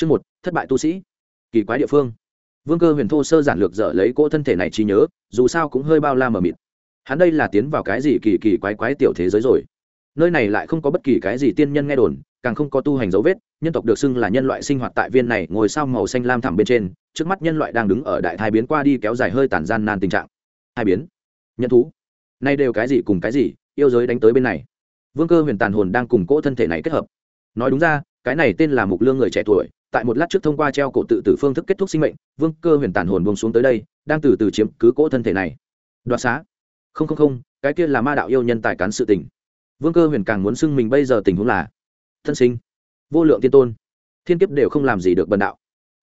chương một, thất bại tu sĩ. Kỳ quái địa phương. Vương cơ huyền thô sơ giản lược dở lấy cỗ thân thể này trí nhớ, dù sao cũng hơi bao la mờ mịt. Hắn đây là tiến vào cái gì kỳ kỳ quái quái tiểu thế giới rồi? Nơi này lại không có bất kỳ cái gì tiên nhân nghe đồn, càng không có tu hành dấu vết, nhân tộc được xưng là nhân loại sinh hoạt tại viên này ngồi sao màu xanh lam thẳm bên trên, trước mắt nhân loại đang đứng ở đại thai biến qua đi kéo dài hơi tàn gian nan tình trạng. Hai biến. Nhân thú. Nay đều cái gì cùng cái gì, yêu giới đánh tới bên này. Vương cơ huyền tàn hồn đang cùng cỗ thân thể này kết hợp. Nói đúng ra, cái này tên là mục lương người trẻ tuổi tại một lát trước thông qua treo cổ tự tử phương thức kết thúc sinh mệnh, vương cơ huyền tàn hồn buông xuống tới đây, đang từ từ chiếm cứ cỗ thân thể này. Đoạt xá. Không không không, cái kia là ma đạo yêu nhân tài cán sự tình. Vương cơ huyền càng muốn xưng mình bây giờ tình huống là thân sinh, vô lượng tiên tôn. Thiên kiếp đều không làm gì được bần đạo.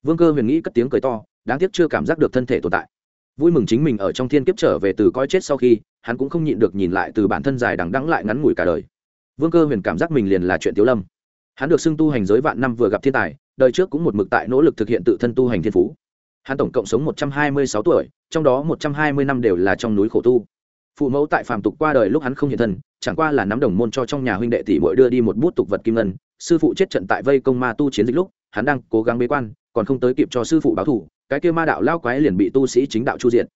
Vương cơ huyền nghĩ cất tiếng cười to, đáng tiếc chưa cảm giác được thân thể tồn tại. Vui mừng chính mình ở trong thiên kiếp trở về từ coi chết sau khi, hắn cũng không nhịn được nhìn lại từ bản thân dài đằng đắng lại ngắn ngủi cả đời. Vương cơ huyền cảm giác mình liền là chuyện tiếu lâm hắn được xưng tu hành giới vạn năm vừa gặp thiên tài, đời trước cũng một mực tại nỗ lực thực hiện tự thân tu hành thiên phú. Hắn tổng cộng sống một trăm hai mươi sáu tuổi, trong đó một trăm hai mươi năm đều là trong núi khổ tu. Phụ mẫu tại phàm tục qua đời lúc hắn không hiện thân, chẳng qua là nắm đồng môn cho trong nhà huynh đệ tỷ bội đưa đi một bút tục vật kim ngân. Sư phụ chết trận tại vây công ma tu chiến dịch lúc, hắn đang cố gắng bế quan, còn không tới kịp cho sư phụ báo thủ, cái kia ma đạo lao quái liền bị tu sĩ chính đạo chu diện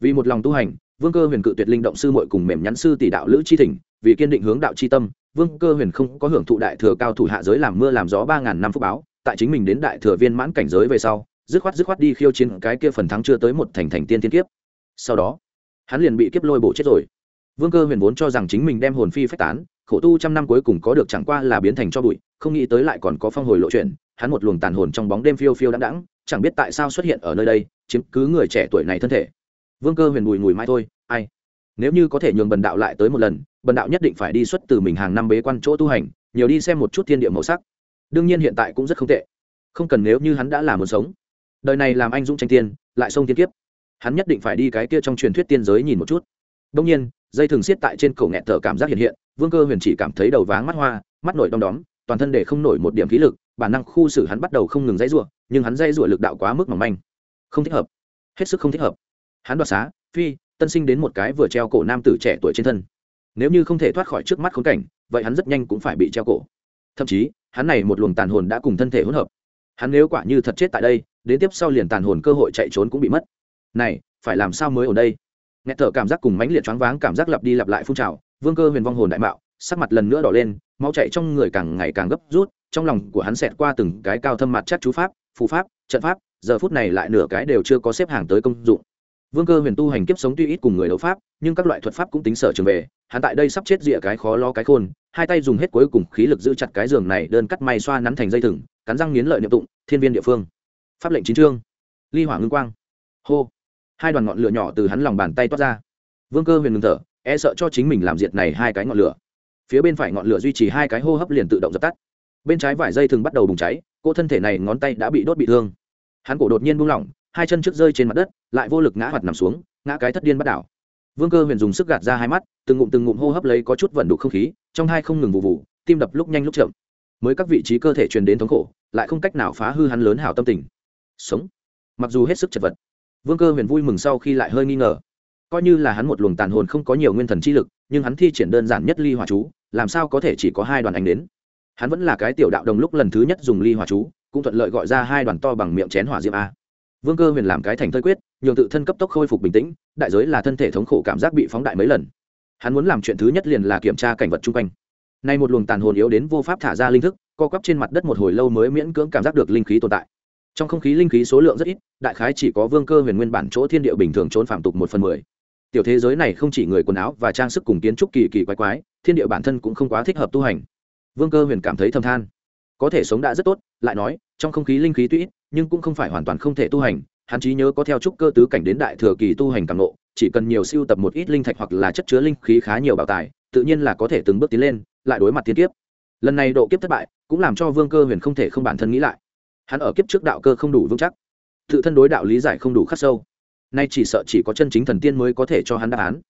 vì một lòng tu hành, vương cơ huyền cự tuyệt linh động sư muội cùng mềm nhắn sư tỷ đạo lữ chi thỉnh, vì kiên định hướng đạo chi tâm vương cơ huyền không có hưởng thụ đại thừa cao thủ hạ giới làm mưa làm gió ba ngàn năm phúc báo, tại chính mình đến đại thừa viên mãn cảnh giới về sau, dứt khoát dứt khoát đi khiêu chiến cái kia phần thắng chưa tới một thành thành tiên thiên kiếp. Sau đó, hắn liền bị kiếp lôi bổ chết rồi. Vương cơ huyền vốn cho rằng chính mình đem hồn phi phách tán, khổ tu trăm năm cuối cùng có được chẳng qua là biến thành cho bụi, không nghĩ tới lại còn có phong hồi lộ chuyện, hắn một luồng tàn hồn trong bóng đêm phiêu phiêu đãng đãng, chẳng biết tại sao xuất hiện ở nơi đây, chiếm cứ người trẻ tuổi này thân thể. Vương cơ huyền bùi ngùi mai thôi, ai? Nếu như có thể nhường bần đạo lại tới một lần, bần đạo nhất định phải đi xuất từ mình hàng năm bế quan chỗ tu hành, nhiều đi xem một chút thiên địa màu sắc. Đương nhiên hiện tại cũng rất không tệ. Không cần nếu như hắn đã là muốn sống. Đời này làm anh dũng tranh tiên, lại sông tiên kiếp. Hắn nhất định phải đi cái kia trong truyền thuyết tiên giới nhìn một chút. Đông nhiên, dây thường xiết tại trên cổ nghẹt thở cảm giác hiện hiện, vương cơ huyền chỉ cảm thấy đầu váng mắt hoa, mắt nổi đom đóm, toàn thân để không nổi một điểm khí lực, bản năng khu xử hắn bắt đầu không ngừng dãy rủa, nhưng hắn dãy rủa lực đạo quá mức mỏng manh. Không thích hợp. Hết sức không thích hợp. Hắn đoạt xá, phi tân sinh đến một cái vừa treo cổ nam tử trẻ tuổi trên thân. Nếu như không thể thoát khỏi trước mắt khốn cảnh, vậy hắn rất nhanh cũng phải bị treo cổ. Thậm chí, hắn này một luồng tàn hồn đã cùng thân thể hỗn hợp. Hắn nếu quả như thật chết tại đây, đến tiếp sau liền tàn hồn cơ hội chạy trốn cũng bị mất. Này, phải làm sao mới ở đây? Nghe thở cảm giác cùng mãnh liệt choáng váng cảm giác lặp đi lặp lại phun trào, vương cơ huyền vong hồn đại mạo, sắc mặt lần nữa đỏ lên, máu chạy trong người càng ngày càng gấp rút, trong lòng của hắn xẹt qua từng cái cao thâm mặt chắc chú pháp, phù pháp, trận pháp, giờ phút này lại nửa cái đều chưa có xếp hàng tới công dụng vương cơ huyền tu hành kiếp sống tuy ít cùng người đấu pháp, nhưng các loại thuật pháp cũng tính sở trường về. Hắn tại đây sắp chết rịa cái khó lo cái khôn, hai tay dùng hết cuối cùng khí lực giữ chặt cái giường này, đơn cắt may xoa nắn thành dây thừng, cắn răng nghiến lợi niệm tụng, thiên viên địa phương. Pháp lệnh chín trương ly hỏa ngưng quang. Hô. Hai đoàn ngọn lửa nhỏ từ hắn lòng bàn tay toát ra. Vương cơ huyền ngừng thở e sợ cho chính mình làm diệt này hai cái ngọn lửa. Phía bên phải ngọn lửa duy trì hai cái hô hấp liền tự động dập tắt. Bên trái vải dây thường bắt đầu bùng cháy cô thân thể này ngón tay đã bị đốt bị thương. Hắn cổ đột nhiên buông lỏng hai chân trước rơi trên mặt đất, lại vô lực ngã hoạt nằm xuống, ngã cái thất điên bắt đảo. Vương cơ huyền dùng sức gạt ra hai mắt, từng ngụm từng ngụm hô hấp lấy có chút vận đục không khí, trong hai không ngừng vụ vụ, tim đập lúc nhanh lúc chậm. Mới các vị trí cơ thể truyền đến thống khổ, lại không cách nào phá hư hắn lớn hảo tâm tình. Sống. Mặc dù hết sức chật vật, vương cơ huyền vui mừng sau khi lại hơi nghi ngờ. Coi như là hắn một luồng tàn hồn không có nhiều nguyên thần chi lực, nhưng hắn thi triển đơn giản nhất ly hòa chú, làm sao có thể chỉ có hai đoàn ánh đến? Hắn vẫn là cái tiểu đạo đồng lúc lần thứ nhất dùng ly hòa chú, cũng thuận lợi gọi ra hai đoàn to bằng miệng chén hỏa diệm a vương cơ huyền làm cái thành thơi quyết, nhường tự thân cấp tốc khôi phục bình tĩnh, đại giới là thân thể thống khổ cảm giác bị phóng đại mấy lần. Hắn muốn làm chuyện thứ nhất liền là kiểm tra cảnh vật chung quanh. Nay một luồng tàn hồn yếu đến vô pháp thả ra linh thức, co quắp trên mặt đất một hồi lâu mới miễn cưỡng cảm giác được linh khí tồn tại. Trong không khí linh khí số lượng rất ít, đại khái chỉ có vương cơ huyền nguyên bản chỗ thiên địa bình thường trốn phạm tục một phần mười. Tiểu thế giới này không chỉ người quần áo và trang sức cùng kiến trúc kỳ kỳ quái quái, thiên địa bản thân cũng không quá thích hợp tu hành. Vương cơ huyền cảm thấy thầm than. Có thể sống đã rất tốt, lại nói, trong không khí linh khí tuy ít nhưng cũng không phải hoàn toàn không thể tu hành, hắn trí nhớ có theo trúc cơ tứ cảnh đến đại thừa kỳ tu hành càng ngộ, chỉ cần nhiều siêu tập một ít linh thạch hoặc là chất chứa linh khí khá nhiều bảo tài, tự nhiên là có thể từng bước tiến lên, lại đối mặt thiên kiếp. Lần này độ kiếp thất bại, cũng làm cho vương cơ huyền không thể không bản thân nghĩ lại. Hắn ở kiếp trước đạo cơ không đủ vững chắc, tự thân đối đạo lý giải không đủ khắc sâu. Nay chỉ sợ chỉ có chân chính thần tiên mới có thể cho hắn đáp án.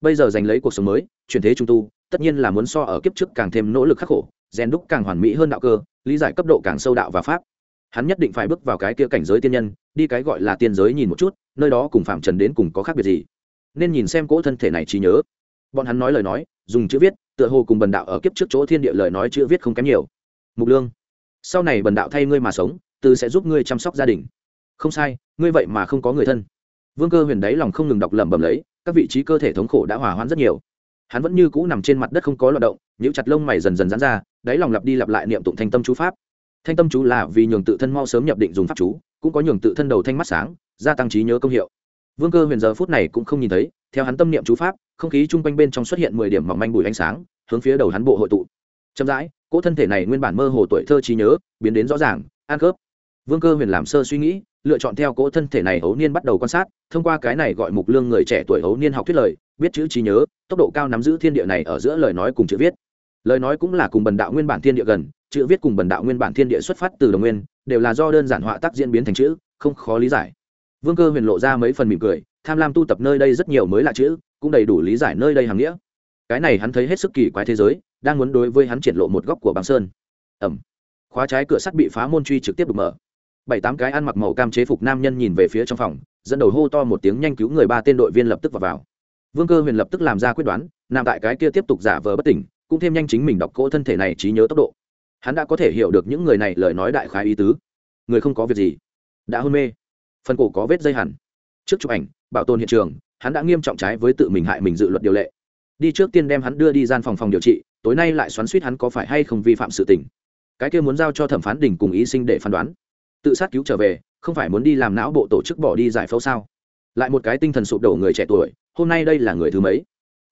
Bây giờ giành lấy cuộc sống mới, chuyển thế trung tu, tất nhiên là muốn so ở kiếp trước càng thêm nỗ lực khắc khổ, rèn đúc càng hoàn mỹ hơn đạo cơ, lý giải cấp độ càng sâu đạo và pháp hắn nhất định phải bước vào cái kia cảnh giới tiên nhân, đi cái gọi là tiên giới nhìn một chút, nơi đó cùng phạm trần đến cùng có khác biệt gì. Nên nhìn xem cỗ thân thể này trí nhớ. Bọn hắn nói lời nói, dùng chữ viết, tựa hồ cùng bần đạo ở kiếp trước chỗ thiên địa lời nói chữ viết không kém nhiều. Mục lương, sau này bần đạo thay ngươi mà sống, từ sẽ giúp ngươi chăm sóc gia đình. Không sai, ngươi vậy mà không có người thân. Vương cơ huyền đáy lòng không ngừng đọc lẩm bẩm lấy, các vị trí cơ thể thống khổ đã hòa hoãn rất nhiều. Hắn vẫn như cũ nằm trên mặt đất không có loạt động những chặt lông mày dần dần dán ra, đáy lòng lặp đi lặp lại niệm tụng thanh tâm chú pháp thanh tâm chú là vì nhường tự thân mau sớm nhập định dùng pháp chú, cũng có nhường tự thân đầu thanh mắt sáng, gia tăng trí nhớ công hiệu. Vương cơ huyền giờ phút này cũng không nhìn thấy, theo hắn tâm niệm chú pháp, không khí chung quanh bên trong xuất hiện mười điểm mỏng manh bụi ánh sáng, hướng phía đầu hắn bộ hội tụ. Chậm rãi, cỗ thân thể này nguyên bản mơ hồ tuổi thơ trí nhớ, biến đến rõ ràng an khớp. Vương cơ huyền làm sơ suy nghĩ, lựa chọn theo cỗ thân thể này hấu niên bắt đầu quan sát, thông qua cái này gọi mục lương người trẻ tuổi hấu niên học thuyết lời, biết chữ trí nhớ, tốc độ cao nắm giữ thiên địa này ở giữa lời nói cùng chữ viết. Lời nói cũng là cùng bần đạo nguyên bản thiên địa gần chữ viết cùng bần đạo nguyên bản thiên địa xuất phát từ đồng nguyên đều là do đơn giản họa tác diễn biến thành chữ không khó lý giải. Vương cơ huyền lộ ra mấy phần mỉm cười tham lam tu tập nơi đây rất nhiều mới lạ chữ cũng đầy đủ lý giải nơi đây hàng nghĩa. Cái này hắn thấy hết sức kỳ quái thế giới đang muốn đối với hắn triển lộ một góc của băng sơn. Ẩm. Khóa trái cửa sắt bị phá môn truy trực tiếp đục mở. Bảy tám cái ăn mặc màu cam chế phục nam nhân nhìn về phía trong phòng dẫn đầu hô to một tiếng nhanh cứu người ba tên đội viên lập tức vào, vào. vương cơ huyền lập tức làm ra quyết đoán nằm tại cái kia tiếp tục giả vờ bất tỉnh cũng thêm nhanh chính mình đọc cỗ thân thể này trí nhớ tốc độ hắn đã có thể hiểu được những người này lời nói đại khái ý tứ. Người không có việc gì. Đã hôn mê. Phần cổ có vết dây hẳn. Trước chụp ảnh, bảo tồn hiện trường, hắn đã nghiêm trọng trái với tự mình hại mình dự luật điều lệ. Đi trước tiên đem hắn đưa đi gian phòng phòng điều trị, tối nay lại xoắn suýt hắn có phải hay không vi phạm sự tình. Cái kia muốn giao cho thẩm phán đình cùng ý sinh để phán đoán. Tự sát cứu trở về, không phải muốn đi làm não bộ tổ chức bỏ đi giải phẫu sao? Lại một cái tinh thần sụp đổ người trẻ tuổi, hôm nay đây là người thứ mấy?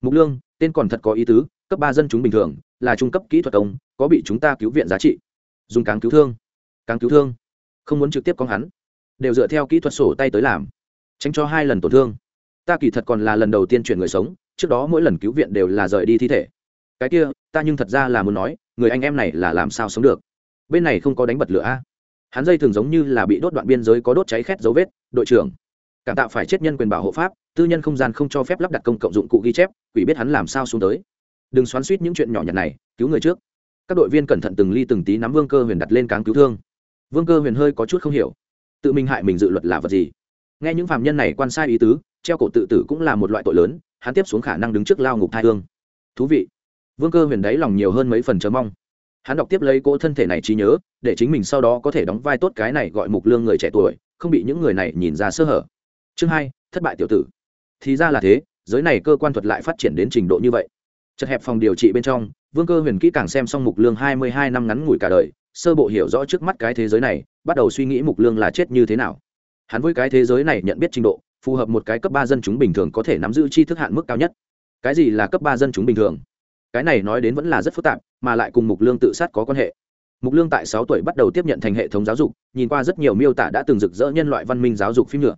Mục lương, tên còn thật có ý tứ cấp ba dân chúng bình thường, là trung cấp kỹ thuật công, có bị chúng ta cứu viện giá trị. Dùng cáng cứu thương. Cáng cứu thương. Không muốn trực tiếp con hắn. Đều dựa theo kỹ thuật sổ tay tới làm. Tránh cho hai lần tổn thương. Ta kỳ thật còn là lần đầu tiên chuyển người sống, trước đó mỗi lần cứu viện đều là rời đi thi thể. Cái kia, ta nhưng thật ra là muốn nói, người anh em này là làm sao sống được? Bên này không có đánh bật lửa a. Hắn dây thường giống như là bị đốt đoạn biên giới có đốt cháy khét dấu vết, đội trưởng. Cảm tạo phải chết nhân quyền bảo hộ pháp, tư nhân không gian không cho phép lắp đặt công cộng dụng cụ ghi chép, quỷ biết hắn làm sao xuống tới đừng xoắn suýt những chuyện nhỏ nhặt này, cứu người trước. Các đội viên cẩn thận từng ly từng tí nắm vương cơ huyền đặt lên cáng cứu thương. Vương cơ huyền hơi có chút không hiểu, tự mình hại mình dự luật là vật gì? Nghe những phạm nhân này quan sai ý tứ, treo cổ tự tử cũng là một loại tội lớn, hắn tiếp xuống khả năng đứng trước lao ngục thai hương. Thú vị. Vương cơ huyền đáy lòng nhiều hơn mấy phần chờ mong. Hắn đọc tiếp lấy cỗ thân thể này trí nhớ, để chính mình sau đó có thể đóng vai tốt cái này gọi mục lương người trẻ tuổi, không bị những người này nhìn ra sơ hở. Chương hai, thất bại tiểu tử. Thì ra là thế, giới này cơ quan thuật lại phát triển đến trình độ như vậy chật hẹp phòng điều trị bên trong, vương cơ huyền kỹ càng xem xong mục lương hai mươi hai năm ngắn ngủi cả đời, sơ bộ hiểu rõ trước mắt cái thế giới này, bắt đầu suy nghĩ mục lương là chết như thế nào. Hắn với cái thế giới này nhận biết trình độ, phù hợp một cái cấp ba dân chúng bình thường có thể nắm giữ tri thức hạn mức cao nhất. Cái gì là cấp ba dân chúng bình thường? Cái này nói đến vẫn là rất phức tạp, mà lại cùng mục lương tự sát có quan hệ. Mục lương tại sáu tuổi bắt đầu tiếp nhận thành hệ thống giáo dục, nhìn qua rất nhiều miêu tả đã từng rực rỡ nhân loại văn minh giáo dục phim nhựa.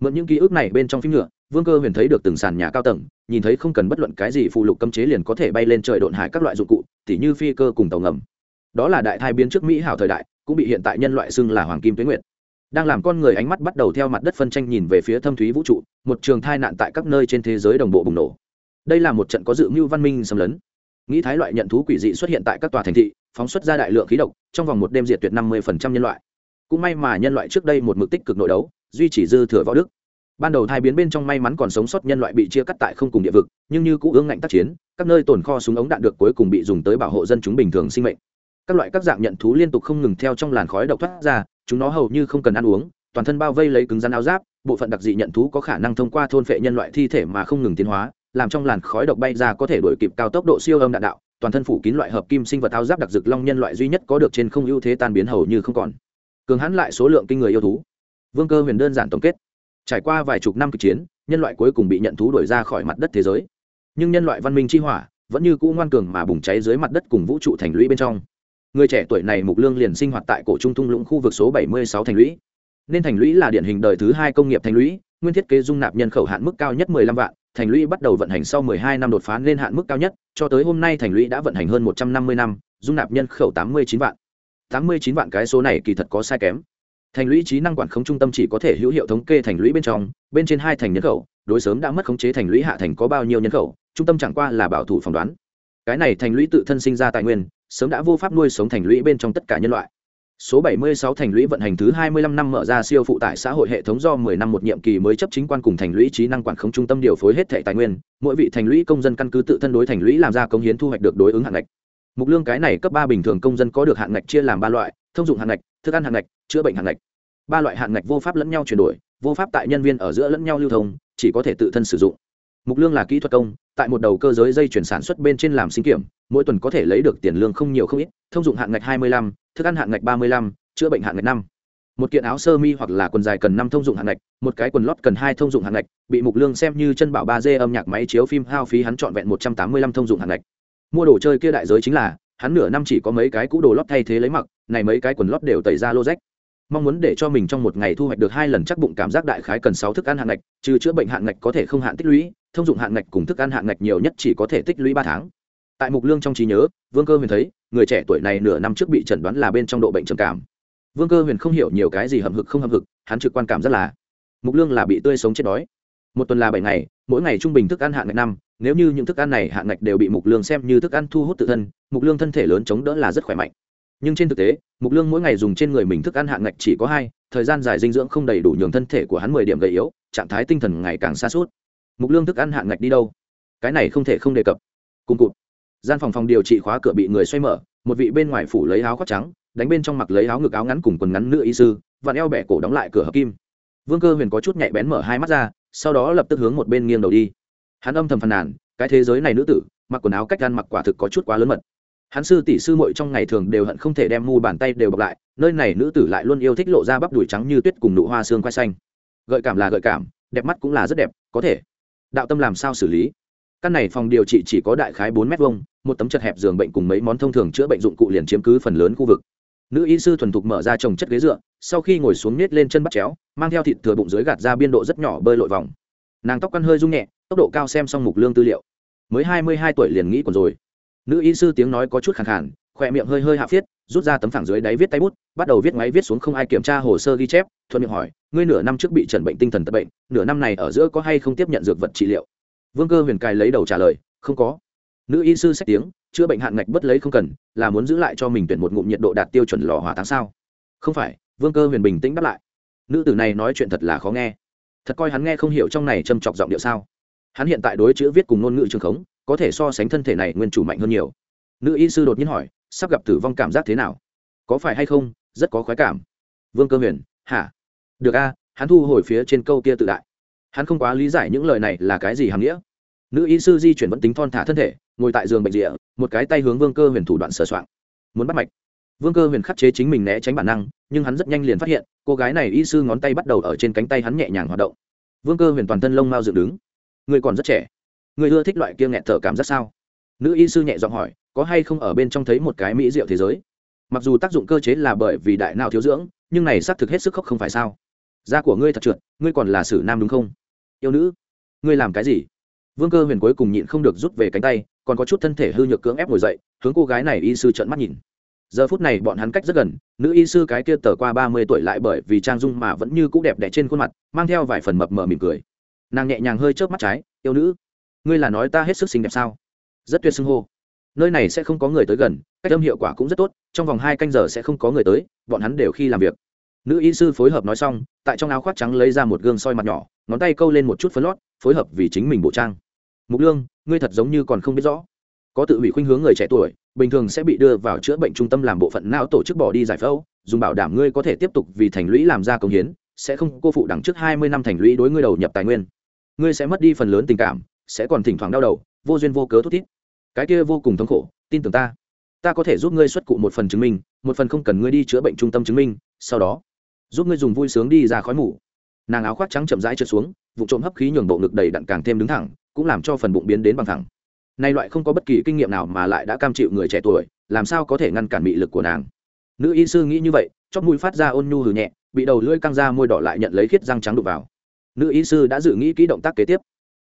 Mượn những ký ức này bên trong phim nhựa vương cơ huyền thấy được từng sàn nhà cao tầng, nhìn thấy không cần bất luận cái gì phụ lục cấm chế liền có thể bay lên trời độn hải các loại dụng cụ, tỉ như phi cơ cùng tàu ngầm. Đó là đại thai biến trước mỹ hảo thời đại, cũng bị hiện tại nhân loại xưng là hoàng kim tuyến nguyệt. Đang làm con người ánh mắt bắt đầu theo mặt đất phân tranh nhìn về phía thâm thúy vũ trụ, một trường thai nạn tại các nơi trên thế giới đồng bộ bùng nổ. Đây là một trận có dự mưu văn minh xâm lấn. Nghĩ thái loại nhận thú quỷ dị xuất hiện tại các tòa thành thị, phóng xuất ra đại lượng khí độc, trong vòng một đêm diệt tuyệt năm mươi nhân loại. Cũng may mà nhân loại trước đây một mực tích cực nội đấu, duy trì dư thừa võ đức ban đầu thai biến bên trong may mắn còn sống sót nhân loại bị chia cắt tại không cùng địa vực, nhưng như cũ ương ngạnh tác chiến, các nơi tồn kho súng ống đạn được cuối cùng bị dùng tới bảo hộ dân chúng bình thường sinh mệnh. Các loại các dạng nhận thú liên tục không ngừng theo trong làn khói độc thoát ra, chúng nó hầu như không cần ăn uống, toàn thân bao vây lấy cứng rắn áo giáp, bộ phận đặc dị nhận thú có khả năng thông qua thôn phệ nhân loại thi thể mà không ngừng tiến hóa, làm trong làn khói độc bay ra có thể đổi kịp cao tốc độ siêu âm đạn đạo, toàn thân phủ kín loại hợp kim sinh vật áo giáp đặc dực long nhân loại duy nhất có được trên không ưu thế tan biến hầu như không còn. Cường hãn lại số lượng kinh người yêu thú. Vương cơ huyền đơn giản tổng kết trải qua vài chục năm kịch chiến, nhân loại cuối cùng bị nhận thú đuổi ra khỏi mặt đất thế giới. Nhưng nhân loại văn minh chi hỏa vẫn như cũ ngoan cường mà bùng cháy dưới mặt đất cùng vũ trụ thành lũy bên trong. Người trẻ tuổi này mục lương liền sinh hoạt tại cổ trung thung lũng khu vực số 76 thành lũy. Nên thành lũy là điển hình đời thứ hai công nghiệp thành lũy, nguyên thiết kế dung nạp nhân khẩu hạn mức cao nhất 15 vạn, thành lũy bắt đầu vận hành sau 12 năm đột phá lên hạn mức cao nhất, cho tới hôm nay thành lũy đã vận hành hơn 150 năm dung nạp nhân khẩu 89 vạn. 89 vạn cái số này kỳ thật có sai kém thành lũy trí năng quản khống trung tâm chỉ có thể hữu hiệu thống kê thành lũy bên trong, bên trên hai thành nhân khẩu, đối sớm đã mất khống chế thành lũy hạ thành có bao nhiêu nhân khẩu, trung tâm chẳng qua là bảo thủ phỏng đoán. Cái này thành lũy tự thân sinh ra tài nguyên, sớm đã vô pháp nuôi sống thành lũy bên trong tất cả nhân loại. Số 76 thành lũy vận hành thứ 25 năm mở ra siêu phụ tải xã hội hệ thống do 10 năm một nhiệm kỳ mới chấp chính quan cùng thành lũy trí năng quản khống trung tâm điều phối hết thảy tài nguyên, mỗi vị thành lũy công dân căn cứ tự thân đối thành lũy làm ra công hiến thu hoạch được đối ứng hạn ngạch. Mục lương cái này cấp ba bình thường công dân có được hạn ngạch chia làm ba loại, thông dụng hạn ngạch thức ăn hạn ngạch, chữa bệnh hạn ngạch. Ba loại hạn ngạch vô pháp lẫn nhau chuyển đổi, vô pháp tại nhân viên ở giữa lẫn nhau lưu thông, chỉ có thể tự thân sử dụng. Mục lương là kỹ thuật công, tại một đầu cơ giới dây chuyển sản xuất bên trên làm sinh kiểm, mỗi tuần có thể lấy được tiền lương không nhiều không ít, thông dụng hạn ngạch hai mươi lăm, thức ăn hạn ngạch ba mươi lăm, chữa bệnh hạn ngạch năm. Một kiện áo sơ mi hoặc là quần dài cần năm thông dụng hạn ngạch, một cái quần lót cần hai thông dụng hạn ngạch, bị mục lương xem như chân bảo ba d âm nhạc máy chiếu phim hao phí hắn trọn vẹn một trăm tám mươi lăm thông dụng hạn ngạch. Mua đồ chơi kia đại giới chính là hắn nửa năm chỉ có mấy cái cũ đồ lót thay thế lấy mặc, này mấy cái quần lót đều tẩy ra lô rách mong muốn để cho mình trong một ngày thu hoạch được hai lần chắc bụng cảm giác đại khái cần sáu thức ăn hạn ngạch, trừ chữa bệnh hạn ngạch có thể không hạn tích lũy, thông dụng hạn ngạch cùng thức ăn hạn ngạch nhiều nhất chỉ có thể tích lũy ba tháng. Tại mục lương trong trí nhớ, vương cơ huyền thấy, người trẻ tuổi này nửa năm trước bị chẩn đoán là bên trong độ bệnh trầm cảm. Vương cơ huyền không hiểu nhiều cái gì hầm hực không hầm hực, hắn trực quan cảm rất là, mục lương là bị tươi sống chết đói. Một tuần là bảy ngày mỗi ngày trung bình thức ăn hạn ngạch năm, nếu như những thức ăn này hạn ngạch đều bị mục lương xem như thức ăn thu hút tự thân, mục lương thân thể lớn chống đỡ là rất khỏe mạnh. Nhưng trên thực tế, mục lương mỗi ngày dùng trên người mình thức ăn hạn ngạch chỉ có hai, thời gian dài dinh dưỡng không đầy đủ nhường thân thể của hắn mười điểm gầy yếu, trạng thái tinh thần ngày càng xa suốt mục lương thức ăn hạn ngạch đi đâu? Cái này không thể không đề cập. Cùng cụt. Gian phòng phòng điều trị khóa cửa bị người xoay mở, một vị bên ngoài phủ lấy áo khoác trắng, đánh bên trong mặc lấy áo ngực áo ngắn cùng quần ngắn nữ y sư và eo bẻ cổ đóng lại cửa hợp kim vương cơ huyền có chút nhạy bén mở hai mắt ra, sau đó lập tức hướng một bên nghiêng đầu đi. Hắn âm thầm phàn nàn, cái thế giới này nữ tử, mặc quần áo cách gan mặc quả thực có chút quá lớn mật. Hắn sư tỷ sư muội trong ngày thường đều hận không thể đem mu bàn tay đều bọc lại, nơi này nữ tử lại luôn yêu thích lộ ra bắp đùi trắng như tuyết cùng nụ hoa xương quai xanh. Gợi cảm là gợi cảm, đẹp mắt cũng là rất đẹp, có thể. Đạo tâm làm sao xử lý? Căn này phòng điều trị chỉ có đại khái bốn m hai một tấm chật hẹp giường bệnh cùng mấy món thông thường chữa bệnh dụng cụ liền chiếm cứ phần lớn khu vực nữ y sư thuần thục mở ra trồng chất ghế dựa, sau khi ngồi xuống nết lên chân bắt chéo, mang theo thịt thừa bụng dưới gạt ra biên độ rất nhỏ bơi lội vòng. Nàng tóc căn hơi rung nhẹ, tốc độ cao xem xong mục lương tư liệu. Mới hai mươi hai tuổi liền nghĩ còn rồi. Nữ y sư tiếng nói có chút khẳng khản khỏe miệng hơi hơi hạ phiết, rút ra tấm phẳng dưới đáy viết tay bút, bắt đầu viết máy viết xuống không ai kiểm tra hồ sơ ghi chép, thuận miệng hỏi, ngươi nửa năm trước bị trần bệnh tinh thần tật bệnh, nửa năm này ở giữa có hay không tiếp nhận dược vật trị liệu? Vương cơ huyền cài lấy đầu trả lời, không có nữ y sư xét tiếng, chữa bệnh hạn ngạch bất lấy không cần, là muốn giữ lại cho mình tuyển một ngụm nhiệt độ đạt tiêu chuẩn lò hỏa tháng sao không phải, vương cơ huyền bình tĩnh đáp lại. Nữ tử này nói chuyện thật là khó nghe. Thật coi hắn nghe không hiểu trong này châm chọc giọng điệu sao. Hắn hiện tại đối chữ viết cùng ngôn ngữ trường khống, có thể so sánh thân thể này nguyên chủ mạnh hơn nhiều. Nữ y sư đột nhiên hỏi, sắp gặp tử vong cảm giác thế nào? Có phải hay không, rất có khoái cảm. Vương cơ huyền, hả? Được a, hắn thu hồi phía trên câu kia tự đại. Hắn không quá lý giải những lời này là cái gì hàm nghĩa. Nữ y sư di chuyển vẫn tính thon thả thân thể ngồi tại giường bệnh rịa một cái tay hướng vương cơ huyền thủ đoạn sửa soạn muốn bắt mạch. Vương cơ huyền khắc chế chính mình né tránh bản năng, nhưng hắn rất nhanh liền phát hiện, cô gái này y sư ngón tay bắt đầu ở trên cánh tay hắn nhẹ nhàng hoạt động. Vương cơ huyền toàn thân lông mau dựng đứng. Người còn rất trẻ. Người ưa thích loại kia nghẹt thở cảm giác sao? Nữ y sư nhẹ giọng hỏi, có hay không ở bên trong thấy một cái mỹ rượu thế giới? Mặc dù tác dụng cơ chế là bởi vì đại nào thiếu dưỡng, nhưng này xác thực hết sức khóc không phải sao. Da của ngươi thật trượt, ngươi còn là sử nam đúng không? Yêu nữ, ngươi làm cái gì? Vương cơ huyền cuối cùng nhịn không được rút về cánh tay còn có chút thân thể hư nhược cưỡng ép ngồi dậy, hướng cô gái này y sư trợn mắt nhìn. Giờ phút này bọn hắn cách rất gần, nữ y sư cái kia tờ qua ba mươi tuổi lại bởi vì trang dung mà vẫn như cũ đẹp đẽ trên khuôn mặt, mang theo vài phần mập mờ mỉm cười. Nàng nhẹ nhàng hơi chớp mắt trái, yêu nữ, ngươi là nói ta hết sức xinh đẹp sao? Rất tuyệt xưng hô. Nơi này sẽ không có người tới gần, cách âm hiệu quả cũng rất tốt, trong vòng hai canh giờ sẽ không có người tới, bọn hắn đều khi làm việc. Nữ y sư phối hợp nói xong, tại trong áo khoác trắng lấy ra một gương soi mặt nhỏ, ngón tay câu lên một chút phấn lót, phối hợp vì chính mình bộ trang. Mục lương ngươi thật giống như còn không biết rõ. Có tự hủy khuynh hướng người trẻ tuổi, bình thường sẽ bị đưa vào chữa bệnh trung tâm làm bộ phận não tổ chức bỏ đi giải phẫu, dùng bảo đảm ngươi có thể tiếp tục vì thành lũy làm ra công hiến, sẽ không cô phụ đằng trước hai mươi năm thành lũy đối ngươi đầu nhập tài nguyên. Ngươi sẽ mất đi phần lớn tình cảm, sẽ còn thỉnh thoảng đau đầu, vô duyên vô cớ thút thít. Cái kia vô cùng thống khổ, tin tưởng ta. Ta có thể giúp ngươi xuất cụ một phần chứng minh, một phần không cần ngươi đi chữa bệnh trung tâm chứng minh, sau đó, giúp ngươi dùng vui sướng đi ra khói mù. Nàng áo khoác trắng chậm rãi trượt xuống, vụ trộm hấp khí nhường bộ ngực đầy đặn càng thêm đứng thẳng cũng làm cho phần bụng biến đến bằng thẳng. Nay loại không có bất kỳ kinh nghiệm nào mà lại đã cam chịu người trẻ tuổi, làm sao có thể ngăn cản mị lực của nàng? Nữ y sư nghĩ như vậy, chóp mũi phát ra ôn nhu hừ nhẹ, bị đầu lưỡi căng ra môi đỏ lại nhận lấy khiết răng trắng đục vào. Nữ y sư đã dự nghĩ kỹ động tác kế tiếp.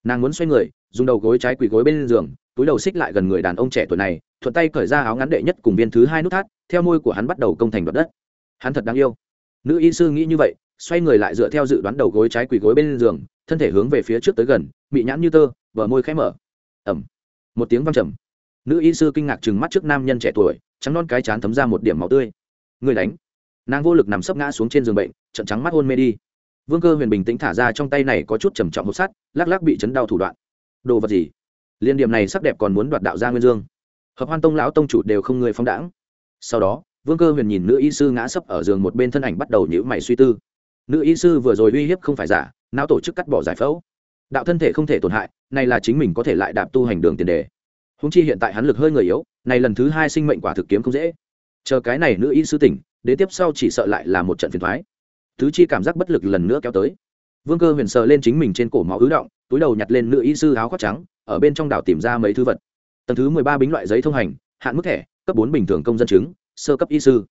Nàng muốn xoay người, dùng đầu gối trái quỳ gối bên giường, túi đầu xích lại gần người đàn ông trẻ tuổi này, thuận tay cởi ra áo ngắn đệ nhất cùng viên thứ hai nút thắt, theo môi của hắn bắt đầu công thành đoạt đất. Hắn thật đáng yêu. Nữ y sư nghĩ như vậy, xoay người lại dựa theo dự đoán đầu gối trái quỳ gối bên giường, thân thể hướng về phía trước tới gần bị nhãn như tơ vở môi khẽ mở. Ẩm. Một tiếng văng trầm. Nữ y sư kinh ngạc chừng mắt trước nam nhân trẻ tuổi, trắng non cái chán thấm ra một điểm máu tươi. Người đánh. Nàng vô lực nằm sấp ngã xuống trên giường bệnh trận trắng mắt hôn mê đi. Vương cơ huyền bình tĩnh thả ra trong tay này có chút trầm trọng hộp sắt, lắc lắc bị chấn đau thủ đoạn. Đồ vật gì? Liên điểm này sắc đẹp còn muốn đoạt đạo gia nguyên dương. Hợp hoan tông lão tông chủ đều không người phóng đãng. Sau đó, vương cơ huyền nhìn nữ y sư ngã sấp ở giường một bên thân ảnh bắt đầu nhữ mày suy tư. Nữ y sư vừa rồi uy hiếp không phải giả, não tổ chức cắt bỏ giải phẫu đạo thân thể không thể tổn hại, này là chính mình có thể lại đạp tu hành đường tiền đề. Húng chi hiện tại hắn lực hơi người yếu, này lần thứ hai sinh mệnh quả thực kiếm không dễ. Chờ cái này nữ y sư tỉnh, đến tiếp sau chỉ sợ lại là một trận phiền thoái Thứ chi cảm giác bất lực lần nữa kéo tới. Vương cơ huyền sờ lên chính mình trên cổ máu ứ động, túi đầu nhặt lên nữ y sư áo khoác trắng, ở bên trong đảo tìm ra mấy thứ vật. Tầng thứ mười ba bính loại giấy thông hành, hạn mức thẻ, cấp bốn bình thường công dân chứng, sơ cấp y sư.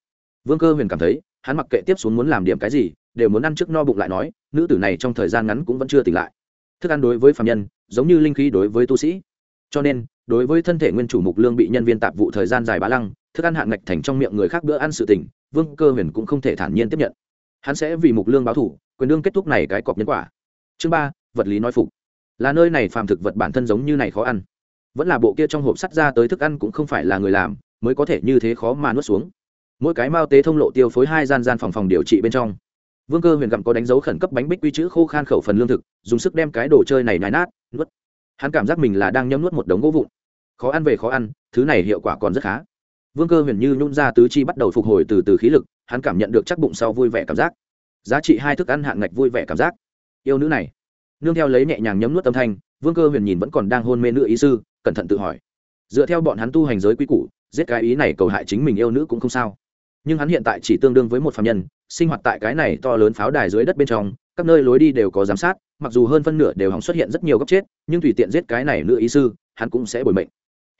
Vương cơ huyền cảm thấy, hắn mặc kệ tiếp xuống muốn làm điểm cái gì, đều muốn ăn trước no bụng lại nói, nữ tử này trong thời gian ngắn cũng vẫn chưa tỉnh lại thức ăn đối với phạm nhân, giống như linh khí đối với tu sĩ. Cho nên, đối với thân thể nguyên chủ mục lương bị nhân viên tạp vụ thời gian dài bá lăng, thức ăn hạn ngạch thành trong miệng người khác bữa ăn sự tỉnh vương cơ huyền cũng không thể thản nhiên tiếp nhận. Hắn sẽ vì mục lương báo thủ, quyền đương kết thúc này cái cọp nhân quả. Chương ba, vật lý nói phục. Là nơi này phàm thực vật bản thân giống như này khó ăn. Vẫn là bộ kia trong hộp sắt ra tới thức ăn cũng không phải là người làm, mới có thể như thế khó mà nuốt xuống. Mỗi cái mao tế thông lộ tiêu phối hai gian gian phòng phòng điều trị bên trong vương cơ huyền gặm có đánh dấu khẩn cấp bánh bích quy chữ khô khan khẩu phần lương thực, dùng sức đem cái đồ chơi này nhái nát, nuốt. Hắn cảm giác mình là đang nhấm nuốt một đống gỗ vụn. Khó ăn về khó ăn, thứ này hiệu quả còn rất khá. Vương cơ huyền như nhún ra tứ chi bắt đầu phục hồi từ từ khí lực, hắn cảm nhận được chắc bụng sau vui vẻ cảm giác. Giá trị hai thức ăn hạng ngạch vui vẻ cảm giác. Yêu nữ này. Nương theo lấy nhẹ nhàng nhấm nuốt âm thanh, vương cơ huyền nhìn vẫn còn đang hôn mê nữ ý sư, cẩn thận tự hỏi. Dựa theo bọn hắn tu hành giới quy củ, giết cái ý này cầu hại chính mình yêu nữ cũng không sao. Nhưng hắn hiện tại chỉ tương đương với một phạm nhân sinh hoạt tại cái này to lớn pháo đài dưới đất bên trong, các nơi lối đi đều có giám sát, mặc dù hơn phân nửa đều hỏng xuất hiện rất nhiều góc chết, nhưng tùy tiện giết cái này nữ ý sư, hắn cũng sẽ bồi mệnh.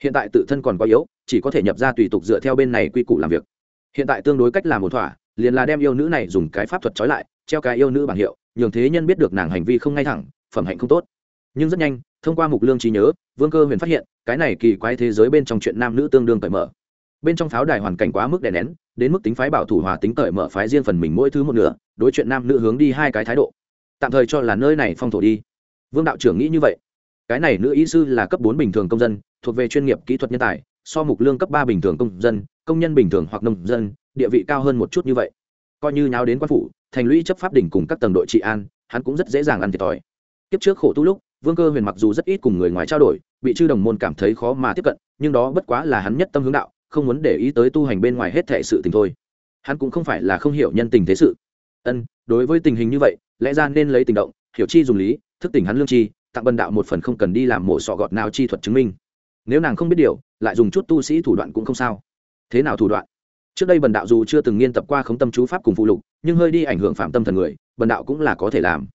Hiện tại tự thân còn quá yếu, chỉ có thể nhập ra tùy tục dựa theo bên này quy củ làm việc. Hiện tại tương đối cách làm một thỏa, liền là đem yêu nữ này dùng cái pháp thuật trói lại, treo cái yêu nữ bằng hiệu, nhường thế nhân biết được nàng hành vi không ngay thẳng, phẩm hạnh không tốt. Nhưng rất nhanh, thông qua mục lương trí nhớ, vương cơ huyền phát hiện, cái này kỳ quái thế giới bên trong chuyện nam nữ tương đương cởi mở bên trong pháo đài hoàn cảnh quá mức đè nén, đến mức tính phái bảo thủ hòa tính cởi mở phái riêng phần mình mỗi thứ một nửa, đối chuyện nam nữ hướng đi hai cái thái độ. Tạm thời cho là nơi này phong thổ đi. Vương đạo trưởng nghĩ như vậy. Cái này nữ ý sư là cấp bốn bình thường công dân, thuộc về chuyên nghiệp kỹ thuật nhân tài, so mục lương cấp ba bình thường công dân, công nhân bình thường hoặc nông dân, địa vị cao hơn một chút như vậy. Coi như nháo đến quan phủ, thành lũy chấp pháp đỉnh cùng các tầng đội trị an, hắn cũng rất dễ dàng ăn thiệt thòi. Kiếp trước khổ tu lúc, vương cơ huyền mặc dù rất ít cùng người ngoài trao đổi, bị chư đồng môn cảm thấy khó mà tiếp cận, nhưng đó bất quá là hắn nhất tâm hướng đạo không muốn để ý tới tu hành bên ngoài hết thệ sự tình thôi. Hắn cũng không phải là không hiểu nhân tình thế sự. Ân, đối với tình hình như vậy, lẽ ra nên lấy tình động, hiểu chi dùng lý, thức tỉnh hắn lương chi, tặng bần đạo một phần không cần đi làm mổ sọ gọt nào chi thuật chứng minh. Nếu nàng không biết điều, lại dùng chút tu sĩ thủ đoạn cũng không sao. Thế nào thủ đoạn? Trước đây bần đạo dù chưa từng nghiên tập qua khống tâm chú pháp cùng phụ lục, nhưng hơi đi ảnh hưởng phạm tâm thần người, bần đạo cũng là có thể làm.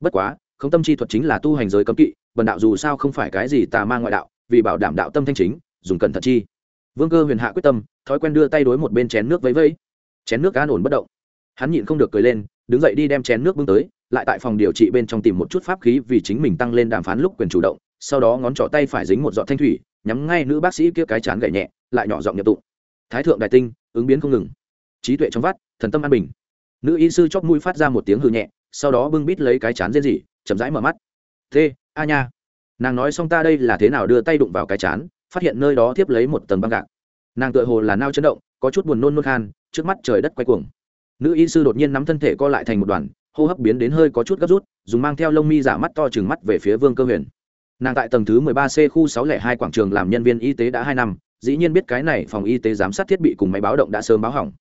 Bất quá, khống tâm chi thuật chính là tu hành giới cấm kỵ, bần đạo dù sao không phải cái gì tà ma ngoại đạo, vì bảo đảm đạo tâm thanh chính, dùng cẩn thận chi vương cơ huyền hạ quyết tâm, thói quen đưa tay đối một bên chén nước vẫy vẫy. Chén nước an ổn bất động. Hắn nhịn không được cười lên, đứng dậy đi đem chén nước bưng tới, lại tại phòng điều trị bên trong tìm một chút pháp khí vì chính mình tăng lên đàm phán lúc quyền chủ động, sau đó ngón trỏ tay phải dính một giọt thanh thủy, nhắm ngay nữ bác sĩ kia cái chán gậy nhẹ, lại nhỏ giọng nhập tụng. Thái thượng đại tinh, ứng biến không ngừng. Trí tuệ trong vắt, thần tâm an bình. Nữ y sư chóp mũi phát ra một tiếng hư nhẹ, sau đó bưng bít lấy cái chán rên gì chậm rãi mở mắt. Thế a nha. Nàng nói xong ta đây là thế nào đưa tay đụng vào cái chán? Phát hiện nơi đó tiếp lấy một tầng băng gạc. Nàng tựa hồ là nao chấn động, có chút buồn nôn nôn khan, trước mắt trời đất quay cuồng. Nữ y sư đột nhiên nắm thân thể co lại thành một đoàn, hô hấp biến đến hơi có chút gấp rút, dùng mang theo lông mi giả mắt to chừng mắt về phía vương cơ huyền. Nàng tại tầng thứ mười ba c khu sáu lẻ hai quảng trường làm nhân viên y tế đã hai năm, dĩ nhiên biết cái này phòng y tế giám sát thiết bị cùng máy báo động đã sớm báo hỏng.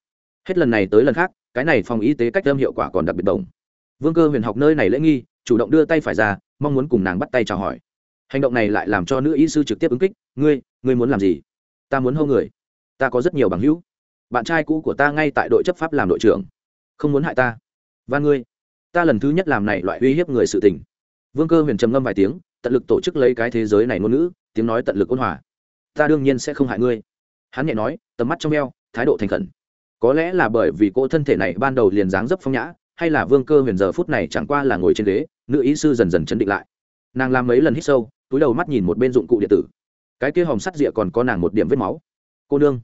Hết lần này tới lần khác, cái này phòng y tế cách âm hiệu quả còn đặc biệt đồng. Vương cơ huyền học nơi này lễ nghi, chủ động đưa tay phải ra, mong muốn cùng nàng bắt tay chào hỏi hành động này lại làm cho nữ y sư trực tiếp ứng kích, ngươi ngươi muốn làm gì? Ta muốn hâu người. Ta có rất nhiều bằng hữu. Bạn trai cũ của ta ngay tại đội chấp pháp làm đội trưởng. Không muốn hại ta. Và ngươi. Ta lần thứ nhất làm này loại uy hiếp người sự tình. Vương cơ huyền trầm ngâm vài tiếng, tận lực tổ chức lấy cái thế giới này ngôn ngữ, tiếng nói tận lực ôn hòa. Ta đương nhiên sẽ không hại ngươi. Hắn nhẹ nói, tầm mắt trong eo, thái độ thành khẩn. Có lẽ là bởi vì cô thân thể này ban đầu liền dáng dấp phong nhã, hay là vương cơ huyền giờ phút này chẳng qua là ngồi trên ghế, nữ ý sư dần dần chấn định lại. Nàng làm mấy lần hít sâu túi đầu mắt nhìn một bên dụng cụ điện tử. Cái kia hồng sắt rịa còn có nàng một điểm vết máu. Cô nương.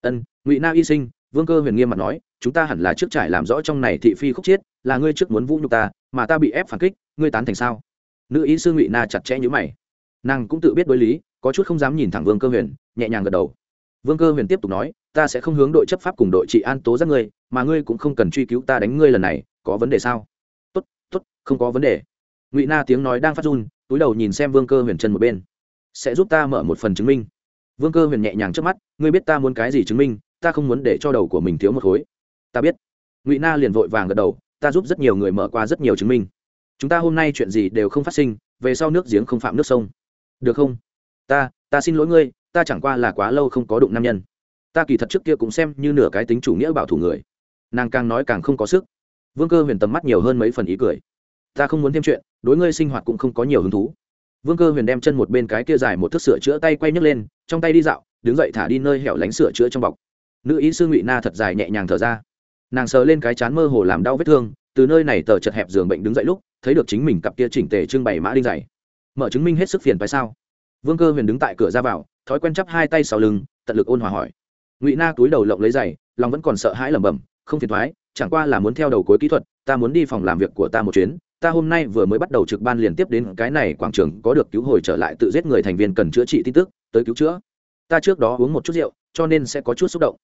Ân, ngụy na y sinh, vương cơ huyền nghiêm mặt nói, chúng ta hẳn là trước trải làm rõ trong này thị phi khúc chiết, là ngươi trước muốn vũ nhục ta, mà ta bị ép phản kích, ngươi tán thành sao? Nữ ý sư ngụy na chặt chẽ như mày. Nàng cũng tự biết đối lý, có chút không dám nhìn thẳng vương cơ huyền, nhẹ nhàng gật đầu. Vương cơ huyền tiếp tục nói, ta sẽ không hướng đội chấp pháp cùng đội trị an tố giác ngươi, mà ngươi cũng không cần truy cứu ta đánh ngươi lần này, có vấn đề sao? Tốt tốt, không có vấn đề. Ngụy na tiếng nói đang phát run túi đầu nhìn xem vương cơ huyền chân một bên. Sẽ giúp ta mở một phần chứng minh. Vương cơ huyền nhẹ nhàng trước mắt, ngươi biết ta muốn cái gì chứng minh, ta không muốn để cho đầu của mình thiếu một khối. Ta biết. Ngụy na liền vội vàng gật đầu, ta giúp rất nhiều người mở qua rất nhiều chứng minh. Chúng ta hôm nay chuyện gì đều không phát sinh, về sau nước giếng không phạm nước sông. Được không? Ta ta xin lỗi ngươi, ta chẳng qua là quá lâu không có đụng nam nhân. Ta kỳ thật trước kia cũng xem như nửa cái tính chủ nghĩa bảo thủ người. Nàng càng nói càng không có sức. Vương cơ huyền tầm mắt nhiều hơn mấy phần ý cười ta không muốn thêm chuyện, đối ngươi sinh hoạt cũng không có nhiều hứng thú. Vương cơ huyền đem chân một bên cái kia dài một thước sửa chữa tay quay nhấc lên, trong tay đi dạo, đứng dậy thả đi nơi hẻo lánh sửa chữa trong bọc. Nữ ý sư ngụy na thật dài nhẹ nhàng thở ra. Nàng sờ lên cái chán mơ hồ làm đau vết thương, từ nơi này tờ chật hẹp giường bệnh đứng dậy lúc, thấy được chính mình cặp kia chỉnh tề trưng bày mã đinh dày. Mở chứng minh hết sức phiền phải sao? Vương cơ huyền đứng tại cửa ra vào, thói quen chắp hai tay sau lưng, tận lực ôn hòa hỏi. Ngụy na túi đầu lộng lấy giày, lòng vẫn còn sợ hãi lẩm bẩm, không phiền thoái chẳng qua là muốn theo đầu cuối kỹ thuật, ta muốn đi phòng làm việc của ta một chuyến ta hôm nay vừa mới bắt đầu trực ban liền tiếp đến cái này quảng trường có được cứu hồi trở lại tự giết người thành viên cần chữa trị tin tức, tới cứu chữa. Ta trước đó uống một chút rượu, cho nên sẽ có chút xúc động.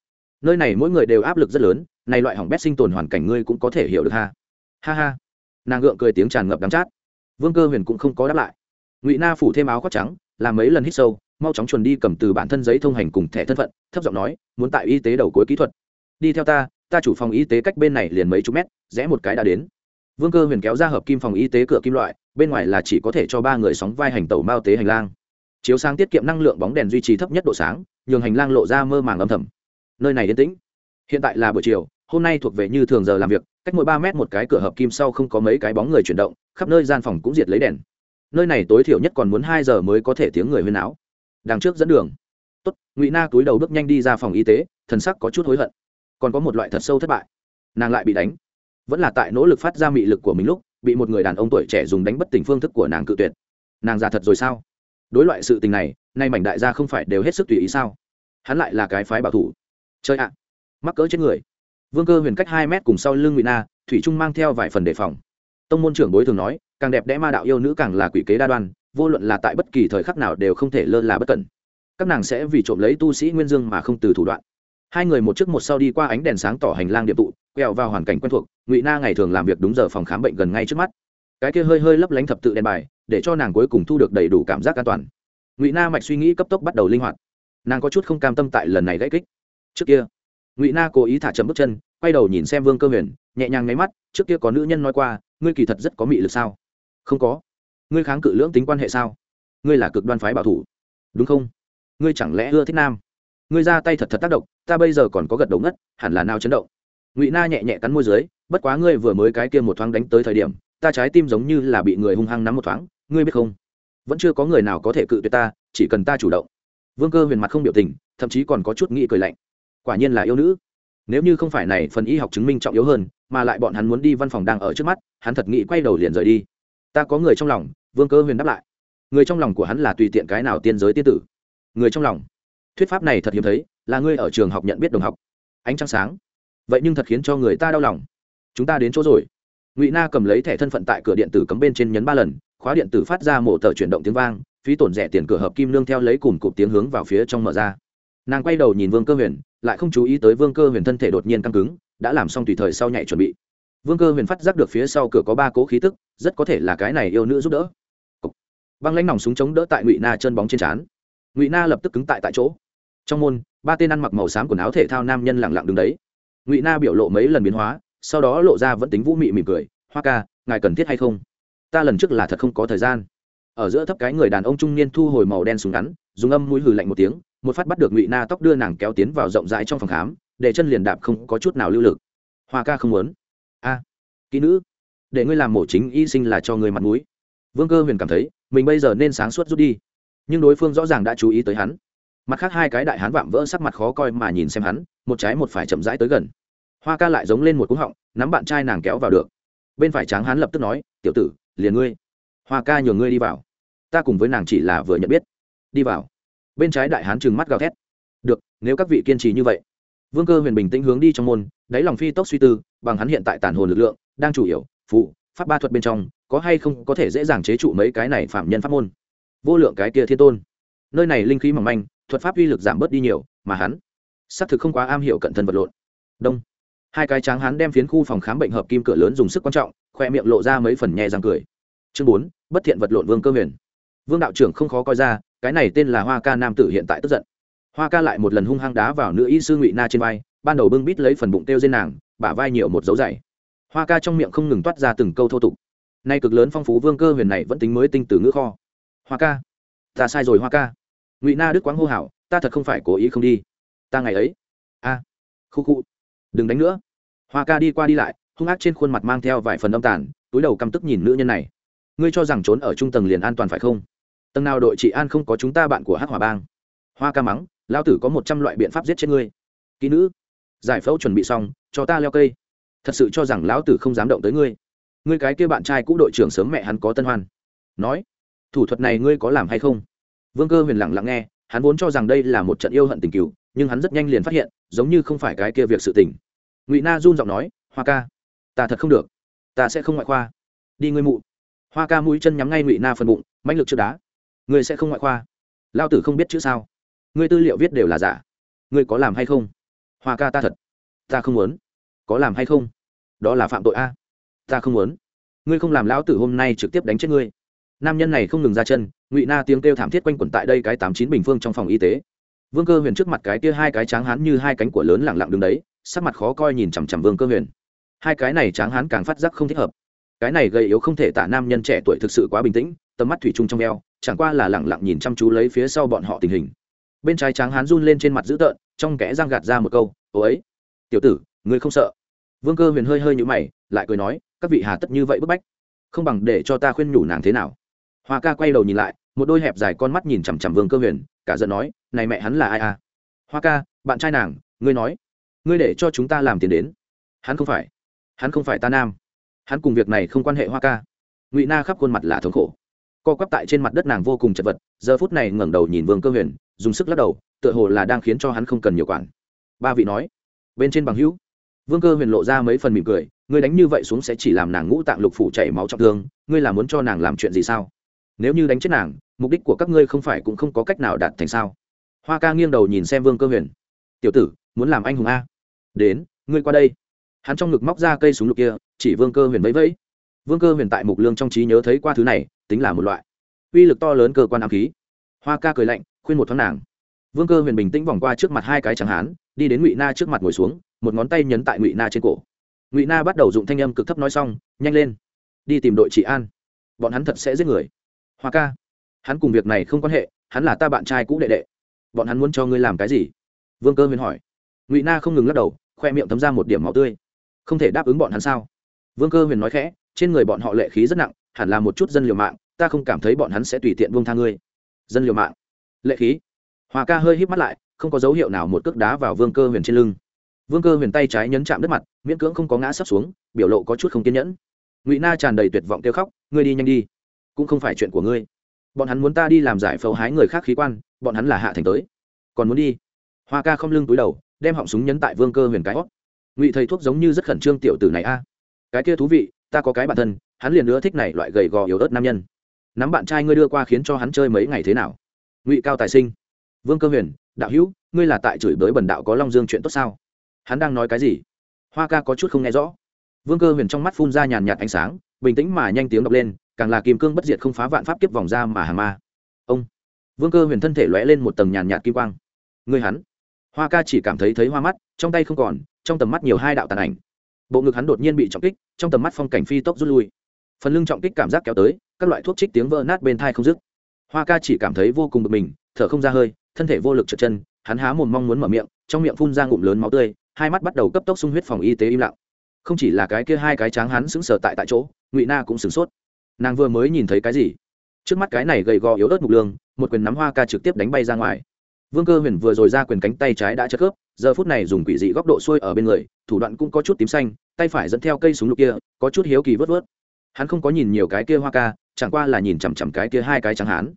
Nơi này mỗi người đều áp lực rất lớn, này loại hỏng bét sinh tồn hoàn cảnh ngươi cũng có thể hiểu được ha. Ha ha. Nàng gượng cười tiếng tràn ngập đắng chát. Vương cơ huyền cũng không có đáp lại. Ngụy na phủ thêm áo khoác trắng, làm mấy lần hít sâu, mau chóng chuẩn đi cầm từ bản thân giấy thông hành cùng thẻ thân phận, thấp giọng nói, muốn tại y tế đầu cuối kỹ thuật. Đi theo ta ta chủ phòng y tế cách bên này liền mấy chục mét, rẽ một cái đã đến vương cơ huyền kéo ra hợp kim phòng y tế cửa kim loại, bên ngoài là chỉ có thể cho ba người sóng vai hành tàu mao tế hành lang. Chiếu sáng tiết kiệm năng lượng bóng đèn duy trì thấp nhất độ sáng, nhường hành lang lộ ra mơ màng âm thầm. Nơi này yên tĩnh. Hiện tại là buổi chiều, hôm nay thuộc về như thường giờ làm việc, cách mỗi ba mét một cái cửa hợp kim sau không có mấy cái bóng người chuyển động, khắp nơi gian phòng cũng diệt lấy đèn. Nơi này tối thiểu nhất còn muốn hai giờ mới có thể tiếng người huyên áo đằng trước dẫn đường. Tốt, ngụy na túi đầu bước nhanh đi ra phòng y tế, thần sắc có chút hối hận. Còn có một loại thật sâu thất bại. Nàng lại bị đánh vẫn là tại nỗ lực phát ra mị lực của mình lúc, bị một người đàn ông tuổi trẻ dùng đánh bất tỉnh phương thức của nàng cự tuyệt. Nàng già thật rồi sao? Đối loại sự tình này, nay mảnh đại gia không phải đều hết sức tùy ý sao? Hắn lại là cái phái bảo thủ. Chơi ạ. Mắc cỡ chết người. Vương cơ huyền cách hai mét cùng sau lưng ngụy na, thủy trung mang theo vài phần đề phòng. Tông môn trưởng bối thường nói, càng đẹp đẽ ma đạo yêu nữ càng là quỷ kế đa đoan, vô luận là tại bất kỳ thời khắc nào đều không thể lơ là bất cẩn. Các nàng sẽ vì trộm lấy tu sĩ nguyên dương mà không từ thủ đoạn. Hai người một trước một sau đi qua ánh đèn sáng tỏ hành lang điệp tụ quẹo vào hoàn cảnh quen thuộc, ngụy na ngày thường làm việc đúng giờ phòng khám bệnh gần ngay trước mắt. Cái kia hơi hơi lấp lánh thập tự đèn bài, để cho nàng cuối cùng thu được đầy đủ cảm giác an toàn. Ngụy na mạch suy nghĩ cấp tốc bắt đầu linh hoạt. Nàng có chút không cam tâm tại lần này gãy kích. Trước kia, ngụy na cố ý thả chậm bước chân, quay đầu nhìn xem vương cơ huyền, nhẹ nhàng nháy mắt, trước kia có nữ nhân nói qua, ngươi kỳ thật rất có mị lực sao? Không có. Ngươi kháng cự lưỡng tính quan hệ sao? Ngươi là cực đoan phái bảo thủ. Đúng không? Ngươi chẳng lẽ ưa thích nam? Ngươi ra tay thật thật tác động, ta bây giờ còn có gật đầu ngất, hẳn là nào chấn động ngụy na nhẹ nhẹ cắn môi dưới, bất quá ngươi vừa mới cái kia một thoáng đánh tới thời điểm, ta trái tim giống như là bị người hung hăng nắm một thoáng, ngươi biết không? Vẫn chưa có người nào có thể cự tuyệt ta, chỉ cần ta chủ động. Vương cơ huyền mặt không biểu tình, thậm chí còn có chút nghĩ cười lạnh. Quả nhiên là yêu nữ. Nếu như không phải này, phần y học chứng minh trọng yếu hơn, mà lại bọn hắn muốn đi văn phòng đang ở trước mắt, hắn thật nghĩ quay đầu liền rời đi. Ta có người trong lòng, vương cơ huyền đáp lại. Người trong lòng của hắn là tùy tiện cái nào tiên giới tiên tử? Người trong lòng. Thuyết pháp này thật hiếm thấy, là ngươi ở trường học nhận biết đồng học. Ánh trăng sáng vậy nhưng thật khiến cho người ta đau lòng. Chúng ta đến chỗ rồi. Ngụy na cầm lấy thẻ thân phận tại cửa điện tử cấm bên trên nhấn ba lần, khóa điện tử phát ra mổ tờ chuyển động tiếng vang, phí tổn rẻ tiền cửa hợp kim nương theo lấy cùng cụp tiếng hướng vào phía trong mở ra. Nàng quay đầu nhìn vương cơ huyền, lại không chú ý tới vương cơ huyền thân thể đột nhiên căng cứng, đã làm xong tùy thời sau nhảy chuẩn bị. Vương cơ huyền phát giác được phía sau cửa có ba cố khí tức, rất có thể là cái này yêu nữ giúp đỡ. Băng lãnh nòng súng chống đỡ tại ngụy na chân bóng trên trán. Ngụy na lập tức cứng tại tại chỗ. Trong môn, ba tên ăn mặc màu xám quần áo thể thao nam nhân lẳng lặng đứng đấy ngụy na biểu lộ mấy lần biến hóa, sau đó lộ ra vẫn tính vũ mị mỉm cười, hoa ca, ngài cần thiết hay không? Ta lần trước là thật không có thời gian. Ở giữa thấp cái người đàn ông trung niên thu hồi màu đen súng ngắn, dùng âm mũi hừ lạnh một tiếng, một phát bắt được ngụy na tóc đưa nàng kéo tiến vào rộng rãi trong phòng khám, để chân liền đạp không có chút nào lưu lực. Hoa ca không muốn. A, kỹ nữ, để ngươi làm mổ chính y sinh là cho ngươi mặt mũi. Vương cơ huyền cảm thấy, mình bây giờ nên sáng suốt rút đi. Nhưng đối phương rõ ràng đã chú ý tới hắn. Mặt khác hai cái đại hán vạm vỡ sắc mặt khó coi mà nhìn xem hắn, một trái một phải chậm rãi tới gần hoa ca lại giống lên một cú họng, nắm bạn trai nàng kéo vào được. Bên phải tráng hắn lập tức nói, tiểu tử, liền ngươi. Hoa ca nhường ngươi đi vào. Ta cùng với nàng chỉ là vừa nhận biết. Đi vào. Bên trái đại hán trừng mắt gào thét. Được, nếu các vị kiên trì như vậy. Vương cơ huyền bình tĩnh hướng đi trong môn, đáy lòng phi tốc suy tư, bằng hắn hiện tại tản hồn lực lượng, đang chủ yếu, phụ, pháp ba thuật bên trong, có hay không có thể dễ dàng chế trụ mấy cái này phạm nhân pháp môn. Vô lượng cái kia thiên tôn. Nơi này linh khí mỏng manh, thuật pháp uy lực giảm bớt đi nhiều, mà hắn, xác thực không quá am hiểu cận thân vật lộn. Đông hai cái tráng hắn đem phiến khu phòng khám bệnh hợp kim cửa lớn dùng sức quan trọng, khoe miệng lộ ra mấy phần nhẹ răng cười. Chương bốn, bất thiện vật lộn vương cơ huyền. Vương đạo trưởng không khó coi ra, cái này tên là hoa ca nam tử hiện tại tức giận. Hoa ca lại một lần hung hăng đá vào nữ y sư ngụy na trên vai, ban đầu bưng bít lấy phần bụng têu trên nàng, bả vai nhiều một dấu dày. Hoa ca trong miệng không ngừng toát ra từng câu thô tục. Nay cực lớn phong phú vương cơ huyền này vẫn tính mới tinh từ ngữ kho. Hoa ca, ta sai rồi hoa ca. Ngụy na đức quáng hô hào, ta thật không phải cố ý không đi. Ta ngày ấy, a à. khu khu đừng đánh nữa. Hoa ca đi qua đi lại, hung ác trên khuôn mặt mang theo vài phần âm tàn, túi đầu căm tức nhìn nữ nhân này. Ngươi cho rằng trốn ở trung tầng liền an toàn phải không? Tầng nào đội chị an không có chúng ta bạn của hắc hỏa bang? Hoa ca mắng lao tử có một trăm loại biện pháp giết chết ngươi. Kỹ nữ, giải phẫu chuẩn bị xong, cho ta leo cây. Thật sự cho rằng lão tử không dám động tới ngươi. Ngươi cái kia bạn trai cũ đội trưởng sớm mẹ hắn có tân hoan. Nói, thủ thuật này ngươi có làm hay không? Vương cơ huyền lặng lặng nghe, hắn vốn cho rằng đây là một trận yêu hận tình cựu nhưng hắn rất nhanh liền phát hiện, giống như không phải cái kia việc sự tình. Ngụy na run giọng nói, hoa ca, ta thật không được. Ta sẽ không ngoại khoa. Đi ngươi mụ. Hoa ca mũi chân nhắm ngay ngụy na phần bụng, mãnh lực trước đá. Ngươi sẽ không ngoại khoa. Lao tử không biết chữ sao. Ngươi tư liệu viết đều là giả. Ngươi có làm hay không? Hoa ca, ta thật. Ta không muốn. Có làm hay không? Đó là phạm tội a. Ta không muốn. Ngươi không làm lão tử hôm nay trực tiếp đánh chết ngươi. Nam nhân này không ngừng ra chân, ngụy na tiếng kêu thảm thiết quanh quẩn tại đây cái tám chín bình phương trong phòng y tế vương cơ huyền trước mặt cái kia hai cái tráng hán như hai cánh của lớn lẳng lặng đứng đấy, sắc mặt khó coi nhìn chằm chằm vương cơ huyền. Hai cái này tráng hán càng phát giác không thích hợp. Cái này gây yếu không thể tả nam nhân trẻ tuổi thực sự quá bình tĩnh, tầm mắt thủy chung trong eo, chẳng qua là lẳng lặng nhìn chăm chú lấy phía sau bọn họ tình hình. Bên trái tráng hán run lên trên mặt dữ tợn, trong kẽ răng gạt ra một câu ồ ấy, tiểu tử, ngươi không sợ? Vương cơ huyền hơi hơi nhũ mày, lại cười nói, các vị hà tất như vậy bức bách, không bằng để cho ta khuyên nhủ nàng thế nào. Hoa ca quay đầu nhìn lại, một đôi hẹp dài con mắt nhìn chằm chằm vương cơ huyền cả giận nói, này mẹ hắn là ai à? Hoa ca, bạn trai nàng, ngươi nói, ngươi để cho chúng ta làm tiền đến. Hắn không phải, hắn không phải ta nam. Hắn cùng việc này không quan hệ hoa ca. Ngụy na khắp khuôn mặt là thống khổ. Co quắp tại trên mặt đất nàng vô cùng chật vật, giờ phút này ngẩng đầu nhìn vương cơ huyền, dùng sức lắc đầu, tựa hồ là đang khiến cho hắn không cần nhiều quản. Ba vị nói, bên trên bằng hữu. Vương cơ huyền lộ ra mấy phần mỉm cười, ngươi đánh như vậy xuống sẽ chỉ làm nàng ngũ tạng lục phủ chảy máu trọng thương, ngươi là muốn cho nàng làm chuyện gì sao? Nếu như đánh chết nàng mục đích của các ngươi không phải cũng không có cách nào đạt thành sao? Hoa ca nghiêng đầu nhìn xem vương cơ huyền. Tiểu tử, muốn làm anh hùng a. Đến, ngươi qua đây. Hắn trong ngực móc ra cây súng lục kia, chỉ vương cơ huyền vẫy vẫy. Vương cơ huyền tại mục lương trong trí nhớ thấy qua thứ này, tính là một loại uy lực to lớn cơ quan ám khí. Hoa ca cười lạnh, khuyên một thoáng nàng. Vương cơ huyền bình tĩnh vòng qua trước mặt hai cái chẳng hán, đi đến ngụy na trước mặt ngồi xuống, một ngón tay nhấn tại ngụy na trên cổ. Ngụy na bắt đầu dụng thanh âm cực thấp nói xong, nhanh lên, đi tìm đội trị an. Bọn hắn thật sẽ giết người. Hoa ca hắn cùng việc này không quan hệ, hắn là ta bạn trai cũ đệ đệ. Bọn hắn muốn cho ngươi làm cái gì? Vương cơ huyền hỏi. Ngụy na không ngừng lắc đầu, khoe miệng thấm ra một điểm máu tươi. Không thể đáp ứng bọn hắn sao? Vương cơ huyền nói khẽ, trên người bọn họ lệ khí rất nặng, hẳn là một chút dân liều mạng, ta không cảm thấy bọn hắn sẽ tùy tiện buông tha ngươi. Dân liều mạng? Lệ khí? Hòa ca hơi híp mắt lại, không có dấu hiệu nào một cước đá vào vương cơ huyền trên lưng. Vương cơ huyền tay trái nhấn chạm đất mặt, miễn cưỡng không có ngã sắp xuống, biểu lộ có chút không kiên nhẫn. Ngụy na tràn đầy tuyệt vọng kêu khóc, ngươi đi nhanh đi, cũng không phải chuyện của ngươi bọn hắn muốn ta đi làm giải phẫu hái người khác khí quan, bọn hắn là hạ thành tới. Còn muốn đi? Hoa ca không lưng túi đầu, đem họng súng nhấn tại vương cơ huyền cái hót. Ngụy thầy thuốc giống như rất khẩn trương tiểu tử này a. Cái kia thú vị, ta có cái bản thân, hắn liền nữa thích này loại gầy gò yếu ớt nam nhân. Nắm bạn trai ngươi đưa qua khiến cho hắn chơi mấy ngày thế nào? Ngụy cao tài sinh. Vương cơ huyền, đạo hữu, ngươi là tại chửi bới bần đạo có long dương chuyện tốt sao? Hắn đang nói cái gì? Hoa ca có chút không nghe rõ. Vương cơ huyền trong mắt phun ra nhàn nhạt ánh sáng, bình tĩnh mà nhanh tiếng đọc lên càng là kim cương bất diệt không phá vạn pháp kiếp vòng ra mà hàng ma. Ông, vương cơ huyền thân thể lóe lên một tầng nhàn nhạt kim quang. Ngươi hắn. Hoa ca chỉ cảm thấy thấy hoa mắt, trong tay không còn, trong tầm mắt nhiều hai đạo tàn ảnh. Bộ ngực hắn đột nhiên bị trọng kích, trong tầm mắt phong cảnh phi tốc rút lui. Phần lưng trọng kích cảm giác kéo tới, các loại thuốc trích tiếng vỡ nát bên thai không dứt. Hoa ca chỉ cảm thấy vô cùng bực mình, thở không ra hơi, thân thể vô lực trượt chân, hắn há mồm mong muốn mở miệng, trong miệng phun ra ngụm lớn máu tươi, hai mắt bắt đầu cấp tốc sung huyết phòng y tế im lặng. Không chỉ là cái kia hai cái tráng hắn sững sờ tại tại chỗ, ngụy na cũng sửng sốt nàng vừa mới nhìn thấy cái gì? Trước mắt cái này gầy gò yếu ớt mục lương, một quyền nắm hoa ca trực tiếp đánh bay ra ngoài. Vương cơ huyền vừa rồi ra quyền cánh tay trái đã chất khớp, giờ phút này dùng quỷ dị góc độ xuôi ở bên người, thủ đoạn cũng có chút tím xanh, tay phải dẫn theo cây súng lục kia, có chút hiếu kỳ vớt vớt. Hắn không có nhìn nhiều cái kia hoa ca, chẳng qua là nhìn chằm chằm cái kia hai cái trắng hắn.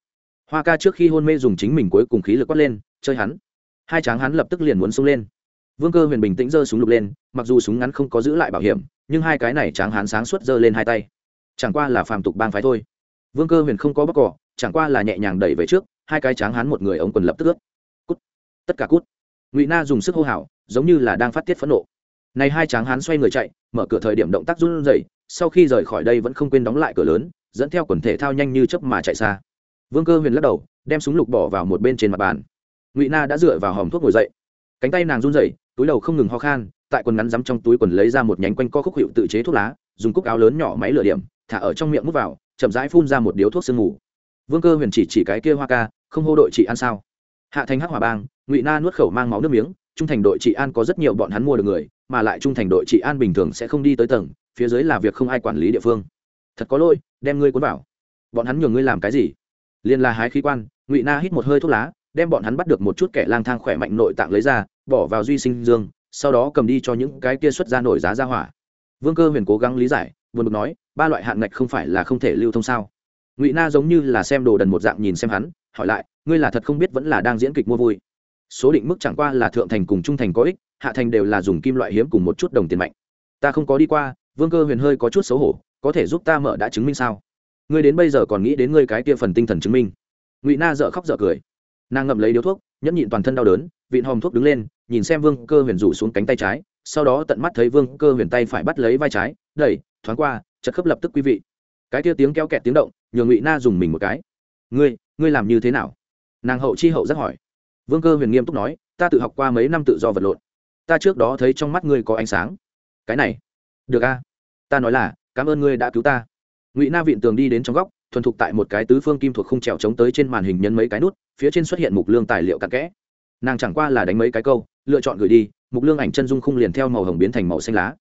hoa ca trước khi hôn mê dùng chính mình cuối cùng khí lực quát lên, chơi hắn. Hai tráng hắn lập tức liền muốn xông lên. Vương cơ huyền bình tĩnh giơ súng lục lên, mặc dù súng ngắn không có giữ lại bảo hiểm, nhưng hai cái này tráng hắn sáng suốt giơ lên hai tay chẳng qua là phàm tục bang phái thôi. Vương cơ huyền không có bóc cỏ, chẳng qua là nhẹ nhàng đẩy về trước, hai cái tráng hắn một người ống quần lập tức ướt. Cút. Tất cả cút. Ngụy na dùng sức hô hào, giống như là đang phát tiết phẫn nộ. Này hai tráng hắn xoay người chạy, mở cửa thời điểm động tác run rẩy, sau khi rời khỏi đây vẫn không quên đóng lại cửa lớn, dẫn theo quần thể thao nhanh như chớp mà chạy xa. Vương cơ huyền lắc đầu, đem súng lục bỏ vào một bên trên mặt bàn. Ngụy na đã dựa vào hòm thuốc ngồi dậy. Cánh tay nàng run rẩy, túi đầu không ngừng ho khan, tại quần ngắn rắm trong túi quần lấy ra một nhánh quanh co khúc hiệu tự chế thuốc lá, dùng cúc áo lớn nhỏ máy lửa điểm thả ở trong miệng mút vào, chậm rãi phun ra một điếu thuốc sương mù. Vương cơ huyền chỉ chỉ cái kia hoa ca, không hô đội chị ăn sao? Hạ thành hắc hòa bang, ngụy na nuốt khẩu mang máu nước miếng, trung thành đội chị an có rất nhiều bọn hắn mua được người, mà lại trung thành đội chị an bình thường sẽ không đi tới tầng, phía dưới là việc không ai quản lý địa phương. Thật có lỗi, đem ngươi cuốn vào. Bọn hắn nhường ngươi làm cái gì? Liền là hái khí quan, ngụy na hít một hơi thuốc lá, đem bọn hắn bắt được một chút kẻ lang thang khỏe mạnh nội tạng lấy ra, bỏ vào duy sinh dương, sau đó cầm đi cho những cái kia xuất ra nổi giá ra hỏa. Vương cơ huyền cố gắng lý giải vừa được nói ba loại hạn ngạch không phải là không thể lưu thông sao? Ngụy na giống như là xem đồ đần một dạng nhìn xem hắn, hỏi lại, ngươi là thật không biết vẫn là đang diễn kịch mua vui? Số định mức chẳng qua là thượng thành cùng trung thành có ích, hạ thành đều là dùng kim loại hiếm cùng một chút đồng tiền mạnh. Ta không có đi qua, vương cơ huyền hơi có chút xấu hổ, có thể giúp ta mở đã chứng minh sao? Ngươi đến bây giờ còn nghĩ đến ngươi cái kia phần tinh thần chứng minh? Ngụy na dợ khóc dợ cười. Nàng ngậm lấy điếu thuốc, nhẫn nhịn toàn thân đau đớn, vịn hòm thuốc đứng lên, nhìn xem vương cơ huyền rủ xuống cánh tay trái, sau đó tận mắt thấy vương cơ huyền tay phải bắt lấy vai trái, đẩy, thoáng qua chật khớp lập tức quý vị. Cái kia tiếng kéo kẹt tiếng động, nhường ngụy na dùng mình một cái. Ngươi ngươi làm như thế nào? Nàng hậu chi hậu rất hỏi. Vương cơ huyền nghiêm túc nói, ta tự học qua mấy năm tự do vật lộn. Ta trước đó thấy trong mắt ngươi có ánh sáng. Cái này, được a ta nói là, cảm ơn ngươi đã cứu ta. Ngụy na vịn tường đi đến trong góc, thuần thục tại một cái tứ phương kim thuộc không trèo chống tới trên màn hình nhân mấy cái nút, phía trên xuất hiện mục lương tài liệu cặn kẽ. Nàng chẳng qua là đánh mấy cái câu, lựa chọn gửi đi, mục lương ảnh chân dung khung liền theo màu hồng biến thành màu xanh lá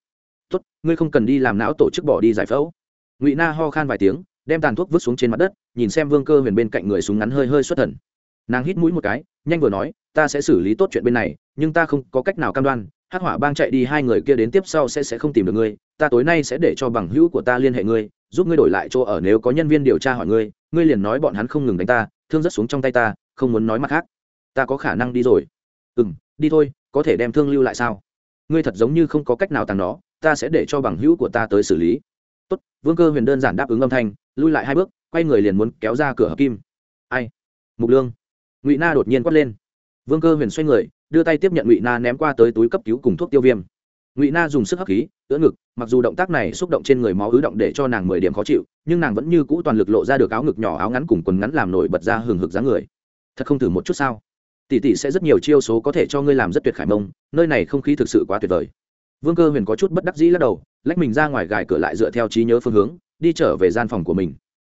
tốt, ngươi không cần đi làm não tổ chức bỏ đi giải phẫu. Ngụy na ho khan vài tiếng, đem tàn thuốc vứt xuống trên mặt đất, nhìn xem vương cơ huyền bên cạnh người súng ngắn hơi hơi xuất thần. Nàng hít mũi một cái, nhanh vừa nói, ta sẽ xử lý tốt chuyện bên này, nhưng ta không có cách nào cam đoan, hắc hỏa bang chạy đi hai người kia đến tiếp sau sẽ sẽ không tìm được ngươi, ta tối nay sẽ để cho bằng hữu của ta liên hệ ngươi, giúp ngươi đổi lại chỗ ở nếu có nhân viên điều tra hỏi ngươi ngươi liền nói bọn hắn không ngừng đánh ta, thương rất xuống trong tay ta, không muốn nói mặt khác. Ta có khả năng đi rồi. Ừ m đi thôi, có thể đem thương lưu lại sao? Ngươi thật giống như không có cách nào tàng nó ta sẽ để cho bằng hữu của ta tới xử lý. Tốt, vương cơ huyền đơn giản đáp ứng âm thanh, lui lại hai bước, quay người liền muốn kéo ra cửa hợp kim. Ai? Mục lương. Ngụy na đột nhiên quát lên. Vương cơ huyền xoay người, đưa tay tiếp nhận ngụy na ném qua tới túi cấp cứu cùng thuốc tiêu viêm. Ngụy na dùng sức hấp khí, ưỡn ngực, mặc dù động tác này xúc động trên người máu ứ động để cho nàng mười điểm khó chịu, nhưng nàng vẫn như cũ toàn lực lộ ra được áo ngực nhỏ áo ngắn cùng quần ngắn làm nổi bật ra hừng hực dáng người. Thật không thử một chút sao? Tỷ tỷ sẽ rất nhiều chiêu số có thể cho ngươi làm rất tuyệt khải mông, nơi này không khí thực sự quá tuyệt vời vương cơ huyền có chút bất đắc dĩ lắc đầu, lách mình ra ngoài gài cửa lại dựa theo trí nhớ phương hướng, đi trở về gian phòng của mình.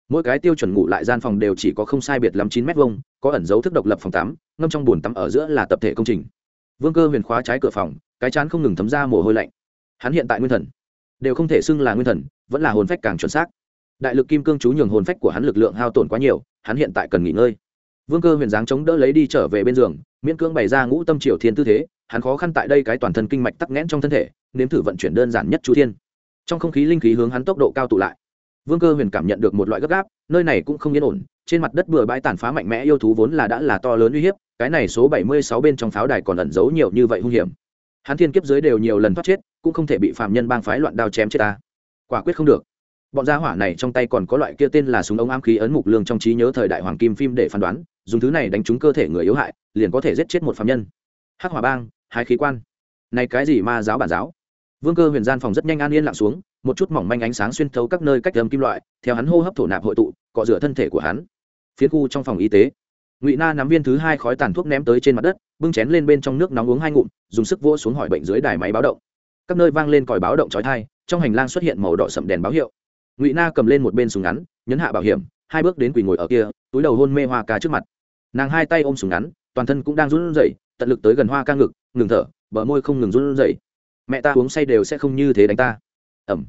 Mỗi cái tiêu chuẩn ngủ lại gian phòng đều chỉ có không sai biệt lắm chín m hai có ẩn dấu thức độc lập phòng tắm, ngâm trong bồn tắm ở giữa là tập thể công trình. Vương cơ huyền khóa trái cửa phòng, cái chán không ngừng thấm ra mồ hôi lạnh. Hắn hiện tại nguyên thần, đều không thể xưng là nguyên thần, vẫn là hồn phách càng chuẩn xác. Đại lực kim cương chú nhường hồn phách của hắn lực lượng hao tổn quá nhiều, hắn hiện tại cần nghỉ ngơi vương cơ huyền dáng chống đỡ lấy đi trở về bên giường, miễn cưỡng bày ra ngũ tâm triều thiên tư thế, hắn khó khăn tại đây cái toàn thân kinh mạch tắc nghẽn trong thân thể, nếm thử vận chuyển đơn giản nhất chú thiên. Trong không khí linh khí hướng hắn tốc độ cao tụ lại. Vương cơ huyền cảm nhận được một loại gấp gáp, nơi này cũng không yên ổn, trên mặt đất bừa bãi tàn phá mạnh mẽ yêu thú vốn là đã là to lớn uy hiếp, cái này số bảy mươi sáu bên trong pháo đài còn ẩn giấu nhiều như vậy hung hiểm. Hắn thiên kiếp dưới đều nhiều lần thoát chết, cũng không thể bị phạm nhân bang phái loạn đao chém chết ta. Quả quyết không được. Bọn gia hỏa này trong tay còn có loại kia tên là súng ống ám khí ấn mục lương trong trí nhớ thời đại hoàng kim phim để phán đoán dùng thứ này đánh trúng cơ thể người yếu hại, liền có thể giết chết một phạm nhân. Hắc hỏa bang, hai khí quan. Này cái gì ma giáo bản giáo? Vương cơ huyền gian phòng rất nhanh an yên lặng xuống, một chút mỏng manh ánh sáng xuyên thấu các nơi cách âm kim loại, theo hắn hô hấp thổ nạp hội tụ, cọ rửa thân thể của hắn. Phiến khu trong phòng y tế. Ngụy na nắm viên thứ hai khói tàn thuốc ném tới trên mặt đất, bưng chén lên bên trong nước nóng uống hai ngụm, dùng sức vỗ xuống hỏi bệnh dưới đài máy báo động. Các nơi vang lên còi báo động trói thai trong hành lang xuất hiện màu đỏ sậm đèn báo hiệu. Ngụy na cầm lên một bên súng ngắn, nhấn hạ bảo hiểm, hai bước đến quỳ ngồi ở kia, túi đầu hôn mê hoa ca trước mặt nàng hai tay ôm súng ngắn, toàn thân cũng đang run rẩy, tận lực tới gần hoa ca ngực, ngừng thở, bờ môi không ngừng run rẩy. Mẹ ta uống say đều sẽ không như thế đánh ta. Ẩm.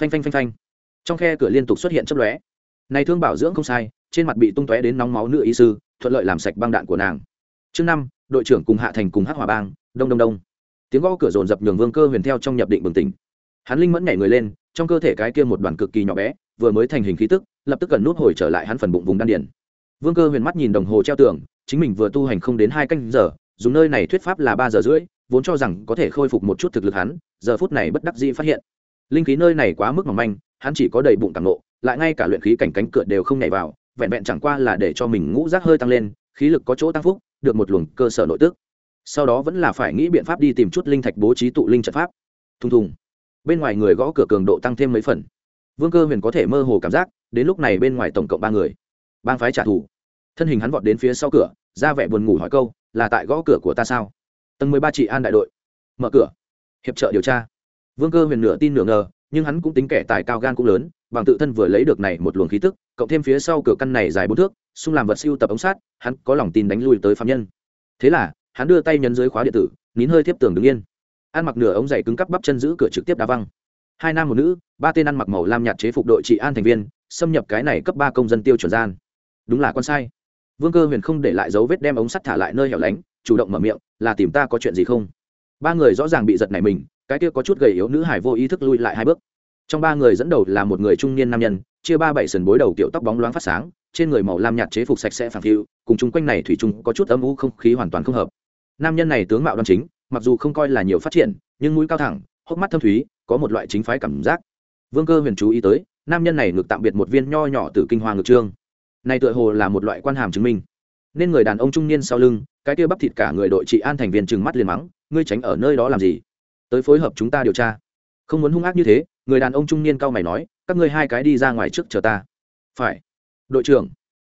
Phanh phanh phanh phanh. Trong khe cửa liên tục xuất hiện chấp lóe. Này thương bảo dưỡng không sai, trên mặt bị tung tóe đến nóng máu nữ y sư, thuận lợi làm sạch băng đạn của nàng. Chương năm, đội trưởng cùng hạ thành cùng hát hỏa bang, đông đông đông. Tiếng gõ cửa rồn dập nhường vương cơ huyền theo trong nhập định bừng tỉnh. Hắn linh mẫn nhảy người lên, trong cơ thể cái kia một đoàn cực kỳ nhỏ bé, vừa mới thành hình khí tức, lập tức cần nút hồi trở lại hắn phần bụng vùng đan điền vương cơ huyền mắt nhìn đồng hồ treo tường, chính mình vừa tu hành không đến hai canh giờ, dùng nơi này thuyết pháp là ba giờ rưỡi, vốn cho rằng có thể khôi phục một chút thực lực hắn, giờ phút này bất đắc dĩ phát hiện. Linh khí nơi này quá mức mỏng manh, hắn chỉ có đầy bụng tàng nộ, lại ngay cả luyện khí cảnh cánh cửa đều không nhảy vào, vẹn vẹn chẳng qua là để cho mình ngũ rác hơi tăng lên, khí lực có chỗ tăng phúc, được một luồng cơ sở nội tức. Sau đó vẫn là phải nghĩ biện pháp đi tìm chút linh thạch bố trí tụ linh trận pháp. Thùng thùng. Bên ngoài người gõ cửa cường độ tăng thêm mấy phần. Vương cơ huyền có thể mơ hồ cảm giác, đến lúc này bên ngoài tổng cộng ba người bang phái trả thù. Thân hình hắn vọt đến phía sau cửa, ra vẻ buồn ngủ hỏi câu, là tại gõ cửa của ta sao? Tầng mười ba chị an đại đội. Mở cửa. Hiệp trợ điều tra. Vương cơ huyền nửa tin nửa ngờ, nhưng hắn cũng tính kẻ tài cao gan cũng lớn, bằng tự thân vừa lấy được này một luồng khí tức, cộng thêm phía sau cửa căn này dài bốn thước, xung làm vật siêu tập ống sát, hắn có lòng tin đánh lui tới phạm nhân. Thế là, hắn đưa tay nhấn dưới khóa điện tử, nín hơi tiếp tường đứng yên. Ăn mặc nửa ống dày cứng cắp bắp chân giữ cửa trực tiếp đá văng. Hai nam một nữ, ba tên ăn mặc màu lam nhạt chế phục đội trị an thành viên, xâm nhập cái này cấp ba công dân tiêu chuẩn gian đúng là con sai. Vương cơ huyền không để lại dấu vết đem ống sắt thả lại nơi hẻo lánh, chủ động mở miệng, là tìm ta có chuyện gì không? Ba người rõ ràng bị giật này mình, cái kia có chút gầy yếu nữ hải vô ý thức lui lại hai bước. Trong ba người dẫn đầu là một người trung niên nam nhân, chia ba bảy sườn bối đầu kiểu tóc bóng loáng phát sáng, trên người màu lam nhạt chế phục sạch sẽ phẳng phiu, cùng chung quanh này thủy chung có chút âm u không khí hoàn toàn không hợp. Nam nhân này tướng mạo đoan chính, mặc dù không coi là nhiều phát triển, nhưng mũi cao thẳng, hốc mắt thâm thúy, có một loại chính phái cảm giác. Vương cơ huyền chú ý tới, nam nhân này ngược tạm biệt một viên nho nhỏ từ kinh hoa ngược trương này tựa hồ là một loại quan hàm chứng minh. Nên người đàn ông trung niên sau lưng, cái kia bắp thịt cả người đội trị an thành viên trừng mắt liền mắng, ngươi tránh ở nơi đó làm gì? Tới phối hợp chúng ta điều tra. Không muốn hung ác như thế, người đàn ông trung niên cao mày nói, các ngươi hai cái đi ra ngoài trước chờ ta. Phải. Đội trưởng.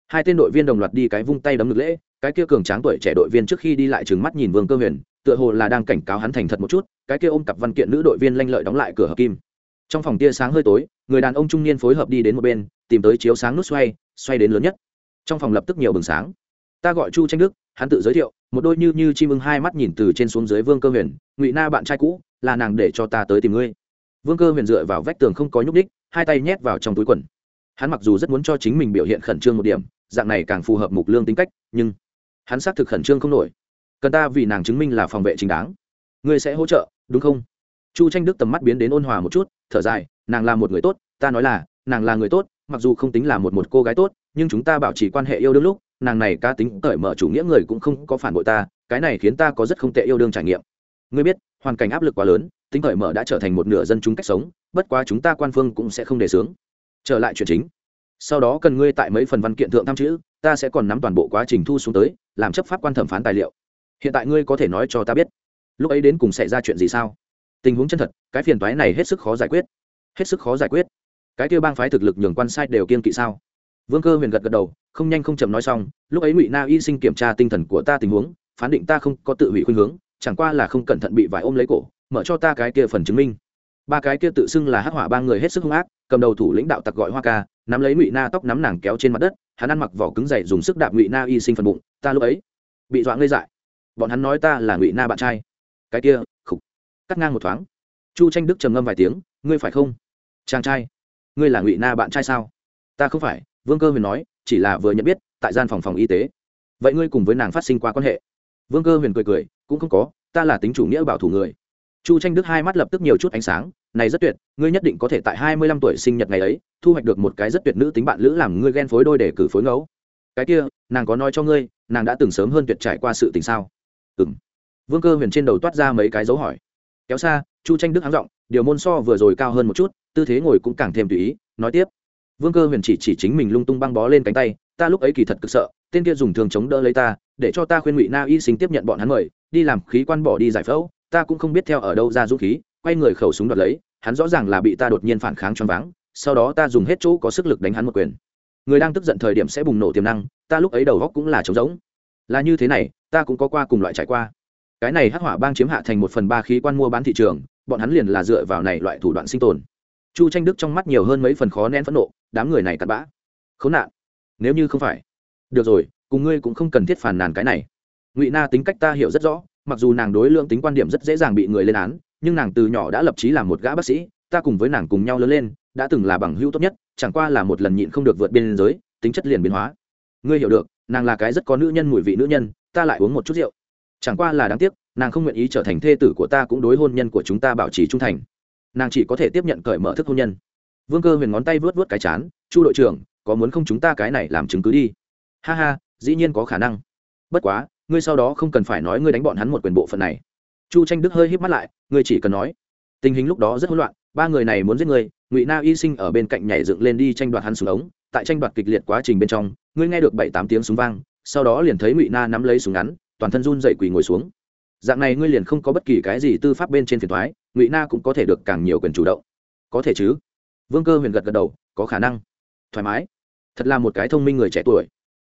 Hai tên đội viên đồng loạt đi cái vung tay đấm ngực lễ, cái kia cường tráng tuổi trẻ đội viên trước khi đi lại trừng mắt nhìn vương cơ huyền, tựa hồ là đang cảnh cáo hắn thành thật một chút, cái kia ôm cặp văn kiện nữ đội viên lanh lợi đóng lại cửa hợp kim. Trong phòng tia sáng hơi tối, người đàn ông trung niên phối hợp đi đến một bên, tìm tới chiếu sáng nút xoay xoay đến lớn nhất. Trong phòng lập tức nhiều bừng sáng. Ta gọi chu tranh đức, hắn tự giới thiệu, một đôi như như chim ưng hai mắt nhìn từ trên xuống dưới vương cơ huyền, ngụy na bạn trai cũ, là nàng để cho ta tới tìm ngươi. Vương cơ huyền dựa vào vách tường không có nhúc đích hai tay nhét vào trong túi quần. Hắn mặc dù rất muốn cho chính mình biểu hiện khẩn trương một điểm, dạng này càng phù hợp mục lương tính cách, nhưng hắn xác thực khẩn trương không nổi. Cần ta vì nàng chứng minh là phòng vệ chính đáng. Ngươi sẽ hỗ trợ, đúng không? Chu tranh đức tầm mắt biến đến ôn hòa một chút, thở dài, nàng là một người tốt, ta nói là, nàng là người tốt mặc dù không tính là một một cô gái tốt, nhưng chúng ta bảo trì quan hệ yêu đương lúc, nàng này cá tính cởi mở chủ nghĩa người cũng không có phản bội ta, cái này khiến ta có rất không tệ yêu đương trải nghiệm. Ngươi biết, hoàn cảnh áp lực quá lớn, tính cởi mở đã trở thành một nửa dân chúng cách sống, bất quá chúng ta quan phương cũng sẽ không đề xướng. Trở lại chuyện chính. Sau đó cần ngươi tại mấy phần văn kiện thượng tham chữ, ta sẽ còn nắm toàn bộ quá trình thu xuống tới, làm chấp pháp quan thẩm phán tài liệu. Hiện tại ngươi có thể nói cho ta biết, lúc ấy đến cùng xảy ra chuyện gì sao? Tình huống chân thật, cái phiền toái này hết sức khó giải quyết. Hết sức khó giải quyết cái kia bang phái thực lực nhường quan sai đều kiên kỵ sao? Vương cơ huyền gật gật đầu, không nhanh không chậm nói xong, lúc ấy ngụy na y sinh kiểm tra tinh thần của ta tình huống, phán định ta không có tự hủy khuynh hướng, chẳng qua là không cẩn thận bị vải ôm lấy cổ, mở cho ta cái kia phần chứng minh. Ba cái kia tự xưng là hắc hỏa ba người hết sức hung ác, cầm đầu thủ lãnh đạo tặc gọi hoa ca, nắm lấy ngụy na tóc nắm nàng kéo trên mặt đất, hắn ăn mặc vỏ cứng dày dùng sức đạp ngụy na y sinh phần bụng, ta lúc ấy bị dọa ngây dại. Bọn hắn nói ta là ngụy na bạn trai. Cái kia, khục, cắt ngang một thoáng. Chu tranh đức trầm ngâm vài tiếng, ngươi phải không? Chàng trai ngươi là ngụy na bạn trai sao? Ta không phải, vương cơ huyền nói, chỉ là vừa nhận biết, tại gian phòng phòng y tế. Vậy ngươi cùng với nàng phát sinh qua quan hệ? Vương cơ huyền cười cười, cũng không có, ta là tính chủ nghĩa bảo thủ người. Chu tranh đức hai mắt lập tức nhiều chút ánh sáng, này rất tuyệt, ngươi nhất định có thể tại hai mươi lăm tuổi sinh nhật ngày ấy, thu hoạch được một cái rất tuyệt nữ tính bạn lữ làm ngươi ghen phối đôi để cử phối ngẫu. Cái kia, nàng có nói cho ngươi, nàng đã từng sớm hơn tuyệt trải qua sự tình sao? Ừng vương cơ huyền trên đầu toát ra mấy cái dấu hỏi. Kéo xa chu tranh đức háng r điều môn so vừa rồi cao hơn một chút, tư thế ngồi cũng càng thêm tùy ý, nói tiếp. Vương cơ huyền chỉ chỉ chính mình lung tung băng bó lên cánh tay, ta lúc ấy kỳ thật cực sợ, tên kia dùng thường chống đỡ lấy ta, để cho ta khuyên ngụy na y sinh tiếp nhận bọn hắn mời, đi làm khí quan bỏ đi giải phẫu, ta cũng không biết theo ở đâu ra dũng khí, quay người khẩu súng đoạt lấy, hắn rõ ràng là bị ta đột nhiên phản kháng choáng váng, sau đó ta dùng hết chỗ có sức lực đánh hắn một quyền. Người đang tức giận thời điểm sẽ bùng nổ tiềm năng, ta lúc ấy đầu góc cũng là trống rỗng. Là như thế này, ta cũng có qua cùng loại trải qua. Cái này hắc hỏa bang chiếm hạ thành một phần ba khí quan mua bán thị trường bọn hắn liền là dựa vào này loại thủ đoạn sinh tồn. Chu tranh đức trong mắt nhiều hơn mấy phần khó nén phẫn nộ, đám người này cặn bã. Khốn nạn. Nếu như không phải. Được rồi, cùng ngươi cũng không cần thiết phản nàn cái này. Ngụy na tính cách ta hiểu rất rõ, mặc dù nàng đối lượng tính quan điểm rất dễ dàng bị người lên án, nhưng nàng từ nhỏ đã lập trí làm một gã bác sĩ, ta cùng với nàng cùng nhau lớn lên, đã từng là bằng hữu tốt nhất, chẳng qua là một lần nhịn không được vượt biên giới, tính chất liền biến hóa. Ngươi hiểu được, nàng là cái rất có nữ nhân mùi vị nữ nhân, ta lại uống một chút rượu. Chẳng qua là đáng tiếc nàng không nguyện ý trở thành thê tử của ta cũng đối hôn nhân của chúng ta bảo trì trung thành. Nàng chỉ có thể tiếp nhận cởi mở thức hôn nhân. Vương cơ huyền ngón tay vớt vớt cái chán, chu đội trưởng, có muốn không chúng ta cái này làm chứng cứ đi? Ha ha, dĩ nhiên có khả năng. Bất quá, ngươi sau đó không cần phải nói ngươi đánh bọn hắn một quyền bộ phận này. Chu tranh đức hơi híp mắt lại, ngươi chỉ cần nói. Tình hình lúc đó rất hỗn loạn, ba người này muốn giết ngươi, ngụy na y sinh ở bên cạnh nhảy dựng lên đi tranh đoạt hắn súng ống. Tại tranh đoạt kịch liệt quá trình bên trong, ngươi nghe được bảy tám tiếng súng vang, sau đó liền thấy ngụy na nắm lấy súng ngắn, toàn thân run dậy quỳ ngồi xuống dạng này ngươi liền không có bất kỳ cái gì tư pháp bên trên phiền thoái ngụy na cũng có thể được càng nhiều quyền chủ động. Có thể chứ? Vương cơ huyền gật gật đầu, có khả năng. Thoải mái. Thật là một cái thông minh người trẻ tuổi.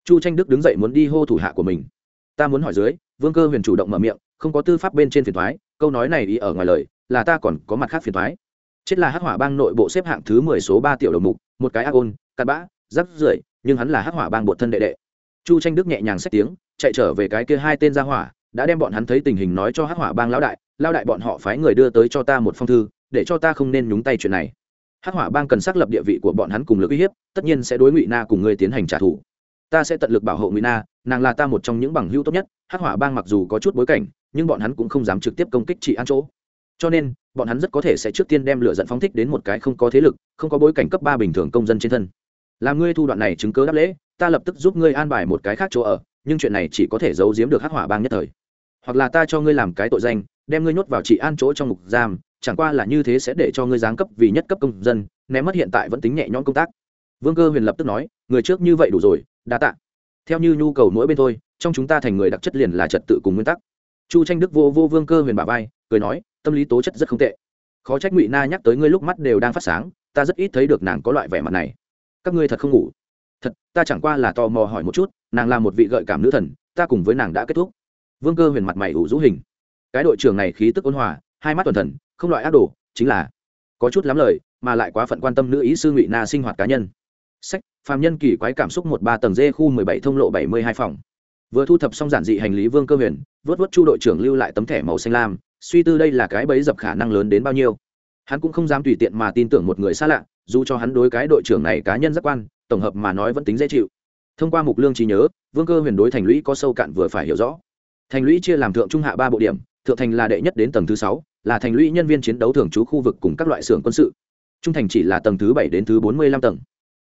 Chu tranh đức đứng dậy muốn đi hô thủ hạ của mình. Ta muốn hỏi dưới, vương cơ huyền chủ động mở miệng, không có tư pháp bên trên phiền thoái câu nói này ý ở ngoài lời, là ta còn có mặt khác phiền thoái chết là hắc hỏa bang nội bộ xếp hạng thứ mười số ba tiểu đầu mục, một cái ác ôn cặn bã, rắc rưởi, nhưng hắn là hắc hỏa bang bột thân đệ đệ. Chu tranh đức nhẹ nhàng xét tiếng, chạy trở về cái kia hai tên ra hỏa đã đem bọn hắn thấy tình hình nói cho hắc hỏa bang lão đại lao đại bọn họ phái người đưa tới cho ta một phong thư, để cho ta không nên nhúng tay chuyện này. Hắc hỏa bang cần xác lập địa vị của bọn hắn cùng lực uy hiếp, tất nhiên sẽ đối ngụy na cùng ngươi tiến hành trả thù. Ta sẽ tận lực bảo hộ ngụy na, nàng là ta một trong những bằng hữu tốt nhất, hắc hỏa bang mặc dù có chút bối cảnh, nhưng bọn hắn cũng không dám trực tiếp công kích chị an chỗ. Cho nên, bọn hắn rất có thể sẽ trước tiên đem lửa giận phóng thích đến một cái không có thế lực, không có bối cảnh cấp ba bình thường công dân trên thân. Làm ngươi thu đoạn này chứng cớ đáp lễ, ta lập tức giúp ngươi an bài một cái khác chỗ ở, nhưng chuyện này chỉ có thể giấu giếm được hắc hỏa bang nhất thời hoặc là ta cho ngươi làm cái tội danh, đem ngươi nhốt vào trị an chỗ trong ngục giam, chẳng qua là như thế sẽ để cho ngươi giáng cấp vì nhất cấp công dân, ném mất hiện tại vẫn tính nhẹ nhõm công tác. Vương cơ huyền lập tức nói, người trước như vậy đủ rồi, đa tạ. Theo như nhu cầu mỗi bên thôi, trong chúng ta thành người đặc chất liền là trật tự cùng nguyên tắc. Chu tranh đức vô vô vương cơ huyền bà vai, cười nói, tâm lý tố chất rất không tệ. Khó trách ngụy na nhắc tới ngươi lúc mắt đều đang phát sáng, ta rất ít thấy được nàng có loại vẻ mặt này. Các ngươi thật không ngủ. Thật, ta chẳng qua là tò mò hỏi một chút, nàng là một vị gợi cảm nữ thần, ta cùng với nàng đã kết thúc vương cơ huyền mặt mày ủ rũ hình. Cái đội trưởng này khí tức ôn hòa, hai mắt tuần thần, không loại ác đồ, chính là có chút lắm lời, mà lại quá phận quan tâm nữ ý sư ngụy na sinh hoạt cá nhân. Sách, phàm nhân kỳ quái cảm xúc một ba tầng dê khu mười bảy thông lộ bảy mươi hai phòng. Vừa thu thập xong giản dị hành lý vương cơ huyền, vớt vớt chu đội trưởng lưu lại tấm thẻ màu xanh lam, suy tư đây là cái bẫy dập khả năng lớn đến bao nhiêu. Hắn cũng không dám tùy tiện mà tin tưởng một người xa lạ, dù cho hắn đối cái đội trưởng này cá nhân giác quan, tổng hợp mà nói vẫn tính dễ chịu. Thông qua mục lương trí nhớ, vương cơ huyền đối thành lũy có sâu cạn vừa phải hiểu rõ thành lũy chia làm thượng trung hạ ba bộ điểm, thượng thành là đệ nhất đến tầng thứ sáu, là thành lũy nhân viên chiến đấu thường trú khu vực cùng các loại xưởng quân sự. Trung thành chỉ là tầng thứ bảy đến thứ bốn mươi lăm tầng.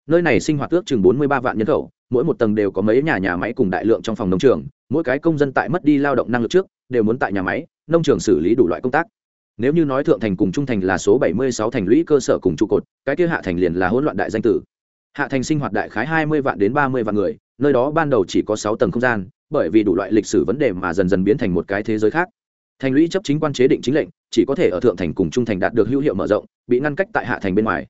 Nơi này sinh hoạt ước chừng bốn mươi ba vạn nhân khẩu, mỗi một tầng đều có mấy nhà nhà máy cùng đại lượng trong phòng nông trường, mỗi cái công dân tại mất đi lao động năng lực trước, đều muốn tại nhà máy, nông trường xử lý đủ loại công tác. Nếu như nói thượng thành cùng trung thành là số bảy mươi sáu thành lũy cơ sở cùng trụ cột, cái kia hạ thành liền là hỗn loạn đại danh tử. Hạ thành sinh hoạt đại khái hai mươi vạn đến ba mươi vạn người, nơi đó ban đầu chỉ có sáu tầng không gian bởi vì đủ loại lịch sử vấn đề mà dần dần biến thành một cái thế giới khác. Thành lũy chấp chính quan chế định chính lệnh, chỉ có thể ở thượng thành cùng trung thành đạt được hữu hiệu mở rộng, bị ngăn cách tại hạ thành bên ngoài.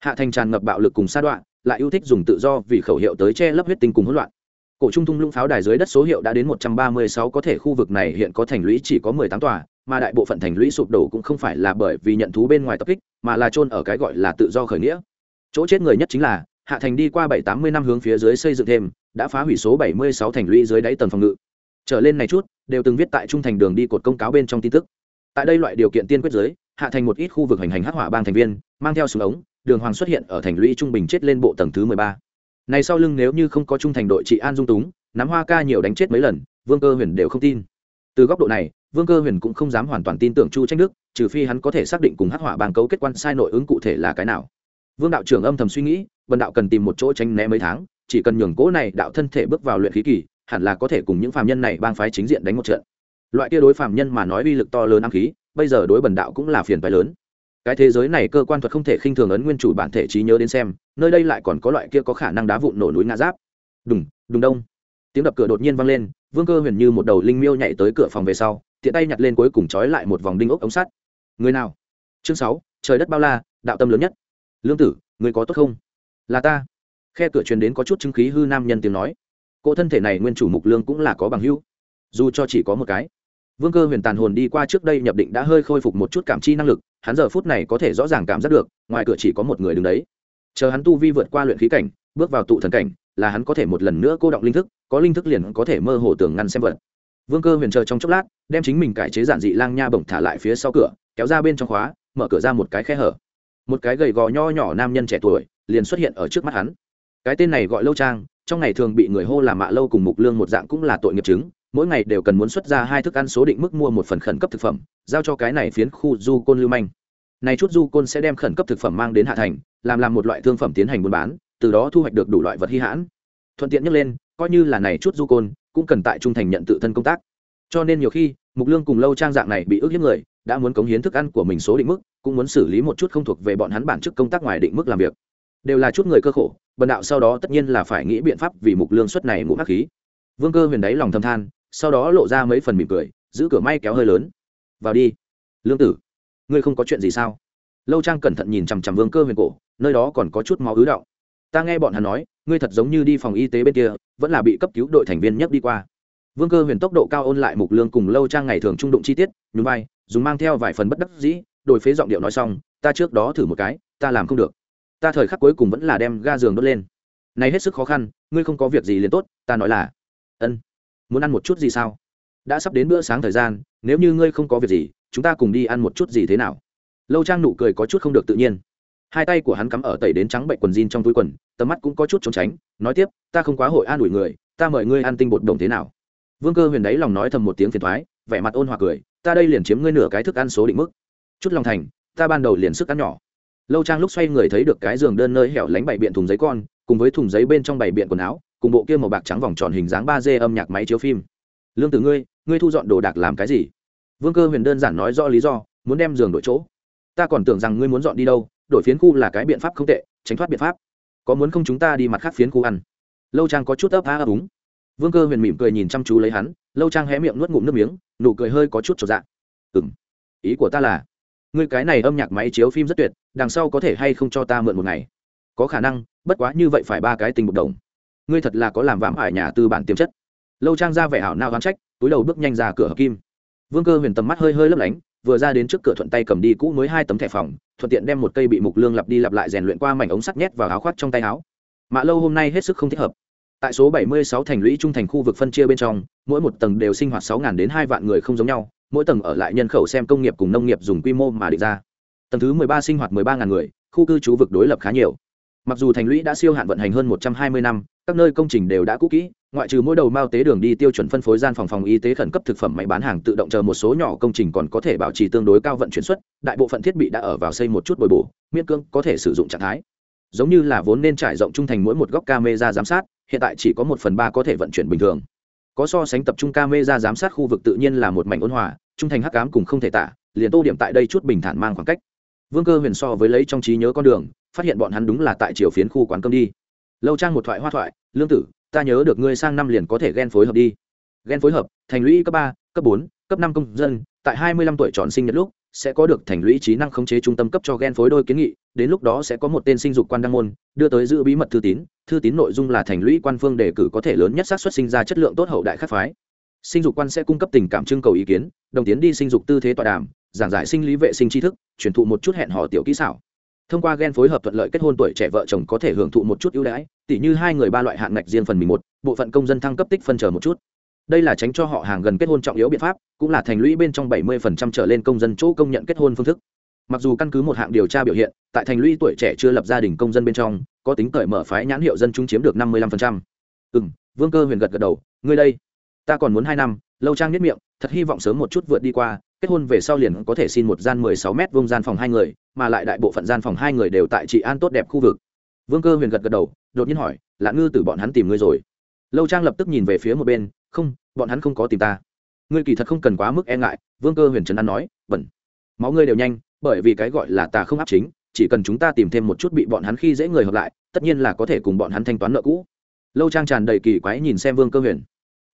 Hạ thành tràn ngập bạo lực cùng sa đoạn lại yêu thích dùng tự do vì khẩu hiệu tới che lấp huyết tinh cùng hỗn loạn. Cổ trung thung lũng pháo đài dưới đất số hiệu đã đến một trăm ba mươi sáu, có thể khu vực này hiện có thành lũy chỉ có mười tám tòa, mà đại bộ phận thành lũy sụp đổ cũng không phải là bởi vì nhận thú bên ngoài tập kích, mà là chôn ở cái gọi là tự do khởi nghĩa. Chỗ chết người nhất chính là, hạ thành đi qua bảy tám mươi năm hướng phía dưới xây dựng thêm đã phá hủy số bảy mươi sáu thành lũy dưới đáy tầng phòng ngự. Trở lên này chút, đều từng viết tại trung thành đường đi cột công cáo bên trong tin tức. Tại đây loại điều kiện tiên quyết giới, hạ thành một ít khu vực hành hành hắc hỏa bang thành viên, mang theo súng ống, đường hoàng xuất hiện ở thành lũy trung bình chết lên bộ tầng thứ mười ba. Này sau lưng nếu như không có trung thành đội trị an dung túng, nắm hoa ca nhiều đánh chết mấy lần, vương cơ huyền đều không tin. Từ góc độ này, vương cơ huyền cũng không dám hoàn toàn tin tưởng chu tranh đức, trừ phi hắn có thể xác định cùng hắc hỏa bang cấu kết quan sai nội ứng cụ thể là cái nào. Vương đạo trưởng âm thầm suy nghĩ vần đạo cần tìm một chỗ tránh né mấy tháng chỉ cần nhường cỗ này đạo thân thể bước vào luyện khí kỳ, hẳn là có thể cùng những phàm nhân này bang phái chính diện đánh một trận. Loại kia đối phàm nhân mà nói uy lực to lớn ám khí, bây giờ đối bần đạo cũng là phiền phái lớn. Cái thế giới này cơ quan thuật không thể khinh thường ấn nguyên chủ bản thể trí nhớ đến xem, nơi đây lại còn có loại kia có khả năng đá vụn nổ núi ngã giáp. Đùng đùng đông. Tiếng đập cửa đột nhiên vang lên, vương cơ huyền như một đầu linh miêu nhảy tới cửa phòng về sau, tiện tay nhặt lên cuối cùng trói lại một vòng đinh ốc ống sắt. Người nào? Chương sáu, trời đất bao la, đạo tâm lớn nhất. Lương tử, người có tốt không? Là ta khe cửa truyền đến có chút chứng khí hư nam nhân tiếng nói. Cỗ thân thể này nguyên chủ mục lương cũng là có bằng hưu, dù cho chỉ có một cái. Vương cơ huyền tàn hồn đi qua trước đây nhập định đã hơi khôi phục một chút cảm chi năng lực hắn giờ phút này có thể rõ ràng cảm giác được ngoài cửa chỉ có một người đứng đấy. Chờ hắn tu vi vượt qua luyện khí cảnh bước vào tụ thần cảnh là hắn có thể một lần nữa cô động linh thức có linh thức liền có thể mơ hồ tưởng ngăn xem vật. Vương cơ huyền chờ trong chốc lát đem chính mình cải chế giản dị lang nha bổng thả lại phía sau cửa kéo ra bên trong khóa mở cửa ra một cái khe hở. Một cái gầy gò nho nhỏ nam nhân trẻ tuổi liền xuất hiện ở trước mắt hắn cái tên này gọi lâu trang, trong ngày thường bị người hô là mạ lâu cùng mục lương một dạng cũng là tội nghiệp chứng, mỗi ngày đều cần muốn xuất ra hai thức ăn số định mức mua một phần khẩn cấp thực phẩm, giao cho cái này phiến khu du côn lưu manh. Này chút du côn sẽ đem khẩn cấp thực phẩm mang đến hạ thành, làm làm một loại thương phẩm tiến hành buôn bán, từ đó thu hoạch được đủ loại vật hy hãn. Thuận tiện nhắc lên, coi như là này chút du côn, cũng cần tại trung thành nhận tự thân công tác. Cho nên nhiều khi, mục lương cùng lâu trang dạng này bị ước hiếp người, đã muốn cống hiến thức ăn của mình số định mức, cũng muốn xử lý một chút không thuộc về bọn hắn bản chức công tác ngoài định mức làm việc. Đều là chút người cơ khổ bần đạo sau đó tất nhiên là phải nghĩ biện pháp vì mục lương suất này ngủ hắc khí. Vương cơ huyền đáy lòng thâm than, sau đó lộ ra mấy phần mỉm cười, giữ cửa may kéo hơi lớn. Vào đi, lương tử, ngươi không có chuyện gì sao? Lâu trang cẩn thận nhìn chằm chằm vương cơ huyền cổ, nơi đó còn có chút máu ứ động. Ta nghe bọn hắn nói, ngươi thật giống như đi phòng y tế bên kia, vẫn là bị cấp cứu đội thành viên nhấc đi qua. Vương cơ huyền tốc độ cao ôn lại mục lương cùng lâu trang ngày thường trung đụng chi tiết, nhún vai, dùng mang theo vài phần bất đắc dĩ, đổi phế giọng điệu nói xong, ta trước đó thử một cái, ta làm không được ta thời khắc cuối cùng vẫn là đem ga giường đốt lên. Này hết sức khó khăn, ngươi không có việc gì liền tốt, ta nói là, ân, muốn ăn một chút gì sao? Đã sắp đến bữa sáng thời gian, nếu như ngươi không có việc gì, chúng ta cùng đi ăn một chút gì thế nào? Lâu trang nụ cười có chút không được tự nhiên. Hai tay của hắn cắm ở tẩy đến trắng bệnh quần jean trong túi quần, tầm mắt cũng có chút trốn tránh, nói tiếp, ta không quá hội an ủi người, ta mời ngươi ăn tinh bột đồng thế nào? Vương cơ huyền đáy lòng nói thầm một tiếng phiền thoái vẻ mặt ôn hòa cười, ta đây liền chiếm ngươi nửa cái thức ăn số định mức. Chút lòng thành, ta ban đầu liền sức ăn nhỏ lâu trang lúc xoay người thấy được cái giường đơn nơi hẻo lánh bày biện thùng giấy con, cùng với thùng giấy bên trong bày biện quần áo, cùng bộ kia màu bạc trắng vòng tròn hình dáng ba d âm nhạc máy chiếu phim. Lương Tử ngươi ngươi thu dọn đồ đạc làm cái gì? Vương cơ huyền đơn giản nói rõ lý do, muốn đem giường đổi chỗ. Ta còn tưởng rằng ngươi muốn dọn đi đâu, đổi phiến khu là cái biện pháp không tệ, tránh thoát biện pháp. Có muốn không chúng ta đi mặt khác phiến khu ăn? Lâu trang có chút ấp á ấp úng. Vương cơ huyền mỉm cười nhìn chăm chú lấy hắn, lâu trang hé miệng nuốt ngụm nước miếng, nụ cười hơi có chút trọn dạng ừng ý của ta là ngươi cái này âm nhạc máy chiếu phim rất tuyệt, đằng sau có thể hay không cho ta mượn một ngày? Có khả năng, bất quá như vậy phải ba cái tình một đồng. Ngươi thật là có làm vãm ải nhà tư bản tiềm chất. Lâu trang ra vẻ hảo nao đoán trách, túi đầu bước nhanh ra cửa hợp kim. Vương cơ huyền tầm mắt hơi hơi lấp lánh, vừa ra đến trước cửa thuận tay cầm đi cũ mới hai tấm thẻ phòng, thuận tiện đem một cây bị mục lương lặp đi lặp lại rèn luyện qua mảnh ống sắt nhét vào áo khoác trong tay áo. Mạ lâu hôm nay hết sức không thích hợp. Tại số 76 thành lũy trung thành khu vực phân chia bên trong, mỗi một tầng đều sinh hoạt 6.000 đến 2 vạn người không giống nhau mỗi tầng ở lại nhân khẩu xem công nghiệp cùng nông nghiệp dùng quy mô mà định ra. Tầng thứ 13 sinh hoạt 13.000 người, khu cư trú vực đối lập khá nhiều. Mặc dù thành lũy đã siêu hạn vận hành hơn 120 năm, các nơi công trình đều đã cũ kỹ, ngoại trừ mỗi đầu mao tế đường đi tiêu chuẩn phân phối gian phòng phòng y tế khẩn cấp thực phẩm máy bán hàng tự động chờ một số nhỏ công trình còn có thể bảo trì tương đối cao vận chuyển suất, đại bộ phận thiết bị đã ở vào xây một chút bồi bổ, miễn cưỡng có thể sử dụng trạng thái. Giống như là vốn nên trải rộng trung thành mỗi một góc camera giám sát, hiện tại chỉ có một phần ba có thể vận chuyển bình thường. Có so sánh tập trung camera giám sát khu vực tự nhiên là một mảnh ôn hòa trung thành hắc ám cùng không thể tả, liền tô điểm tại đây chút bình thản mang khoảng cách. Vương cơ huyền so với lấy trong trí nhớ con đường, phát hiện bọn hắn đúng là tại triều phiến khu quán cơm đi. Lâu trang một thoại hoa thoại, lương tử, ta nhớ được ngươi sang năm liền có thể ghen phối hợp đi. Ghen phối hợp? Thành lũy cấp ba, cấp bốn, cấp năm công dân, tại hai mươi lăm tuổi tròn sinh nhật lúc, sẽ có được thành lũy trí năng khống chế trung tâm cấp cho ghen phối đôi kiến nghị, đến lúc đó sẽ có một tên sinh dục quan đăng môn, đưa tới giữ bí mật thư tín thư tín nội dung là thành lũy quan phương đề cử có thể lớn nhất xác suất sinh ra chất lượng tốt hậu đại khắc phái sinh dục quan sẽ cung cấp tình cảm trưng cầu ý kiến, đồng tiến đi sinh dục tư thế tọa đàm, giảng giải sinh lý vệ sinh tri thức, truyền thụ một chút hẹn hò tiểu kỹ xảo. Thông qua ghen phối hợp thuận lợi kết hôn tuổi trẻ vợ chồng có thể hưởng thụ một chút ưu đãi, tỉ như hai người ba loại hạng ngạch riêng phần mình một, bộ phận công dân thăng cấp tích phân chờ một chút. Đây là tránh cho họ hàng gần kết hôn trọng yếu biện pháp, cũng là thành lũy bên trong bảy 70% trở lên công dân chỗ công nhận kết hôn phương thức. Mặc dù căn cứ một hạng điều tra biểu hiện, tại thành lũy tuổi trẻ chưa lập gia đình công dân bên trong, có tính cởi mở phái nhãn hiệu dân chúng chiếm được năm mươi 55%. ừ n vương cơ huyền gật gật đầu, ngươi đây ta còn muốn hai năm, lâu trang nhất miệng, thật hy vọng sớm một chút vượt đi qua, kết hôn về sau liền có thể xin một gian mười sáu m vông gian phòng hai người, mà lại đại bộ phận gian phòng hai người đều tại trị an tốt đẹp khu vực. Vương cơ huyền gật gật đầu, đột nhiên hỏi là ngư từ bọn hắn tìm ngươi rồi? Lâu trang lập tức nhìn về phía một bên, không, bọn hắn không có tìm ta. Ngươi kỳ thật không cần quá mức e ngại, vương cơ huyền trấn an nói, bẩn. Máu ngươi đều nhanh, bởi vì cái gọi là ta không áp chính, chỉ cần chúng ta tìm thêm một chút bị bọn hắn khi dễ người hợp lại, tất nhiên là có thể cùng bọn hắn thanh toán nợ cũ. Lâu trang tràn đầy kỳ quái nhìn xem vương cơ huyền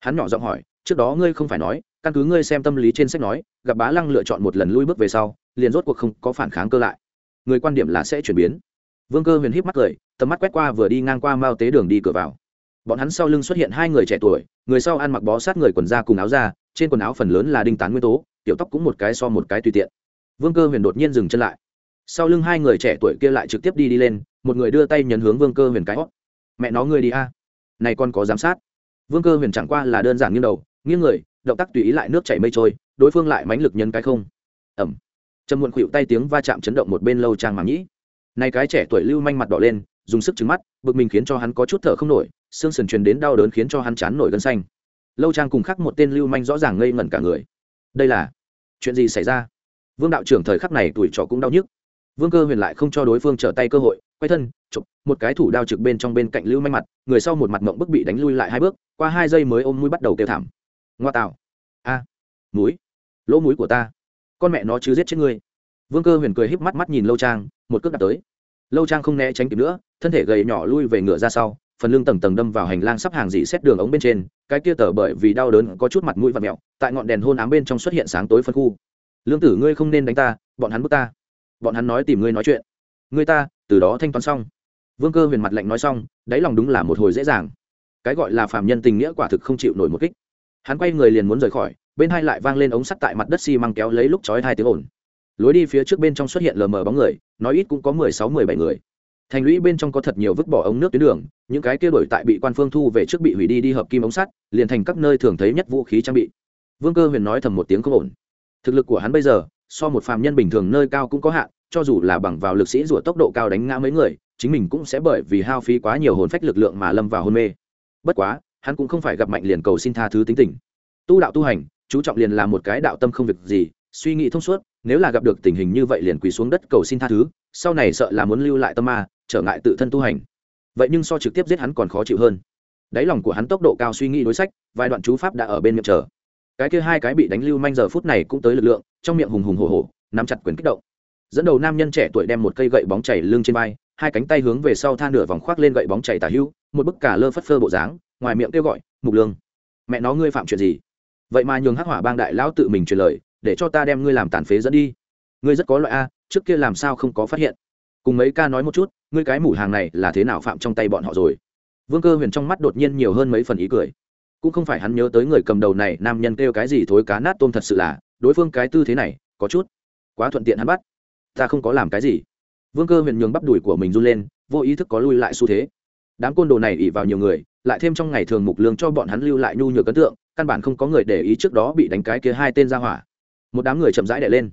hắn nhỏ giọng hỏi, trước đó ngươi không phải nói, căn cứ ngươi xem tâm lý trên sách nói, gặp bá lăng lựa chọn một lần lui bước về sau, liền rốt cuộc không có phản kháng cơ lại. Người quan điểm là sẽ chuyển biến. Vương cơ huyền híp mắt cười, tầm mắt quét qua vừa đi ngang qua mao tế đường đi cửa vào. Bọn hắn sau lưng xuất hiện hai người trẻ tuổi, người sau ăn mặc bó sát người quần da cùng áo da, trên quần áo phần lớn là đinh tán nguyên tố, tiểu tóc cũng một cái so một cái tùy tiện. Vương cơ huyền đột nhiên dừng chân lại. Sau lưng hai người trẻ tuổi kia lại trực tiếp đi đi lên, một người đưa tay nhấn hướng vương cơ huyền cái hót mẹ nó ngươi đi a, này còn có giám sát vương cơ huyền chẳng qua là đơn giản nghiêng đầu, nghiêng người, động tác tùy ý lại nước chảy mây trôi, đối phương lại mánh lực nhân cái không. Ẩm trầm muộn khuỵu tay tiếng va chạm chấn động một bên lâu trang màng nhĩ này cái trẻ tuổi lưu manh mặt đỏ lên, dùng sức trứng mắt, bực mình khiến cho hắn có chút thở không nổi, xương sườn truyền đến đau đớn khiến cho hắn chán nổi gân xanh. Lâu trang cùng khắc một tên lưu manh rõ ràng ngây ngẩn cả người. Đây là chuyện gì xảy ra? Vương đạo trưởng thời khắc này tuổi trò cũng đau nhức. Vương cơ huyền lại không cho đối phương trở tay cơ hội quay thân chụp một cái thủ đao trực bên trong bên cạnh lưu manh mặt người sau một mặt mộng bức bị đánh lui lại hai bước qua hai giây mới ôm mũi bắt đầu kêu thảm. Ngoa tạo. A. À, mũi. Lỗ mũi của ta. Con mẹ nó chứ giết chết ngươi. Vương cơ huyền cười híp mắt mắt nhìn lâu trang một cước đặt tới. Lâu trang không né tránh kịp nữa thân thể gầy nhỏ lui về ngựa ra sau phần lưng tầng tầng đâm vào hành lang sắp hàng dỉ xét đường ống bên trên cái kia tở bởi vì đau đớn có chút mặt mũi và mẹo tại ngọn đèn hôn ám bên trong xuất hiện sáng tối phân khu. Lương tử ngươi không nên đánh ta bọn hắn bước ta. Bọn hắn nói tìm ngươi nói chuyện. Ngươi ta từ đó thanh toán xong. Vương cơ huyền mặt lạnh nói xong, đáy lòng đúng là một hồi dễ dàng. Cái gọi là phạm nhân tình nghĩa quả thực không chịu nổi một kích. Hắn quay người liền muốn rời khỏi, bên hai lại vang lên ống sắt tại mặt đất xi、si、măng kéo lấy lúc chói hai tiếng ồn. Lối đi phía trước bên trong xuất hiện lờ mờ bóng người, nói ít cũng có mười sáu, mười bảy người. Thành lũy bên trong có thật nhiều vứt bỏ ống nước tuyến đường, những cái kia đổi tại bị quan phương thu về trước bị hủy đi đi hợp kim ống sắt, liền thành các nơi thường thấy nhất vũ khí trang bị. Vương cơ huyền nói thầm một tiếng không ổn. Thực lực của hắn bây giờ, so một phàm nhân bình thường nơi cao cũng có hạn cho dù là bằng vào lực sĩ rủa tốc độ cao đánh ngã mấy người, chính mình cũng sẽ bởi vì hao phí quá nhiều hồn phách lực lượng mà lâm vào hôn mê. Bất quá, hắn cũng không phải gặp mạnh liền cầu xin tha thứ tính tình. Tu đạo tu hành, chú trọng liền là một cái đạo tâm không việc gì, suy nghĩ thông suốt, nếu là gặp được tình hình như vậy liền quỳ xuống đất cầu xin tha thứ, sau này sợ là muốn lưu lại tâm ma, trở ngại tự thân tu hành. Vậy nhưng so trực tiếp giết hắn còn khó chịu hơn. Đáy lòng của hắn tốc độ cao suy nghĩ đối sách, vài đoạn chú pháp đã ở bên miệng chờ. Cái kia hai cái bị đánh lưu manh giờ phút này cũng tới lực lượng, trong miệng hùng hùng hổ hổ, nắm chặt quyền kích động dẫn đầu nam nhân trẻ tuổi đem một cây gậy bóng chảy lưng trên vai, hai cánh tay hướng về sau tha nửa vòng khoác lên gậy bóng chảy tả hữu, một bức cả lơ phất phơ bộ dáng, ngoài miệng kêu gọi, mục lương, mẹ nó ngươi phạm chuyện gì? Vậy mà nhường hắc hỏa bang đại lão tự mình truyền lời, để cho ta đem ngươi làm tàn phế dẫn đi. Ngươi rất có loại a, trước kia làm sao không có phát hiện? Cùng mấy ca nói một chút, ngươi cái mủ hàng này là thế nào phạm trong tay bọn họ rồi? Vương cơ huyền trong mắt đột nhiên nhiều hơn mấy phần ý cười. Cũng không phải hắn nhớ tới người cầm đầu này nam nhân kêu cái gì thối cá nát tôm thật sự là, đối phương cái tư thế này, có chút quá thuận tiện hắn bắt ta không có làm cái gì. Vương cơ huyền nhường bắp đùi của mình run lên, vô ý thức có lui lại xu thế. Đám côn đồ này ỉ vào nhiều người, lại thêm trong ngày thường mục lương cho bọn hắn lưu lại nhu nhược ấn tượng, căn bản không có người để ý trước đó bị đánh cái kia hai tên ra hỏa. Một đám người chậm rãi đẻ lên.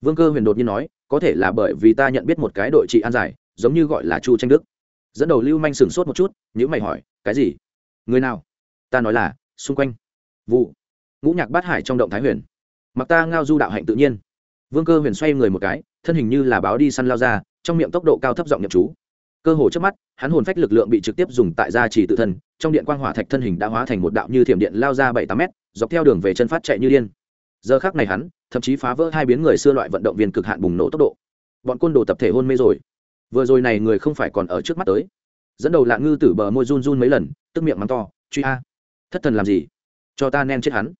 Vương cơ huyền đột nhiên nói, có thể là bởi vì ta nhận biết một cái đội trị an giải, giống như gọi là chu tranh đức. Dẫn đầu lưu manh sửng sốt một chút nhữ mày hỏi, cái gì? Người nào? Ta nói là, xung quanh. Vụ. Ngũ nhạc bát hải trong động thái huyền. Mặc ta ngao du đạo hạnh tự nhiên. Vương cơ huyền xoay người một cái thân hình như là báo đi săn lao ra, trong miệng tốc độ cao thấp giọng nhập chú. Cơ hồ trước mắt, hắn hồn phách lực lượng bị trực tiếp dùng tại gia trì tự thân, trong điện quang hỏa thạch thân hình đã hóa thành một đạo như thiểm điện lao ra bảy tám mét, dọc theo đường về chân phát chạy như điên. Giờ khác này hắn, thậm chí phá vỡ hai biến người xưa loại vận động viên cực hạn bùng nổ tốc độ. Bọn côn đồ tập thể hôn mê rồi. Vừa rồi này người không phải còn ở trước mắt tới. Dẫn đầu lạ ngư tử bờ môi run run mấy lần, tức miệng mắng to, truy a, thất thần làm gì? Cho ta nen chết hắn.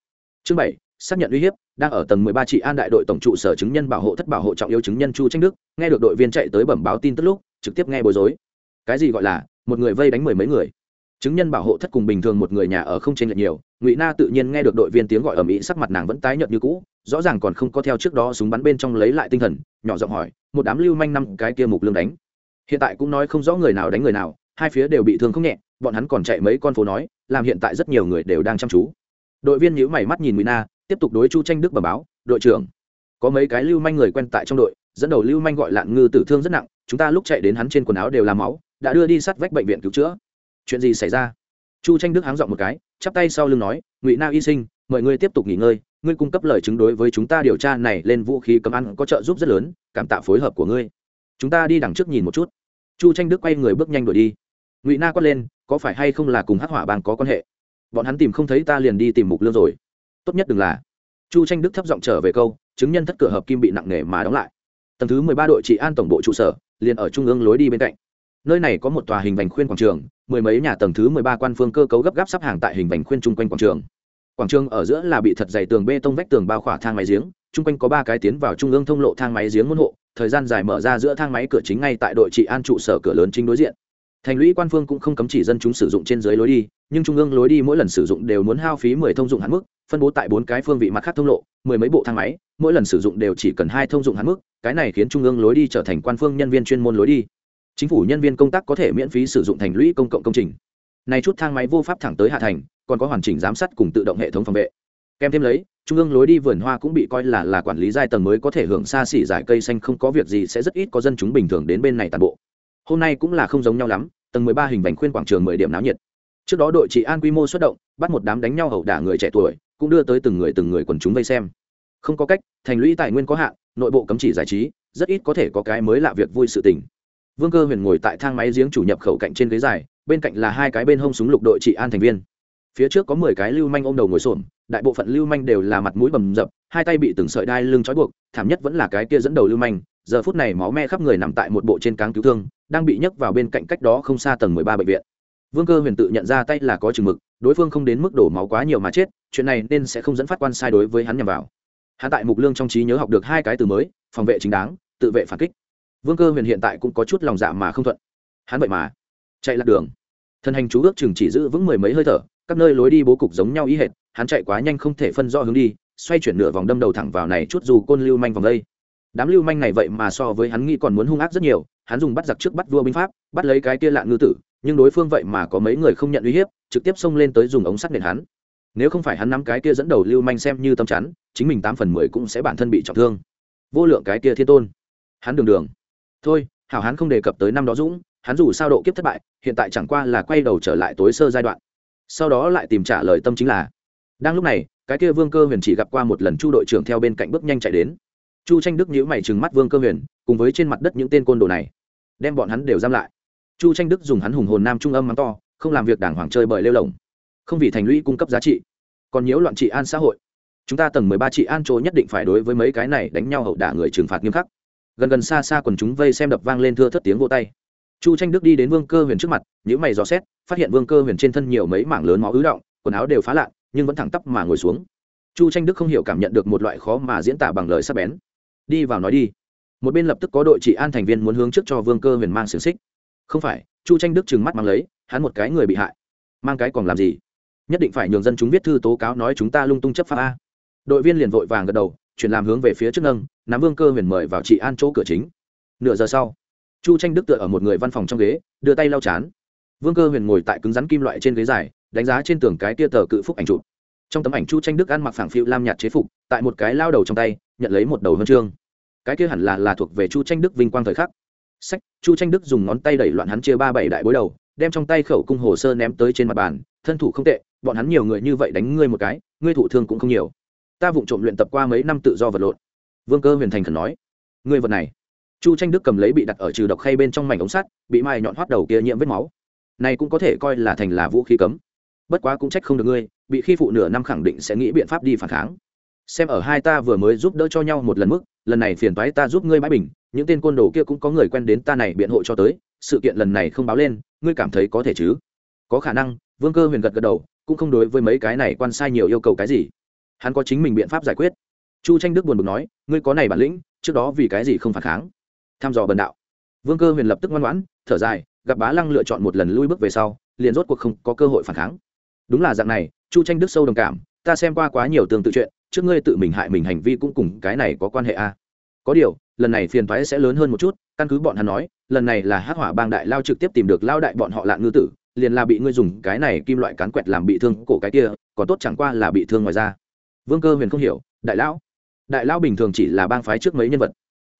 Chương bảy xác nhận uy hiếp, đang ở tầng mười ba trị an đại đội tổng trụ sở chứng nhân bảo hộ thất bảo hộ trọng yếu chứng nhân chu tranh đức, nghe được đội viên chạy tới bẩm báo tin tức lúc, trực tiếp nghe bối rối. Cái gì gọi là, một người vây đánh mười mấy người? Chứng nhân bảo hộ thất cùng bình thường một người nhà ở không tranh lệch nhiều, ngụy na tự nhiên nghe được đội viên tiếng gọi ở mỹ sắc mặt nàng vẫn tái nhợt như cũ, rõ ràng còn không có theo trước đó súng bắn bên trong lấy lại tinh thần, nhỏ giọng hỏi, một đám lưu manh năm cái kia mục lương đánh? Hiện tại cũng nói không rõ người nào đánh người nào, hai phía đều bị thương không nhẹ, bọn hắn còn chạy mấy con phố nói, làm hiện tại rất nhiều người đều đang chăm chú. Đội viên nhíu mày mắt nhìn ngụy na tiếp tục đối chu tranh đức bẩm báo, đội trưởng, có mấy cái lưu manh người quen tại trong đội, dẫn đầu lưu manh gọi lạn ngư tử thương rất nặng, chúng ta lúc chạy đến hắn trên quần áo đều là máu, đã đưa đi sát vách bệnh viện cứu chữa. Chuyện gì xảy ra? Chu tranh đức háng dọn một cái, chắp tay sau lưng nói, ngụy na y sinh, mời ngươi tiếp tục nghỉ ngơi, ngươi cung cấp lời chứng đối với chúng ta điều tra này lên vũ khí cấm ăn có trợ giúp rất lớn, cảm tạ phối hợp của ngươi. Chúng ta đi đằng trước nhìn một chút. Chu tranh đức quay người bước nhanh đuổi đi. Ngụy na quát lên, có phải hay không là cùng hắc hỏa bang có quan hệ? Bọn hắn tìm không thấy ta liền đi tìm mục lương rồi tốt nhất đừng là. Chu tranh đức thấp giọng trở về câu, chứng nhân thất cửa hợp kim bị nặng nề mà đóng lại. Tầng thứ mười ba đội trị an tổng bộ trụ sở, liền ở trung ương lối đi bên cạnh. Nơi này có một tòa hình vành khuyên quảng trường, mười mấy nhà tầng thứ mười ba quan phương cơ cấu gấp gáp sắp hàng tại hình vành khuyên chung quanh quảng trường. Quảng trường ở giữa là bị thật dày tường bê tông vách tường bao khỏa thang máy giếng, chung quanh có ba cái tiến vào trung ương thông lộ thang máy giếng môn hộ, thời gian dài mở ra giữa thang máy cửa chính ngay tại đội trị an trụ sở cửa lớn chính đối diện. Thành lũy quan phương cũng không cấm chỉ dân chúng sử dụng trên dưới lối đi, nhưng trung ương lối đi mỗi lần sử dụng đều muốn hao phí mười thông dụng hạn mức phân bố tại bốn cái phương vị mặt khác thông lộ, mười mấy bộ thang máy, mỗi lần sử dụng đều chỉ cần hai thông dụng hạn mức, cái này khiến trung ương lối đi trở thành quan phương nhân viên chuyên môn lối đi. Chính phủ nhân viên công tác có thể miễn phí sử dụng thành lũy công cộng công trình. Này chút thang máy vô pháp thẳng tới hạ thành, còn có hoàn chỉnh giám sát cùng tự động hệ thống phòng vệ. Kèm thêm lấy, trung ương lối đi vườn hoa cũng bị coi là là quản lý giai tầng mới có thể hưởng xa xỉ giải cây xanh không có việc gì sẽ rất ít có dân chúng bình thường đến bên này tàn bộ. Hôm nay cũng là không giống nhau lắm, tầng mười ba hình vành khuyên quảng trường mười điểm náo nhiệt. Trước đó đội trị an quy mô xuất động, bắt một đám đánh nhau hầu đả người trẻ tuổi cũng đưa tới từng người từng người quần chúng vây xem. Không có cách, thành lũy tài nguyên có hạn, nội bộ cấm chỉ giải trí, rất ít có thể có cái mới lạ việc vui sự tình. Vương cơ huyền ngồi tại thang máy giếng chủ nhập khẩu cạnh trên ghế dài, bên cạnh là hai cái bên hông súng lục đội trị an thành viên. Phía trước có mười cái lưu manh ôm đầu ngồi xổm, đại bộ phận lưu manh đều là mặt mũi bầm dập, hai tay bị từng sợi đai lưng trói buộc, thảm nhất vẫn là cái kia dẫn đầu lưu manh, giờ phút này máu me khắp người nằm tại một bộ trên cáng cứu thương, đang bị nhấc vào bên cạnh cách đó không xa tầng mười ba bệnh viện. Vương cơ huyền tự nhận ra tay là có chừng mực, đối phương không đến mức đổ máu quá nhiều mà chết chuyện này nên sẽ không dẫn phát quan sai đối với hắn nhằm vào. Hắn tại mục lương trong trí nhớ học được hai cái từ mới, phòng vệ chính đáng, tự vệ phản kích. Vương cơ huyền hiện tại cũng có chút lòng dạ mà không thuận. Hắn vậy mà chạy lạc đường. Thân hành chú ước chừng chỉ giữ vững mười mấy hơi thở, các nơi lối đi bố cục giống nhau ý hệt, hắn chạy quá nhanh không thể phân rõ hướng đi, xoay chuyển nửa vòng đâm đầu thẳng vào này chút dù côn lưu manh vòng đây. Đám lưu manh này vậy mà so với hắn nghĩ còn muốn hung ác rất nhiều, hắn dùng bắt giặc trước bắt vua binh pháp, bắt lấy cái kia lạn ngư tử, nhưng đối phương vậy mà có mấy người không nhận uy hiếp, trực tiếp xông lên tới dùng ống sắt nền hắn nếu không phải hắn nắm cái kia dẫn đầu lưu manh xem như tâm chắn, chính mình tám phần mười cũng sẽ bản thân bị trọng thương. Vô lượng cái kia thiên tôn. Hắn đường đường. Thôi, hảo hắn không đề cập tới năm đó dũng, hắn dù sao độ kiếp thất bại, hiện tại chẳng qua là quay đầu trở lại tối sơ giai đoạn. Sau đó lại tìm trả lời tâm chính là, đang lúc này, cái kia vương cơ huyền chỉ gặp qua một lần chu đội trưởng theo bên cạnh bước nhanh chạy đến. Chu tranh đức nhữ mày trừng mắt vương cơ huyền, cùng với trên mặt đất những tên côn đồ này, đem bọn hắn đều giam lại. Chu tranh đức dùng hắn hùng hồn nam trung âm mắng to, không làm việc đảng hoàng chơi bời lêu lồng không vì thành lũy cung cấp giá trị, còn nhiễu loạn trị an xã hội. Chúng ta tầng mười ba trị an chỗ nhất định phải đối với mấy cái này đánh nhau hậu đả người trừng phạt nghiêm khắc. Gần gần xa xa quần chúng vây xem đập vang lên thưa thất tiếng vô tay. Chu tranh đức đi đến vương cơ huyền trước mặt những mày dò xét, phát hiện vương cơ huyền trên thân nhiều mấy mảng lớn máu ứ động, quần áo đều phá lạ, nhưng vẫn thẳng tắp mà ngồi xuống. Chu tranh đức không hiểu cảm nhận được một loại khó mà diễn tả bằng lời sắc bén. Đi vào nói đi. Một bên lập tức có đội trị an thành viên muốn hướng trước cho vương cơ huyền mang xiềng xích. Không phải. Chu tranh đức trừng mắt mang lấy, hắn một cái người bị hại. Mang cái còn làm gì? Nhất định phải nhường dân chúng viết thư tố cáo nói chúng ta lung tung chấp pháp a. Đội viên liền vội vàng gật đầu, chuyển làm hướng về phía trước nâng, nắm vương cơ huyền mời vào trị an chỗ cửa chính. Nửa giờ sau, chu tranh đức tựa ở một người văn phòng trong ghế, đưa tay lau chán. Vương cơ huyền ngồi tại cứng rắn kim loại trên ghế dài, đánh giá trên tường cái tia tờ cự phúc ảnh chụp. Trong tấm ảnh chu tranh đức ăn mặc phẳng phiu lam nhạt chế phục, tại một cái lao đầu trong tay, nhận lấy một đầu huân chương. Cái kia hẳn là là thuộc về chu tranh đức vinh quang thời khắc. Sách, chu tranh đức dùng ngón tay đẩy loạn hắn chia ba bảy đại bối đầu đem trong tay khẩu cung hồ sơ ném tới trên mặt bàn, thân thủ không tệ, bọn hắn nhiều người như vậy đánh ngươi một cái, ngươi thủ thương cũng không nhiều. Ta vụng trộm luyện tập qua mấy năm tự do vật lộn. Vương cơ huyền thành khẩn nói, ngươi vật này. Chu tranh đức cầm lấy bị đặt ở trừ độc khay bên trong mảnh ống sắt, bị mai nhọn hoắt đầu kia nhiễm vết máu. Này cũng có thể coi là thành là vũ khí cấm. Bất quá cũng trách không được ngươi, bị khi phụ nửa năm khẳng định sẽ nghĩ biện pháp đi phản kháng. Xem ở hai ta vừa mới giúp đỡ cho nhau một lần mức, lần này phiền toái ta giúp ngươi bãi bình, những tên côn đồ kia cũng có người quen đến ta này biện hộ cho tới, sự kiện lần này không báo lên ngươi cảm thấy có thể chứ? Có khả năng, vương cơ huyền gật gật đầu, cũng không đối với mấy cái này quan sai nhiều yêu cầu cái gì. Hắn có chính mình biện pháp giải quyết. Chu tranh đức buồn bực nói, ngươi có này bản lĩnh, trước đó vì cái gì không phản kháng? Tham dò bần đạo. Vương cơ huyền lập tức ngoan ngoãn, thở dài, gặp bá lăng lựa chọn một lần lui bước về sau, liền rốt cuộc không có cơ hội phản kháng. Đúng là dạng này, chu tranh đức sâu đồng cảm, ta xem qua quá nhiều tương tự chuyện, trước ngươi tự mình hại mình hành vi cũng cùng cái này có quan hệ a à. có điều, lần này phiền thoái sẽ lớn hơn một chút, căn cứ bọn hắn nói lần này là hắc hỏa bang đại lao trực tiếp tìm được lao đại bọn họ lạn ngư tử, liền là bị ngươi dùng cái này kim loại cán quẹt làm bị thương cổ cái kia, còn tốt chẳng qua là bị thương ngoài ra vương cơ huyền không hiểu, đại lão đại lão bình thường chỉ là bang phái trước mấy nhân vật.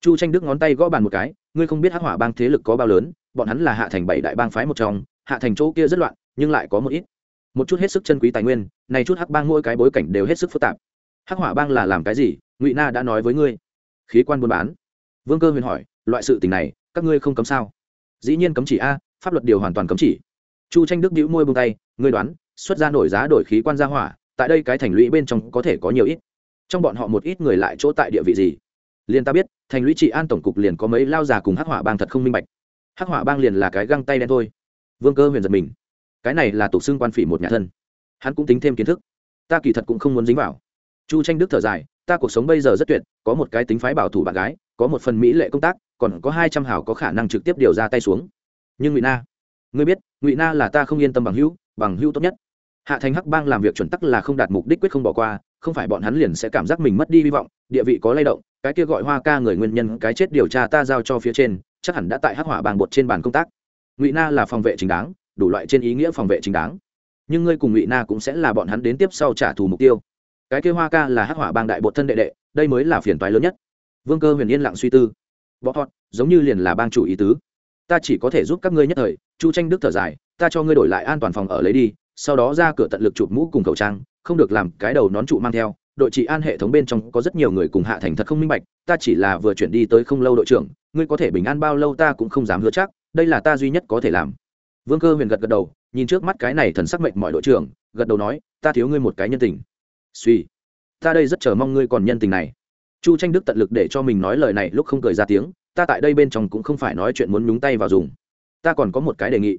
Chu tranh đức ngón tay gõ bàn một cái, ngươi không biết hắc hỏa bang thế lực có bao lớn, bọn hắn là hạ thành bảy đại bang phái một trong, hạ thành chỗ kia rất loạn, nhưng lại có một ít. Một chút hết sức chân quý tài nguyên, này chút hắc bang mỗi cái bối cảnh đều hết sức phức tạp. Hắc hỏa bang là làm cái gì? Ngụy na đã nói với ngươi. Khí quan buôn bán. Vương cơ huyền hỏi, loại sự tình này các ngươi không cấm sao? Dĩ nhiên cấm chỉ a, pháp luật điều hoàn toàn cấm chỉ. Chu tranh đức đĩu môi bông tay, ngươi đoán, xuất ra nổi giá đổi khí quan gia hỏa, tại đây cái thành lũy bên trong có thể có nhiều ít? Trong bọn họ một ít người lại chỗ tại địa vị gì? Liền ta biết, thành lũy trị an tổng cục liền có mấy lao già cùng hắc hỏa bang thật không minh bạch. Hắc hỏa bang liền là cái găng tay đen thôi. Vương cơ huyền giật mình. Cái này là tục xưng quan phỉ một nhà thân. Hắn cũng tính thêm kiến thức. Ta kỳ thật cũng không muốn dính vào. Chu tranh đức thở dài, ta cuộc sống bây giờ rất tuyệt, có một cái tính phái bảo thủ bạn gái, có một phần mỹ lệ công tác còn có hai trăm hảo có khả năng trực tiếp điều ra tay xuống. Nhưng ngụy na, ngươi biết, ngụy na là ta không yên tâm bằng hữu bằng hữu tốt nhất. Hạ thành hắc bang làm việc chuẩn tắc là không đạt mục đích quyết không bỏ qua, không phải bọn hắn liền sẽ cảm giác mình mất đi hy vọng, địa vị có lay động, cái kia gọi hoa ca người nguyên nhân, cái chết điều tra ta giao cho phía trên, chắc hẳn đã tại hắc hỏa bàng bột trên bàn công tác. Ngụy na là phòng vệ chính đáng, đủ loại trên ý nghĩa phòng vệ chính đáng. Nhưng ngươi cùng ngụy na cũng sẽ là bọn hắn đến tiếp sau trả thù mục tiêu. Cái kia hoa ca là hắc hỏa bang đại bột thân đệ đệ, đây mới là phiền toái lớn nhất. Vương cơ huyền yên lặng suy tư bọ thọt, giống như liền là bang chủ ý tứ. Ta chỉ có thể giúp các ngươi nhất thời, chu tranh đức thở dài, ta cho ngươi đổi lại an toàn phòng ở lấy đi, sau đó ra cửa tận lực chụp mũ cùng khẩu trang, không được làm cái đầu nón trụ mang theo. Đội trị an hệ thống bên trong có rất nhiều người cùng hạ thành thật không minh bạch, ta chỉ là vừa chuyển đi tới không lâu đội trưởng, ngươi có thể bình an bao lâu ta cũng không dám hứa chắc, đây là ta duy nhất có thể làm. Vương cơ huyền gật gật đầu, nhìn trước mắt cái này thần sắc mệnh mọi đội trưởng, gật đầu nói, ta thiếu ngươi một cái nhân tình. Suy ta đây rất chờ mong ngươi còn nhân tình này chu tranh đức tận lực để cho mình nói lời này lúc không cười ra tiếng, ta tại đây bên trong cũng không phải nói chuyện muốn nhúng tay vào dùng. Ta còn có một cái đề nghị.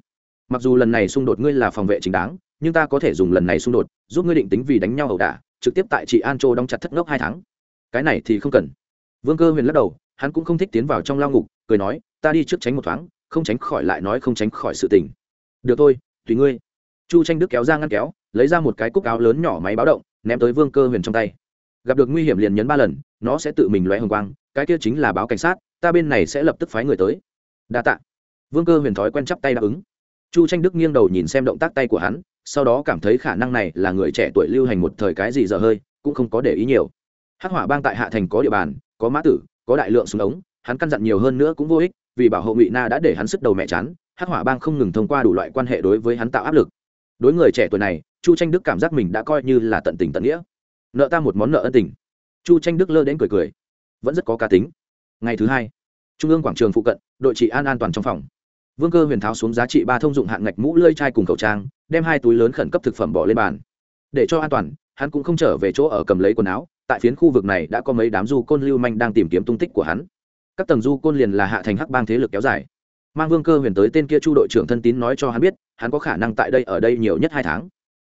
Mặc dù lần này xung đột ngươi là phòng vệ chính đáng, nhưng ta có thể dùng lần này xung đột giúp ngươi định tính vì đánh nhau ẩu đả, trực tiếp tại chị an châu đóng chặt thất ngốc hai tháng. Cái này thì không cần. Vương cơ huyền lắc đầu, hắn cũng không thích tiến vào trong lao ngục, cười nói, ta đi trước tránh một thoáng, không tránh khỏi lại nói không tránh khỏi sự tình. Được thôi, tùy ngươi. Chu tranh đức kéo ra ngăn kéo, lấy ra một cái cúc áo lớn nhỏ máy báo động, ném tới vương cơ huyền trong tay. Gặp được nguy hiểm liền nhấn ba lần nó sẽ tự mình lóe hồng quang, cái kia chính là báo cảnh sát, ta bên này sẽ lập tức phái người tới. Đa tạ. Vương cơ huyền thói quen chắp tay đáp ứng. Chu tranh đức nghiêng đầu nhìn xem động tác tay của hắn, sau đó cảm thấy khả năng này là người trẻ tuổi lưu hành một thời cái gì dở hơi, cũng không có để ý nhiều. Hắc hỏa bang tại hạ thành có địa bàn, có mã tử, có đại lượng súng ống, hắn căn dặn nhiều hơn nữa cũng vô ích, vì bảo hộ ngụy na đã để hắn sức đầu mẹ chán, hắc hỏa bang không ngừng thông qua đủ loại quan hệ đối với hắn tạo áp lực. Đối người trẻ tuổi này, chu tranh đức cảm giác mình đã coi như là tận tình tận nghĩa. Nợ ta một món nợ ân tình chu tranh đức lơ đến cười cười. Vẫn rất có cá tính. Ngày thứ hai, trung ương quảng trường phụ cận, đội trị an an toàn trong phòng. Vương cơ huyền tháo xuống giá trị ba thông dụng hạng ngạch mũ lơi chai cùng khẩu trang, đem hai túi lớn khẩn cấp thực phẩm bỏ lên bàn. Để cho an toàn, hắn cũng không trở về chỗ ở cầm lấy quần áo, tại phiến khu vực này đã có mấy đám du côn lưu manh đang tìm kiếm tung tích của hắn. Các tầng du côn liền là hạ thành hắc bang thế lực kéo dài. Mang vương cơ huyền tới tên kia chu đội trưởng thân tín nói cho hắn biết, hắn có khả năng tại đây ở đây nhiều nhất hai tháng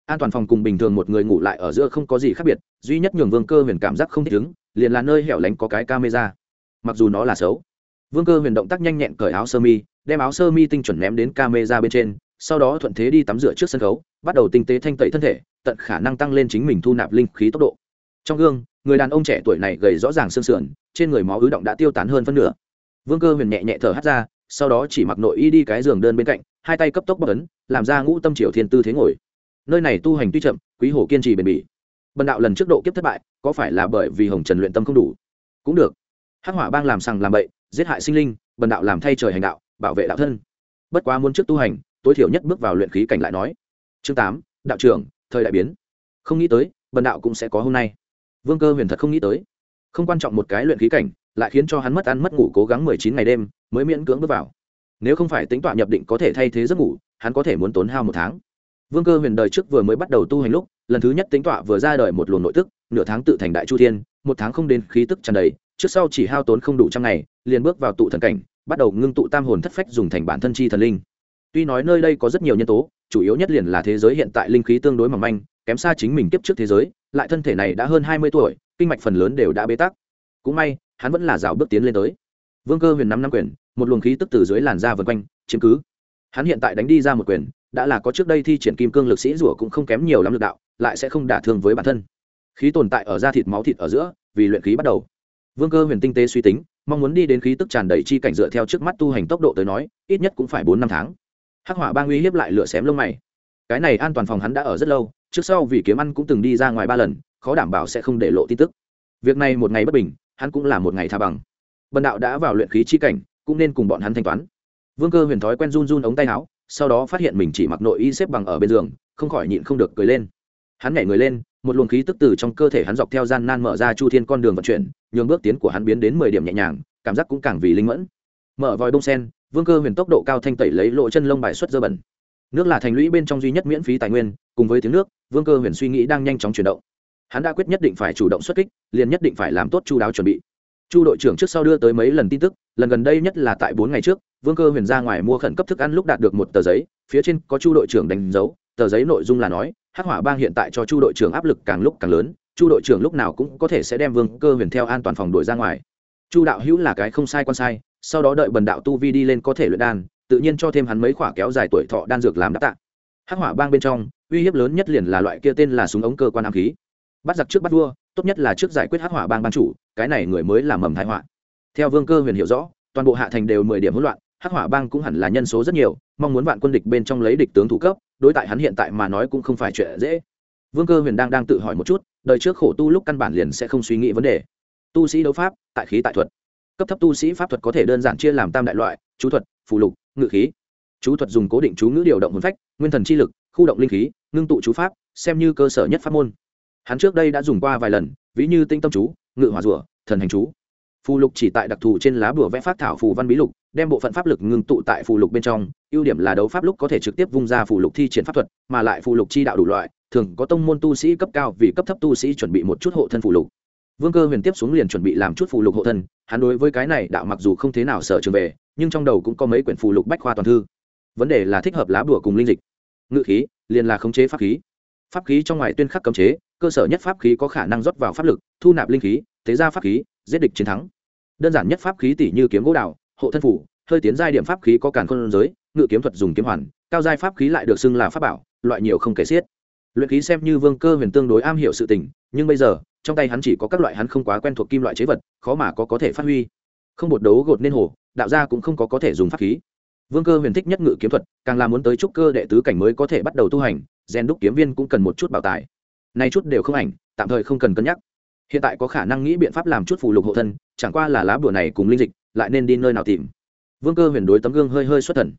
an toàn phòng cùng bình thường một người ngủ lại ở giữa không có gì khác biệt, duy nhất nhường vương cơ huyền cảm giác không thích ứng, liền là nơi hẻo lánh có cái camera. Mặc dù nó là xấu, vương cơ huyền động tác nhanh nhẹn cởi áo sơ mi, đem áo sơ mi tinh chuẩn ném đến camera bên trên, sau đó thuận thế đi tắm rửa trước sân khấu, bắt đầu tinh tế thanh tẩy thân thể, tận khả năng tăng lên chính mình thu nạp linh khí tốc độ. Trong gương, người đàn ông trẻ tuổi này gầy rõ ràng xương sườn, trên người máu ứ động đã tiêu tán hơn phân nửa. Vương cơ huyền nhẹ nhẹ thở hắt ra, sau đó chỉ mặc nội y đi cái giường đơn bên cạnh, hai tay cấp tốc bất ấn, làm ra ngũ tâm triều thiên tư thế ngồi nơi này tu hành tuy chậm, quý hồ kiên trì bền bỉ. Bần đạo lần trước độ kiếp thất bại, có phải là bởi vì hồng trần luyện tâm không đủ? Cũng được. Hắc hỏa bang làm sằng làm bậy, giết hại sinh linh, bần đạo làm thay trời hành đạo, bảo vệ đạo thân. Bất quá muốn trước tu hành, tối thiểu nhất bước vào luyện khí cảnh lại nói. Chương tám, đạo trưởng, thời đại biến. Không nghĩ tới, bần đạo cũng sẽ có hôm nay. Vương cơ huyền thật không nghĩ tới. Không quan trọng một cái luyện khí cảnh, lại khiến cho hắn mất ăn mất ngủ cố gắng mười chín ngày đêm, mới miễn cưỡng bước vào. Nếu không phải tính tọa nhập định có thể thay thế giấc ngủ, hắn có thể muốn tốn hao một tháng vương cơ huyền đời trước vừa mới bắt đầu tu hành lúc, lần thứ nhất tính tọa vừa ra đời một luồng nội tức, nửa tháng tự thành đại chu thiên, một tháng không đến khí tức tràn đầy, trước sau chỉ hao tốn không đủ trăm ngày, liền bước vào tụ thần cảnh, bắt đầu ngưng tụ tam hồn thất phách dùng thành bản thân chi thần linh. Tuy nói nơi đây có rất nhiều nhân tố, chủ yếu nhất liền là thế giới hiện tại linh khí tương đối mỏng manh, kém xa chính mình tiếp trước thế giới, lại thân thể này đã hơn hai mươi tuổi, kinh mạch phần lớn đều đã bế tắc. Cũng may, hắn vẫn là rào bước tiến lên tới. Vương cơ huyền năm năm quyền, một luồng khí tức từ dưới làn da vân quanh, chiếm cứ. Hắn hiện tại đánh đi ra một quyền đã là có trước đây thi triển kim cương lực sĩ rủa cũng không kém nhiều lắm lực đạo, lại sẽ không đả thương với bản thân. Khí tồn tại ở da thịt máu thịt ở giữa, vì luyện khí bắt đầu. Vương cơ huyền tinh tế suy tính, mong muốn đi đến khí tức tràn đầy chi cảnh dựa theo trước mắt tu hành tốc độ tới nói, ít nhất cũng phải bốn năm tháng. Hắc hỏa bang uy hiếp lại lửa xém lông mày. Cái này an toàn phòng hắn đã ở rất lâu, trước sau vì kiếm ăn cũng từng đi ra ngoài ba lần, khó đảm bảo sẽ không để lộ tin tức. Việc này một ngày bất bình, hắn cũng là một ngày tha bằng. Bần đạo đã vào luyện khí chi cảnh, cũng nên cùng bọn hắn thanh toán. Vương cơ huyền thói quen run run ống tay áo sau đó phát hiện mình chỉ mặc nội y xếp bằng ở bên giường, không khỏi nhịn không được cười lên. Hắn nhảy người lên, một luồng khí tức từ trong cơ thể hắn dọc theo gian nan mở ra chu thiên con đường vận chuyển, nhường bước tiến của hắn biến đến mười điểm nhẹ nhàng, cảm giác cũng càng vì linh mẫn. Mở vòi bông sen, vương cơ huyền tốc độ cao thanh tẩy lấy lộ chân lông bài xuất dơ bẩn. Nước là thành lũy bên trong duy nhất miễn phí tài nguyên, cùng với tiếng nước, vương cơ huyền suy nghĩ đang nhanh chóng chuyển động. Hắn đã quyết nhất định phải chủ động xuất kích, liền nhất định phải làm tốt chu đáo chuẩn bị. Chu đội trưởng trước sau đưa tới mấy lần tin tức, lần gần đây nhất là tại bốn ngày trước vương cơ huyền ra ngoài mua khẩn cấp thức ăn lúc đạt được một tờ giấy, phía trên có chu đội trưởng đánh dấu, tờ giấy nội dung là nói, hắc hỏa bang hiện tại cho chu đội trưởng áp lực càng lúc càng lớn, chu đội trưởng lúc nào cũng có thể sẽ đem vương cơ huyền theo an toàn phòng đuổi ra ngoài. Chu đạo hữu là cái không sai quan sai, sau đó đợi bần đạo tu vi đi lên có thể luyện đan, tự nhiên cho thêm hắn mấy khoả kéo dài tuổi thọ đan dược làm đáp tạ. Hắc hỏa bang bên trong, uy hiếp lớn nhất liền là loại kia tên là súng ống cơ quan ám khí. Bắt giặc trước bắt vua, tốt nhất là trước giải quyết hắc hỏa bang ban chủ, cái này người mới là mầm thái họa. Theo vương cơ huyền hiểu rõ, toàn bộ hạ thành đều mười điểm hỗn loạn hắc hỏa bang cũng hẳn là nhân số rất nhiều mong muốn vạn quân địch bên trong lấy địch tướng thủ cấp đối tại hắn hiện tại mà nói cũng không phải chuyện dễ. Vương cơ huyền đang đang tự hỏi một chút đời trước khổ tu lúc căn bản liền sẽ không suy nghĩ vấn đề. Tu sĩ đấu pháp tại khí tại thuật. Cấp thấp tu sĩ pháp thuật có thể đơn giản chia làm tam đại loại chú thuật phù lục ngự khí. Chú thuật dùng cố định chú ngữ điều động hồn phách nguyên thần chi lực khu động linh khí ngưng tụ chú pháp xem như cơ sở nhất pháp môn. Hắn trước đây đã dùng qua vài lần ví như tinh tâm chú ngự hỏa rủa, thần hành chú. Phù lục chỉ tại đặc thù trên lá bùa vẽ phát thảo phù văn bí lục đem bộ phận pháp lực ngưng tụ tại phù lục bên trong, ưu điểm là đấu pháp lúc có thể trực tiếp vung ra phù lục thi triển pháp thuật, mà lại phù lục chi đạo đủ loại, thường có tông môn tu sĩ cấp cao vì cấp thấp tu sĩ chuẩn bị một chút hộ thân phù lục. Vương cơ huyền tiếp xuống liền chuẩn bị làm chút phù lục hộ thân, hắn đối với cái này đạo mặc dù không thế nào sở trường về, nhưng trong đầu cũng có mấy quyển phù lục bách khoa toàn thư. Vấn đề là thích hợp lá bùa cùng linh dịch. Ngự khí, liền là khống chế pháp khí. Pháp khí trong ngoài tuyên khắc cấm chế, cơ sở nhất pháp khí có khả năng rót vào pháp lực, thu nạp linh khí, thế ra pháp khí, giết địch chiến thắng. Đơn giản nhất pháp khí tỷ như kiếm gỗ đạo hộ thân phủ, hơi tiến giai điểm pháp khí có càn khôn giới, ngự kiếm thuật dùng kiếm hoàn, cao giai pháp khí lại được xưng là pháp bảo, loại nhiều không kể xiết. Luyện khí xem như vương cơ huyền tương đối am hiểu sự tình, nhưng bây giờ, trong tay hắn chỉ có các loại hắn không quá quen thuộc kim loại chế vật, khó mà có có thể phát huy. Không bột đấu gột nên hồ, đạo gia cũng không có có thể dùng pháp khí. Vương cơ huyền thích nhất ngự kiếm thuật, càng là muốn tới trúc cơ đệ tứ cảnh mới có thể bắt đầu tu hành rèn đúc kiếm viên cũng cần một chút bảo tài. Nay chút đều không ảnh, tạm thời không cần cân nhắc. Hiện tại có khả năng nghĩ biện pháp làm chút phù lục hộ thân, chẳng qua là lá bùa này cùng linh dịch lại nên đi nơi nào tìm? Vương cơ huyền đối tấm gương hơi hơi xuất thần.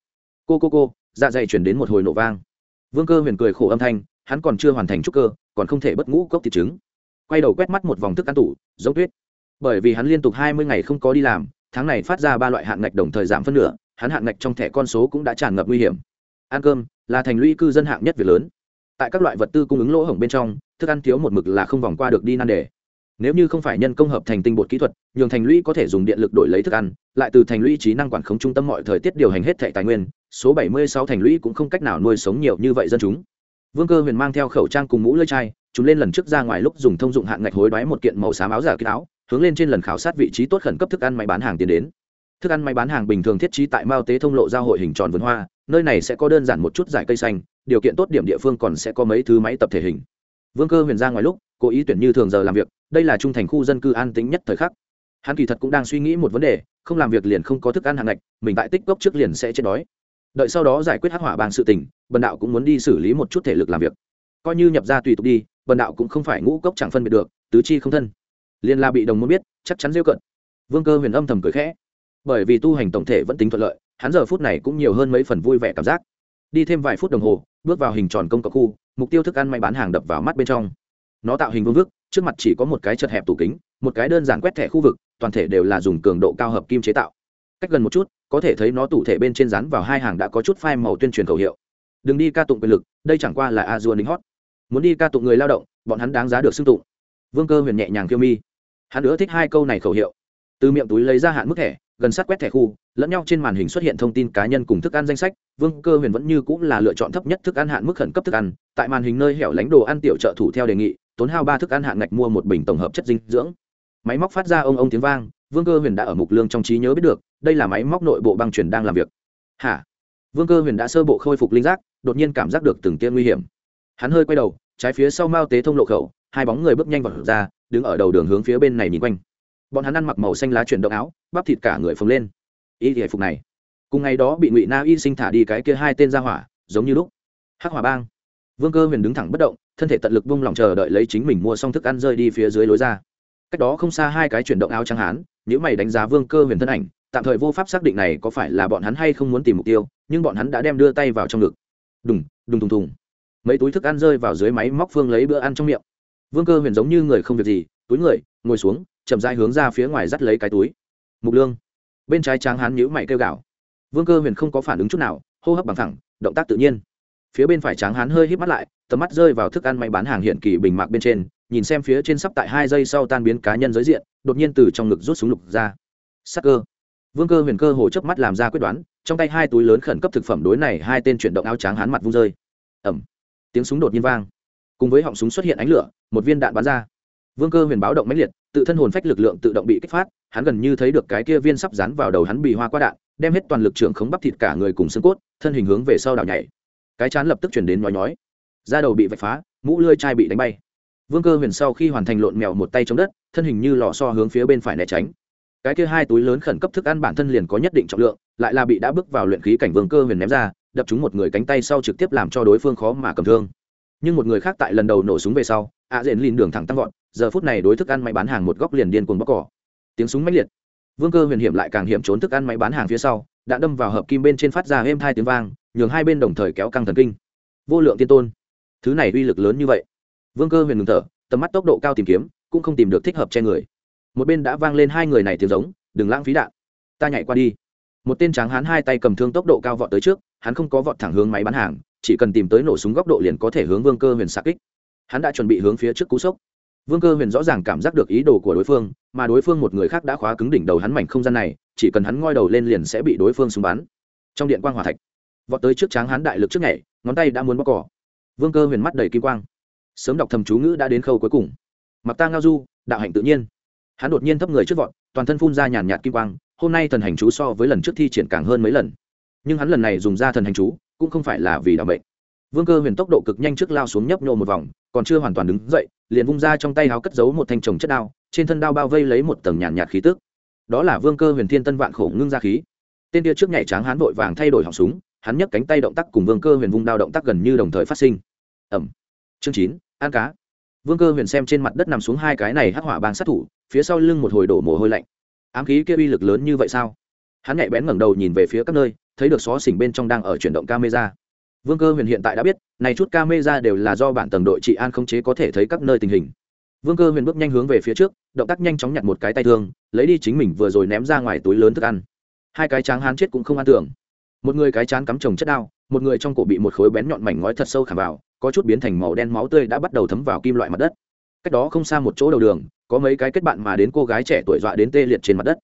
Cô cô cô dạ dày chuyển đến một hồi nổ vang. Vương cơ huyền cười khổ âm thanh, hắn còn chưa hoàn thành trúc cơ, còn không thể bất ngũ cốc thịt trứng. Quay đầu quét mắt một vòng thức ăn tủ, giống tuyết. Bởi vì hắn liên tục hai mươi ngày không có đi làm, tháng này phát ra ba loại hạn ngạch đồng thời giảm phân nửa, hắn hạn ngạch trong thẻ con số cũng đã tràn ngập nguy hiểm. Ăn cơm là thành lũy cư dân hạng nhất việc lớn. Tại các loại vật tư cung ứng lỗ hổng bên trong, thức ăn thiếu một mực là không vòng qua được đi nan đề nếu như không phải nhân công hợp thành tinh bột kỹ thuật, nhường thành lũy có thể dùng điện lực đổi lấy thức ăn, lại từ thành lũy trí năng quản khống trung tâm mọi thời tiết điều hành hết thệ tài nguyên, số 76 thành lũy cũng không cách nào nuôi sống nhiều như vậy dân chúng. Vương cơ huyền mang theo khẩu trang cùng mũ lưỡi chai, chúng lên lần trước ra ngoài lúc dùng thông dụng hạn ngạch hối đoái một kiện màu xám áo giả kín áo, hướng lên trên lần khảo sát vị trí tốt khẩn cấp thức ăn máy bán hàng tiến đến. Thức ăn máy bán hàng bình thường thiết trí tại mao tế thông lộ giao hội hình tròn vườn hoa, nơi này sẽ có đơn giản một chút giải cây xanh, điều kiện tốt điểm địa phương còn sẽ có mấy thứ máy tập thể hình. Vương cơ huyền ra ngoài lúc, cố ý tuyển như thường giờ làm việc đây là trung thành khu dân cư an tính nhất thời khắc. Hắn kỳ thật cũng đang suy nghĩ một vấn đề, không làm việc liền không có thức ăn hàng ngạch, mình tại tích cốc trước liền sẽ chết đói. Đợi sau đó giải quyết hắc hỏa bằng sự tình, bần đạo cũng muốn đi xử lý một chút thể lực làm việc. Coi như nhập ra tùy tục đi, bần đạo cũng không phải ngũ cốc chẳng phân biệt được, tứ chi không thân. Liền là bị đồng muốn biết, chắc chắn rêu cận. Vương cơ huyền âm thầm cười khẽ. Bởi vì tu hành tổng thể vẫn tính thuận lợi, hắn giờ phút này cũng nhiều hơn mấy phần vui vẻ cảm giác. Đi thêm vài phút đồng hồ, bước vào hình tròn công cộng khu, mục tiêu thức ăn may bán hàng đập vào mắt bên trong nó tạo hình vương vức, trước mặt chỉ có một cái chật hẹp tủ kính, một cái đơn giản quét thẻ khu vực, toàn thể đều là dùng cường độ cao hợp kim chế tạo. Cách gần một chút, có thể thấy nó tủ thể bên trên rắn vào hai hàng đã có chút phai màu tuyên truyền khẩu hiệu. Đừng đi ca tụng quyền lực, đây chẳng qua là a dua lính hót muốn đi ca tụng người lao động, bọn hắn đáng giá được xưng tụng. Vương cơ huyền nhẹ nhàng kiêu mi. Hắn nữa thích hai câu này khẩu hiệu. Từ miệng túi lấy ra hạn mức thẻ, gần sát quét thẻ khu, lẫn nhau trên màn hình xuất hiện thông tin cá nhân cùng thức ăn danh sách. Vương cơ huyền vẫn như cũng là lựa chọn thấp nhất thức ăn hạn mức khẩn cấp thức ăn. Tại màn hình nơi hẻo lánh đồ ăn tiểu trợ thủ theo đề nghị tốn hao ba thức ăn hạn ngạch mua một bình tổng hợp chất dinh dưỡng. Máy móc phát ra ông ông tiếng vang, vương cơ huyền đã ở mục lương trong trí nhớ biết được, đây là máy móc nội bộ băng truyền đang làm việc. Hả? Vương cơ huyền đã sơ bộ khôi phục linh giác, đột nhiên cảm giác được từng tiên nguy hiểm. Hắn hơi quay đầu, trái phía sau mao tế thông lộ khẩu, hai bóng người bước nhanh vào ra, đứng ở đầu đường hướng phía bên này nhìn quanh. Bọn hắn ăn mặc màu xanh lá chuyển động áo, bắp thịt cả người phồng lên. Y thể phục này. Cùng ngày đó bị ngụy na y sinh thả đi cái kia hai tên ra hỏa, giống như lúc. Hắc hỏa bang. Vương cơ huyền đứng thẳng bất động thân thể tận lực buông lỏng chờ đợi lấy chính mình mua xong thức ăn rơi đi phía dưới lối ra. Cách đó không xa hai cái chuyển động áo trắng hán, nếu mày đánh giá vương cơ huyền thân ảnh, tạm thời vô pháp xác định này có phải là bọn hắn hay không muốn tìm mục tiêu, nhưng bọn hắn đã đem đưa tay vào trong ngực. Đùng đùng thùng thùng mấy túi thức ăn rơi vào dưới máy móc phương lấy bữa ăn trong miệng. Vương cơ huyền giống như người không việc gì, túi người, ngồi xuống, chậm rãi hướng ra phía ngoài dắt lấy cái túi. Mục lương. Bên trái tráng hắn nhữ mày kêu gào. Vương cơ huyền không có phản ứng chút nào, hô hấp bằng thẳng, động tác tự nhiên. Phía bên phải tráng hắn hơi hít mắt lại tầm mắt rơi vào thức ăn may bán hàng hiện kỳ bình mạc bên trên, nhìn xem phía trên sắp tại hai giây sau tan biến cá nhân giới diện, đột nhiên từ trong ngực rút súng lục ra. Sắc cơ. Vương cơ huyền cơ hồ chớp mắt làm ra quyết đoán, trong tay hai túi lớn khẩn cấp thực phẩm đối này hai tên chuyển động áo trắng hán mặt vung rơi. Ẩm tiếng súng đột nhiên vang. Cùng với họng súng xuất hiện ánh lửa, một viên đạn bắn ra. Vương cơ huyền báo động mãnh liệt, tự thân hồn phách lực lượng tự động bị kích phát, hắn gần như thấy được cái kia viên sắp dán vào đầu hắn bị hoa qua đạn, đem hết toàn lực trưởng khống bắp thịt cả người cùng xương cốt, thân hình hướng về sau đảo nhảy. Cái chán lập tức chuyển đến nhói nhói da đầu bị vạch phá, mũ lươi chai bị đánh bay. Vương cơ huyền sau khi hoàn thành lộn mèo một tay chống đất, thân hình như lò so hướng phía bên phải né tránh. Cái kia hai túi lớn khẩn cấp thức ăn bản thân liền có nhất định trọng lượng, lại là bị đã bước vào luyện khí cảnh vương cơ huyền ném ra, đập trúng một người cánh tay sau trực tiếp làm cho đối phương khó mà cầm thương. Nhưng một người khác tại lần đầu nổ súng về sau, ạ à dện lìn đường thẳng tăng vọt, giờ phút này đối thức ăn máy bán hàng một góc liền điên cuồng bóc cỏ. Tiếng súng mãnh liệt. Vương cơ huyền hiểm lại càng hiểm trốn thức ăn máy bán hàng phía sau, đã đâm vào hợp kim bên trên phát ra êm hai tiếng vang, nhường hai bên đồng thời kéo căng thần kinh. Vô lượng tiên tôn thứ này uy lực lớn như vậy. Vương cơ huyền ngừng thở, tầm mắt tốc độ cao tìm kiếm, cũng không tìm được thích hợp che người. Một bên đã vang lên hai người này tiếng giống, đừng lãng phí đạn, ta nhảy qua đi. Một tên tráng hán hai tay cầm thương tốc độ cao vọt tới trước, hắn không có vọt thẳng hướng máy bán hàng, chỉ cần tìm tới nổ súng góc độ liền có thể hướng vương cơ huyền xạ kích. Hắn đã chuẩn bị hướng phía trước cú sốc. Vương cơ huyền rõ ràng cảm giác được ý đồ của đối phương, mà đối phương một người khác đã khóa cứng đỉnh đầu hắn mảnh không gian này, chỉ cần hắn ngoi đầu lên liền sẽ bị đối phương súng bắn. Trong điện quang hỏa thạch, vọt tới trước tráng hắn đại lực trước nhảy, ngón tay đã muốn bóc cỏ vương cơ huyền mắt đầy kim quang. Sớm đọc thầm chú ngữ đã đến khâu cuối cùng. Mặc ta ngao du, đạo hạnh tự nhiên. Hắn đột nhiên thấp người trước vọt, toàn thân phun ra nhàn nhạt kim quang, hôm nay thần hành chú so với lần trước thi triển càng hơn mấy lần. Nhưng hắn lần này dùng ra thần hành chú, cũng không phải là vì đảm bệnh vương cơ huyền tốc độ cực nhanh trước lao xuống nhấp nhô một vòng, còn chưa hoàn toàn đứng dậy, liền vung ra trong tay háo cất giấu một thanh trồng chất đao, trên thân đao bao vây lấy một tầng nhàn nhạt khí tức. Đó là vương cơ huyền thiên tân vạn khổ ngưng ra khí. Tên kia trước nhảy tráng hắn vội vàng thay đổi họng súng, hắn nhấc cánh tay động tác cùng vương cơ huyền vung đao động tác gần như đồng thời phát sinh ẩm. Chương chín, ăn cá. Vương cơ huyền xem trên mặt đất nằm xuống hai cái này hắc hỏa bang sát thủ, phía sau lưng một hồi đổ mồ hôi lạnh. Ám khí kia uy lực lớn như vậy sao? Hắn nhạy bén ngẩng đầu nhìn về phía các nơi, thấy được xó xỉnh bên trong đang ở chuyển động camera. Vương cơ huyền hiện tại đã biết, này chút camera đều là do bản tầng đội trị an không chế có thể thấy các nơi tình hình. Vương cơ huyền bước nhanh hướng về phía trước, động tác nhanh chóng nhặt một cái tay thương, lấy đi chính mình vừa rồi ném ra ngoài túi lớn thức ăn. Hai cái tráng hán chết cũng không ăn tưởng. Một người cái chán cắm trồng chất đao một người trong cổ bị một khối bén nhọn mảnh ngói thật sâu khảm vào có chút biến thành màu đen máu tươi đã bắt đầu thấm vào kim loại mặt đất. Cách đó không xa một chỗ đầu đường, có mấy cái kết bạn mà đến cô gái trẻ tuổi dọa đến tê liệt trên mặt đất.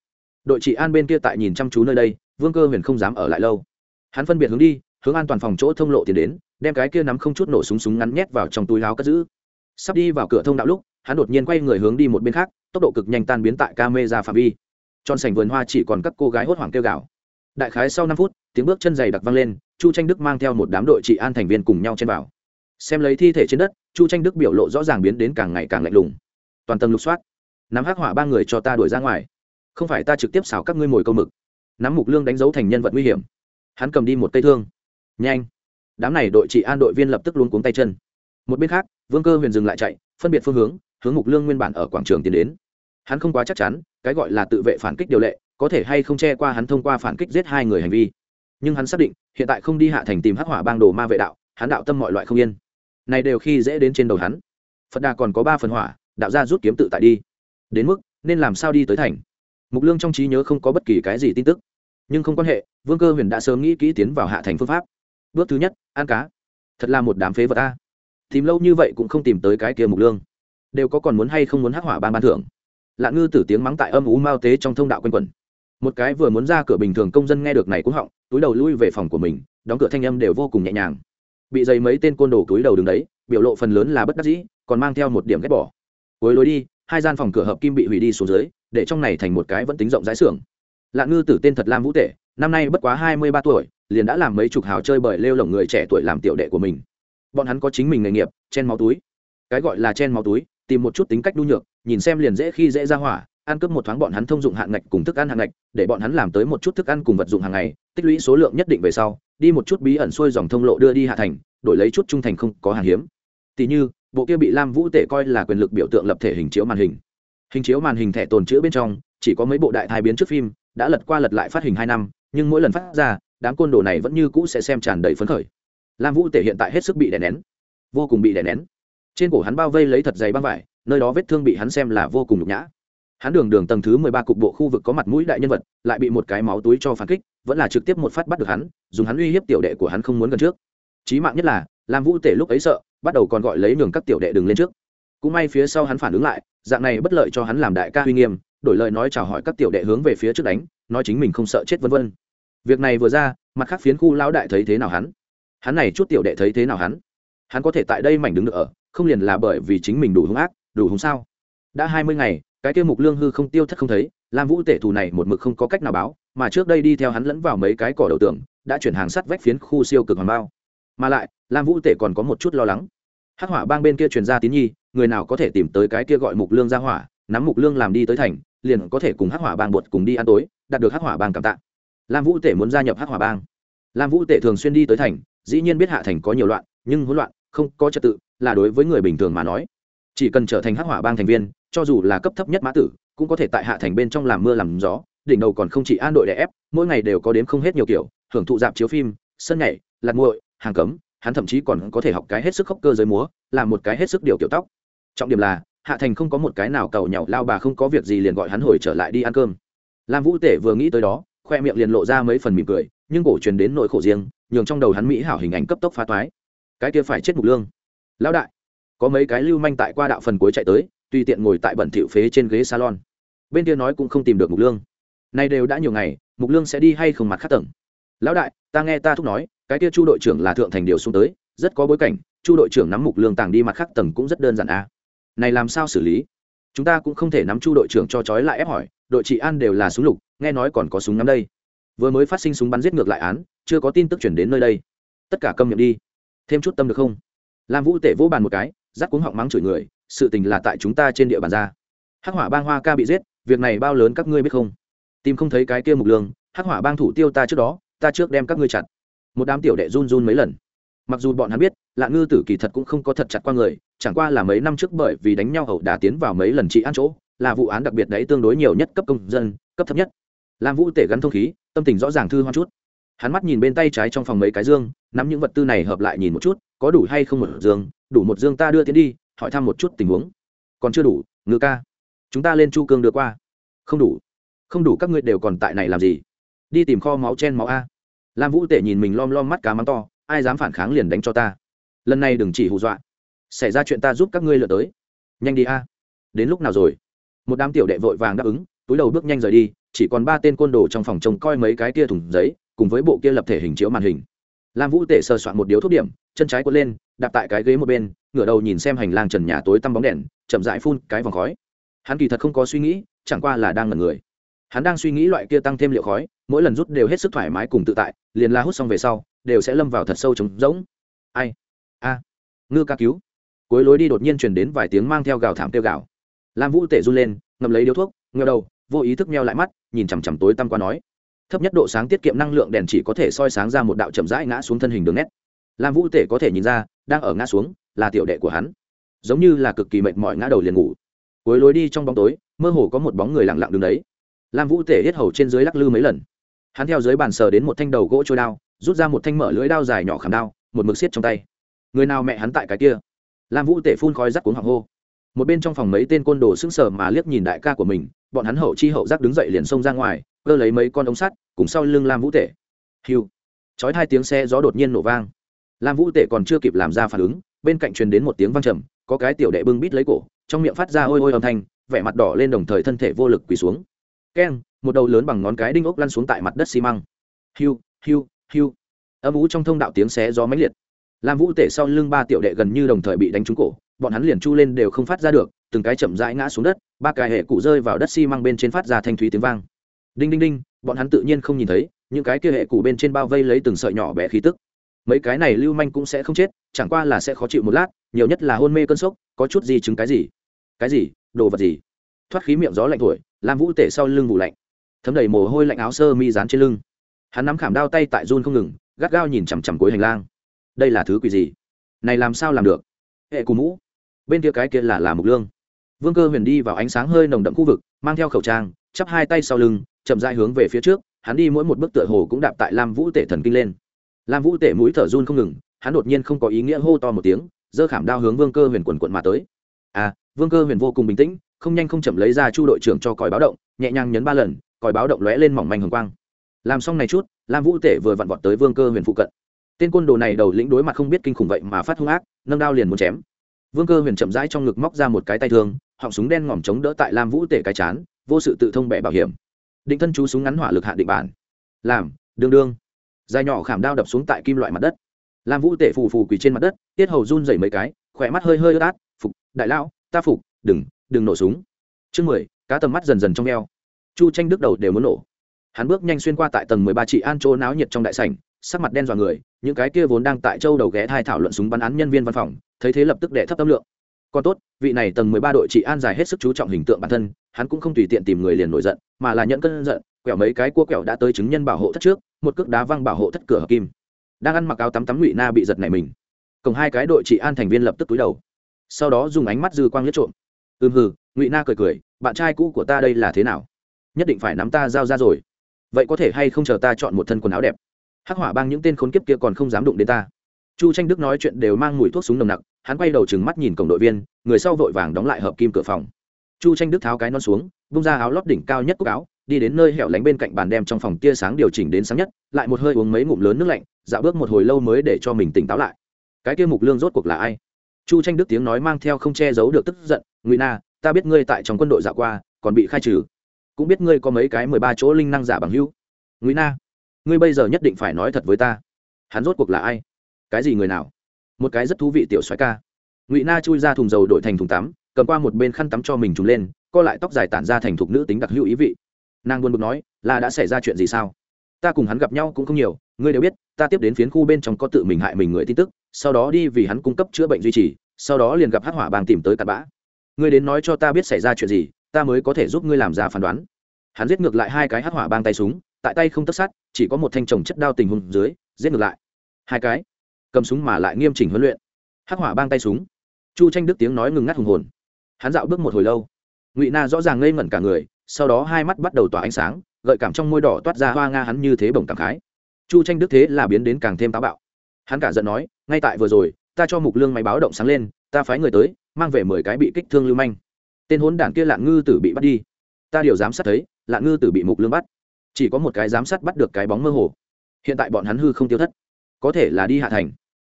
Đội trị an bên kia tại nhìn chăm chú nơi đây, vương cơ huyền không dám ở lại lâu. Hắn phân biệt hướng đi, hướng an toàn phòng chỗ thông lộ tiến đến, đem cái kia nắm không chút nổ súng súng ngắn nhét vào trong túi láo cất giữ. Sắp đi vào cửa thông đạo lúc, hắn đột nhiên quay người hướng đi một bên khác, tốc độ cực nhanh tan biến tại ca mê ra phạm vi. Tròn sảnh vườn hoa chỉ còn các cô gái hốt hoảng kêu gào. Đại khái sau năm phút, tiếng bước chân dày đặc vang lên, chu tranh đức mang theo một đám đội trị an thành viên cùng nhau trên bảo xem lấy thi thể trên đất, chu tranh đức biểu lộ rõ ràng biến đến càng ngày càng lạnh lùng. Toàn tầng lục soát, nắm hắc hỏa ba người cho ta đuổi ra ngoài. Không phải ta trực tiếp xào các ngươi mồi câu mực. Nắm mục lương đánh dấu thành nhân vật nguy hiểm. Hắn cầm đi một cây thương. Nhanh. Đám này đội trị an đội viên lập tức luôn cuống tay chân. Một bên khác, vương cơ huyền dừng lại chạy, phân biệt phương hướng hướng mục lương nguyên bản ở quảng trường tiến đến. Hắn không quá chắc chắn, cái gọi là tự vệ phản kích điều lệ, có thể hay không che qua hắn thông qua phản kích giết hai người hành vi. Nhưng hắn xác định, hiện tại không đi hạ thành tìm hắc hỏa bang đồ ma vệ đạo, hắn đạo tâm mọi loại không yên này đều khi dễ đến trên đầu hắn. Phật đà còn có ba phần hỏa, đạo gia rút kiếm tự tại đi. Đến mức, nên làm sao đi tới thành? Mục lương trong trí nhớ không có bất kỳ cái gì tin tức. Nhưng không quan hệ, vương cơ huyền đã sớm nghĩ kỹ tiến vào hạ thành phương pháp. Bước thứ nhất, ăn cá. Thật là một đám phế vật ta tìm lâu như vậy cũng không tìm tới cái kia mục lương. Đều có còn muốn hay không muốn hắc hỏa ban ban thưởng. Lạ ngư tử tiếng mắng tại âm ú mao tế trong thông đạo quanh quẩn. Một cái vừa muốn ra cửa bình thường công dân nghe được này cũng họng, túi đầu lui về phòng của mình, đóng cửa thanh âm đều vô cùng nhẹ nhàng bị dày mấy tên côn đồ túi đầu đứng đấy, biểu lộ phần lớn là bất đắc dĩ, còn mang theo một điểm ghét bỏ. Cuối lối đi, hai gian phòng cửa hợp kim bị hủy đi xuống dưới, để trong này thành một cái vẫn tính rộng rãi xưởng. Lạ ngư tử tên thật lam vũ tể, năm nay bất quá hai mươi ba tuổi, liền đã làm mấy chục hào chơi bởi lêu lỏng người trẻ tuổi làm tiểu đệ của mình. Bọn hắn có chính mình nghề nghiệp, chen máu túi. Cái gọi là chen máu túi, tìm một chút tính cách đu nhược, nhìn xem liền dễ khi dễ ra hỏa ăn cướp một thoáng bọn hắn thông dụng hạn ngạch cùng thức ăn hạn ngạch, để bọn hắn làm tới một chút thức ăn cùng vật dụng hàng ngày, tích lũy số lượng nhất định về sau, đi một chút bí ẩn xuôi dòng thông lộ đưa đi hạ thành, đổi lấy chút trung thành không có hàng hiếm. Tỷ như, bộ kia bị lam vũ tể coi là quyền lực biểu tượng lập thể hình chiếu màn hình. Hình chiếu màn hình thẻ tồn chữ bên trong, chỉ có mấy bộ đại thai biến trước phim, đã lật qua lật lại phát hình hai năm, nhưng mỗi lần phát ra, đám côn đồ này vẫn như cũ sẽ xem tràn đầy phấn khởi. Lam vũ tể hiện tại hết sức bị đè nén. Vô cùng bị đè nén. Trên cổ hắn bao vây lấy thật dày băng vải, nơi đó vết thương bị hắn xem là vô cùng nhục nhã hắn đường đường tầng thứ mười ba cục bộ khu vực có mặt mũi đại nhân vật, lại bị một cái máu túi cho phản kích, vẫn là trực tiếp một phát bắt được hắn, dùng hắn uy hiếp tiểu đệ của hắn không muốn gần trước. Chí mạng nhất là, lam vũ tể lúc ấy sợ, bắt đầu còn gọi lấy nhường các tiểu đệ đừng lên trước. Cũng may phía sau hắn phản ứng lại, dạng này bất lợi cho hắn làm đại ca uy nghiêm, đổi lời nói chào hỏi các tiểu đệ hướng về phía trước đánh, nói chính mình không sợ chết vân vân. Việc này vừa ra, mặt khác phiến khu lão đại thấy thế nào hắn? Hắn này chút tiểu đệ thấy thế nào hắn? Hắn có thể tại đây mảnh đứng được ở, không liền là bởi vì chính mình đủ hung ác, đủ hung sao? Đã hai mươi ngày cái tiêu mục lương hư không tiêu thất không thấy, lam vũ tể thù này một mực không có cách nào báo, mà trước đây đi theo hắn lẫn vào mấy cái cỏ đầu tường, đã chuyển hàng sắt vách phiến khu siêu cực hoàng bao. Mà lại, lam vũ tể còn có một chút lo lắng. Hắc hỏa bang bên kia truyền ra tín nhi, người nào có thể tìm tới cái kia gọi mục lương ra hỏa, nắm mục lương làm đi tới thành, liền có thể cùng hắc hỏa bang bột cùng đi ăn tối, đạt được hắc hỏa bang cảm tạ. Lam vũ tể muốn gia nhập hắc hỏa bang. Lam vũ tể thường xuyên đi tới thành, dĩ nhiên biết hạ thành có nhiều loạn, nhưng hỗn loạn, không có trật tự, là đối với người bình thường mà nói chỉ cần trở thành hắc hỏa bang thành viên, cho dù là cấp thấp nhất mã tử, cũng có thể tại hạ thành bên trong làm mưa làm gió, đỉnh đầu còn không chỉ an đội đè ép, mỗi ngày đều có đếm không hết nhiều kiểu, hưởng thụ dạp chiếu phim, sân nhảy lạt muội, hàng cấm, hắn thậm chí còn có thể học cái hết sức khóc cơ giới múa, làm một cái hết sức điều kiểu tóc. Trọng điểm là, hạ thành không có một cái nào cầu nhậu lao bà không có việc gì liền gọi hắn hồi trở lại đi ăn cơm. Lam vũ tể vừa nghĩ tới đó, khoe miệng liền lộ ra mấy phần mỉm cười, nhưng cổ truyền đến nỗi khổ riêng, nhường trong đầu hắn mỹ hảo hình ảnh cấp tốc phá toái. Cái kia phải chết mục lương. Lão đại có mấy cái lưu manh tại qua đạo phần cuối chạy tới, tùy tiện ngồi tại bẩn thịu phế trên ghế salon. Bên kia nói cũng không tìm được mục lương. Nay đều đã nhiều ngày, mục lương sẽ đi hay không mặt khác tầng? Lão đại, ta nghe ta thúc nói, cái kia chu đội trưởng là thượng thành điều xuống tới, rất có bối cảnh, chu đội trưởng nắm mục lương tàng đi mặt khác tầng cũng rất đơn giản à. này làm sao xử lý? Chúng ta cũng không thể nắm chu đội trưởng cho trói lại ép hỏi, đội trị an đều là súng lục, nghe nói còn có súng nắm đây. Vừa mới phát sinh súng bắn giết ngược lại án, chưa có tin tức chuyển đến nơi đây. Tất cả câm miệng đi. Thêm chút tâm được không? Lam vũ tể vỗ bàn một cái giác cuống họng mắng chửi người, sự tình là tại chúng ta trên địa bàn ra. Hắc hỏa bang hoa ca bị giết, việc này bao lớn các ngươi biết không? Tìm không thấy cái kia mục lương, hắc hỏa bang thủ tiêu ta trước đó, ta trước đem các ngươi chặt. Một đám tiểu đệ run run mấy lần. Mặc dù bọn hắn biết lạ ngư tử kỳ thật cũng không có thật chặt qua người, chẳng qua là mấy năm trước bởi vì đánh nhau hậu đã tiến vào mấy lần trị ăn chỗ, là vụ án đặc biệt đấy tương đối nhiều nhất cấp công dân, cấp thấp nhất. Lam vũ tể gắn thông khí, tâm tình rõ ràng thư hoan chút. Hắn mắt nhìn bên tay trái trong phòng mấy cái dương, nắm những vật tư này hợp lại nhìn một chút, có đủ hay không một dương đủ một dương ta đưa tiến đi, hỏi thăm một chút tình huống. Còn chưa đủ ngư ca. Chúng ta lên chu cương đưa qua. Không đủ. Không đủ các ngươi đều còn tại này làm gì? Đi tìm kho máu chen máu a. Lam vũ tể nhìn mình lom lom mắt cá mắng to, ai dám phản kháng liền đánh cho ta. Lần này đừng chỉ hù dọa. Xảy ra chuyện ta giúp các ngươi lựa tới. Nhanh đi a. Đến lúc nào rồi? Một đám tiểu đệ vội vàng đáp ứng, túi đầu bước nhanh rời đi, chỉ còn ba tên côn đồ trong phòng trông coi mấy cái kia thùng giấy, cùng với bộ kia lập thể hình chiếu màn hình lam vũ tể sờ soạn một điếu thuốc điểm, chân trái quất lên, đạp tại cái ghế một bên, ngửa đầu nhìn xem hành lang trần nhà tối tăm bóng đèn, chậm dại phun cái vòng khói. Hắn kỳ thật không có suy nghĩ, chẳng qua là đang ngẩn người. Hắn đang suy nghĩ loại kia tăng thêm liệu khói, mỗi lần rút đều hết sức thoải mái cùng tự tại, liền la hút xong về sau, đều sẽ lâm vào thật sâu trống rỗng. Ai? A. Ngư ca cứu. Cuối lối đi đột nhiên truyền đến vài tiếng mang theo gào thảm tiêu gào. Lam vũ tể run lên, ngậm lấy điếu thuốc ngờ đầu, vô ý thức meo lại mắt, nhìn chằm chằm tối tăm qua nói thấp nhất độ sáng tiết kiệm năng lượng đèn chỉ có thể soi sáng ra một đạo chậm rãi ngã xuống thân hình đường nét. Lam vũ tể có thể nhìn ra, đang ở ngã xuống, là tiểu đệ của hắn. Giống như là cực kỳ mệt mỏi ngã đầu liền ngủ. Cuối lối đi trong bóng tối, mơ hồ có một bóng người lặng lặng đứng đấy. Lam vũ tể hết hầu trên dưới lắc lư mấy lần. Hắn theo dưới bàn sờ đến một thanh đầu gỗ trôi đao, rút ra một thanh mở lưỡi đao dài nhỏ khảm đao, một mực xiết trong tay. Người nào mẹ hắn tại cái kia? Lam vũ tể phun khói rắc cuốn hoàng hô. Một bên trong phòng mấy tên côn đồ sững sờ mà liếc nhìn đại ca của mình, bọn hắn hậu chi hậu giác đứng dậy liền xông ra ngoài cơ lấy mấy con ống sắt, cùng sau lưng lam vũ tể. Hiu. Chói hai tiếng xe gió đột nhiên nổ vang. Lam vũ tể còn chưa kịp làm ra phản ứng, bên cạnh truyền đến một tiếng vang trầm, có cái tiểu đệ bưng bít lấy cổ, trong miệng phát ra ôi ôi âm thanh, vẻ mặt đỏ lên đồng thời thân thể vô lực quỳ xuống. Keng, một đầu lớn bằng ngón cái đinh ốc lăn xuống tại mặt đất xi măng. Hiu hiu hiu. Âm ú trong thông đạo tiếng xé gió mãnh liệt. Lam vũ tể sau lưng ba tiểu đệ gần như đồng thời bị đánh trúng cổ, bọn hắn liền chu lên đều không phát ra được, từng cái chậm rãi ngã xuống đất, ba cái hệ cụ rơi vào đất xi măng bên trên phát ra thanh thúy tiếng vang đinh đinh đinh, bọn hắn tự nhiên không nhìn thấy, những cái kia hệ cụ bên trên bao vây lấy từng sợi nhỏ bé khí tức. Mấy cái này lưu manh cũng sẽ không chết, chẳng qua là sẽ khó chịu một lát, nhiều nhất là hôn mê cơn sốc, có chút gì chứng cái gì? Cái gì? Đồ vật gì? Thoát khí miệng gió lạnh thổi, lam vũ tể sau lưng vụ lạnh. Thấm đầy mồ hôi lạnh áo sơ mi dán trên lưng. Hắn nắm khảm đao tay tại run không ngừng, gắt gao nhìn chằm chằm cuối hành lang. Đây là thứ quỷ gì? Này làm sao làm được? Hệ cù mũ. Bên kia cái kia là là mục lương. Vương cơ huyền đi vào ánh sáng hơi nồng đậm khu vực, mang theo khẩu trang, chắp hai tay sau lưng chậm rãi hướng về phía trước, hắn đi mỗi một bước tựa hồ cũng đạp tại lam vũ tể thần kinh lên. Lam vũ tể mũi thở run không ngừng, hắn đột nhiên không có ý nghĩa hô to một tiếng, giơ khảm đao hướng vương cơ huyền quần quận mà tới. À vương cơ huyền vô cùng bình tĩnh, không nhanh không chậm lấy ra chu đội trưởng cho còi báo động, nhẹ nhàng nhấn ba lần, còi báo động lóe lên mỏng manh hồng quang. Làm xong này chút, lam vũ tể vừa vặn vọt tới vương cơ huyền phụ cận. Tên côn đồ này đầu lĩnh đối mặt không biết kinh khủng vậy mà phát hung ác, nâng đao liền muốn chém. Vương cơ huyền chậm rãi trong ngực móc ra một cái tay thương, họng súng đen ngòm chống đỡ tại lam vũ tể cái chán, vô sự tự thông bẻ bảo hiểm định thân chú súng ngắn hỏa lực hạ định bản. Làm, đương đương. Dài nhỏ khảm đao đập xuống tại kim loại mặt đất. Lam vũ tể phù phù quỳ trên mặt đất, tiết hầu run dày mấy cái, khỏe mắt hơi hơi ướt át, phục, đại lão, ta phục, đừng đừng nổ súng. Chương mười, cá tầm mắt dần dần trong eo. Chu tranh đức đầu đều muốn nổ. Hắn bước nhanh xuyên qua tại tầng mười ba chị an chỗ náo nhiệt trong đại sảnh, sắc mặt đen dọa người, những cái kia vốn đang tại châu đầu ghé thai thảo luận súng bắn án nhân viên văn phòng, thấy thế lập tức đệ thấp tâm lượng còn tốt, vị này tầng mười ba đội chị an dài hết sức chú trọng hình tượng bản thân, hắn cũng không tùy tiện tìm người liền nổi giận, mà là nhận cơn giận, quẹo mấy cái cua quẹo đã tới chứng nhân bảo hộ thất trước, một cước đá văng bảo hộ thất cửa hợp kim. Đang ăn mặc áo tắm tắm ngụy na bị giật này mình. Cùng hai cái đội chị an thành viên lập tức túi đầu. Sau đó dùng ánh mắt dư quang liếc trộm. Ừm hừ, ngụy na cười cười, bạn trai cũ của ta đây là thế nào? Nhất định phải nắm ta giao ra rồi. Vậy có thể hay không chờ ta chọn một thân quần áo đẹp? Hắc hỏa bang những tên khốn kiếp kia còn không dám đụng đến ta. Chu tranh đức nói chuyện đều mang mùi thuốc súng nồng nặc hắn quay đầu chừng mắt nhìn cổng đội viên, người sau vội vàng đóng lại hợp kim cửa phòng. Chu tranh đức tháo cái non xuống, bung ra áo lót đỉnh cao nhất cúc áo, đi đến nơi hẻo lánh bên cạnh bàn đem trong phòng tia sáng điều chỉnh đến sáng nhất, lại một hơi uống mấy ngụm lớn nước lạnh, dạo bước một hồi lâu mới để cho mình tỉnh táo lại. Cái kia mục lương rốt cuộc là ai? Chu tranh đức tiếng nói mang theo không che giấu được tức giận, ngụy na, ta biết ngươi tại trong quân đội dạo qua, còn bị khai trừ. Cũng biết ngươi có mấy cái mười ba chỗ linh năng giả bằng hữu. Ngụy na, ngươi bây giờ nhất định phải nói thật với ta. Hắn rốt cuộc là ai? Cái gì người nào? Một cái rất thú vị tiểu xoáy ca. Ngụy na chui ra thùng dầu đổi thành thùng tắm, cầm qua một bên khăn tắm cho mình trùng lên, co lại tóc dài tản ra thành thục nữ tính đặc hữu ý vị. Nàng buồn bực nói, là đã xảy ra chuyện gì sao? Ta cùng hắn gặp nhau cũng không nhiều, ngươi đều biết, ta tiếp đến phiến khu bên trong có tự mình hại mình người tin tức, sau đó đi vì hắn cung cấp chữa bệnh duy trì, sau đó liền gặp hắc hỏa bang tìm tới cặn bã. Ngươi đến nói cho ta biết xảy ra chuyện gì, ta mới có thể giúp ngươi làm ra phán đoán. Hắn giết ngược lại hai cái hắc hỏa bang tay súng, tại tay không tất sát, chỉ có một thanh chồng chất đao tình hùng dưới, giết ngược lại. Hai cái cầm súng mà lại nghiêm chỉnh huấn luyện. Hắc hỏa bang tay súng. Chu tranh đức tiếng nói ngừng ngắt hùng hồn. Hắn dạo bước một hồi lâu. Ngụy na rõ ràng ngây ngẩn cả người, sau đó hai mắt bắt đầu tỏa ánh sáng, gợi cảm trong môi đỏ toát ra hoa nga hắn như thế bồng cảm khái. Chu tranh đức thế là biến đến càng thêm táo bạo. Hắn cả giận nói, ngay tại vừa rồi, ta cho mục lương máy báo động sáng lên, ta phái người tới, mang về mười cái bị kích thương lưu manh. Tên hốn đảng kia lạng ngư tử bị bắt đi. Ta điều giám sát thấy, lạng ngư tử bị mục lương bắt. Chỉ có một cái giám sát bắt được cái bóng mơ hồ. Hiện tại bọn hắn hư không tiêu thất. Có thể là đi hạ thành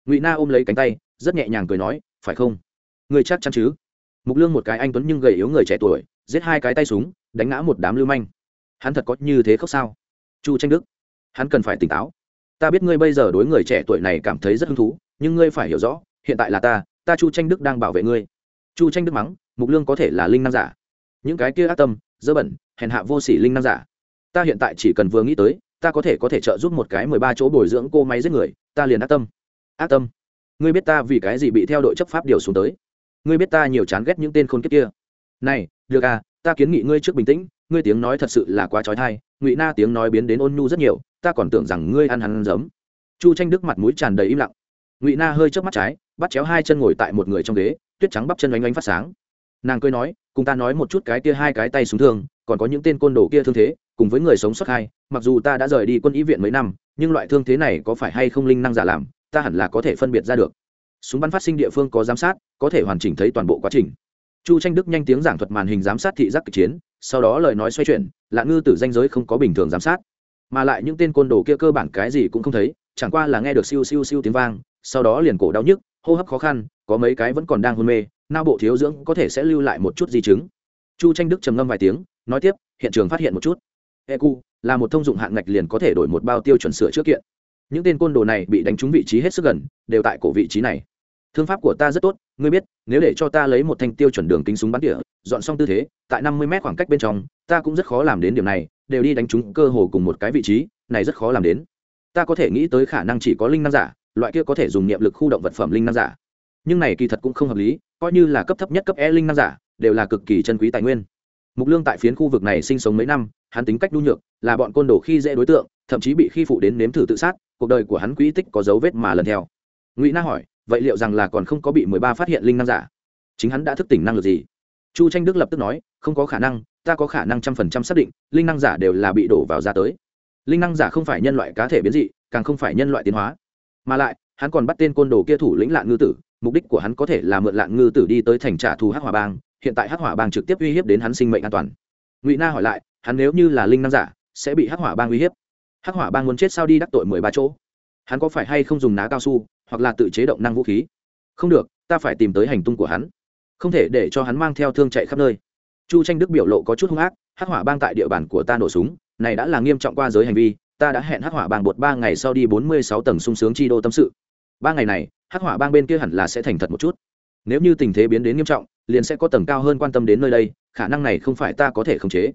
ngụy na ôm lấy cánh tay rất nhẹ nhàng cười nói phải không người chắc chắn chứ mục lương một cái anh tuấn nhưng gầy yếu người trẻ tuổi giết hai cái tay súng đánh ngã một đám lưu manh hắn thật có như thế khóc sao chu tranh đức hắn cần phải tỉnh táo ta biết ngươi bây giờ đối người trẻ tuổi này cảm thấy rất hứng thú nhưng ngươi phải hiểu rõ hiện tại là ta ta chu tranh đức đang bảo vệ ngươi chu tranh đức mắng mục lương có thể là linh năng giả những cái kia ác tâm dơ bẩn hèn hạ vô sỉ linh năng giả ta hiện tại chỉ cần vừa nghĩ tới ta có thể có thể trợ giúp một cái mười ba chỗ bồi dưỡng cô máy giết người ta liền ác tâm ác tâm. Ngươi biết ta vì cái gì bị theo đội chấp pháp điều xuống tới? Ngươi biết ta nhiều chán ghét những tên khôn kiếp kia. Này, được à ta kiến nghị ngươi trước bình tĩnh, ngươi tiếng nói thật sự là quá trói thai ngụy na tiếng nói biến đến ôn nhu rất nhiều, ta còn tưởng rằng ngươi ăn hắn giấm. Chu tranh đức mặt mũi tràn đầy im lặng. Ngụy na hơi trước mắt trái, bắt chéo hai chân ngồi tại một người trong ghế, tuyết trắng bắp chân oanh oanh phát sáng. Nàng cười nói, cùng ta nói một chút cái kia hai cái tay xuống thương còn có những tên côn đồ kia thương thế, cùng với người sống sót hai, mặc dù ta đã rời đi quân ý viện mấy năm, nhưng loại thương thế này có phải hay không linh năng giả làm? Ta hẳn là có thể phân biệt ra được. Súng bắn phát sinh địa phương có giám sát, có thể hoàn chỉnh thấy toàn bộ quá trình. Chu tranh đức nhanh tiếng giảng thuật màn hình giám sát thị giác kịch chiến, sau đó lời nói xoay chuyển lạ ngư tử danh giới không có bình thường giám sát. Mà lại những tên côn đồ kia cơ bản cái gì cũng không thấy, chẳng qua là nghe được siêu siêu siêu tiếng vang, sau đó liền cổ đau nhức, hô hấp khó khăn, có mấy cái vẫn còn đang hôn mê nao bộ thiếu dưỡng có thể sẽ lưu lại một chút di chứng. Chu tranh đức trầm ngâm vài tiếng, nói tiếp, hiện trường phát hiện một chút. Ecu là một thông dụng hạn ngạch liền có thể đổi một bao tiêu chuẩn sửa trước kiện những tên côn đồ này bị đánh trúng vị trí hết sức gần, đều tại cổ vị trí này. Thương pháp của ta rất tốt, ngươi biết, nếu để cho ta lấy một thanh tiêu chuẩn đường kính súng bắn tỉa, dọn xong tư thế, tại năm mươi mét khoảng cách bên trong, ta cũng rất khó làm đến điểm này, đều đi đánh trúng cơ hồ cùng một cái vị trí, này rất khó làm đến. Ta có thể nghĩ tới khả năng chỉ có linh năng giả, loại kia có thể dùng niệm lực khu động vật phẩm linh năng giả. Nhưng này kỳ thật cũng không hợp lý, coi như là cấp thấp nhất cấp e linh năng giả, đều là cực kỳ chân quý tài nguyên mục lương tại phiến khu vực này sinh sống mấy năm, hắn tính cách nhu nhược, là bọn côn đồ khi dễ đối tượng, thậm chí bị khi phụ đến nếm thử tự sát, cuộc đời của hắn quỹ tích có dấu vết mà lần theo. Ngụy na hỏi, vậy liệu rằng là còn không có bị mười ba phát hiện linh năng giả? Chính hắn đã thức tỉnh năng lực gì? Chu tranh đức lập tức nói, không có khả năng, ta có khả năng trăm phần trăm xác định, linh năng giả đều là bị đổ vào ra tới. Linh năng giả không phải nhân loại cá thể biến dị, càng không phải nhân loại tiến hóa. Mà lại, hắn còn bắt tên côn đồ kia thủ lĩnh lạng ngư tử, mục đích của hắn có thể là mượn lạng ngư tử đi tới thành trả thù hắc hỏa bang hiện tại hắc hỏa bang trực tiếp uy hiếp đến hắn sinh mệnh an toàn. Ngụy na hỏi lại, hắn nếu như là linh năng giả, sẽ bị hắc hỏa bang uy hiếp? Hắc hỏa bang muốn chết sao đi đắc tội mười ba chỗ? Hắn có phải hay không dùng ná cao su, hoặc là tự chế động năng vũ khí? Không được, ta phải tìm tới hành tung của hắn. Không thể để cho hắn mang theo thương chạy khắp nơi. Chu tranh đức biểu lộ có chút hung ác, hắc hỏa bang tại địa bàn của ta nổ súng, này đã là nghiêm trọng qua giới hành vi, ta đã hẹn hắc hỏa bang bột ba ngày sau đi bốn mươi sáu tầng sung sướng chi đô tâm sự. Ba ngày này, hắc hỏa bang bên kia hẳn là sẽ thành thật một chút nếu như tình thế biến đến nghiêm trọng, liền sẽ có tầng cao hơn quan tâm đến nơi đây, khả năng này không phải ta có thể khống chế.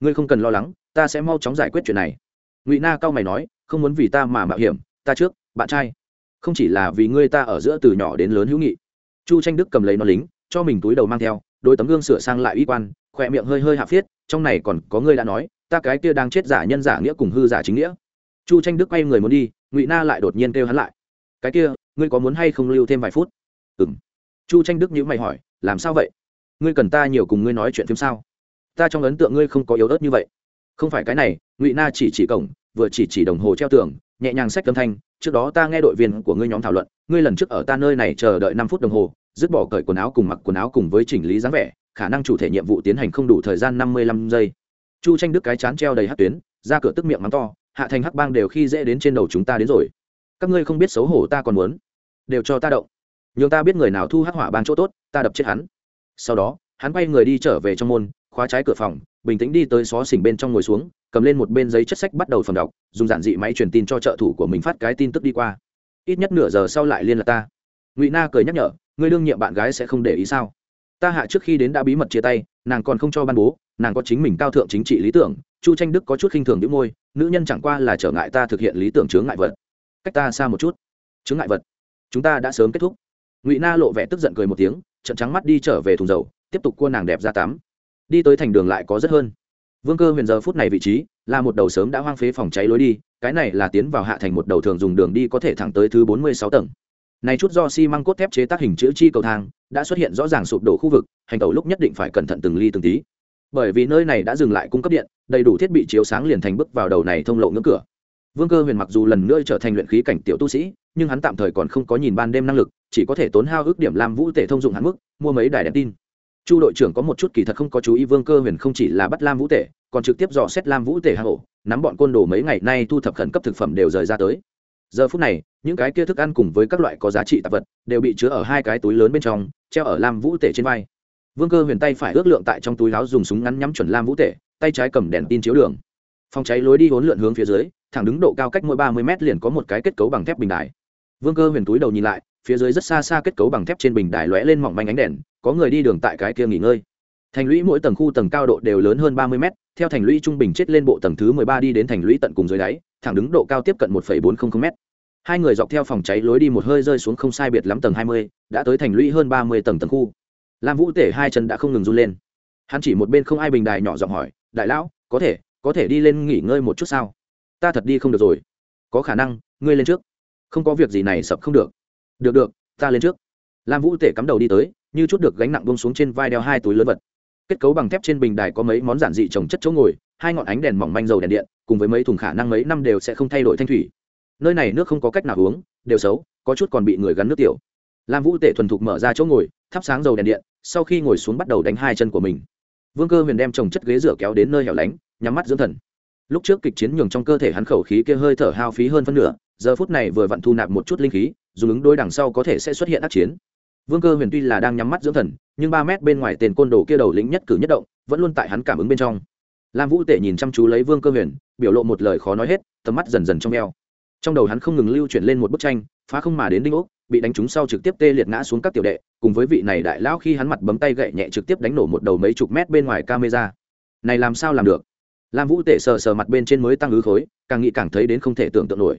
Ngươi không cần lo lắng, ta sẽ mau chóng giải quyết chuyện này. Ngụy na cao mày nói, không muốn vì ta mà mạo hiểm, ta trước, bạn trai. Không chỉ là vì ngươi ta ở giữa từ nhỏ đến lớn hữu nghị. Chu tranh đức cầm lấy nó lính, cho mình túi đầu mang theo, đôi tấm gương sửa sang lại uy quan, khỏe miệng hơi hơi hạ phiết, trong này còn có ngươi đã nói, ta cái kia đang chết giả nhân giả nghĩa cùng hư giả chính nghĩa. Chu tranh đức quay người muốn đi, ngụy na lại đột nhiên kêu hắn lại, cái kia, ngươi có muốn hay không lưu thêm vài phút? Ừ m chu tranh đức nhữ mày hỏi, làm sao vậy? Ngươi cần ta nhiều cùng ngươi nói chuyện phim sao? Ta trong ấn tượng ngươi không có yếu ớt như vậy. Không phải cái này, ngụy na chỉ chỉ cổng, vừa chỉ chỉ đồng hồ treo tường, nhẹ nhàng sách âm thanh, trước đó ta nghe đội viên của ngươi nhóm thảo luận, ngươi lần trước ở ta nơi này chờ đợi năm phút đồng hồ, dứt bỏ cởi quần áo cùng mặc quần áo cùng với chỉnh lý dáng vẻ, khả năng chủ thể nhiệm vụ tiến hành không đủ thời gian năm mươi lăm giây. Chu tranh đức cái chán treo đầy hát tuyến, ra cửa tức miệng mắng to, hạ thành hắc bang đều khi dễ đến trên đầu chúng ta đến rồi. Các ngươi không biết xấu hổ ta còn muốn, đều cho ta động nhưng ta biết người nào thu hắc hỏa bang chỗ tốt, ta đập chết hắn. Sau đó, hắn quay người đi trở về trong môn, khóa trái cửa phòng, bình tĩnh đi tới xó xỉnh bên trong ngồi xuống, cầm lên một bên giấy chất sách bắt đầu phần đọc, dùng giản dị máy truyền tin cho trợ thủ của mình phát cái tin tức đi qua. Ít nhất nửa giờ sau lại liên lạc ta. Ngụy na cười nhắc nhở, ngươi đương nhiệm bạn gái sẽ không để ý sao? Ta hạ trước khi đến đã bí mật chia tay, nàng còn không cho ban bố, nàng có chính mình cao thượng chính trị lý tưởng, chu tranh đức có chút khinh thường những môi, nữ nhân chẳng qua là trở ngại ta thực hiện lý tưởng chướng ngại vật. Cách ta xa một chút. Chướng ngại vật. Chúng ta đã sớm kết thúc ngụy na lộ vẻ tức giận cười một tiếng trận trắng mắt đi trở về thùng dầu tiếp tục cua nàng đẹp ra tắm đi tới thành đường lại có rất hơn vương cơ huyền giờ phút này vị trí là một đầu sớm đã hoang phế phòng cháy lối đi cái này là tiến vào hạ thành một đầu thường dùng đường đi có thể thẳng tới thứ bốn mươi sáu tầng này chút do xi măng cốt thép chế tác hình chữ chi cầu thang đã xuất hiện rõ ràng sụp đổ khu vực hành tàu lúc nhất định phải cẩn thận từng ly từng tí bởi vì nơi này đã dừng lại cung cấp điện đầy đủ thiết bị chiếu sáng liền thành bước vào đầu này thông lộ ngưỡng cửa vương cơ huyền mặc dù lần nữa trở thành luyện khí cảnh tiểu tu sĩ nhưng hắn tạm thời còn không có nhìn ban đêm năng lực, chỉ có thể tốn hao ước điểm làm vũ tể thông dụng hạn mức, mua mấy đài đèn tin. Chu đội trưởng có một chút kỳ thật không có chú ý vương cơ huyền không chỉ là bắt lam vũ tể, còn trực tiếp dò xét lam vũ tể hạ hổ nắm bọn côn đồ mấy ngày nay thu thập khẩn cấp thực phẩm đều rời ra tới. Giờ phút này, những cái kia thức ăn cùng với các loại có giá trị tạp vật, đều bị chứa ở hai cái túi lớn bên trong, treo ở lam vũ tể trên vai. Vương cơ huyền tay phải ước lượng tại trong túi láo dùng súng ngắn nhắm chuẩn lam vũ tể, tay trái cầm đèn tin chiếu đường. Phòng cháy lối đi hỗn lượn hướng phía dưới, thẳng đứng độ cao cách mỗi ba mươi mét liền có một cái kết cấu bằng thép bình đài vương cơ huyền túi đầu nhìn lại, phía dưới rất xa xa kết cấu bằng thép trên bình đài lóe lên mỏng manh ánh đèn, có người đi đường tại cái kia nghỉ ngơi. Thành lũy mỗi tầng khu tầng cao độ đều lớn hơn ba mươi mét, theo thành lũy trung bình chết lên bộ tầng thứ mười ba đi đến thành lũy tận cùng dưới đáy, thẳng đứng độ cao tiếp cận một bốn trăm linh m hai người dọc theo phòng cháy lối đi một hơi rơi xuống không sai biệt lắm tầng hai mươi, đã tới thành lũy hơn ba mươi tầng tầng khu. Lam vũ tể hai chân đã không ngừng run lên. Hắn chỉ một bên không ai bình đài nhỏ giọng hỏi, đại lão, có thể có thể đi lên nghỉ ngơi một chút sao? Ta thật đi không được rồi. Có khả năng, ngươi lên trước không có việc gì này sập không được. Được được, ta lên trước. Lam vũ tể cắm đầu đi tới, như chút được gánh nặng bông xuống trên vai đeo hai túi lớn vật. Kết cấu bằng thép trên bình đài có mấy món giản dị trồng chất chỗ ngồi, hai ngọn ánh đèn mỏng manh dầu đèn điện, cùng với mấy thùng khả năng mấy năm đều sẽ không thay đổi thanh thủy. Nơi này nước không có cách nào uống, đều xấu, có chút còn bị người gắn nước tiểu. Lam vũ tể thuần thục mở ra chỗ ngồi, thắp sáng dầu đèn điện, sau khi ngồi xuống bắt đầu đánh hai chân của mình. Vương cơ huyền đem trồng chất ghế rửa kéo đến nơi hẻo lánh, nhắm mắt dưỡng thần. Lúc trước kịch chiến nhường trong cơ thể hắn khẩu khí kia hơi thở hao phí hơn phân nửa giờ phút này vừa vặn thu nạp một chút linh khí, dùng ứng đôi đằng sau có thể sẽ xuất hiện ác chiến. Vương cơ huyền tuy là đang nhắm mắt dưỡng thần, nhưng ba mét bên ngoài tên côn đồ kia đầu lĩnh nhất cử nhất động, vẫn luôn tại hắn cảm ứng bên trong. Lam vũ tể nhìn chăm chú lấy vương cơ huyền, biểu lộ một lời khó nói hết, tầm mắt dần dần trong e o trong đầu hắn không ngừng lưu chuyển lên một bức tranh, phá không mà đến đinh ốc, bị đánh trúng sau trực tiếp tê liệt ngã xuống các tiểu đệ, cùng với vị này đại lão khi hắn mặt bấm tay gậy nhẹ trực tiếp đánh nổ một đầu mấy chục mét bên ngoài camera. Này làm sao làm được? Lam vũ tể sờ sờ mặt bên trên mới tăng ứ khối, càng nghĩ càng thấy đến không thể tưởng tượng nổi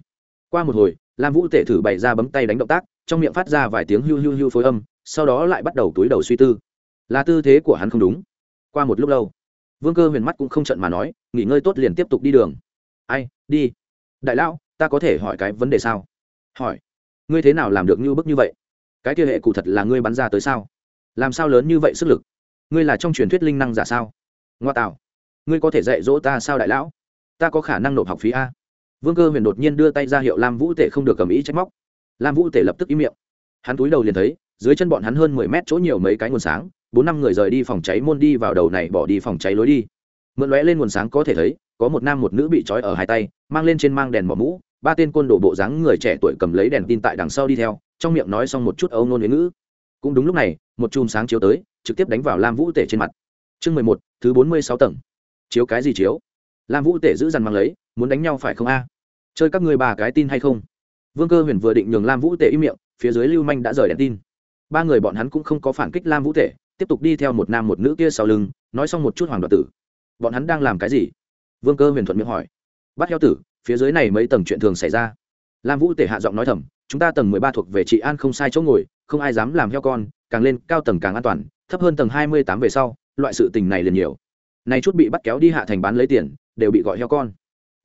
qua một hồi, lam vũ tể thử bày ra bấm tay đánh động tác, trong miệng phát ra vài tiếng hiu hiu hiu phối âm, sau đó lại bắt đầu túi đầu suy tư. Là tư thế của hắn không đúng. Qua một lúc lâu, vương cơ huyền mắt cũng không trận mà nói, nghỉ ngơi tốt liền tiếp tục đi đường. Ai, đi. Đại lão, ta có thể hỏi cái vấn đề sao? Hỏi. Ngươi thế nào làm được như bức như vậy? Cái kia hệ cụ thật là ngươi bắn ra tới sao? Làm sao lớn như vậy sức lực? Ngươi là trong truyền thuyết linh năng giả sao? Ngoa tạo. Ngươi có thể dạy dỗ ta sao đại lão? Ta có khả năng nộp học phí a vương cơ huyền đột nhiên đưa tay ra hiệu lam vũ tể không được cầm ý trách móc. Lam vũ tể lập tức im miệng. Hắn túi đầu liền thấy, dưới chân bọn hắn hơn mười mét chỗ nhiều mấy cái nguồn sáng, bốn năm người rời đi phòng cháy môn đi vào đầu này bỏ đi phòng cháy lối đi. Mượn lóe lên nguồn sáng có thể thấy, có một nam một nữ bị trói ở hai tay, mang lên trên mang đèn bỏ mũ, ba tên côn đồ bộ dáng người trẻ tuổi cầm lấy đèn tin tại đằng sau đi theo, trong miệng nói xong một chút âu nôn huế ngữ. Cũng đúng lúc này, một chùm sáng chiếu tới, trực tiếp đánh vào lam vũ tể trên mặt. Chương mười một, thứ bốn mươi sáu tầng. Chiếu cái gì chiếu? Lam vũ tể giữ dằn mang lấy muốn đánh nhau phải không a? Chơi các người bà cái tin hay không? Vương cơ huyền vừa định nhường lam vũ tể im miệng, phía dưới lưu manh đã rời đèn tin. Ba người bọn hắn cũng không có phản kích lam vũ tể, tiếp tục đi theo một nam một nữ kia sau lưng, nói xong một chút hoàng đoạt tử. Bọn hắn đang làm cái gì? Vương cơ huyền thuận miệng hỏi. Bắt heo tử, phía dưới này mấy tầng chuyện thường xảy ra. Lam vũ tể hạ giọng nói thầm, chúng ta tầng mười ba thuộc về trị an không sai chỗ ngồi, không ai dám làm heo con, càng lên cao tầng càng an toàn, thấp hơn tầng hai mươi tám về sau, loại sự tình này liền nhiều. Nay chút bị bắt kéo đi hạ thành bán lấy tiền, đều bị gọi heo con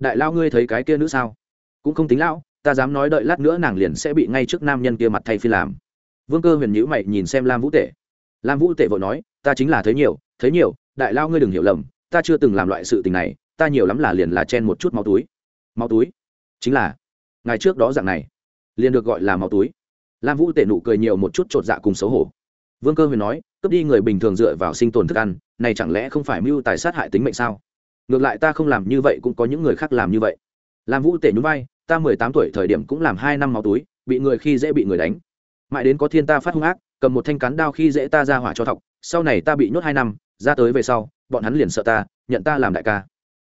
đại lao ngươi thấy cái kia nữ sao? Cũng không tính lão, ta dám nói đợi lát nữa nàng liền sẽ bị ngay trước nam nhân kia mặt thay phi làm. Vương cơ huyền nhữ mày nhìn xem lam vũ tể. Lam vũ tể vội nói, ta chính là thấy nhiều thấy nhiều, đại lao ngươi đừng hiểu lầm, ta chưa từng làm loại sự tình này, ta nhiều lắm là liền là chen một chút máu túi. Máu túi? Chính là, ngày trước đó dạng này, liền được gọi là máu túi. Lam vũ tể nụ cười nhiều một chút t dạ cùng xấu hổ. Vương cơ huyền nói, cướp đi người bình thường dựa vào sinh tồn thức ăn, này chẳng lẽ không phải mưu tài sát hại tính mệnh sao? Ngược lại ta không làm như vậy cũng có những người khác làm như vậy. Làm vũ tể nhún vai, ta mười tám tuổi thời điểm cũng làm hai năm máu túi, bị người khi dễ bị người đánh. Mãi đến có thiên ta phát hung ác, cầm một thanh cán đao khi dễ ta ra hỏa cho thọc, sau này ta bị nhốt hai năm, ra tới về sau, bọn hắn liền sợ ta, nhận ta làm đại ca.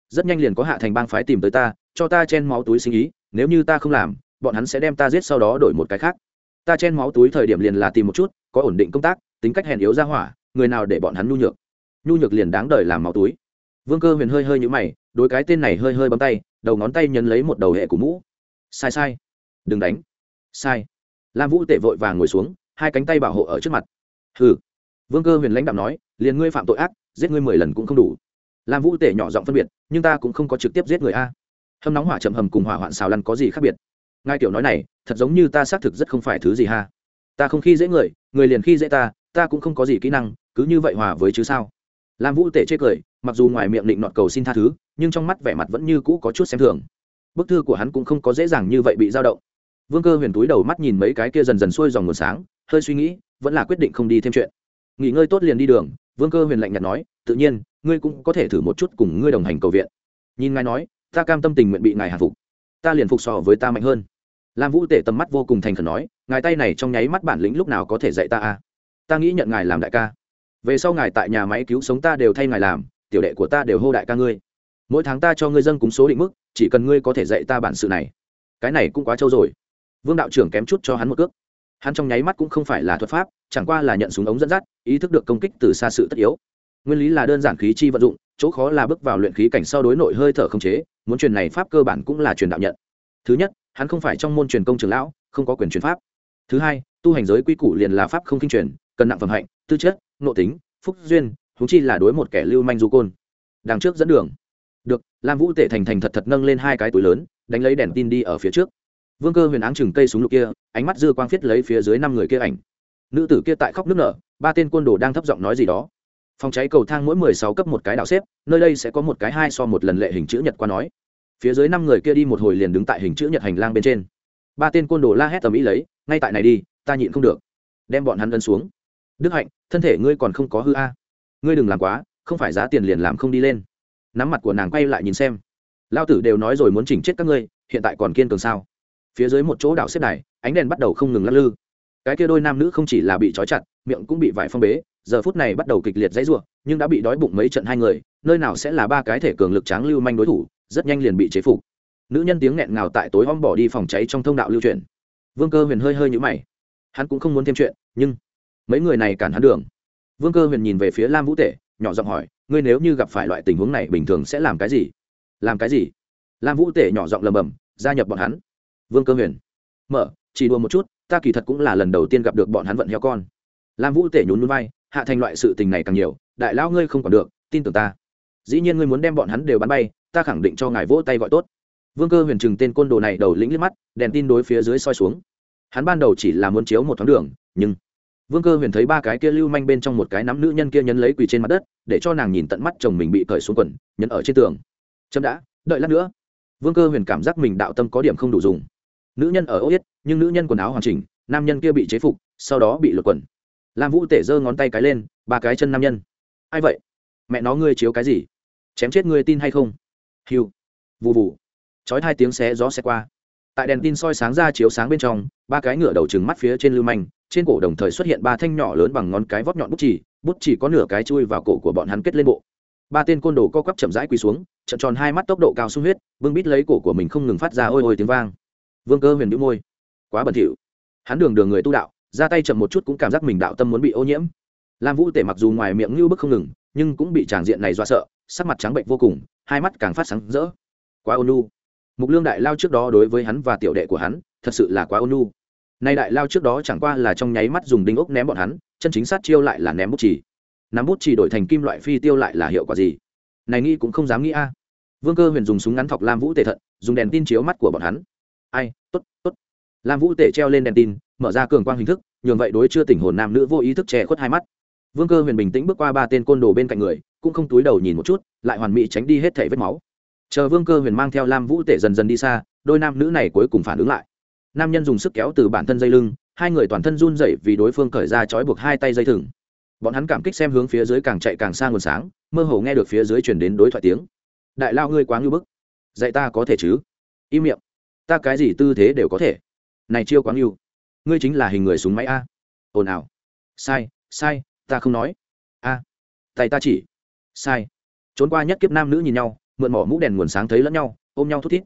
Rất nhanh liền có hạ thành bang phái tìm tới ta, cho ta chen máu túi sinh ý, nếu như ta không làm, bọn hắn sẽ đem ta giết sau đó đổi một cái khác. Ta chen máu túi thời điểm liền là tìm một chút, có ổn định công tác, tính cách hèn yếu ra hỏa, người nào để bọn hắn nhu nhược? Nhu nhược liền đáng đời làm máu túi vương cơ huyền hơi hơi nhũ mày, đối cái tên này hơi hơi bấm tay, đầu ngón tay nhấn lấy một đầu hệ của mũ. Sai sai. Đừng đánh. Sai. Lam vũ tể vội vàng ngồi xuống, hai cánh tay bảo hộ ở trước mặt. Hừ. Vương cơ huyền lãnh đạo nói, liền ngươi phạm tội ác, giết ngươi mười lần cũng không đủ. Lam vũ tể nhỏ giọng phân biệt, nhưng ta cũng không có trực tiếp giết người a. Hâm nóng hỏa chậm hầm cùng hỏa hoạn xào lăn có gì khác biệt? Ngài kiểu nói này, thật giống như ta xác thực rất không phải thứ gì ha. Ta không khi dễ người người liền khi dễ ta ta cũng không có gì kỹ năng, cứ như vậy hòa với chứ sao? Lam vũ tể chê cười mặc dù ngoài miệng định nọt cầu xin tha thứ, nhưng trong mắt vẻ mặt vẫn như cũ có chút xem thường. Bức thư của hắn cũng không có dễ dàng như vậy bị dao động. Vương cơ huyền túi đầu mắt nhìn mấy cái kia dần dần xuôi dòng nguồn sáng, hơi suy nghĩ, vẫn là quyết định không đi thêm chuyện. Nghỉ ngơi tốt liền đi đường, vương cơ huyền lạnh nhạt nói, tự nhiên, ngươi cũng có thể thử một chút cùng ngươi đồng hành cầu viện. Nhìn ngài nói, ta cam tâm tình nguyện bị ngài hạ phục. Ta liền phục sò với ta mạnh hơn. Lam vũ tể tầm mắt vô cùng thành khẩn nói, ngài tay này trong nháy mắt bản lĩnh lúc nào có thể dạy ta à? Ta nghĩ nhận ngài làm đại ca. Về sau ngài tại nhà máy cứu sống ta đều thay ngài làm tiểu đệ của ta đều hô đại ca ngươi. Mỗi tháng ta cho ngươi dân cúng số định mức, chỉ cần ngươi có thể dạy ta bản sự này. Cái này cũng quá trâu rồi. Vương đạo trưởng kém chút cho hắn một cước. Hắn trong nháy mắt cũng không phải là thuật pháp, chẳng qua là nhận súng ống dẫn dắt, ý thức được công kích từ xa sự tất yếu. Nguyên lý là đơn giản khí chi vận dụng, chỗ khó là bước vào luyện khí cảnh sau đối nội hơi thở không chế, muốn truyền này pháp cơ bản cũng là truyền đạo nhận. Thứ nhất, hắn không phải trong môn truyền công trường lão, không có quyền truyền pháp. Thứ hai, tu hành giới quy củ liền là pháp không kinh truyền, cần nặng phẩm hạnh, tư chất, nội tính, phúc duyên huống chi là đối một kẻ lưu manh du côn. Đằng trước dẫn đường. Được, lam vũ tể thành thành thật thật nâng lên hai cái túi lớn, đánh lấy đèn tin đi ở phía trước. Vương cơ huyền áng chừng cây súng lục kia, ánh mắt dư quang viết lấy phía dưới năm người kia ảnh. Nữ tử kia tại khóc nước nở, ba tên côn đồ đang thấp giọng nói gì đó. Phòng cháy cầu thang mỗi mười sáu cấp một cái đạo xếp, nơi đây sẽ có một cái hai so một lần lệ hình chữ nhật qua nói. Phía dưới năm người kia đi một hồi liền đứng tại hình chữ nhật hành lang bên trên. Ba tên côn đồ la hét tầm ý lấy, ngay tại này đi, ta nhịn không được. Đem bọn hắn ân xuống. Đức hạnh, thân thể ngươi còn không có hư a ngươi đừng làm quá, không phải giá tiền liền làm không đi lên. Nắm mặt của nàng quay lại nhìn xem. Lao tử đều nói rồi muốn chỉnh chết các ngươi, hiện tại còn kiên cường sao? Phía dưới một chỗ đảo xếp này ánh đèn bắt đầu không ngừng lắc lư. Cái kia đôi nam nữ không chỉ là bị trói chặt, miệng cũng bị vải phong bế, giờ phút này bắt đầu kịch liệt dãy ruộng nhưng đã bị đói bụng mấy trận hai người, nơi nào sẽ là ba cái thể cường lực tráng lưu manh đối thủ, rất nhanh liền bị chế phục. Nữ nhân tiếng nghẹn ngào tại tối om bỏ đi phòng cháy trong thông đạo lưu truyền. Vương cơ huyền hơi hơi nhũ mày. Hắn cũng không muốn thêm chuyện, nhưng mấy người này cản hắn đường vương cơ huyền nhìn về phía lam vũ tể, nhỏ giọng hỏi, ngươi nếu như gặp phải loại tình huống này bình thường sẽ làm cái gì? Làm cái gì? Lam vũ tể nhỏ giọng lầm bầm, gia nhập bọn hắn. Vương cơ huyền, mở, chỉ đùa một chút, ta kỳ thật cũng là lần đầu tiên gặp được bọn hắn vận heo con. Lam vũ tể nhún núi vai, hạ thành loại sự tình này càng nhiều, đại lão ngươi không còn được, tin tưởng ta. Dĩ nhiên ngươi muốn đem bọn hắn đều bắn bay, ta khẳng định cho ngài vỗ tay gọi tốt. Vương cơ huyền trừng tên côn đồ này đầu lĩnh liếc mắt, đèn tin đối phía dưới soi xuống. Hắn ban đầu chỉ là muốn chiếu một thoáng đường, nhưng vương cơ huyền thấy ba cái kia lưu manh bên trong một cái nắm nữ nhân kia nhấn lấy quỳ trên mặt đất, để cho nàng nhìn tận mắt chồng mình bị cởi xuống quần, nhấn ở trên tường. Chậm đã, đợi lát nữa. Vương cơ huyền cảm giác mình đạo tâm có điểm không đủ dùng. Nữ nhân ở ô yết, nhưng nữ nhân quần áo hoàn chỉnh, nam nhân kia bị chế phục, sau đó bị lột quần. Lam vũ tể giơ ngón tay cái lên, ba cái chân nam nhân. Ai vậy? Mẹ nó ngươi chiếu cái gì? Chém chết ngươi tin hay không? Hiu vụ vụ chói hai tiếng xé gió xe qua. Tại đèn tin soi sáng ra chiếu sáng bên trong, ba cái ngựa đầu trừng mắt phía trên lưu manh trên cổ đồng thời xuất hiện ba thanh nhỏ lớn bằng ngón cái vót nhọn bút chỉ bút chỉ có nửa cái chui vào cổ của bọn hắn kết lên bộ. Ba tên côn đồ co quắp chậm rãi quỳ xuống trận tròn hai mắt tốc độ cao sung huyết, vương bít lấy cổ của mình không ngừng phát ra ôi ôi tiếng vang. Vương cơ huyền đĩu môi. Quá bẩn thỉu. Hắn đường đường người tu đạo, ra tay chậm một chút cũng cảm giác mình đạo tâm muốn bị ô nhiễm. Lam vũ tể mặc dù ngoài miệng như bức không ngừng, nhưng cũng bị tràng diện này dọa sợ, sắc mặt trắng bệnh vô cùng, hai mắt càng phát sáng rỡ. Quá ôn nu mục lương đại lao trước đó đối với hắn và tiểu đệ của hắn, thật sự là quá ôn nu nay đại lao trước đó chẳng qua là trong nháy mắt dùng đinh ốc ném bọn hắn, chân chính sát chiêu lại là ném bút chỉ nắm bút chỉ đổi thành kim loại phi tiêu lại là hiệu quả gì? Này nghĩ cũng không dám nghĩ a. Vương cơ huyền dùng súng ngắn thọc lam vũ tể thận, dùng đèn tin chiếu mắt của bọn hắn. Ai t ố t t ố t lam vũ tể treo lên đèn tin, mở ra cường quang hình thức, nhường vậy đối chưa tỉnh hồn nam nữ vô ý thức che khuất hai mắt. Vương cơ huyền bình tĩnh bước qua ba tên côn đồ bên cạnh người, cũng không túi đầu nhìn một chút, lại hoàn mỹ tránh đi hết thẻ vết máu. Chờ vương cơ huyền mang theo lam vũ tể dần dần đi xa, đôi nam nữ này cuối cùng phản ứng lại nam nhân dùng sức kéo từ bản thân dây lưng, hai người toàn thân run rẩy vì đối phương cởi ra trói buộc hai tay dây thừng. Bọn hắn cảm kích xem hướng phía dưới càng chạy càng xa nguồn sáng, mơ hồ nghe được phía dưới chuyển đến đối thoại tiếng. Đại lao ngươi quá ngưu bức. Dạy ta có thể chứ? Im miệng. Ta cái gì tư thế đều có thể. Này chiêu quá ngưu ngươi chính là hình người súng máy a. Ồn ào. Sai sai, ta không nói. A. Tay ta chỉ. Sai. Trốn qua nhất kiếp nam nữ nhìn nhau, mượn mỏ mũ đèn nguồn sáng thấy lẫn nhau, ôm nhau thút thít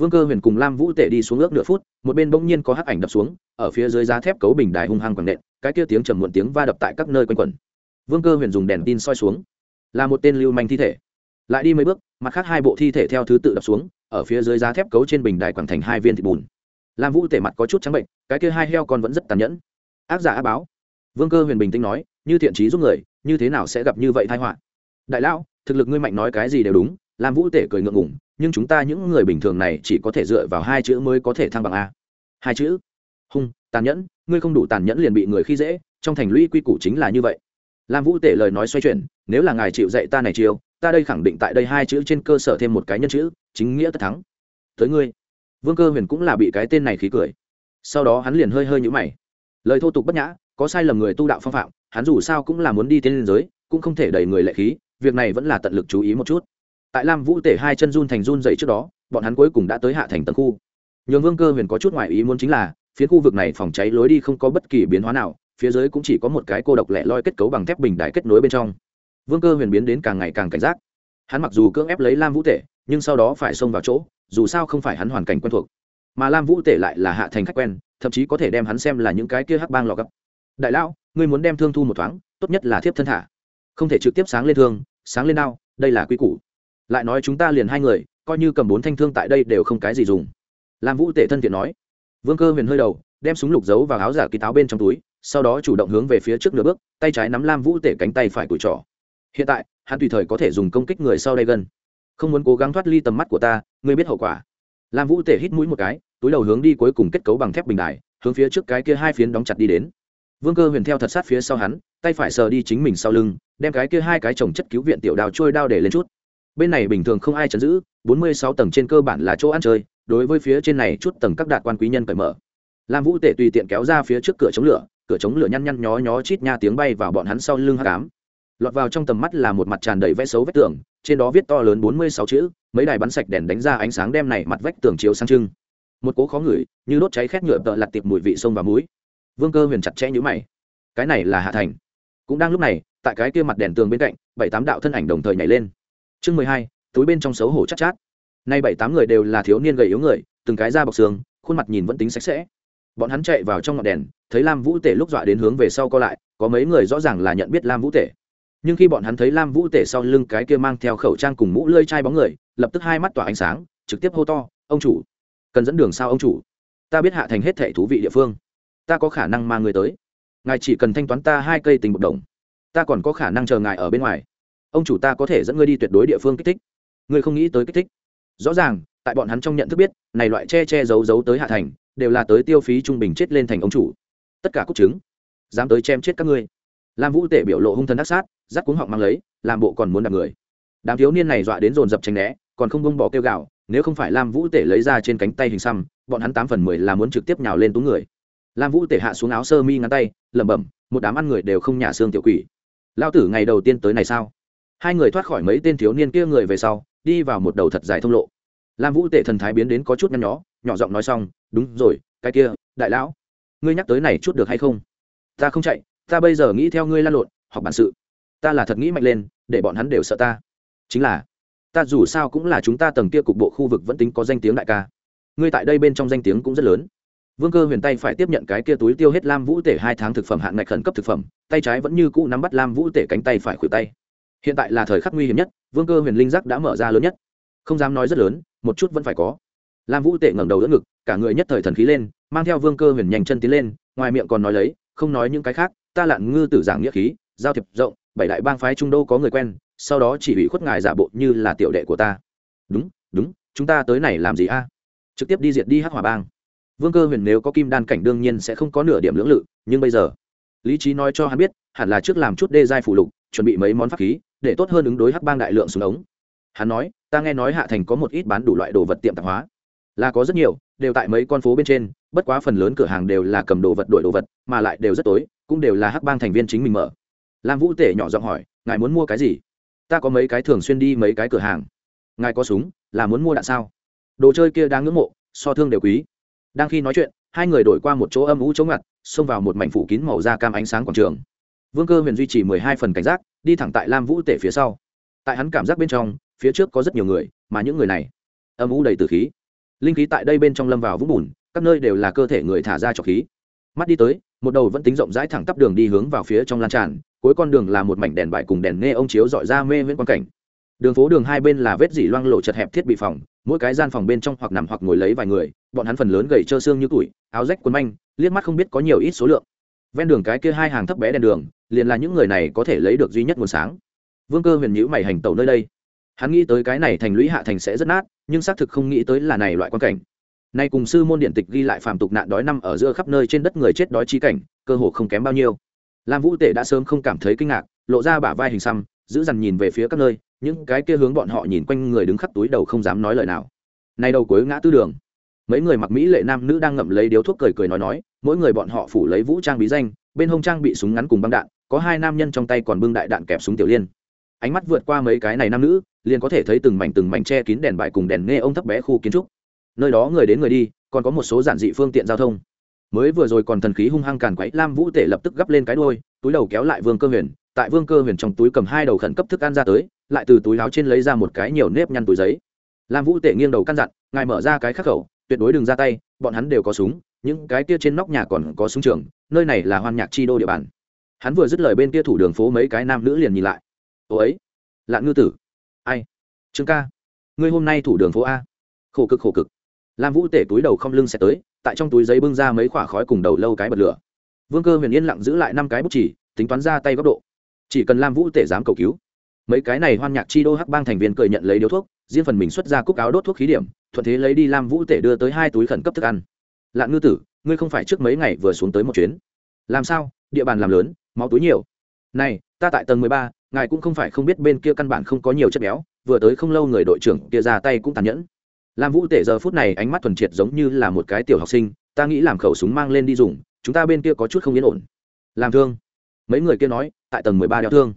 vương cơ huyền cùng lam vũ tể đi xuống ước nửa phút, một bên bỗng nhiên có hắc ảnh đập xuống, ở phía dưới giá thép cấu bình đài hung hăng quảng nện, cái kia tiếng trầm muộn tiếng va đập tại các nơi quanh quẩn. Vương cơ huyền dùng đèn tin soi xuống, là một tên lưu manh thi thể. Lại đi mấy bước, mặt khác hai bộ thi thể theo thứ tự đập xuống, ở phía dưới giá thép cấu trên bình đài quảng thành hai viên thịt bùn. Lam vũ tể mặt có chút trắng bệnh, cái kia hai heo con vẫn rất tàn nhẫn. Ác giả á báo. Vương cơ huyền bình tĩnh nói, như thiện trí giúp người, như thế nào sẽ gặp như vậy tai họa? Đại lão, thực lực ngươi mạnh nói cái gì đều đúng lam vũ tể cười ngượng ngủng nhưng chúng ta những người bình thường này chỉ có thể dựa vào hai chữ mới có thể thăng bằng a. Hai chữ? Hung, tàn nhẫn, ngươi không đủ tàn nhẫn liền bị người khi dễ, trong thành lũy quy củ chính là như vậy. Lam vũ tể lời nói xoay chuyển, nếu là ngài chịu dạy ta này chiêu, ta đây khẳng định tại đây hai chữ trên cơ sở thêm một cái nhân chữ, chính nghĩa tất thắng. Tới ngươi. Vương cơ huyền cũng là bị cái tên này khí cười. Sau đó hắn liền hơi hơi nhũ mày. Lời thô tục bất nhã, có sai lầm người tu đạo phong phạm, hắn dù sao cũng là muốn đi tên liên giới, cũng không thể đẩy người lệ khí, việc này vẫn là tận lực chú ý một chút tại lam vũ tể hai chân run thành run dậy trước đó, bọn hắn cuối cùng đã tới hạ thành tầng khu. Nhường vương cơ huyền có chút ngoại ý muốn chính là, phía khu vực này phòng cháy lối đi không có bất kỳ biến hóa nào, phía dưới cũng chỉ có một cái cô độc lẻ loi kết cấu bằng thép bình đại kết nối bên trong. Vương cơ huyền biến đến càng ngày càng cảnh giác. Hắn mặc dù cưỡng ép lấy lam vũ tể, nhưng sau đó phải xông vào chỗ, dù sao không phải hắn hoàn cảnh quen thuộc. Mà lam vũ tể lại là hạ thành khách quen, thậm chí có thể đem hắn xem là những cái kia hắc bang lò gấp. Đại lão, ngươi muốn đem thương thu một thoáng, tốt nhất là thiếp thân thả. Không thể trực tiếp sáng lên thương, sáng lên đao, đây là quy củ lại nói chúng ta liền hai người, coi như cầm bốn thanh thương tại đây đều không cái gì dùng. Lam vũ tể thân thiện nói. Vương cơ huyền hơi đầu, đem súng lục giấu vào áo giả kỳ táo bên trong túi, sau đó chủ động hướng về phía trước nửa bước, tay trái nắm lam vũ tể cánh tay phải cùi trỏ hiện tại, hắn tùy thời có thể dùng công kích người sau đây gần. Không muốn cố gắng thoát ly tầm mắt của ta, ngươi biết hậu quả. Lam vũ tể hít mũi một cái, túi đầu hướng đi cuối cùng kết cấu bằng thép bình đài, hướng phía trước cái kia hai phiến đóng chặt đi đến. Vương cơ huyền theo thật sát phía sau hắn, tay phải sờ đi chính mình sau lưng, đem cái kia hai cái trồng chất cứu viện tiểu đào trôi đao để lên chút bên này bình thường không ai chấn giữ, bốn mươi sáu tầng trên cơ bản là chỗ ăn chơi, đối với phía trên này chút tầng các đạt quan quý nhân cởi mở. Lam vũ tể tùy tiện kéo ra phía trước cửa chống lửa, cửa chống lửa nhăn nhăn nhó nhó chít nha tiếng bay vào bọn hắn sau lưng hát cám lọt vào trong tầm mắt là một mặt tràn đầy vẽ xấu vách tường, trên đó viết to lớn bốn mươi sáu chữ, mấy đài bắn sạch đèn đánh ra ánh sáng đem này mặt vách tường chiếu sang trưng. Một cố khó ngửi, như đốt cháy khét nhựa tợ lặt tiệp mùi vị sông và muối vương cơ huyền chặt chẽ nhữ mày. Cái này là hạ thành. Cũng đang lúc này, tại cái kia mặt đèn tường bên cạnh, bảy tám đạo thân ảnh đồng thời nhảy lên chương mười hai túi bên trong xấu hổ chắc chát, chát. Nay bảy tám người đều là thiếu niên gầy yếu người từng cái da bọc xương khuôn mặt nhìn vẫn tính sạch sẽ. Bọn hắn chạy vào trong ngọn đèn thấy lam vũ tể lúc dọa đến hướng về sau co lại có mấy người rõ ràng là nhận biết lam vũ tể. Nhưng khi bọn hắn thấy lam vũ tể sau lưng cái kia mang theo khẩu trang cùng mũ lơi chai bóng người lập tức hai mắt tỏa ánh sáng trực tiếp hô to ông chủ cần dẫn đường sao ông chủ? Ta biết hạ thành hết thẻ thú vị địa phương. Ta có khả năng mang người tới. Ngài chỉ cần thanh toán ta hai cây tình bột đồng. Ta còn có khả năng chờ ngài ở bên ngoài ông chủ ta có thể dẫn ngươi đi tuyệt đối địa phương kích thích. Ngươi không nghĩ tới kích thích. Rõ ràng, tại bọn hắn trong nhận thức biết, này loại che che giấu giấu tới hạ thành, đều là tới tiêu phí trung bình chết lên thành ông chủ. Tất cả cúc chứng, dám tới chém chết các ngươi. Lam vũ tể biểu lộ hung thần ác sát, rắc cuống họng mang lấy, làm bộ còn muốn đạp người. Đám thiếu niên này dọa đến dồn dập tranh né, còn không bông bỏ kêu gạo nếu không phải lam vũ tể lấy ra trên cánh tay hình xăm, bọn hắn tám phần mười là muốn trực tiếp nhào lên tú người. Lam vũ tể hạ xuống áo sơ mi ngắn tay, lẩm bẩm, một đám ăn người đều không nhả xương tiểu quỷ. Lao tử ngày đầu tiên tới này sao? Hai người thoát khỏi mấy tên thiếu niên kia người về sau, đi vào một đầu thật dài thông lộ. Lam vũ tể thần thái biến đến có chút nhăn nhó, nhỏ giọng nói xong, đúng rồi, cái kia, đại lão, ngươi nhắc tới này chút được hay không? Ta không chạy, ta bây giờ nghĩ theo ngươi lan lộn, học bản sự. Ta là thật nghĩ mạnh lên, để bọn hắn đều sợ ta. Chính là, ta dù sao cũng là chúng ta tầng kia cục bộ khu vực vẫn tính có danh tiếng đại ca. Ngươi tại đây bên trong danh tiếng cũng rất lớn. Vương cơ huyền tay phải tiếp nhận cái kia túi tiêu hết lam vũ tể hai tháng thực phẩm, hạn ngạch khẩn cấp thực phẩm, tay trái vẫn như cũ nắm bắt lam vũ tể cánh tay phải khuỷu tay hiện tại là thời khắc nguy hiểm nhất, vương cơ huyền linh giác đã mở ra lớn nhất. Không dám nói rất lớn, một chút vẫn phải có. Lam vũ tệ ngẩng đầu đỡ ngực, cả người nhất thời thần khí lên, mang theo vương cơ huyền nhanh chân tiến lên, ngoài miệng còn nói lấy, không nói những cái khác, ta lặn ngư tử giảng nghĩa khí, giao thiệp rộng, bảy đại bang phái trung đô có người quen, sau đó chỉ ủy khuất ngài giả bộ như là tiểu đệ của ta. Đúng đúng, chúng ta tới này làm gì a? Trực tiếp đi diệt đi hắc hỏa bang. Vương cơ huyền nếu có kim đan cảnh đương nhiên sẽ không có nửa điểm lưỡng lự, nhưng bây giờ, lý trí nói cho hắn biết, hẳn là trước làm chút đê giai phụ lục, chuẩn bị mấy món pháp khí để tốt hơn ứng đối hắc bang đại lượng xuống ống. Hắn nói, ta nghe nói hạ thành có một ít bán đủ loại đồ vật tiệm tạp hóa. Là có rất nhiều, đều tại mấy con phố bên trên, bất quá phần lớn cửa hàng đều là cầm đồ vật đổi đồ vật, mà lại đều rất tối, cũng đều là hắc bang thành viên chính mình mở. Lam vũ tể nhỏ giọng hỏi, ngài muốn mua cái gì? Ta có mấy cái thường xuyên đi mấy cái cửa hàng. Ngài có súng, là muốn mua đạn sao? Đồ chơi kia đang ngưỡng mộ, so thương đều quý. Đang khi nói chuyện, hai người đổi qua một chỗ âm ú chống ngặt, xông vào một mảnh phủ kín màu da cam ánh sáng quảng trường. Vương cơ huyền duy trì mười hai phần cảnh giác đi thẳng tại lam vũ tể phía sau. Tại hắn cảm giác bên trong, phía trước có rất nhiều người, mà những người này, âm u đầy từ khí. Linh khí tại đây bên trong lâm vào vũng bùn, các nơi đều là cơ thể người thả ra trọc khí. Mắt đi tới, một đầu vẫn tính rộng rãi thẳng tắp đường đi hướng vào phía trong lan tràn, cuối con đường là một mảnh đèn bài cùng đèn nghe ông chiếu dọi ra mê viễn quan cảnh. Đường phố đường hai bên là vết dỉ loang lộ chật hẹp thiết bị phòng, mỗi cái gian phòng bên trong hoặc nằm hoặc ngồi lấy vài người, bọn hắn phần lớn gầy trơ xương như tuổi, áo rách quần manh, liếc mắt không biết có nhiều ít số lượng ven đường cái kia hai hàng thấp bé đèn đường, liền là những người này có thể lấy được duy nhất nguồn sáng. Vương cơ huyền nhữ mày hành tẩu nơi đây. Hắn nghĩ tới cái này thành lũy hạ thành sẽ rất nát, nhưng xác thực không nghĩ tới là này loại quan cảnh. Nay cùng sư môn điện tịch ghi lại phàm tục nạn đói năm ở giữa khắp nơi trên đất người chết đói trí cảnh, cơ hồ không kém bao nhiêu. Lam vũ tể đã sớm không cảm thấy kinh ngạc, lộ ra bả vai hình xăm, giữ dằn nhìn về phía các nơi, những cái kia hướng bọn họ nhìn quanh người đứng khắp túi đầu không dám nói lời nào. Nay đầu cuối ngã tư đường mấy người mặc mỹ lệ nam nữ đang ngậm lấy điếu thuốc cười cười nói nói, mỗi người bọn họ phủ lấy vũ trang bí danh, bên hông trang bị súng ngắn cùng băng đạn, có hai nam nhân trong tay còn bưng đại đạn kẹp súng tiểu liên. Ánh mắt vượt qua mấy cái này nam nữ, liền có thể thấy từng mảnh từng mảnh che kín đèn bài cùng đèn nghe ông thấp bé khu kiến trúc. Nơi đó người đến người đi, còn có một số giản dị phương tiện giao thông. Mới vừa rồi còn thần khí hung hăng càn quấy, lam vũ tể lập tức gấp lên cái đôi túi đầu kéo lại vương cơ huyền. Tại vương cơ huyền trong túi cầm hai đầu khẩn cấp thức ăn ra tới, lại từ túi áo trên lấy ra một cái nhiều nếp nhăn túi giấy. Lam vũ tể nghiêng đầu căn dặn, ngài mở ra cái khắc khẩu tuyệt đối đừng ra tay, bọn hắn đều có súng, những cái kia trên nóc nhà còn có súng trường, nơi này là hoan nhạc chi đô địa bàn. Hắn vừa dứt lời bên kia thủ đường phố mấy cái nam nữ liền nhìn lại. Ô ấy, lạn ngư tử. Ai? Trương ca. Ngươi hôm nay thủ đường phố a. Khổ cực khổ cực. Lam vũ tể túi đầu không lưng sẽ tới, tại trong túi giấy bưng ra mấy khoả khói cùng đầu lâu cái bật lửa. Vương cơ huyền yên lặng giữ lại năm cái bút chỉ, tính toán ra tay góc độ. Chỉ cần lam vũ tể dám cầu cứu. Mấy cái này hoan nhạc chi đô hắc bang thành viên cười nhận lấy điếu thuốc, riêng phần mình xuất ra cúc áo đốt thuốc khí điểm thuận thế lấy đi lam vũ tể đưa tới hai túi khẩn cấp thức ăn. Lạn ngư tử, ngươi không phải trước mấy ngày vừa xuống tới một chuyến. Làm sao? Địa bàn làm lớn, máu túi nhiều. Này, ta tại tầng mười ba, ngài cũng không phải không biết bên kia căn bản không có nhiều chất béo, vừa tới không lâu người đội trưởng kia ra tay cũng tàn nhẫn. Lam vũ tể giờ phút này ánh mắt thuần triệt giống như là một cái tiểu học sinh, ta nghĩ làm khẩu súng mang lên đi dùng, chúng ta bên kia có chút không yên ổn. Làm thương. Mấy người kia nói, tại tầng mười ba đeo thương.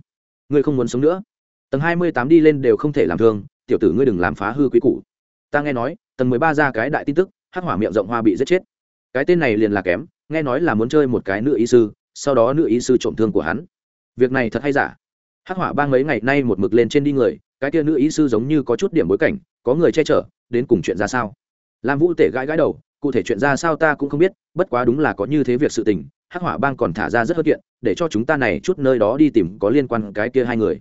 Ngươi không muốn sống nữa. Tầng hai mươi tám đi lên đều không thể làm thương, tiểu tử ngươi đừng làm phá hư quý cụ ta nghe nói, tầng mười ba ra cái đại tin tức, hắc hỏa miệng rộng hoa bị giết chết. Cái tên này liền là kém, nghe nói là muốn chơi một cái nữ y sư, sau đó nữ y sư trộm thương của hắn. Việc này thật hay giả? Hắc hỏa bang mấy ngày nay một mực lên trên đi người, cái kia nữ y sư giống như có chút điểm bối cảnh, có người che chở, đến cùng chuyện ra sao? Lam vũ tể gãi gãi đầu, cụ thể chuyện ra sao ta cũng không biết, bất quá đúng là có như thế việc sự tình, hắc hỏa bang còn thả ra rất hớt kiện, để cho chúng ta này chút nơi đó đi tìm có liên quan cái kia hai người.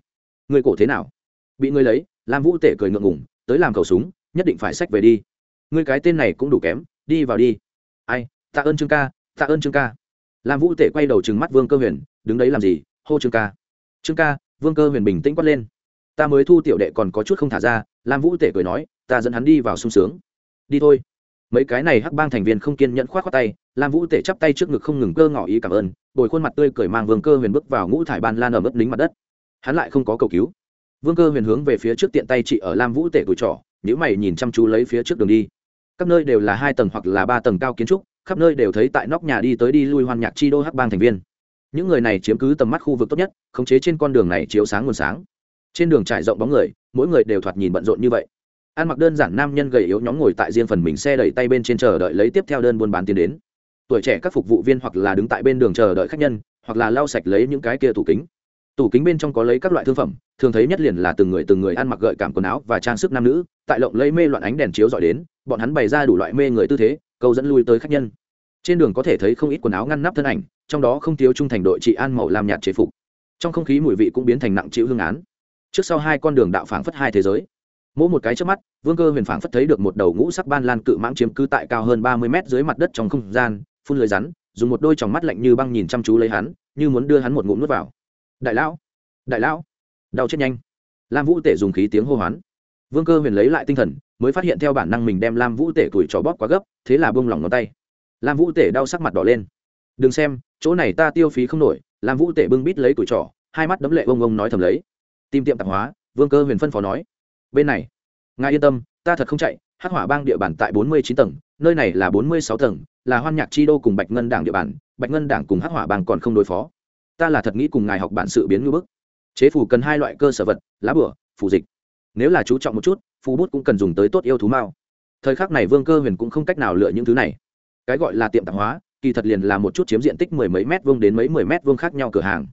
Người cổ thế nào? Bị người lấy, lam vũ tể cười ngượng ngùng, tới làm khẩu súng nhất định phải xách về đi. Ngươi cái tên này cũng đủ kém, đi vào đi. Ai, tạ ơn trương ca, tạ ơn trương ca. Lam vũ tể quay đầu trừng mắt vương cơ huyền, đứng đấy làm gì? Hô trương ca. Trương ca, vương cơ huyền bình tĩnh quát lên. Ta mới thu tiểu đệ còn có chút không thả ra, lam vũ tể cười nói, ta dẫn hắn đi vào sung sướng. Đi thôi. Mấy cái này hắc bang thành viên không kiên nhẫn khoát khoát tay, lam vũ tể chắp tay trước ngực không ngừng cơ ngỏ ý cảm ơn, bồi khuôn mặt tươi cười mang vương cơ huyền bước vào ngũ thải ban lan ở mức lính mặt đất. Hắn lại không có cầu cứu. Vương cơ huyền hướng về phía trước tiện tay chị ở lam vũ tể tuổi trỏ nếu mày nhìn chăm chú lấy phía trước đường đi. Các nơi đều là hai tầng hoặc là ba tầng cao kiến trúc, khắp nơi đều thấy tại nóc nhà đi tới đi lui hoan nhạc chi đô hắc bang thành viên. Những người này chiếm cứ tầm mắt khu vực tốt nhất, khống chế trên con đường này chiếu sáng nguồn sáng. Trên đường trải rộng bóng người, mỗi người đều thoạt nhìn bận rộn như vậy. Ăn mặc đơn giản nam nhân gầy yếu nhóm ngồi tại riêng phần mình xe đẩy tay bên trên chờ đợi lấy tiếp theo đơn buôn bán tiến đến. Tuổi trẻ các phục vụ viên hoặc là đứng tại bên đường chờ đợi khách nhân, hoặc là lau sạch lấy những cái kia tủ kính. Tủ kính bên trong có lấy các loại thương phẩm thường thấy nhất liền là từng người từng người ăn mặc gợi cảm quần áo và trang sức nam nữ, tại lộng lấy mê loạn ánh đèn chiếu dọi đến, bọn hắn bày ra đủ loại mê người tư thế, câu dẫn lui tới khách nhân. Trên đường có thể thấy không ít quần áo ngăn nắp thân ảnh, trong đó không thiếu trung thành đội trị an màu làm nhạt chế phục. Trong không khí mùi vị cũng biến thành nặng chịu hương án. Trước sau hai con đường đạo phảng phất hai thế giới. Mỗi một cái trước mắt, vương cơ huyền phảng phất thấy được một đầu ngũ sắc ban lan cự mãng chiếm cứ tại cao hơn ba mươi mét dưới mặt đất trong không gian, phun lưới rắn, dùng một đôi tròng mắt lạnh như băng nhìn chăm chú lấy hắn, như muốn đưa hắn một ngụm nước vào. Đại lão đại lão đau chết nhanh. Lam vũ tể dùng khí tiếng hô hoán. Vương cơ huyền lấy lại tinh thần mới phát hiện theo bản năng mình đem lam vũ tể tuổi trò bóp quá gấp thế là bông lỏng ngón tay. Lam vũ tể đau sắc mặt đỏ lên. Đừng xem chỗ này ta tiêu phí không nổi. Lam vũ tể bưng bít lấy tuổi trò, hai mắt đấm lệ bông ông nói thầm lấy. Tìm tiệm tạp hóa vương cơ huyền phân phó nói. Bên này ngài yên tâm ta thật không chạy hắc hỏa bang địa bàn tại bốn mươi chín tầng nơi này là bốn mươi sáu tầng là hoan nhạc chi đô cùng bạch ngân đảng địa bàn bạch ngân đảng cùng hắc hỏa bang còn không đối phó. Ta là thật nghĩ cùng ngài học bản sự biến ngữ bức chế phủ cần hai loại cơ sở vật, lá bửa, phù dịch. Nếu là chú trọng một chút, phù bút cũng cần dùng tới tốt yêu thú mao. Thời khắc này vương cơ huyền cũng không cách nào lựa những thứ này. Cái gọi là tiệm tạp hóa, kỳ thật liền là một chút chiếm diện tích mười mấy mét vuông đến mấy mười mét vuông khác nhau cửa hàng.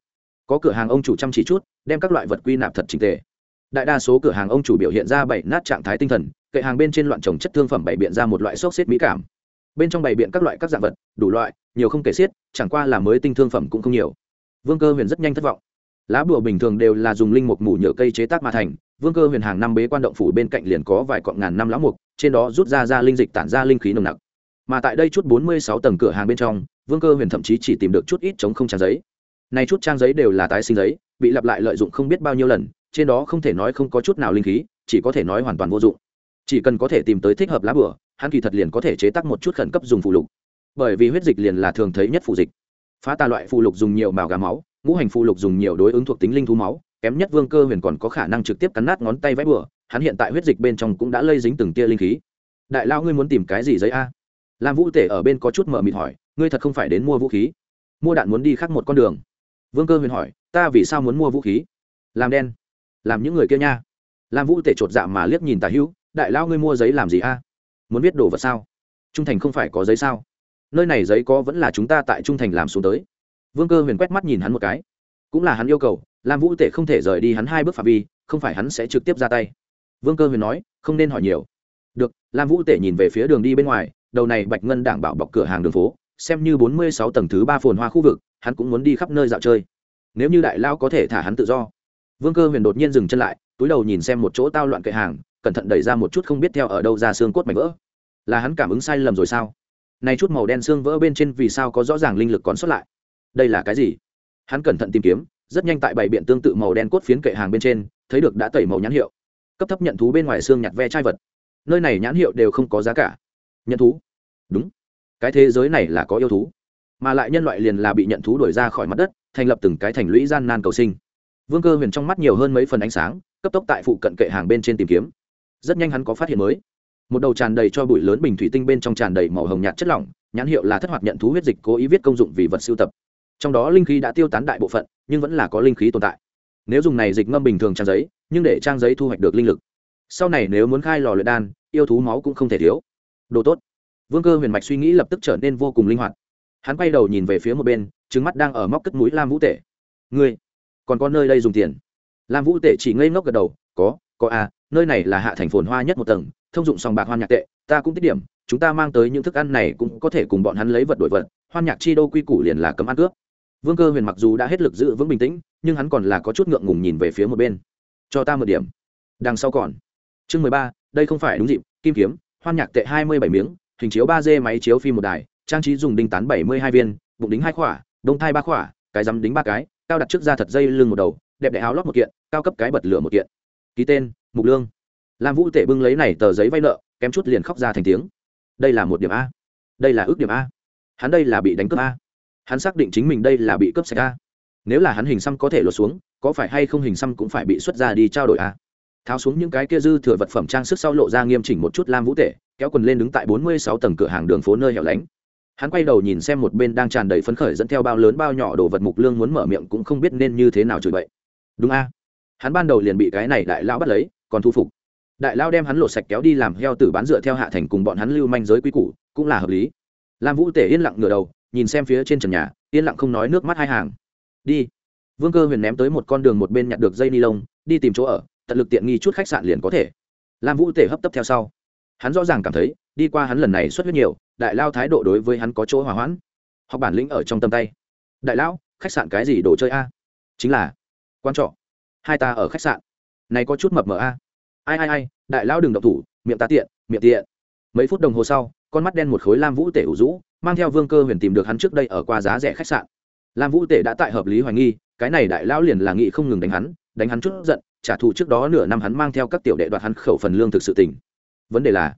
Có cửa hàng ông chủ chăm chỉ chút, đem các loại vật quy nạp thật trình tề. Đại đa số cửa hàng ông chủ biểu hiện ra bảy nát trạng thái tinh thần, kệ hàng bên trên loạn trồng chất thương phẩm bày biện ra một loại xốc xếp mỹ cảm. Bên trong bày biện các loại các dạng vật, đủ loại, nhiều không kể xiết, chẳng qua là mới tinh thương phẩm cũng không nhiều. Vương cơ huyền rất nhanh thất vọng lá bùa bình thường đều là dùng linh mục mủ nhựa cây chế tác mà thành, vương cơ huyền hàng năm bế quan động phủ bên cạnh liền có vài cọn ngàn năm lá mục, trên đó rút ra ra linh dịch tản ra linh khí nồng nặc. Mà tại đây chút bốn mươi sáu tầng cửa hàng bên trong, vương cơ huyền thậm chí chỉ tìm được chút ít chống không trang giấy. Nay chút trang giấy đều là tái sinh giấy, bị lặp lại lợi dụng không biết bao nhiêu lần, trên đó không thể nói không có chút nào linh khí, chỉ có thể nói hoàn toàn vô dụng. Chỉ cần có thể tìm tới thích hợp lá bửa hắn kỳ thật liền có thể chế tác một chút khẩn cấp dùng phụ lục. Bởi vì huyết dịch liền là thường thấy nhất phụ dịch. Phá tà loại phụ lục dùng nhiều màu gà máu ngũ hành phụ lục dùng nhiều đối ứng thuộc tính linh thú máu, kém nhất vương cơ huyền còn có khả năng trực tiếp cắn nát ngón tay vẽ bừa, hắn hiện tại huyết dịch bên trong cũng đã lây dính từng tia linh khí. Đại lao ngươi muốn tìm cái gì giấy a? Lam vũ tể ở bên có chút mờ mịt hỏi, ngươi thật không phải đến mua vũ khí. Mua đạn muốn đi khác một con đường. Vương cơ huyền hỏi, ta vì sao muốn mua vũ khí? Làm đen. Làm những người kia nha. Lam vũ tể chột dạ mà liếc nhìn tà hữu, đại lao ngươi mua giấy làm gì a? Muốn viết đồ vật sao? Trung thành không phải có giấy sao? Nơi này giấy có vẫn là chúng ta tại trung thành làm xuống tới vương cơ huyền quét mắt nhìn hắn một cái. Cũng là hắn yêu cầu, lam vũ tể không thể rời đi hắn hai bước phạm vi, không phải hắn sẽ trực tiếp ra tay. Vương cơ huyền nói, không nên hỏi nhiều. Được, lam vũ tể nhìn về phía đường đi bên ngoài, đầu này bạch ngân đảng bảo bọc cửa hàng đường phố, xem như bốn mươi sáu tầng thứ ba phồn hoa khu vực, hắn cũng muốn đi khắp nơi dạo chơi. Nếu như đại lao có thể thả hắn tự do. Vương cơ huyền đột nhiên dừng chân lại, túi đầu nhìn xem một chỗ tao loạn kệ hàng, cẩn thận đẩy ra một chút không biết theo ở đâu ra xương cốt mảnh vỡ. Là hắn cảm ứng sai lầm rồi sao? Nay chút màu đen xương vỡ bên trên vì sao có rõ ràng linh lực còn sót lại? Đây là cái gì? Hắn cẩn thận tìm kiếm, rất nhanh tại bảy biện tương tự màu đen cốt phiến kệ hàng bên trên, thấy được đã tẩy màu nhãn hiệu. Cấp thấp nhận thú bên ngoài xương nhặt ve chai vật. Nơi này nhãn hiệu đều không có giá cả. Nhận thú? Đúng. Cái thế giới này là có yêu thú, mà lại nhân loại liền là bị nhận thú đuổi ra khỏi mặt đất, thành lập từng cái thành lũy gian nan cầu sinh. Vương cơ huyền trong mắt nhiều hơn mấy phần ánh sáng, cấp tốc tại phụ cận kệ hàng bên trên tìm kiếm. Rất nhanh hắn có phát hiện mới. Một đầu tràn đầy cho bụi lớn bình thủy tinh bên trong tràn đầy màu hồng nhạt chất lỏng, nhãn hiệu là thất hoạt nhận thú huyết dịch cố ý viết công dụng vì vật siêu tập trong đó linh khí đã tiêu tán đại bộ phận, nhưng vẫn là có linh khí tồn tại. Nếu dùng này dịch ngâm bình thường trang giấy, nhưng để trang giấy thu hoạch được linh lực. Sau này nếu muốn khai lò luyện đan, yêu thú máu cũng không thể thiếu. Đồ tốt. Vương cơ huyền mạch suy nghĩ lập tức trở nên vô cùng linh hoạt. Hắn quay đầu nhìn về phía một bên trứng mắt đang ở móc cất mũi lam vũ tể. Ngươi, còn có nơi đây dùng tiền? Lam vũ tể chỉ ngây ngốc gật đầu, có có à nơi này là hạ thành phồn hoa nhất một tầng, thông dụng sòng bạc hoan nhạc tệ, ta cũng tiết điểm, chúng ta mang tới những thức ăn này cũng có thể cùng bọn hắn lấy vật đổi vật, hoan nhạc chi đô quy củ liền là cấm ăn cướp vương cơ huyền mặc dù đã hết lực giữ vững bình tĩnh, nhưng hắn còn là có chút ngượng ngùng nhìn về phía một bên. Cho ta một điểm. Đằng sau còn. Chương mười ba, đây không phải đúng dịp, kim kiếm, hoan nhạc tệ hai mươi bảy miếng, hình chiếu ba d máy chiếu phim một đài, trang trí dùng đinh tán bảy mươi hai viên, bụng đính hai khỏa, đông thai ba khỏa, cái rắm đính ba cái, cao đặt trước da thật dây lưng một đầu, đẹp đẽ áo lót một kiện, cao cấp cái bật lửa một kiện. Ký tên, mục lương. Lam vũ tể bưng lấy này tờ giấy vay nợ, kém chút liền khóc ra thành tiếng. Đây là một điểm a. Đây là ước điểm a. Hắn đây là bị đánh cướp a hắn xác định chính mình đây là bị cướp sạch a. Nếu là hắn hình xăm có thể lột xuống, có phải hay không hình xăm cũng phải bị xuất ra đi trao đổi a. Tháo xuống những cái kia dư thừa vật phẩm trang sức sau lộ ra nghiêm chỉnh một chút lam vũ tể, kéo quần lên đứng tại bốn mươi sáu tầng cửa hàng đường phố nơi hẻo lánh. Hắn quay đầu nhìn xem một bên đang tràn đầy phấn khởi dẫn theo bao lớn bao nhỏ đồ vật mục lương muốn mở miệng cũng không biết nên như thế nào chửi bậy. Đúng a. Hắn ban đầu liền bị cái này đại lão bắt lấy, còn thu phục. Đại lao đem hắn lột sạch kéo đi làm heo tử bán dựa theo hạ thành cùng bọn hắn lưu manh giới quý củ, cũng là hợp lý. Lam vũ tể yên lặng ngửa đầu nhìn xem phía trên trần nhà, yên lặng không nói nước mắt hai hàng. Đi. Vương cơ huyền ném tới một con đường một bên nhặt được dây ni lông, đi tìm chỗ ở, tận lực tiện nghi chút khách sạn liền có thể. Lam vũ tể hấp tấp theo sau. Hắn rõ ràng cảm thấy, đi qua hắn lần này xuất huyết nhiều, đại lao thái độ đối với hắn có chỗ hòa hoãn. Học bản lĩnh ở trong tầm tay. Đại lão, khách sạn cái gì đồ chơi a? Chính là quan trọ. Hai ta ở khách sạn. Này có chút mập mờ a. Ai ai ai, đại lão đừng động thủ, miệng ta tiện, miệng tiện. Mấy phút đồng hồ sau, con mắt đen một khối lam vũ tể ủ rũ mang theo vương cơ huyền tìm được hắn trước đây ở qua giá rẻ khách sạn. Lam vũ tể đã tại hợp lý hoài nghi, cái này đại lão liền là nghị không ngừng đánh hắn đánh hắn chút giận, trả thù trước đó nửa năm hắn mang theo các tiểu đệ đoạt hắn khẩu phần lương thực sự tỉnh vấn đề là,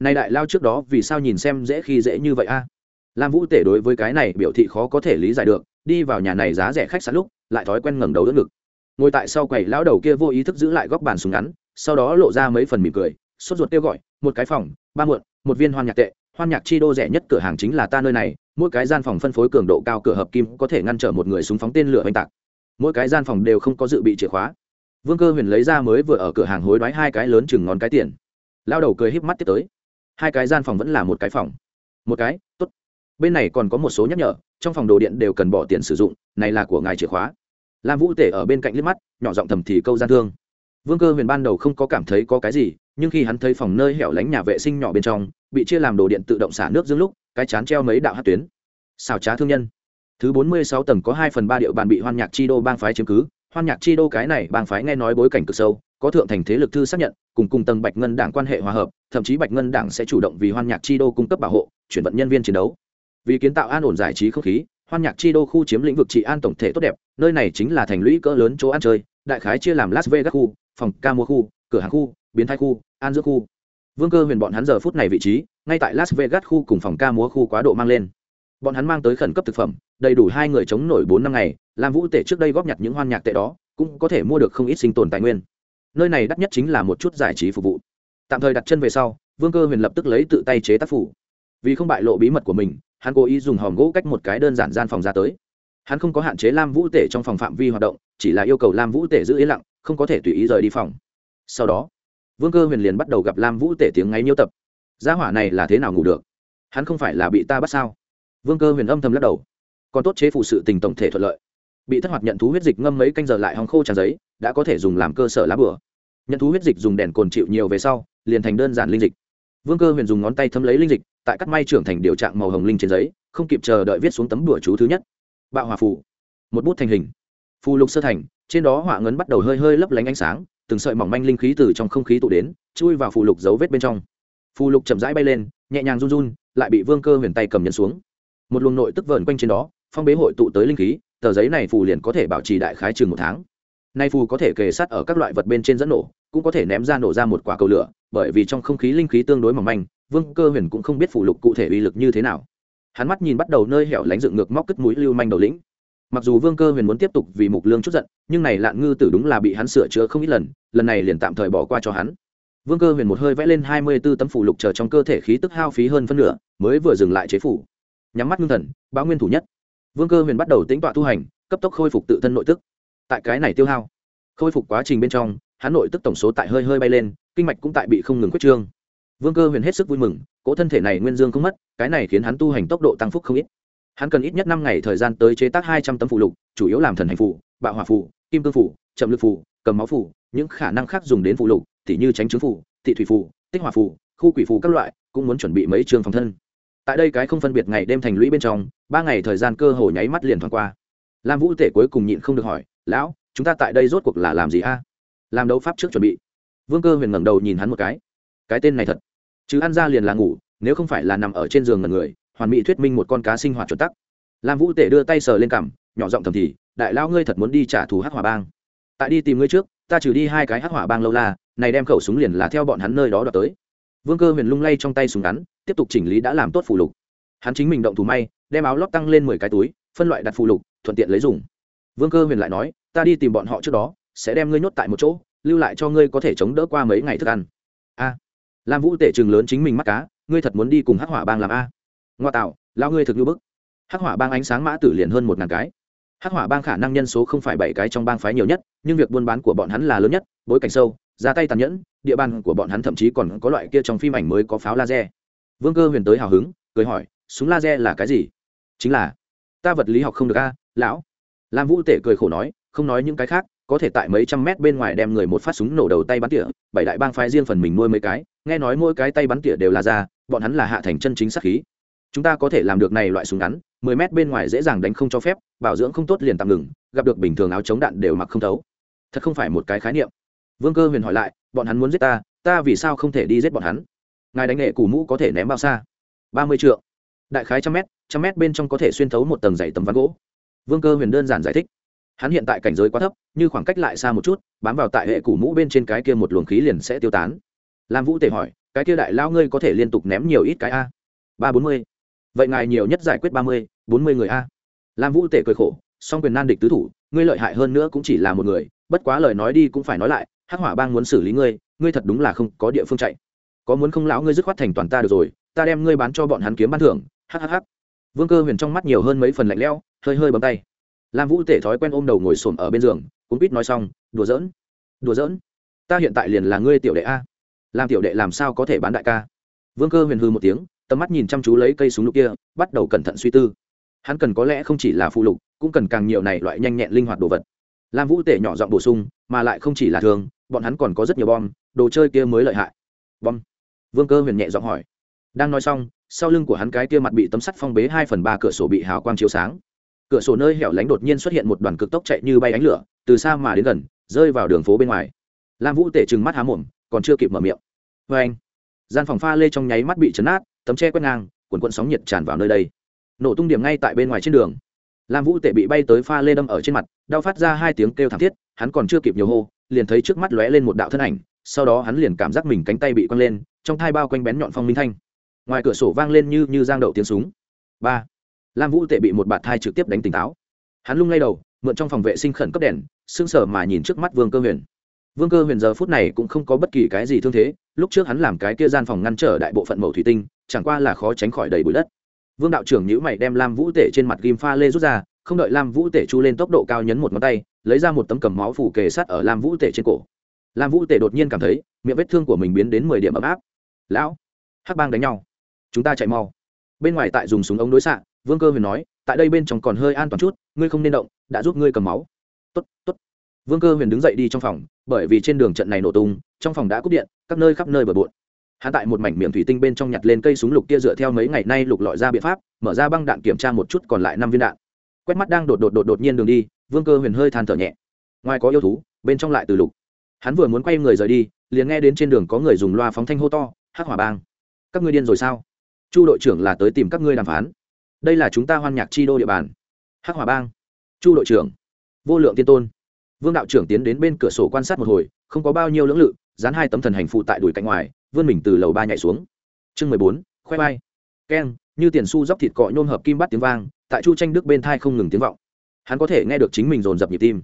này đại lao trước đó vì sao nhìn xem dễ khi dễ như vậy a? Lam vũ tể đối với cái này biểu thị khó có thể lý giải được, đi vào nhà này giá rẻ khách sạn lúc, lại thói quen ngẩng đầu đỡ ngực. Ngồi tại sau quầy lão đầu kia vô ý thức giữ lại góc bàn súng ngắn, sau đó lộ ra mấy phần mỉm cười, sốt ruột kêu gọi, một cái phòng, ba muộn, một viên hoan nhạc tệ hoan nhạc chi đô rẻ nhất cửa hàng chính là ta nơi này, mỗi cái gian phòng phân phối cường độ cao cửa hợp kim có thể ngăn trở một người súng phóng tên lửa oanh tạc. Mỗi cái gian phòng đều không có dự bị chìa khóa. Vương cơ huyền lấy ra mới vừa ở cửa hàng hối đoái hai cái lớn chừng ngón cái tiền. Lao đầu cười híp mắt tiếp tới. Hai cái gian phòng vẫn là một cái phòng. Một cái, tốt. Bên này còn có một số nhắc nhở, trong phòng đồ điện đều cần bỏ tiền sử dụng, này là của ngài chìa khóa. Lam vũ tể ở bên cạnh liếc mắt, nhỏ giọng thầm thì câu gian thương. Vương cơ huyền ban đầu không có cảm thấy có cái gì nhưng khi hắn thấy phòng nơi hẻo lánh nhà vệ sinh nhỏ bên trong, bị chia làm đồ điện tự động xả nước dương lúc, cái chán treo mấy đạo hát tuyến. Xào trá thương nhân. Thứ bốn mươi sáu tầng có hai phần ba điệu bàn bị hoan nhạc chi đô bang phái chiếm cứ. Hoan nhạc chi đô cái này bang phái nghe nói bối cảnh cực sâu, có thượng thành thế lực thư xác nhận, cùng cùng tầng bạch ngân đảng quan hệ hòa hợp, thậm chí bạch ngân đảng sẽ chủ động vì hoan nhạc chi đô cung cấp bảo hộ, chuyển vận nhân viên chiến đấu. Vì kiến tạo an ổn giải trí không khí, hoan nhạc chi đô khu chiếm lĩnh vực trị an tổng thể tốt đẹp, nơi này chính là thành lũy cỡ lớn chỗ ăn chơi, đại khái chia làm las vegas khu, phòng ca mua khu, cửa hàng khu, biến thái khu an dưỡng khu. Vương cơ huyền bọn hắn giờ phút này vị trí, ngay tại las vegas khu cùng phòng ca múa khu quá độ mang lên. Bọn hắn mang tới khẩn cấp thực phẩm, đầy đủ hai người chống nổi bốn năm ngày làm vũ tể trước đây góp nhặt những hoan nhạc tệ đó, cũng có thể mua được không ít sinh tồn tài nguyên. Nơi này đắt nhất chính là một chút giải trí phục vụ. Tạm thời đặt chân về sau, vương cơ huyền lập tức lấy tự tay chế tác phủ. Vì không bại lộ bí mật của mình, hắn cố ý dùng hòm gỗ cách một cái đơn giản gian phòng ra tới. Hắn không có hạn chế lam vũ tể trong phòng phạm vi hoạt động, chỉ là yêu cầu lam vũ tể giữ yên lặng, không có thể tùy ý rời đi phòng. Sau đó vương cơ huyền liền bắt đầu gặp lam vũ tể tiếng ngáy nhiêu tập. Gia hỏa này là thế nào ngủ được? Hắn không phải là bị ta bắt sao? Vương cơ huyền âm thầm lắc đầu. Còn tốt chế phụ sự tình tổng thể thuận lợi. Bị thất hoạt nhận thú huyết dịch ngâm mấy canh giờ lại hòng khô tràn giấy, đã có thể dùng làm cơ sở lá bửa nhận thú huyết dịch dùng đèn cồn chịu nhiều về sau, liền thành đơn giản linh dịch. Vương cơ huyền dùng ngón tay thấm lấy linh dịch, tại cắt may trưởng thành điều trạng màu hồng linh trên giấy, không kịp chờ đợi viết xuống tấm bửa chú thứ nhất. Bạo hòa phù. Một bút thành hình. Phù lục sơ thành, trên đó họa ngấn bắt đầu hơi hơi lấp lánh ánh sáng từng sợi mỏng manh linh khí từ trong không khí tụ đến, chui vào phù lục dấu vết bên trong. Phù lục chậm rãi bay lên, nhẹ nhàng run run, lại bị vương cơ huyền tay cầm nhấn xuống. Một luồng nội tức vờn quanh trên đó, phong bế hội tụ tới linh khí, tờ giấy này phù liền có thể bảo trì đại khái chừng một tháng. Nay phù có thể kề sát ở các loại vật bên trên dẫn nổ, cũng có thể ném ra nổ ra một quả cầu lửa, bởi vì trong không khí linh khí tương đối mỏng manh, vương cơ huyền cũng không biết phù lục cụ thể uy lực như thế nào. Hắn mắt nhìn bắt đầu nơi hẻo lánh dựng ngược móc cất mũi lưu manh đầu lĩnh mặc dù vương cơ huyền muốn tiếp tục vì mục lương chút giận, nhưng này lạn ngư tử đúng là bị hắn sửa chữa không ít lần lần này liền tạm thời bỏ qua cho hắn. Vương cơ huyền một hơi vẽ lên hai mươi b ố tấm phủ lục chờ trong cơ thể khí tức hao phí hơn phân nửa, mới vừa dừng lại chế phủ. Nhắm mắt ngưng thần, báo nguyên thủ nhất. Vương cơ huyền bắt đầu tính tọa tu hành, cấp tốc khôi phục tự thân nội tức. Tại cái này tiêu hao, khôi phục quá trình bên trong, hắn nội tức tổng số tại hơi hơi bay lên, kinh mạch cũng tại bị không ngừng quyết trương. Vương cơ huyền hết sức vui mừng cỗ thân thể này nguyên dương không mất, cái này khiến hắn tu hành tốc độ tăng phúc không ít hắn cần ít nhất năm ngày thời gian tới chế tác hai trăm tấm phụ lục, chủ yếu làm thần hành phụ, bạo hỏa phụ, kim cương phụ, chậm lực phụ, cầm máu phụ, những khả năng khác dùng đến phụ lục, tỉ như tránh trứng phụ thị thủy phụ, tích hỏa phụ, khu quỷ phụ các loại, cũng muốn chuẩn bị mấy trường phòng thân. Tại đây cái không phân biệt ngày đêm thành lũy bên trong, ba ngày thời gian cơ hồ nháy mắt liền thoáng qua. Lam vũ tể cuối cùng nhịn không được hỏi, lão, chúng ta tại đây rốt cuộc là làm gì a? Làm đấu pháp trước chuẩn bị. Vương cơ huyền ngẩng đầu nhìn hắn một cái. Cái tên này thật. Chứ ăn ra liền là ngủ, nếu không phải là nằm ở trên giường ngần người hoàn mỹ thuyết minh một con cá sinh hoạt chuẩn tắc. Lam vũ tể đưa tay sờ lên cằm, nhỏ giọng thầm thì, đại lao ngươi thật muốn đi trả thù hắc hỏa bang. Tại đi tìm ngươi trước, ta trừ đi hai cái hắc hỏa bang lâu la, này đem khẩu súng liền là theo bọn hắn nơi đó đọc tới. Vương cơ huyền lung lay trong tay súng ngắn, tiếp tục chỉnh lý đã làm tốt phù lục. Hắn chính mình động thủ may, đem áo lót tăng lên mười cái túi, phân loại đặt phù lục, thuận tiện lấy dùng. Vương cơ huyền lại nói, ta đi tìm bọn họ trước đó, sẽ đem ngươi nhốt tại một chỗ, lưu lại cho ngươi có thể chống đỡ qua mấy ngày thức ăn. A. Lam vũ tể chừng lớn chính mình mắt cá, ngươi thật muốn đi cùng hắc hỏa bang làm a? Ngoa tạo lao ngươi thực như bức. Hắc hỏa bang ánh sáng mã tử liền hơn một ngàn cái. Hắc hỏa bang khả năng nhân số không phải bảy cái trong bang phái nhiều nhất, nhưng việc buôn bán của bọn hắn là lớn nhất, bối cảnh sâu, ra tay tàn nhẫn, địa bàn của bọn hắn thậm chí còn có loại kia trong phim ảnh mới có pháo laser. Vương cơ huyền tới hào hứng, cười hỏi, súng laser là cái gì? Chính là, ta vật lý học không được a, lão. Lam vũ tể cười khổ nói, không nói những cái khác, có thể tại mấy trăm mét bên ngoài đem người một phát súng nổ đầu tay bắn tỉa, bảy đại bang phái riêng phần mình nuôi mấy cái, nghe nói mỗi cái tay bắn tỉa đều là ra, bọn hắn là hạ thành chân chính sát khí chúng ta có thể làm được này loại súng ngắn, mười mét bên ngoài dễ dàng đánh không cho phép, bảo dưỡng không tốt liền tạm ngừng, gặp được bình thường áo chống đạn đều mặc không thấu. Thật không phải một cái khái niệm. Vương cơ huyền hỏi lại, bọn hắn muốn giết ta ta vì sao không thể đi giết bọn hắn? Ngài đánh nghệ củ mũ có thể ném bao xa? Ba mươi triệu đại khái trăm mét trăm mét bên trong có thể xuyên thấu một tầng dày tấm ván gỗ. Vương cơ huyền đơn giản giải thích. Hắn hiện tại cảnh giới quá thấp, như khoảng cách lại xa một chút, bám vào tại hệ củ mũ bên trên cái kia một luồng khí liền sẽ tiêu tán. Lam vũ tề hỏi, cái kia đại lao ngươi có thể liên tục ném nhiều ít cái a? Ba bốn mươi vậy ngài nhiều nhất giải quyết ba mươi, bốn mươi người a. Lam vũ tể cười khổ, song quyền nan địch tứ thủ, ngươi lợi hại hơn nữa cũng chỉ là một người, bất quá lời nói đi cũng phải nói lại, hắc hỏa bang muốn xử lý ngươi ngươi thật đúng là không có địa phương chạy. Có muốn không lão ngươi dứt khoát thành toàn ta được rồi, ta đem ngươi bán cho bọn hắn kiếm ban thưởng hhh vương cơ huyền trong mắt nhiều hơn mấy phần lạnh lẽo, hơi hơi bấm tay. Lam vũ tể thói quen ôm đầu ngồi xổm ở bên giường cũng biết nói xong, đùa giỡn đùa giỡn. Ta hiện tại liền là ngươi tiểu đệ a. Làm tiểu đệ làm sao có thể bán đại ca? Vương cơ huyền hư một tiếng tầm mắt nhìn chăm chú lấy cây súng lục kia, bắt đầu cẩn thận suy tư. Hắn cần có lẽ không chỉ là phụ lục, cũng cần càng nhiều này loại nhanh nhẹn linh hoạt đồ vật. Lam vũ tể nhỏ giọng bổ sung, mà lại không chỉ là thường, bọn hắn còn có rất nhiều bom, đồ chơi kia mới lợi hại. Bom. Vương cơ huyền nhẹ giọng hỏi. Đang nói xong, sau lưng của hắn cái kia mặt bị tấm sắt phong bế hai phần ba cửa sổ bị hào quang chiếu sáng. Cửa sổ nơi hẻo lánh đột nhiên xuất hiện một đoàn cực tốc chạy như bay ánh lửa, từ xa mà đến gần, rơi vào đường phố bên ngoài. Lam vũ tể trừng mắt há mồm, còn chưa kịp mở miệng. Vê anh gian phòng pha lê trong nháy mắt bị chấn át tấm tre quét ngang quần quận sóng nhiệt tràn vào nơi đây. Nổ tung điểm ngay tại bên ngoài trên đường. Lam vũ tể bị bay tới pha lê đâm ở trên mặt, đau phát ra hai tiếng kêu thảm thiết, hắn còn chưa kịp nhiều hô, liền thấy trước mắt lóe lên một đạo thân ảnh, sau đó hắn liền cảm giác mình cánh tay bị quăng lên, trong thai bao quanh bén nhọn phong minh thanh. Ngoài cửa sổ vang lên như như giang đậu tiếng súng. Ba. Lam vũ tệ bị một bạt thai trực tiếp đánh tỉnh táo. Hắn lung lay đầu, mượn trong phòng vệ sinh khẩn cấp đèn, sững sờ mà nhìn trước mắt vương cơ huyền. Vương cơ huyền giờ phút này cũng không có bất kỳ cái gì thương thế, lúc trước hắn làm cái kia gian phòng ngăn trở đại bộ phận mẫu thủy tinh chẳng qua là khó tránh khỏi đầy bụi đất. Vương đạo trưởng nhữ mày đem lam vũ tể trên mặt ghim pha lê rút ra, không đợi lam vũ tể chu lên tốc độ cao nhấn một ngón tay, lấy ra một tấm cầm máu phủ kề sát ở lam vũ tể trên cổ. Lam vũ tể đột nhiên cảm thấy, miệng vết thương của mình biến đến mười điểm ấm áp. Lão, hắc bang đánh nhau. Chúng ta chạy mau. Bên ngoài tại dùng súng ống đối xạ, vương cơ huyền nói, tại đây bên trong còn hơi an toàn chút, ngươi không nên động, đã giúp ngươi cầm máu. Tốt tốt. Vương cơ huyền đứng dậy đi trong phòng, bởi vì trên đường trận này nổ tung, trong phòng đã cúp điện, các nơi khắp nơi bờ bộn hắn tại một mảnh miệng thủy tinh bên trong nhặt lên cây súng lục kia dựa theo mấy ngày nay lục lọi ra biện pháp, mở ra băng đạn kiểm tra một chút còn lại năm viên đạn. Quét mắt đang đột đột đột đột nhiên đường đi, vương cơ huyền hơi than thở nhẹ. Ngoài có yêu thú, bên trong lại từ lục. Hắn vừa muốn quay người rời đi, liền nghe đến trên đường có người dùng loa phóng thanh hô to, hắc hỏa bang, các ngươi điên rồi sao? Chu đội trưởng là tới tìm các ngươi đàm phán. Đây là chúng ta hoan nhạc chi đô địa bàn. Hắc hỏa bang. Chu đội trưởng. Vô lượng tiên tôn. Vương đạo trưởng tiến đến bên cửa sổ quan sát một hồi, không có bao nhiêu lưỡng lự, dán hai tấm thần hành phụ tại đùi cạnh ngoài vươn mình từ lầu ba nhảy xuống. Chương mười bốn, khoe bay keng, như tiền su dóc thịt cọ nhôm hợp kim bắt tiếng vang, tại chu tranh đức bên thai không ngừng tiếng vọng. Hắn có thể nghe được chính mình dồn dập nhịp tim.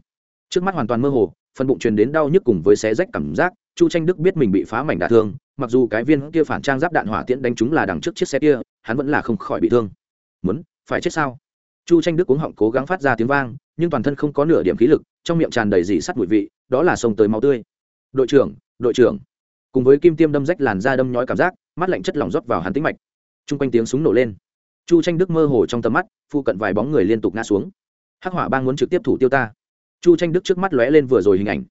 Trước mắt hoàn toàn mơ hồ, phần bụng truyền đến đau nhức cùng với xé rách cảm giác, chu tranh đức biết mình bị phá mảnh đả thương, mặc dù cái viên kia phản trang giáp đạn hỏa tiễn đánh chúng là đằng trước chiếc xe kia, hắn vẫn là không khỏi bị thương. Muốn, phải chết sao? Chu tranh đức cuống họng cố gắng phát ra tiếng vang, nhưng toàn thân không có nửa điểm khí lực, trong miệng tràn đầy dỉ sắt bụi vị, đó là sông tới máu tươi. Đội trưởng đội trưởng cùng với kim tiêm đâm rách làn da đâm nhói cảm giác, mắt lạnh chất lỏng rót vào hắn tính mạch. T r u n g quanh tiếng súng nổ lên. Chu tranh đức mơ hồ trong tầm mắt phụ cận vài bóng người liên tục ngã xuống. Hắc hỏa bang muốn trực tiếp thủ tiêu ta. Chu tranh đức trước mắt lóe lên vừa rồi hình ảnh.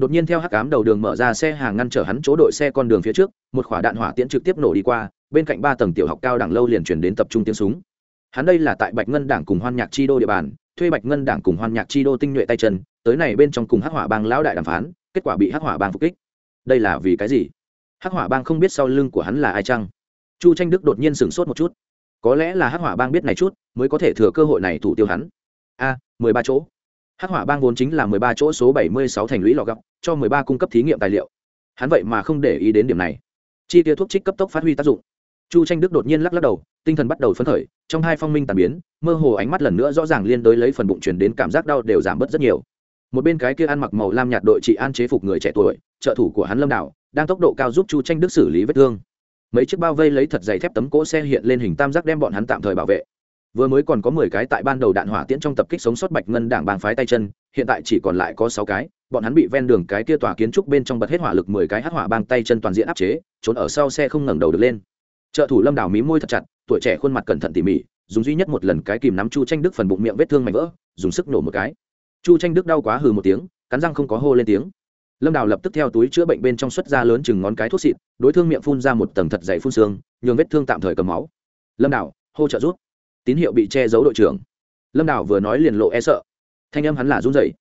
Đột nhiên theo hắc cám đầu đường mở ra xe hàng ngăn chở hắn chỗ đội xe con đường phía trước, một quả đạn hỏa tiễn trực tiếp nổ đi qua, bên cạnh ba tầng tiểu học cao đẳng lâu liền chuyển đến tập trung tiếng súng. Hắn đây là tại bạch ngân đảng cùng hoan nhạc chi đô địa bàn, thuê bạch ngân đảng cùng hoan nhạc chi đô tinh nhuệ tay chân, tới này bên trong cùng hắc hỏa bang lão đại đàm phán, kết quả bị hắc hỏa bang phục kích đây là vì cái gì? Hắc hỏa bang không biết sau lưng của hắn là ai chăng? Chu tranh đức đột nhiên sửng sốt một chút. Có lẽ là hắc hỏa bang biết này chút, mới có thể thừa cơ hội này thủ tiêu hắn. A, mười ba chỗ. Hắc hỏa bang vốn chính là mười ba chỗ số bảy mươi sáu thành lũy lò gọc cho mười ba cung cấp thí nghiệm tài liệu. Hắn vậy mà không để ý đến điểm này. Chi tiêu thuốc trích cấp tốc phát huy tác dụng. Chu tranh đức đột nhiên lắc lắc đầu, tinh thần bắt đầu phấn khởi, trong hai phong minh tàn biến, mơ hồ ánh mắt lần nữa rõ ràng liên đối lấy phần bụng chuyển đến cảm giác đau đều giảm bớt rất nhiều một bên cái kia ăn mặc màu lam nhạt đội trị an chế phục người trẻ tuổi, trợ thủ của hắn lâm đảo, đang tốc độ cao giúp chu tranh đức xử lý vết thương. Mấy chiếc bao vây lấy thật dày thép tấm cỗ xe hiện lên hình tam giác đem bọn hắn tạm thời bảo vệ. Vừa mới còn có mười cái tại ban đầu đạn hỏa tiễn trong tập kích sống sót bạch ngân đảng bang phái tay chân, hiện tại chỉ còn lại có sáu cái, bọn hắn bị ven đường cái kia tòa kiến trúc bên trong bật hết hỏa lực mười cái hắc hỏa bang tay chân toàn diện áp chế, trốn ở sau xe không ngẩng đầu được lên. Trợ thủ lâm đảo mí môi thật chặt, tuổi trẻ khuôn mặt cẩn thận tỉ mỉ, dùng duy nhất một lần cái kìm nắm chu tranh đức phần bụng miệng vết thương mạnh vỡ, dùng sức nổ một cái chu tranh đức đau quá hừ một tiếng, cắn răng không có hô lên tiếng. Lâm đào lập tức theo túi chữa bệnh bên trong xuất ra lớn chừng ngón cái thuốc xịt, đối thương miệng phun ra một tầng thật dày phun xương, nhường vết thương tạm thời cầm máu. Lâm đào, hô trợ rút tín hiệu bị che giấu đội trưởng. Lâm đào vừa nói liền lộ e sợ. Thanh âm hắn là run dậy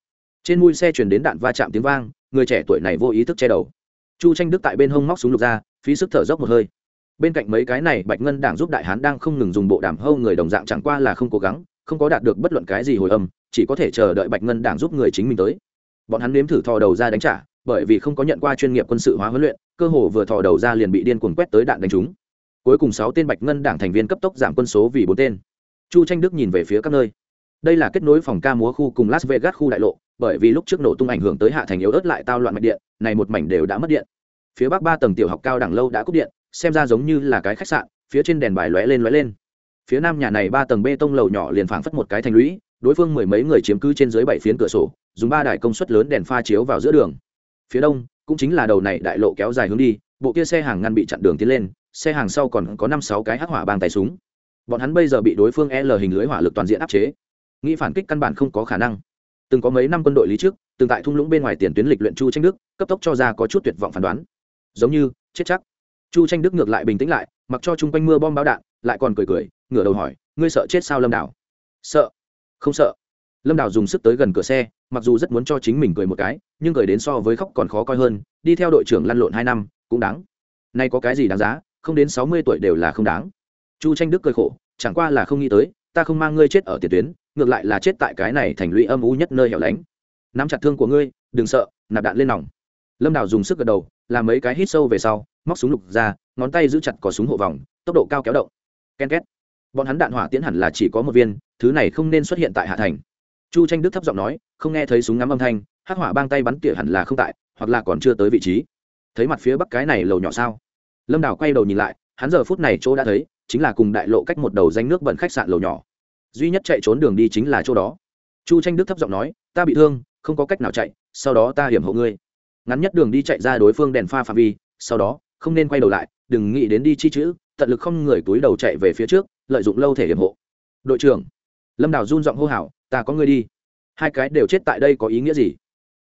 trên mui xe chuyển đến đạn va chạm tiếng vang, người trẻ tuổi này vô ý thức che đầu. Chu tranh đức tại bên hông móc súng lục ra, phí sức thở dốc một hơi. Bên cạnh mấy cái này, bạch ngân đảng giúp đại hán đang không ngừng dùng bộ đàm hâu người đồng dạng chẳng qua là không cố gắng, không có đạt được bất luận cái gì hồi âm chỉ có thể chờ đợi bạch ngân đảng giúp người chính mình tới. Bọn hắn nếm thử thò đầu ra đánh trả, bởi vì không có nhận qua chuyên nghiệp quân sự hóa huấn luyện, cơ hồ vừa thò đầu ra liền bị điên cuồng quét tới đạn đánh trúng. Cuối cùng sáu tên bạch ngân đảng thành viên cấp tốc giảm quân số vì bốn tên. Chu tranh đức nhìn về phía các nơi. Đây là kết nối phòng ca múa khu cùng las vegas khu đại lộ, bởi vì lúc trước nổ tung ảnh hưởng tới hạ thành yếu ớt lại tao loạn mạch điện, này một mảnh đều đã mất điện. Phía bắc ba tầng tiểu học cao đẳng lâu đã cúp điện, xem ra giống như là cái khách sạn, phía trên đèn bài lóe lên lóe lên. Phía nam nhà này ba tầng bê tông lầu nhỏ liền phảng phất một cái thành lũy đối phương mười mấy người chiếm cứ trên dưới bảy phiến cửa sổ, dùng ba đài công suất lớn đèn pha chiếu vào giữa đường. Phía đông, cũng chính là đầu này đại lộ kéo dài hướng đi, bộ kia xe hàng ngăn bị chặn đường tiến lên, xe hàng sau còn có năm sáu cái hắc hỏa bang tay súng. Bọn hắn bây giờ bị đối phương l hình lưới hỏa lực toàn diện áp chế. Nghĩ phản kích căn bản không có khả năng. Từng có mấy năm quân đội lý trước, từng tại thung lũng bên ngoài tiền tuyến lịch luyện chu tranh đức, cấp tốc cho ra có chút tuyệt vọng phán đoán. Giống như, chết chắc. Chu tranh đức ngược lại bình tĩnh lại, mặc cho chung quanh mưa bom báo đạn, lại còn cười cười, ngửa đầu hỏi, ngươi sợ chết sao lâm đảo? Sợ không sợ. Lâm đào dùng sức tới gần cửa xe, mặc dù rất muốn cho chính mình cười một cái, nhưng cười đến so với khóc còn khó coi hơn, đi theo đội trưởng lăn lộn hai năm, cũng đáng. Nay có cái gì đáng giá, không đến sáu mươi tuổi đều là không đáng. Chu tranh đức cười khổ, chẳng qua là không nghĩ tới, ta không mang ngươi chết ở tiền tuyến, ngược lại là chết tại cái này thành lũy âm u nhất nơi hẻo lánh. Nắm chặt thương của ngươi, đừng sợ, nạp đạn lên nòng. Lâm đào dùng sức gật đầu, làm mấy cái hít sâu về sau, móc súng lục ra, ngón tay giữ chặt cò súng hộ vòng, tốc độ cao kéo động. Ken két. Bọn hắn đạn hỏa tiến hẳn là chỉ có một viên thứ này không nên xuất hiện tại hạ thành. Chu tranh đức thấp giọng nói, không nghe thấy súng ngắm âm thanh, hắc hỏa bang tay bắn tỉa hẳn là không tại, hoặc là còn chưa tới vị trí. Thấy mặt phía bắc cái này lầu nhỏ sao? Lâm đào quay đầu nhìn lại, hắn giờ phút này chỗ đã thấy, chính là cùng đại lộ cách một đầu danh nước bận khách sạn lầu nhỏ. Duy nhất chạy trốn đường đi chính là chỗ đó. Chu tranh đức thấp giọng nói, ta bị thương, không có cách nào chạy, sau đó ta hiểm hộ ngươi. Ngắn nhất đường đi chạy ra đối phương đèn pha phạm vi, sau đó, không nên quay đầu lại, đừng nghĩ đến đi chi chữ, tận lực không người túi đầu chạy về phía trước, lợi dụng lâu thể hiểm hộ. Đội trưởng lâm đào run giọng hô hào, ta có ngươi đi. Hai cái đều chết tại đây có ý nghĩa gì?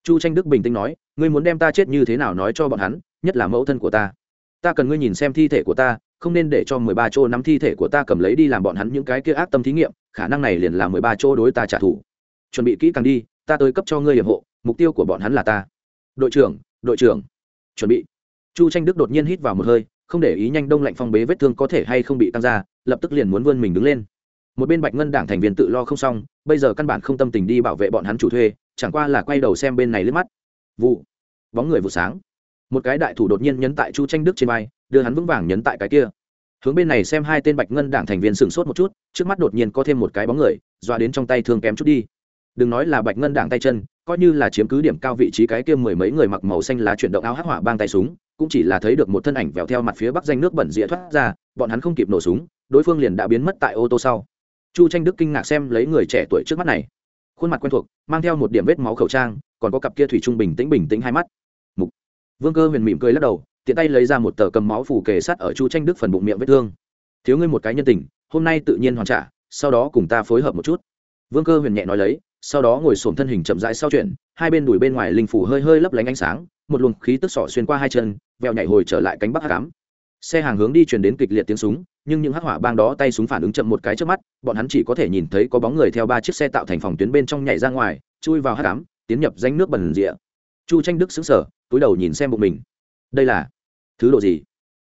Chu tranh đức bình tĩnh nói, ngươi muốn đem ta chết như thế nào nói cho bọn hắn, nhất là mẫu thân của ta. Ta cần ngươi nhìn xem thi thể của ta, không nên để cho mười ba chỗ nắm thi thể của ta cầm lấy đi làm bọn hắn những cái kia ác tâm thí nghiệm, khả năng này liền là mười ba chỗ đối ta trả thù. Chuẩn bị kỹ càng đi, ta tới cấp cho ngươi hiểm hộ, mục tiêu của bọn hắn là ta. Đội trưởng đội trưởng. Chuẩn bị. Chu tranh đức đột nhiên hít vào một hơi, không để ý nhanh đông lạnh phong bế vết thương có thể hay không bị tăng ra, lập tức liền muốn vươn mình đứng lên một bên bạch ngân đảng thành viên tự lo không xong, bây giờ căn bản không tâm tình đi bảo vệ bọn hắn chủ thuê, chẳng qua là quay đầu xem bên này lướt mắt. Vụ. Bóng người vụ sáng. Một cái đại thủ đột nhiên nhấn tại chu tranh đức trên vai, đưa hắn vững vàng nhấn tại cái kia. Hướng bên này xem hai tên bạch ngân đảng thành viên sửng sốt một chút, trước mắt đột nhiên có thêm một cái bóng người doa đến trong tay thương kém chút đi. Đừng nói là bạch ngân đảng tay chân, coi như là chiếm cứ điểm cao vị trí cái kia mười mấy người mặc màu xanh lá chuyển động áo hắc hỏa bang tay súng, cũng chỉ là thấy được một thân ảnh vèo theo mặt phía bắc danh nước bẩn rịa thoát ra, bọn hắn không kịp nổ súng, đối phương liền đã biến mất tại ô tô sau chu tranh đức kinh ngạc xem lấy người trẻ tuổi trước mắt này. Khuôn mặt quen thuộc, mang theo một điểm vết máu khẩu trang, còn có cặp kia thủy trung bình tĩnh bình tĩnh hai mắt. Mục. Vương cơ huyền mỉm cười lắc đầu, tiện tay lấy ra một tờ cầm máu phủ kề sát ở chu tranh đức phần bụng miệng vết thương. Thiếu ngươi một cái nhân tình, hôm nay tự nhiên hoàn trả, sau đó cùng ta phối hợp một chút. Vương cơ huyền nhẹ nói lấy, sau đó ngồi xổm thân hình chậm rãi sau chuyện, hai bên đùi bên ngoài linh phủ hơi hơi lấp lánh ánh sáng, một luồng khí tức sỏ xuyên qua hai chân vẹo nhảy hồi trở lại cánh bắc hát cám xe hàng hướng đi chuyển đến kịch liệt tiếng súng, nhưng những hắc hỏa bang đó tay súng phản ứng chậm một cái trước mắt, bọn hắn chỉ có thể nhìn thấy có bóng người theo ba chiếc xe tạo thành phòng tuyến bên trong nhảy ra ngoài, chui vào hát cám tiến nhập danh nước bẩn rịa. Chu tranh đức xứng sở túi đầu nhìn xem bụng mình. Đây là thứ độ gì?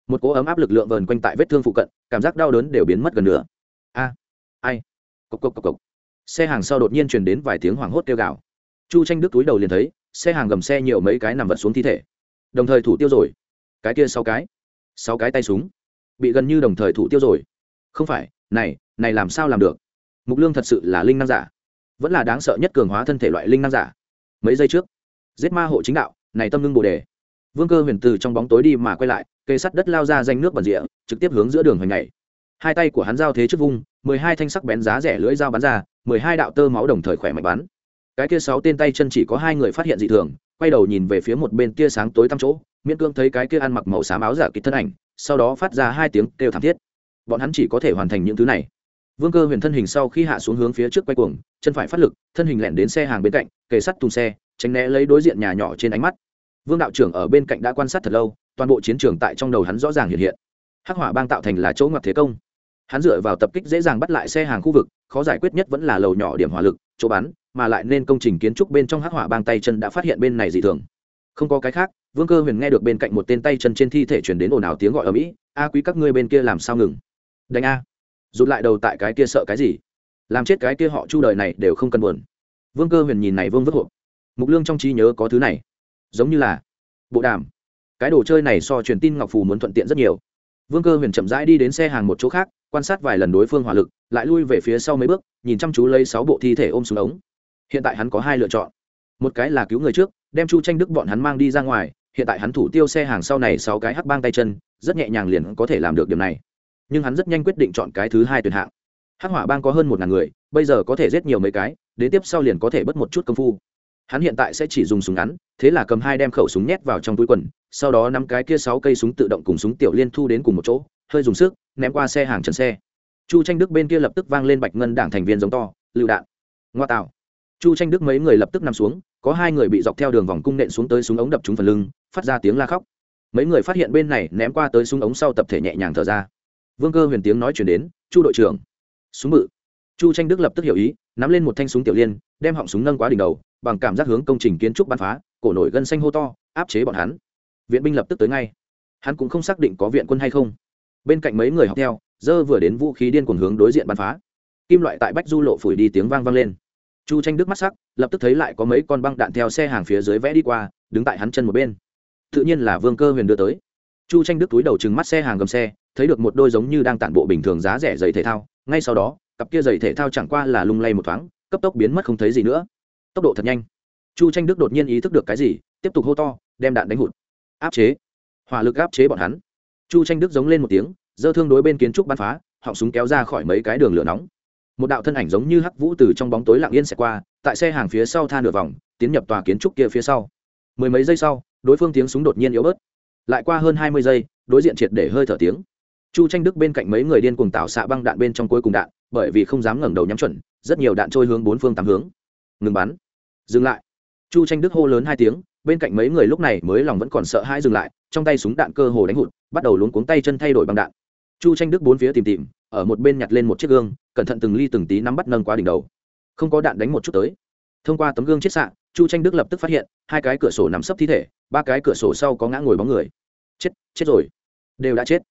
Một cỗ ấm áp lực lượng vờn quanh tại vết thương phụ cận, cảm giác đau đớn đều biến mất gần nữa a, ai? Cộc cộc cộc cộc. Xe hàng sau đột nhiên truyền đến vài tiếng hoảng hốt kêu gào. Chu tranh đức túi đầu liền thấy, xe hàng gầm xe nhiều mấy cái nằm vật xuống thi thể. Đồng thời thủ tiêu rồi. Cái kia sau cái sáu cái tay súng. Bị gần như đồng thời thủ tiêu rồi. Không phải, này này làm sao làm được? Mục lương thật sự là linh năng giả. Vẫn là đáng sợ nhất cường hóa thân thể loại linh năng giả. Mấy giây trước, giết ma hộ chính đạo, này tâm ngưng bồ đề. Vương cơ huyền từ trong bóng tối đi mà quay lại cây sắt đất lao ra danh nước bẩn rịa, trực tiếp hướng giữa đường hoành ngày hai tay của hắn giao thế trước vung, mười hai thanh sắc bén giá rẻ lưỡi dao bắn ra, mười hai đạo tơ máu đồng thời khỏe mạnh bắn cái kia sáu tên tay chân chỉ có hai người phát hiện dị thường, quay đầu nhìn về phía một bên tia sáng tối tăm chỗ, miễn cương thấy cái kia ăn mặc màu xám áo giả kịch thân ảnh, sau đó phát ra hai tiếng kêu thảm thiết. Bọn hắn chỉ có thể hoàn thành những thứ này. Vương cơ huyền thân hình sau khi hạ xuống hướng phía trước quay cuồng, chân phải phát lực, thân hình lẹn đến xe hàng bên cạnh, kề sắt thùng xe, tránh né lấy đối diện nhà nhỏ trên ánh mắt. Vương đạo trưởng ở bên cạnh đã quan sát thật lâu, toàn bộ chiến trường tại trong đầu hắn rõ ràng hiện hiện. Hắc hỏa bang tạo thành là chỗ ngoặt thế công. Hắn dựa vào tập kích dễ dàng bắt lại xe hàng khu vực, khó giải quyết nhất vẫn là lầu nhỏ điểm hỏa lực, chỗ bắn mà lại nên công trình kiến trúc bên trong hắc hỏa bang tay chân đã phát hiện bên này dị thường. Không có cái khác, vương cơ huyền nghe được bên cạnh một tên tay chân trên thi thể chuyển đến ồn ào tiếng gọi ở mỹ, a quý các ngươi bên kia làm sao ngừng? Đánh a. Rụt lại đầu tại cái kia sợ cái gì? Làm chết cái kia họ chu đời này đều không cần buồn. Vương cơ huyền nhìn này vương vất hộp. Mục lương trong trí nhớ có thứ này. Giống như là bộ đàm. Cái đồ chơi này so truyền tin ngọc phù muốn thuận tiện rất nhiều. Vương cơ huyền chậm rãi đi đến xe hàng một chỗ khác, quan sát vài lần đối phương hỏa lực, lại lui về phía sau mấy bước, nhìn chăm chú lấy sáu bộ thi thể ôm xuống ống hiện tại hắn có hai lựa chọn. Một cái là cứu người trước, đem chu tranh đức bọn hắn mang đi ra ngoài, hiện tại hắn thủ tiêu xe hàng sau này sáu cái hắc bang tay chân, rất nhẹ nhàng liền có thể làm được điều này. Nhưng hắn rất nhanh quyết định chọn cái thứ hai tuyển hạng. Hắc hỏa bang có hơn một ngàn người, bây giờ có thể giết nhiều mấy cái, đến tiếp sau liền có thể bớt một chút công phu. Hắn hiện tại sẽ chỉ dùng súng ngắn, thế là cầm hai đem khẩu súng nhét vào trong túi quần, sau đó năm cái kia sáu cây súng tự động cùng súng tiểu liên thu đến cùng một chỗ, hơi dùng sức, ném qua xe hàng trần xe. Chu tranh đức bên kia lập tức vang lên bạch ngân đảng thành viên giống to, lựu đạn. Ngoa tạo chu tranh đức mấy người lập tức nằm xuống, có hai người bị dọc theo đường vòng cung nện xuống tới súng ống đập trúng phần lưng, phát ra tiếng la khóc. Mấy người phát hiện bên này ném qua tới súng ống sau tập thể nhẹ nhàng thở ra. Vương cơ huyền tiếng nói chuyển đến, chu đội trưởng. Súng bự. Chu tranh đức lập tức hiểu ý, nắm lên một thanh súng tiểu liên, đem họng súng nâng quá đỉnh đầu, bằng cảm giác hướng công trình kiến trúc bắn phá, cổ nổi gân xanh hô to, áp chế bọn hắn. Viện binh lập tức tới ngay. Hắn cũng không xác định có viện quân hay không. Bên cạnh mấy người học theo, dơ vừa đến vũ khí điên cuồng hướng đối diện bắn phá. Kim loại tại bách du lộ phủi đi tiếng vang vang lên chu tranh đức mắt sắc, lập tức thấy lại có mấy con băng đạn theo xe hàng phía dưới vẽ đi qua, đứng tại hắn chân một bên. Tự nhiên là vương cơ huyền đưa tới. Chu tranh đức túi đầu chừng mắt xe hàng gầm xe, thấy được một đôi giống như đang tản bộ bình thường giá rẻ giày thể thao, ngay sau đó, cặp kia giày thể thao chẳng qua là lung lay một thoáng, cấp tốc biến mất không thấy gì nữa. Tốc độ thật nhanh. Chu tranh đức đột nhiên ý thức được cái gì, tiếp tục hô to, đem đạn đánh hụt. Áp chế. Hỏa lực áp chế bọn hắn. Chu tranh đức giống lên một tiếng, dơ thương đối bên kiến trúc bắn phá, họng súng kéo ra khỏi mấy cái đường lửa nóng một đạo thân ảnh giống như hắc vũ từ trong bóng tối lặng yên xẹt qua, tại xe hàng phía sau tha nửa vòng, tiến nhập tòa kiến trúc kia phía sau. Mười mấy giây sau, đối phương tiếng súng đột nhiên yếu bớt. Lại qua hơn hai mươi giây, đối diện triệt để hơi thở tiếng. Chu tranh đức bên cạnh mấy người điên cùng tạo xạ băng đạn bên trong cuối cùng đạn, bởi vì không dám ngẩng đầu nhắm chuẩn, rất nhiều đạn trôi hướng bốn phương tám hướng. Ngừng bắn. Dừng lại. Chu tranh đức hô lớn hai tiếng, bên cạnh mấy người lúc này mới lòng vẫn còn sợ hãi dừng lại, trong tay súng đạn cơ hồ đánh hụt, bắt đầu luống cuống tay chân thay đổi băng đạn. Chu tranh đức bốn phía tìm tìm ở một bên nhặt lên một chiếc gương, cẩn thận từng ly từng tí nắm bắt nâng qua đỉnh đầu. Không có đạn đánh một chút tới. Thông qua tấm gương chiết xạ, chu tranh đức lập tức phát hiện, hai cái cửa sổ nằm sấp thi thể, ba cái cửa sổ sau có ngã ngồi bóng người. Chết chết rồi. Đều đã chết.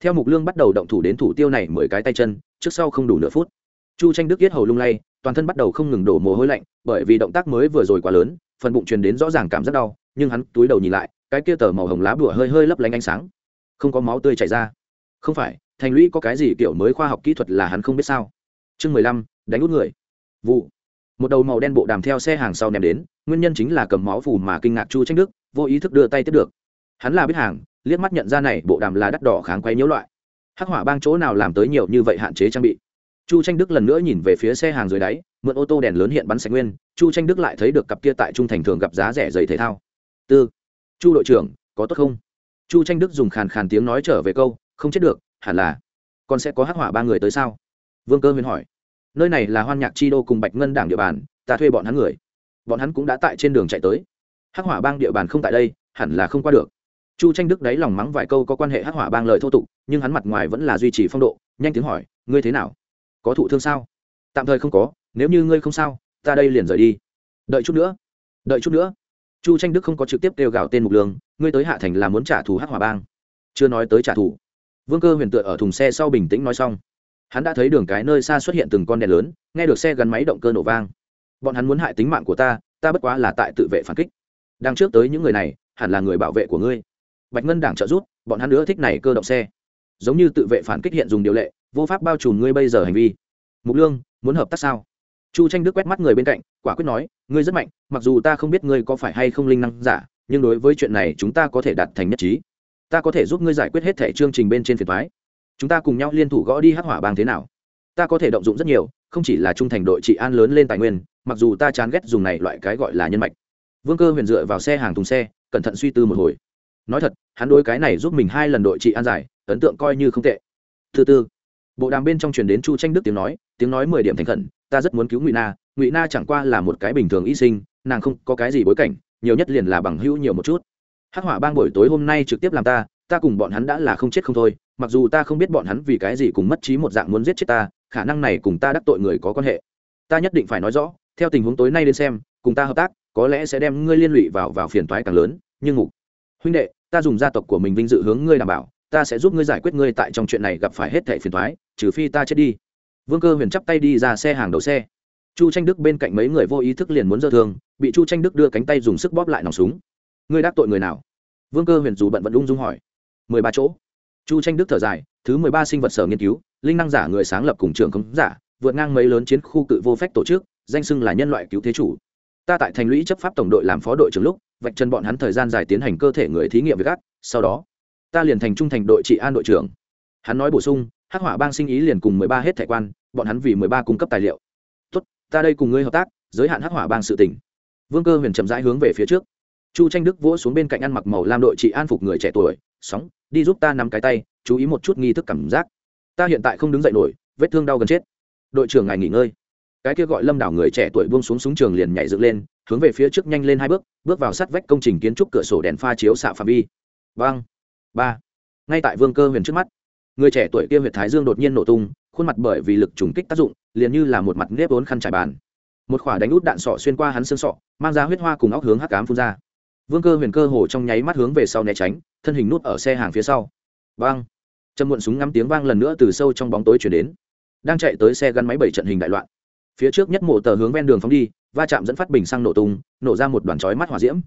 Theo mục lương bắt đầu động thủ đến thủ tiêu này mười cái tay chân, trước sau không đủ nửa phút. Chu tranh đức yết hầu lung lay, toàn thân bắt đầu không ngừng đổ mồ hôi lạnh, bởi vì động tác mới vừa rồi quá lớn, phần bụng truyền đến rõ ràng cảm rất đau, nhưng hắn túi đầu nhìn lại, cái kia tờ màu hồng lá bùa hơi hơi lấp lánh ánh sáng. Không có máu tươi chảy ra. Không phải thành lũy có cái gì kiểu mới khoa học kỹ thuật là hắn không biết sao? Chương mười lăm, đánh út người. Vụ. Một đầu màu đen bộ đàm theo xe hàng sau ném đến, nguyên nhân chính là cầm máu phù mà kinh ngạc chu tranh đức, vô ý thức đưa tay tiếp được. Hắn là biết hàng, liếc mắt nhận ra này bộ đàm là đắt đỏ kháng quay nhiễu loại. Hắc hỏa bang chỗ nào làm tới nhiều như vậy hạn chế trang bị? Chu tranh đức lần nữa nhìn về phía xe hàng dưới đáy, mượn ô tô đèn lớn hiện bắn sạch nguyên, chu tranh đức lại thấy được cặp kia tại trung thành thường gặp giá rẻ giày thể thao. Tư, chu đội trưởng, có tốt không? Chu tranh đức dùng khàn khàn tiếng nói trở về câu, không chết được hẳn là còn sẽ có hắc hỏa ba người tới sao? Vương cơ huyền hỏi. Nơi này là hoan nhạc chi đô cùng bạch ngân đảng địa bàn, ta thuê bọn hắn người. Bọn hắn cũng đã tại trên đường chạy tới. Hắc hỏa bang địa bàn không tại đây, hẳn là không qua được. Chu tranh đức đáy lòng mắng vài câu có quan hệ hắc hỏa bang lời thô tục, nhưng hắn mặt ngoài vẫn là duy trì phong độ, nhanh tiếng hỏi, ngươi thế nào? Có thụ thương sao? Tạm thời không có, nếu như ngươi không sao, ta đây liền rời đi. Đợi chút nữa, đợi chút nữa. Chu tranh đức không có trực tiếp kêu gào tên mục lương, ngươi tới hạ thành là muốn trả thù hắc hỏa bang. Chưa nói tới trả thù vương cơ huyền tựa ở thùng xe sau bình tĩnh nói xong. Hắn đã thấy đường cái nơi xa xuất hiện từng con đèn lớn, nghe được xe gắn máy động cơ nổ vang. Bọn hắn muốn hại tính mạng của ta ta bất quá là tại tự vệ phản kích. Đang trước tới những người này, hẳn là người bảo vệ của ngươi. Bạch ngân đảng trợ giúp, bọn hắn nữa thích này cơ động xe. Giống như tự vệ phản kích hiện dùng điều lệ, vô pháp bao trùm ngươi bây giờ hành vi. Mục lương, muốn hợp tác sao? Chu tranh đức quét mắt người bên cạnh, quả quyết nói, ngươi rất mạnh, mặc dù ta không biết ngươi có phải hay không linh năng giả, nhưng đối với chuyện này chúng ta có thể đạt thành nhất trí ta có thể giúp ngươi giải quyết hết thẻ chương trình bên trên phiền thoái. Chúng ta cùng nhau liên thủ gõ đi hắc hỏa bang thế nào? Ta có thể động dụng rất nhiều, không chỉ là trung thành đội trị an lớn lên tài nguyên, mặc dù ta chán ghét dùng này loại cái gọi là nhân mạch. Vương cơ huyền dựa vào xe hàng thùng xe, cẩn thận suy tư một hồi. Nói thật, hắn đối cái này giúp mình hai lần đội trị an giải, ấn tượng coi như không tệ. Thứ tư bộ đàm bên trong truyền đến chu tranh đức tiếng nói tiếng nói mười điểm thành khẩn, ta rất muốn cứu ngụy na ngụy na chẳng qua là một cái bình thường y sinh, nàng không có cái gì bối cảnh, nhiều nhất liền là bằng hữu nhiều một chút hắc hỏa bang buổi tối hôm nay trực tiếp làm ta ta cùng bọn hắn đã là không chết không thôi, mặc dù ta không biết bọn hắn vì cái gì cùng mất trí một dạng muốn giết chết ta, khả năng này cùng ta đắc tội người có quan hệ. Ta nhất định phải nói rõ, theo tình huống tối nay đến xem, cùng ta hợp tác, có lẽ sẽ đem ngươi liên lụy vào vào phiền toái càng lớn, nhưng ngục huynh đệ, ta dùng gia tộc của mình vinh dự hướng ngươi đảm bảo, ta sẽ giúp ngươi giải quyết ngươi tại trong chuyện này gặp phải hết thẻ phiền toái, trừ phi ta chết đi. Vương cơ huyền chắp tay đi ra xe hàng đầu xe. Chu tranh đức bên cạnh mấy người vô ý thức liền muốn dơ thương, bị chu tranh đức đưa cánh tay dùng sức bóp lại nòng súng ngươi đắc tội người nào? Vương cơ huyền dù bận vẫn ung dung hỏi. Mười ba chỗ. Chu tranh đức thở dài, thứ mười ba sinh vật sở nghiên cứu, linh năng giả người sáng lập cùng trường khống giả, vượt ngang mấy lớn chiến khu cự vô phép tổ chức, danh xưng là nhân loại cứu thế chủ. Ta tại thành lũy chấp pháp tổng đội làm phó đội trưởng lúc, vạch chân bọn hắn thời gian dài tiến hành cơ thể người thí nghiệm với gác, sau đó, ta liền thành trung thành đội trị an đội trưởng. Hắn nói bổ sung, hắc hỏa bang sinh ý liền cùng mười ba hết thẻ quan, bọn hắn vì mười ba cung cấp tài liệu. Tốt, ta đây cùng ngươi hợp tác, giới hạn hắc hỏa bang sự tỉnh vương cơ huyền chậm rãi hướng về phía trước chu tranh đức vỗ xuống bên cạnh ăn mặc màu lam đội chị an phục người trẻ tuổi, sóng, đi giúp ta nắm cái tay, chú ý một chút nghi thức cảm giác. Ta hiện tại không đứng dậy nổi, vết thương đau gần chết. Đội trưởng ngài nghỉ ngơi. Cái kia gọi lâm đảo người trẻ tuổi buông xuống súng trường liền nhảy dựng lên, hướng về phía trước nhanh lên hai bước bước vào sát vách công trình kiến trúc cửa sổ đèn pha chiếu xạ phạm vi. Vang ba. Ngay tại vương cơ huyền trước mắt, người trẻ tuổi kia huyệt thái dương đột nhiên nổ tung, khuôn mặt bởi vì lực trùng kích tác dụng, liền như là một mặt nếp vốn khăn trải bàn. Một khỏa đánh út đạn sọ xuyên qua hắn xương sọ, mang ra huyết hoa cùng óc hướng hắc cám phun ra vương cơ huyền cơ hồ trong nháy mắt hướng về sau né tránh, thân hình nút ở xe hàng phía sau. Vang! Châm muộn súng ngắm tiếng vang lần nữa từ sâu trong bóng tối chuyển đến. Đang chạy tới xe gắn máy bảy trận hình đại loạn. Phía trước nhất mộ tờ hướng ven đường phóng đi, va chạm dẫn phát bình xăng nổ tung, nổ ra một đoàn chói mắt hỏa diễm.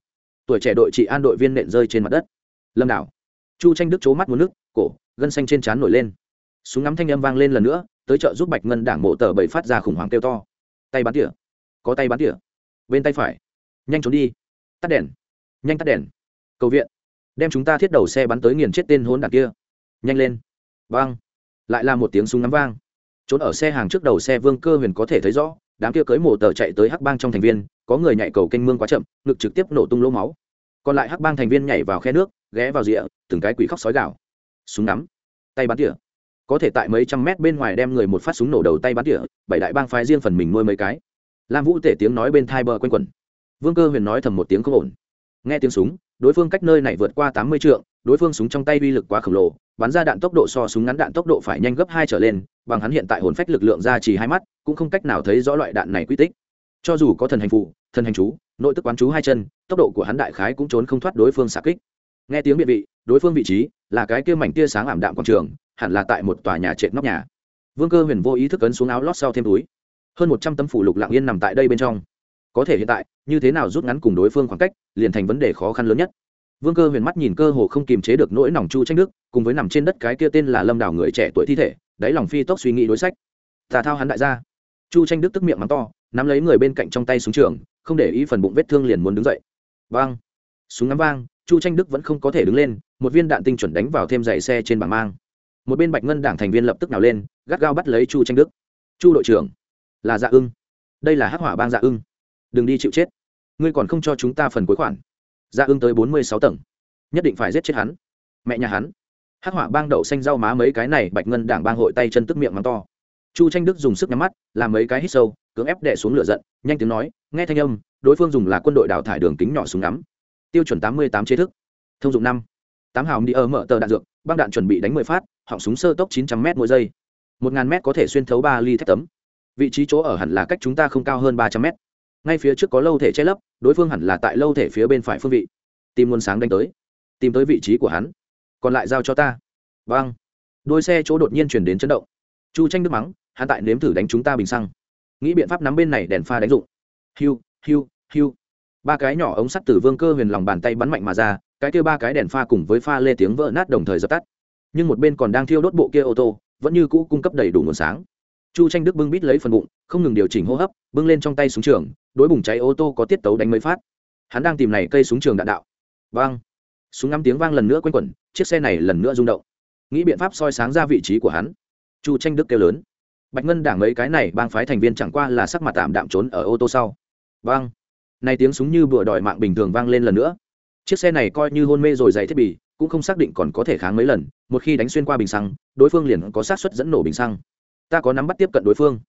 Tuổi trẻ đội trị an đội viên nện rơi trên mặt đất. Lâm đảo. Chu tranh đức c mắt một nước, cổ, gân xanh trên trán nổi lên. Súng ngắm thanh âm vang lên lần nữa, tới chợ giúp bạch ngân đảng mộ tờ bảy phát ra khủng hoảng kêu to. Tay bắn tỉa. Có tay bắn tỉa. Bên tay phải. Nhanh trốn đi. Tắt đèn nhanh tắt đèn. Cầu viện. Đem chúng ta thiết đầu xe bắn tới nghiền chết tên hôn đạn kia. Nhanh lên. Vang. Lại là một tiếng súng ngắm vang. Trốn ở xe hàng trước đầu xe vương cơ huyền có thể thấy rõ, đám kia cưới mổ tờ chạy tới hắc bang trong thành viên, có người nhảy cầu kênh mương quá chậm, ngực trực tiếp nổ tung lỗ máu. Còn lại hắc bang thành viên nhảy vào khe nước, ghé vào rìa, từng cái quỷ khóc sói gạo súng nắm tay bắn tỉa. Có thể tại mấy trăm mét bên ngoài đem người một phát súng nổ đầu tay bắn tỉa, bảy đại bang phái riêng phần mình nuôi mấy cái. Lam vũ tể tiếng nói bên thai bờ quanh quẩn. Vương cơ huyền nói thầm một tiếng không ổn nghe tiếng súng, đối phương cách nơi này vượt qua tám mươi trượng, đối phương súng trong tay uy lực quá khổng lồ, bắn ra đạn tốc độ so súng ngắn đạn tốc độ phải nhanh gấp hai trở lên, bằng hắn hiện tại hồn phách lực lượng ra chỉ hai mắt, cũng không cách nào thấy rõ loại đạn này quy tích. Cho dù có thần hành phụ thần hành chú, nội tức quán chú hai chân, tốc độ của hắn đại khái cũng trốn không thoát đối phương xạ kích. Nghe tiếng biện vị, đối phương vị trí là cái kia mảnh tia sáng ảm đạm quảng trường, hẳn là tại một tòa nhà trệt nóc nhà. Vương cơ huyền vô ý thức ấn xuống áo lót sau thêm túi. Hơn một trăm tấm phủ lục lạng yên nằm tại đây bên trong có thể hiện tại, như thế nào rút ngắn cùng đối phương khoảng cách, liền thành vấn đề khó khăn lớn nhất. Vương cơ huyền mắt nhìn cơ hồ không kiềm chế được nỗi lòng chu tranh đức, cùng với nằm trên đất cái kia tên là lâm đảo người trẻ tuổi thi thể, đáy lòng phi tốc suy nghĩ đối sách. Tà thao hắn đại gia. Chu tranh đức tức miệng mắng to, nắm lấy người bên cạnh trong tay súng trường, không để ý phần bụng vết thương liền muốn đứng dậy. Vang. Súng ngắm vang, chu tranh đức vẫn không có thể đứng lên, một viên đạn tinh chuẩn đánh vào thêm dày xe trên bảng mang. Một bên bạch ngân đảng thành viên lập tức nào lên, gắt gao bắt lấy chu tranh đức. Chu đội trưởng. Là dạ ưng. Đây là hắc hỏa bang dạ ưng đừng đi chịu chết. Ngươi còn không cho chúng ta phần cuối khoản. Ra ương tới bốn mươi sáu tầng. Nhất định phải giết chết hắn. Mẹ nhà hắn. Hắc hỏa bang đậu xanh rau má mấy cái này bạch ngân đảng bang hội tay chân tức miệng mắng to. Chu tranh đức dùng sức nhắm mắt, làm mấy cái hít sâu, cưỡng ép đẻ xuống lửa giận, nhanh tiếng nói, nghe thanh âm, đối phương dùng là quân đội đào thải đường kính nhỏ súng ngắm. Tiêu chuẩn tám mươi tám chế thức. Thông dụng năm. Tám hào đi ở mở tờ đạn dược, băng đạn chuẩn bị đánh mười phát, họng súng sơ tốc chín trăm m mỗi giây. Một ngàn m có thể xuyên thấu ba ly thép tấm. Vị trí chỗ ở hẳn là cách chúng ta không cao hơn ba trăm m ngay phía trước có lâu thể che lấp, đối phương hẳn là tại lâu thể phía bên phải phương vị. Tìm nguồn sáng đánh tới. Tìm tới vị trí của hắn. Còn lại giao cho ta. Vâng. Đôi xe chỗ đột nhiên chuyển đến chấn động. Chu tranh nước mắng, hắn tại nếm thử đánh chúng ta bình xăng. Nghĩ biện pháp nắm bên này đèn pha đánh dụng. Hiu hiu hiu. Ba cái nhỏ ống sắt từ vương cơ huyền lòng bàn tay bắn mạnh mà ra, cái kia ba cái đèn pha cùng với pha lê tiếng vỡ nát đồng thời dập tắt. Nhưng một bên còn đang thiêu đốt bộ kia ô tô, vẫn như cũ cung cấp đầy đủ nguồn sáng. Chu tranh đức bưng bít lấy phần bụng, không ngừng điều chỉnh hô hấp, bưng lên trong tay súng trường đối bùng cháy ô tô có tiết tấu đánh mấy phát. Hắn đang tìm này cây súng trường đạn đạo. Vang. Súng ngắm tiếng vang lần nữa quanh quẩn, chiếc xe này lần nữa rung động. Nghĩ biện pháp soi sáng ra vị trí của hắn. Chu tranh đức kêu lớn. Bạch ngân đảng mấy cái này bang phái thành viên chẳng qua là sắc mặt tạm đạm trốn ở ô tô sau. Vang. Này tiếng súng như bừa đòi mạng bình thường vang lên lần nữa. Chiếc xe này coi như hôn mê rồi dày thiết bị, cũng không xác định còn có thể kháng mấy lần, một khi đánh xuyên qua bình xăng, đối phương liền có sát xuất dẫn nổ bình xăng. Ta có nắm bắt tiếp cận đối phương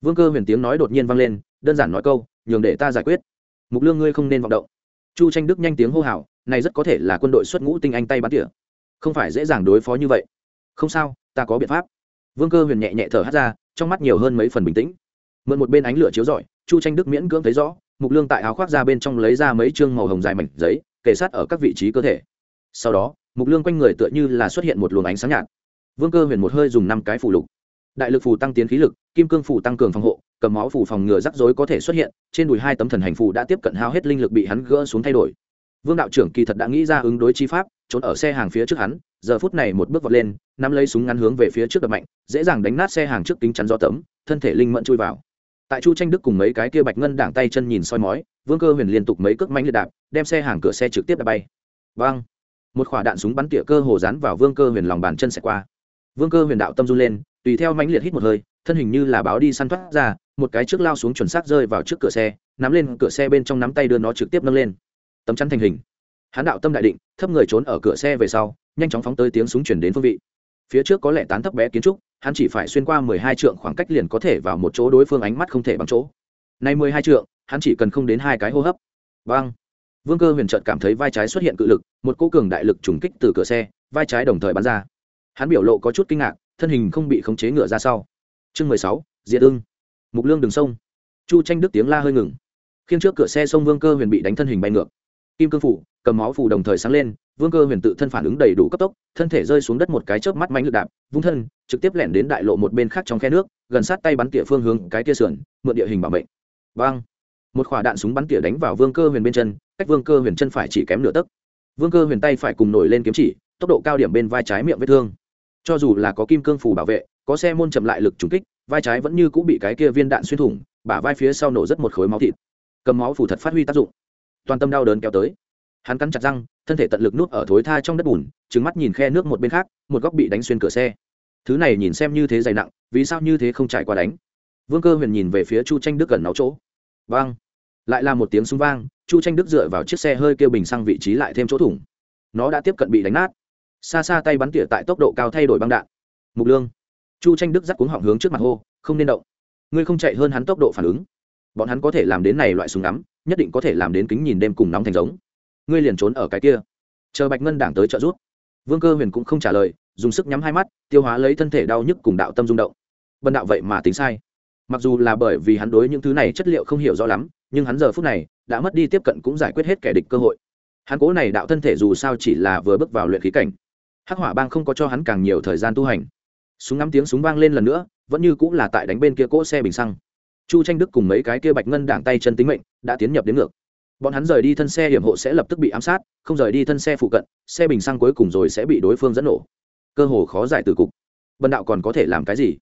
vương cơ huyền tiếng nói đột nhiên vang lên, đơn giản nói câu, nhường để ta giải quyết. Mục lương ngươi không nên vọng động. Chu tranh đức nhanh tiếng hô hào, này rất có thể là quân đội xuất ngũ tinh anh tay bắn tỉa. Không phải dễ dàng đối phó như vậy. Không sao, ta có biện pháp. Vương cơ huyền nhẹ nhẹ thở hát ra, trong mắt nhiều hơn mấy phần bình tĩnh. Mượn một bên ánh lửa chiếu rọi, chu tranh đức miễn cưỡng thấy rõ, mục lương tại áo khoác ra bên trong lấy ra mấy chương màu hồng dài mảnh giấy, kề sát ở các vị trí cơ thể. Sau đó, mục lương quanh người tựa như là xuất hiện một luồng ánh sáng nhạt. Vương cơ huyền một hơi dùng năm cái phủ lục đại lực phù tăng tiến khí lực, kim cương phù tăng cường phòng hộ, cầm máu phù phòng ngừa rắc rối có thể xuất hiện, trên đùi hai tấm thần hành phù đã tiếp cận hao hết linh lực bị hắn gỡ xuống thay đổi. Vương đạo trưởng kỳ thật đã nghĩ ra ứng đối chi pháp, trốn ở xe hàng phía trước hắn, giờ phút này một bước vọt lên, nắm lấy súng ngắn hướng về phía trước đập mạnh, dễ dàng đánh nát xe hàng trước kính chắn gió tấm, thân thể linh mẫn chui vào. Tại chu tranh đức cùng mấy cái kia bạch ngân đảng tay chân nhìn soi mói, vương cơ huyền liên tục mấy cước mánh liệt đạp, đem xe hàng cửa xe trực tiếp đạp bay. Vang một quả đạn súng bắn tỉa cơ hồ dán vào vương cơ huyền lòng bàn chân xẹt qua. Vương cơ huyền đạo tâm run lên tùy theo mãnh liệt hít một hơi, thân hình như là báo đi săn thoát ra, một cái trước lao xuống chuẩn xác rơi vào trước cửa xe, nắm lên cửa xe bên trong nắm tay đưa nó trực tiếp nâng lên. Tấm chắn thành hình. Hán đạo tâm đại định, thấp người trốn ở cửa xe về sau, nhanh chóng phóng tới tiếng súng chuyển đến phương vị. Phía trước có lẽ tán thấp bé kiến trúc, hắn chỉ phải xuyên qua mười hai trượng khoảng cách liền có thể vào một chỗ đối phương ánh mắt không thể bằng chỗ. Nay mười hai trượng, hắn chỉ cần không đến hai cái hô hấp. Vâng vương cơ huyền trợt cảm thấy vai trái xuất hiện cự lực, một cô cường đại lực trùng kích từ cửa xe, vai trái đồng thời bắn ra. Hắn biểu lộ có chút kinh ngạc thân hình không bị khống chế ngựa ra sau. Chương mười sáu, diệt ưng. Mục lương đường sông. Chu tranh đức tiếng la hơi ngừng. Khiêng trước cửa xe sông vương cơ huyền bị đánh thân hình bay ngược. Kim cương phủ, cầm máu phủ đồng thời sáng lên, vương cơ huyền tự thân phản ứng đầy đủ cấp tốc, thân thể rơi xuống đất một cái chớp mắt mánh lực đạp, vung thân, trực tiếp lẻn đến đại lộ một bên khác trong khe nước, gần sát tay bắn tỉa phương hướng cái tia sườn, mượn địa hình bảo mệnh. Vang. Một quả đạn súng bắn tỉa đánh vào vương cơ huyền bên chân, cách vương cơ huyền chân phải chỉ kém nửa tấc. Vương cơ huyền tay phải cùng nổi lên kiếm chỉ, tốc độ cao điểm bên vai trái miệng vết thương cho dù là có kim cương phủ bảo vệ, có xe môn chậm lại lực trúng kích, vai trái vẫn như cũng bị cái kia viên đạn xuyên thủng, bả vai phía sau nổ rất một khối máu thịt. Cầm máu phủ thật phát huy tác dụng. Toàn tâm đau đớn kéo tới. Hắn cắn chặt răng, thân thể tận lực nuốt ở thối tha trong đất bùn trứng mắt nhìn khe nước một bên khác, một góc bị đánh xuyên cửa xe. Thứ này nhìn xem như thế dày nặng, vì sao như thế không trải qua đánh? Vương cơ huyền nhìn về phía chu tranh đức gần náo chỗ. Vang. Lại là một tiếng súng vang, chu tranh đức dựa vào chiếc xe hơi kêu bình sang vị trí lại thêm chỗ thủng. Nó đã tiếp cận bị đánh nát xa xa tay bắn tỉa tại tốc độ cao thay đổi băng đạn. Mục lương. Chu tranh đức dắt cuống họng hướng trước mặt hô, không nên động. Ngươi không chạy hơn hắn tốc độ phản ứng. Bọn hắn có thể làm đến này loại súng ngắm, nhất định có thể làm đến kính nhìn đêm cùng nóng thành giống. Ngươi liền trốn ở cái kia. Chờ bạch ngân đảng tới trợ giúp. Vương cơ huyền cũng không trả lời, dùng sức nhắm hai mắt, tiêu hóa lấy thân thể đau nhức cùng đạo tâm rung động. Bần đạo vậy mà tính sai. Mặc dù là bởi vì hắn đối những thứ này chất liệu không hiểu rõ lắm, nhưng hắn giờ phút này đã mất đi tiếp cận cũng giải quyết hết kẻ địch cơ hội. Hắn cố này đạo thân thể dù sao chỉ là vừa bước vào luyện khí cảnh hắc hỏa bang không có cho hắn càng nhiều thời gian tu hành. Súng ngắm tiếng súng vang lên lần nữa, vẫn như cũng là tại đánh bên kia cỗ xe bình xăng. Chu tranh đức cùng mấy cái kia bạch ngân đảng tay chân tính mệnh, đã tiến nhập đến ngược. Bọn hắn rời đi thân xe hiểm hộ sẽ lập tức bị ám sát, không rời đi thân xe phụ cận, xe bình xăng cuối cùng rồi sẽ bị đối phương dẫn nổ. Cơ hồ khó giải từ cục. Bần đạo còn có thể làm cái gì?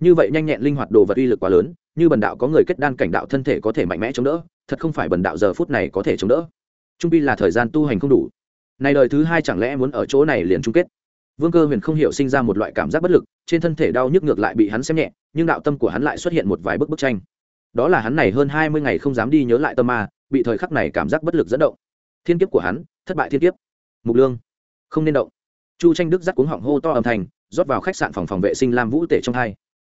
Như vậy nhanh nhẹn linh hoạt đồ vật uy lực quá lớn, như bần đạo có người kết đan cảnh đạo thân thể có thể mạnh mẽ chống đỡ, thật không phải bần đạo giờ phút này có thể chống đỡ. Trung bi là thời gian tu hành không đủ này đời thứ hai chẳng lẽ muốn ở chỗ này liền chung kết? Vương cơ huyền không hiểu sinh ra một loại cảm giác bất lực, trên thân thể đau nhức ngược lại bị hắn xem nhẹ, nhưng đạo tâm của hắn lại xuất hiện một vài bức bức tranh. Đó là hắn này hơn hai mươi ngày không dám đi nhớ lại tâm ma, bị thời khắc này cảm giác bất lực dẫn động. Thiên kiếp của hắn, thất bại thiên kiếp. Mục lương, không nên động. Chu tranh đức dắt cuống họng hô to âm thanh, rót vào khách sạn phòng phòng vệ sinh lam vũ tể trong hai.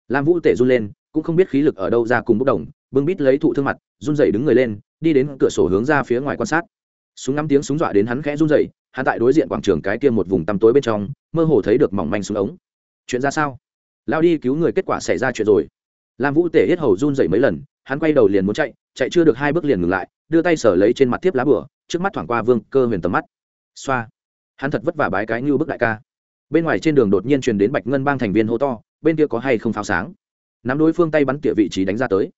Lam vũ tể run lên, cũng không biết khí lực ở đâu ra cùng bốc đồng, bưng bít lấy thụ thương mặt, run dậy đứng người lên, đi đến cửa sổ hướng ra phía ngoài quan sát súng ngắm tiếng súng dọa đến hắn khẽ run dậy hắn tại đối diện quảng trường cái kia một vùng tăm tối bên trong, mơ hồ thấy được mỏng manh súng ống. Chuyện ra sao? Lao đi cứu người, kết quả xảy ra chuyện rồi. Lam vũ tể hết hầu run dậy mấy lần, hắn quay đầu liền muốn chạy chạy chưa được hai bước liền ngừng lại, đưa tay sở lấy trên mặt tiếp lá bửa trước mắt thoảng qua vương cơ huyền tầm mắt. Xoa. Hắn thật vất vả bái cái như bức đại ca. Bên ngoài trên đường đột nhiên truyền đến bạch ngân bang thành viên hô to, bên kia có hay không pháo sáng? Nắm đối phương tay bắn tỉa vị trí đánh ra tới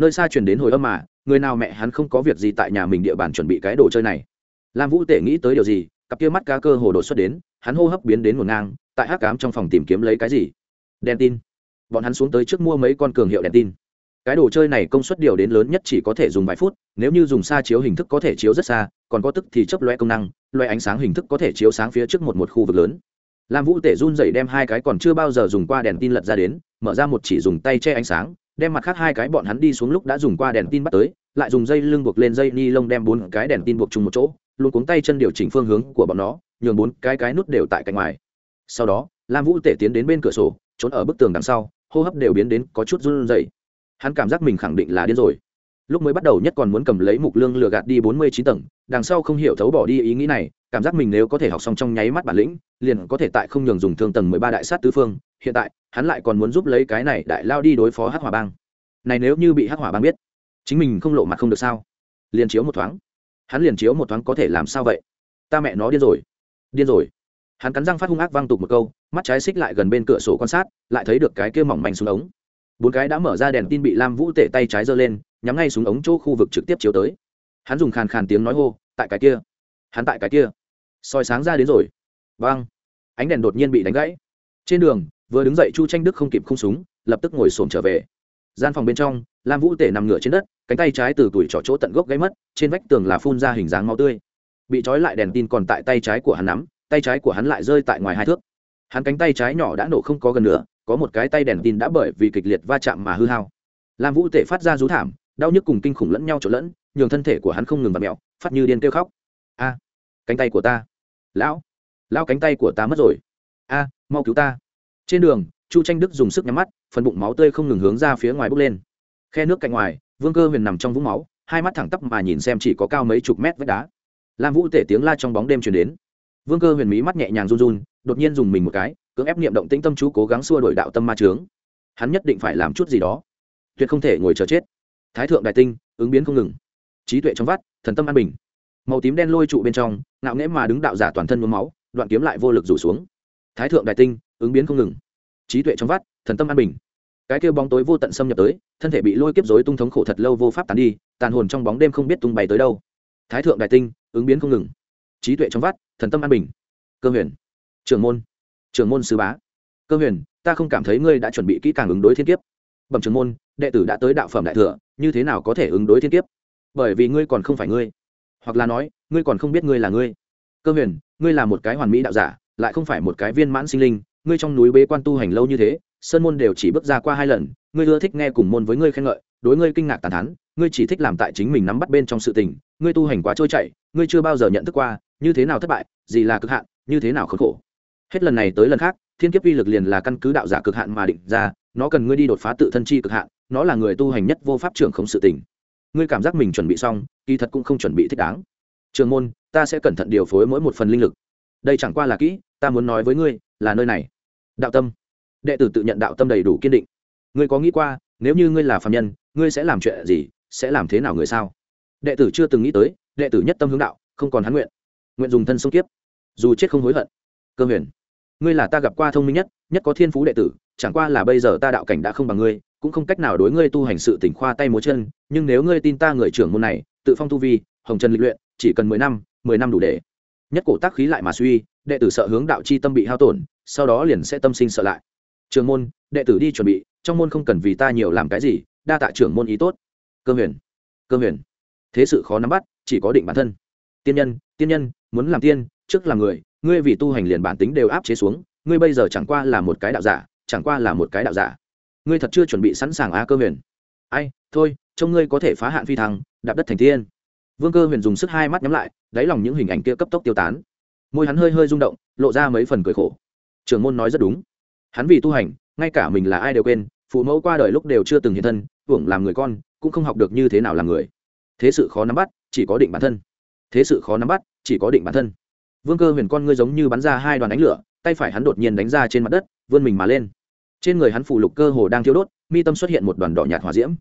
nơi xa truyền đến hồi âm mà, người nào mẹ hắn không có việc gì tại nhà mình địa bàn chuẩn bị cái đồ chơi này. Lam vũ tể nghĩ tới điều gì, cặp kia mắt cá cơ hồ đột xuất đến, hắn hô hấp biến đến một ngang, tại hát cám trong phòng tìm kiếm lấy cái gì? Đèn tin. Bọn hắn xuống tới trước mua mấy con cường hiệu đèn tin. Cái đồ chơi này công suất điều đến lớn nhất chỉ có thể dùng vài phút, nếu như dùng xa chiếu hình thức có thể chiếu rất xa, còn có tức thì chấp loe công năng loe ánh sáng hình thức có thể chiếu sáng phía trước một một khu vực lớn. Lam vũ tể run dậy đem hai cái còn chưa bao giờ dùng qua đèn tin lật ra đến, mở ra một chỉ dùng tay che ánh sáng đem mặt khác hai cái bọn hắn đi xuống lúc đã dùng qua đèn tin bắt tới, lại dùng dây lưng buộc lên dây ni lông đem bốn cái đèn tin buộc chung một chỗ, luôn cuống tay chân điều chỉnh phương hướng của bọn nó, nhường bốn cái cái nút đều tại cạnh ngoài sau đó, lam vũ tể tiến đến bên cửa sổ, trốn ở bức tường đằng sau, hô hấp đều biến đến có chút run rẩy. hắn cảm giác mình khẳng định là điên rồi lúc mới bắt đầu nhất còn muốn cầm lấy mục lương lừa gạt đi bốn mươi chín tầng, đằng sau không hiểu thấu bỏ đi ý nghĩ này, cảm giác mình nếu có thể học xong trong nháy mắt bản lĩnh, liền có thể tại không nhường dùng thương tầng mười ba đại sát tứ phương, hiện tại hắn lại còn muốn giúp lấy cái này đại lao đi đối phó hắc hỏa bang. Này nếu như bị hắc hỏa bang biết, chính mình không lộ mặt không được sao? Liền chiếu một thoáng. Hắn liền chiếu một thoáng có thể làm sao vậy? Ta mẹ nó điên rồi. Điên rồi. Hắn cắn răng phát hung ác văng tục một câu, mắt trái xích lại gần bên cửa sổ quan sát, lại thấy được cái kia mỏng manh xuống ống. Bốn cái đã mở ra đèn tin bị lam vũ tể tay trái giơ lên, nhắm ngay xuống ống chỗ khu vực trực tiếp chiếu tới. Hắn dùng khàn khàn tiếng nói hô, tại cái kia. Hắn tại cái kia. Soi sáng ra đến rồi. Vang ánh đèn đột nhiên bị đánh gãy. Trên đường vừa đứng dậy chu tranh đức không kịp không súng, lập tức ngồi xổm trở về. Gian phòng bên trong, lam vũ tể nằm ngửa trên đất, cánh tay trái từ tuổi trỏ chỗ tận gốc gãy mất, trên vách tường là phun ra hình dáng máu tươi. Bị trói lại đèn tin còn tại tay trái của hắn nắm, tay trái của hắn lại rơi tại ngoài hai thước. Hắn cánh tay trái nhỏ đã nổ không có gần nữa, có một cái tay đèn tin đã bởi vì kịch liệt va chạm mà hư hao. Lam vũ tể phát ra rú thảm, đau nhức cùng kinh khủng lẫn nhau trộn lẫn, nhường thân thể của hắn không ngừng bật mẹo, phát như điên kêu khóc. A, cánh tay của ta. Lão lao cánh tay của ta mất rồi. A, mau cứu ta trên đường, chu tranh đức dùng sức nhắm mắt, phần bụng máu tươi không ngừng hướng ra phía ngoài bốc lên. Khe nước cạnh ngoài, vương cơ huyền nằm trong vũng máu, hai mắt thẳng tắp mà nhìn xem chỉ có cao mấy chục mét vách đá. Lam vũ tể tiếng la trong bóng đêm chuyển đến. Vương cơ huyền mí mắt nhẹ nhàng run run, đột nhiên dùng mình một cái, cưỡng ép niệm động tĩnh tâm chú cố gắng xua đổi đạo tâm ma trướng hắn nhất định phải làm chút gì đó. Tuyệt không thể ngồi chờ chết. Thái thượng đại tinh, ứng biến không ngừng. Trí tuệ trong vắt, thần tâm an bình. Màu tím đen lôi trụ bên trong, ngạo nghễ mà đứng đạo giả toàn thân nhuốm máu, đoạn kiếm lại vô lực rủ xuống. Thái thượng đại tinh ứng biến không ngừng. Trí tuệ trong vắt, thần tâm an bình. Cái kêu bóng tối vô tận xâm nhập tới, thân thể bị lôi kiếp dối tung thống khổ thật lâu vô pháp tán đi, tàn hồn trong bóng đêm không biết tung bày tới đâu. Thái thượng đại tinh, ứng biến không ngừng. Trí tuệ trong vắt, thần tâm an bình. Cơ huyền. Trưởng môn. Trưởng môn sứ bá. Cơ huyền, ta không cảm thấy ngươi đã chuẩn bị kỹ càng ứng đối thiên kiếp. Bẩm trưởng môn, đệ tử đã tới đạo phẩm đại thừa, như thế nào có thể ứng đối thiên kiếp? Bởi vì ngươi còn không phải ngươi. Hoặc là nói, ngươi còn không biết ngươi là ngươi. Cơ huyền, ngươi là một cái hoàn mỹ đạo giả, lại không phải một cái viên mãn sinh linh ngươi trong núi bế quan tu hành lâu như thế, sơn môn đều chỉ bước ra qua hai lần, ngươi ưa thích nghe cùng môn với ngươi khen ngợi, đối ngươi kinh ngạc tàn thán. ngươi chỉ thích làm tại chính mình nắm bắt bên trong sự tình, ngươi tu hành quá trôi chảy, ngươi chưa bao giờ nhận thức qua, như thế nào thất bại, gì là cực hạn, như thế nào khốn khổ. Hết lần này tới lần khác, thiên kiếp uy lực liền là căn cứ đạo giả cực hạn mà định ra, nó cần ngươi đi đột phá tự thân chi cực hạn, nó là người tu hành nhất vô pháp trưởng không sự tình. Ngươi cảm giác mình chuẩn bị xong, kỳ thật cũng không chuẩn bị thích đáng. Trường môn, ta sẽ cẩn thận điều phối mỗi một phần linh lực đây chẳng qua là kỹ, ta muốn nói với ngươi, là nơi này. Đạo tâm. Đệ tử tự nhận đạo tâm đầy đủ kiên định. Ngươi có nghĩ qua, nếu như ngươi là phạm nhân, ngươi sẽ làm chuyện gì, sẽ làm thế nào người sao? Đệ tử chưa từng nghĩ tới, đệ tử nhất tâm hướng đạo, không còn hắn nguyện. Nguyện dùng thân sông kiếp. Dù chết không hối hận. Cơ huyền. Ngươi là ta gặp qua thông minh nhất nhất có thiên phú đệ tử, chẳng qua là bây giờ ta đạo cảnh đã không bằng ngươi, cũng không cách nào đối ngươi tu hành sự tỉnh khoa tay múa chân, nhưng nếu ngươi tin ta người trưởng môn này, tự phong tu vi, hồng trần lịch luyện, chỉ cần mười năm mười năm đủ để nhất cổ tác khí lại mà suy, đệ tử sợ hướng đạo chi tâm bị hao tổn, sau đó liền sẽ tâm sinh sợ lại. Trường môn, đệ tử đi chuẩn bị, trong môn không cần vì ta nhiều làm cái gì, đa tạ trưởng môn ý tốt. Cơ huyền cơ huyền. Thế sự khó nắm bắt, chỉ có định bản thân. Tiên nhân tiên nhân, muốn làm tiên, trước là người, ngươi vì tu hành liền bản tính đều áp chế xuống, ngươi bây giờ chẳng qua là một cái đạo giả, chẳng qua là một cái đạo giả. Ngươi thật chưa chuẩn bị sẵn sàng a cơ huyền? Ai, thôi, trông ngươi có thể phá hạn phi thăng, đạp đất thành tiên vương cơ huyền dùng sức hai mắt nhắm lại, đáy lòng những hình ảnh kia cấp tốc tiêu tán. Môi hắn hơi hơi rung động, lộ ra mấy phần cười khổ. Trường môn nói rất đúng. Hắn vì tu hành, ngay cả mình là ai đều quên, phụ mẫu qua đời lúc đều chưa từng hiện thân, hưởng làm người con, cũng không học được như thế nào làm người. Thế sự khó nắm bắt, chỉ có định bản thân. Thế sự khó nắm bắt, chỉ có định bản thân. Vương cơ huyền con ngươi giống như bắn ra hai đoàn ánh lửa, tay phải hắn đột nhiên đánh ra trên mặt đất, vươn mình mà lên. Trên người hắn phủ lục cơ hồ đang thiếu đốt, mi tâm xuất hiện một đoàn đỏ nhạt hỏa diễm.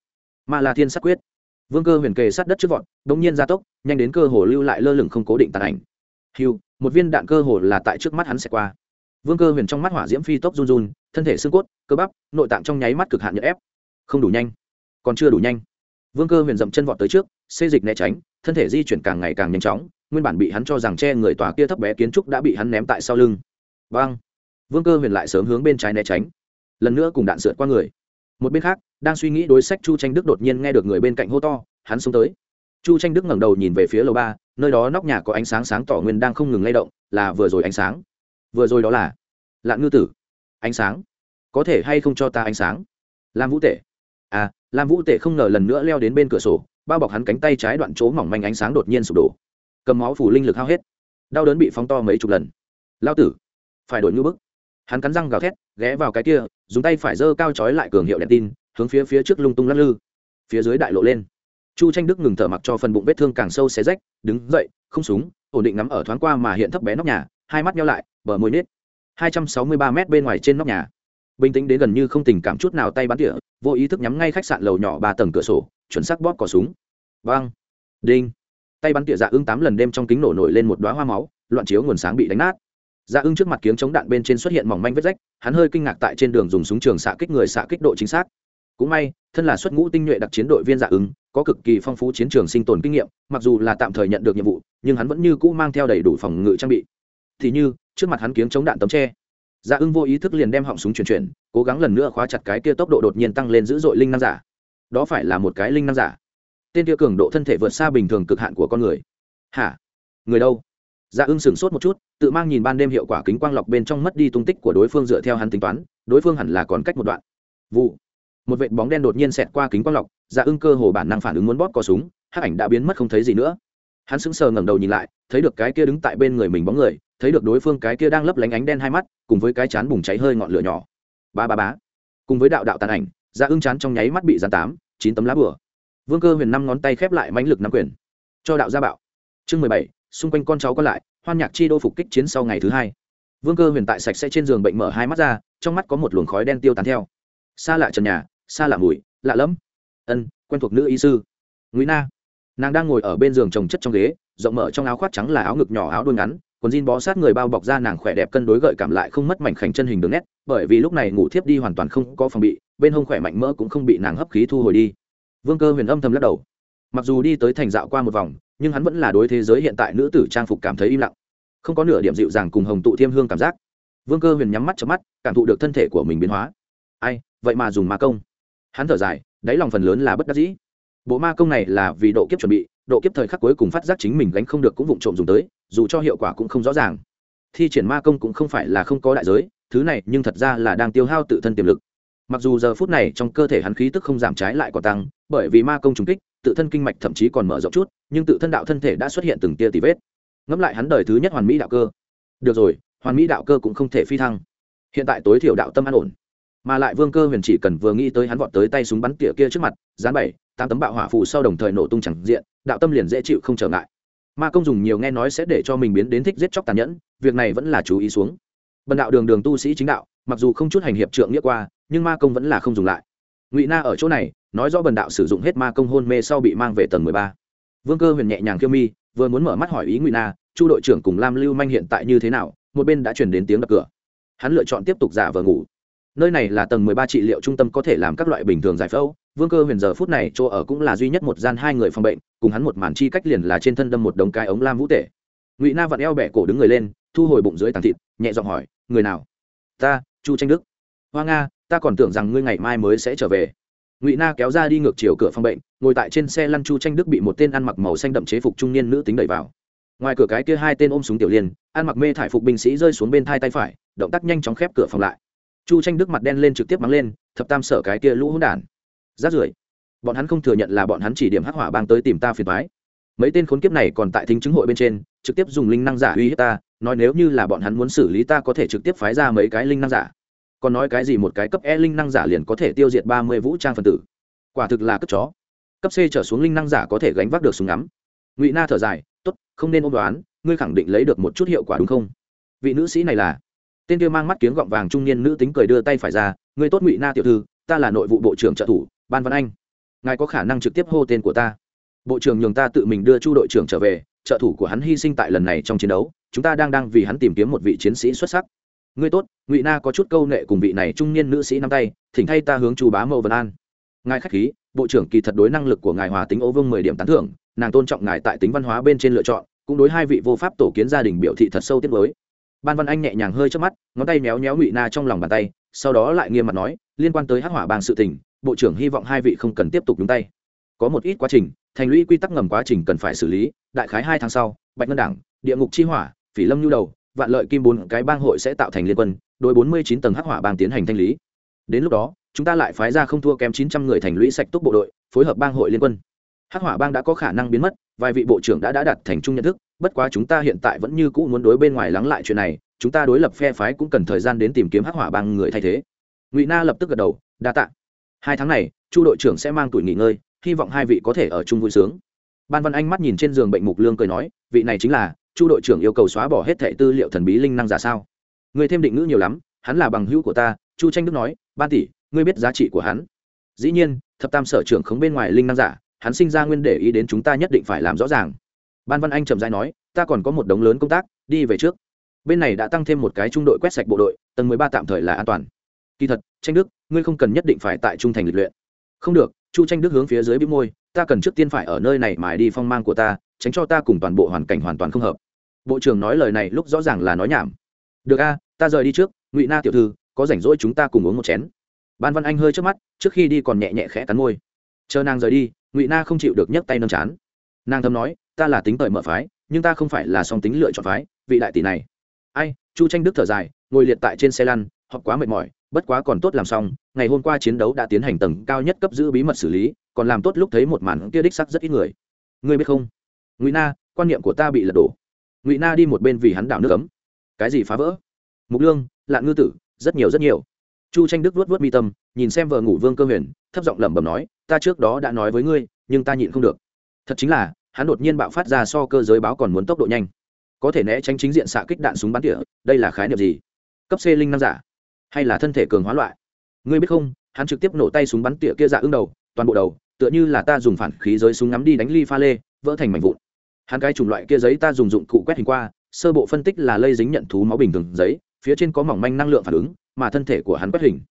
Ma la thiên sắc quyết vương cơ huyền kề sát đất trước vọt đ ỗ n g nhiên gia tốc, nhanh đến cơ hồ lưu lại lơ lửng không cố định tàn ảnh. Hiu một viên đạn cơ hồ là tại trước mắt hắn sẽ qua. Vương cơ huyền trong mắt hỏa diễm phi tốc run run, thân thể xương cốt, cơ bắp, nội tạng trong nháy mắt cực hạn nhật ép. Không đủ nhanh, còn chưa đủ nhanh. Vương cơ huyền dậm chân vọt tới trước, xê dịch né tránh, thân thể di chuyển càng ngày càng nhanh chóng, nguyên bản bị hắn cho rằng che người tòa kia thấp bé kiến trúc đã bị hắn ném tại sau lưng. Vang vương cơ huyền lại sớm hướng bên trái né tránh, lần nữa cùng đạn sượt qua người một bên khác, đang suy nghĩ đối sách chu tranh đức đột nhiên nghe được người bên cạnh hô to, hắn xuống tới. Chu tranh đức ngẩng đầu nhìn về phía lầu ba, nơi đó nóc nhà có ánh sáng sáng tỏ nguyên đang không ngừng lay động, là vừa rồi ánh sáng. Vừa rồi đó là lạn ngư tử. Ánh sáng. Có thể hay không cho ta ánh sáng? Lam vũ tể. À lam vũ tể không ngờ lần nữa leo đến bên cửa sổ, bao bọc hắn cánh tay trái đoạn chỗ mỏng manh ánh sáng đột nhiên sụp đổ. Cầm máu phủ linh lực hao hết. Đau đớn bị phóng to mấy chục lần. Lao tử, phải đổi ngư bức. Hắn cắn răng gào thét, ghé vào cái kia dùng tay phải giơ cao chói lại cường hiệu đèn tin, hướng phía phía trước lung tung lắc lư. Phía dưới đại lộ lên. Chu tranh đức ngừng thở mặc cho phần bụng vết thương càng sâu xé rách, đứng dậy, không súng, ổn định ngắm ở thoáng qua mà hiện thấp bé nóc nhà, hai mắt nhau lại, bờ môi nết. Hai trăm sáu mươi ba mét bên ngoài trên nóc nhà. Bình tĩnh đến gần như không tình cảm chút nào tay bắn tỉa, vô ý thức nhắm ngay khách sạn lầu nhỏ ba tầng cửa sổ, chuẩn xác bóp cỏ súng. Vang. Đinh. Tay bắn tỉa dạ ưng tám lần đêm trong kính nổ nổi lên một đoá hoa máu, loạn chiếu nguồn sáng bị đánh nát dạ ưng trước mặt kiếng chống đạn bên trên xuất hiện mỏng manh vết rách, hắn hơi kinh ngạc tại trên đường dùng súng trường xạ kích người xạ kích độ chính xác. Cũng may, thân là xuất ngũ tinh nhuệ đặc chiến đội viên dạ ứng có cực kỳ phong phú chiến trường sinh tồn kinh nghiệm, mặc dù là tạm thời nhận được nhiệm vụ, nhưng hắn vẫn như cũ mang theo đầy đủ phòng ngự trang bị. Thì như, trước mặt hắn kiếng chống đạn tấm tre. Dạ ưng vô ý thức liền đem họng súng chuyển chuyển, cố gắng lần nữa khóa chặt cái kia tốc độ đột nhiên tăng lên dữ dội linh năng giả. Đó phải là một cái linh năng giả. Tên kia cường độ thân thể vượt xa bình thường cực hạn của con người. Hả? Người đâu? Dạ ưng sửng sốt một chút, tự mang nhìn ban đêm hiệu quả kính quang lọc bên trong mất đi tung tích của đối phương dựa theo hắn tính toán, đối phương hẳn là còn cách một đoạn. Vụ. Một vệt bóng đen đột nhiên xẹt qua kính quang lọc dạ ưng cơ hồ bản năng phản ứng muốn bóp cò súng, hắc ảnh đã biến mất không thấy gì nữa. Hắn sững sờ ngẩng đầu nhìn lại, thấy được cái kia đứng tại bên người mình bóng người, thấy được đối phương cái kia đang lấp lánh ánh đen hai mắt, cùng với cái chán bùng cháy hơi ngọn lửa nhỏ. Ba ba bá cùng với đạo đạo tàn ảnh dạ ưng chán trong nháy mắt bị dán tám chín tấm lá bửa vương cơ huyền năm ngón tay khép lại mãnh lực nắm quyền. Cho đạo gia bạo. Chương mười bảy xung quanh con cháu còn lại, hoan nhạc chi đô phục kích chiến sau ngày thứ hai. Vương cơ huyền tại sạch sẽ trên giường bệnh mở hai mắt ra, trong mắt có một luồng khói đen tiêu tán theo. Xa lạ trần nhà, xa lạ mùi, lạ lẫm. Ân, quen thuộc nữ y sư. Ngụy na. Nàng đang ngồi ở bên giường trồng chất trong ghế, rộng mở trong áo khoác trắng là áo ngực nhỏ, áo đuôi ngắn, quần jean bó sát người bao bọc ra nàng khỏe đẹp cân đối gợi cảm lại không mất mảnh khảnh chân hình đường nét, bởi vì lúc này ngủ thiếp đi hoàn toàn không có phòng bị, bên hông khỏe mạnh mỡ cũng không bị nàng hấp khí thu hồi đi. Vương cơ huyền âm thầm lắc đầu. Mặc dù đi tới thành dạo qua một vòng nhưng hắn vẫn là đối thế giới hiện tại nữ tử trang phục cảm thấy im lặng. Không có nửa điểm dịu dàng cùng hồng tụ thiêm hương cảm giác. Vương cơ huyền nhắm mắt chớp mắt, cảm thụ được thân thể của mình biến hóa. Ai, vậy mà dùng ma công. Hắn thở dài, đáy lòng phần lớn là bất đắc dĩ. Bộ ma công này là vì độ kiếp chuẩn bị, độ kiếp thời khắc cuối cùng phát giác chính mình gánh không được cũng vụng trộm dùng tới, dù cho hiệu quả cũng không rõ ràng. Thi triển ma công cũng không phải là không có đại giới, thứ này nhưng thật ra là đang tiêu hao tự thân tiềm lực. Mặc dù giờ phút này trong cơ thể hắn khí tức không giảm trái lại còn tăng, bởi vì ma công trùng kích tự thân kinh mạch thậm chí còn mở rộng chút, nhưng tự thân đạo thân thể đã xuất hiện từng tia tì vết. Ngẫm lại hắn đời thứ nhất hoàn mỹ đạo cơ. Được rồi, hoàn mỹ đạo cơ cũng không thể phi thăng. Hiện tại tối thiểu đạo tâm an ổn. Mà lại vương cơ huyền chỉ cần vừa nghĩ tới hắn vọt tới tay súng bắn tỉa kia trước mặt dán bảy, tám tấm bạo hỏa phù sau đồng thời nổ tung chẳng diện, đạo tâm liền dễ chịu không trở ngại. Ma công dùng nhiều nghe nói sẽ để cho mình biến đến thích giết chóc tàn nhẫn, việc này vẫn là chú ý xuống. Bần đạo đường đường tu sĩ chính đạo, mặc dù không chút hành hiệp trượng nghĩa qua, nhưng ma công vẫn là không dùng lại. Ngụy na ở chỗ này nói rõ bần đạo sử dụng hết ma công hôn mê sau bị mang về tầng mười ba. Vương cơ huyền nhẹ nhàng kiêu mi, vừa muốn mở mắt hỏi ý ngụy na, chu đội trưởng cùng lam lưu manh hiện tại như thế nào? Một bên đã chuyển đến tiếng đập cửa. Hắn lựa chọn tiếp tục giả vờ ngủ. Nơi này là tầng mười ba trị liệu trung tâm có thể làm các loại bình thường giải phẫu. Vương cơ huyền giờ phút này chỗ ở cũng là duy nhất một gian hai người phòng bệnh, cùng hắn một màn chi cách liền là trên thân đâm một đống cái ống lam vũ tể. Ngụy na vặn eo bẻ cổ đứng người lên, thu hồi bụng dưới tàn thịt, nhẹ giọng hỏi, người nào? Ta, chu tranh đức. Hoa nga, ta còn tưởng rằng ngươi ngày mai mới sẽ trở về ngụy na kéo ra đi ngược chiều cửa phòng bệnh ngồi tại trên xe lăn chu tranh đức bị một tên ăn mặc màu xanh đậm chế phục trung niên nữ tính đẩy vào ngoài cửa cái kia hai tên ôm súng tiểu liên ăn mặc mê thải phục binh sĩ rơi xuống bên thai tay phải động tác nhanh chóng khép cửa phòng lại chu tranh đức mặt đen lên trực tiếp mắng lên thập tam sở cái kia lũ hỗn đản rát rưởi bọn hắn không thừa nhận là bọn hắn chỉ điểm hắc hỏa bang tới tìm ta phiền thoái mấy tên khốn kiếp này còn tại thính chứng hội bên trên trực tiếp dùng linh năng giả uy hiếp ta nói nếu như là bọn hắn muốn xử lý ta có thể trực tiếp phái ra mấy cái linh năng giả còn nói cái gì một cái cấp e linh năng giả liền có thể tiêu diệt ba mươi vũ trang phần tử. Quả thực là cất chó. Cấp c trở xuống linh năng giả có thể gánh vác được súng ngắm. Ngụy na thở dài t ố t không nên ôm đoán, ngươi khẳng định lấy được một chút hiệu quả đúng không? Vị nữ sĩ này là. Tên kia mang mắt kiếng gọng vàng trung niên nữ tính cười đưa tay phải ra, ngươi tốt ngụy na tiểu thư, ta là nội vụ bộ trưởng trợ thủ, ban văn anh. Ngài có khả năng trực tiếp hô tên của ta. Bộ trưởng nhường ta tự mình đưa chu đội trưởng trở về, trợ thủ của hắn hy sinh tại lần này trong chiến đấu, chúng ta đang đang vì hắn tìm kiếm một vị chiến sĩ xuất sắc ngươi tốt, ngụy na có chút câu nệ cùng vị này trung niên nữ sĩ năm tay, thỉnh thay ta hướng chu bá mậu vân an. Ngài khách khí, bộ trưởng kỳ thật đối năng lực của ngài hòa tính ô vương mười điểm tán thưởng, nàng tôn trọng ngài tại tính văn hóa bên trên lựa chọn, cũng đối hai vị vô pháp tổ kiến gia đình biểu thị thật sâu tiết mới ban văn anh nhẹ nhàng hơi trước mắt, ngón tay méo méo ngụy na trong lòng bàn tay, sau đó lại nghiêm mặt nói, liên quan tới hắc hỏa bang sự tình, bộ trưởng hy vọng hai vị không cần tiếp tục nhúng tay. Có một ít quá trình, thành lũy quy tắc ngầm quá trình cần phải xử lý, đại khái hai tháng sau, bạch ngân đảng, địa ngục chi hỏa, phỉ lâm nhu đầu vạn lợi kim bốn cái bang hội sẽ tạo thành liên quân, đối bốn mươi chín tầng hắc hỏa bang tiến hành thanh lý. Đến lúc đó, chúng ta lại phái ra không thua kém chín trăm người thành lũy sạch túc bộ đội, phối hợp bang hội liên quân. Hắc hỏa bang đã có khả năng biến mất, vài vị bộ trưởng đã đã đặt thành chung nhận thức, bất quá chúng ta hiện tại vẫn như cũ muốn đối bên ngoài lắng lại chuyện này, chúng ta đối lập phe phái cũng cần thời gian đến tìm kiếm hắc hỏa bang người thay thế. Ngụy na lập tức gật đầu, đa tạ. Hai tháng này, chu đội trưởng sẽ mang tuổi nghỉ ngơi, hy vọng hai vị có thể ở chung vui sướng. Ban văn anh mắt nhìn trên giường bệnh mục lương cười nói, vị này chính là chu đội trưởng yêu cầu xóa bỏ hết thẻ tư liệu thần bí linh năng giả sao? Người thêm định ngữ nhiều lắm, hắn là bằng hữu của ta, chu tranh đức nói, ban tỷ, ngươi biết giá trị của hắn. Dĩ nhiên, thập tam sở trưởng không bên ngoài linh năng giả, hắn sinh ra nguyên để ý đến chúng ta nhất định phải làm rõ ràng. Ban văn anh trầm dai nói, ta còn có một đống lớn công tác, đi về trước. Bên này đã tăng thêm một cái trung đội quét sạch bộ đội, tầng mười ba tạm thời là an toàn. Kỳ thật, tranh đức, ngươi không cần nhất định phải tại trung thành lịch luyện. Không được, chu tranh đức hướng phía dưới bĩu môi, ta cần trước tiên phải ở nơi này mài đi phong mang của ta, tránh cho ta cùng toàn bộ hoàn cảnh hoàn toàn không hợp bộ trưởng nói lời này lúc rõ ràng là nói nhảm. Được a, ta rời đi trước, ngụy na tiểu thư, có rảnh rỗi chúng ta cùng uống một chén. Ban văn anh hơi trước mắt, trước khi đi còn nhẹ nhẹ khẽ cắn môi. Chờ nàng rời đi, ngụy na không chịu được nhấc tay nâng chán. Nàng thầm nói, ta là tính tội mở phái, nhưng ta không phải là song tính lựa chọn phái, vị đại tỷ này. Ai, chu tranh đức thở dài, ngồi liệt tại trên xe lăn hoặc quá mệt mỏi, bất quá còn tốt làm xong, ngày hôm qua chiến đấu đã tiến hành tầng cao nhất cấp giữ bí mật xử lý, còn làm tốt lúc thấy một màn kia đích sắc rất ít người. Ngươi biết không? Ngụy na, quan niệm của ta bị lật đổ ngụy na đi một bên vì hắn đảo nước cấm cái gì phá vỡ mục lương lạng ngư tử rất nhiều rất nhiều chu tranh đức vuốt vuốt mi tâm nhìn xem vợ ngủ vương cơ huyền thấp giọng lẩm bẩm nói ta trước đó đã nói với ngươi nhưng ta nhịn không được thật chính là hắn đột nhiên bạo phát ra so cơ giới báo còn muốn tốc độ nhanh có thể né tránh chính diện xạ kích đạn súng bắn tỉa đây là khái niệm gì cấp c linh năng giả hay là thân thể cường hóa loại ngươi biết không hắn trực tiếp nổ tay súng bắn tỉa kia dạ ưng đầu toàn bộ đầu tựa như là ta dùng phản khí giới súng ngắm đi đánh ly pha lê vỡ thành mảnh vụn hắn cái chủng loại kia giấy ta dùng dụng cụ quét hình qua, sơ bộ phân tích là lây dính nhận thú máu bình thường giấy, phía trên có mỏng manh năng lượng phản ứng, mà thân thể của hắn quét hình.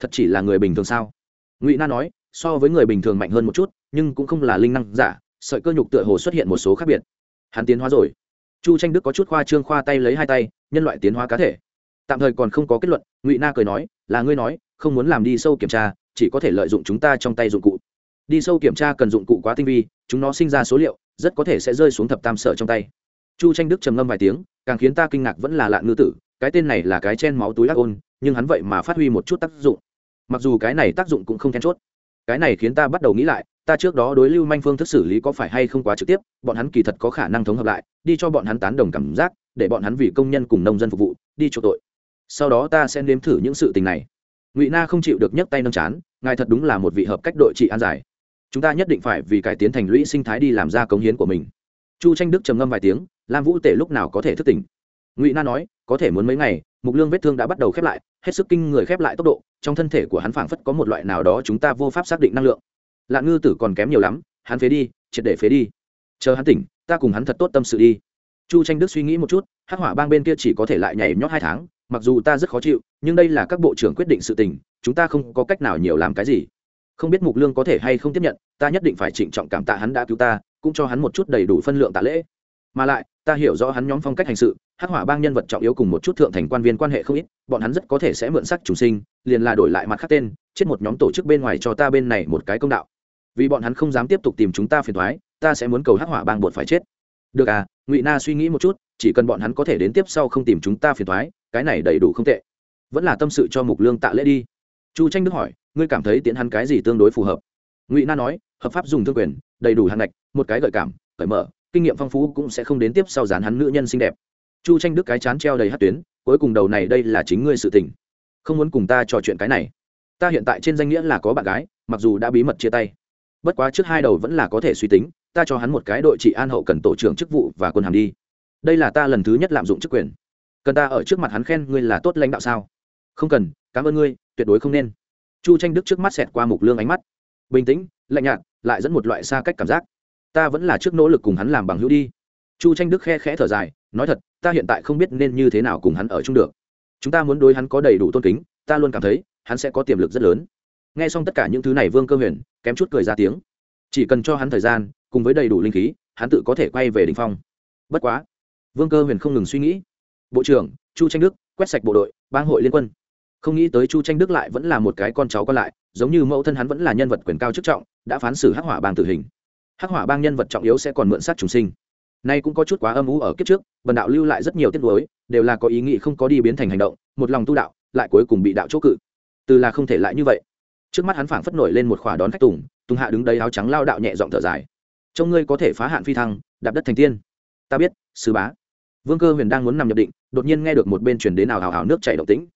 Thật chỉ là người bình thường sao? Ngụy na nói, so với người bình thường mạnh hơn một chút, nhưng cũng không là linh năng giả, sợi cơ nhục tựa hồ xuất hiện một số khác biệt. Hắn tiến hóa rồi. Chu tranh đức có chút khoa trương khoa tay lấy hai tay, nhân loại tiến hóa cá thể. Tạm thời còn không có kết luận, ngụy na cười nói, là ngươi nói, không muốn làm đi sâu kiểm tra, chỉ có thể lợi dụng chúng ta trong tay dụng cụ đi sâu kiểm tra cần dụng cụ quá tinh vi, chúng nó sinh ra số liệu, rất có thể sẽ rơi xuống thập tam sở trong tay. Chu tranh đức trầm ngâm vài tiếng, càng khiến ta kinh ngạc vẫn là lạn ngư tử, cái tên này là cái chen máu túi lắc ôn, nhưng hắn vậy mà phát huy một chút tác dụng. Mặc dù cái này tác dụng cũng không then chốt. Cái này khiến ta bắt đầu nghĩ lại, ta trước đó đối lưu manh phương thức xử lý có phải hay không quá trực tiếp, bọn hắn kỳ thật có khả năng thống hợp lại, đi cho bọn hắn tán đồng cảm giác, để bọn hắn vì công nhân cùng nông dân phục vụ, đi chỗ tội. Sau đó ta sẽ nếm thử những sự tình này. Ngụy na không chịu được nhấc tay nâng chán, ngài thật đúng là một vị hợp cách đội trị an giải chúng ta nhất định phải vì cải tiến thành lũy sinh thái đi làm ra cống hiến của mình. Chu tranh đức trầm ngâm vài tiếng, lam vũ tể lúc nào có thể thức tỉnh? Ngụy na nói, có thể muốn mấy ngày, mục lương vết thương đã bắt đầu khép lại, hết sức kinh người khép lại tốc độ, trong thân thể của hắn phảng phất có một loại nào đó chúng ta vô pháp xác định năng lượng. Lạn ngư tử còn kém nhiều lắm, hắn phế đi, triệt để phế đi. Chờ hắn tỉnh, ta cùng hắn thật tốt tâm sự đi. Chu tranh đức suy nghĩ một chút, hắc hỏa bang bên kia chỉ có thể lại nhảy nhót hai tháng, mặc dù ta rất khó chịu, nhưng đây là các bộ trưởng quyết định sự tình, chúng ta không có cách nào nhiều làm cái gì không biết mục lương có thể hay không tiếp nhận, ta nhất định phải trịnh trọng cảm tạ hắn đã cứu ta, cũng cho hắn một chút đầy đủ phân lượng tạ lễ. Mà lại, ta hiểu rõ hắn nhóm phong cách hành sự, hắc hỏa bang nhân vật trọng yếu cùng một chút thượng thành quan viên quan hệ không ít, bọn hắn rất có thể sẽ mượn sắc chủ sinh, liền là đổi lại mặt khác tên, chết một nhóm tổ chức bên ngoài cho ta bên này một cái công đạo. Vì bọn hắn không dám tiếp tục tìm chúng ta phiền thoái ta sẽ muốn cầu hắc hỏa bang bột phải chết. Được à ngụy na suy nghĩ một chút, chỉ cần bọn hắn có thể đến tiếp sau không tìm chúng ta phiền thoái cái này đầy đủ không tệ. Vẫn là tâm sự cho mục lương tạ lễ đi chu tranh đức hỏi, ngươi cảm thấy tiễn hắn cái gì tương đối phù hợp? Ngụy na nói, hợp pháp dùng thương quyền, đầy đủ hàng ngạch, một cái gợi cảm, cởi mở, kinh nghiệm phong phú cũng sẽ không đến tiếp sau dán hắn nữ nhân xinh đẹp. Chu tranh đức cái chán treo đầy hát tuyến, cuối cùng đầu này đây là chính ngươi sự tình. Không muốn cùng ta trò chuyện cái này. Ta hiện tại trên danh nghĩa là có bạn gái, mặc dù đã bí mật chia tay. Bất quá trước hai đầu vẫn là có thể suy tính, ta cho hắn một cái đội trị an hậu cần tổ trưởng chức vụ và quân hàm đi. Đây là ta lần thứ nhất lạm dụng chức quyền. Cần ta ở trước mặt hắn khen ngươi là tốt lãnh đạo sao? Không cần, cảm ơn ngươi tuyệt đối không nên. Chu tranh đức trước mắt xẹt qua mục lương ánh mắt. Bình tĩnh, lạnh nhạt, lại dẫn một loại xa cách cảm giác. Ta vẫn là trước nỗ lực cùng hắn làm bằng hữu đi. Chu tranh đức khe khẽ thở dài, nói thật, ta hiện tại không biết nên như thế nào cùng hắn ở chung được. Chúng ta muốn đối hắn có đầy đủ tôn kính, ta luôn cảm thấy, hắn sẽ có tiềm lực rất lớn. Nghe xong tất cả những thứ này vương cơ huyền, kém chút cười ra tiếng. Chỉ cần cho hắn thời gian, cùng với đầy đủ linh khí, hắn tự có thể quay về đình phong. Bất quá, vương cơ huyền không ngừng suy nghĩ. Bộ trưởng, chu tranh đức, quét sạch bộ đội, bang hội liên quân không nghĩ tới chu tranh đức lại vẫn là một cái con cháu còn lại, giống như mẫu thân hắn vẫn là nhân vật quyền cao chức trọng, đã phán xử hắc hỏa bang tử hình. Hắc hỏa bang nhân vật trọng yếu sẽ còn mượn sát trùng sinh. Nay cũng có chút quá âm ú ở kiếp trước vần đạo lưu lại rất nhiều tiết đối đều là có ý nghĩ không có đi biến thành hành động, một lòng tu đạo, lại cuối cùng bị đạo chỗ cự. Từ là không thể lại như vậy. Trước mắt hắn phảng phất nổi lên một khỏa đón khách tùng tùng hạ đứng đấy áo trắng lao đạo nhẹ giọng thở dài. Trông ngươi có thể phá hạn phi thăng, đạp đất thành tiên. Ta biết, sư bá. Vương cơ huyền đang muốn nằm nhập định, đột nhiên nghe được một bên chuyển đến nào hào hào nước chảy động tĩnh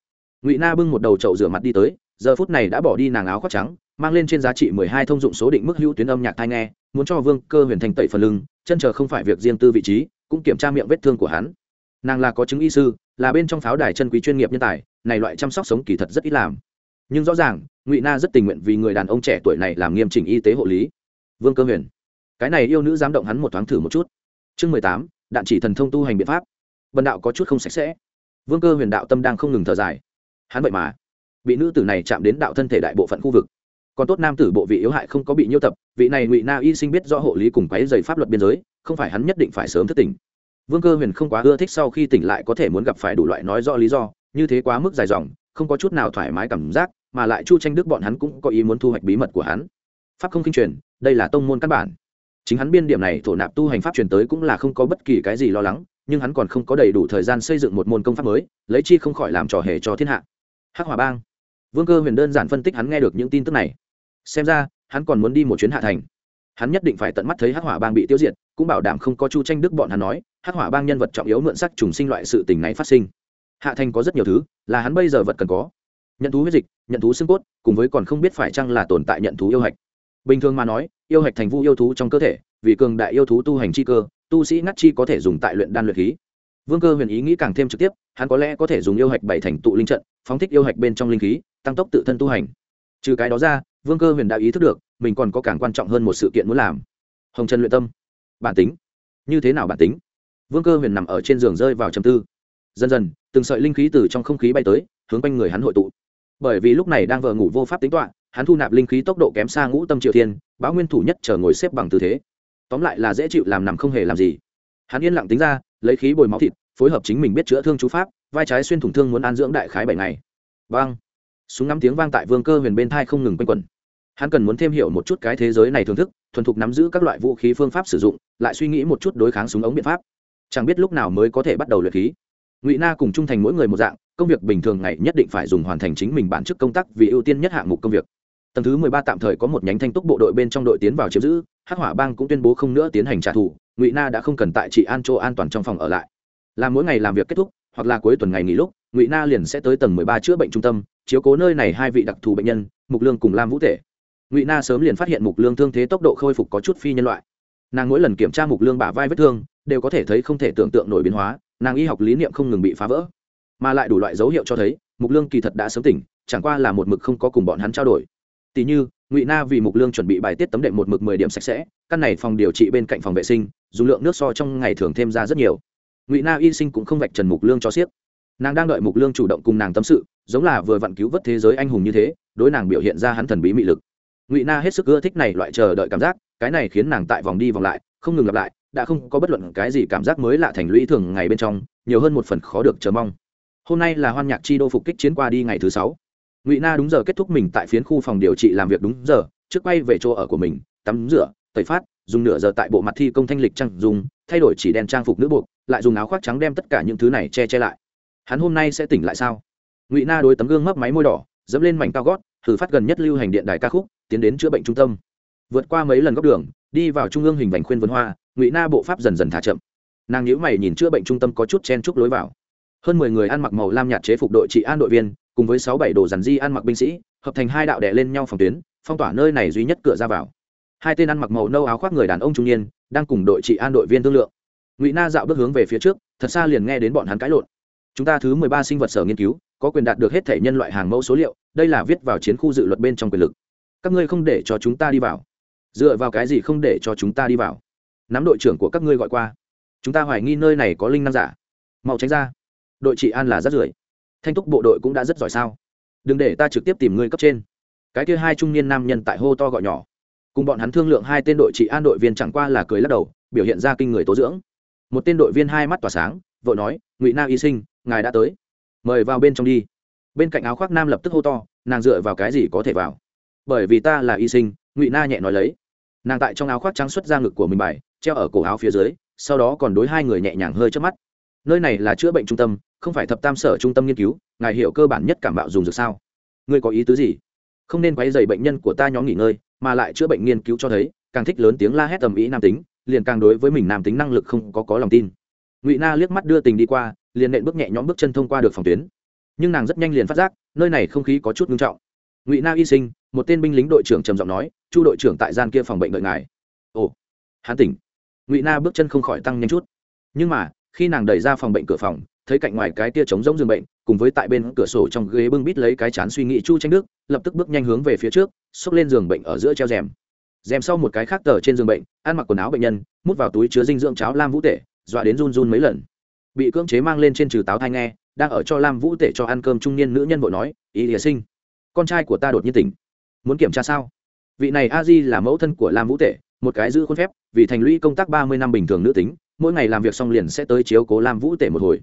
ngụy na bưng một đầu chậu rửa mặt đi tới giờ phút này đã bỏ đi nàng áo khoác trắng mang lên trên giá trị mười hai thông dụng số định mức hữu tuyến âm nhạc thai nghe muốn cho vương cơ huyền thành tẩy phần lưng chân chờ không phải việc riêng tư vị trí cũng kiểm tra miệng vết thương của hắn nàng là có chứng y sư là bên trong pháo đài chân quý chuyên nghiệp nhân tài này loại chăm sóc sống kỳ thật rất ít làm nhưng rõ ràng ngụy na rất tình nguyện vì người đàn ông trẻ tuổi này làm nghiêm chỉnh y tế hộ lý vương cơ huyền cái này yêu nữ dám động hắn một thoáng thử một chút chương mười tám đạn chỉ thần thông tu hành biện pháp vần đạo có chút không sạch sẽ vương cơ huyền đạo tâm đang không ngừng thở dài hắn vậy mà bị nữ tử này chạm đến đạo thân thể đại bộ phận khu vực. Còn tốt nam tử bộ vị yếu hại không có bị nhiễu tập, vị này ngụy na y sinh biết rõ hộ lý cùng quáy dày pháp luật biên giới, không phải hắn nhất định phải sớm thức tỉnh. Vương cơ huyền không quá ưa thích sau khi tỉnh lại có thể muốn gặp phải đủ loại nói rõ lý do, như thế quá mức dài dòng, không có chút nào thoải mái cảm giác, mà lại chu tranh đức bọn hắn cũng có ý muốn thu hoạch bí mật của hắn. Pháp không kinh truyền, đây là tông môn căn bản. Chính hắn biên điểm này thổ nạp tu hành pháp truyền tới cũng là không có bất kỳ cái gì lo lắng, nhưng hắn còn không có đầy đủ thời gian xây dựng một môn công pháp mới, lấy chi không khỏi làm trò hề cho thiên hạ hắc hỏa bang. Vương cơ huyền đơn giản phân tích hắn nghe được những tin tức này. Xem ra, hắn còn muốn đi một chuyến hạ thành. Hắn nhất định phải tận mắt thấy hắc hỏa bang bị tiêu diệt, cũng bảo đảm không có chu tranh đức bọn hắn nói, hắc hỏa bang nhân vật trọng yếu mượn sắc trùng sinh loại sự tình này phát sinh. Hạ thành có rất nhiều thứ, là hắn bây giờ vật cần có. Nhận thú huyết dịch, nhận thú xương cốt, cùng với còn không biết phải chăng là tồn tại nhận thú yêu hạch. Bình thường mà nói, yêu hạch thành vu yêu thú trong cơ thể, vì cường đại yêu thú tu hành chi cơ, tu sĩ ngắt chi có thể dùng tại luyện đan luyện khí vương cơ huyền ý nghĩ càng thêm trực tiếp, hắn có lẽ có thể dùng yêu hạch bảy thành tụ linh trận, phóng thích yêu hạch bên trong linh khí, tăng tốc tự thân tu hành. Trừ cái đó ra, vương cơ huyền đã ý thức được, mình còn có càng quan trọng hơn một sự kiện muốn làm. Hồng trần luyện tâm. Bản tính. Như thế nào bản tính? Vương cơ huyền nằm ở trên giường rơi vào trầm tư. Dần dần, từng sợi linh khí từ trong không khí bay tới, hướng quanh người hắn hội tụ. Bởi vì lúc này đang vờ ngủ vô pháp tính toạ hắn thu nạp linh khí tốc độ kém xa ngũ tâm triệu thiên báo nguyên thủ nhất chờ ngồi xếp bằng tư thế. Tóm lại là dễ chịu làm nằm không hề làm gì hắn yên lặng tính ra, lấy khí bồi máu thịt, phối hợp chính mình biết chữa thương chú pháp, vai trái xuyên thủng thương muốn an dưỡng đại khái bảy ngày. Vang súng ngắm tiếng vang tại vương cơ huyền bên thai không ngừng quanh quẩn. Hắn cần muốn thêm hiểu một chút cái thế giới này thưởng thức, thuần thục nắm giữ các loại vũ khí phương pháp sử dụng, lại suy nghĩ một chút đối kháng súng ống biện pháp. Chẳng biết lúc nào mới có thể bắt đầu luyện khí. Ngụy na cùng trung thành mỗi người một dạng, công việc bình thường ngày nhất định phải dùng hoàn thành chính mình bản chức công tác vì ưu tiên nhất hạng mục công việc. Tầng thứ mười ba tạm thời có một nhánh thanh túc bộ đội bên trong đội tiến vào chiếm giữ, hắc hỏa bang cũng tuyên bố không nữa tiến hành trả thù ngụy na đã không cần tại chị an chỗ an toàn trong phòng ở lại là mỗi ngày làm việc kết thúc hoặc là cuối tuần ngày nghỉ lúc ngụy na liền sẽ tới tầng mười ba chữa bệnh trung tâm chiếu cố nơi này hai vị đặc thù bệnh nhân mục lương cùng lam vũ tể ngụy na sớm liền phát hiện mục lương thương thế tốc độ khôi phục có chút phi nhân loại nàng mỗi lần kiểm tra mục lương bả vai vết thương đều có thể thấy không thể tưởng tượng nổi biến hóa nàng y học lý niệm không ngừng bị phá vỡ mà lại đủ loại dấu hiệu cho thấy mục lương kỳ thật đã sớm tỉnh chẳng qua là một mực không có cùng bọn hắn trao đổi tỷ như ngụy na vì mục lương chuẩn bị bài tiết tấm đệm một mực mười điểm sạch sẽ căn này phòng điều trị bên cạnh phòng vệ sinh dù lượng nước so trong ngày thường thêm ra rất nhiều ngụy na y sinh cũng không vạch trần mục lương cho siết, nàng đang đợi mục lương chủ động cùng nàng tâm sự giống là vừa vặn cứu vớt thế giới anh hùng như thế đối nàng biểu hiện ra hắn thần bí mị lực ngụy na hết sức ưa thích này loại chờ đợi cảm giác cái này khiến nàng tại vòng đi vòng lại không ngừng lặp lại đã không có bất luận cái gì cảm giác mới lạ thành lũy thường ngày bên trong nhiều hơn một phần khó được chờ mong hôm nay là hoan nhạc chi đô phục kích chiến qua đi ngày thứ sáu ngụy na đúng giờ kết thúc mình tại phiến khu phòng điều trị làm việc đúng giờ, trước quay về chỗ ở của mình, tắm rửa, tẩy phát, dùng nửa giờ tại bộ mặt thi công thanh lịch trang dùng, thay đổi chỉ đen trang phục nữ buộc, lại dùng áo khoác trắng đem tất cả những thứ này che che lại. Hắn hôm nay sẽ tỉnh lại sao? Ngụy na đối tấm gương mấp máy môi đỏ, dẫm lên mảnh cao gót, thử phát gần nhất lưu hành điện đài ca khúc, tiến đến chữa bệnh trung tâm. Vượt qua mấy lần góc đường, đi vào trung ương hình vành khuyên vân hoa, ngụy na bộ pháp dần dần thả chậm. Nàng nhữ mày nhìn chữa bệnh trung tâm có chút chen chúc lối vào. Hơn mười người ăn mặc màu lam nhạt chế phục đội trị an đội viên cùng với sáu bảy đồ dàn di ăn mặc binh sĩ, hợp thành hai đạo đẻ lên nhau phòng tuyến, phong tỏa nơi này duy nhất cửa ra vào. Hai tên ăn mặc màu nâu áo khoác người đàn ông trung niên, đang cùng đội trị an đội viên thương lượng. Ngụy na dạo bước hướng về phía trước, thật xa liền nghe đến bọn hắn cãi lộn. Chúng ta thứ mười ba sinh vật sở nghiên cứu, có quyền đạt được hết thể nhân loại hàng mẫu số liệu, đây là viết vào chiến khu dự luật bên trong quyền lực. Các ngươi không để cho chúng ta đi vào. Dựa vào cái gì không để cho chúng ta đi vào? Nắm đội trưởng của các ngươi gọi qua. Chúng ta hoài nghi nơi này có linh năng giả. Mau tránh ra. Đội trị an là rất rưởi thanh túc bộ đội cũng đã rất giỏi sao? Đừng để ta trực tiếp tìm ngươi cấp trên. Cái kia hai trung niên nam nhân tại hô to gọi nhỏ. Cùng bọn hắn thương lượng hai tên đội trị an đội viên chẳng qua là cười lắc đầu, biểu hiện ra kinh người tố dưỡng. Một tên đội viên hai mắt tỏa sáng, vội nói, ngụy na y sinh, ngài đã tới. Mời vào bên trong đi. Bên cạnh áo khoác nam lập tức hô to, nàng dựa vào cái gì có thể vào? Bởi vì ta là y sinh, ngụy na nhẹ nói lấy. Nàng tại trong áo khoác trắng xuất ra ngực của mình bài, treo ở cổ áo phía dưới, sau đó còn đối hai người nhẹ nhàng hơi trước mắt. Nơi này là chữa bệnh trung tâm không phải thập tam sở trung tâm nghiên cứu, ngài hiểu cơ bản nhất cảm bạo dùng dược sao? Ngươi có ý tứ gì? Không nên quấy dày bệnh nhân của ta nhóm nghỉ ngơi, mà lại chữa bệnh nghiên cứu cho thấy, càng thích lớn tiếng la hét tầm ý nam tính, liền càng đối với mình nam tính năng lực không có có lòng tin. Ngụy na liếc mắt đưa tình đi qua, liền nện bước nhẹ nhõm bước chân thông qua được phòng tuyến. Nhưng nàng rất nhanh liền phát giác, nơi này không khí có chút ngưng trọng. Ngụy na y sinh, một tên binh lính đội trưởng trầm giọng nói, chu đội trưởng tại gian kia phòng bệnh đợi ngài. Ồ hán tỉnh. Ngụy na bước chân không khỏi tăng nhanh chút. Nhưng mà, khi nàng đẩy ra phòng bệnh cửa phòng thấy cạnh ngoài cái tia trống rỗng giường bệnh, cùng với tại bên cửa sổ trong ghế bưng bít lấy cái chán suy nghĩ chu tranh đức, lập tức bước nhanh hướng về phía trước, xốc lên giường bệnh ở giữa treo rèm. Rèm sau một cái khác tờ trên giường bệnh, ăn mặc quần áo bệnh nhân, mút vào túi chứa dinh dưỡng cháo lam vũ tể, dọa đến run run mấy lần. Bị cưỡng chế mang lên trên trừ táo thai nghe, đang ở cho lam vũ tể cho ăn cơm trung niên nữ nhân vội nói ý địa sinh, con trai của ta đột nhiên tỉnh. Muốn kiểm tra sao? Vị này a di là mẫu thân của lam vũ tể, một cái giữ khuôn phép, vì thành lũy công tác ba mươi năm bình thường nữ tính, mỗi ngày làm việc xong liền sẽ tới chiếu cố lam vũ tể một hồi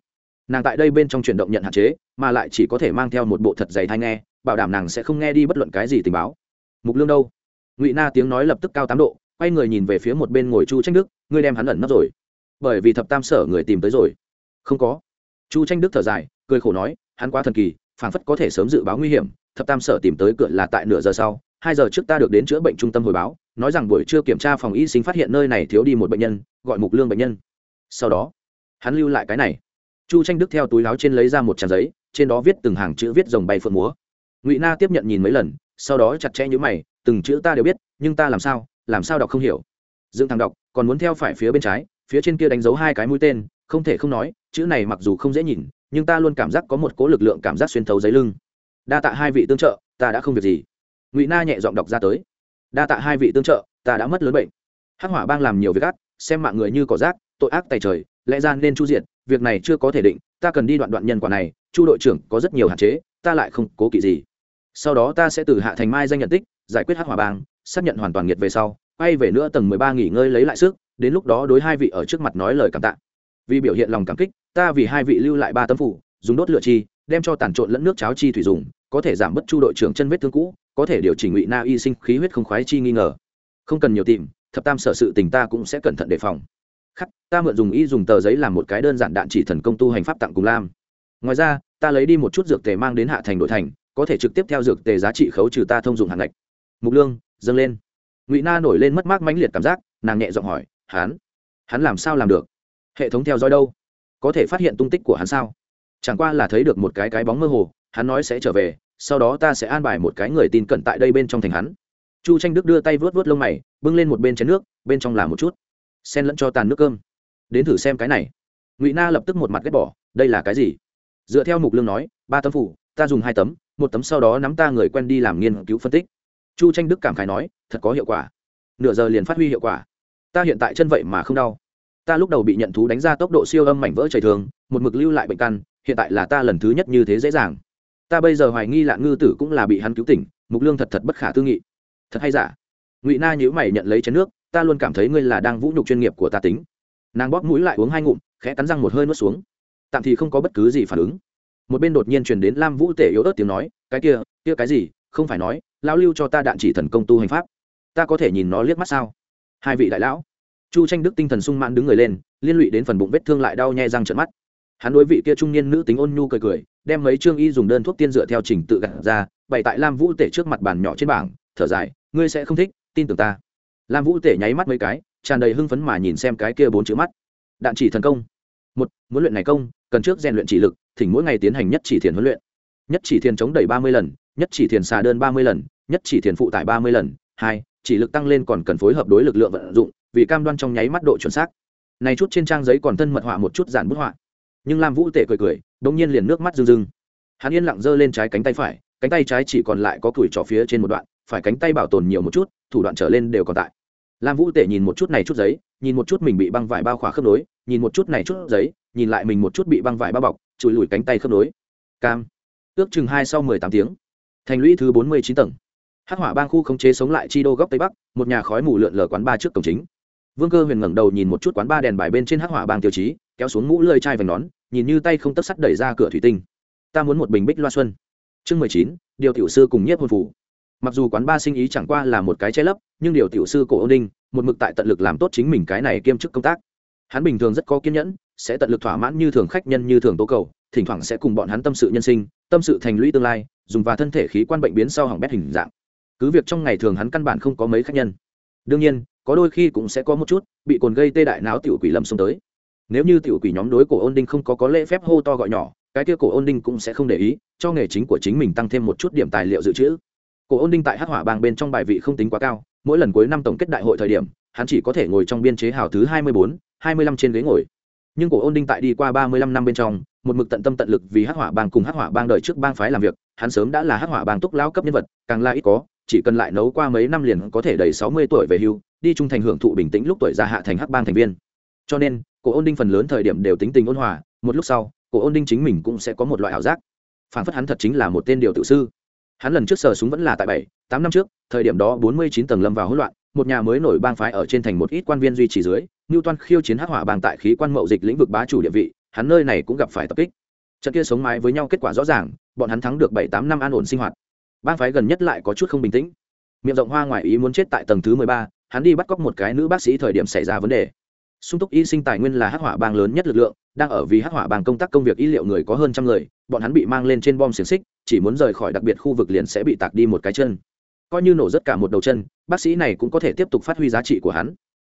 nàng tại đây bên trong chuyển động nhận hạn chế, mà lại chỉ có thể mang theo một bộ thật dày thai nghe, bảo đảm nàng sẽ không nghe đi bất luận cái gì tình báo. Mục lương đâu? Ngụy na tiếng nói lập tức cao tám độ, quay người nhìn về phía một bên ngồi chu tranh đức, ngươi đem hắn ẩn nấp rồi. Bởi vì thập tam sở người tìm tới rồi. Không có. Chu tranh đức thở dài, cười khổ nói, hắn quá thần kỳ, phảng phất có thể sớm dự báo nguy hiểm, thập tam sở tìm tới cửa là tại nửa giờ sau, hai giờ trước ta được đến chữa bệnh trung tâm hồi báo, nói rằng buổi trưa kiểm tra phòng y sinh phát hiện nơi này thiếu đi một bệnh nhân, gọi mục lương bệnh nhân. Sau đó, hắn lưu lại cái này chu tranh đức theo túi láo trên lấy ra một tràn giấy, trên đó viết từng hàng chữ viết dòng bay phượng múa. Ngụy na tiếp nhận nhìn mấy lần, sau đó chặt chẽ nhữ mày, từng chữ ta đều biết, nhưng ta làm sao làm sao đọc không hiểu. Dương thằng đọc, còn muốn theo phải phía bên trái, phía trên kia đánh dấu hai cái mũi tên, không thể không nói, chữ này mặc dù không dễ nhìn, nhưng ta luôn cảm giác có một cố lực lượng cảm giác xuyên thấu giấy lưng. Đa tạ hai vị tương trợ, ta đã không việc gì. Ngụy na nhẹ giọng đọc ra tới. Đa tạ hai vị tương trợ, ta đã mất lớn bệnh. Hắc hỏa bang làm nhiều việc ác, xem mạng người như cỏ rác, tội ác tài trời lẽ ra nên chu diệt, việc này chưa có thể định ta cần đi đoạn đoạn nhân quả này chu đội trưởng có rất nhiều hạn chế ta lại không cố kỵ gì. Sau đó ta sẽ từ hạ thành mai danh nhận tích giải quyết hát hỏa bang xác nhận hoàn toàn nghiệt về sau quay về nữa tầng mười ba nghỉ ngơi lấy lại sức đến lúc đó đối hai vị ở trước mặt nói lời cảm tạ. Vì biểu hiện lòng cảm kích ta vì hai vị lưu lại ba tấm phủ dùng đốt lửa chi đem cho tàn trộn lẫn nước cháo chi thủy dùng có thể giảm bớt chu đội trưởng chân vết thương cũ có thể điều chỉnh ngụy na y sinh khí huyết không khoái chi nghi ngờ. Không cần nhiều tìm thập tam sở sự tình ta cũng sẽ cẩn thận đề phòng khắc, ta mượn dùng y dùng tờ giấy làm một cái đơn giản đạn chỉ thần công tu hành pháp tặng cùng lam. Ngoài ra, ta lấy đi một chút dược tề mang đến hạ thành đội thành, có thể trực tiếp theo dược tề giá trị khấu trừ ta thông dụng hàng ngạch. Mục lương, dâng lên. Ngụy na nổi lên mất mát mãnh liệt cảm giác, nàng nhẹ giọng hỏi, hắn hắn làm sao làm được? Hệ thống theo dõi đâu? Có thể phát hiện tung tích của hắn sao? Chẳng qua là thấy được một cái cái bóng mơ hồ, hắn nói sẽ trở về, sau đó ta sẽ an bài một cái người tin cận tại đây bên trong thành hắn. Chu tranh đức đưa tay vớt vớt lông mày, bưng lên một bên chén nước, bên trong là một chút xen lẫn cho tàn nước cơm. Đến thử xem cái này. Ngụy na lập tức một mặt ghét bỏ, đây là cái gì? Dựa theo mục lương nói, ba tấm phủ, ta dùng hai tấm, một tấm sau đó nắm ta người quen đi làm nghiên cứu phân tích. Chu tranh đức cảm khái nói, thật có hiệu quả. Nửa giờ liền phát huy hiệu quả. Ta hiện tại chân vậy mà không đau. Ta lúc đầu bị nhận thú đánh ra tốc độ siêu âm mảnh vỡ chảy thường, một mực lưu lại bệnh căn, hiện tại là ta lần thứ nhất như thế dễ dàng. Ta bây giờ hoài nghi lạng ngư tử cũng là bị hắn cứu tỉnh, mục lương thật thật bất khả tư nghị. Thật hay giả? Ngụy na nhữ mày nhận lấy chén nước ta luôn cảm thấy ngươi là đang vũ nhục chuyên nghiệp của ta tính. Nàng bóp mũi lại uống hai ngụm, khẽ cắn răng một hơi nuốt xuống. Tạm thì không có bất cứ gì phản ứng. Một bên đột nhiên truyền đến lam vũ tể yếu ớt tiếng nói, cái kia kia cái gì? Không phải nói, lão lưu cho ta đạn chỉ thần công tu hành pháp. Ta có thể nhìn nó liếc mắt sao? Hai vị đại lão. Chu tranh đức tinh thần sung mãn đứng người lên, liên lụy đến phần bụng vết thương lại đau nhè răng trợn mắt. Hắn đối vị kia trung niên nữ tính ôn nhu cười cười, đem mấy trương y dùng đơn thuốc tiên dựa theo trình tự gặt ra, bày tại lam vũ tể trước mặt bàn nhỏ trên bảng, thở dài, ngươi sẽ không thích, tin tưởng ta lam vũ tể nháy mắt mấy cái, tràn đầy hưng phấn mà nhìn xem cái kia bốn chữ mắt. Đạn chỉ thần công. Một, muốn luyện này công, cần trước rèn luyện chỉ lực, thỉnh mỗi ngày tiến hành nhất chỉ thiền huấn luyện. Nhất chỉ thiền chống đẩy ba mươi lần, nhất chỉ thiền xà đơn ba mươi lần, nhất chỉ thiền phụ tải ba mươi lần. Hai, chỉ lực tăng lên còn cần phối hợp đối lực lượng vận dụng, vì cam đoan trong nháy mắt độ chuẩn xác. Này chút trên trang giấy còn thân mật họa một chút giản bút họa. Nhưng lam vũ tể cười cười đ ỗ n g nhiên liền nước mắt rưng rưng. Hắn yên lặng giơ lên trái cánh tay phải, cánh tay trái chỉ còn lại có củi trò phía trên một đoạn phải cánh tay bảo tồn nhiều một chút, thủ đoạn trở lên đều còn tại. Lam vũ tể nhìn một chút này chút giấy, nhìn một chút mình bị băng vải bao khỏa khớp nối, nhìn một chút này chút giấy, nhìn lại mình một chút bị băng vải bao bọc, chùi lùi cánh tay khớp nối. Cam. Ước chừng hai sau mười tám tiếng. Thành lũy thứ bốn mươi chín tầng. Hắc hỏa bang khu khống chế sống lại chi đô góc tây bắc, một nhà khói mù lượn lờ quán ba trước cổng chính. Vương cơ huyền ngẩng đầu nhìn một chút quán ba đèn bài bên trên hắc hỏa bang tiêu chí, kéo xuống mũ lơi chai vành nón, nhìn như tay không tấc sắt đẩy ra cửa thủy tinh. Ta muốn một bình bích loa xuân. Chương mười chín, điều tiểu sư cùng nhiếp hôn phủ mặc dù quán ba sinh ý chẳng qua là một cái che lấp, nhưng điều tiểu sư cổ ôn đinh một mực tại tận lực làm tốt chính mình cái này kiêm chức công tác. Hắn bình thường rất có kiên nhẫn, sẽ tận lực thỏa mãn như thường khách nhân như thường tố cầu, thỉnh thoảng sẽ cùng bọn hắn tâm sự nhân sinh, tâm sự thành lũy tương lai, dùng và thân thể khí quan bệnh biến sau hỏng bét hình dạng. Cứ việc trong ngày thường hắn căn bản không có mấy khách nhân. Đương nhiên, có đôi khi cũng sẽ có một chút bị cồn gây tê đại não tiểu quỷ lâm xuống tới. Nếu như tiểu quỷ nhóm đối cổ ôn đinh không có có lễ phép hô to gọi nhỏ, cái kia cổ ôn đinh cũng sẽ không để ý, cho nghề chính của chính mình tăng thêm một chút điểm tài liệu dự trữ cổ ôn đinh tại hắc hỏa bang bên trong bài vị không tính quá cao, mỗi lần cuối năm tổng kết đại hội thời điểm, hắn chỉ có thể ngồi trong biên chế hào thứ hai mươi bốn, hai mươi lăm trên ghế ngồi. Nhưng cổ ôn đinh tại đi qua ba mươi lăm năm bên trong, một mực tận tâm tận lực vì hắc hỏa bang cùng hắc hỏa bang đời trước bang phái làm việc, hắn sớm đã là hắc hỏa bang túc lao cấp nhân vật, càng là ít có, chỉ cần lại nấu qua mấy năm liền có thể đầy sáu mươi tuổi về hưu, đi trung thành hưởng thụ bình tĩnh lúc tuổi già hạ thành hắc bang thành viên. Cho nên, cổ ôn đinh phần lớn thời điểm đều tính tình ôn hòa, một lúc sau, cổ ôn đinh chính mình cũng sẽ có một loại ảo giác. Phản phất hắn thật chính là một tên điều tự sư hắn lần trước sờ súng vẫn là tại bảy, tám năm trước, thời điểm đó bốn mươi chín tầng lâm vào hỗn loạn, một nhà mới nổi bang phái ở trên thành một ít quan viên duy trì dưới ngưu toan khiêu chiến hắc hỏa bang tại khí quan mậu dịch lĩnh vực bá chủ địa vị, hắn nơi này cũng gặp phải tập kích. Trận kia sống mái với nhau kết quả rõ ràng, bọn hắn thắng được bảy, tám năm an ổn sinh hoạt. Bang phái gần nhất lại có chút không bình tĩnh. Miệng rộng hoa ngoài ý muốn chết tại tầng thứ mười ba, hắn đi bắt cóc một cái nữ bác sĩ thời điểm xảy ra vấn đề. Sung túc y sinh tài nguyên là hắc hỏa bang lớn nhất lực lượng, đang ở vì hắc hỏa bang công tác công việc y liệu người có hơn trăm người, bọn hắn bị mang lên trên bom xiềng xích chỉ muốn rời khỏi đặc biệt khu vực liền sẽ bị tạc đi một cái chân. Coi như nổ rất cả một đầu chân, bác sĩ này cũng có thể tiếp tục phát huy giá trị của hắn.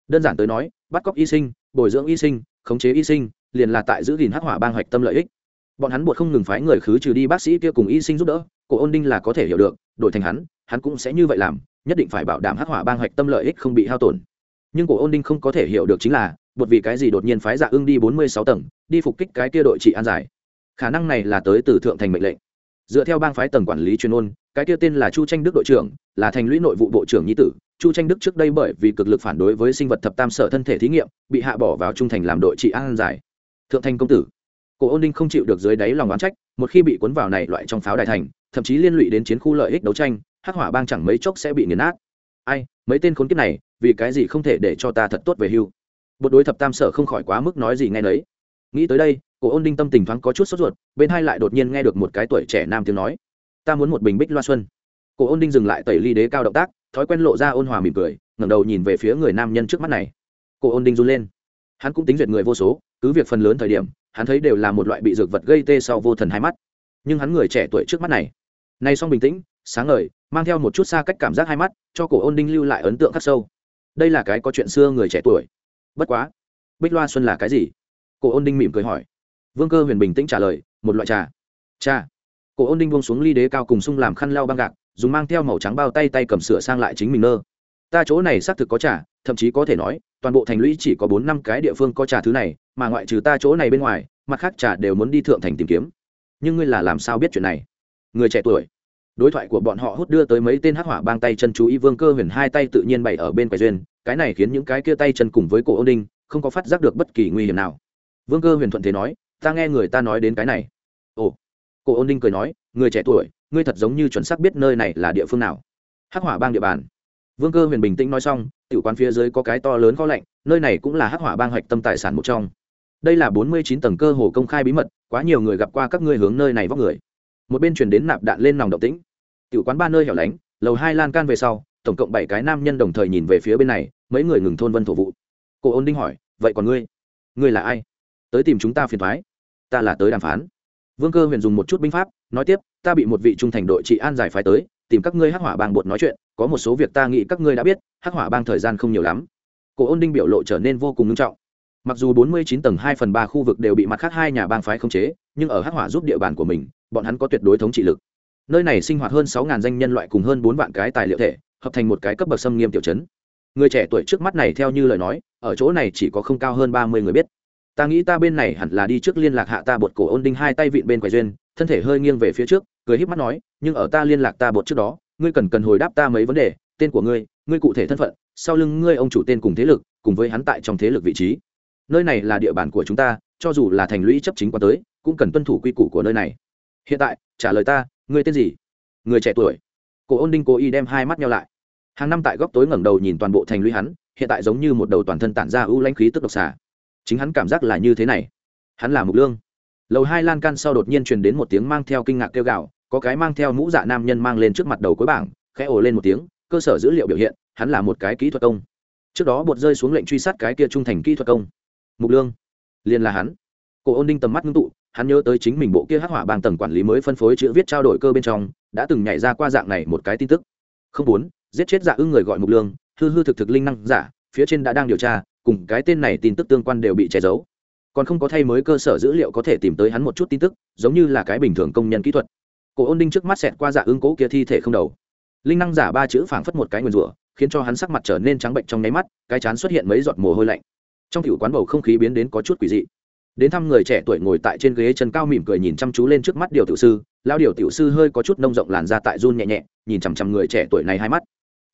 Đơn giản tới nói, bắt cóc y sinh, bồi dưỡng y sinh, khống chế y sinh, liền là tại giữ gìn hắc hỏa bang hoạch tâm lợi ích. Bọn hắn buộc không ngừng phái người khứ trừ đi bác sĩ kia cùng y sinh giúp đỡ, cổ ôn đinh là có thể hiểu được, đổi thành hắn hắn cũng sẽ như vậy làm, nhất định phải bảo đảm hắc hỏa bang hoạch tâm lợi ích không bị hao tổn. Nhưng cổ ôn đinh không có thể hiểu được chính là bột vì cái gì đột nhiên phái dạ ưng đi bốn mươi sáu tầng, đi phục kích cái kia đội trị an giải. Khả năng này là tới từ thượng thành mệnh lệnh dựa theo bang phái tầng quản lý chuyên môn, cái kia tên là chu tranh đức đội trưởng, là thành lũy nội vụ bộ trưởng nhi tử. Chu tranh đức trước đây bởi vì cực lực phản đối với sinh vật thập tam sở thân thể thí nghiệm, bị hạ bỏ vào trung thành làm đội trị an giải. Thượng thành công tử, cổ ôn đinh không chịu được dưới đáy lòng oán trách, một khi bị cuốn vào này loại trong pháo đài thành, thậm chí liên lụy đến chiến khu lợi ích đấu tranh, hắc hỏa bang chẳng mấy chốc sẽ bị nghiền nát. Ai, mấy tên khốn kiếp này, vì cái gì không thể để cho ta thật tốt về hưu? Bộ đối thập tam sở không khỏi quá mức nói gì ngay đấy nghĩ tới đây cổ ôn đinh tâm tình thoáng có chút sốt ruột, bên hai lại đột nhiên nghe được một cái tuổi trẻ nam tiếng nói. Ta muốn một bình bích loa xuân. Cổ ôn đinh dừng lại tẩy ly đế cao động tác, thói quen lộ ra ôn hòa mỉm cười, ngẩng đầu nhìn về phía người nam nhân trước mắt này. Cổ ôn đinh run lên. Hắn cũng tính duyệt người vô số, cứ việc phần lớn thời điểm, hắn thấy đều là một loại bị dược vật gây tê sau vô thần hai mắt. Nhưng hắn người trẻ tuổi trước mắt này, nay song bình tĩnh, sáng ngời, mang theo một chút xa cách cảm giác hai mắt, cho cổ ôn đinh lưu lại ấn tượng khắc sâu. Đây là cái có chuyện xưa người trẻ tuổi. Bất quá, bích loa xuân là cái gì? Cổ ôn đinh mỉm cười hỏi vương cơ huyền bình tĩnh trả lời, một loại trà. Trà? Cổ ôn đinh buông xuống ly đế cao cùng sung làm khăn lau băng gạc, dùng mang theo màu trắng bao tay tay cầm sửa sang lại chính mình nơ. Ta chỗ này xác thực có trà, thậm chí có thể nói, toàn bộ thành lũy chỉ có bốn năm cái địa phương có trà thứ này, mà ngoại trừ ta chỗ này bên ngoài, mặt khác trà đều muốn đi thượng thành tìm kiếm. Nhưng ngươi là làm sao biết chuyện này? Người trẻ tuổi. Đối thoại của bọn họ hút đưa tới mấy tên hắc hỏa bang tay chân chú ý vương cơ huyền hai tay tự nhiên bày ở bên quầy duyên, cái này khiến những cái kia tay chân cùng với cổ ôn đinh không có phát giác được bất kỳ nguy hiểm nào. Vương cơ huyền thuận thế nói ta nghe người ta nói đến cái này. Ồ cổ ôn đinh cười nói, người trẻ tuổi, ngươi thật giống như chuẩn xác biết nơi này là địa phương nào. Hắc hỏa bang địa bàn. Vương cơ huyền bình tĩnh nói xong, tiểu quán phía dưới có cái to lớn kho lạnh, nơi này cũng là hắc hỏa bang hoạch tâm tài sản một trong. Đây là bốn mươi chín tầng cơ hồ công khai bí mật, quá nhiều người gặp qua các ngươi hướng nơi này vóc người. Một bên chuyển đến nạp đạn lên nòng động tĩnh. Tiểu quán ba nơi hẻo lánh, lầu hai lan can về sau, tổng cộng bảy cái nam nhân đồng thời nhìn về phía bên này, mấy người ngừng thôn vân thổ vụ. Cô ôn đinh hỏi, vậy còn ngươi? Ngươi là ai? Tới tìm chúng ta phiền thoái ta là tới đàm phán. Vương cơ huyền dùng một chút binh pháp, nói tiếp, ta bị một vị trung thành đội trị an giải phái tới, tìm các ngươi hắc hỏa bang bột nói chuyện, có một số việc ta nghĩ các ngươi đã biết, hắc hỏa bang thời gian không nhiều lắm. Cổ ôn đinh biểu lộ trở nên vô cùng nghiêm trọng. Mặc dù 49 tầng 2 phần 3 khu vực đều bị mặt khác hai nhà bang phái khống chế, nhưng ở hắc hỏa giúp địa bàn của mình, bọn hắn có tuyệt đối thống trị lực. Nơi này sinh hoạt hơn 6.000 danh nhân loại cùng hơn 4 vạn cái tài liệu thể, hợp thành một cái cấp bậc xâm nghiêm tiểu chấn người trẻ tuổi trước mắt này theo như lời nói, ở chỗ này chỉ có không cao hơn 30 người biết ta nghĩ ta bên này hẳn là đi trước liên lạc hạ ta bột cổ ôn đinh hai tay vịn bên quầy duyên, thân thể hơi nghiêng về phía trước, cười híp mắt nói, nhưng ở ta liên lạc ta bột trước đó, ngươi cần cần hồi đáp ta mấy vấn đề, tên của ngươi ngươi cụ thể thân phận, sau lưng ngươi ông chủ tên cùng thế lực, cùng với hắn tại trong thế lực vị trí. Nơi này là địa bàn của chúng ta, cho dù là thành lũy chấp chính qua tới, cũng cần tuân thủ quy củ của nơi này. Hiện tại, trả lời ta, ngươi tên gì? Người trẻ tuổi. Cổ ôn đinh cố ý đem hai mắt nhau lại. Hàng năm tại góc tối ngẩng đầu nhìn toàn bộ thành lũy hắn, hiện tại giống như một đầu toàn thân tản ra ưu lãnh khí tức độc xà chính hắn cảm giác là như thế này. Hắn là mục lương. Lầu hai lan can sau đột nhiên truyền đến một tiếng mang theo kinh ngạc kêu gạo có cái mang theo mũ dạ nam nhân mang lên trước mặt đầu cuối bảng, khẽ ồ lên một tiếng, cơ sở dữ liệu biểu hiện, hắn là một cái kỹ thuật công. Trước đó bột rơi xuống lệnh truy sát cái kia trung thành kỹ thuật công. Mục lương. Liền là hắn. Cổ ôn đinh tầm mắt ngưng tụ, hắn nhớ tới chính mình bộ kia hắc hỏa bang tầng quản lý mới phân phối chữ viết trao đổi cơ bên trong, đã từng nhảy ra qua dạng này một cái tin tức. Không bốn giết chết dạ ưng người gọi mục lương, hư hư thực thực linh năng giả, phía trên đã đang điều tra cùng cái tên này tin tức tương quan đều bị che giấu. Còn không có thay mới cơ sở dữ liệu có thể tìm tới hắn một chút tin tức, giống như là cái bình thường công nhân kỹ thuật. Cổ ôn đinh trước mắt xẹt qua dạ ứng cố kia thi thể không đầu. Linh năng giả ba chữ phảng phất một cái nguyền rủa, khiến cho hắn sắc mặt trở nên trắng bệnh trong nháy mắt, cái chán xuất hiện mấy giọt mồ hôi lạnh. Trong cựu quán bầu không khí biến đến có chút quỷ dị. Đến thăm người trẻ tuổi ngồi tại trên ghế chân cao mỉm cười nhìn chăm chú lên trước mắt điều tiểu sư lao điều tiểu sư hơi có chút nông rộng làn ra tại run nhẹ nhẹ, nhìn chằm chằm người trẻ tuổi này hai mắt.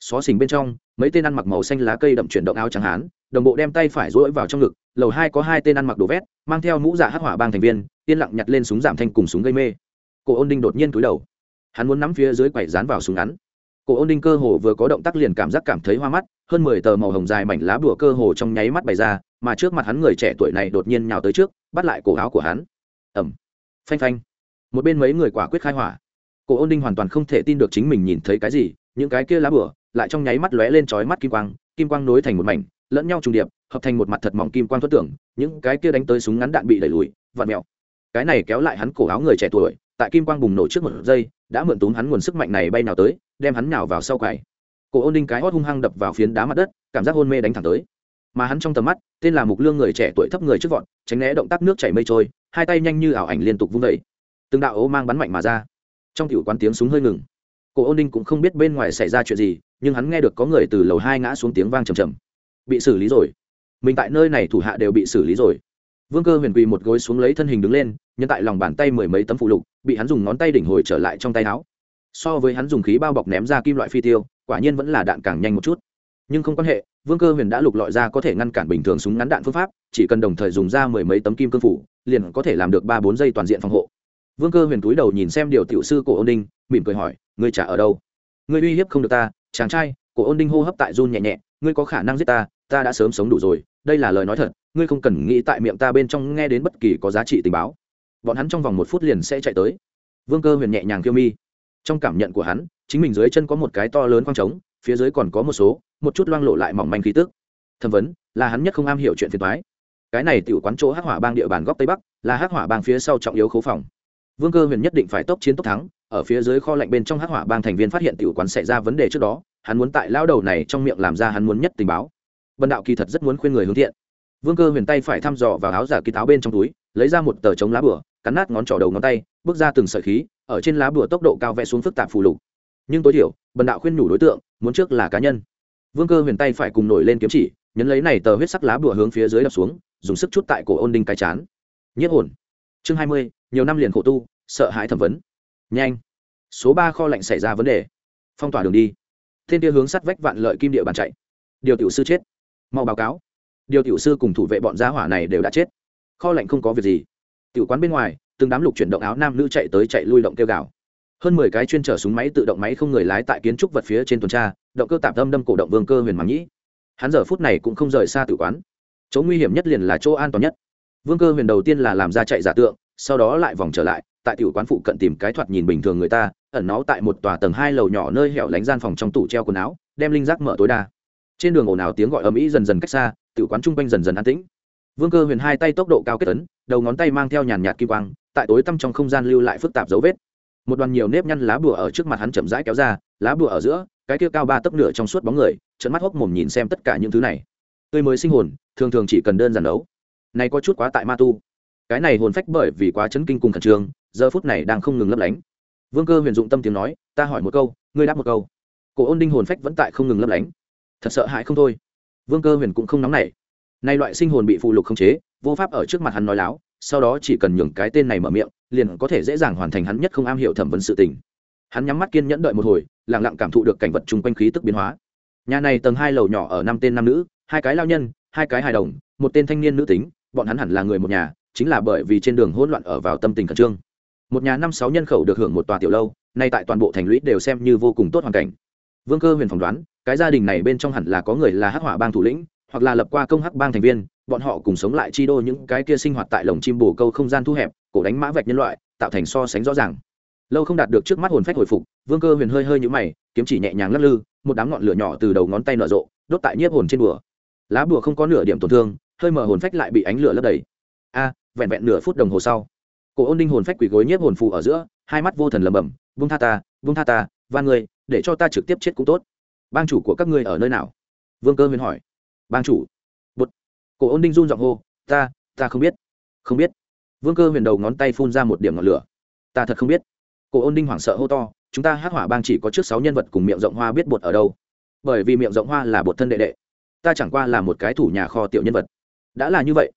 Xó xỉnh bên trong, mấy tên ăn mặc màu xanh lá cây đậm chuyển động áo trắng hán đồng bộ đem tay phải rỗi vào trong ngực, lầu hai có hai tên ăn mặc đồ vét, mang theo mũ giả hắc hỏa bang thành viên, yên lặng nhặt lên súng giảm thanh cùng súng gây mê. Cổ ôn đinh đột nhiên cúi đầu. Hắn muốn nắm phía dưới quẩy dán vào súng ngắn. Cổ ôn đinh cơ hồ vừa có động tác liền cảm giác cảm thấy hoa mắt, hơn mười tờ màu hồng dài mảnh lá bùa cơ hồ trong nháy mắt bày ra, mà trước mặt hắn người trẻ tuổi này đột nhiên nhào tới trước, bắt lại cổ áo của hắn. Ẩm phanh phanh. Một bên mấy người quả quyết khai hỏa. Cổ ôn đinh hoàn toàn không thể tin được chính mình nhìn thấy cái gì, những cái kia lá bùa lại trong nháy mắt lóe lên chói mắt kim quang kim quang nối thành một mảnh lẫn nhau trùng điệp, hợp thành một mặt thật mỏng kim quang thoát tưởng, những cái kia đánh tới súng ngắn đạn bị đẩy lùi, vặn mèo. Cái này kéo lại hắn cổ áo người trẻ tuổi, tại kim quang bùng nổ trước một giây, đã mượn túm hắn nguồn sức mạnh này bay nào tới, đem hắn nào vào sau quầy. Cổ ôn đinh cái hót hung hăng đập vào phiến đá mặt đất, cảm giác hôn mê đánh thẳng tới. Mà hắn trong tầm mắt, tên là mục lương người trẻ tuổi thấp người trước vọt, tránh né động tác nước chảy mây trôi, hai tay nhanh như ảo ảnh liên tục vung vẩy từng đạo ố mang bắn mạnh mà ra. Trong tiểu quán tiếng súng hơi ngừng. Cổ ôn đinh cũng không biết bên ngoài xảy ra chuyện gì, nhưng hắn nghe được có người từ lầu hai ngã xuống tiếng vang trầm trầm bị xử lý rồi. Mình tại nơi này thủ hạ đều bị xử lý rồi. Vương cơ huyền quỳ một gối xuống lấy thân hình đứng lên nhân tại lòng bàn tay mười mấy tấm phụ lục, bị hắn dùng ngón tay đỉnh hồi trở lại trong tay áo. So với hắn dùng khí bao bọc ném ra kim loại phi tiêu, quả nhiên vẫn là đạn càng nhanh một chút. Nhưng không quan hệ, vương cơ huyền đã lục lọi ra có thể ngăn cản bình thường súng ngắn đạn phương pháp, chỉ cần đồng thời dùng ra mười mấy tấm kim cương phủ, liền có thể làm được ba bốn giây toàn diện phòng hộ. Vương cơ huyền túi đầu nhìn xem điều tiểu sư cổ ôn đinh, mỉm cười hỏi, ngươi trả ở đâu? Ngươi uy hiếp không được ta, chàng trai. Cổ ôn đinh hô hấp tại run nhẹ nhẹ, ngươi có khả năng giết ta ta đã sớm sống đủ rồi, đây là lời nói thật, ngươi không cần nghĩ tại miệng ta bên trong nghe đến bất kỳ có giá trị tình báo. Bọn hắn trong vòng một phút liền sẽ chạy tới. Vương cơ huyền nhẹ nhàng kiêu mi. Trong cảm nhận của hắn, chính mình dưới chân có một cái to lớn khoang trống, phía dưới còn có một số, một chút loang lộ lại mỏng manh khí tức. Thẩm vấn, là hắn nhất không am hiểu chuyện phiền thoái cái này tiểu quán chỗ hắc hỏa bang địa bàn góc tây bắc, là hắc hỏa bang phía sau trọng yếu khấu phòng. Vương cơ huyền nhất định phải tốc chiến tốc thắng, ở phía dưới kho lạnh bên trong hắc hỏa bang thành viên phát hiện tiểu quán xảy ra vấn đề trước đó, hắn muốn tại lao đầu này trong miệng làm ra hắn muốn nhất tình báo bần đạo kỳ thật rất muốn khuyên người hướng thiện. Vương cơ huyền tay phải thăm dò vào áo giả kỳ táo bên trong túi, lấy ra một tờ chống lá bửa cắn nát ngón trỏ đầu ngón tay, bước ra từng sợi khí, ở trên lá bửa tốc độ cao vẽ xuống phức tạp phù lục. Nhưng tối thiểu, bần đạo khuyên nhủ đối tượng, muốn trước là cá nhân. Vương cơ huyền tay phải cùng nổi lên kiếm chỉ, nhấn lấy này tờ huyết sắc lá bửa hướng phía dưới đập xuống, dùng sức chút tại cổ ôn đinh cái chán. Nhất hồn. Chương hai mươi, nhiều năm liền khổ tu, sợ hãi thẩm vấn. Nhanh. Số ba kho lạnh xảy ra vấn đề. Phong tỏa đường đi. Thiên tia hướng sắt vách vạn lợi kim địa bàn chạy. Điều tiểu sư chết mau báo cáo. Điều tiểu sư cùng thủ vệ bọn gia hỏa này đều đã chết. Kho lạnh không có việc gì. Tiểu quán bên ngoài, từng đám lục chuyển động áo nam nữ chạy tới chạy lui động kêu gào. Hơn mười cái chuyên chở súng máy tự động máy không người lái tại kiến trúc vật phía trên tuần tra, động cơ tạm tâm đâm cổ động vương cơ huyền màng nhĩ. Hắn giờ phút này cũng không rời xa tử quán. Chỗ nguy hiểm nhất liền là chỗ an toàn nhất. Vương cơ huyền đầu tiên là làm ra chạy giả tượng, sau đó lại vòng trở lại, tại tiểu quán phụ cận tìm cái thoạt nhìn bình thường người ta, ẩn náu tại một tòa tầng hai lầu nhỏ nơi hẻo lánh gian phòng trong tủ treo quần áo, đem linh giác mở tối đa trên đường ồn ào tiếng gọi ầm ĩ dần dần cách xa tự quán chung quanh dần dần an tĩnh. Vương cơ huyền hai tay tốc độ cao kết tấn đầu ngón tay mang theo nhàn nhạt kim quang, tại tối tăm trong không gian lưu lại phức tạp dấu vết. Một đoàn nhiều nếp nhăn lá bùa ở trước mặt hắn chậm rãi kéo ra, lá bùa ở giữa, cái kia cao ba tấc nửa trong suốt bóng người trận mắt hốc mồm nhìn xem tất cả những thứ này. Tươi mới sinh hồn, thường thường chỉ cần đơn giản đấu. Này có chút quá tại ma tu. Cái này hồn phách bởi vì quá chấn kinh cùng khẩn trương, giờ phút này đang không ngừng lấp lánh. Vương cơ huyền dụng tâm tiếng nói, ta hỏi một câu, ngươi đáp một câu. Cổ ôn đinh hồn phách vẫn tại không ngừng lấp lánh thật sợ hãi không thôi. Vương cơ huyền cũng không nóng nảy. Nay loại sinh hồn bị phụ lục khống chế, vô pháp ở trước mặt hắn nói láo, sau đó chỉ cần nhường cái tên này mở miệng, liền có thể dễ dàng hoàn thành hắn nhất không am hiểu thẩm vấn sự tình. Hắn nhắm mắt kiên nhẫn đợi một hồi lẳng lặng cảm thụ được cảnh vật chung quanh khí tức biến hóa. Nhà này tầng hai lầu nhỏ ở năm tên nam nữ, hai cái lao nhân, hai cái hài đồng, một tên thanh niên nữ tính, bọn hắn hẳn là người một nhà, chính là bởi vì trên đường hỗn loạn ở vào tâm tình khẩn trương. Một nhà năm sáu nhân khẩu được hưởng một tòa tiểu lâu, nay tại toàn bộ thành lũy đều xem như vô cùng tốt hoàn cảnh vương cơ huyền phỏng đoán, cái gia đình này bên trong hẳn là có người là hắc hỏa bang thủ lĩnh, hoặc là lập qua công hắc bang thành viên, bọn họ cùng sống lại chi đô những cái kia sinh hoạt tại lồng chim bồ câu không gian thu hẹp, cổ đánh mã vạch nhân loại, tạo thành so sánh rõ ràng. Lâu không đạt được trước mắt hồn phách hồi phục, vương cơ huyền hơi hơi nhũ mày, kiếm chỉ nhẹ nhàng lắc lư, một đám ngọn lửa nhỏ từ đầu ngón tay nở rộ, đốt tại nhiếp hồn trên bùa. Lá bùa không có nửa điểm tổn thương, hơi mở hồn phách lại bị ánh lửa lấp đầy. A, vẹn vẹn nửa phút đồng hồ sau, cổ ôn đinh hồn phách quỳ gối nhiếp hồn phù ở giữa, hai mắt vô thần lầm bầm vung tha ta vung tha ta, van người để cho ta trực tiếp chết cũng tốt. Bang chủ của các ngươi ở nơi nào? Vương cơ huyền hỏi. Bang chủ. Bột cổ ôn đinh run giọng hô, ta ta không biết. Không biết. Vương cơ huyền đầu ngón tay phun ra một điểm ngọn lửa. Ta thật không biết. Cổ ôn đinh hoảng sợ hô to, chúng ta hát hỏa bang chỉ có trước sáu nhân vật cùng miệng rộng hoa biết bột ở đâu. Bởi vì miệng rộng hoa là bột thân đệ đệ. Ta chẳng qua là một cái thủ nhà kho tiểu nhân vật. Đã là như vậy.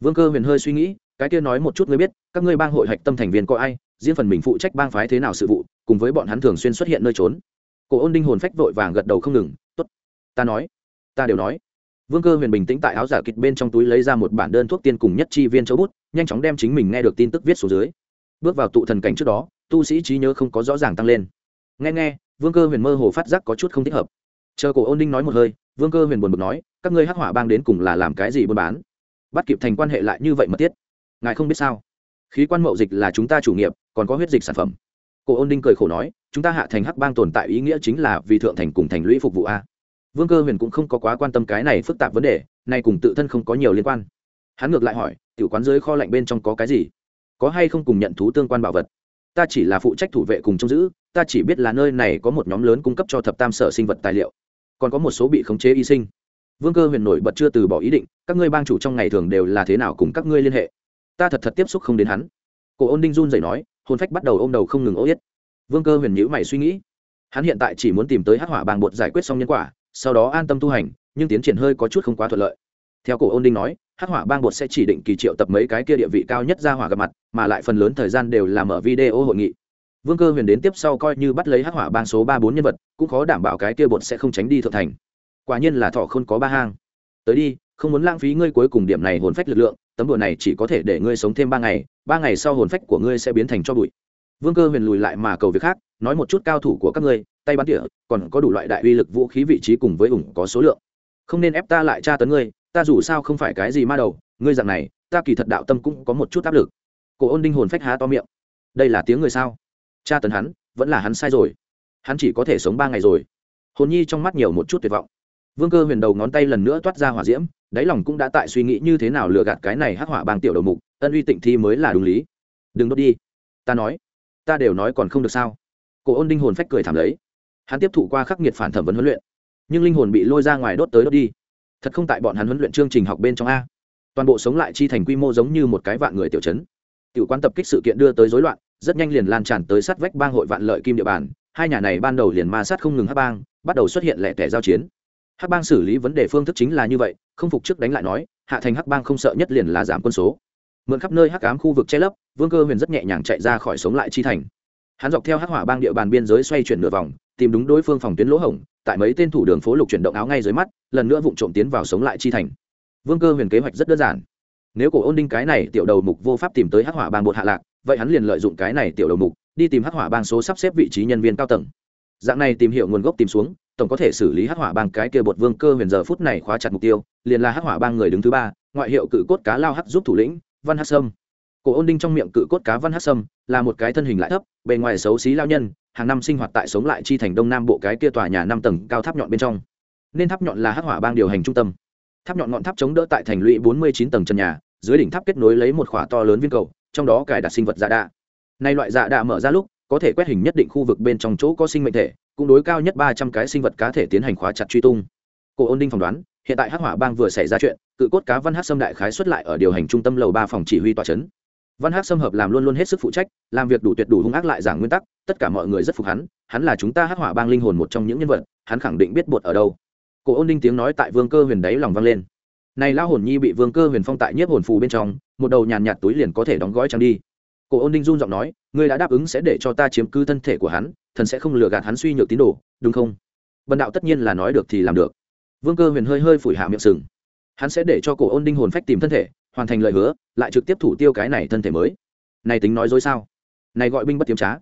Vương cơ huyền hơi suy nghĩ, cái kia nói một chút ngươi biết, các ngươi bang hội hạch tâm thành viên có ai, riêng phần mình phụ trách bang phái thế nào sự vụ, cùng với bọn hắn thường xuyên xuất hiện nơi trốn cổ ôn đinh hồn phách vội vàng gật đầu không ngừng, tốt, ta nói, ta đều nói. Vương cơ huyền bình tĩnh tại áo giả kịch bên trong túi lấy ra một bản đơn thuốc tiên cùng nhất chi viên châu bút, nhanh chóng đem chính mình nghe được tin tức viết xuống dưới. Bước vào tụ thần cảnh trước đó, tu sĩ trí nhớ không có rõ ràng tăng lên. Nghe nghe, vương cơ huyền mơ hồ phát giác có chút không thích hợp. Chờ cổ ôn đinh nói một hơi, vương cơ huyền buồn bực nói, các ngươi hắc hỏa bang đến cùng là làm cái gì buôn bán? Bắt kịp thành quan hệ lại như vậy mật thiết ngài không biết sao? Khí quan mậu dịch là chúng ta chủ nghiệp, còn có huyết dịch sản phẩm cổ ôn đinh cười khổ nói, chúng ta hạ thành hắc bang tồn tại ý nghĩa chính là vì thượng thành cùng thành lũy phục vụ a. Vương cơ huyền cũng không có quá quan tâm cái này phức tạp vấn đề, nay cùng tự thân không có nhiều liên quan. Hắn ngược lại hỏi, tiểu quán dưới kho lạnh bên trong có cái gì? Có hay không cùng nhận thú tương quan bảo vật? Ta chỉ là phụ trách thủ vệ cùng trông giữ, ta chỉ biết là nơi này có một nhóm lớn cung cấp cho thập tam sở sinh vật tài liệu. Còn có một số bị khống chế y sinh. Vương cơ huyền nổi bật chưa từ bỏ ý định, các ngươi bang chủ trong ngày thường đều là thế nào cùng các ngươi liên hệ? Ta thật thật tiếp xúc không đến hắn. Cổ ôn đinh run dậy nói hồn phách bắt đầu ôm đầu không ngừng ô yết. Vương cơ huyền nhữ mày suy nghĩ. Hắn hiện tại chỉ muốn tìm tới hắc hỏa bàng bột giải quyết xong nhân quả, sau đó an tâm tu hành, nhưng tiến triển hơi có chút không quá thuận lợi. Theo cổ ôn đinh nói, hắc hỏa bang bột sẽ chỉ định kỳ triệu tập mấy cái kia địa vị cao nhất ra hỏa gặp mặt, mà lại phần lớn thời gian đều làm ở video hội nghị. Vương cơ huyền đến tiếp sau coi như bắt lấy hắc hỏa bang số ba bốn nhân vật, cũng khó đảm bảo cái kia bột sẽ không tránh đi thượng thành. Quả nhiên là thọ không có ba hang. Tới đi, không muốn lãng phí ngươi cuối cùng điểm này hồn phách lực lượng tấm đùa này chỉ có thể để ngươi sống thêm ba ngày ba ngày sau hồn phách của ngươi sẽ biến thành cho bụi. Vương cơ huyền lùi lại mà cầu việc khác, nói một chút cao thủ của các ngươi, tay bắn tỉa, còn có đủ loại đại uy lực vũ khí vị trí cùng với ủng có số lượng. Không nên ép ta lại tra tấn ngươi, ta dù sao không phải cái gì ma đầu, ngươi dạng này, ta kỳ thật đạo tâm cũng có một chút áp lực. Cổ ôn đinh hồn phách há to miệng. Đây là tiếng người sao? Tra tấn hắn, vẫn là hắn sai rồi. Hắn chỉ có thể sống ba ngày rồi. Hồn nhi trong mắt nhiều một chút tuyệt vọng. Vương cơ huyền đầu ngón tay lần nữa toát ra hỏa diễm đáy lòng cũng đã tại suy nghĩ như thế nào lừa gạt cái này hắc hỏa bang tiểu đầu mục, ân uy tịnh thi mới là đúng lý. Đừng đốt đi. Ta nói, ta đều nói còn không được sao? Cổ ôn đinh hồn phách cười thảm lấy. Hắn tiếp thụ qua khắc nghiệt phản thẩm vấn huấn luyện, nhưng linh hồn bị lôi ra ngoài đốt tới đốt đi. Thật không tại bọn hắn huấn luyện chương trình học bên trong a. Toàn bộ sống lại chi thành quy mô giống như một cái vạn người tiểu chấn tiểu quan tập kích sự kiện đưa tới rối loạn, rất nhanh liền lan tràn tới sát vách bang hội vạn lợi kim địa bàn. Hai nhà này ban đầu liền ma sát không ngừng hắc bang, bắt đầu xuất hiện lẻ tẻ giao chiến hắc bang xử lý vấn đề phương thức chính là như vậy, không phục trước đánh lại nói, hạ thành hắc bang không sợ nhất liền là giảm quân số. Mượn khắp nơi hắc ám khu vực che lấp, vương cơ huyền rất nhẹ nhàng chạy ra khỏi sống lại chi thành. Hắn dọc theo hắc hỏa bang địa bàn biên giới xoay chuyển nửa vòng, tìm đúng đối phương phòng tuyến lỗ hổng, tại mấy tên thủ đường phố lục chuyển động áo ngay dưới mắt, lần nữa vụng trộm tiến vào sống lại chi thành. Vương cơ huyền kế hoạch rất đơn giản. Nếu cổ ôn đinh cái này tiểu đầu mục vô pháp tìm tới hắc hỏa bang bột hạ lạc, vậy hắn liền lợi dụng cái này tiểu đầu mục, đi tìm hắc hỏa bang số sắp xếp vị trí nhân viên cao tầng. Dạng này tìm hiểu nguồn gốc tìm xuống tổng có thể xử lý hắc hỏa bang cái kia bột vương cơ huyền giờ phút này khóa chặt mục tiêu, liền là hắc hỏa bang người đứng thứ ba, ngoại hiệu cự cốt cá lao hắc giúp thủ lĩnh, văn hắc sâm. Cổ ôn đinh trong miệng cự cốt cá văn hắc sâm là một cái thân hình lại thấp, bề ngoài xấu xí lao nhân, hàng năm sinh hoạt tại sống lại chi thành đông nam bộ cái kia tòa nhà năm tầng cao tháp nhọn bên trong. Nên tháp nhọn là hắc hỏa bang điều hành trung tâm. Tháp nhọn ngọn tháp chống đỡ tại thành lũy bốn mươi chín tầng trần nhà, dưới đỉnh tháp kết nối lấy một khỏa to lớn viên cầu, trong đó cài đặt sinh vật dạ đạ. Nay loại dạ đạ mở ra lúc, có thể quét hình nhất định khu vực bên trong chỗ có sinh mệnh thể cũng đối cao nhất ba trăm cái sinh vật cá thể tiến hành khóa chặt truy tung. Cổ ôn đinh phỏng đoán, hiện tại hắc hỏa bang vừa xảy ra chuyện, cự cốt cá văn Hắc Sâm đại khái xuất lại ở điều hành trung tâm lầu ba phòng chỉ huy tòa trấn văn Hắc Sâm hợp làm luôn luôn hết sức phụ trách, làm việc đủ tuyệt đủ hung ác lại giảng nguyên tắc, tất cả mọi người rất phục hắn hắn là chúng ta hắc hỏa bang linh hồn một trong những nhân vật, hắn khẳng định biết bột ở đâu. Cổ ôn đinh tiếng nói tại vương cơ huyền đáy lòng vang lên. Này lao hồn nhi bị vương cơ huyền phong tại nhiếp hồn phù bên trong, một đầu nhàn nhạt túi liền có thể đóng gói trắng đi. Cổ ôn đinh run giọng nói, ngươi đã đáp ứng sẽ để cho ta chiếm cứ thân thể của hắn thần sẽ không lừa gạt hắn suy nhược tín đồ, đúng không? Bần đạo tất nhiên là nói được thì làm được. Vương cơ huyền hơi hơi phủi hạ miệng sừng. Hắn sẽ để cho cổ ôn đinh hồn phách tìm thân thể, hoàn thành lời hứa, lại trực tiếp thủ tiêu cái này thân thể mới. Này tính nói dối sao? Này gọi binh bất tiếm trá.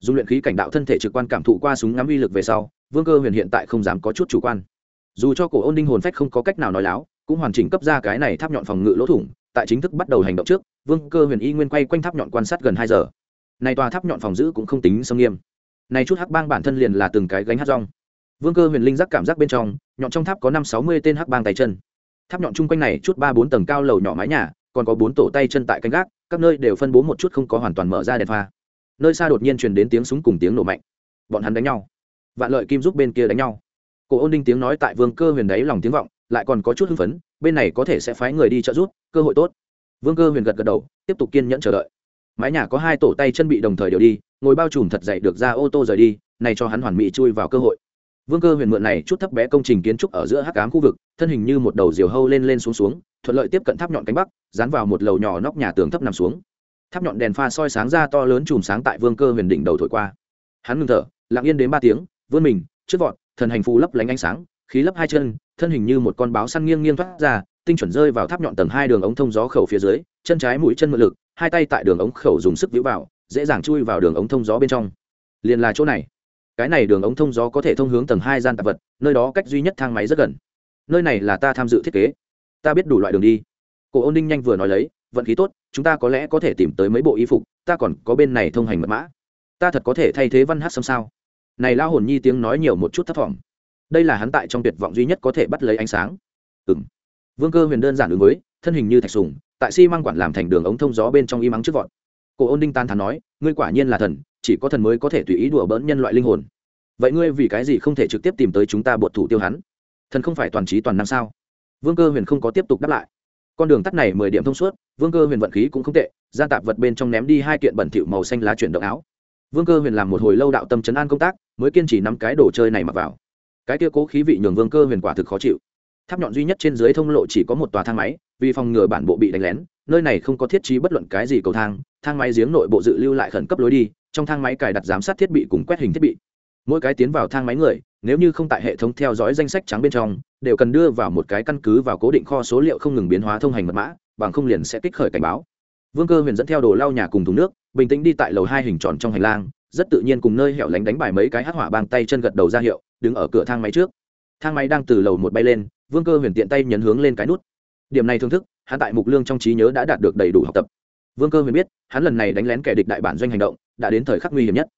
Dùng luyện khí cảnh đạo thân thể trực quan cảm thụ qua súng ngắm uy lực về sau, vương cơ huyền hiện tại không dám có chút chủ quan. Dù cho cổ ôn đinh hồn phách không có cách nào nói láo, cũng hoàn chỉnh cấp ra cái này tháp nhọn phòng ngự lỗ thủng, tại chính thức bắt đầu hành động trước, vương cơ huyền y nguyên quay quanh tháp nhọn quan sát gần hai giờ. Này tòa tháp nhọn phòng giữ cũng không tính sông nghiêm này chút hắc bang bản thân liền là từng cái gánh hát rong. Vương cơ huyền linh giác cảm giác bên trong, nhọn trong tháp có năm sáu mươi tên hắc bang tay chân. Tháp nhọn chung quanh này chút ba bốn tầng cao lầu nhỏ mái nhà, còn có bốn tổ tay chân tại canh gác, các nơi đều phân bố một chút không có hoàn toàn mở ra đèn pha. Nơi xa đột nhiên truyền đến tiếng súng cùng tiếng nổ mạnh. Bọn hắn đánh nhau. Vạn lợi kim giúp bên kia đánh nhau. Cổ ôn đinh tiếng nói tại vương cơ huyền đấy lòng tiếng vọng, lại còn có chút hưng phấn, bên này có thể sẽ phái người đi trợ giúp, cơ hội tốt. Vương cơ huyền gật gật đầu, tiếp tục kiên nhẫn chờ đợi mái nhà có hai tổ tay chân bị đồng thời đều đi, ngồi bao trùm thật dậy được ra ô tô rời đi, này cho hắn hoàn mỹ chui vào cơ hội. Vương cơ huyền mượn này chút thấp bé công trình kiến trúc ở giữa hắc ám khu vực, thân hình như một đầu diều hâu lên lên xuống xuống, thuận lợi tiếp cận tháp nhọn cánh bắc, dán vào một lầu nhỏ nóc nhà tường thấp nằm xuống. Tháp nhọn đèn pha soi sáng ra to lớn chùm sáng tại vương cơ huyền đỉnh đầu thổi qua. Hắn ngừng thở, lặng yên đến ba tiếng, vươn mình, trước vọt, thần hành phù lấp lánh ánh sáng, khí lấp hai chân, thân hình như một con báo săn nghiêng nghiêng thoát ra, tinh chuẩn rơi vào tháp nhọn tầng hai đường ống thông gió khẩu phía dưới, chân trái mũi chân mượn lực hai tay tại đường ống khẩu dùng sức vĩu vào, dễ dàng chui vào đường ống thông gió bên trong. Liền là chỗ này. Cái này đường ống thông gió có thể thông hướng tầng hai gian tạp vật, nơi đó cách duy nhất thang máy rất gần. Nơi này là ta tham dự thiết kế. Ta biết đủ loại đường đi. Cổ ôn đinh nhanh vừa nói lấy, vận khí tốt, chúng ta có lẽ có thể tìm tới mấy bộ y phục, ta còn có bên này thông hành mật mã. Ta thật có thể thay thế văn hát xâm sao. Này lao hồn nhi tiếng nói nhiều một chút thất vọng đây là hắn tại trong tuyệt vọng duy nhất có thể bắt lấy ánh sáng. Ừ m vương cơ huyền đơn giản ứng với, thân hình như thạch sùng tại xi、si、măng quản làm thành đường ống thông gió bên trong y mắng trước vọt. Cổ ôn đinh tan thắn nói, ngươi quả nhiên là thần, chỉ có thần mới có thể tùy ý đùa bỡn nhân loại linh hồn. Vậy ngươi vì cái gì không thể trực tiếp tìm tới chúng ta bột thủ tiêu hắn? Thần không phải toàn trí toàn năng sao? Vương cơ huyền không có tiếp tục đáp lại. Con đường tắt này mười điểm thông suốt, vương cơ huyền vận khí cũng không tệ, gian tạp vật bên trong ném đi hai kiện bẩn thỉu màu xanh lá chuyển động áo. Vương cơ huyền làm một hồi lâu đạo tâm chấn an công tác, mới kiên trì năm cái đồ chơi này mặc vào. Cái kia cố khí vị nhường vương cơ huyền quả thực khó chịu tháp nhọn duy nhất trên dưới thông lộ chỉ có một tòa thang máy, vì phòng ngừa bản bộ bị đánh lén, nơi này không có thiết trí bất luận cái gì cầu thang thang máy giếng nội bộ dự lưu lại khẩn cấp lối đi, trong thang máy cài đặt giám sát thiết bị cùng quét hình thiết bị. Mỗi cái tiến vào thang máy người, nếu như không tại hệ thống theo dõi danh sách trắng bên trong, đều cần đưa vào một cái căn cứ vào cố định kho số liệu không ngừng biến hóa thông hành mật mã, bằng không liền sẽ kích khởi cảnh báo. Vương cơ huyền dẫn theo đồ lau nhà cùng thùng nước, bình tĩnh đi tại lầu hai hình tròn trong hành lang, rất tự nhiên cùng nơi hẻo lánh đánh bài mấy cái hắc hỏa bang tay chân gật đầu ra hiệu, đứng ở cửa thang máy trước. Thang máy đang từ lầu một bay lên vương cơ huyền tiện tay nhấn hướng lên cái nút. Điểm này thưởng thức, hắn tại mục lương trong trí nhớ đã đạt được đầy đủ học tập. Vương cơ huyền biết, hắn lần này đánh lén kẻ địch đại bản doanh hành động, đã đến thời khắc nguy hiểm nhất.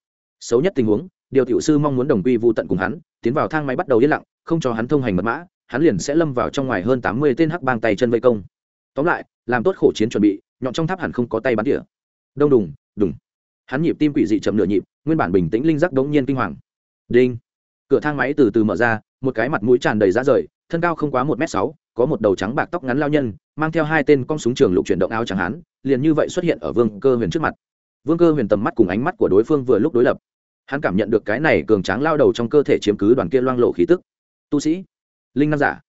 Xấu nhất tình huống, điều tiểu sư mong muốn đồng quy vô tận cùng hắn, tiến vào thang máy bắt đầu yên lặng, không cho hắn thông hành mật mã, hắn liền sẽ lâm vào trong ngoài hơn tám mươi tên hắc bang tay chân vây công. Tóm lại, làm tốt khổ chiến chuẩn bị, nhọn trong tháp hẳn không có tay bắn tỉa. Đông đùng đùng. Hắn nhịp tim quỷ dị chậm nửa nhịp, nguyên bản bình tĩnh linh giác đống nhiên kinh hoàng. Đinh cửa thang máy từ từ mở ra, một cái mặt mũi tràn đầy giá rời, thân cao không quá một m sáu, có một đầu trắng bạc tóc ngắn lao nhân, mang theo hai tên con súng trường lục chuyển động áo chẳng hắn, liền như vậy xuất hiện ở vương cơ huyền trước mặt. Vương cơ huyền tầm mắt cùng ánh mắt của đối phương vừa lúc đối lập. Hắn cảm nhận được cái này cường tráng lao đầu trong cơ thể chiếm cứ đoàn kia loang lộ khí tức. Tu sĩ, linh nam giả.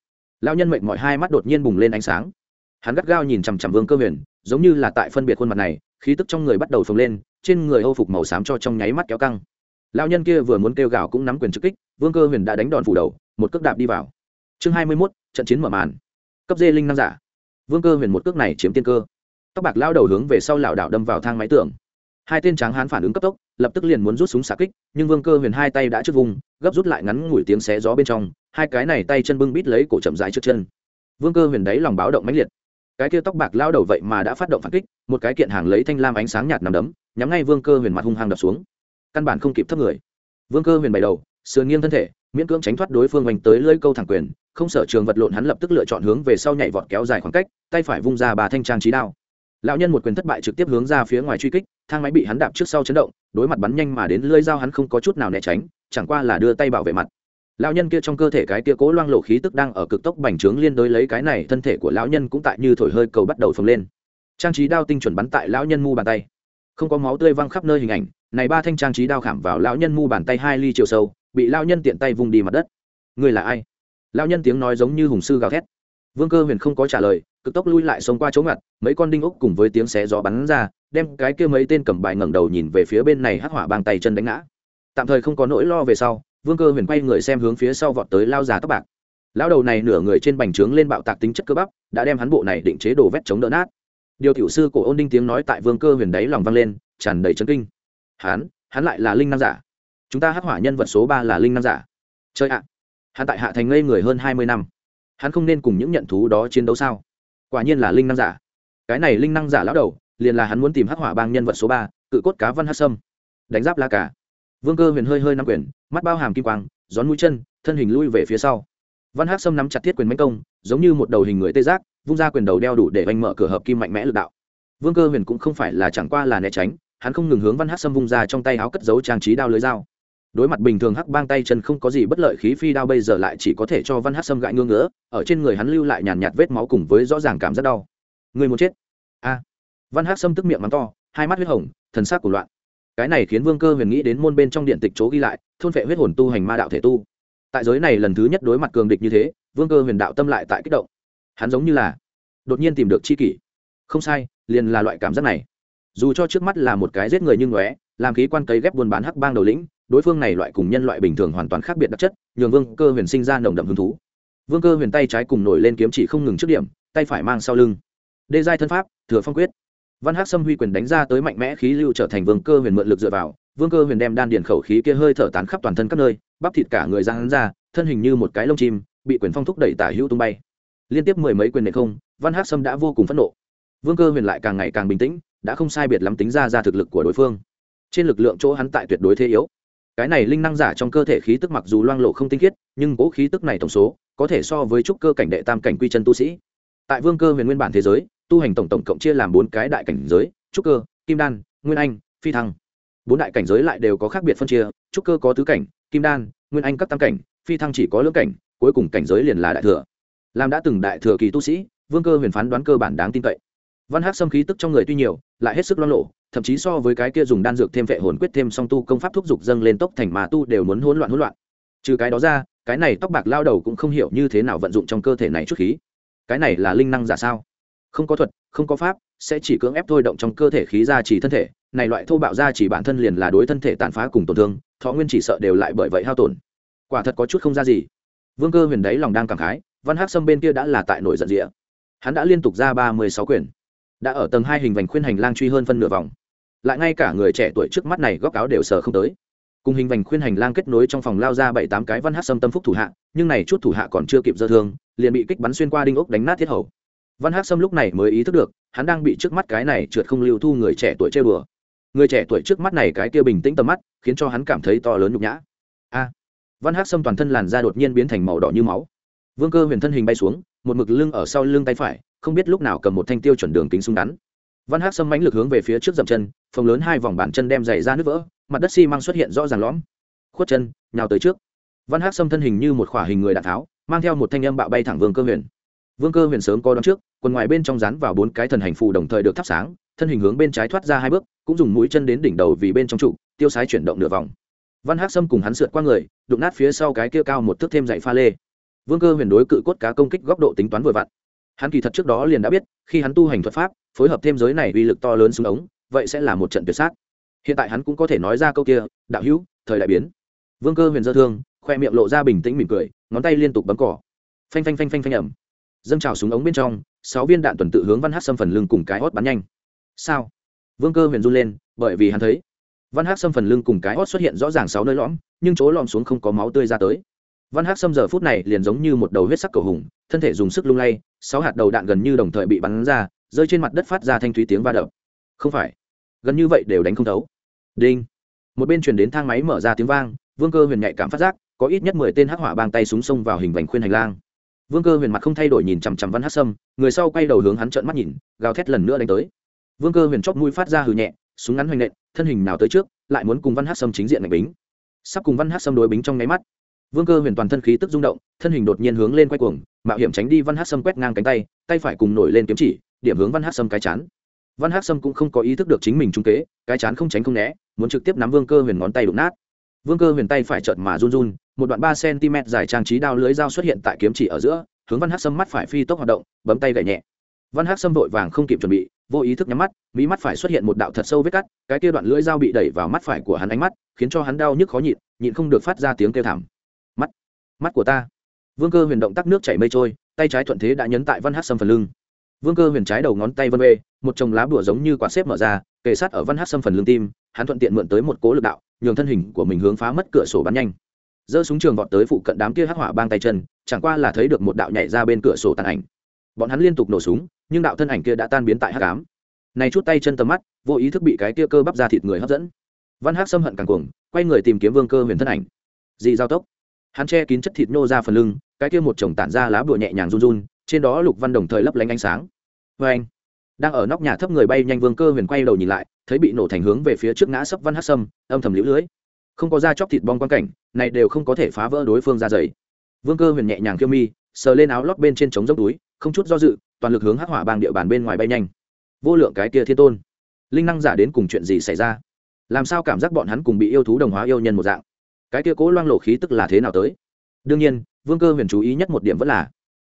Lao nhân mệnh mọi hai mắt đột nhiên bùng lên ánh sáng. Hắn gắt gao nhìn chằm chằm vương cơ huyền, giống như là tại phân biệt khuôn mặt này, khí tức trong người bắt đầu phồng lên, trên người âu phục màu xám cho trong nháy mắt kéo căng lao nhân kia vừa muốn kêu gào cũng nắm quyền trực kích, vương cơ huyền đã đánh đòn phủ đầu, một cước đạp đi vào. Chương hai mươi mốt, trận chiến mở màn. Cấp dê linh năng giả. Vương cơ huyền một cước này chiếm tiên cơ. Tóc bạc lao đầu hướng về sau lảo đảo đâm vào thang máy tường. Hai tên tráng hán phản ứng cấp tốc, lập tức liền muốn rút súng xạ kích, nhưng vương cơ huyền hai tay đã trước vùng, gấp rút lại ngắn ngủi tiếng xé gió bên trong, hai cái này tay chân bưng bít lấy cổ chậm dài trước chân. Vương cơ huyền đấy lòng báo động mãnh liệt. Cái kia tóc bạc lao đầu vậy mà đã phát động phản kích, một cái kiện hàng lấy thanh lam ánh sáng nhạt nằm đấm, nhắm ngay vương cơ huyền mặt hung hăng đập xuống căn bản không kịp thấp người. Vương cơ huyền bày đầu, sườn nghiêng thân thể, miễn cưỡng tránh thoát đối phương oanh tới lưỡi câu thẳng quyền, không sợ trường vật lộn hắn lập tức lựa chọn hướng về sau nhảy vọt kéo dài khoảng cách, tay phải vung ra bà thanh trang trí đao. Lão nhân một quyền thất bại trực tiếp hướng ra phía ngoài truy kích, thang máy bị hắn đạp trước sau chấn động, đối mặt bắn nhanh mà đến lưỡi dao hắn không có chút nào né tránh, chẳng qua là đưa tay bảo vệ mặt. Lão nhân kia trong cơ thể cái kia cố loang lộ khí tức đang ở cực tốc bành trướng liên đối lấy cái này, thân thể của lão nhân cũng tại như thổi hơi cầu bắt đầu phồng lên. Trang trí đao tinh chuẩn bắn tại lão nhân mu bàn tay không có máu tươi văng khắp nơi hình ảnh, này ba thanh trang trí đao khảm vào lão nhân mu bàn tay hai ly chiều sâu, bị lão nhân tiện tay vung đi mặt đất. Người là ai? Lão nhân tiếng nói giống như hùng sư gào thét. Vương cơ huyền không có trả lời, cực tốc lui lại xông qua chỗ ngặt, mấy con đinh ốc cùng với tiếng xé gió bắn ra, đem cái kia mấy tên cầm bài ngẩng đầu nhìn về phía bên này hắc hỏa bàn tay chân đánh ngã. Tạm thời không có nỗi lo về sau, vương cơ huyền quay người xem hướng phía sau vọt tới lao già tóc bạc. Lão đầu này nửa người trên bành trướng lên bạo tạc tính chất cơ bắp, đã đem hắn bộ này định chế đồ vét chống đỡ nát điều tiểu sư cổ ôn đinh tiếng nói tại vương cơ huyền đáy lòng vang lên, tràn đầy chấn kinh. Hắn hắn lại là linh năng giả. Chúng ta hắc hỏa nhân vật số ba là linh năng giả. Chơi ạ. Hắn tại hạ thành ngây người hơn hai mươi năm. Hắn không nên cùng những nhận thú đó chiến đấu sao? Quả nhiên là linh năng giả. Cái này linh năng giả lão đầu, liền là hắn muốn tìm hắc hỏa bang nhân vật số ba, cự cốt cá văn hát sâm. Đánh giáp la cả vương cơ huyền hơi hơi nắm quyền, mắt bao hàm kim quang, gión mũi chân, thân hình lui về phía sau văn Hắc sâm nắm chặt thiết quyền mánh công, giống như một đầu hình người tê giác, vung ra quyền đầu đeo đủ để oanh mở cửa hợp kim mạnh mẽ lực đạo. Vương cơ huyền cũng không phải là chẳng qua là né tránh, hắn không ngừng hướng văn Hắc sâm vung ra trong tay áo cất dấu trang trí đao lưới dao. Đối mặt bình thường hắc bang tay chân không có gì bất lợi khí phi đao bây giờ lại chỉ có thể cho văn Hắc sâm gãi ngưỡng ngỡ ở trên người hắn lưu lại nhàn nhạt vết máu cùng với rõ ràng cảm giác đau. Người muốn chết? A. Văn Hắc sâm tức miệng mắng to, hai mắt huyết hồng, thần sắc của loạn. Cái này khiến vương cơ huyền nghĩ đến môn bên trong điện tịch chỗ ghi lại, thôn vệ huyết hồn tu hành ma đạo thể tu tại giới này lần thứ nhất đối mặt cường địch như thế, vương cơ huyền đạo tâm lại tại kích động. Hắn giống như là đột nhiên tìm được c h i kỷ. Không sai, liền là loại cảm giác này. Dù cho trước mắt là một cái giết người như ngóe, làm khí quan cấy ghép buôn bán hắc bang đầu lĩnh, đối phương này loại cùng nhân loại bình thường hoàn toàn khác biệt đặc chất, nhường vương cơ huyền sinh ra nồng đậm hứng thú. Vương cơ huyền tay trái cùng nổi lên kiếm chỉ không ngừng trước điểm, tay phải mang sau lưng. Đê giai thân pháp, thừa phong quyết. Văn hắc sâm huy quyền đánh ra tới mạnh mẽ khí lưu trở thành vương cơ huyền mượn lực dựa vào. Vương cơ huyền đem đan điền khẩu khí kia hơi thở tán khắp toàn thân các nơi bắp thịt cả người giang hắn ra, thân hình như một cái lông chim, bị quyền phong thúc đẩy tả hữu tung bay. Liên tiếp mười mấy quyền này không, văn hắc sâm đã vô cùng phẫn nộ. Vương cơ huyền lại càng ngày càng bình tĩnh, đã không sai biệt lắm tính ra ra thực lực của đối phương. Trên lực lượng chỗ hắn tại tuyệt đối thế yếu. Cái này linh năng giả trong cơ thể khí tức mặc dù loang lộ không tinh khiết, nhưng cỗ khí tức này tổng số có thể so với trúc cơ cảnh đệ tam cảnh quy chân tu sĩ. Tại vương cơ huyền nguyên bản thế giới, tu hành tổng tổng cộng chia làm bốn cái đại cảnh giới, trúc cơ, kim đan, nguyên anh, phi thăng. Bốn đại cảnh giới lại đều có khác biệt phân chia, trúc cơ có tứ cảnh kim đan, nguyên anh cấp tam cảnh, phi thăng chỉ có lưỡng cảnh, cuối cùng cảnh giới liền là đại thừa. Làm đã từng đại thừa kỳ tu sĩ, vương cơ huyền phán đoán cơ bản đáng tin cậy. Văn hát xâm khí tức trong người tuy nhiều, lại hết sức lo lộ, thậm chí so với cái kia dùng đan dược thêm vệ hồn quyết thêm song tu công pháp thúc giục dâng lên tốc thành mà tu đều muốn hỗn loạn hỗn loạn. Trừ cái đó ra, cái này tóc bạc lao đầu cũng không hiểu như thế nào vận dụng trong cơ thể này chút khí. Cái này là linh năng giả sao? Không có thuật, không có pháp, sẽ chỉ cưỡng ép thôi động trong cơ thể khí ra chỉ thân thể này loại thô bạo ra chỉ bản thân liền là đối thân thể tàn phá cùng tổn thương, thọ nguyên chỉ sợ đều lại bởi vậy hao tổn. Quả thật có chút không ra gì. Vương cơ huyền đấy lòng đang cảm khái, văn hắc sâm bên kia đã là tại nổi giận dĩa hắn đã liên tục ra ba mươi sáu quyền, đã ở tầng hai hình vành khuyên hành lang truy hơn phân nửa vòng. Lại ngay cả người trẻ tuổi trước mắt này góc áo đều sờ không tới. Cùng hình vành khuyên hành lang kết nối trong phòng lao ra bảy tám cái văn hát xâm tâm phúc thủ hạ, nhưng này chút thủ hạ còn chưa kịp dơ thương, liền bị kích bắn xuyên qua đinh ốc đánh nát thiết hầu. Văn hát xâm lúc này mới ý thức được, hắn đang bị trước mắt cái này trượt không lưu thu người trẻ tuổi chơi bừa người trẻ tuổi trước mắt này cái kia bình tĩnh tầm mắt, khiến cho hắn cảm thấy to lớn nhục nhã. A! Văn Hắc Sâm toàn thân làn da đột nhiên biến thành màu đỏ như máu. Vương cơ huyền thân hình bay xuống, một mực lưng ở sau lưng tay phải, không biết lúc nào cầm một thanh tiêu chuẩn đường kính súng ngắn. Văn Hắc Sâm mãnh lực hướng về phía trước dậm chân, phồng lớn hai vòng bàn chân đem giày ra nước vỡ, mặt đất xi、si、măng xuất hiện rõ ràng lõm. Khuất chân, nhào tới trước. Văn Hắc Sâm thân hình như một khỏa hình người đạn tháo, mang theo một thanh âm bạo bay thẳng vương cơ huyền. Vương cơ huyền sớm có đón trước, quần ngoài bên trong rán vào bốn cái thần hành phù đồng thời được thắp sáng thân hình hướng bên trái thoát ra hai bước, cũng dùng mũi chân đến đỉnh đầu vì bên trong trụ, tiêu sái chuyển động nửa vòng. Văn Hắc Sâm cùng hắn sượt qua người, đụng nát phía sau cái kia cao một thước thêm dạy pha lê. Vương cơ huyền đối cự cốt cá công kích góc độ tính toán vừa vặn. Hắn kỳ thật trước đó liền đã biết, khi hắn tu hành thuật pháp, phối hợp thêm giới này uy lực to lớn xuống ống, vậy sẽ là một trận tuyệt sát. Hiện tại hắn cũng có thể nói ra câu kia, đạo hữu, thời đại biến. Vương cơ huyền dơ thương, khoe miệng lộ ra bình tĩnh mỉm cười, ngón tay liên tục bấm cỏ. Phanh phanh phanh phanh phanh ẩm dâng trào súng ống bên trong, sáu viên đạn tuần tự hướng văn hát xâm phần lưng cùng cái hót bắn nhanh sao? Vương cơ huyền run lên, bởi vì hắn thấy văn hát xâm phần lưng cùng cái hót xuất hiện rõ ràng sáu nơi lõm, nhưng chỗ lõm xuống không có máu tươi ra tới. Văn hát xâm giờ phút này liền giống như một đầu huyết sắc cầu hùng, thân thể dùng sức lung lay, sáu hạt đầu đạn gần như đồng thời bị bắn ra, rơi trên mặt đất phát ra thanh thúy tiếng va đập. Không phải, gần như vậy đều đánh không thấu. Đinh. Một bên chuyển đến thang máy mở ra tiếng vang, vương cơ huyền nhạy cảm phát giác, có ít nhất mười tên hắc hỏa bang tay súng xông vào hình vành khuyên hành lang. Vương cơ huyền mặt không thay đổi nhìn chằm chằm văn hát sâm, người sau quay đầu hướng hắn trợn mắt nhìn, gào thét lần nữa đánh tới vương cơ huyền chóp mũi phát ra hừ nhẹ, súng ngắn hoành nện, thân hình nào tới trước, lại muốn cùng văn hát sâm chính diện ngạch bính. Sắp cùng văn hát sâm đối bính trong nháy mắt, vương cơ huyền toàn thân khí tức rung động, thân hình đột nhiên hướng lên quay cuồng, mạo hiểm tránh đi văn hát sâm quét ngang cánh tay tay phải cùng nổi lên kiếm chỉ, điểm hướng văn hát sâm cái chán. Văn hát sâm cũng không có ý thức được chính mình trung kế, cái chán không tránh không né, muốn trực tiếp nắm vương cơ huyền ngón tay đụng nát. Vương cơ huyền tay phải trợt mà run run, một đoạn ba cm dài trang trí đao lưới dao xuất hiện tại kiếm chỉ ở giữa, hướng văn hát sâm mắt phải phi tốc hoạt động, bấm tay gậy nhẹ. Văn hát sâm vội vàng không kịp chuẩn bị vô ý thức nhắm mắt mỹ mắt phải xuất hiện một đạo thật sâu vết cắt, cái kia đoạn lưỡi dao bị đẩy vào mắt phải của hắn ánh mắt, khiến cho hắn đau nhức khó nhịn nhịn không được phát ra tiếng kêu thảm. Mắt mắt của ta. Vương cơ huyền động tắc nước chảy mây trôi, tay trái thuận thế đã nhấn tại văn hát sâm phần lưng. Vương cơ huyền trái đầu ngón tay vân bê một chồng lá bùa giống như quả xếp mở ra, kề sát ở văn hát sâm phần lưng tim, hắn thuận tiện mượn tới một cố lực đạo, nhường thân hình của mình hướng phá mất cửa sổ bắn nhanh. Giơ súng trường vọt tới phụ cận đám kia hắc hỏa bang tay chân, chẳng qua là thấy được một đạo nhảy ra bên cửa sổ tàn ảnh. Bọn hắn liên tục nổ súng nhưng đạo thân ảnh kia đã tan biến tại hắc ám. Này chút tay chân tầm mắt, vô ý thức bị cái kia cơ bắp ra thịt người hấp dẫn. Văn hắc xâm hận càng cuồng, quay người tìm kiếm vương cơ huyền thân ảnh. Dị giao tốc. Hắn che kín chất thịt nhô ra phần lưng, cái kia một chồng tản ra lá bùa nhẹ nhàng run run, trên đó lục văn đồng thời lấp lánh ánh sáng. Vê anh, đang ở nóc nhà thấp người bay nhanh vương cơ huyền quay đầu nhìn lại, thấy bị nổ thành hướng về phía trước ngã sấp văn hát sâm âm thầm lũ lưới. Không có da chóc thịt bong quan cảnh, này đều không có thể phá vỡ đối phương ra dày. Vương cơ huyền nhẹ nhàng kiêu mi, sờ lên áo lót bên trên trống dốc túi, không chút do dự toàn lực hướng hắc hỏa bang địa bàn bên ngoài bay nhanh. Vô lượng cái kia thiên tôn, linh năng giả đến cùng chuyện gì xảy ra? Làm sao cảm giác bọn hắn cùng bị yêu thú đồng hóa yêu nhân một dạng? Cái kia cố loang lộ khí tức là thế nào tới? Đương nhiên, vương cơ huyền chú ý nhất một điểm vẫn là,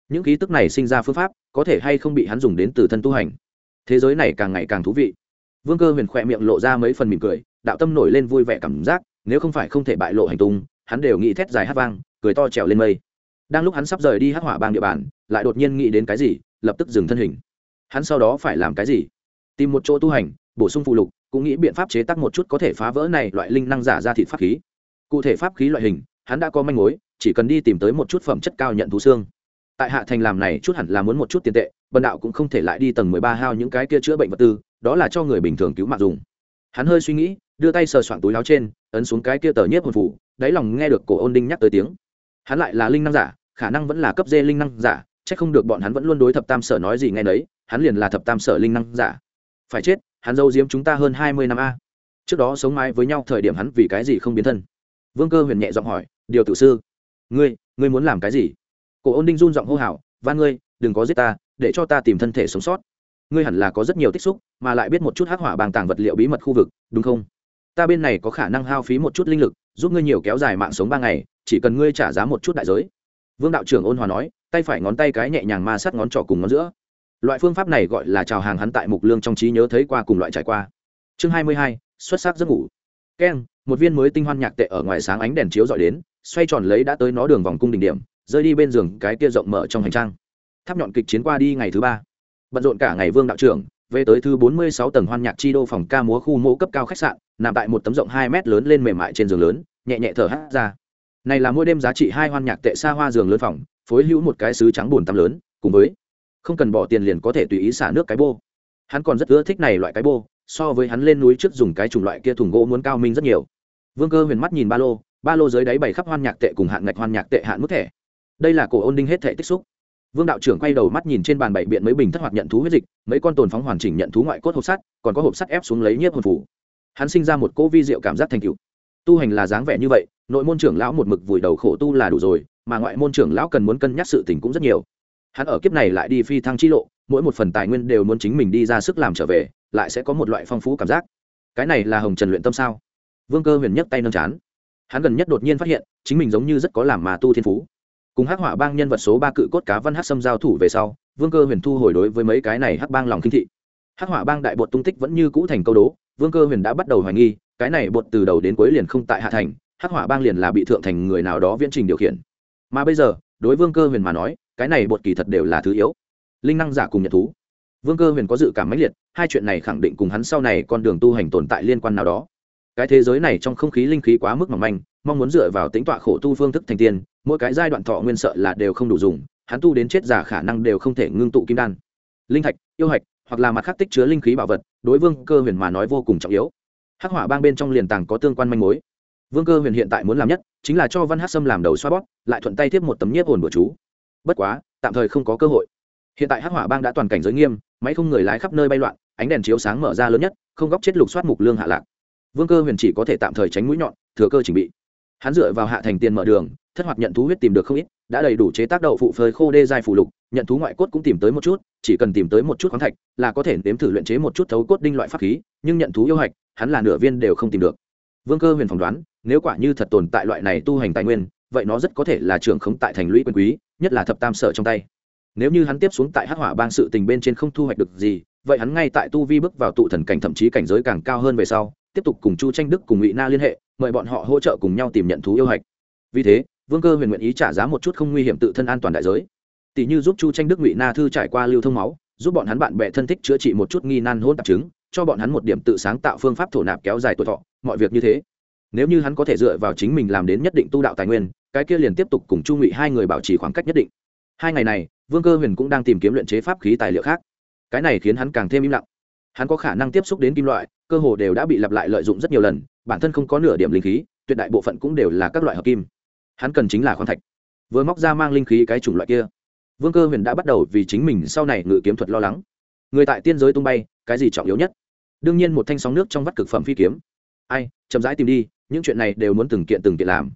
những khí tức này sinh ra phương pháp, có thể hay không bị hắn dùng đến từ thân tu hành? Thế giới này càng ngày càng thú vị. Vương cơ huyền khỏe miệng lộ ra mấy phần mỉm cười, đạo tâm nổi lên vui vẻ cảm giác, nếu không phải không thể bại lộ hành tung, hắn đều nghĩ thét dài hát vang, cười to trèo lên mây. Đang lúc hắn sắp rời đi hát hỏa bang địa bàn, lại đột nhiên nghĩ đến cái gì? Lập tức dừng thân hình. Hắn sau đó phải làm cái gì? Tìm một chỗ tu hành, bổ sung phụ lục, cũng nghĩ biện pháp chế tác một chút có thể phá vỡ này loại linh năng giả ra thịt pháp khí. Cụ thể pháp khí loại hình, hắn đã có manh mối, chỉ cần đi tìm tới một chút phẩm chất cao nhận thú xương. Tại hạ thành làm này chút hẳn là muốn một chút tiền tệ, bần đạo cũng không thể lại đi tầng mười ba hao những cái kia chữa bệnh vật tư, đó là cho người bình thường cứu mạng dùng. Hắn hơi suy nghĩ, đưa tay sờ soạng túi láo trên, ấn xuống cái kia tờ nhiếp hồn phủ, đáy lòng nghe được cổ ôn đinh nhắc tới tiếng. Hắn lại là linh năng giả, khả năng vẫn là cấp dê linh năng giả Chắc không được bọn hắn vẫn luôn đối thập tam sở nói gì nghe nấy, hắn liền là thập tam sở linh năng giả. Phải chết, hắn dâu diếm chúng ta hơn hai mươi năm a. Trước đó sống mái với nhau thời điểm hắn vì cái gì không biến thân? Vương cơ huyền nhẹ giọng hỏi, điều tự sư, ngươi ngươi muốn làm cái gì? Cổ ôn đinh run giọng hô hào, van ngươi, đừng có giết ta, để cho ta tìm thân thể sống sót. Ngươi hẳn là có rất nhiều tích xúc, mà lại biết một chút hắc hỏa bàng tàng vật liệu bí mật khu vực, đúng không? Ta bên này có khả năng hao phí một chút linh lực, giúp ngươi nhiều kéo dài mạng sống ba ngày, chỉ cần ngươi trả giá một chút đại giới. Vương đạo trưởng ôn hòa nói tay phải ngón tay cái nhẹ nhàng ma sát ngón trỏ cùng ngón giữa. Loại phương pháp này gọi là trào hàng hắn tại mục lương trong trí nhớ thấy qua cùng loại trải qua. Chương hai mươi hai, xuất sắc giấc ngủ. Keng, một viên mới tinh hoan nhạc tệ ở ngoài sáng ánh đèn chiếu dọi đến, xoay tròn lấy đã tới nó đường vòng cung đỉnh điểm, rơi đi bên giường cái kia rộng mở trong hành trang. Tháp nhọn kịch chiến qua đi ngày thứ ba. Bận rộn cả ngày vương đạo trưởng, về tới thứ bốn mươi sáu tầng hoan nhạc chi đô phòng ca múa khu mô cấp cao khách sạn, nằm tại một tấm rộng hai mét lớn lên mềm mại trên giường lớn, nhẹ nhẹ thở hát ra. Này là mỗi đêm giá trị hai hoan nhạc tệ xa hoa giường lớn phòng phối hữu một cái sứ trắng bùn tắm lớn, cùng với không cần bỏ tiền liền có thể tùy ý xả nước cái bô. Hắn còn rất ưa thích này loại cái bô, so với hắn lên núi trước dùng cái chủng loại kia thùng gỗ muốn cao minh rất nhiều. Vương cơ huyền mắt nhìn ba lô ba lô dưới đáy bày khắp hoan nhạc tệ cùng hạn ngạch hoan nhạc tệ hạn mức thẻ. Đây là cổ ôn đinh hết thảy tích xúc. Vương đạo trưởng quay đầu mắt nhìn trên bàn bảy biện mấy bình thất hoạt nhận thú huyết dịch, mấy con tồn phóng hoàn chỉnh nhận thú ngoại cốt hộp sắt, còn có hộp sắt ép xuống lấy nhiếp hồn phủ. Hắn sinh ra một cỗ vi diệu cảm giác thành cựu tu hành là dáng vẻ như vậy, nội môn trưởng lão một mực vùi đầu khổ tu là đủ rồi mà ngoại môn trưởng lão cần muốn cân nhắc sự tình cũng rất nhiều. Hắn ở kiếp này lại đi phi thăng chi lộ, mỗi một phần tài nguyên đều muốn chính mình đi ra sức làm trở về, lại sẽ có một loại phong phú cảm giác. Cái này là hồng trần luyện tâm sao? Vương cơ huyền nhấc tay nâng chán. Hắn gần nhất đột nhiên phát hiện, chính mình giống như rất có làm mà tu thiên phú. Cùng hắc họa bang nhân vật số ba cự cốt cá văn hắc sâm giao thủ về sau, vương cơ huyền thu hồi đối với mấy cái này hắc bang lòng kinh thị. Hắc họa bang đại bột tung tích vẫn như cũ thành câu đố, vương cơ huyền đã bắt đầu hoài nghi, cái này bột từ đầu đến cuối liền không tại hạ thành, hắc họa bang liền là bị thượng thành người nào đó viễn trình điều khiển mà bây giờ, đối vương cơ huyền mà nói, cái này bột kỳ thật đều là thứ yếu. Linh năng giả cùng nhật thú. Vương cơ huyền có dự cảm mãnh liệt, hai chuyện này khẳng định cùng hắn sau này con đường tu hành tồn tại liên quan nào đó. Cái thế giới này trong không khí linh khí quá mức mỏng manh, mong muốn dựa vào tính tọa khổ tu phương thức thành tiên, mỗi cái giai đoạn thọ nguyên sợ là đều không đủ dùng, hắn tu đến chết giả khả năng đều không thể ngưng tụ kim đan. Linh thạch, yêu hạch, hoặc là mặt khác tích chứa linh khí bảo vật, đối vương cơ huyền mà nói vô cùng trọng yếu. Hắc hỏa bang bên trong liền tàng có tương quan manh mối. Vương cơ huyền hiện tại muốn làm nhất, chính là cho văn hát sâm làm đầu xoa bót lại thuận tay tiếp một tấm nhiếp hồn của chú. Bất quá, tạm thời không có cơ hội. Hiện tại hắc hỏa bang đã toàn cảnh giới nghiêm, máy không người lái khắp nơi bay loạn, ánh đèn chiếu sáng mở ra lớn nhất, không góc chết lục soát mục lương hạ lạc. Vương cơ huyền chỉ có thể tạm thời tránh mũi nhọn, thừa cơ chỉnh bị. Hắn dựa vào hạ thành tiền mở đường, thất hoạt nhận thú huyết tìm được không ít, đã đầy đủ chế tác đậu phụ phơi khô đê dài phủ lục, nhận thú ngoại cốt cũng tìm tới một chút, chỉ cần tìm tới một chút khoáng thạch là có thể nếm thử luyện chế một chút thấu cốt đinh loại pháp khí, nhưng nhận thú yêu hạch, hắn là nửa viên đều không tìm được. Vương cơ huyền phỏng đoán, nếu quả như thật tồn tại loại này tu hành tài nguyên vậy nó rất có thể là trưởng khống tại thành lũy quyền quý, nhất là thập tam sở trong tay. Nếu như hắn tiếp xuống tại hắc hỏa bang sự tình bên trên không thu hoạch được gì, vậy hắn ngay tại tu vi bước vào tụ thần cảnh thậm chí cảnh giới càng cao hơn về sau, tiếp tục cùng chu tranh đức cùng ngụy na liên hệ, mời bọn họ hỗ trợ cùng nhau tìm nhận thú yêu hạch. Vì thế, vương cơ huyền nguyện ý trả giá một chút không nguy hiểm tự thân an toàn đại giới. Tỷ như giúp chu tranh đức, ngụy na thư trải qua lưu thông máu, giúp bọn hắn bạn bè thân thích chữa trị một chút nghi nan hôn tạp chứng, cho bọn hắn một điểm tự sáng tạo phương pháp thổ nạp kéo dài tuổi thọ, mọi việc như thế nếu như hắn có thể dựa vào chính mình làm đến nhất định tu đạo tài nguyên, cái kia liền tiếp tục cùng chu ngụy hai người bảo trì khoảng cách nhất định. Hai ngày này, vương cơ huyền cũng đang tìm kiếm luyện chế pháp khí tài liệu khác. Cái này khiến hắn càng thêm im lặng. Hắn có khả năng tiếp xúc đến kim loại, cơ hồ đều đã bị lặp lại lợi dụng rất nhiều lần, bản thân không có nửa điểm linh khí, tuyệt đại bộ phận cũng đều là các loại hợp kim. Hắn cần chính là khoáng thạch. Vừa móc ra mang linh khí cái chủng loại kia, vương cơ huyền đã bắt đầu vì chính mình sau này ngự kiếm thuật lo lắng. Người tại tiên giới tung bay, cái gì trọng yếu nhất? Đương nhiên một thanh sóng nước trong vắt cực phẩm phi kiếm. Ai, chậm rãi tìm đi những chuyện này đều muốn từng kiện từng kiện làm.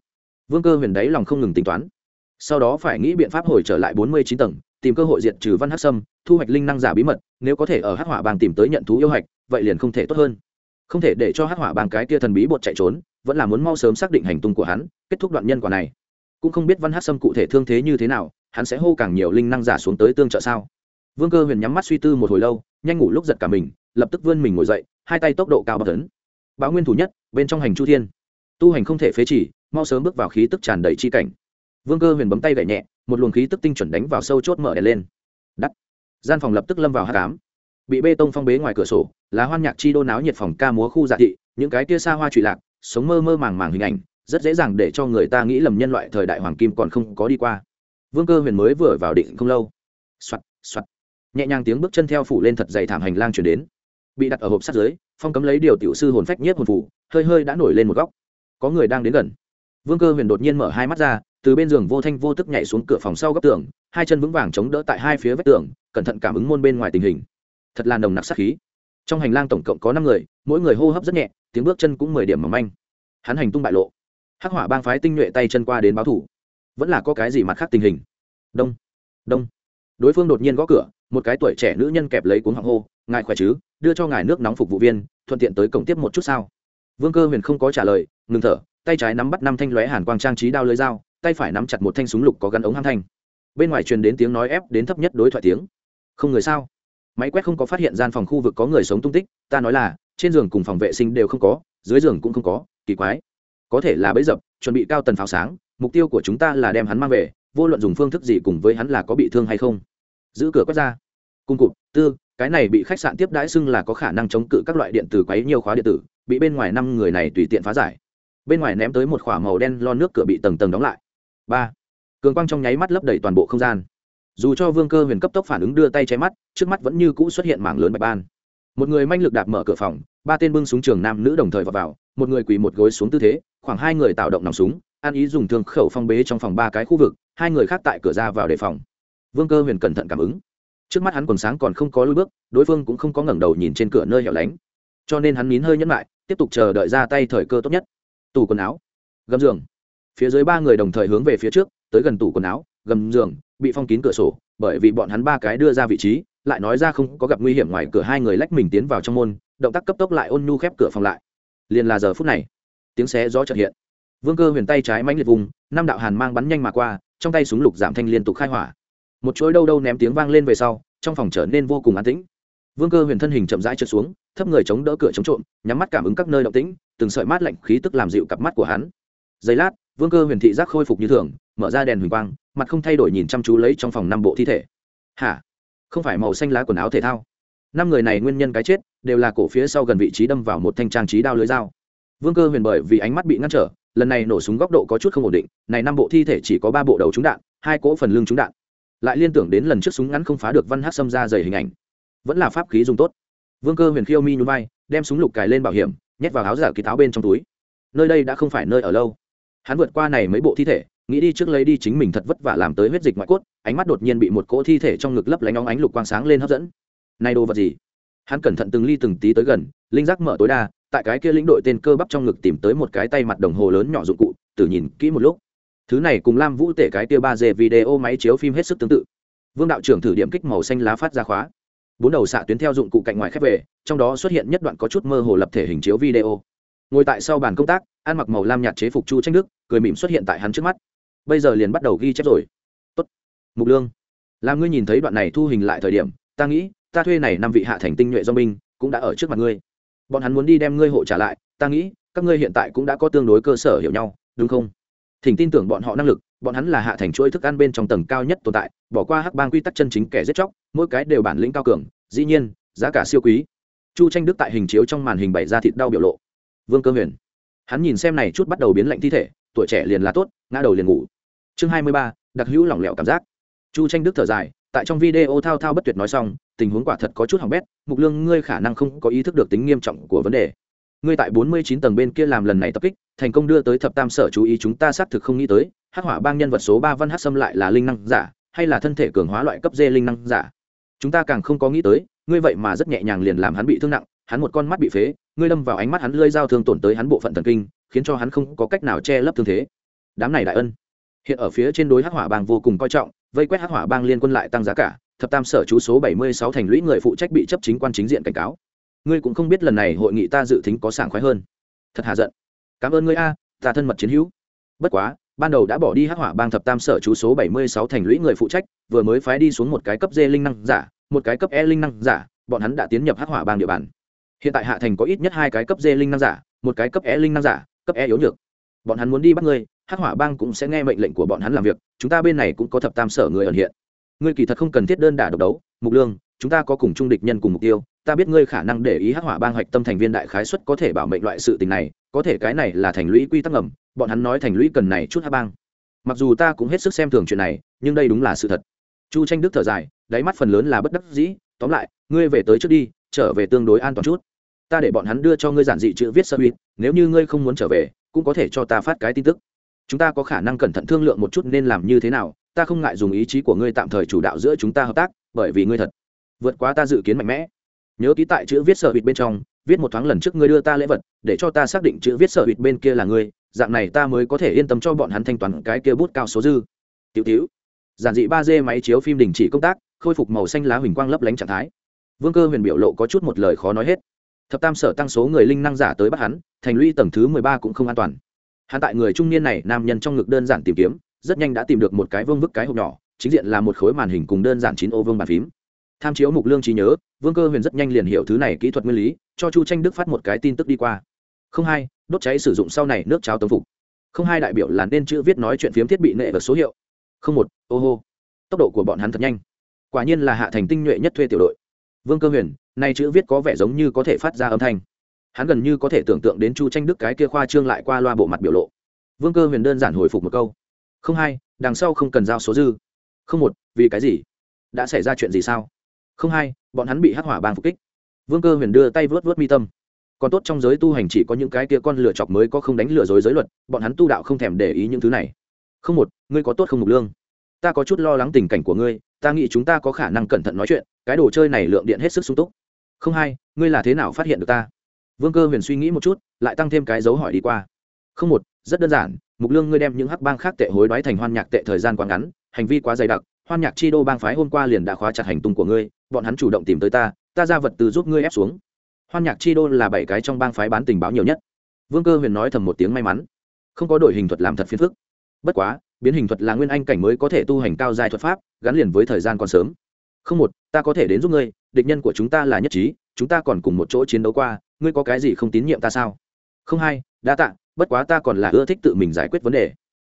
Vương cơ huyền đấy lòng không ngừng tính toán. Sau đó phải nghĩ biện pháp hồi trở lại bốn mươi chín tầng, tìm cơ hội diệt trừ văn hắc sâm, thu hoạch linh năng giả bí mật, nếu có thể ở hắc hỏa bang tìm tới nhận thú yêu hạch, vậy liền không thể tốt hơn. Không thể để cho hắc hỏa bang cái kia thần bí bột chạy trốn, vẫn là muốn mau sớm xác định hành tung của hắn, kết thúc đoạn nhân quả này. Cũng không biết văn hắc sâm cụ thể thương thế như thế nào, hắn sẽ hô càng nhiều linh năng giả xuống tới tương trợ sao? Vương cơ huyền nhắm mắt suy tư một hồi lâu, nhanh ngủ lúc giật cả mình, lập tức vươn mình ngồi dậy, hai tay tốc độ cao bậc tấn báo nguyên thủ nhất, bên trong hành chu thiên tu hành không thể phế chỉ mau sớm bước vào khí tức tràn đầy chi cảnh. Vương cơ huyền bấm tay gậy nhẹ một luồng khí tức tinh chuẩn đánh vào sâu chốt mở đèn lên. Đắt gian phòng lập tức lâm vào hắc ám, bị bê tông phong bế ngoài cửa sổ là hoan nhạc chi đô náo nhiệt phòng ca múa khu dạ thị những cái tia xa hoa trụy lạc sống mơ mơ màng màng hình ảnh rất dễ dàng để cho người ta nghĩ lầm nhân loại thời đại hoàng kim còn không có đi qua. Vương cơ huyền mới vừa vào định không lâu. Soạt soạt. Nhẹ nhàng tiếng bước chân theo phủ lên thật dày thảm hành lang chuyển đến. Bị đặt ở hộp sắt dưới phong cấm lấy điều tiểu sư hồn phách nhiếp hồn phủ hơi hơi đã nổi lên một góc có người đang đến gần. Vương cơ huyền đột nhiên mở hai mắt ra, từ bên giường vô thanh vô tức nhảy xuống cửa phòng sau góc tường, hai chân vững vàng chống đỡ tại hai phía vách tường, cẩn thận cảm ứng môn bên ngoài tình hình. Thật là nồng nặc sát khí. Trong hành lang tổng cộng có năm người, mỗi người hô hấp rất nhẹ, tiếng bước chân cũng mười điểm mỏng manh. Hắn hành tung bại lộ. Hắc hỏa bang phái tinh nhuệ tay chân qua đến báo thủ. Vẫn là có cái gì mặt khác tình hình? Đông. Đông. Đối phương đột nhiên gõ cửa, một cái tuổi trẻ nữ nhân kẹp lấy cuốn hoàng hô, ngài khỏe chứ? Đưa cho ngài nước nóng phục vụ viên, thuận tiện tới cổng tiếp một chút sao? Vương cơ huyền không có trả lời ngừng thở, tay trái nắm bắt năm thanh lóe hàn quang trang trí đao lưới dao, tay phải nắm chặt một thanh súng lục có gắn ống ham thanh. Bên ngoài truyền đến tiếng nói ép đến thấp nhất đối thoại tiếng. Không người sao? Máy quét không có phát hiện gian phòng khu vực có người sống tung tích, ta nói là, trên giường cùng phòng vệ sinh đều không có, dưới giường cũng không có, kỳ quái. Có thể là bẫy dập, chuẩn bị cao tần pháo sáng, mục tiêu của chúng ta là đem hắn mang về, vô luận dùng phương thức gì cùng với hắn là có bị thương hay không. Giữ cửa quét ra. Cung cụt, tư, cái này bị khách sạn tiếp đãi xưng là có khả năng chống cự các loại điện tử quấy nhiều khóa điện tử, bị bên ngoài năm người này tùy tiện phá giải bên ngoài ném tới một k màu đen lon nước cửa bị tầng tầng đóng lại. Ba cường quang trong nháy mắt lấp đầy toàn bộ không gian. Dù cho vương cơ huyền cấp tốc phản ứng đưa tay che mắt trước mắt vẫn như cũ xuất hiện mảng lớn bạch ban. Một người manh lực đạp mở cửa phòng ba tên bưng súng trường nam nữ đồng thời vào, vào một người quỳ một gối xuống tư thế khoảng hai người tạo động nòng súng an ý dùng thương khẩu phong bế trong phòng ba cái khu vực hai người khác tại cửa ra vào đề phòng. Vương cơ huyền cẩn thận cảm ứng. Trước mắt hắn còn sáng còn không có lối bước đối phương cũng không có ngẩng đầu nhìn trên cửa nơi hẻo lánh. Cho nên hắn nín hơi nhẫn lại tiếp tục chờ đợi ra tay thời cơ tốt nhất tủ quần áo, gầm giường. Phía dưới ba người đồng thời hướng về phía trước, tới gần tủ quần áo, gầm giường, bị phong kín cửa sổ, bởi vì bọn hắn ba cái đưa ra vị trí, lại nói ra không có gặp nguy hiểm ngoài cửa hai người lách mình tiến vào trong môn, động tác cấp tốc lại ôn nhu khép cửa phòng lại. Liền là giờ phút này, tiếng xé gió chợt hiện. Vương cơ huyền tay trái mánh liệt vùng, năm đạo hàn mang bắn nhanh mà qua, trong tay súng lục giảm thanh liên tục khai hỏa. Một chuỗi đâu đâu ném tiếng vang lên về sau, trong phòng trở nên vô cùng an tĩnh. Vương cơ huyền thân hình chậm rãi trượt xuống, thấp người chống đỡ cửa chống trộm, nhắm mắt cảm ứng các nơi động tĩnh từng sợi mát lạnh khí tức làm dịu cặp mắt của hắn. Giây lát, vương cơ huyền thị giác khôi phục như thường, mở ra đèn huỳnh quang, mặt không thay đổi nhìn chăm chú lấy trong phòng năm bộ thi thể. Hả? Không phải màu xanh lá quần áo thể thao. Năm người này nguyên nhân cái chết, đều là cổ phía sau gần vị trí đâm vào một thanh trang trí đao lưới dao. Vương cơ huyền bởi vì ánh mắt bị ngăn trở, lần này nổ súng góc độ có chút không ổn định, này năm bộ thi thể chỉ có ba bộ đầu trúng đạn, hai cỗ phần lưng trúng đạn. Lại liên tưởng đến lần trước súng ngắn không phá được văn hát xâm ra dày hình ảnh. Vẫn là pháp khí dùng tốt. Vương cơ huyền khiêu mi nhún vai, đem súng lục cài lên bảo hiểm nhét vào áo giả kỳ táo bên trong túi. Nơi đây đã không phải nơi ở lâu. Hắn vượt qua này mấy bộ thi thể, nghĩ đi trước lấy đi chính mình thật vất vả làm tới huyết dịch ngoại cốt, ánh mắt đột nhiên bị một cỗ thi thể trong ngực lấp lánh óng ánh lục quang sáng lên hấp dẫn. Này đồ vật gì? Hắn cẩn thận từng ly từng tí tới gần, linh giác mở tối đa, tại cái kia lĩnh đội tên cơ bắp trong ngực tìm tới một cái tay mặt đồng hồ lớn nhỏ dụng cụ tự nhìn kỹ một lúc. Thứ này cùng lam vũ tể cái kia ba d video máy chiếu phim hết sức tương tự. Vương đạo trưởng thử điểm kích màu xanh lá phát ra khóa bốn đầu xạ tuyến theo dụng cụ cạnh ngoài khép về, trong đó xuất hiện nhất đoạn có chút mơ hồ lập thể hình chiếu video. Ngồi tại sau bàn công tác, ăn mặc màu lam nhạt chế phục chu tranh đức, cười mỉm xuất hiện tại hắn trước mắt. Bây giờ liền bắt đầu ghi chép rồi. Tốt. Mục lương. Làm ngươi nhìn thấy đoạn này thu hình lại thời điểm, ta nghĩ, ta thuê này năm vị hạ thành tinh nhuệ do binh, cũng đã ở trước mặt ngươi. Bọn hắn muốn đi đem ngươi hộ trả lại, ta nghĩ, các ngươi hiện tại cũng đã có tương đối cơ sở hiểu nhau, đúng không? Thỉnh tin tưởng bọn họ năng lực bọn hắn là hạ thành chuỗi thức ăn bên trong tầng cao nhất tồn tại, bỏ qua hắc bang quy tắc chân chính kẻ giết chóc, mỗi cái đều bản lĩnh cao cường, dĩ nhiên, giá cả siêu quý. Chu tranh đức tại hình chiếu trong màn hình bày ra thịt đau biểu lộ. Vương cơ huyền. Hắn nhìn xem này chút bắt đầu biến lạnh thi thể, tuổi trẻ liền là tốt, ngã đầu liền ngủ. Chương hai mươi ba, đặc hữu lỏng lẻo cảm giác. Chu tranh đức thở dài, tại trong video thao thao bất tuyệt nói xong, tình huống quả thật có chút hỏng bét, mục lương ngươi khả năng không có ý thức được tính nghiêm trọng của vấn đề ngươi tại bốn mươi chín tầng bên kia làm lần này tập kích, thành công đưa tới thập tam sở chú ý chúng ta xác thực không nghĩ tới, hắc hỏa bang nhân vật số ba văn hắc xâm lại là linh năng giả, hay là thân thể cường hóa loại cấp d linh năng giả? Chúng ta càng không có nghĩ tới, ngươi vậy mà rất nhẹ nhàng liền làm hắn bị thương nặng, hắn một con mắt bị phế, ngươi lâm vào ánh mắt hắn lơi dao thương tổn tới hắn bộ phận thần kinh, khiến cho hắn không có cách nào che lấp thương thế. Đám này đại ân. Hiện ở phía trên đối hắc hỏa bang vô cùng coi trọng, vây quét hắc hỏa bang liên quân lại tăng giá cả, thập tam sở chú số bảy mươi sáu thành lũy người phụ trách bị chấp chính quan chính diện cảnh cáo ngươi cũng không biết lần này hội nghị ta dự tính có sảng khoái hơn. Thật hà giận. Cảm ơn ngươi a, ta thân mật chiến hữu. Bất quá, ban đầu đã bỏ đi hắc hỏa bang thập tam sở chú số bảy mươi sáu thành lũy người phụ trách, vừa mới phái đi xuống một cái cấp d linh năng giả, một cái cấp e linh năng giả, bọn hắn đã tiến nhập hắc hỏa bang địa bàn. Hiện tại hạ thành có ít nhất hai cái cấp d linh năng giả, một cái cấp e linh năng giả, cấp e yếu nhược. Bọn hắn muốn đi bắt ngươi, hắc hỏa bang cũng sẽ nghe mệnh lệnh của bọn hắn làm việc, chúng ta bên này cũng có thập tam sở người ẩn hiện. Ngươi kỳ thật không cần thiết đơn đả độc đấu, mục lương, chúng ta có cùng chung địch nhân cùng mục tiêu ta biết ngươi khả năng để ý hắc hỏa bang hạch tâm thành viên đại khái xuất có thể bảo mệnh loại sự tình này, có thể cái này là thành lũy quy tắc ngầm, bọn hắn nói thành lũy cần này chút hắc bang. Mặc dù ta cũng hết sức xem thường chuyện này, nhưng đây đúng là sự thật. Chu tranh đức thở dài, đáy mắt phần lớn là bất đắc dĩ, tóm lại, ngươi về tới trước đi, trở về tương đối an toàn chút. Ta để bọn hắn đưa cho ngươi giản dị chữ viết sơ uy, nếu như ngươi không muốn trở về, cũng có thể cho ta phát cái tin tức. Chúng ta có khả năng cẩn thận thương lượng một chút nên làm như thế nào, ta không ngại dùng ý chí của ngươi tạm thời chủ đạo giữa chúng ta hợp tác, bởi vì ngươi thật vượt quá ta dự kiến mạnh mẽ nhớ ký tại chữ viết sở hụt bên trong, viết một thoáng lần trước ngươi đưa ta lễ vật, để cho ta xác định chữ viết sở hụt bên kia là ngươi, dạng này ta mới có thể yên tâm cho bọn hắn thanh toán cái kia bút cao số dư. Tiểu tiểu, giản dị ba d máy chiếu phim đình chỉ công tác, khôi phục màu xanh lá huỳnh quang lấp lánh trạng thái. Vương cơ huyền biểu lộ có chút một lời khó nói hết. Thập tam sở tăng số người linh năng giả tới bắt hắn, thành lũy tầng thứ mười ba cũng không an toàn. Hắn tại người trung niên này, nam nhân trong ngực đơn giản tìm kiếm, rất nhanh đã tìm được một cái vương vức cái hộp nhỏ, chính diện là một khối màn hình cùng đơn giản chín ô vương bàn phím tham chiếu mục lương trí nhớ, vương cơ huyền rất nhanh liền hiểu thứ này kỹ thuật nguyên lý, cho chu tranh đức phát một cái tin tức đi qua. Không hai, đốt cháy sử dụng sau này nước cháo tấm phục. Không hai đại biểu là nên chữ viết nói chuyện phiếm thiết bị nệ và số hiệu. Không một, ô hô. Tốc độ của bọn hắn thật nhanh. Quả nhiên là hạ thành tinh nhuệ nhất thuê tiểu đội. Vương cơ huyền, nay chữ viết có vẻ giống như có thể phát ra âm thanh. Hắn gần như có thể tưởng tượng đến chu tranh đức cái kia khoa trương lại qua loa bộ mặt biểu lộ. Vương cơ huyền đơn giản hồi phục một câu. Không hai, đằng sau không cần giao số dư. Không một, vì cái gì? Đã xảy ra chuyện gì sao? Không hai, bọn hắn bị hắc hỏa bang phục kích. Vương cơ huyền đưa tay vớt vớt mi tâm. Còn tốt trong giới tu hành chỉ có những cái kia con lửa chọc mới có không đánh lừa dối giới luật, bọn hắn tu đạo không thèm để ý những thứ này. Không một, ngươi có tốt không mục lương? Ta có chút lo lắng tình cảnh của ngươi, ta nghĩ chúng ta có khả năng cẩn thận nói chuyện, cái đồ chơi này lượng điện hết sức sung túc. Không hai, ngươi là thế nào phát hiện được ta? Vương cơ huyền suy nghĩ một chút, lại tăng thêm cái dấu hỏi đi qua. Không một, rất đơn giản, mục lương ngươi đem những hắc bang khác tệ hối đoái thành hoan nhạc tệ thời gian quá ngắn, hành vi quá dày đặc hoan nhạc chi đô bang phái hôm qua liền đã khóa chặt hành tung của ngươi, bọn hắn chủ động tìm tới ta ta ra vật từ giúp ngươi ép xuống. Hoan nhạc chi đô là bảy cái trong bang phái bán tình báo nhiều nhất. Vương cơ huyền nói thầm một tiếng may mắn. Không có đổi hình thuật làm thật phiền phức. Bất quá, biến hình thuật là nguyên anh cảnh mới có thể tu hành cao dài thuật pháp, gắn liền với thời gian còn sớm. Không một, ta có thể đến giúp ngươi, địch nhân của chúng ta là nhất trí, chúng ta còn cùng một chỗ chiến đấu qua, ngươi có cái gì không tín nhiệm ta sao? Không hai, đa tạ, bất quá ta còn là ưa thích tự mình giải quyết vấn đề.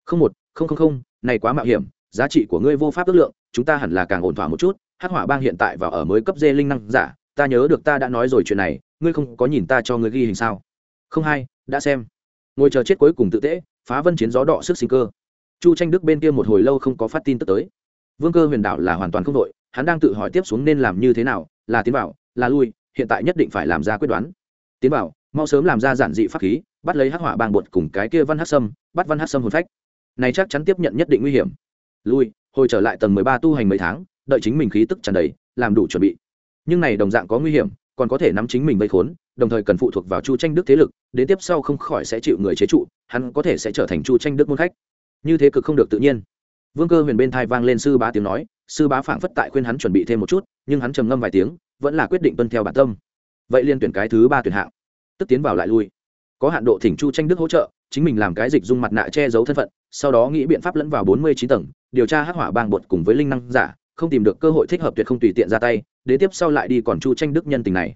Không một, không không không, này quá mạo hiểm giá trị của ngươi vô pháp ước lượng chúng ta hẳn là càng ổn thỏa một chút. Hắc hỏa bang hiện tại và ở mới cấp dê linh năng giả ta nhớ được ta đã nói rồi chuyện này ngươi không có nhìn ta cho ngươi ghi hình sao? Không hay, đã xem. Ngồi chờ chết cuối cùng tự tễ phá vân chiến gió đọ sức sinh cơ. Chu tranh đức bên kia một hồi lâu không có phát tin tức tới. Vương cơ huyền đảo là hoàn toàn không đội hắn đang tự hỏi tiếp xuống nên làm như thế nào là tiến bảo là lui hiện tại nhất định phải làm ra quyết đoán. Tiến bảo mau sớm làm ra giản dị pháp khí bắt lấy hắc hỏa bang bột cùng cái kia văn Hắc sâm bắt văn Hắc sâm hồn phách. Này chắc chắn tiếp nhận nhất định nguy hiểm lui, hồi trở lại tầng mười ba tu hành mấy tháng, đợi chính mình khí tức tràn đầy, làm đủ chuẩn bị. Nhưng này đồng dạng có nguy hiểm, còn có thể nắm chính mình vây khốn, đồng thời cần phụ thuộc vào chu tranh đức thế lực, đến tiếp sau không khỏi sẽ chịu người chế trụ, hắn có thể sẽ trở thành chu tranh đức môn khách. Như thế cực không được tự nhiên. Vương cơ huyền bên thai vang lên sư bá tiếng nói, sư bá phảng phất tại khuyên hắn chuẩn bị thêm một chút, nhưng hắn trầm ngâm vài tiếng, vẫn là quyết định tuân theo bản tâm. Vậy liên tuyển cái thứ ba tuyển hạng, tức tiến vào lại lui. Có hạn độ thỉnh chu tranh đức hỗ trợ, chính mình làm cái dịch dung mặt nạ che giấu thân phận, sau đó nghĩ biện pháp lẫn vào bốn mươi chín tầng điều tra hắc hỏa bang bột cùng với linh năng giả, không tìm được cơ hội thích hợp tuyệt không tùy tiện ra tay, đến tiếp sau lại đi còn chu tranh đức nhân tình này.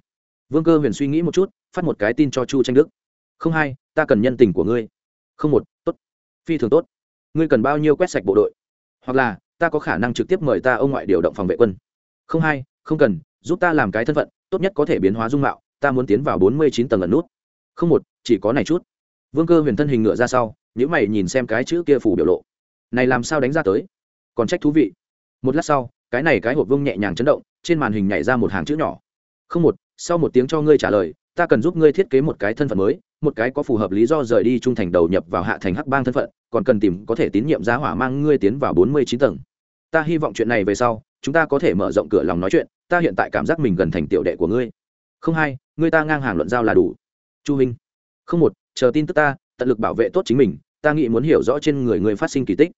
Vương cơ huyền suy nghĩ một chút, phát một cái tin cho chu tranh đức. Không hai, ta cần nhân tình của ngươi. Không một, tốt. Phi thường tốt. Ngươi cần bao nhiêu quét sạch bộ đội? Hoặc là, ta có khả năng trực tiếp mời ta ông ngoại điều động phòng vệ quân. Không hai, không cần, giúp ta làm cái thân phận, tốt nhất có thể biến hóa dung mạo, ta muốn tiến vào bốn mươi chín tầng ẩn nút. Không một, chỉ có này chút. Vương cơ huyền thân hình ngựa ra sau những mày nhìn xem cái chữ kia phủ biểu lộ này làm sao đánh ra tới? Còn trách thú vị. Một lát sau, cái này cái hộp vương nhẹ nhàng chấn động, trên màn hình nhảy ra một hàng chữ nhỏ. Không một, sau một tiếng cho ngươi trả lời, ta cần giúp ngươi thiết kế một cái thân phận mới, một cái có phù hợp lý do rời đi trung thành đầu nhập vào hạ thành hắc bang thân phận, còn cần tìm có thể tín nhiệm giá hỏa mang ngươi tiến vào bốn mươi chín tầng. Ta hy vọng chuyện này về sau, chúng ta có thể mở rộng cửa lòng nói chuyện, ta hiện tại cảm giác mình gần thành tiểu đệ của ngươi. Không hai, ngươi ta ngang hàng luận giao là đủ. Chu minh không một, chờ tin tức ta, tận lực bảo vệ tốt chính mình, ta nghĩ muốn hiểu rõ trên người ngươi phát sinh kỳ tích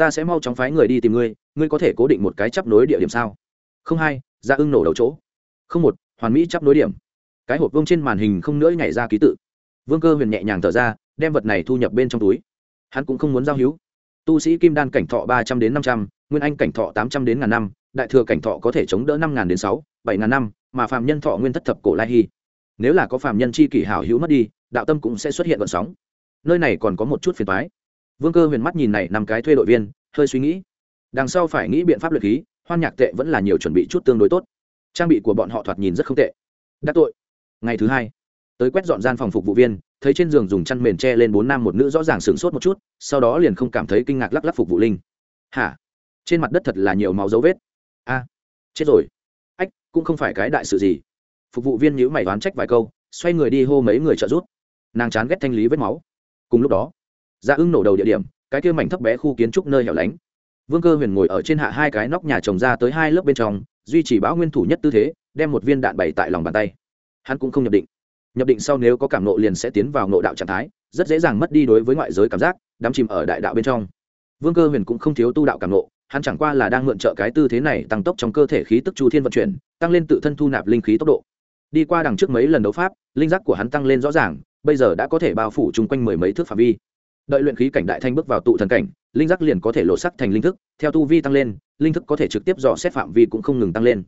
ta sẽ mau chóng phái người đi tìm ngươi ngươi có thể cố định một cái chấp nối địa điểm sao? Không hai ra ưng nổ đầu chỗ. Không một, hoàn mỹ chấp nối điểm. Cái hộp vương trên màn hình không nữa nhảy ra ký tự. Vương cơ huyền nhẹ nhàng thở ra, đem vật này thu nhập bên trong túi. Hắn cũng không muốn giao hữu. Tu sĩ kim đan cảnh thọ ba trăm đến năm trăm, nguyên anh cảnh thọ tám trăm đến ngàn năm, đại thừa cảnh thọ có thể chống đỡ năm ngàn đến sáu, bảy ngàn năm, mà phạm nhân thọ nguyên thất thập cổ lai hy. Nếu là có phạm nhân chi kỷ hảo hữu mất đi, đạo tâm cũng sẽ xuất hiện vận sóng. Nơi này còn có một chút phiền thoái vương cơ huyền mắt nhìn này năm cái thuê đội viên, hơi suy nghĩ. Đằng sau phải nghĩ biện pháp luyện khí, hoan nhạc tệ vẫn là nhiều chuẩn bị chút tương đối tốt. Trang bị của bọn họ thoạt nhìn rất không tệ. Đắc tội. Ngày thứ hai, tới quét dọn gian phòng phục vụ viên, thấy trên giường dùng chăn mền tre lên bốn nam một nữ rõ ràng sửng sốt một chút, sau đó liền không cảm thấy kinh ngạc lắc lắc phục vụ linh. Hả? Trên mặt đất thật là nhiều máu dấu vết. A, chết rồi. Ách, cũng không phải cái đại sự gì. Phục vụ viên nhữ mày đoán trách vài câu, xoay người đi hô mấy người trợ giúp. Nàng chán ghét thanh lý vết máu. Cùng lúc đó Dạ ưng nổ đầu địa điểm, cái kia mảnh thấp bé khu kiến trúc nơi hẻo lánh. Vương cơ huyền ngồi ở trên hạ hai cái nóc nhà trồng ra tới hai lớp bên trong, duy trì bão nguyên thủ nhất tư thế, đem một viên đạn bày tại lòng bàn tay. Hắn cũng không nhập định. Nhập định sau nếu có cảm nộ liền sẽ tiến vào nộ đạo trạng thái, rất dễ dàng mất đi đối với ngoại giới cảm giác, đắm chìm ở đại đạo bên trong. Vương cơ huyền cũng không thiếu tu đạo cảm nộ, hắn chẳng qua là đang mượn trợ cái tư thế này tăng tốc trong cơ thể khí tức chu thiên vận chuyển, tăng lên tự thân thu nạp linh khí tốc độ. Đi qua đằng trước mấy lần đấu pháp, linh giác của hắn tăng lên rõ ràng, bây giờ đã có thể bao phủ chung quanh mười mấy thước phạm vi đợi luyện khí cảnh đại thanh bước vào tụ thần cảnh, linh giác liền có thể lộ sắc thành linh thức, theo tu vi tăng lên, linh thức có thể trực tiếp dò xét phạm vi cũng không ngừng tăng lên.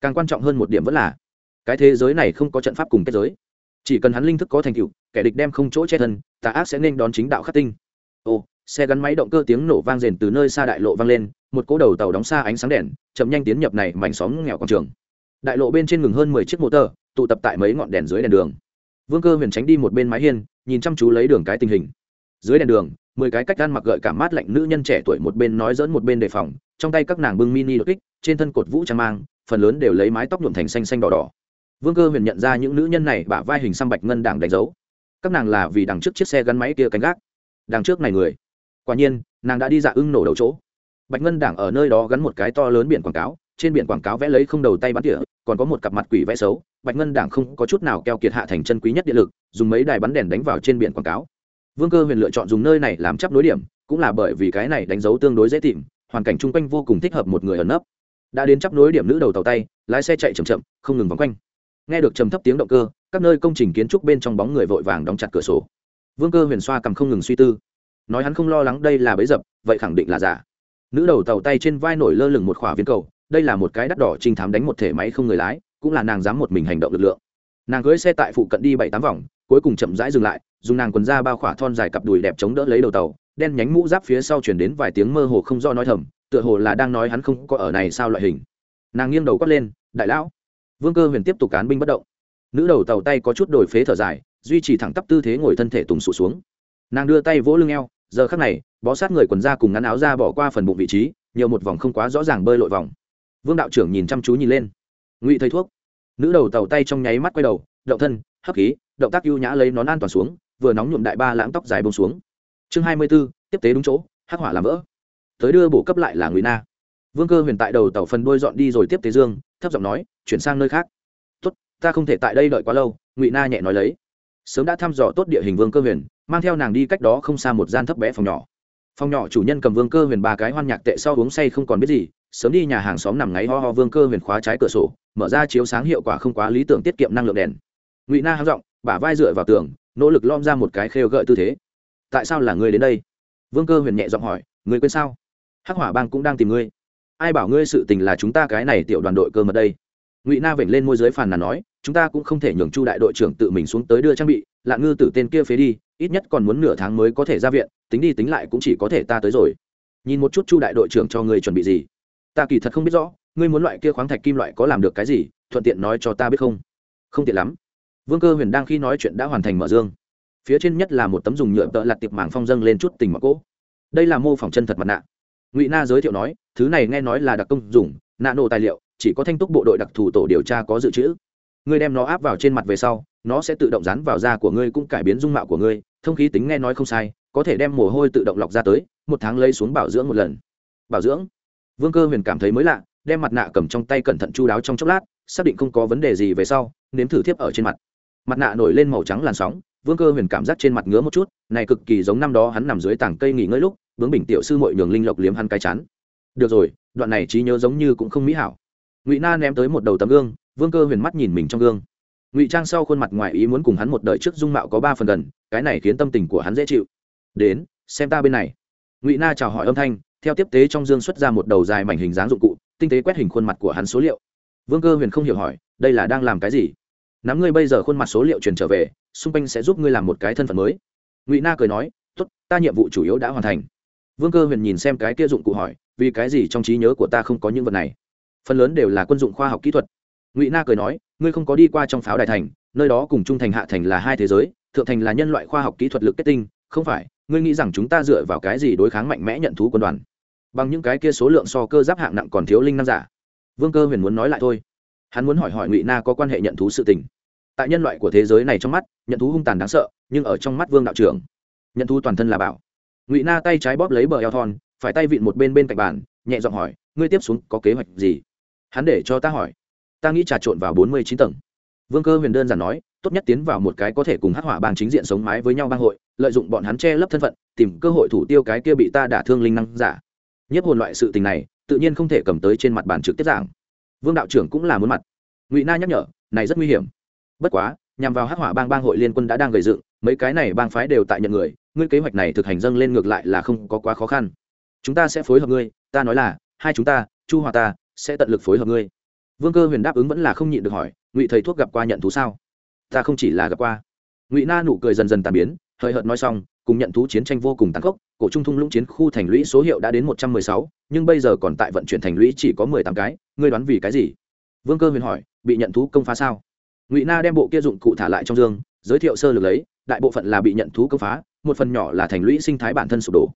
Càng quan trọng hơn một điểm vẫn là, cái thế giới này không có trận pháp cùng kết giới. Chỉ cần hắn linh thức có thành tựu, kẻ địch đem không chỗ che thân, tà ác sẽ nên đón chính đạo khắc tinh. Ô, xe gắn máy động cơ tiếng nổ vang rền từ nơi xa đại lộ vang lên, một cỗ đầu tàu đóng xa ánh sáng đèn, chậm nhanh tiến nhập này mảnh xóm nghèo quảng trường. Đại lộ bên trên ngừng hơn mười chiếc mô tơ, tụ tập tại mấy ngọn đèn dưới đèn đường. Vương cơ huyền tránh đi một bên mái hiên, nhìn chăm chú lấy đường cái tình hình dưới đèn đường, mười cái cách ăn mặc gợi cảm mát lạnh nữ nhân trẻ tuổi một bên nói dẫn một bên đề phòng, trong tay các nàng bưng mini đột kích, trên thân cột vũ trang mang, phần lớn đều lấy mái tóc nhuộm thành xanh xanh đỏ đỏ. Vương cơ huyền nhận ra những nữ nhân này bả vai hình xăm bạch ngân đảng đánh dấu. Các nàng là vì đằng trước chiếc xe gắn máy kia cánh gác. Đằng trước này người. Quả nhiên, nàng đã đi dạ ưng nổ đầu chỗ. Bạch ngân đảng ở nơi đó gắn một cái to lớn biển quảng cáo, trên biển quảng cáo vẽ lấy không đầu tay bắn tỉa, còn có một cặp mặt quỷ vẽ xấu. Bạch ngân đảng không có chút nào keo kiệt hạ thành chân quý nhất điện lực, dùng mấy đài bắn đèn đánh vào trên biển quảng cáo vương cơ huyền lựa chọn dùng nơi này làm chấp nối điểm, cũng là bởi vì cái này đánh dấu tương đối dễ tìm, hoàn cảnh chung quanh vô cùng thích hợp một người ẩn nấp. Đã đến chấp nối điểm nữ đầu tàu tay, lái xe chạy chậm chậm, không ngừng vòng quanh. Nghe được trầm thấp tiếng động cơ, các nơi công trình kiến trúc bên trong bóng người vội vàng đóng chặt cửa sổ. Vương cơ huyền xoa cầm không ngừng suy tư. Nói hắn không lo lắng đây là bấy dập, vậy khẳng định là giả. Nữ đầu tàu tay trên vai nổi lơ lửng một khỏa viên cầu, đây là một cái đắt đỏ trinh thám đánh một thể máy không người lái, cũng là nàng dám một mình hành động lực lượng. Nàng cưới xe tại phụ cận đi bảy tám vòng, cuối cùng chậm rãi dừng lại dùng nàng quần ra bao khỏa thon dài cặp đùi đẹp chống đỡ lấy đầu tàu, đen nhánh mũ giáp phía sau chuyển đến vài tiếng mơ hồ không do nói thầm, tựa hồ là đang nói hắn không có ở này sao loại hình. Nàng nghiêng đầu quát lên, đại lão. Vương cơ huyền tiếp tục cán binh bất động. Nữ đầu tàu tay có chút đổi phế thở dài, duy trì thẳng tắp tư thế ngồi thân thể tùng sụt xuống. Nàng đưa tay vỗ lưng eo, giờ khắc này, bó sát người quần ra cùng ngắn áo ra bỏ qua phần bụng vị trí, nhiều một vòng không quá rõ ràng bơi lội vòng. Vương đạo trưởng nhìn chăm chú nhìn lên. Ngụy thầy thuốc. Nữ đầu tàu tay trong nháy mắt quay đầu, động thân, hấp khí, động tác ưu nhã lấy nón an toàn xuống vừa nóng nhuộm đại ba lãng tóc dài bông xuống. Chương hai mươi b ố tiếp tế đúng chỗ, hắc hỏa làm vỡ. Tới đưa bổ cấp lại là ngụy na. Vương cơ huyền tại đầu tàu phần đôi dọn đi rồi tiếp tế dương, thấp giọng nói, chuyển sang nơi khác. Tốt, ta không thể tại đây đợi quá lâu, ngụy na nhẹ nói lấy. Sớm đã thăm dò tốt địa hình vương cơ huyền, mang theo nàng đi cách đó không xa một gian thấp bé phòng nhỏ. Phòng nhỏ chủ nhân cầm vương cơ huyền ba cái hoan nhạc tệ sau uống say không còn biết gì, sớm đi nhà hàng xóm nằm ngáy ho ho vương cơ huyền khóa trái cửa sổ, mở ra chiếu sáng hiệu quả không quá lý tưởng tiết kiệm năng lượng đèn. Ngụy na háng r bả vai dựa vào tường nỗ lực lom ra một cái khêu gợi tư thế. Tại sao là ngươi đến đây? Vương cơ huyền nhẹ giọng hỏi, ngươi quên sao? Hắc hỏa bang cũng đang tìm ngươi. Ai bảo ngươi sự tình là chúng ta cái này tiểu đoàn đội cơ mật đây? Ngụy na vểnh lên môi giới phàn nàn nói, chúng ta cũng không thể nhường chu đại đội trưởng tự mình xuống tới đưa trang bị lạ ngư tử tên kia phế đi, ít nhất còn muốn nửa tháng mới có thể ra viện, tính đi tính lại cũng chỉ có thể ta tới rồi. Nhìn một chút chu đại đội trưởng cho ngươi chuẩn bị gì. Ta kỳ thật không biết rõ, ngươi muốn loại kia khoáng thạch kim loại có làm được cái gì, thuận tiện nói cho ta biết không? Không tiện lắm vương cơ huyền đang khi nói chuyện đã hoàn thành mở dương. Phía trên nhất là một tấm dùng nhựa tợ lặt tiệp màng phong dâng lên chút tình mà cỗ. Đây là mô phỏng chân thật mặt nạ. Ngụy na giới thiệu nói, thứ này nghe nói là đặc công dùng, nạ nổ tài liệu, chỉ có thanh túc bộ đội đặc thù tổ điều tra có dự trữ. Ngươi đem nó áp vào trên mặt về sau, nó sẽ tự động dán vào da của ngươi cũng cải biến dung mạo của ngươi, thông khí tính nghe nói không sai, có thể đem mồ hôi tự động lọc ra tới, một tháng lấy xuống bảo dưỡng một lần. Bảo dưỡng? Vương cơ huyền cảm thấy mới lạ, đem mặt nạ cầm trong tay cẩn thận chu đáo trong chốc lát, xác định không có vấn đề gì về sau, nếm thử thiếp ở trên mặt mặt nạ nổi lên màu trắng làn sóng, vương cơ huyền cảm giác trên mặt ngứa một chút, này cực kỳ giống năm đó hắn nằm dưới tảng cây nghỉ ngơi lúc, bướng bình tiểu sư mội nhường linh lộc liếm hắn cái chán. Được rồi, đoạn này trí nhớ giống như cũng không mỹ hảo. Ngụy na ném tới một đầu tấm gương, vương cơ huyền mắt nhìn mình trong gương. Ngụy trang sau khuôn mặt ngoài ý muốn cùng hắn một đời trước dung mạo có ba phần gần, cái này khiến tâm tình của hắn dễ chịu. Đến, xem ta bên này. Ngụy na chào hỏi âm thanh, theo tiếp tế trong dương xuất ra một đầu dài mảnh hình dáng dụng cụ, tinh tế quét hình khuôn mặt của hắn số liệu. Vương cơ huyền không hiểu hỏi, đây là đang làm cái gì? Nắm ngươi bây giờ khuôn mặt số liệu truyền trở về, xung quanh sẽ giúp ngươi làm một cái thân phận mới. Ngụy na cười nói, tốt, ta nhiệm vụ chủ yếu đã hoàn thành. Vương cơ huyền nhìn xem cái kia dụng cụ hỏi, vì cái gì trong trí nhớ của ta không có những vật này? Phần lớn đều là quân dụng khoa học kỹ thuật. Ngụy na cười nói, ngươi không có đi qua trong pháo đài thành, nơi đó cùng trung thành hạ thành là hai thế giới, thượng thành là nhân loại khoa học kỹ thuật lực kết tinh, không phải, ngươi nghĩ rằng chúng ta dựa vào cái gì đối kháng mạnh mẽ nhận thú quân đoàn? Bằng những cái kia số lượng so cơ giáp hạng nặng còn thiếu linh năng giả. Vương cơ huyền muốn nói lại thôi. Hắn muốn hỏi hỏi ngụy na có quan hệ nhận thú sự tình tại nhân loại của thế giới này trong mắt, nhận thú hung tàn đáng sợ, nhưng ở trong mắt vương đạo trưởng, nhận thú toàn thân là bảo. Ngụy na tay trái bóp lấy bờ eo thon, phải tay vịn một bên bên cạnh bàn, nhẹ giọng hỏi, ngươi tiếp xuống có kế hoạch gì? Hắn để cho ta hỏi. Ta nghĩ trà trộn vào bốn mươi chín tầng. Vương cơ huyền đơn giản nói, tốt nhất tiến vào một cái có thể cùng hắc hỏa bang chính diện sống mái với nhau bang hội, lợi dụng bọn hắn che lấp thân phận, tìm cơ hội thủ tiêu cái kia bị ta đả thương linh năng giả. Nhất hồn loại sự tình này, tự nhiên không thể cầm tới trên mặt bàn trực tiếp giảng. Vương đạo trưởng cũng là muốn mặt. Ngụy na nhắc nhở, này rất nguy hiểm bất quá, nhằm vào hắc hỏa bang bang hội liên quân đã đang gầy dựng, mấy cái này bang phái đều tại nhận người, ngươi kế hoạch này thực hành dâng lên ngược lại là không có quá khó khăn. Chúng ta sẽ phối hợp ngươi, ta nói là, hai chúng ta, chu hòa ta, sẽ tận lực phối hợp ngươi. Vương cơ huyền đáp ứng vẫn là không nhịn được hỏi, ngụy thầy thuốc gặp qua nhận thú sao? Ta không chỉ là gặp qua. Ngụy na nụ cười dần dần tàn biến, hời hợt nói xong, cùng nhận thú chiến tranh vô cùng tàn khốc, cổ trung thung lũng chiến khu thành lũy số hiệu đã đến một trăm mười sáu, nhưng bây giờ còn tại vận chuyển thành lũy chỉ có mười tám cái, ngươi đoán vì cái gì? Vương cơ huyền hỏi, bị nhận thú công phá sao? Ngụy na đem bộ kia dụng cụ thả lại trong dương giới thiệu sơ lược lấy đại bộ phận là bị nhận thú công phá một phần nhỏ là thành lũy sinh thái bản thân sụp đổ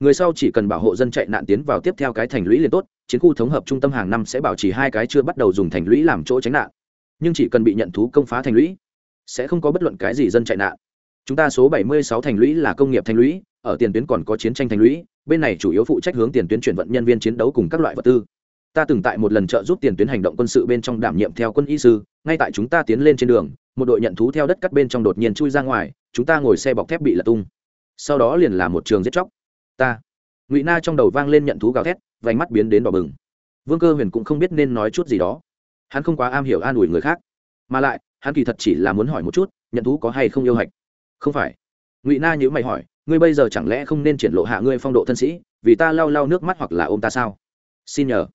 người sau chỉ cần bảo hộ dân chạy nạn tiến vào tiếp theo cái thành lũy liền tốt chiến khu thống hợp trung tâm hàng năm sẽ bảo trì hai cái chưa bắt đầu dùng thành lũy làm chỗ tránh nạn nhưng chỉ cần bị nhận thú công phá thành lũy sẽ không có bất luận cái gì dân chạy nạn chúng ta số 76 thành lũy là công nghiệp thành lũy ở tiền tuyến còn có chiến tranh thành lũy bên này chủ yếu phụ trách hướng tiền tuyến chuyển vận nhân viên chiến đấu cùng các loại vật tư ta từng tại một lần trợ giúp tiền tuyến hành động quân sự bên trong đảm nhiệm theo quân y sư, ngay tại chúng ta tiến lên trên đường, một đội nhận thú theo đất cắt bên trong đột nhiên chui ra ngoài, chúng ta ngồi xe bọc thép bị lật tung. Sau đó liền là một trường giết chóc. Ta, ngụy na trong đầu vang lên nhận thú gào thét, vành mắt biến đến đỏ bừng. Vương cơ huyền cũng không biết nên nói chút gì đó. Hắn không quá am hiểu an ủi người khác. Mà lại, hắn kỳ thật chỉ là muốn hỏi một chút, nhận thú có hay không yêu hạch? Không phải. Ngụy na nhữ mày hỏi, ngươi bây giờ chẳng lẽ không nên triển lộ hạ ngươi phong độ thân sĩ, vì ta lau lau nước mắt hoặc là ôm ta sao? Xin nhờ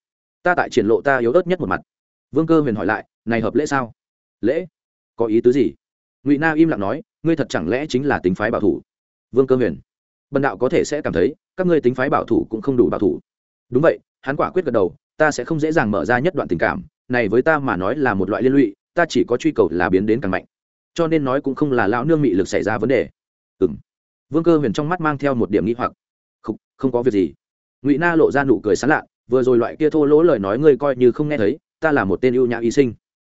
ta tại triển lộ ta yếu ớt nhất một mặt. Vương cơ huyền hỏi lại này hợp lễ sao? Lễ? Có ý tứ gì? Ngụy na im lặng nói ngươi thật chẳng lẽ chính là tính phái bảo thủ? Vương cơ huyền bần đạo có thể sẽ cảm thấy các ngươi tính phái bảo thủ cũng không đủ bảo thủ. Đúng vậy hắn quả quyết gật đầu ta sẽ không dễ dàng mở ra nhất đoạn tình cảm này với ta mà nói là một loại liên lụy ta chỉ có truy cầu là biến đến càng mạnh. Cho nên nói cũng không là lão nương mị lực xảy ra vấn đề. Ừ m vương cơ huyền trong mắt mang theo một điểm nghi hoặc. Không, không có việc gì. Ngụy na lộ ra nụ cười sán lạ vừa rồi loại kia thô lỗ lời nói ngươi coi như không nghe thấy, ta là một tên ưu nhã y sinh.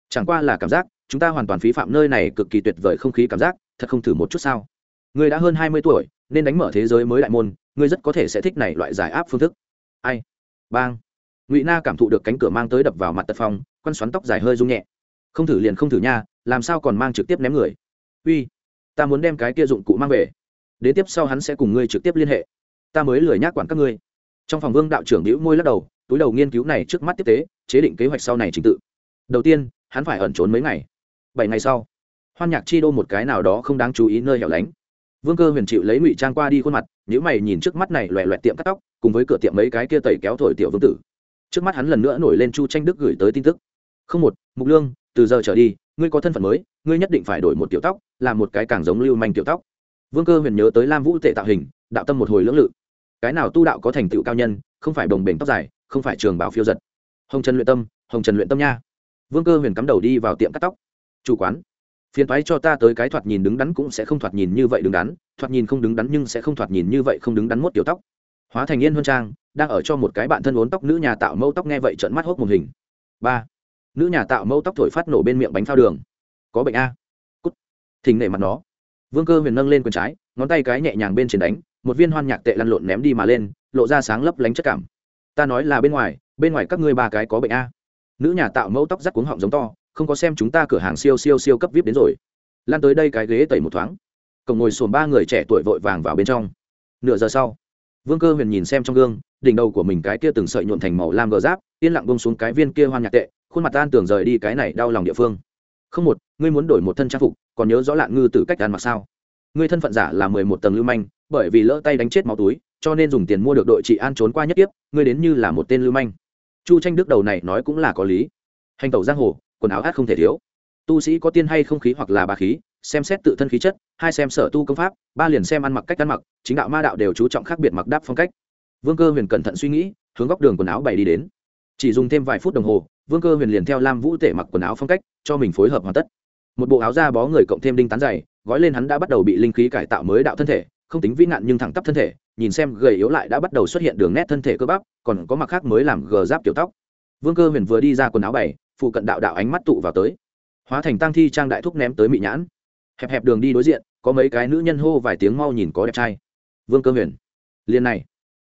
Chẳng qua là cảm giác, chúng ta hoàn toàn phí phạm nơi này cực kỳ tuyệt vời không khí cảm giác, thật không thử một chút sao? Ngươi đã hơn hai mươi tuổi, nên đánh mở thế giới mới đại môn, ngươi rất có thể sẽ thích này loại giải áp phương thức. Ai? Bang. Ngụy na cảm thụ được cánh cửa mang tới đập vào mặt tật phong, quăn xoắn tóc dài hơi rung nhẹ. Không thử liền không thử nha, làm sao còn mang trực tiếp ném người? Uy, ta muốn đem cái kia dụng cụ mang về. Đến tiếp sau hắn sẽ cùng ngươi trực tiếp liên hệ. Ta mới lười nhác quản các ngươi trong phòng vương đạo trưởng đĩu môi lắc đầu, túi đầu nghiên cứu này trước mắt tiếp tế, chế định kế hoạch sau này trình tự. Đầu tiên, hắn phải ẩn trốn mấy ngày. Bảy ngày sau, hoan nhạc chi đô một cái nào đó không đáng chú ý nơi hẻo lánh. Vương cơ huyền chịu lấy ngụy trang qua đi khuôn mặt những mày nhìn trước mắt này loẹ loẹt tiệm cắt tóc, cùng với cửa tiệm mấy cái kia tẩy kéo thổi tiểu vương tử. Trước mắt hắn lần nữa nổi lên chu tranh đức gửi tới tin tức. Không một, mục lương, từ giờ trở đi, ngươi có thân phận mới, ngươi nhất định phải đổi một tiểu tóc, làm một cái càng giống lưu manh tiểu tóc. Vương cơ huyền nhớ tới lam vũ tệ tạo hình, đạo tâm một hồi lưỡng lự cái nào tu đạo có thành tựu cao nhân, không phải đồng bền tóc dài, không phải trường bảo phiêu giật. Hồng trần luyện tâm, hồng trần luyện tâm nha. Vương cơ huyền cắm đầu đi vào tiệm cắt tóc. Chủ quán. Phiền thoái cho ta tới cái thoạt nhìn đứng đắn cũng sẽ không thoạt nhìn như vậy đứng đắn, thoạt nhìn không đứng đắn nhưng sẽ không thoạt nhìn như vậy không đứng đắn mốt tiểu tóc. Hóa thành yên huân trang, đang ở cho một cái bạn thân uốn tóc nữ nhà tạo mẫu tóc nghe vậy trợn mắt hốc một hình. Ba. Nữ nhà tạo mẫu tóc thổi phát nổ bên miệng bánh phao đường. Có bệnh a. Cút. Thình nể mặt nó. Vương cơ huyền nâng lên quần trái, ngón tay cái nhẹ nhàng bên trên đánh một viên hoan nhạc tệ lăn lộn ném đi mà lên, lộ ra sáng lấp lánh chất cảm. Ta nói là bên ngoài bên ngoài các ngươi ba cái có bệnh a. Nữ nhà tạo mẫu tóc rắc cuống họng giống to, không có xem chúng ta cửa hàng siêu siêu siêu cấp vip đến rồi. Lan tới đây cái ghế tẩy một thoáng. Cổng ngồi sồn ba người trẻ tuổi vội vàng vào bên trong. Nửa giờ sau, vương cơ huyền nhìn xem trong gương, đỉnh đầu của mình cái kia từng sợi nhuộn thành màu lam gờ giáp, yên lặng bông xuống cái viên kia hoan nhạc tệ, khuôn mặt tan tưởng rời đi cái này đau lòng địa phương. Không một, ngươi muốn đổi một thân trang phục, còn nhớ rõ lạn ngư từ cách ăn mặc sao? Ngươi thân phận giả là mười một tầng lưu manh bởi vì lỡ tay đánh chết máu túi, cho nên dùng tiền mua được đội chị an trốn qua nhất tiếp ngươi đến như là một tên lưu manh. Chu tranh đức đầu này nói cũng là có lý. Hành tẩu giang hồ, quần áo át không thể thiếu. Tu sĩ có tiên hay không khí hoặc là bà khí, xem xét tự thân khí chất, hai xem sở tu công pháp, ba liền xem ăn mặc cách ăn mặc, chính đạo ma đạo đều chú trọng khác biệt mặc đáp phong cách. Vương cơ huyền cẩn thận suy nghĩ, hướng góc đường quần áo bày đi đến. Chỉ dùng thêm vài phút đồng hồ, vương cơ huyền liền theo lam vũ tể mặc quần áo phong cách, cho mình phối hợp hoàn tất. Một bộ áo da bó người cộng thêm đinh tán dày, gói lên hắn đã bắt đầu bị linh khí cải tạo mới đạo thân thể không tính vĩ nạn nhưng thẳng tắp thân thể, nhìn xem gầy yếu lại đã bắt đầu xuất hiện đường nét thân thể cơ bắp, còn có mặc khác mới làm gờ giáp kiểu tóc. Vương cơ huyền vừa đi ra quần áo bày, phụ cận đạo đạo ánh mắt tụ vào tới. Hóa thành tăng thi trang đại thúc ném tới mị nhãn. Hẹp hẹp đường đi đối diện, có mấy cái nữ nhân hô vài tiếng mau nhìn có đẹp trai. Vương cơ huyền liên này,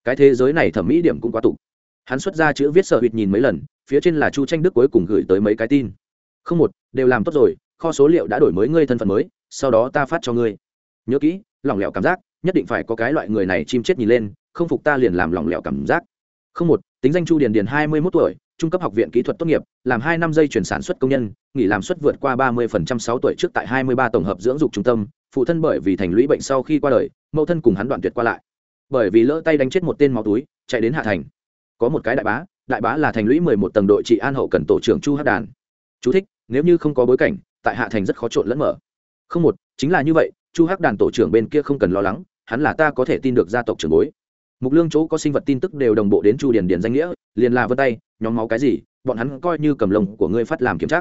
cái thế giới này thẩm mỹ điểm cũng quá tụ. hắn xuất ra chữ viết sợ hụt nhìn mấy lần, phía trên là chu tranh đức cuối cùng gửi tới mấy cái tin. Không một, đều làm tốt rồi, kho số liệu đã đổi mới ngươi thân phận mới, sau đó ta phát cho ngươi. Nhớ kỹ, lỏng lẻo cảm giác nhất định phải có cái loại người này chim chết nhìn lên không phục ta liền làm lỏng lẻo cảm giác. Không một tính danh chu điền điền hai mươi mốt tuổi trung cấp học viện kỹ thuật tốt nghiệp làm hai năm dây chuyển sản xuất công nhân nghỉ làm suất vượt qua ba mươi phần trăm sáu tuổi trước tại hai mươi ba tổng hợp dưỡng dục trung tâm phụ thân bởi vì thành lũy bệnh sau khi qua đời mẫu thân cùng hắn đoạn tuyệt qua lại. Bởi vì lỡ tay đánh chết một tên máu túi chạy đến hạ thành. Có một cái đại bá đại bá là thành lũy mười một tầng đội trị an hậu cần tổ trưởng chu hát đàn. Chú thích, nếu như không có bối cảnh tại hạ thành rất khó trộn lẫn mở. Không một chính là như vậy chu hắc đàn tổ trưởng bên kia không cần lo lắng, hắn là ta có thể tin được gia tộc trưởng bối. Mục lương chỗ có sinh vật tin tức đều đồng bộ đến chu điền điền danh nghĩa, liền là vân tay, nhóm máu cái gì, bọn hắn coi như cầm lồng của ngươi phát làm kiểm tra.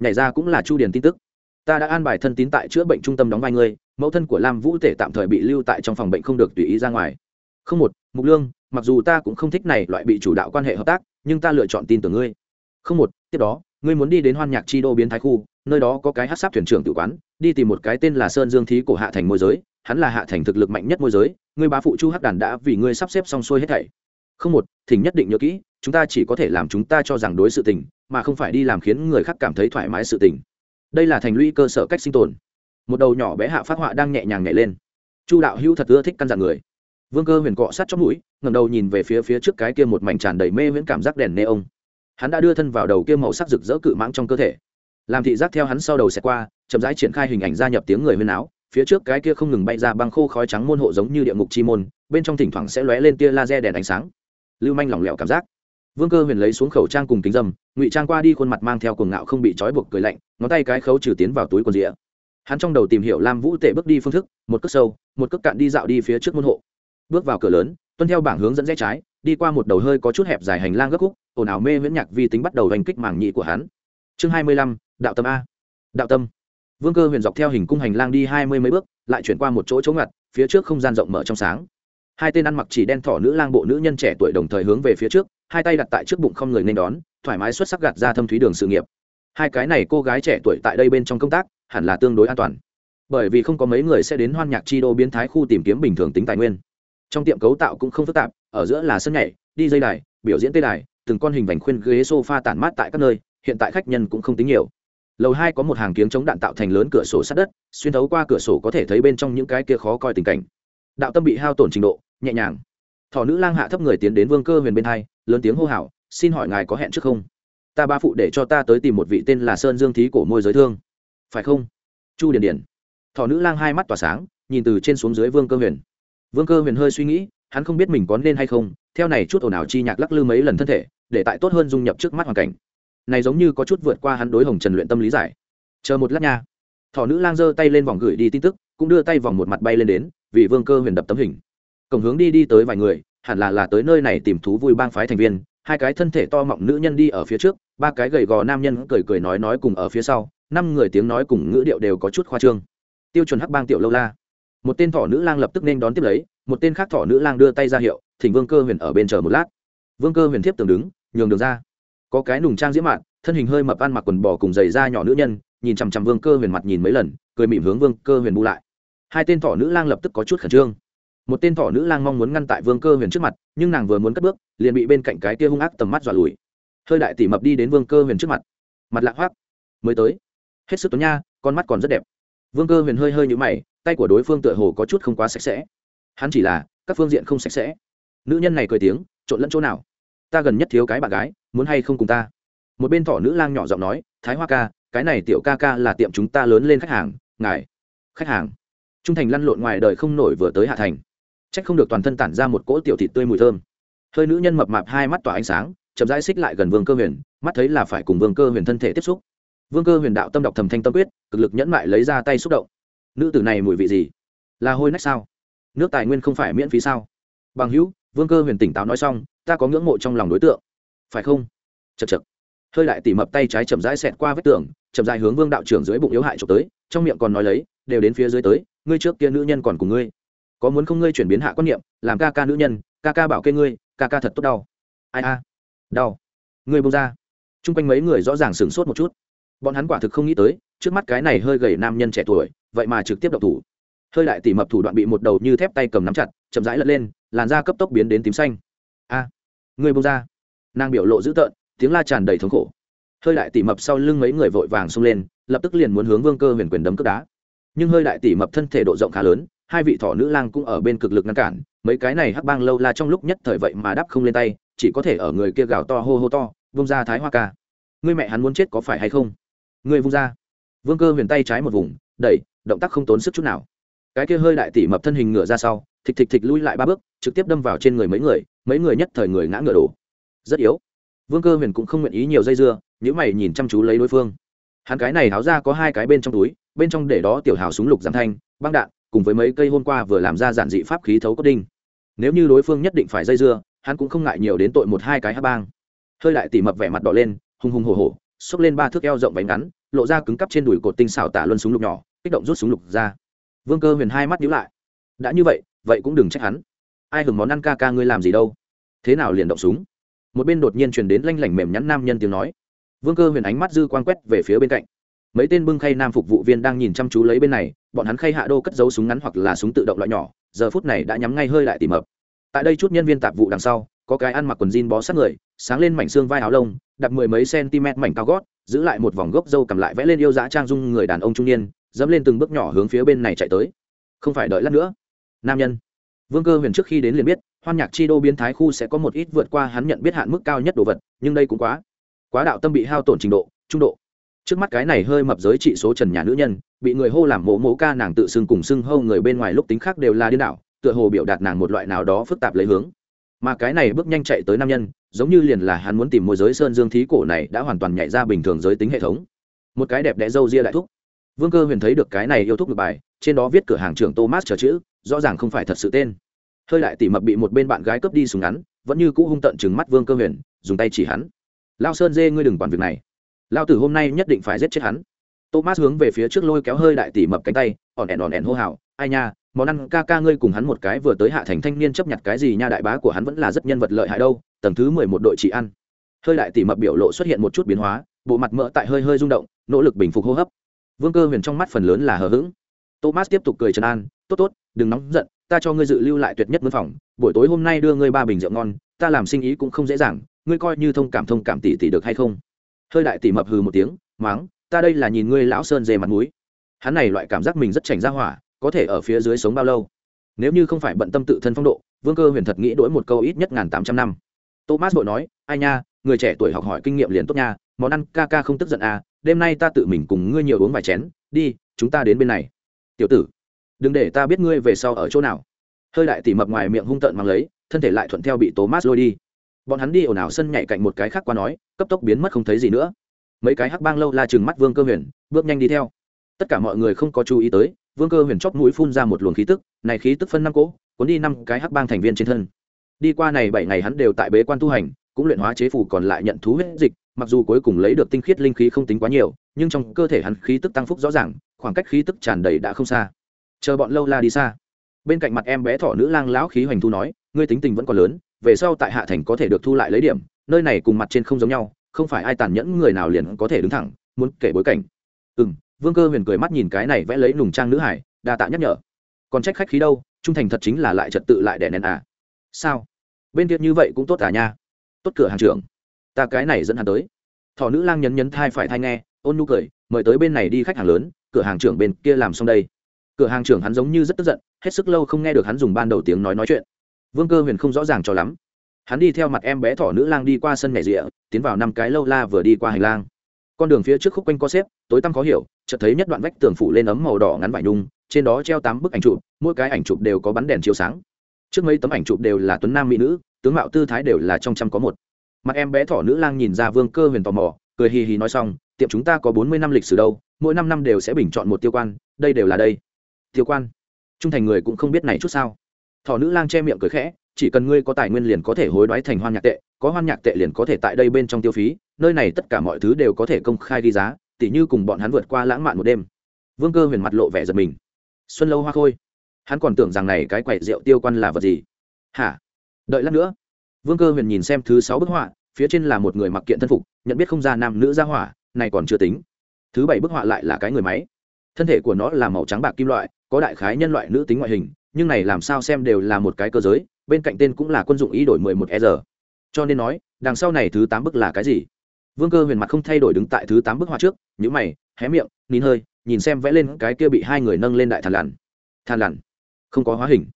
Nhảy ra cũng là chu Điền tin tức. Ta đã an bài thân tín tại chữa bệnh trung tâm đóng vai ngươi, mẫu thân của lam vũ tể tạm thời bị lưu tại trong phòng bệnh không được tùy ý ra ngoài. Không một, mục lương, mặc dù ta cũng không thích này loại bị chủ đạo quan hệ hợp tác, nhưng ta lựa chọn tin tưởng ngươi. Không một, tiếp đó, ngươi muốn đi đến hoan nhạc chi đô biến thái khu, nơi đó có cái hát sáp thuyền trưởng tự quán đi tìm một cái tên là sơn dương thí của hạ thành môi giới, hắn là hạ thành thực lực mạnh nhất môi giới, ngươi bá phụ chu hắc đàn đã vì ngươi sắp xếp xong xuôi hết thảy. Không một, thỉnh nhất định nhớ kỹ, chúng ta chỉ có thể làm chúng ta cho rằng đối sự tình, mà không phải đi làm khiến người khác cảm thấy thoải mái sự tình. Đây là thành lũy cơ sở cách sinh tồn. Một đầu nhỏ bé hạ phát họa đang nhẹ nhàng nhảy lên. Chu đạo hữu thật ưa thích căn dặn người. Vương cơ huyền cọ sát chót mũi ngầm đầu nhìn về phía phía trước cái kia một mảnh tràn đầy mê viễn cảm giác đèn nê ông hắn đã đưa thân vào đầu kia màu sắc rực rỡ cự mãng trong cơ thể làm thị giác theo hắn sau đầu xẹt qua, chậm rãi triển khai hình ảnh gia nhập tiếng người huyên áo. Phía trước cái kia không ngừng bay ra băng khô khói trắng môn hộ giống như địa ngục chi môn, bên trong thỉnh thoảng sẽ lóe lên tia laser đèn ánh sáng. Lưu manh lỏng lẻo cảm giác. Vương cơ huyền lấy xuống khẩu trang cùng kính dâm, ngụy trang qua đi khuôn mặt mang theo cuồng ngạo không bị trói buộc cười lạnh, ngón tay cái khấu trừ tiến vào túi quần rịa hắn trong đầu tìm hiểu lam vũ tệ bước đi phương thức, một cước sâu, một cước cạn đi dạo đi phía trước môn hộ. Bước vào cửa lớn, tuân theo bảng hướng dẫn rẽ trái, đi qua một đầu hơi có chút hẹp dài hành lang gấp khúc, ồn ào mê viễn nhạc vi tính bắt đầu hành kích mảng nhị của hắn. Chương hai mươi lăm đạo tâm a. Đạo tâm. Vương cơ huyền dọc theo hình cung hành lang đi hai mươi mấy bước, lại chuyển qua một chỗ chỗ ngặt, phía trước không gian rộng mở trong sáng. Hai tên ăn mặc chỉ đen thỏ nữ lang bộ nữ nhân trẻ tuổi đồng thời hướng về phía trước, hai tay đặt tại trước bụng không người nên đón, thoải mái xuất sắc gạt ra thâm thúy đường sự nghiệp. Hai cái này cô gái trẻ tuổi tại đây bên trong công tác, hẳn là tương đối an toàn. Bởi vì không có mấy người sẽ đến hoan nhạc chi đô biến thái khu tìm kiếm bình thường tính tài nguyên. Trong tiệm cấu tạo cũng không phức tạp, ở giữa là sân nhảy, đi dây đài, biểu diễn tê đài, từng con hình vành khuyên ghế sofa tản mát tại các nơi, hiện tại khách nhân cũng không tính nhiều lầu hai có một hàng kiếng chống đạn tạo thành lớn cửa sổ sát đất, xuyên thấu qua cửa sổ có thể thấy bên trong những cái kia khó coi tình cảnh. Đạo tâm bị hao tổn trình độ, nhẹ nhàng. Thỏ nữ lang hạ thấp người tiến đến vương cơ huyền bên hai, lớn tiếng hô hào, xin hỏi ngài có hẹn trước không? Ta ba phụ để cho ta tới tìm một vị tên là sơn dương thí cổ môi giới thương. Phải không? Chu điển điển thỏ nữ lang hai mắt tỏa sáng, nhìn từ trên xuống dưới vương cơ huyền. Vương cơ huyền hơi suy nghĩ, hắn không biết mình có nên hay không, theo này chút ồn ào chi nhạc lắc lư mấy lần thân thể, để tại tốt hơn dung nhập trước mắt hoàn cảnh này giống như có chút vượt qua hắn đối hồng trần luyện tâm lý giải. Chờ một lát nha. Thỏ nữ lang giơ tay lên vòng gửi đi tin tức, cũng đưa tay vòng một mặt bay lên đến, vì vương cơ huyền đập tấm hình. Cổng hướng đi đi tới vài người, hẳn là là tới nơi này tìm thú vui bang phái thành viên, hai cái thân thể to mọng nữ nhân đi ở phía trước, ba cái gầy gò nam nhân cười cười nói nói cùng ở phía sau, năm người tiếng nói cùng ngữ điệu đều có chút khoa trương. Tiêu chuẩn hắc bang tiểu lâu la. Một tên thỏ nữ lang lập tức nên đón tiếp lấy, một tên khác thỏ nữ lang đưa tay ra hiệu, thỉnh vương cơ huyền ở bên chờ một lát. Vương cơ huyền thiếp tường đứng, nhường đường ra có cái nùng trang diễm mạn, thân hình hơi mập ăn mặc quần bò cùng giày da nhỏ nữ nhân, nhìn chằm chằm vương cơ huyền mặt nhìn mấy lần, cười mỉm hướng vương cơ huyền bu lại. Hai tên thỏ nữ lang lập tức có chút khẩn trương. Một tên thỏ nữ lang mong muốn ngăn tại vương cơ huyền trước mặt, nhưng nàng vừa muốn cất bước, liền bị bên cạnh cái kia hung ác tầm mắt dọa lùi. Hơi đại tỉ mập đi đến vương cơ huyền trước mặt. Mặt lạ hoác mới tới. Hết sức tuấn nha, con mắt còn rất đẹp. Vương cơ huyền hơi hơi nhũ mày, tay của đối phương tựa hồ có chút không quá sạch sẽ. Hắn chỉ là, các phương diện không sạch sẽ. Nữ nhân này cười tiếng, trộn lẫn chỗ nào? Ta gần nhất thiếu cái bạn gái, muốn hay không cùng ta? Một bên thỏ nữ lang nhỏ giọng nói, thái hoa ca, cái này tiểu ca ca là tiệm chúng ta lớn lên khách hàng, ngài, khách hàng. Trung thành lăn lộn ngoài đời không nổi vừa tới hạ thành. C h ắ c không được toàn thân tản ra một cỗ tiểu thịt tươi mùi thơm. Hơi nữ nhân mập mạp hai mắt tỏa ánh sáng, chậm rãi xích lại gần vương cơ huyền, mắt thấy là phải cùng vương cơ huyền thân thể tiếp xúc. Vương cơ huyền đạo tâm đọc thầm thanh tâm quyết, cực lực nhẫn mại lấy ra tay xúc động. Nữ tử này mùi vị gì? Là hôi nách sao? Nước tài nguyên không phải miễn phí sao? Bằng hữu vương cơ huyền tỉnh táo nói xong, ta có ngưỡng mộ trong lòng đối tượng. Phải không? Chật chật hơi lại tỉ mập tay trái chậm rãi xẹt qua vết tường, chậm rãi hướng vương đạo trưởng dưới bụng yếu hại trộm tới, trong miệng còn nói lấy, đều đến phía dưới tới, ngươi trước kia nữ nhân còn cùng ngươi. Có muốn không ngươi chuyển biến hạ quan niệm, làm ca ca nữ nhân, ca ca bảo kê ngươi, ca ca thật tốt đau. Ai a, đau. Ngươi bông ra. T r u n g quanh mấy người rõ ràng sửng sốt một chút. Bọn hắn quả thực không nghĩ tới, trước mắt cái này hơi gầy nam nhân trẻ tuổi, vậy mà trực tiếp đậu thủ. Hơi đại tỉ mập thủ đoạn bị một đầu như thép tay cầm nắm chặt, chậm rãi lật lên làn da cấp tốc biến đến tím xanh. A ngươi bông ra. Nàng biểu lộ dữ tợn, tiếng la tràn đầy thống khổ. Hơi đại tỉ mập sau lưng mấy người vội vàng xông lên, lập tức liền muốn hướng vương cơ huyền quyền đấm cướp đá. Nhưng hơi đại tỷ mập thân thể độ rộng khá lớn, hai vị thỏ nữ lang cũng ở bên cực lực ngăn cản, mấy cái này hắc bang lâu la trong lúc nhất thời vậy mà đắp không lên tay, chỉ có thể ở người kia gào to hô hô to, vung ra thái hoa ca. Ngươi mẹ hắn muốn chết có phải hay không? Ngươi vung ra. Vương cơ huyền tay trái một vùng, đẩy, động tác không tốn sức chút nào cái kia hơi đại tỷ mập thân hình ngựa ra sau, thịch thịch thịch lui lại ba bước, trực tiếp đâm vào trên người mấy người mấy người nhất thời người ngã ngựa đổ. Rất yếu. Vương cơ huyền cũng không nguyện ý nhiều dây dưa những mày nhìn chăm chú lấy đối phương. Hắn cái này háo ra có hai cái bên trong túi, bên trong để đó tiểu hào súng lục giảm thanh, băng đạn, cùng với mấy cây hôm qua vừa làm ra giản dị pháp khí thấu cốt đinh. Nếu như đối phương nhất định phải dây dưa, hắn cũng không ngại nhiều đến tội một hai cái hát bang. Hơi đại tỉ mập vẻ mặt đỏ lên hùng hùng hổ hổ, xốc lên ba thước eo rộng bánh ngắn, lộ ra cứng cắp trên đùi cột tinh xảo tả luân súng lục nhỏ, kích động rút súng lục ra vương cơ huyền hai mắt nhíu lại. Đã như vậy vậy cũng đừng trách hắn. Ai hưởng món ăn ca ca ngươi làm gì đâu? Thế nào liền động súng? Một bên đột nhiên truyền đến lanh lảnh mềm nhắn nam nhân tiếng nói. Vương cơ huyền ánh mắt dư quan quét về phía bên cạnh. Mấy tên bưng khay nam phục vụ viên đang nhìn chăm chú lấy bên này, bọn hắn khay hạ đô cất giấu súng ngắn hoặc là súng tự động loại nhỏ, giờ phút này đã nhắm ngay hơi lại tỉ mập. Tại đây chút nhân viên tạp vụ đằng sau, có cái ăn mặc quần jean bó sát người, sáng lên mảnh xương vai áo lông, đặt mười mấy cm mảnh cao gót, giữ lại một vòng gốc dâu cầm lại vẽ lên yêu dã trang dung người đàn ông trung niên dẫm lên từng bước nhỏ hướng phía bên này chạy tới. Không phải đợi lát nữa. Nam nhân. Vương cơ huyền trước khi đến liền biết, hoan nhạc chi đô biến thái khu sẽ có một ít vượt qua hắn nhận biết hạn mức cao nhất đồ vật, nhưng đây cũng quá quá đạo tâm bị hao tổn trình độ, trung độ. Trước mắt cái này hơi mập giới trị số trần nhà nữ nhân, bị người hô làm mộ mố ca nàng tự xưng cùng xưng hâu người bên ngoài lúc tính khác đều là điên đảo, tựa hồ biểu đạt nàng một loại nào đó phức tạp lấy hướng. Mà cái này bước nhanh chạy tới nam nhân, giống như liền là hắn muốn tìm môi giới sơn dương thí cổ này đã hoàn toàn nhảy ra bình thường giới tính hệ thống. Một cái đẹp đẽ dâu ria đại thúc vương cơ huyền thấy được cái này yêu thúc được bài, trên đó viết cửa hàng trưởng thomas chờ chữ, rõ ràng không phải thật sự tên. Hơi đại tỉ mập bị một bên bạn gái cướp đi súng ngắn, vẫn như cũ hung tận chừng mắt vương cơ huyền, dùng tay chỉ hắn. Lao sơn dê, ngươi đừng quản việc này. Lao tử hôm nay nhất định phải giết chết hắn. Thomas hướng về phía trước lôi kéo hơi đại tỉ mập cánh tay ỏn ẻn ỏn ẻn hô hào, ai nha, món ăn ca ca ngươi cùng hắn một cái vừa tới hạ thành thanh niên chấp nhận cái gì nha, đại bá của hắn vẫn là rất nhân vật lợi hại đâu, tầng thứ mười một đội chỉ ăn. Hơi đại tỉ mập biểu lộ xuất hiện một chút biến hóa, bộ mặt mỡ tại hơi hơi rung động, nỗ lực bình phục hô hấp vương cơ huyền trong mắt phần lớn là hờ hững. Thomas tiếp tục cười trấn an, tốt tốt, đừng nóng giận, ta cho ngươi dự lưu lại tuyệt nhất mướn phòng, buổi tối hôm nay đưa ngươi ba bình rượu ngon, ta làm sinh ý cũng không dễ dàng, ngươi coi như thông cảm thông cảm tỷ tỷ được hay không? Hơi đại tỷ mập hừ một tiếng, máng, ta đây là nhìn ngươi lão sơn dề mặt mũi. Hắn này loại cảm giác mình rất chảnh ra hỏa, có thể ở phía dưới sống bao lâu? Nếu như không phải bận tâm tự thân phong độ, vương cơ huyền thật nghĩ đổi một câu ít nhất ngàn tám trăm năm. Thomas bội nói, ai nha, người trẻ tuổi học hỏi kinh nghiệm liền tốt nha, món ăn ca ca không tức giận à đêm nay ta tự mình cùng ngươi nhiều uống vài chén, đi, chúng ta đến bên này. Tiểu tử, đừng để ta biết ngươi về sau ở chỗ nào. Hơi đại tỉ mập ngoài miệng hung tợn mang lấy, thân thể lại thuận theo bị thomas lôi đi. Bọn hắn đi ồn ào sân nhảy cạnh một cái khác qua nói, cấp tốc biến mất không thấy gì nữa. Mấy cái hắc bang lâu la chừng mắt vương cơ huyền, bước nhanh đi theo. Tất cả mọi người không có chú ý tới, vương cơ huyền chóp mũi phun ra một luồng khí tức, này khí tức phân năm cỗ, cuốn đi năm cái hắc bang thành viên trên thân. Đi qua này bảy ngày hắn đều tại bế quan tu hành, cũng luyện hóa chế phủ còn lại nhận thú huyết dịch mặc dù cuối cùng lấy được tinh khiết linh khí không tính quá nhiều, nhưng trong cơ thể hắn khí tức tăng phúc rõ ràng, khoảng cách khí tức tràn đầy đã không xa. Chờ bọn lâu la đi xa. Bên cạnh mặt em bé thỏ nữ lang lão khí hoành thu nói, ngươi tính tình vẫn còn lớn, về sau tại hạ thành có thể được thu lại lấy điểm, nơi này cùng mặt trên không giống nhau, không phải ai tàn nhẫn người nào liền có thể đứng thẳng, muốn kể bối cảnh. Ừ m vương cơ huyền cười mắt nhìn cái này vẽ lấy nùng trang nữ hải, đa tạ nhắc nhở. Còn trách khách khí đâu, trung thành thật chính là lại trật tự lại đẻ nén à. Sao? Bên kia như vậy cũng tốt à nha. Tốt cửa hàng trưởng ta cái này dẫn hắn tới. Thỏ nữ lang nhấn nhấn thai phải thai nghe, ôn nu cười, mời tới bên này đi khách hàng lớn, cửa hàng trưởng bên kia làm xong đây. Cửa hàng trưởng hắn giống như rất tức giận, hết sức lâu không nghe được hắn dùng ban đầu tiếng nói nói chuyện. Vương cơ huyền không rõ ràng cho lắm. Hắn đi theo mặt em bé thỏ nữ lang đi qua sân nhảy rịa tiến vào năm cái lâu la vừa đi qua hành lang. Con đường phía trước khúc quanh co xếp, tối tăm khó hiểu, chợt thấy nhất đoạn vách tường phủ lên ấm màu đỏ ngắn vải nhung, trên đó treo tám bức ảnh chụp, mỗi cái ảnh chụp đều có bắn đèn chiếu sáng. Trước mấy tấm ảnh chụp đều là tuấn nam mỹ nữ, tướng mạo tư thái đều là trong trăm có một mặt em bé thỏ nữ lang nhìn ra vương cơ huyền tò mò, cười hì hì nói xong, tiệm chúng ta có bốn mươi năm lịch sử đâu, mỗi năm năm đều sẽ bình chọn một tiêu quan, đây đều là đây. Tiêu quan? Trung thành người cũng không biết này chút sao. Thỏ nữ lang che miệng cười khẽ, chỉ cần ngươi có tài nguyên liền có thể hối đoái thành hoan nhạc tệ, có hoan nhạc tệ liền có thể tại đây bên trong tiêu phí, nơi này tất cả mọi thứ đều có thể công khai ghi giá, tỉ như cùng bọn hắn vượt qua lãng mạn một đêm. Vương cơ huyền mặt lộ vẻ giật mình. Xuân lâu hoa khôi. Hắn còn tưởng rằng này cái quậy rượu tiêu quan là vật gì. Hả? Đợi lát nữa vương cơ huyền nhìn xem thứ sáu bức họa, phía trên là một người mặc kiện thân phục, nhận biết không ra nam nữ ra hỏa, này còn chưa tính. Thứ bảy bức họa lại là cái người máy. Thân thể của nó là màu trắng bạc kim loại, có đại khái nhân loại nữ tính ngoại hình, nhưng này làm sao xem đều là một cái cơ giới, bên cạnh tên cũng là quân dụng ý đổi mười một e r. Cho nên nói, đằng sau này thứ tám bức là cái gì? Vương cơ huyền mặt không thay đổi đứng tại thứ tám bức họa trước nhữ mày, hé miệng, nín hơi, nhìn xem vẽ lên cái kia bị hai người nâng lên đại thàn lằn. Thàn lằn? Không có hóa hình.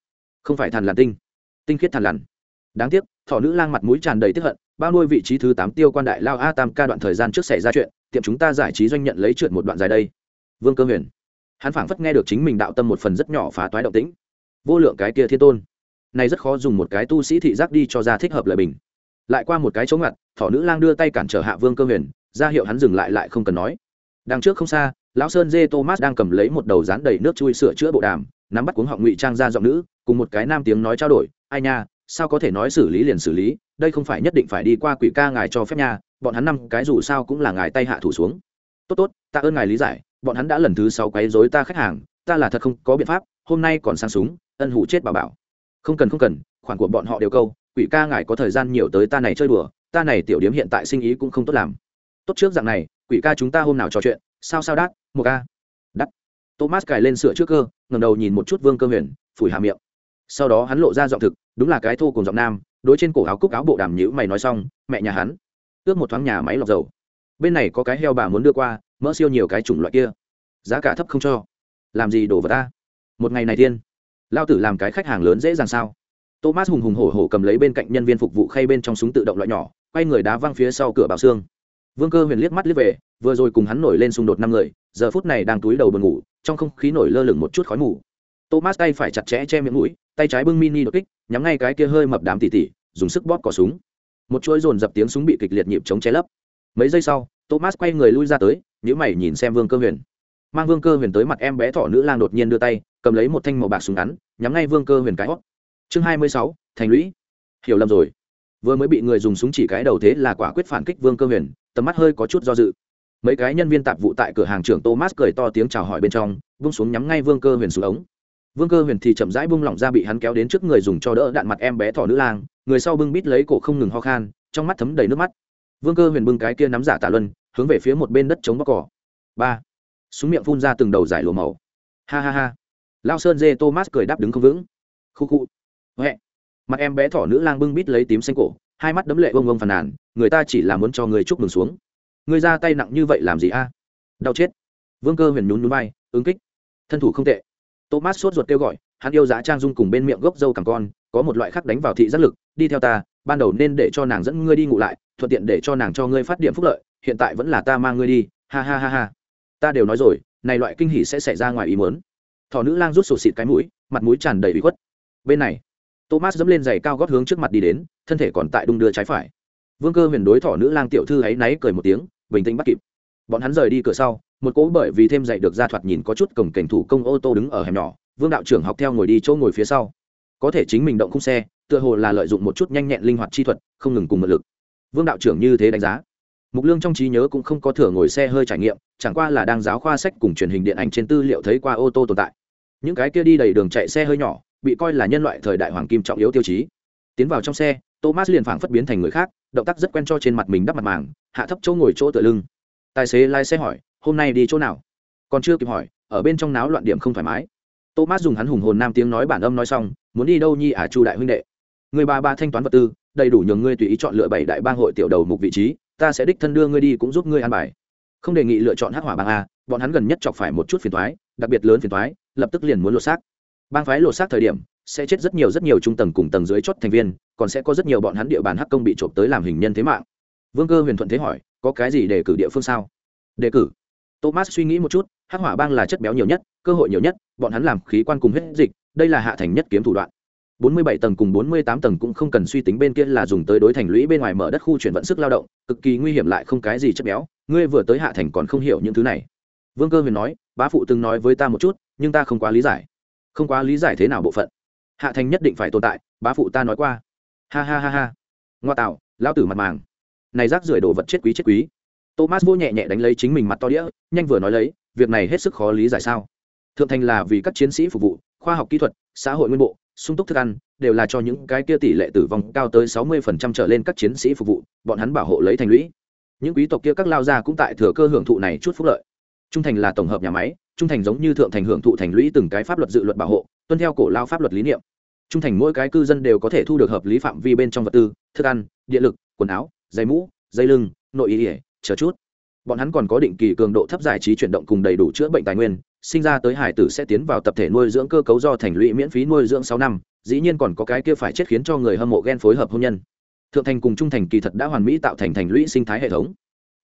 Không phải thàn lằn tinh. Tinh khiết thàn lằn đáng tiếc, thỏ nữ lang mặt mũi tràn đầy tiếp hận, bao nuôi vị trí thứ tám tiêu quan đại lao a tam ca đoạn thời gian trước xảy ra chuyện, tiệm chúng ta giải trí doanh nhận lấy trượt một đoạn dài đây. Vương cơ huyền. Hắn phảng phất nghe được chính mình đạo tâm một phần rất nhỏ phá toái động tĩnh. Vô lượng cái kia thiên tôn. Này rất khó dùng một cái tu sĩ thị giác đi cho ra thích hợp lời bình. Lại qua một cái chỗ ngặt, thỏ nữ lang đưa tay cản trở hạ vương cơ huyền, ra hiệu hắn dừng lại lại không cần nói. Đằng trước không xa, lão sơn dê thomas đang cầm lấy một đầu rán đầy nước chui sửa chữa bộ đàm, nắm bắt cuống họng ngụy trang ra giọng nữ, cùng một cái nam tiếng nói trao đổi, ai nha sao có thể nói xử lý liền xử lý, đây không phải nhất định phải đi qua quỷ ca ngài cho phép nha, bọn hắn năm cái dù sao cũng là ngài tay hạ thủ xuống. Tốt tốt ta ơn ngài lý giải, bọn hắn đã lần thứ sáu quấy dối ta khách hàng, ta là thật không có biện pháp, hôm nay còn sang súng, ân hủ chết bà bảo. Không cần không cần, khoản của bọn họ đều câu, quỷ ca ngài có thời gian nhiều tới ta này chơi đùa, ta này tiểu điếm hiện tại sinh ý cũng không tốt làm. Tốt trước dạng này, quỷ ca chúng ta hôm nào trò chuyện, sao sao đắt một ca. Đắt. Thomas cài lên sửa trước cơ ngầm đầu nhìn một chút vương cơ huyền, phủi hà miệng sau đó hắn lộ ra giọng thực, đúng là cái thô cùng giọng nam, đối trên cổ áo cúc áo bộ đàm nhữ mày nói xong, mẹ nhà hắn, ước một thoáng nhà máy lọc dầu. Bên này có cái heo bà muốn đưa qua, mỡ siêu nhiều cái chủng loại kia. Giá cả thấp không cho. Làm gì đổ vào ta? Một ngày này tiên. Lao tử làm cái khách hàng lớn dễ dàng sao? Thomas hùng hùng hổ hổ cầm lấy bên cạnh nhân viên phục vụ khay bên trong súng tự động loại nhỏ, quay người đá văng phía sau cửa bảo xương. Vương cơ huyền liếc mắt liếc về, vừa rồi cùng hắn nổi lên xung đột năm người, giờ phút này đang túi đầu buồn ngủ, trong không khí nổi lơ lửng một chút khói mù thomas tay phải chặt chẽ che miệng mũi, tay trái bưng mini đột kích, nhắm ngay cái kia hơi mập đám tỉ tỉ, dùng sức bóp cỏ súng. Một chuỗi dồn dập tiếng súng bị kịch liệt nhịp chống che lấp. Mấy giây sau, thomas quay người lui ra tới nhữ mày nhìn xem vương cơ huyền. Mang vương cơ huyền tới mặt em bé thỏ nữ lang đột nhiên đưa tay, cầm lấy một thanh màu bạc súng ngắn, nhắm ngay vương cơ huyền cái hót. Chương hai mươi sáu, thành lũy. Hiểu lầm rồi. Vừa mới bị người dùng súng chỉ cái đầu thế là quả quyết phản kích vương cơ huyền, tầm mắt hơi có chút do dự. Mấy cái nhân viên tạp vụ tại cửa hàng trưởng thomas cười to tiếng chào hỏi bên trong vung xuống nhắm ngay vương cơ huyền xuống ống vương cơ huyền thì chậm rãi bung lỏng ra bị hắn kéo đến trước người dùng cho đỡ đạn mặt em bé thỏ nữ lang, người sau bưng bít lấy cổ không ngừng ho khan, trong mắt thấm đầy nước mắt. Vương cơ huyền bưng cái kia nắm giả tả luân, hướng về phía một bên đất chống bóc cỏ. Ba. Súng miệng phun ra từng đầu giải lùa màu. Ha ha ha. Lao sơn dê thomas cười đáp đứng không vững. Khu khu. Huệ. Mặt em bé thỏ nữ lang bưng bít lấy tím xanh cổ, hai mắt đấm lệ bông bông phàn nàn, người ta chỉ là muốn cho người chúc mừng xuống. Người ra tay nặng như vậy làm gì a? Đau chết. Vương cơ huyền nhún nhún vai, ứng kích. Thân thủ không tệ thomas sốt ruột kêu gọi, hắn yêu giá trang dung cùng bên miệng gốc dâu càng con, có một loại khắc đánh vào thị giác lực, đi theo ta, ban đầu nên để cho nàng dẫn ngươi đi ngủ lại, thuận tiện để cho nàng cho ngươi phát điểm phúc lợi, hiện tại vẫn là ta mang ngươi đi. Ha ha ha ha. Ta đều nói rồi, này loại kinh hỉ sẽ xảy ra ngoài ý muốn. Thỏ nữ lang rút sổ xịt cái mũi, mặt mũi tràn đầy bị khuất. Bên này, thomas dẫm lên giày cao gót hướng trước mặt đi đến, thân thể còn tại đung đưa trái phải. Vương cơ huyền đối thỏ nữ lang tiểu thư ấy náy cười một tiếng, bình tĩnh bắt kịp. Bọn hắn rời đi cửa sau một cỗ bởi vì thêm dạy được ra thoạt nhìn có chút cổng cảnh thủ công ô tô đứng ở hẻm nhỏ, vương đạo trưởng học theo ngồi đi chỗ ngồi phía sau. Có thể chính mình động khung xe, tựa hồ là lợi dụng một chút nhanh nhẹn linh hoạt chi thuật, không ngừng cùng mật lực. Vương đạo trưởng như thế đánh giá. Mục lương trong trí nhớ cũng không có thừa ngồi xe hơi trải nghiệm, chẳng qua là đang giáo khoa sách cùng truyền hình điện ảnh trên tư liệu thấy qua ô tô tồn tại. Những cái kia đi đầy đường chạy xe hơi nhỏ, bị coi là nhân loại thời đại hoàng kim trọng yếu tiêu chí. Tiến vào trong xe, thomas liền phảng phất biến thành người khác, động tác rất quen cho trên mặt mình đắp mặt màng, hạ thấp chỗ ngồi chỗ tựa lưng. Tài xế lái xe hỏi hôm nay đi chỗ nào? Còn chưa kịp hỏi, ở bên trong náo loạn điểm không thoải mái. Thomas dùng hắn hùng hồn nam tiếng nói bản âm nói xong, muốn đi đâu nhi à chu đại huynh đệ? Người ba ba thanh toán vật tư, đầy đủ nhường ngươi tùy ý chọn lựa bảy đại bang hội tiểu đầu mục vị trí, ta sẽ đích thân đưa ngươi đi cũng giúp ngươi an bài. Không đề nghị lựa chọn hắc hỏa bang a, bọn hắn gần nhất chọc phải một chút phiền thoái đặc biệt lớn phiền thoái lập tức liền muốn lột xác. Bang phái lột xác thời điểm, sẽ chết rất nhiều rất nhiều trung tầng cùng tầng dưới chót thành viên, còn sẽ có rất nhiều bọn hắn địa bàn hắc công bị trộm tới làm hình nhân thế mạng. Vương cơ huyền thuận thế hỏi, có cái gì để cử địa phương sao? Đề cử thomas suy nghĩ một chút, hắc hỏa bang là chất béo nhiều nhất, cơ hội nhiều nhất, bọn hắn làm khí quan cùng hết dịch, đây là hạ thành nhất kiếm thủ đoạn. 47 tầng cùng 48 tầng cũng không cần suy tính bên kia là dùng tới đối thành lũy bên ngoài mở đất khu chuyển vận sức lao động, cực kỳ nguy hiểm lại không cái gì chất béo, ngươi vừa tới hạ thành còn không hiểu những thứ này. Vương cơ huyền nói, bá phụ từng nói với ta một chút, nhưng ta không quá lý giải. Không quá lý giải thế nào bộ phận. Hạ thành nhất định phải tồn tại, bá phụ ta nói qua. Ha ha ha ha. Ngoa tạo, lão tử mặt màng. Này rác rưởi đồ vật chết quý chết quý thomas vô nhẹ nhẹ đánh lấy chính mình mặt to đĩa, nhanh vừa nói lấy, việc này hết sức khó lý giải sao? Thượng thành là vì các chiến sĩ phục vụ, khoa học kỹ thuật, xã hội nguyên bộ, sung túc thức ăn, đều là cho những cái kia tỷ lệ tử vong cao tới sáu mươi phần trăm trở lên các chiến sĩ phục vụ, bọn hắn bảo hộ lấy thành lũy. Những quý tộc kia các lao gia cũng tại thừa cơ hưởng thụ này chút phúc lợi. Trung thành là tổng hợp nhà máy, trung thành giống như thượng thành hưởng thụ thành lũy từng cái pháp luật dự luật bảo hộ, tuân theo cổ lao pháp luật lý niệm. Trung thành mỗi cái cư dân đều có thể thu được hợp lý phạm vi bên trong vật tư, thức ăn điện lực, quần áo, giày mũ, dây lưng, nội y ỉa chờ chút. Bọn hắn còn có định kỳ cường độ thấp giải trí chuyển động cùng đầy đủ chữa bệnh tài nguyên, sinh ra tới hải tử sẽ tiến vào tập thể nuôi dưỡng cơ cấu do thành lũy miễn phí nuôi dưỡng sáu năm, dĩ nhiên còn có cái kia phải chết khiến cho người hâm mộ ghen phối hợp hôn nhân. Thượng thành cùng trung thành kỳ thật đã hoàn mỹ tạo thành thành lũy sinh thái hệ thống.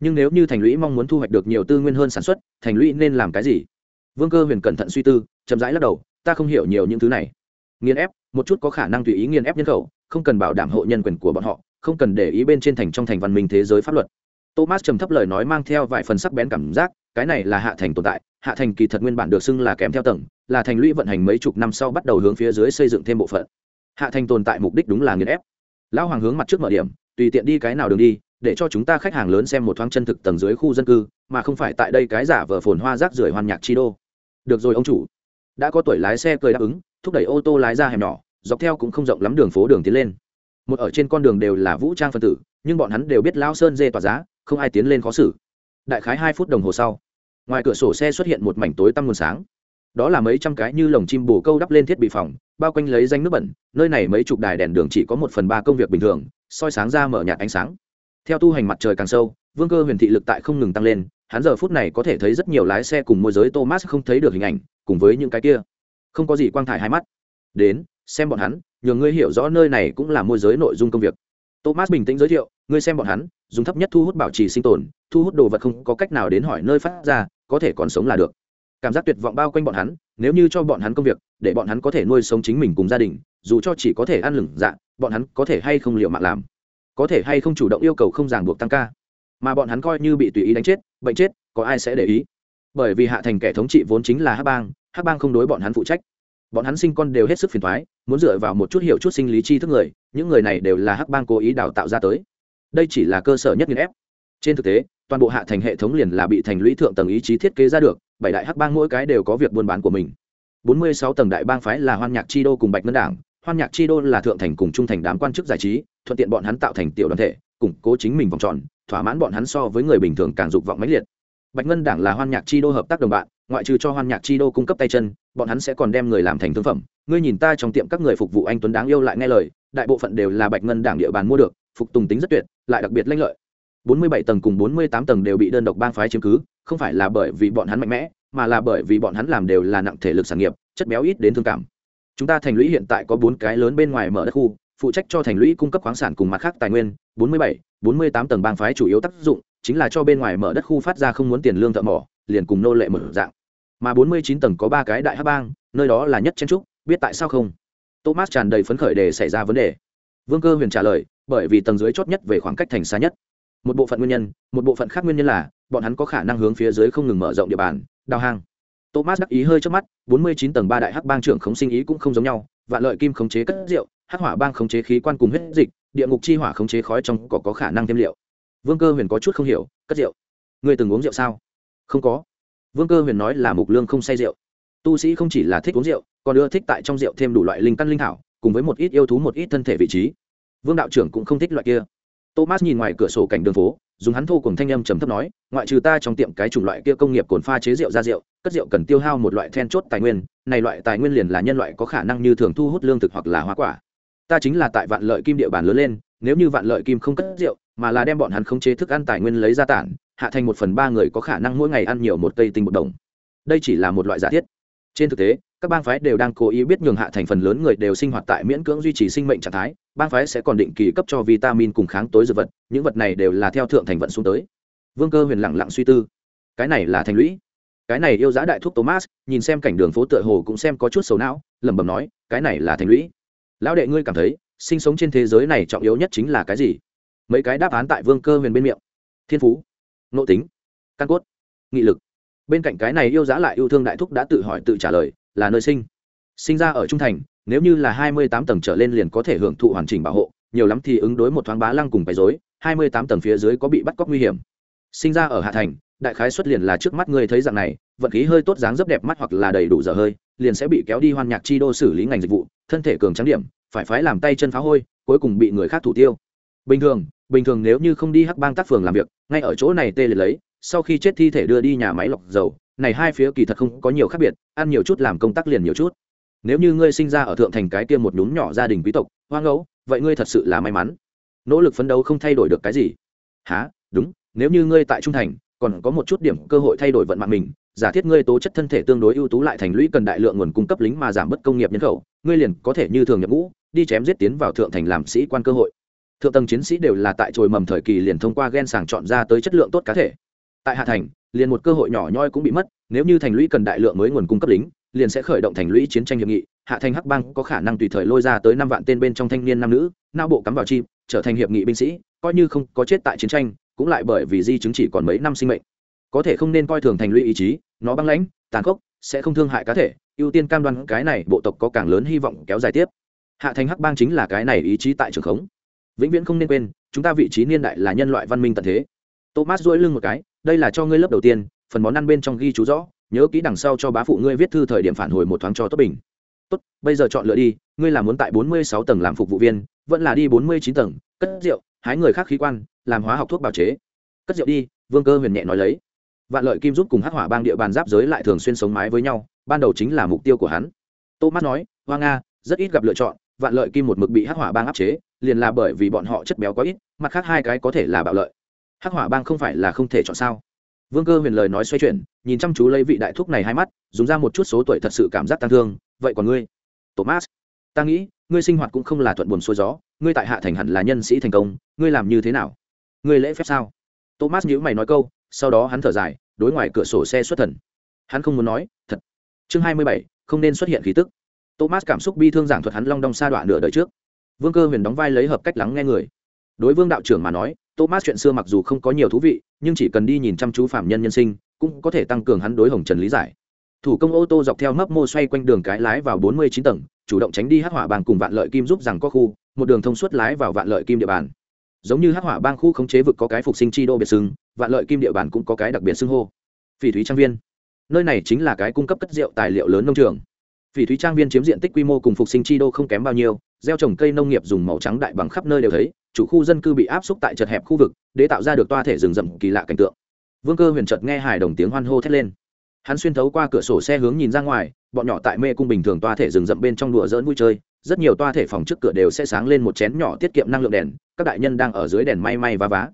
Nhưng nếu như thành lũy mong muốn thu hoạch được nhiều tư nguyên hơn sản xuất, thành lũy nên làm cái gì? Vương cơ huyền cẩn thận suy tư, chậm rãi lắc đầu, ta không hiểu nhiều những thứ này. Nghiên ép, một chút có khả năng tùy ý nghiên ép nhân khẩu, không cần bảo đảm hộ nhân quyền của bọn họ, không cần để ý bên trên thành trong thành văn minh thế giới pháp luật thomas trầm thấp lời nói mang theo vài phần sắc bén cảm giác, cái này là hạ thành tồn tại, hạ thành kỳ thật nguyên bản được xưng là kèm theo tầng, là thành lũy vận hành mấy chục năm sau bắt đầu hướng phía dưới xây dựng thêm bộ phận. Hạ thành tồn tại mục đích đúng là nghiền ép. Lão hoàng hướng mặt trước mở điểm, tùy tiện đi cái nào đường đi, để cho chúng ta khách hàng lớn xem một thoáng chân thực tầng dưới khu dân cư, mà không phải tại đây cái giả vờ phồn hoa rác rưởi hoàn nhạc chi đô. Được rồi, ông chủ. Đã có tuổi lái xe cười đáp ứng, thúc đẩy ô tô lái ra hẻm nhỏ, dọc theo cũng không rộng lắm đường phố đường tiến lên. Một ở trên con đường đều là vũ trang phân tử, nhưng bọn hắn đều biết lao sơn dê tỏa giá không ai tiến lên khó xử. Đại khái hai phút đồng hồ sau, ngoài cửa sổ xe xuất hiện một mảnh tối tăm nguồn sáng. Đó là mấy trăm cái như lồng chim bồ câu đắp lên thiết bị phòng, bao quanh lấy danh nước bẩn, nơi này mấy chục đài đèn đường chỉ có một phần ba công việc bình thường, soi sáng ra mở nhạt ánh sáng. Theo tu hành mặt trời càng sâu, vương cơ huyền thị lực tại không ngừng tăng lên, hắn giờ phút này có thể thấy rất nhiều lái xe cùng môi giới thomas không thấy được hình ảnh, cùng với những cái kia. Không có gì quang thải hai mắt. Đến, xem bọn hắn, nhờ ngươi hiểu rõ nơi này cũng là môi giới nội dung công việc. Thomas bình tĩnh giới thiệu, ngươi xem bọn hắn dùng thấp nhất thu hút bảo trì sinh tồn, thu hút đồ vật không có cách nào đến hỏi nơi phát ra, có thể còn sống là được. Cảm giác tuyệt vọng bao quanh bọn hắn, nếu như cho bọn hắn công việc, để bọn hắn có thể nuôi sống chính mình cùng gia đình, dù cho chỉ có thể ăn lửng dạ bọn hắn có thể hay không liệu mạng làm? Có thể hay không chủ động yêu cầu không ràng buộc tăng ca? Mà bọn hắn coi như bị tùy ý đánh chết, bệnh chết, có ai sẽ để ý? Bởi vì hạ thành kẻ thống trị vốn chính là hắc bang hắc bang không đối bọn hắn phụ trách. Bọn hắn sinh con đều hết sức phiền thoái muốn dựa vào một chút hiểu chút sinh lý tri thức người, những người này đều là hắc bang cố ý đào tạo ra tới đây chỉ là cơ sở nhất nghiên ép. Trên thực tế, toàn bộ hạ thành hệ thống liền là bị thành lũy thượng tầng ý chí thiết kế ra được, bảy đại hắc bang mỗi cái đều có việc buôn bán của mình. Bốn mươi sáu tầng đại bang phái là hoan nhạc chi đô cùng bạch ngân đảng, hoan nhạc chi đô là thượng thành cùng trung thành đám quan chức giải trí, thuận tiện bọn hắn tạo thành tiểu đoàn thể, củng cố chính mình vòng tròn, thỏa mãn bọn hắn so với người bình thường càng dục vọng mãnh liệt. Bạch ngân đảng là hoan nhạc chi đô hợp tác đồng bạn, ngoại trừ cho hoan nhạc chi đô cung cấp tay chân, bọn hắn sẽ còn đem người làm thành thương phẩm. Ngươi nhìn ta trong tiệm các người phục vụ anh tuấn đáng yêu lại nghe lời đại bộ phận đều là bạch ngân đảng địa bàn mua được phục tùng tính rất tuyệt lại đặc biệt lanh lợi. 47 tầng cùng 48 tầng đều bị đơn độc bang phái chiếm cứ không phải là bởi vì bọn hắn mạnh mẽ mà là bởi vì bọn hắn làm đều là nặng thể lực sản nghiệp chất béo ít đến thương cảm. Chúng ta thành lũy hiện tại có bốn cái lớn bên ngoài mở đất khu phụ trách cho thành lũy cung cấp khoáng sản cùng mặt khác tài nguyên 47, 48 tầng bang phái chủ yếu tác dụng chính là cho bên ngoài mở đất khu phát ra không muốn tiền lương thợ mỏ liền cùng nô lệ mở dạng. Mà 49 tầng có ba cái đại hắc bang nơi đó là nhất chen trúc biết tại sao không? Thomas tràn đầy phấn khởi để xảy ra vấn đề. Vương cơ huyền trả lời, bởi vì tầng dưới chót nhất về khoảng cách thành xa nhất. Một bộ phận nguyên nhân, một bộ phận khác nguyên nhân là, bọn hắn có khả năng hướng phía dưới không ngừng mở rộng địa bàn, đào hang. Thomas đắc ý hơi trước mắt 49 tầng ba đại hắc bang trưởng khống sinh ý cũng không giống nhau, vạn lợi kim khống chế cất rượu, hắc hỏa bang khống chế khí quan cùng huyết dịch, địa ngục chi hỏa khống chế khói trong có có khả năng thêm liệu. Vương cơ huyền có chút không hiểu, cất rượu. Người từng uống rượu sao? Không có. Vương cơ huyền nói là mục lương không say rượu tu sĩ không chỉ là thích uống rượu, còn ưa thích tại trong rượu thêm đủ loại linh căn linh thảo, cùng với một ít yêu thú, một ít thân thể vị trí. Vương đạo trưởng cũng không thích loại kia. Thomas nhìn ngoài cửa sổ cảnh đường phố, dùng hắn thô cùng thanh âm trầm thấp nói, ngoại trừ ta trong tiệm cái chủng loại kia công nghiệp cồn pha chế rượu ra rượu, cất rượu cần tiêu hao một loại then chốt tài nguyên, này loại tài nguyên liền là nhân loại có khả năng như thường thu hút lương thực hoặc là hoa quả. Ta chính là tại vạn lợi kim địa bàn lớn lên, nếu như vạn lợi kim không cất rượu, mà là đem bọn hắn khống chế thức ăn tài nguyên lấy ra tản, hạ thành một phần ba người có khả năng mỗi ngày ăn nhiều một cây tinh bột đồng. Đây chỉ là một loại giả thiết trên thực tế, các bang phái đều đang cố ý biết nhường hạ thành phần lớn người đều sinh hoạt tại miễn cưỡng duy trì sinh mệnh trạng thái, bang phái sẽ còn định kỳ cấp cho vitamin cùng kháng tối dược vật, những vật này đều là theo thượng thành vận xuống tới. Vương cơ huyền lặng lặng suy tư. Cái này là thành lũy. Cái này yêu giá đại thuốc thomas, nhìn xem cảnh đường phố tựa hồ cũng xem có chút xấu não, lẩm bẩm nói, cái này là thành lũy. Lão đệ ngươi cảm thấy, sinh sống trên thế giới này trọng yếu nhất chính là cái gì? Mấy cái đáp án tại vương cơ huyền bên miệng. Thiên phú, nội tính, căn cốt, nghị lực bên cạnh cái này yêu giá lại yêu thương đại thúc đã tự hỏi tự trả lời, là nơi sinh. Sinh ra ở trung thành, nếu như là hai mươi tám tầng trở lên liền có thể hưởng thụ hoàn chỉnh bảo hộ, nhiều lắm thì ứng đối một thoáng bá lăng cùng bày dối hai mươi tám tầng phía dưới có bị bắt cóc nguy hiểm. Sinh ra ở hạ thành, đại khái xuất liền là trước mắt ngươi thấy dạng này, vận khí hơi tốt dáng rất đẹp mắt hoặc là đầy đủ dở hơi, liền sẽ bị kéo đi hoan nhạc chi đô xử lý ngành dịch vụ, thân thể cường trắng điểm, phải phái làm tay chân phá hôi, cuối cùng bị người khác thủ tiêu. Bình thường bình thường nếu như không đi hắc bang tác phường làm việc, ngay ở chỗ này tê liệt lấy sau khi chết thi thể đưa đi nhà máy lọc dầu, này hai phía kỳ thật không có nhiều khác biệt, ăn nhiều chút làm công tác liền nhiều chút. Nếu như ngươi sinh ra ở thượng thành cái tiêm một nhún nhỏ gia đình quý tộc, hoang ngẫu, vậy ngươi thật sự là may mắn. Nỗ lực phấn đấu không thay đổi được cái gì. Há đúng, nếu như ngươi tại trung thành, còn có một chút điểm cơ hội thay đổi vận mạng mình, giả thiết ngươi tố chất thân thể tương đối ưu tú lại thành lũy cần đại lượng nguồn cung cấp lính mà giảm bớt công nghiệp nhân khẩu, ngươi liền có thể như thường nhập ngũ, đi chém giết tiến vào thượng thành làm sĩ quan cơ hội. Thượng tầng chiến sĩ đều là tại trồi mầm thời kỳ liền thông qua ghen sàng chọn ra tới chất lượng tốt cá thể tại hạ thành, liền một cơ hội nhỏ nhoi cũng bị mất, nếu như thành lũy cần đại lượng mới nguồn cung cấp lính, liền sẽ khởi động thành lũy chiến tranh hiệp nghị. Hạ thành hắc bang có khả năng tùy thời lôi ra tới năm vạn tên bên trong thanh niên nam nữ, nao bộ cắm vào chim, trở thành hiệp nghị binh sĩ, coi như không có chết tại chiến tranh, cũng lại bởi vì di chứng chỉ còn mấy năm sinh mệnh. Có thể không nên coi thường thành lũy ý chí, nó băng lãnh, tàn khốc, sẽ không thương hại cá thể, ưu tiên cam đoan cái này bộ tộc có càng lớn hy vọng kéo dài tiếp. Hạ thành hắc bang chính là cái này ý chí tại trường khống. Vĩnh viễn không nên quên, chúng ta vị trí niên đại là nhân loại văn minh tận thế thomas duỗi lưng một cái, đây là cho ngươi lớp đầu tiên, phần món ăn bên trong ghi chú rõ, nhớ kỹ đằng sau cho bá phụ ngươi viết thư thời điểm phản hồi một thoáng cho tốt bình. Tốt, bây giờ chọn lựa đi, ngươi là muốn tại bốn mươi sáu tầng làm phục vụ viên, vẫn là đi bốn mươi chín tầng, cất rượu, hái người khác khí quan, làm hóa học thuốc bào chế. Cất rượu đi, vương cơ huyền nhẹ nói lấy. Vạn lợi kim giúp cùng hắc hỏa bang địa bàn giáp giới lại thường xuyên sống mái với nhau, ban đầu chính là mục tiêu của hắn. Thomas nói, hoa nga, rất ít gặp lựa chọn, vạn lợi kim một mực bị hắc hỏa bang áp chế, liền là bởi vì bọn họ chất béo quá ít, mặt khác hai cái có thể là bạo lợi hắc hỏa bang không phải là không thể chọn sao? Vương cơ huyền lời nói xoay chuyển, nhìn chăm chú lấy vị đại thúc này hai mắt, dùng ra một chút số tuổi thật sự cảm giác tăng thương. Vậy còn ngươi? Thomas, ta nghĩ, ngươi sinh hoạt cũng không là thuận buồm xuôi gió, ngươi tại hạ thành hẳn là nhân sĩ thành công, ngươi làm như thế nào? Ngươi lễ phép sao? Thomas nhữ mày nói câu, sau đó hắn thở dài, đối ngoài cửa sổ xe xuất thần. Hắn không muốn nói, thật. Chương hai mươi bảy, không nên xuất hiện khí tức. Thomas cảm xúc bi thương giảng thuật hắn long đong sa đoạn nửa đời trước. Vương cơ huyền đóng vai lấy hợp cách lắng nghe người. Đối vương đạo trưởng mà nói thomas chuyện xưa mặc dù không có nhiều thú vị, nhưng chỉ cần đi nhìn chăm chú phạm nhân nhân sinh, cũng có thể tăng cường hắn đối hồng trần lý giải. Thủ công ô tô dọc theo mấp mô xoay quanh đường cái lái vào bốn mươi chín tầng, chủ động tránh đi hắc hỏa bang cùng vạn lợi kim giúp rằng có khu, một đường thông suốt lái vào vạn lợi kim địa bàn. Giống như hắc hỏa bang khu khống chế vực có cái phục sinh chi đô biệt xưng, vạn lợi kim địa bàn cũng có cái đặc biệt xưng hô. Phỉ thúy trang viên. Nơi này chính là cái cung cấp cất rượu tài liệu lớn nông trường phỉ thúy trang viên chiếm diện tích quy mô cùng phục sinh chi đô không kém bao nhiêu, gieo trồng cây nông nghiệp dùng màu trắng đại bằng khắp nơi đều thấy, chủ khu dân cư bị áp xúc tại chật hẹp khu vực, để tạo ra được toa thể rừng rậm kỳ lạ cảnh tượng. Vương cơ huyền chợt nghe hài đồng tiếng hoan hô thét lên. Hắn xuyên thấu qua cửa sổ xe hướng nhìn ra ngoài, bọn nhỏ tại mê cung bình thường toa thể rừng rậm bên trong đùa dỡn vui chơi, rất nhiều toa thể phòng trước cửa đều sẽ sáng lên một chén nhỏ tiết kiệm năng lượng đèn, các đại nhân đang ở dưới đèn may may và vá.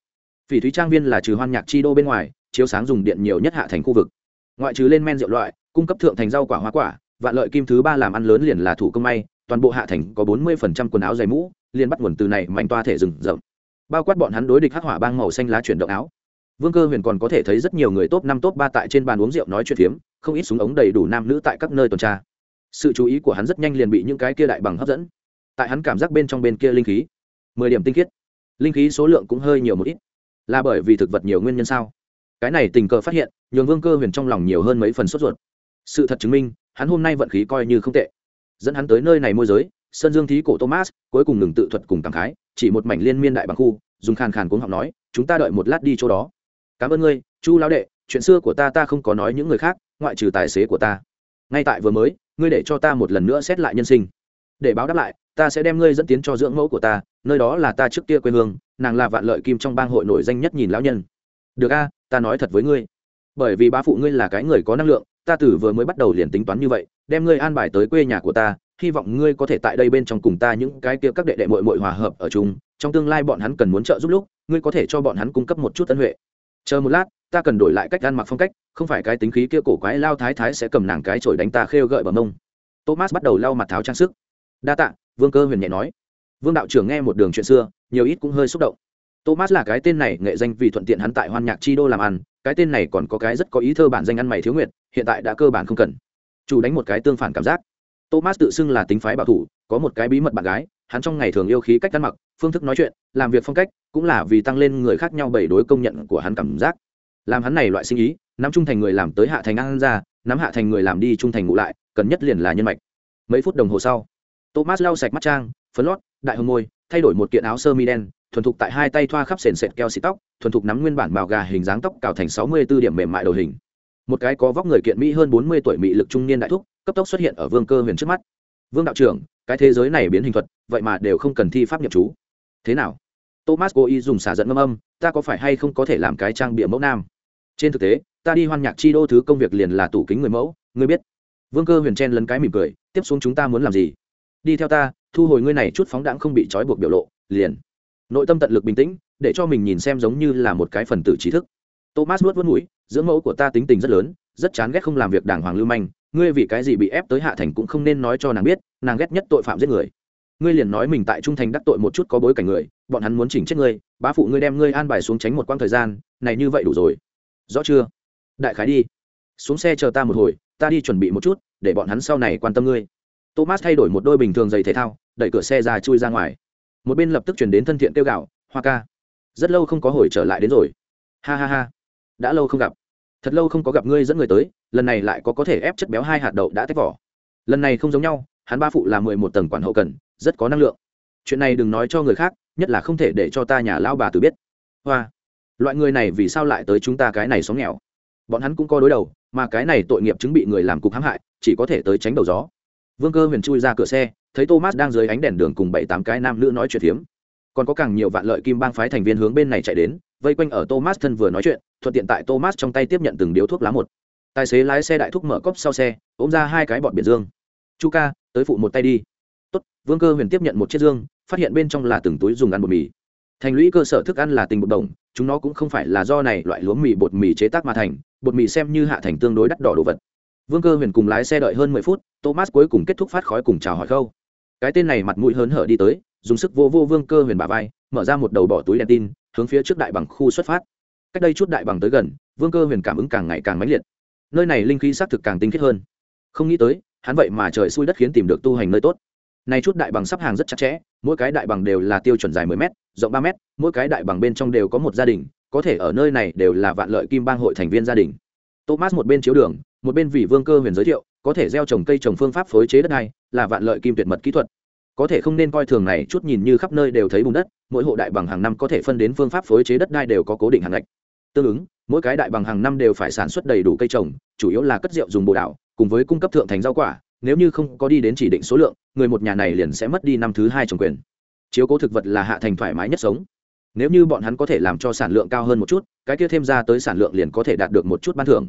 Phỉ thúy trang viên là trừ hoan nhạc chi đô bên ngoài, chiếu sáng dùng điện nhiều nhất hạ thành khu vực. Ngoại trừ lên men rượu loại, cung cấp thượng thành rau quả hoa quả vạn lợi kim thứ ba làm ăn lớn liền là thủ công may, toàn bộ hạ thành có bốn mươi phần trăm quần áo dày mũ, liền bắt nguồn từ này mạnh toa thể rừng rậm. Bao quát bọn hắn đối địch hắc hỏa bang màu xanh lá chuyển động áo. Vương cơ huyền còn có thể thấy rất nhiều người top năm, top ba tại trên bàn uống rượu nói chuyện phiếm, không ít súng ống đầy đủ nam nữ tại các nơi tuần tra. Sự chú ý của hắn rất nhanh liền bị những cái kia đại bằng hấp dẫn. Tại hắn cảm giác bên trong bên kia linh khí, mười điểm tinh khiết. Linh khí số lượng cũng hơi nhiều một ít. Là bởi vì thực vật nhiều nguyên nhân sao? Cái này tình cờ phát hiện, nhường vương cơ huyền trong lòng nhiều hơn mấy phần sốt ruột. Sự thật chứng minh hắn hôm nay vận khí coi như không tệ. Dẫn hắn tới nơi này môi giới, sơn dương thí cổ thomas, cuối cùng ngừng tự thuật cùng cảm khái, chỉ một mảnh liên miên đại bằng khu, dùng khàn khàn cuống học nói, chúng ta đợi một lát đi chỗ đó. Cảm ơn ngươi, chu lão đệ, chuyện xưa của ta ta không có nói những người khác, ngoại trừ tài xế của ta. Ngay tại vừa mới, ngươi để cho ta một lần nữa xét lại nhân sinh. Để báo đáp lại, ta sẽ đem ngươi dẫn tiến cho dưỡng mẫu của ta, nơi đó là ta trước kia quê hương, nàng là vạn lợi kim trong bang hội nổi danh nhất nhìn lão nhân. Được a, ta nói thật với ngươi. Bởi vì ba phụ ngươi là cái người có năng lượng ta từ vừa mới bắt đầu liền tính toán như vậy, đem ngươi an bài tới quê nhà của ta, hy vọng ngươi có thể tại đây bên trong cùng ta những cái kia các đệ đệ mội mội hòa hợp ở chung, trong tương lai bọn hắn cần muốn trợ giúp lúc, ngươi có thể cho bọn hắn cung cấp một chút tân huệ. Chờ một lát, ta cần đổi lại cách ăn mặc phong cách, không phải cái tính khí kia cổ quái lao thái thái sẽ cầm nàng cái chổi đánh ta khêu gợi bằng mông. Thomas bắt đầu lau mặt tháo trang sức. Đa tạ, vương cơ huyền nhẹ nói. Vương đạo trưởng nghe một đường chuyện xưa, nhiều ít cũng hơi xúc động. Thomas là cái tên này nghệ danh vì thuận tiện hắn tại hoan nhạc chi đô làm ăn, cái tên này còn có cái rất có ý thơ bản danh ăn mày thiếu nguyệt hiện tại đã cơ bản không cần. Chủ đánh một cái tương phản cảm giác. Thomas tự xưng là tính phái bảo thủ, có một cái bí mật bạn gái, hắn trong ngày thường yêu khí cách ăn mặc, phương thức nói chuyện, làm việc phong cách, cũng là vì tăng lên người khác nhau bảy đối công nhận của hắn cảm giác. Làm hắn này loại sinh ý, nắm trung thành người làm tới hạ thành ăn ra, nắm hạ thành người làm đi trung thành ngụ lại, cần nhất liền là nhân mạch. Mấy phút đồng hồ sau, thomas lau sạch mắt trang, phấn lót, đại hồng môi, thay đổi một kiện áo sơ mi đen, thuần thục tại hai tay thoa khắp sền sệt keo xịt tóc, thuần thục nắm nguyên bản màu gà hình dáng tóc cào thành sáu mươi 64 điểm mềm mại đầu hình một cái có vóc người kiện mỹ hơn bốn mươi tuổi mỹ lực trung niên đại thúc, cấp tốc xuất hiện ở vương cơ huyền trước mắt. Vương đạo trưởng, cái thế giới này biến hình thuật, vậy mà đều không cần thi pháp nhập chú. Thế nào? Thomas cố ý dùng xả giận ngâm âm, ta có phải hay không có thể làm cái trang bịa mẫu nam? Trên thực tế, ta đi hoan nhạc chi đô thứ công việc liền là tủ kính người mẫu, ngươi biết. Vương cơ huyền chen lấn cái mỉm cười, tiếp xuống chúng ta muốn làm gì? Đi theo ta, thu hồi ngươi này chút phóng đãng không bị trói buộc biểu lộ, liền. Nội tâm tận lực bình tĩnh, để cho mình nhìn xem giống như là một cái phần tử trí thức thomas nuốt vớt mũi, dưỡng mẫu của ta tính tình rất lớn, rất chán ghét không làm việc đàng hoàng lưu manh. Ngươi vì cái gì bị ép tới hạ thành cũng không nên nói cho nàng biết, nàng ghét nhất tội phạm giết người. Ngươi liền nói mình tại trung thành đắc tội một chút có bối cảnh người, bọn hắn muốn chỉnh chết ngươi, bá phụ ngươi đem ngươi an bài xuống tránh một quãng thời gian, này như vậy đủ rồi. Rõ chưa? Đại khái đi. Xuống xe chờ ta một hồi, ta đi chuẩn bị một chút, để bọn hắn sau này quan tâm ngươi. Thomas thay đổi một đôi bình thường giày thể thao, đẩy cửa xe ra chui ra ngoài. Một bên lập tức chuyển đến thân thiện tiêu gạo hoa ca, rất lâu không có hồi trở lại đến rồi. Ha ha ha đã lâu không gặp. Thật lâu không có gặp ngươi dẫn người tới, lần này lại có có thể ép chất béo hai hạt đậu đã tách vỏ. Lần này không giống nhau, hắn ba phụ là mười một tầng quản hậu cần, rất có năng lượng. Chuyện này đừng nói cho người khác, nhất là không thể để cho ta nhà lao bà tử biết. Hoa, loại người này vì sao lại tới chúng ta cái này xóm nghèo? Bọn hắn cũng có đối đầu, mà cái này tội nghiệp chứng bị người làm cục hãm hại, chỉ có thể tới tránh đầu gió. Vương cơ huyền chui ra cửa xe, thấy thomas đang dưới ánh đèn đường cùng bảy tám cái nam nữ nói chuyện phiếm còn có càng nhiều vạn lợi kim bang phái thành viên hướng bên này chạy đến, vây quanh ở thomas thân vừa nói chuyện, thuận tiện tại thomas trong tay tiếp nhận từng điếu thuốc lá một. Tài xế lái xe đại thúc mở cốc sau xe, ôm ra hai cái bọt biển dương. Chu ca, tới phụ một tay đi. Tốt, vương cơ huyền tiếp nhận một chiếc dương, phát hiện bên trong là từng túi dùng ăn bột mì. Thành lũy cơ sở thức ăn là tình bột đồng, chúng nó cũng không phải là do này loại lúa mì bột mì chế tác mà thành, bột mì xem như hạ thành tương đối đắt đỏ đồ vật. Vương cơ huyền cùng lái xe đợi hơn mười phút, thomas cuối cùng kết thúc phát khói cùng chào hỏi khâu. Cái tên này mặt mũi hớn hở đi tới dùng sức vô vô vương cơ huyền bà vai, mở ra một đầu bỏ túi đèn tin, hướng phía trước đại bằng khu xuất phát. Cách đây chút đại bằng tới gần, vương cơ huyền cảm ứng càng ngày càng mãnh liệt. Nơi này linh khí xác thực càng tinh khiết hơn. Không nghĩ tới, hắn vậy mà trời xui đất khiến tìm được tu hành nơi tốt. Này chút đại bằng sắp hàng rất chặt chẽ, mỗi cái đại bằng đều là tiêu chuẩn dài 10 m rộng 3 m mỗi cái đại bằng bên trong đều có một gia đình, có thể ở nơi này đều là vạn lợi kim bang hội thành viên gia đình. Thomas một bên chiếu đường, một bên vì vương cơ huyền giới thiệu, có thể gieo trồng cây trồng phương pháp phối chế đất này, là vạn lợi kim tuyệt mật kỹ thuật có thể không nên coi thường này, chút nhìn như khắp nơi đều thấy bùn đất, mỗi hộ đại bằng hàng năm có thể phân đến phương pháp phối chế đất đai đều có cố định hàng ngạch. Tương ứng, mỗi cái đại bằng hàng năm đều phải sản xuất đầy đủ cây trồng, chủ yếu là cất rượu dùng bồ đảo cùng với cung cấp thượng thành rau quả, nếu như không có đi đến chỉ định số lượng, người một nhà này liền sẽ mất đi năm thứ hai trồng quyền. Chiếu cố thực vật là hạ thành thoải mái nhất sống. Nếu như bọn hắn có thể làm cho sản lượng cao hơn một chút, cái kia thêm ra tới sản lượng liền có thể đạt được một chút ban thưởng.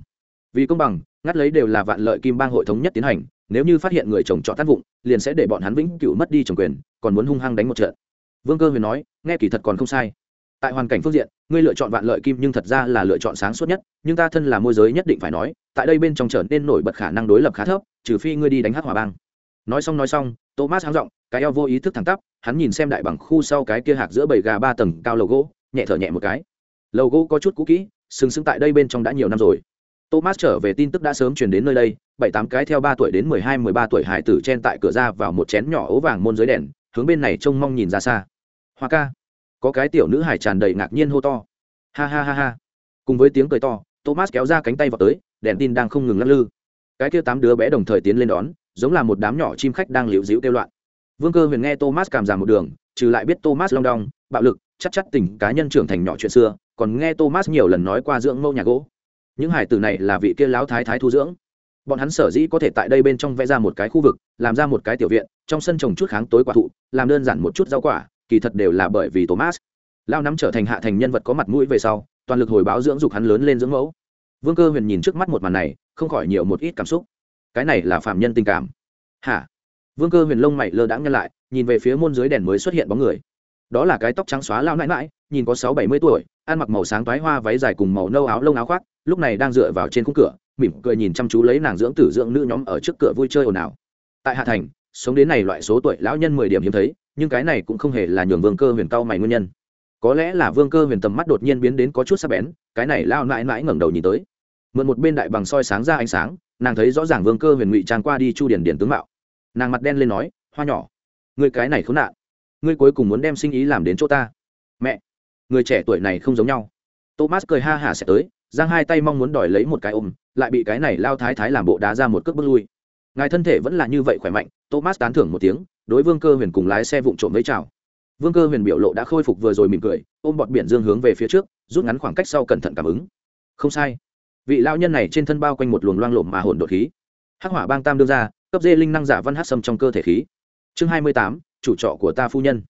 Vì công bằng, ngắt lấy đều là vạn lợi kim bang hội thống nhất tiến hành nếu như phát hiện người chồng trọt tác vụng, liền sẽ để bọn hắn vĩnh cửu mất đi trồng quyền, còn muốn hung hăng đánh một trận. Vương cơ huyền nói, nghe kỳ thật còn không sai. Tại hoàn cảnh phương diện, ngươi lựa chọn vạn lợi kim nhưng thật ra là lựa chọn sáng suốt nhất, nhưng ta thân là môi giới nhất định phải nói, tại đây bên trong trở nên nổi bật khả năng đối lập khá thấp, trừ phi ngươi đi đánh hát hòa bang. Nói xong nói xong, thomas háng r cái eo vô ý thức thẳng tắp, hắn nhìn xem đại bằng khu sau cái kia hạc giữa bầy gà ba tầng cao lầu gỗ, nhẹ thở nhẹ một cái. Lầu gỗ có chút cũ kỹ, sừng sững tại đây bên trong đã nhiều năm rồi thomas trở về tin tức đã sớm truyền đến nơi đây, bảy tám cái theo ba tuổi đến mười hai, mười ba tuổi hải tử chen tại cửa ra vào một chén nhỏ ố vàng môn dưới đèn, hướng bên này trông mong nhìn ra xa. Hoa ca. Có cái tiểu nữ hải tràn đầy ngạc nhiên hô to. Ha ha ha ha. Cùng với tiếng cười to, thomas kéo ra cánh tay vào tới, đèn tin đang không ngừng lắc lư. Cái kia tám đứa bé đồng thời tiến lên đón, giống là một đám nhỏ chim khách đang liễu dĩu kêu loạn. Vương cơ huyền nghe thomas cảm giảm một đường, trừ lại biết thomas long đong, bạo lực, chắc chắc tình cá nhân trưởng thành nhỏ chuyện xưa, còn nghe thomas nhiều lần nói qua dưỡng mẫu nhà gỗ những hải tử này là vị kia lão thái thái thu dưỡng. Bọn hắn sở dĩ có thể tại đây bên trong vẽ ra một cái khu vực, làm ra một cái tiểu viện, trong sân trồng chút kháng tối quả thụ, làm đơn giản một chút rau quả, kỳ thật đều là bởi vì thomas. Lao nắm trở thành hạ thành nhân vật có mặt mũi về sau, toàn lực hồi báo dưỡng dục hắn lớn lên dưỡng mẫu. Vương cơ huyền nhìn trước mắt một màn này, không khỏi nhiều một ít cảm xúc. Cái này là phạm nhân tình cảm. Hả? Vương cơ huyền lông mày lơ đãng nhăn lại, nhìn về phía môn dưới đèn mới xuất hiện bóng người. Đó là cái tóc trắng xóa lao nãi mãi nhìn có sáu bảy mươi tuổi, ăn mặc màu sáng toái hoa váy dài cùng màu nâu áo lông áo khoác lúc này đang dựa vào trên khung cửa, mỉm cười nhìn chăm chú lấy nàng dưỡng tử dưỡng nữ nhóm ở trước cửa vui chơi ồn ào. Tại hạ thành, sống đến này loại số tuổi, lão nhân mười điểm hiếm thấy, nhưng cái này cũng không hề là nhường vương cơ huyền cao mày nguyên nhân. Có lẽ là vương cơ huyền tầm mắt đột nhiên biến đến có chút sắc bén, cái này lao mãi mãi ngẩng đầu nhìn tới. Mượn một bên đại bằng soi sáng ra ánh sáng, nàng thấy rõ ràng vương cơ huyền ngụy trang qua đi chu điển điển tướng mạo. Nàng mặt đen lên nói, hoa nhỏ người cái này khốn nạn, ngươi cuối cùng muốn đem sinh ý làm đến chỗ ta. Mẹ, người trẻ tuổi này không giống nhau. Thomas cười ha hả sẽ tới giang hai tay mong muốn đòi lấy một cái ôm, lại bị cái này lao thái thái làm bộ đá ra một cước bước lui. Ngài thân thể vẫn là như vậy khỏe mạnh, thomas tán thưởng một tiếng, đối vương cơ huyền cùng lái xe vụng trộm với chào. Vương cơ huyền biểu lộ đã khôi phục vừa rồi mỉm cười, ôm bọt biển dương hướng về phía trước, rút ngắn khoảng cách sau cẩn thận cảm ứng. Không sai. Vị lao nhân này trên thân bao quanh một luồng loang lộm mà hồn đột khí. Hắc hỏa bang tam đưa ra, cấp dê linh năng giả văn hát sâm trong cơ thể khí. Chương hai mươi tám, chủ trọ của ta phu nhân.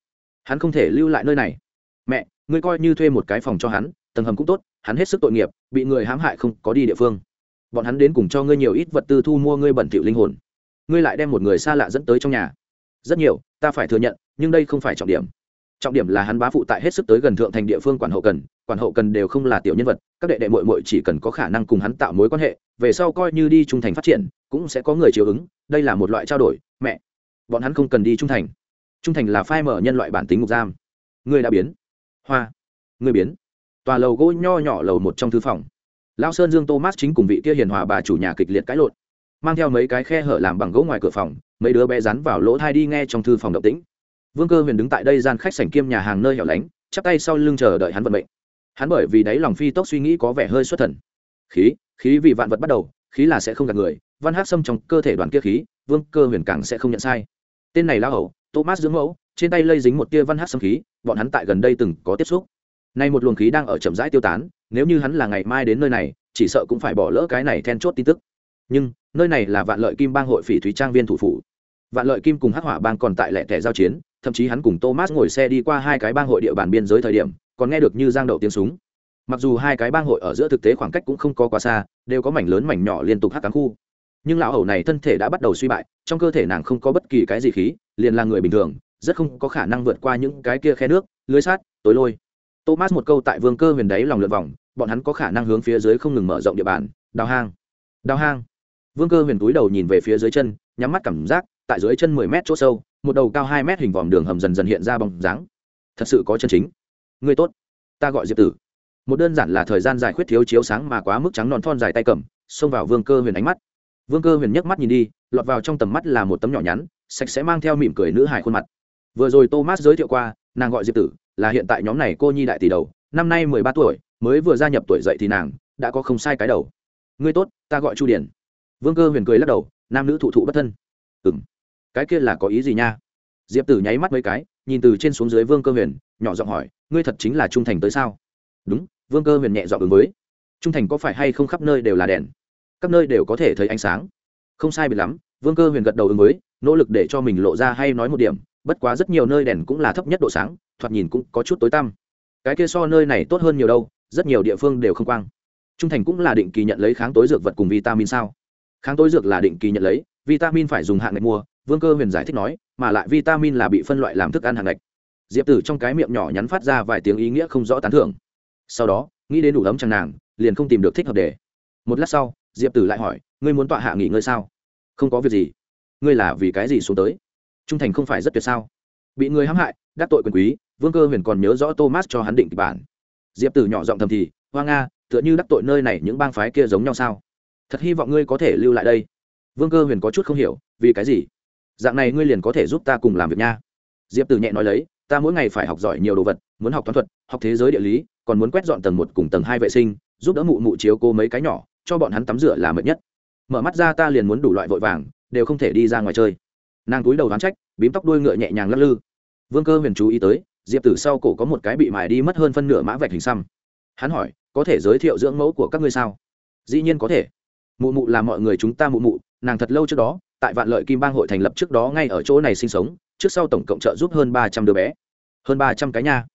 Hắn không thể lưu lại nơi này. Mẹ, ngươi coi như thuê một cái phòng cho hắn tầng hầm cũng tốt, hắn hết sức tội nghiệp, bị người hãm hại không có đi địa phương. Bọn hắn đến cùng cho ngươi nhiều ít vật tư thu mua ngươi bẩn thỉu linh hồn. Ngươi lại đem một người xa lạ dẫn tới trong nhà. Rất nhiều, ta phải thừa nhận, nhưng đây không phải trọng điểm. Trọng điểm là hắn bá phụ tại hết sức tới gần thượng thành địa phương quản hậu cần, quản hậu cần đều không là tiểu nhân vật, các đệ đệ mội mội chỉ cần có khả năng cùng hắn tạo mối quan hệ, về sau coi như đi trung thành phát triển, cũng sẽ có người chiều ứng, đây là một loại trao đổi, mẹ. Bọn hắn không cần đi trung thành. Trung thành là phai mở nhân loại bản tính ngục giam. Ngươi đã biến. Hoa. Ngươi biến tòa lầu gỗ nho nhỏ lầu một trong thư phòng. Lao sơn dương thomas chính cùng vị kia hiền hòa bà chủ nhà kịch liệt cãi lộn, mang theo mấy cái khe hở làm bằng gỗ ngoài cửa phòng, mấy đứa bé rắn vào lỗ thai đi nghe trong thư phòng động tĩnh. Vương cơ huyền đứng tại đây gian khách sảnh kiêm nhà hàng nơi hẻo lánh, chắp tay sau lưng chờ đợi hắn vận mệnh. Hắn bởi vì đáy lòng phi tốc suy nghĩ có vẻ hơi xuất thần. Khí khí vì vạn vật bắt đầu, khí là sẽ không gạt người, văn hát xâm trong cơ thể đoàn kia khí, vương cơ huyền càng sẽ không nhận sai. Tên này lao hầu thomas dưỡng mẫu, trên tay lây dính một tia văn hát xâm khí, bọn hắn tại gần đây từng có tiếp xúc nay một luồng khí đang ở chậm rãi tiêu tán, nếu như hắn là ngày mai đến nơi này, chỉ sợ cũng phải bỏ lỡ cái này then chốt tin tức. Nhưng, nơi này là vạn lợi kim bang hội phỉ thúy trang viên thủ phủ. Vạn lợi kim cùng hắc hỏa bang còn tại lẻ tẻ giao chiến, thậm chí hắn cùng thomas ngồi xe đi qua hai cái bang hội địa bàn biên giới thời điểm, còn nghe được như giang đậu tiếng súng. Mặc dù hai cái bang hội ở giữa thực tế khoảng cách cũng không có quá xa, đều có mảnh lớn mảnh nhỏ liên tục hắc cáng khu. Nhưng lão hầu này thân thể đã bắt đầu suy bại, trong cơ thể nàng không có bất kỳ cái gì khí, liền là người bình thường, rất không có khả năng vượt qua những cái kia khe nước, lưới sát tối lôi thomas một câu tại vương cơ huyền đáy lòng lượt vòng, bọn hắn có khả năng hướng phía dưới không ngừng mở rộng địa bàn. Đào hang đào hang. Vương cơ huyền túi đầu nhìn về phía dưới chân, nhắm mắt cảm giác, tại dưới chân mười mét chỗ sâu, một đầu cao hai mét hình vòm đường hầm dần dần hiện ra bóng dáng. Thật sự có chân chính. Người tốt, ta gọi diệp tử. Một đơn giản là thời gian dài khuyết thiếu chiếu sáng mà quá mức trắng non thon dài tay cầm, xông vào vương cơ huyền ánh mắt. Vương cơ huyền nhấc mắt nhìn đi, lọt vào trong tầm mắt là một tấm nhỏ nhắn, sạch sẽ mang theo mỉm cười nữ hài khuôn mặt. Vừa rồi thomas giới thiệu qua, nàng gọi diệp tử là hiện tại nhóm này cô nhi đại tỷ đầu, năm nay mười ba tuổi, mới vừa gia nhập tuổi dậy thì nàng đã có không sai cái đầu. Ngươi tốt, ta gọi chu điển vương cơ huyền cười lắc đầu, nam nữ thụ thụ bất thân. Ừ m cái kia là có ý gì nha? Diệp tử nháy mắt mấy cái, nhìn từ trên xuống dưới vương cơ huyền, nhỏ giọng hỏi, ngươi thật chính là trung thành tới sao? Đúng, vương cơ huyền nhẹ dọn ứng với. Trung thành có phải hay không khắp nơi đều là đèn? Các nơi đều có thể thấy ánh sáng. Không sai biệt lắm, vương cơ huyền gật đầu ứng với, nỗ lực để cho mình lộ ra hay nói một điểm bất quá rất nhiều nơi đèn cũng là thấp nhất độ sáng, thoạt nhìn cũng có chút tối tăm. Cái kia so nơi này tốt hơn nhiều đâu, rất nhiều địa phương đều không quang. Trung thành cũng là định kỳ nhận lấy kháng tối dược vật cùng vitamin sao? Kháng tối dược là định kỳ nhận lấy, vitamin phải dùng hạng ngạch mua, vương cơ huyền giải thích nói, mà lại vitamin là bị phân loại làm thức ăn hạng ngạch. Diệp tử trong cái miệng nhỏ nhắn phát ra vài tiếng ý nghĩa không rõ tán thưởng. Sau đó, nghĩ đến đủ ấm chẳng nàng, liền không tìm được thích hợp để. Một lát sau, diệp tử lại hỏi, ngươi muốn tọa hạ nghỉ ngơi sao? Không có việc gì. Ngươi là vì cái gì xuống tới? Trung thành không phải rất tuyệt sao? Bị người hãm hại, đắc tội quyền quý, vương cơ huyền còn nhớ rõ thomas cho hắn định kịch bản. Diệp tử nhỏ giọng thầm thì, hoa nga, tựa như đắc tội nơi này những bang phái kia giống nhau sao? Thật hy vọng ngươi có thể lưu lại đây. Vương cơ huyền có chút không hiểu, vì cái gì? Dạng này ngươi liền có thể giúp ta cùng làm việc nha. Diệp tử nhẹ nói lấy, ta mỗi ngày phải học giỏi nhiều đồ vật, muốn học toán thuật, học thế giới địa lý, còn muốn quét dọn tầng một cùng tầng hai vệ sinh, giúp đỡ mụ mụ chiếu cô mấy cái nhỏ, cho bọn hắn tắm rửa là mệt nhất. Mở mắt ra ta liền muốn đủ loại vội vàng, đều không thể đi ra ngoài chơi nàng túi đầu đoán trách, bím tóc đuôi ngựa nhẹ nhàng lắc lư. Vương cơ huyền chú ý tới, diệp tử sau cổ có một cái bị mài đi mất hơn phân nửa mã vạch hình xăm. Hắn hỏi, có thể giới thiệu dưỡng mẫu của các ngươi sao? Dĩ nhiên có thể. Mụ mụ là mọi người chúng ta mụ mụ, nàng thật lâu trước đó, tại vạn lợi kim bang hội thành lập trước đó ngay ở chỗ này sinh sống, trước sau tổng cộng trợ giúp hơn ba trăm đứa bé. Hơn ba trăm cái nha.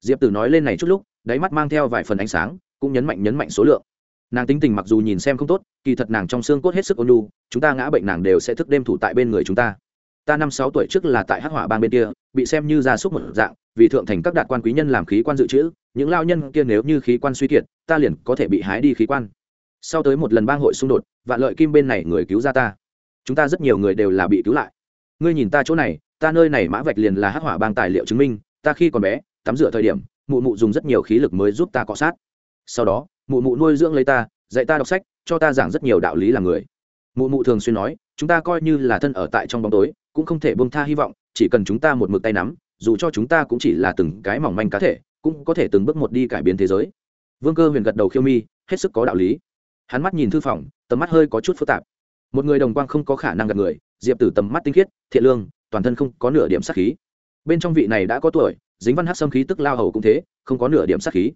Diệp tử nói lên này chút lúc, đáy mắt mang theo vài phần ánh sáng, cũng nhấn mạnh nhấn mạnh số lượng. Nàng tính tình mặc dù nhìn xem không tốt, kỳ thật nàng trong xương cốt hết sức ôn lu chúng ta ngã bệnh nàng đều sẽ thức đêm thủ tại bên người chúng ta ta năm sáu tuổi trước là tại hắc hỏa bang bên kia, bị xem như gia súc một dạng, vì thượng thành các đạt quan quý nhân làm khí quan dự trữ, những lao nhân kia nếu như khí quan suy kiệt, ta liền có thể bị hái đi khí quan. Sau tới một lần bang hội xung đột, vạn lợi kim bên này người cứu ra ta. Chúng ta rất nhiều người đều là bị cứu lại. Ngươi nhìn ta chỗ này, ta nơi này mã vạch liền là hắc hỏa bang tài liệu chứng minh, ta khi còn bé, tắm rửa thời điểm, mụ mụ dùng rất nhiều khí lực mới giúp ta cọ sát. Sau đó, mụ mụ nuôi dưỡng lấy ta, dạy ta đọc sách, cho ta giảng rất nhiều đạo lý làm người. Mụ mụ thường xuyên nói, chúng ta coi như là thân ở tại trong bóng tối cũng không thể bông tha hy vọng, chỉ cần chúng ta một mực tay nắm, dù cho chúng ta cũng chỉ là từng cái mỏng manh cá thể, cũng có thể từng bước một đi cải biến thế giới. Vương cơ huyền gật đầu khiêu mi, hết sức có đạo lý. Hắn mắt nhìn thư phòng, tầm mắt hơi có chút phức tạp. Một người đồng quang không có khả năng gặp người, diệp tử tầm mắt tinh khiết, thiện lương, toàn thân không có nửa điểm sát khí. Bên trong vị này đã có tuổi, dính văn hát xâm khí tức lao hầu cũng thế, không có nửa điểm sát khí.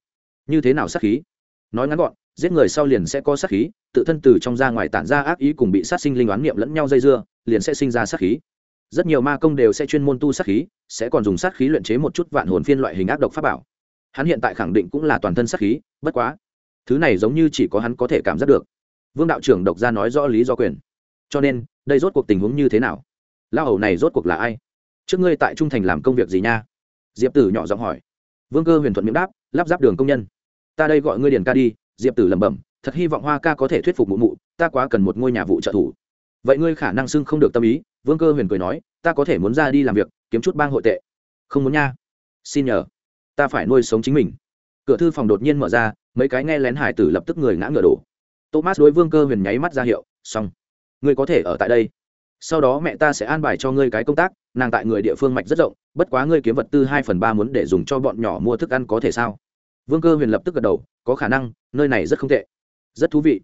Như thế nào sát khí? Nói ngắn gọn, giết người sau liền sẽ có sát khí, tự thân từ trong ra ngoài tản ra ác ý cùng bị sát sinh linh oán niệm lẫn nhau dây dưa, liền sẽ sinh ra sát khí rất nhiều ma công đều sẽ chuyên môn tu sát khí, sẽ còn dùng sát khí luyện chế một chút vạn hồn phiên loại hình ác độc pháp bảo. Hắn hiện tại khẳng định cũng là toàn thân sát khí, bất quá, thứ này giống như chỉ có hắn có thể cảm giác được. Vương đạo trưởng độc ra nói rõ lý do quyền. Cho nên, đây rốt cuộc tình huống như thế nào? Lao hầu này rốt cuộc là ai? Trước ngươi tại trung thành làm công việc gì nha? Diệp tử nhỏ giọng hỏi. Vương cơ huyền thuận miệng đáp, lắp ráp đường công nhân. Ta đây gọi ngươi điền ca đi, diệp tử lẩm bẩm, thật hy vọng hoa ca có thể thuyết phục mụ mụ, ta quá cần một ngôi nhà vụ trợ thủ vậy ngươi khả năng xưng không được tâm ý, vương cơ huyền cười nói, ta có thể muốn ra đi làm việc, kiếm chút bang hội tệ. Không muốn nha. Xin nhờ. Ta phải nuôi sống chính mình. Cửa thư phòng đột nhiên mở ra, mấy cái nghe lén hải tử lập tức người ngã ngựa đổ. Thomas đối vương cơ huyền nháy mắt ra hiệu, xong. Ngươi có thể ở tại đây. Sau đó mẹ ta sẽ an bài cho ngươi cái công tác, nàng tại người địa phương mạch rất rộng, bất quá ngươi kiếm vật tư hai phần ba muốn để dùng cho bọn nhỏ mua thức ăn có thể sao? Vương cơ huyền lập tức gật đầu, có khả năng, nơi này rất không tệ. Rất thú vị.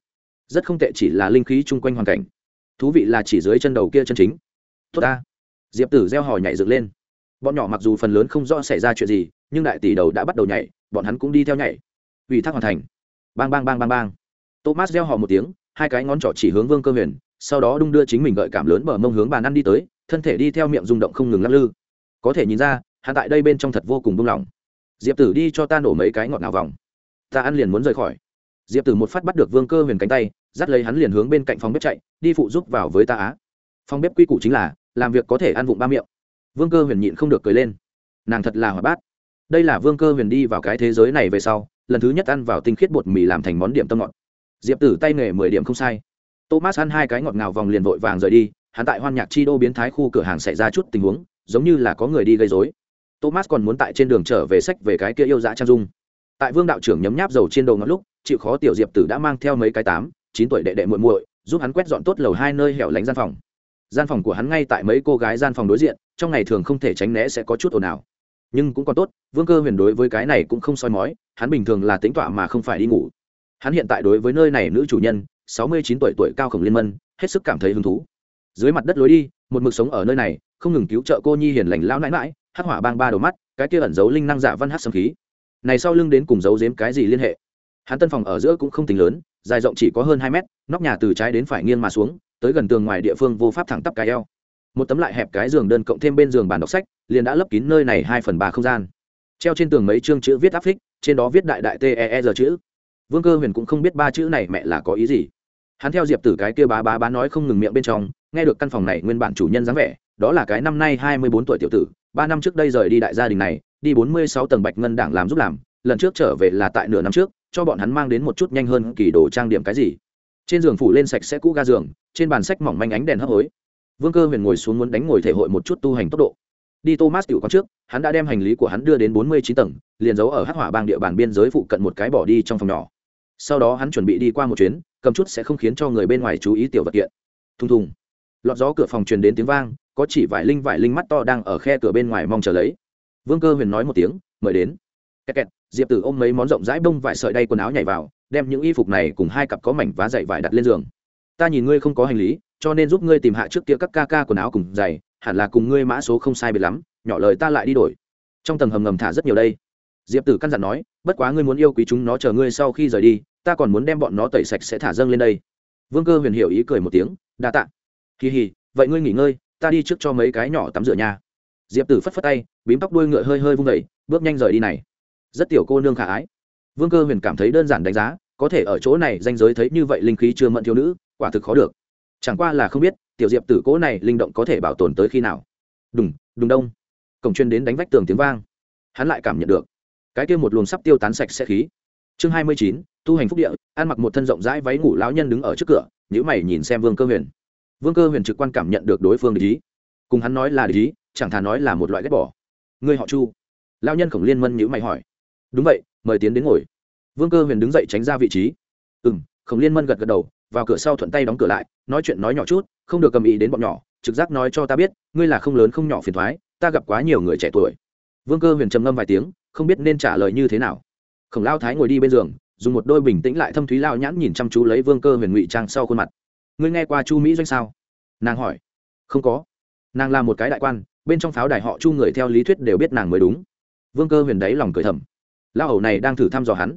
Rất không tệ chỉ là linh khí chung quanh hoàn cảnh thú vị là chỉ dưới chân đầu kia chân chính. Tốt ta. Diệp tử gieo hò nhảy dựng lên. Bọn nhỏ mặc dù phần lớn không rõ xảy ra chuyện gì, nhưng đại tỷ đầu đã bắt đầu nhảy, bọn hắn cũng đi theo nhảy. Ủy thác hoàn thành. Bang bang bang bang bang. Thomas gieo hò một tiếng, hai cái ngón trỏ chỉ hướng vương cơ huyền, sau đó đung đưa chính mình gợi cảm lớn bờ mông hướng bàn ăn đi tới, thân thể đi theo miệng rung động không ngừng lắc lư. Có thể nhìn ra, hắn tại đây bên trong thật vô cùng buông lỏng. Diệp tử đi cho ta nổ mấy cái ngọt nào vòng. Ta ăn liền muốn rời khỏi. Diệp tử một phát bắt được vương cơ huyền cánh tay dắt lấy hắn liền hướng bên cạnh phòng bếp chạy, đi phụ giúp vào với ta á. Phòng bếp quy củ chính là, làm việc có thể ăn vụng ba miệng. Vương cơ huyền nhịn không được cười lên. Nàng thật là hỏa bát. Đây là vương cơ huyền đi vào cái thế giới này về sau, lần thứ nhất ăn vào tinh khiết bột mì làm thành món điểm tâm ngọt. Diệp tử tay nghề mười điểm không sai. Thomas ăn hai cái ngọt ngào vòng liền vội vàng rời đi, hắn tại hoan nhạc chi đô biến thái khu cửa hàng xảy ra chút tình huống, giống như là có người đi gây dối thomas còn muốn tại trên đường trở về sách về cái kia yêu dã trang dung. Tại vương đạo trưởng nhấm nháp dầu trên đầu ngọt lúc, chịu khó tiểu diệp tử đã mang theo mấy cái tám chín tuổi đệ đệ muội muội, giúp hắn quét dọn tốt lầu hai nơi hẻo lánh gian phòng. Gian phòng của hắn ngay tại mấy cô gái gian phòng đối diện, trong ngày thường không thể tránh né sẽ có chút ồn ào. Nhưng cũng còn tốt, vương cơ huyền đối với cái này cũng không soi mói, hắn bình thường là tính tọa mà không phải đi ngủ. Hắn hiện tại đối với nơi này nữ chủ nhân, sáu mươi chín tuổi tuổi cao khổng liên mân, hết sức cảm thấy hứng thú. Dưới mặt đất lối đi, một mực sống ở nơi này, không ngừng cứu trợ cô nhi hiền lành lao nãi mãi hắc hỏa bang ba đầu mắt, cái kia ẩn giấu linh năng giả văn hát sâm khí. Này sau lưng đến cùng giấu giếm cái gì liên hệ? Hắn tân phòng ở giữa cũng không tính lớn dài rộng chỉ có hơn hai mét, nóc nhà từ trái đến phải nghiêng mà xuống, tới gần tường ngoài địa phương vô pháp thẳng tắp cái eo. Một tấm lại hẹp cái giường đơn cộng thêm bên giường bàn đọc sách, liền đã lấp kín nơi này hai phần ba không gian. Treo trên tường mấy chương chữ viết áp phích, trên đó viết đại đại t e r chữ. Vương cơ huyền cũng không biết ba chữ này mẹ là có ý gì. Hắn theo diệp tử cái kia bá bá bá nói không ngừng miệng bên trong, nghe được căn phòng này nguyên bản chủ nhân dáng vẻ, đó là cái năm nay hai mươi bốn tuổi tiểu tử, ba năm trước đây rời đi đại gia đình này, đi bốn mươi sáu tầng bạch ngân đảng làm giúp làm, lần trước trở về là tại nửa năm trước cho bọn hắn mang đến một chút nhanh hơn kỳ đồ trang điểm cái gì. Trên giường phủ lên sạch sẽ cũ ga giường, trên bàn sách mỏng manh ánh đèn hấp hối. Vương cơ huyền ngồi xuống muốn đánh ngồi thể hội một chút tu hành tốc độ. Đi thomas tiểu con trước, hắn đã đem hành lý của hắn đưa đến bốn mươi chín tầng, liền giấu ở hắc hỏa bang địa bàn biên giới phụ cận một cái bỏ đi trong phòng nhỏ. Sau đó hắn chuẩn bị đi qua một chuyến, cầm chút sẽ không khiến cho người bên ngoài chú ý tiểu vật kiện. Thùng thùng. Lọt gió cửa phòng truyền đến tiếng vang, có chỉ vải linh vải linh mắt to đang ở khe cửa bên ngoài mong chờ lấy. Vương cơ huyền nói một tiếng, mời đến. Kẹt kẹt diệp tử ôm mấy món rộng rãi bông vải sợi đay quần áo nhảy vào, đem những y phục này cùng hai cặp có mảnh vá dậy vải đặt lên giường. Ta nhìn ngươi không có hành lý, cho nên giúp ngươi tìm hạ trước kia các ca ca quần áo cùng giày, hẳn là cùng ngươi mã số không sai biệt lắm, nhỏ lời ta lại đi đổi. Trong tầng hầm ngầm thả rất nhiều đây. Diệp tử căn dặn nói, bất quá ngươi muốn yêu quý chúng nó chờ ngươi sau khi rời đi, ta còn muốn đem bọn nó tẩy sạch sẽ thả dâng lên đây. Vương cơ huyền hiểu ý cười một tiếng, đa tạ. Kỳ hì, vậy ngươi nghỉ ngơi, ta đi trước cho mấy cái nhỏ tắm rửa nha diệp tử phất phất tay, bím tóc đuôi ngựa hơi hơi vung vẩy bước nhanh rời đi này rất tiểu cô nương khả ái. Vương cơ huyền cảm thấy đơn giản đánh giá, có thể ở chỗ này danh giới thấy như vậy linh khí chưa mận thiếu nữ, quả thực khó được. Chẳng qua là không biết, tiểu diệp tử cố này linh động có thể bảo tồn tới khi nào. Đùng đùng đông. Cổng chuyên đến đánh vách tường tiếng vang. Hắn lại cảm nhận được, cái kia một luồng sắp tiêu tán sạch sẽ khí. Chương hai mươi chín, tu hành phúc địa, ăn mặc một thân rộng rãi váy ngủ lão nhân đứng ở trước cửa nhữ mày nhìn xem vương cơ huyền. Vương cơ huyền trực quan cảm nhận được đối phương lý cùng hắn nói là lý chẳng thà nói là một loại ghét bỏ. Ngươi họ chu. Lao nhân khổng liên mân nhữ mày hỏi đúng vậy, mời tiến đến ngồi. Vương cơ huyền đứng dậy tránh ra vị trí. Ừ m khổng liên mân gật gật đầu, vào cửa sau thuận tay đóng cửa lại, nói chuyện nói nhỏ chút, không được cầm ý đến bọn nhỏ, trực giác nói cho ta biết, ngươi là không lớn không nhỏ phiền thoái, ta gặp quá nhiều người trẻ tuổi. Vương cơ huyền trầm ngâm vài tiếng, không biết nên trả lời như thế nào. Khổng lao thái ngồi đi bên giường, dùng một đôi bình tĩnh lại thâm thúy lao nhãn nhìn chăm chú lấy vương cơ huyền ngụy trang sau khuôn mặt. Ngươi nghe qua chu mỹ doanh sao? Nàng hỏi. Không có. Nàng là một cái đại quan, bên trong pháo đài họ chu người theo lý thuyết đều biết nàng mới đúng. Vương cơ huyền đáy lòng cười thầm lao hầu này đang thử thăm dò hắn.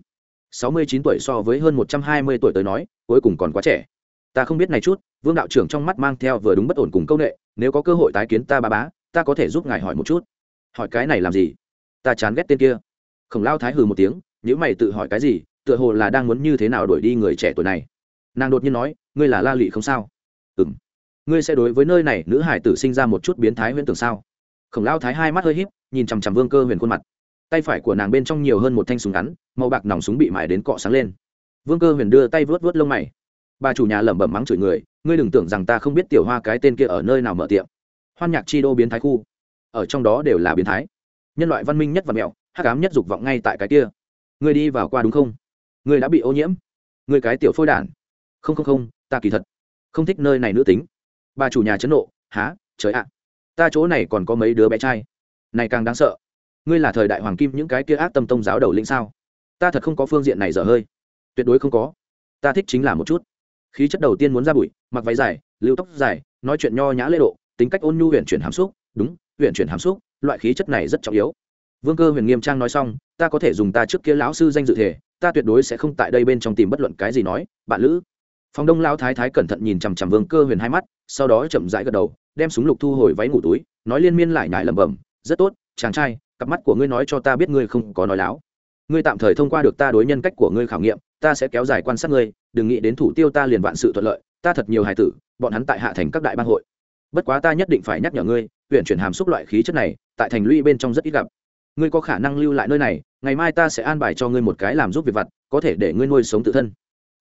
Sáu mươi chín tuổi so với hơn một trăm hai mươi tuổi tới nói, cuối cùng còn quá trẻ. Ta không biết này chút, vương đạo trưởng trong mắt mang theo vừa đúng bất ổn cùng công ệ nếu có cơ hội tái kiến ta ba bá, ta có thể giúp ngài hỏi một chút. Hỏi cái này làm gì? Ta chán ghét tên kia. Khổng lao thái hừ một tiếng nếu mày tự hỏi cái gì, tựa hồ là đang muốn như thế nào đuổi đi người trẻ tuổi này. Nàng đột nhiên nói, ngươi là la lụy không sao? Ừ m ngươi sẽ đối với nơi này nữ hải tử sinh ra một chút biến thái huyễn tưởng sao? Khổng lao thái hai mắt hơi h í p nhìn chằm chằm vương cơ huyền khuôn mặt tay phải của nàng bên trong nhiều hơn một thanh súng ngắn, màu bạc nòng súng bị mải đến cọ sáng lên. Vương cơ huyền đưa tay vớt vớt lông mày. Bà chủ nhà lẩm bẩm mắng chửi người, ngươi đừng tưởng rằng ta không biết tiểu hoa cái tên kia ở nơi nào mở tiệm. Hoan nhạc chi đô biến thái khu. Ở trong đó đều là biến thái. Nhân loại văn minh nhất và mẹo, hắc ám nhất dục vọng ngay tại cái kia. Ngươi đi vào qua đúng không? Ngươi đã bị ô nhiễm. Ngươi cái tiểu phôi đản. Không không không, ta kỳ thật không thích nơi này nữ tính. Bà chủ nhà chấn nộ há trời ạ. Ta chỗ này còn có mấy đứa bé trai. Này càng đáng sợ ngươi là thời đại hoàng kim những cái kia ác tâm tông giáo đầu lĩnh sao? Ta thật không có phương diện này dở hơi. Tuyệt đối không có. Ta thích chính là một chút. Khí chất đầu tiên muốn ra bụi, mặc váy dài, lưu tóc dài, nói chuyện nho nhã lễ độ, tính cách ôn nhu huyện chuyển hàm xúc, đúng huyện chuyển hàm xúc, loại khí chất này rất trọng yếu. Vương cơ huyền nghiêm trang nói xong, ta có thể dùng ta trước kia lão sư danh dự thể, ta tuyệt đối sẽ không tại đây bên trong tìm bất luận cái gì nói, bạn lữ. Phòng đông lao thái thái cẩn thận nhìn chằm chằm vương cơ huyền hai mắt, sau đó chậm rãi gật đầu, đem súng lục thu hồi váy ngủ túi, nói liên miên lại nhải lẩm bẩm, rất tốt, chàng trai cặp mắt của ngươi nói cho ta biết ngươi không có nói láo. Ngươi tạm thời thông qua được ta đối nhân cách của ngươi khảo nghiệm, ta sẽ kéo dài quan sát ngươi, đừng nghĩ đến thủ tiêu ta liền vạn sự thuận lợi, ta thật nhiều hài tử, bọn hắn tại hạ thành các đại bang hội. Bất quá ta nhất định phải nhắc nhở ngươi huyện chuyển hàm xúc loại khí chất này, tại thành lũy bên trong rất ít gặp. Ngươi có khả năng lưu lại nơi này, ngày mai ta sẽ an bài cho ngươi một cái làm giúp việc vặt, có thể để ngươi nuôi sống tự thân.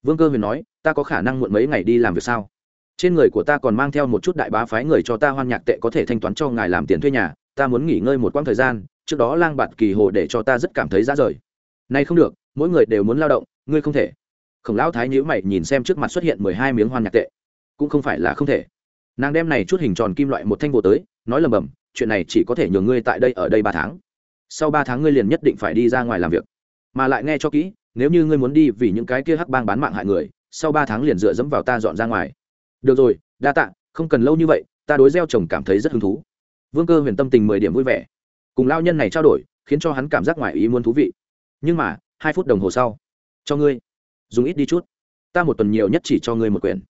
Vương cơ huyền nói, ta có khả năng muộn mấy ngày đi làm việc sao? Trên người của ta còn mang theo một chút đại bá phái người cho ta hoan nhạc tệ có thể thanh toán cho ngài làm tiền thuê nhà, ta muốn nghỉ ngơi một quãng thời gian trước đó lang bạt kỳ hồ để cho ta rất cảm thấy ra rời. Nay không được, mỗi người đều muốn lao động, ngươi không thể. Khổng lão thái nhữ mày nhìn xem trước mặt xuất hiện mười hai miếng hoan nhạc tệ. Cũng không phải là không thể. Nàng đem này chút hình tròn kim loại một thanh vô tới, nói lầm bầm, chuyện này chỉ có thể nhường ngươi tại đây ở đây ba tháng. Sau ba tháng ngươi liền nhất định phải đi ra ngoài làm việc. Mà lại nghe cho kỹ, nếu như ngươi muốn đi vì những cái kia hắc bang bán mạng hại người, sau ba tháng liền dựa dẫm vào ta dọn ra ngoài. Được rồi, đa tạ, không cần lâu như vậy, ta đối gieo chồng cảm thấy rất hứng thú. Vương cơ huyền tâm tình mười điểm vui vẻ cùng lao nhân này trao đổi, khiến cho hắn cảm giác ngoài ý muốn thú vị. Nhưng mà, hai phút đồng hồ sau, cho ngươi, dùng ít đi chút. Ta một tuần nhiều nhất chỉ cho ngươi một quyển.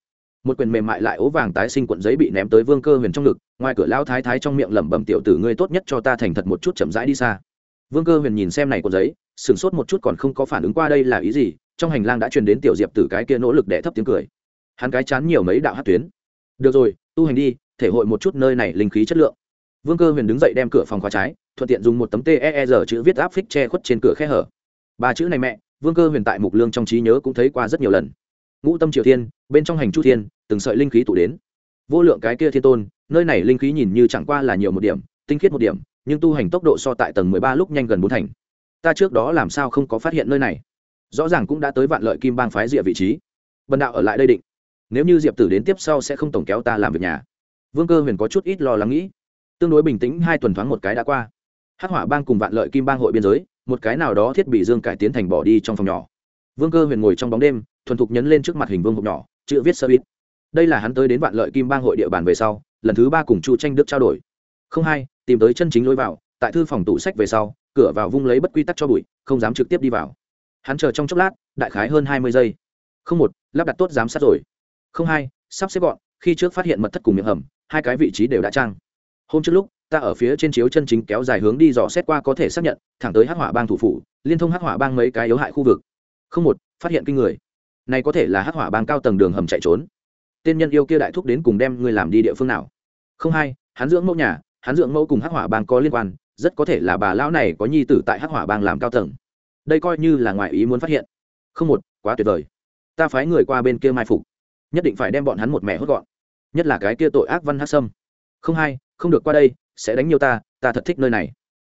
Một quyển mềm mại lại ố vàng tái sinh cuộn giấy bị ném tới vương cơ huyền trong ngực, ngoài cửa lao thái thái trong miệng lẩm bẩm tiểu tử ngươi tốt nhất cho ta thành thật một chút chậm rãi đi xa. Vương cơ huyền nhìn xem này cuộn giấy, sửng sốt một chút còn không có phản ứng qua đây là ý gì, trong hành lang đã truyền đến tiểu diệp từ cái kia nỗ lực để thấp tiếng cười. Hắn cái chán nhiều mấy đạo hát tuyến. Được rồi, tu hành đi, thể hội một chút nơi này linh khí chất lượng. Vương cơ huyền đứng dậy đem cửa phòng khóa trái thuận tiện dùng một tấm ter chữ viết áp phích che khuất trên cửa khe hở. Ba chữ này mẹ, vương cơ huyền tại mục lương trong trí nhớ cũng thấy qua rất nhiều lần. Ngũ tâm triều thiên, bên trong hành chu thiên, từng sợi linh khí tụ đến. Vô lượng cái kia thiên tôn, nơi này linh khí nhìn như chẳng qua là nhiều một điểm, tinh khiết một điểm, nhưng tu hành tốc độ so tại tầng mười ba lúc nhanh gần bốn thành. Ta trước đó làm sao không có phát hiện nơi này? Rõ ràng cũng đã tới vạn lợi kim bang phái diệp vị trí. Bần đạo ở lại đây định. Nếu như diệp tử đến tiếp sau sẽ không tổng kéo ta làm việc nhà. Vương cơ huyền có chút ít lo lắng nghĩ. Tương đối bình tĩnh, hai tuần thoáng một cái đã qua hắc hỏa bang cùng vạn lợi kim bang hội biên giới, một cái nào đó thiết bị dương cải tiến thành bỏ đi trong phòng nhỏ. Vương cơ huyền ngồi trong bóng đêm, thuần thục nhấn lên trước mặt hình vương hộp nhỏ, chữ viết sơ ít đây là hắn tới đến vạn lợi kim bang hội địa bàn về sau, lần thứ ba cùng chu tranh đức trao đổi. Không hai, tìm tới chân chính lối vào, tại thư phòng tủ sách về sau, cửa vào vung lấy bất quy tắc cho bụi, không dám trực tiếp đi vào. Hắn chờ trong chốc lát, đại khái hơn hai mươi giây. Không một, lắp đặt tốt giám sát rồi. Không hai, sắp xếp gọn, khi trước phát hiện mật thất cùng miệng hầm, hai cái vị trí đều đã trang. Hôm trước lúc ta ở phía trên chiếu chân chính kéo dài hướng đi dò xét qua có thể xác nhận, thẳng tới hắc hỏa bang thủ phủ, liên thông hắc hỏa bang mấy cái yếu hại khu vực. Không một, phát hiện kinh người. Này có thể là hắc hỏa bang cao tầng đường hầm chạy trốn. Tên nhân yêu kia đại thúc đến cùng đem người làm đi địa phương nào? Không hai, hắn dưỡng mẫu nhà, hắn dưỡng mẫu cùng hắc hỏa bang có liên quan, rất có thể là bà lão này có nhi tử tại hắc hỏa bang làm cao tầng. Đây coi như là ngoại ý muốn phát hiện. Không một, quá tuyệt vời. Ta phái người qua bên kia mai phục. Nhất định phải đem bọn hắn một mẹ hốt gọn. Nhất là cái kia tội ác văn hắc sâm. Không hai, không được qua đây sẽ đánh nhiều ta ta thật thích nơi này.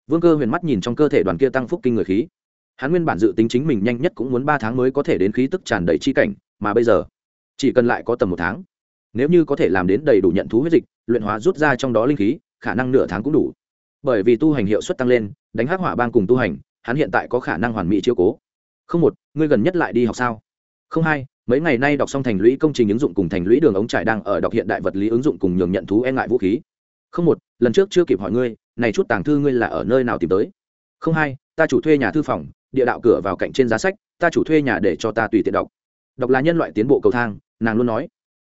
Vương cơ huyền mắt nhìn trong cơ thể đoàn kia tăng phúc kinh người khí. Hắn nguyên bản dự tính chính mình nhanh nhất cũng muốn ba tháng mới có thể đến khí tức tràn đầy chi cảnh, mà bây giờ, chỉ cần lại có tầm một tháng, nếu như có thể làm đến đầy đủ nhận thú huyết dịch, luyện hóa rút ra trong đó linh khí, khả năng nửa tháng cũng đủ. Bởi vì tu hành hiệu suất tăng lên, đánh hắc hỏa bang cùng tu hành, hắn hiện tại có khả năng hoàn mỹ chiếu cố. Không một, ngươi gần nhất lại đi học sao? Không hai, mấy ngày nay đọc xong thành lũy công trình ứng dụng cùng thành lũy đường ống trải đang ở đọc hiện đại vật lý ứng dụng cùng nhường nhận thú e ngại vũ khí. Không một lần trước chưa kịp hỏi ngươi, này chút tàng thư ngươi là ở nơi nào tìm tới? Không hai ta chủ thuê nhà thư phòng, địa đạo cửa vào cạnh trên giá sách, ta chủ thuê nhà để cho ta tùy tiện đọc. Đọc là nhân loại tiến bộ cầu thang, nàng luôn nói.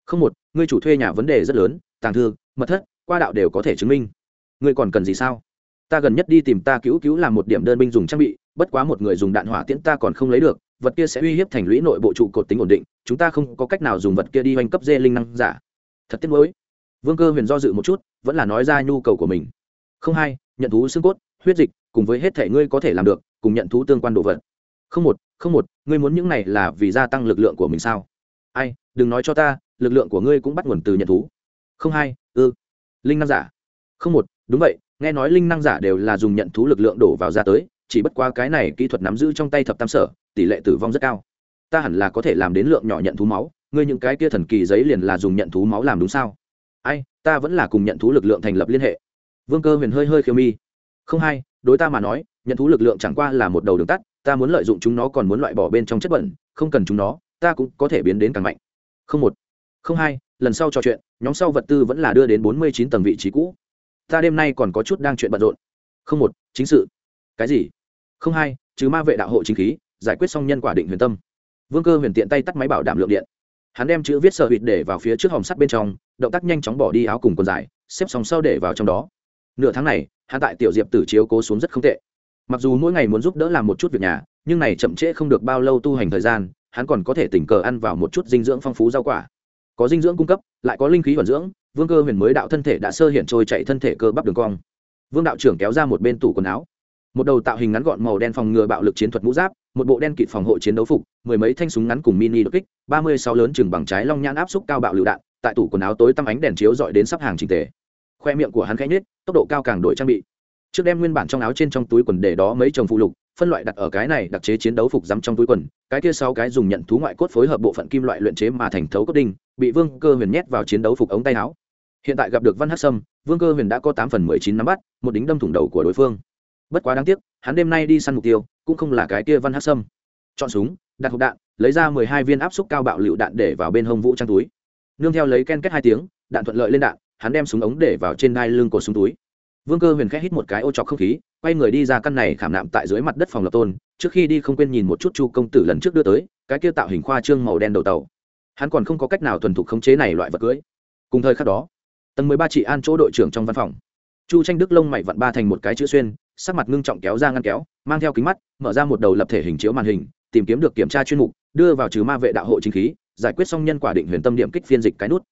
Không một, ngươi chủ thuê nhà vấn đề rất lớn, tàng thư, mật thất, qua đạo đều có thể chứng minh. Ngươi còn cần gì sao? Ta gần nhất đi tìm ta cứu cứu làm một điểm đơn binh dùng trang bị, bất quá một người dùng đạn hỏa tiễn ta còn không lấy được, vật kia sẽ uy hiếp thành lũy nội bộ trụ cột tính ổn định, chúng ta không có cách nào dùng vật kia đi oanh cấp dê linh năng giả. Thật tiếc nuối vương cơ huyền do dự một chút, vẫn là nói ra nhu cầu của mình. Không hai nhận thú xương cốt, huyết dịch, cùng với hết thể ngươi có thể làm được, cùng nhận thú tương quan đồ vật. Không một không một, ngươi muốn những này là vì gia tăng lực lượng của mình sao? Ai, đừng nói cho ta, lực lượng của ngươi cũng bắt nguồn từ nhận thú. Không hai ư. Linh năng giả. Không một, đúng vậy, nghe nói linh năng giả đều là dùng nhận thú lực lượng đổ vào ra tới, chỉ bất qua cái này kỹ thuật nắm giữ trong tay thập tam sở, tỷ lệ tử vong rất cao. Ta hẳn là có thể làm đến lượng nhỏ nhận thú máu, ngươi những cái kia thần kỳ giấy liền là dùng nhận thú máu làm đúng sao? Ta vẫn là cùng nhận thú lực lượng thành lập liên hệ. Vương cơ huyền hơi hơi khiêu mi. Không hay đối ta mà nói, nhận thú lực lượng chẳng qua là một đầu đường tắt, ta muốn lợi dụng chúng nó còn muốn loại bỏ bên trong chất bẩn, không cần chúng nó, ta cũng có thể biến đến càng mạnh. Không một. Không hai, lần sau trò chuyện, nhóm sau vật tư vẫn là đưa đến bốn mươi chín tầng vị trí cũ. Ta đêm nay còn có chút đang chuyện bận rộn. Không một, chính sự. Cái gì? Không hai chứ ma vệ đạo hộ chính khí, giải quyết xong nhân quả định huyền tâm. Vương cơ huyền tiện tay tắt máy bảo đảm lượng điện hắn đem chữ viết sợ hụt để vào phía trước hòm sắt bên trong, động tác nhanh chóng bỏ đi áo cùng quần dài, xếp sòng sau để vào trong đó. Nửa tháng này, hắn tại tiểu diệp tử chiếu cố xuống rất không tệ. Mặc dù mỗi ngày muốn giúp đỡ làm một chút việc nhà, nhưng này chậm trễ không được bao lâu tu hành thời gian, hắn còn có thể tình cờ ăn vào một chút dinh dưỡng phong phú rau quả. Có dinh dưỡng cung cấp, lại có linh khí vận dưỡng, vương cơ huyền mới đạo thân thể đã sơ hiện trôi chạy thân thể cơ bắp đường cong. Vương đạo trưởng kéo ra một bên tủ quần áo. Một đầu tạo hình ngắn gọn màu đen phòng ngừa bạo lực chiến thuật mũ giáp một bộ đen kịt phòng hộ chiến đấu phục, mười mấy thanh súng ngắn cùng mini đột kích, ba mươi sáu lớn chừng bằng trái long nhãn áp xúc cao bạo lựu đạn, tại tủ quần áo tối tăm ánh đèn chiếu dọi đến sắp hàng trình tề. Khoe miệng của hắn khẽ nhết tốc độ cao càng đổi trang bị. Trước đem nguyên bản trong áo trên trong túi quần để đó mấy chồng phụ lục, phân loại đặt ở cái này đặc chế chiến đấu phục dắm trong túi quần, cái kia sáu cái dùng nhận thú ngoại cốt phối hợp bộ phận kim loại luyện chế mà thành thấu cốt đinh, bị vương cơ huyền nhét vào chiến đấu phục ống tay áo. Hiện tại gặp được văn hát sâm, vương cơ huyền đã có tám phần mười chín nắm bắt, một đính đâm thủng đầu của đối phương bất quá đáng tiếc, hắn đêm nay đi săn mục tiêu, cũng không là cái kia văn hát sâm. Chọn súng, đặt hộp đạn, lấy ra mười hai viên áp xúc cao bạo lựu đạn để vào bên hông vũ trang túi. Nương theo lấy ken kết hai tiếng, đạn thuận lợi lên đạn, hắn đem súng ống để vào trên đai lưng của súng túi. Vương cơ huyền khẽ hít một cái ô trọc không khí, quay người đi ra căn này khảm nạm tại dưới mặt đất phòng lập tôn, trước khi đi không quên nhìn một chút chu công tử lần trước đưa tới, cái kia tạo hình khoa trương màu đen đầu tàu. Hắn còn không có cách nào thuần thục khống chế này loại vật cưới. Cùng thời khắc đó, tầng mười ba chị an chỗ đội trưởng trong văn phòng. Chu tranh đức lông mày vặn ba thành một cái chữ xuyên sắc mặt ngưng trọng kéo ra ngăn kéo, mang theo kính mắt, mở ra một đầu lập thể hình chiếu màn hình, tìm kiếm được kiểm tra chuyên mục, đưa vào trừ ma vệ đạo hộ chính khí, giải quyết xong nhân quả định huyền tâm điểm kích phiên dịch cái nút.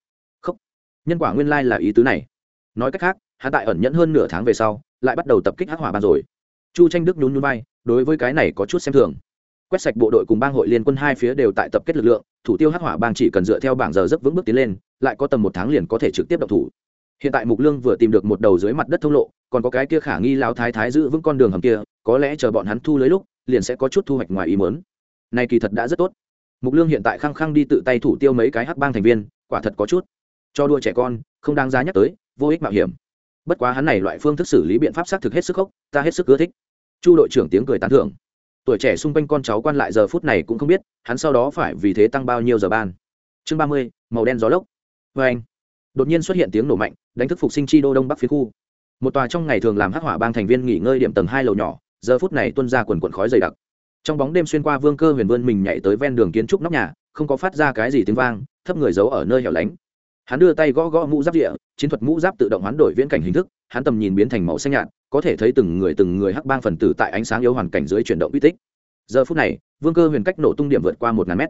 Không nhân quả nguyên lai là ý tứ này. Nói cách khác, hạ tại ẩn nhẫn hơn nửa tháng về sau, lại bắt đầu tập kích hắc hỏa ban rồi. Chu tranh đức nhún nhún vai, đối với cái này có chút xem thường. Quét sạch bộ đội cùng bang hội liên quân hai phía đều tại tập kết lực lượng, thủ tiêu hắc hỏa bang chỉ cần dựa theo bảng giờ rất vững bước tiến lên, lại có tầm một tháng liền có thể trực tiếp động thủ hiện tại mục lương vừa tìm được một đầu dưới mặt đất thông lộ, còn có cái kia khả nghi lao thái thái giữ vững con đường hầm kia, có lẽ chờ bọn hắn thu lấy lúc, liền sẽ có chút thu hoạch ngoài ý mớn này kỳ thật đã rất tốt. Mục lương hiện tại khăng khăng đi tự tay thủ tiêu mấy cái hắc bang thành viên, quả thật có chút. Cho đua trẻ con, không đáng giá nhắc tới, vô ích mạo hiểm. Bất quá hắn này loại phương thức xử lý biện pháp xác thực hết sức khốc, ta hết sức ưa thích. Chu đội trưởng tiếng cười tán thưởng. Tuổi trẻ xung quanh con cháu quan lại giờ phút này cũng không biết, hắn sau đó phải vì thế tăng bao nhiêu giờ ban. Chương ba mươi, màu đen gió lốc. Vê anh đột nhiên xuất hiện tiếng nổ mạnh, đánh thức phục sinh chi đô đông bắc phía khu. Một tòa trong ngày thường làm hắc hỏa bang thành viên nghỉ ngơi điểm tầng hai lầu nhỏ, giờ phút này tuân ra quần quần khói dày đặc. Trong bóng đêm xuyên qua vương cơ huyền vươn mình nhảy tới ven đường kiến trúc nóc nhà, không có phát ra cái gì tiếng vang, thấp người giấu ở nơi hẻo lánh. Hắn đưa tay gõ gõ mũ giáp địa, chiến thuật mũ giáp tự động hoán đổi viễn cảnh hình thức, hắn tầm nhìn biến thành màu xanh nhạt, có thể thấy từng người từng người hắc bang phần tử tại ánh sáng yếu hoàn cảnh dưới chuyển động uy tích. Giờ phút này, vương cơ huyền cách nổ tung điểm vượt qua một ngàn mét.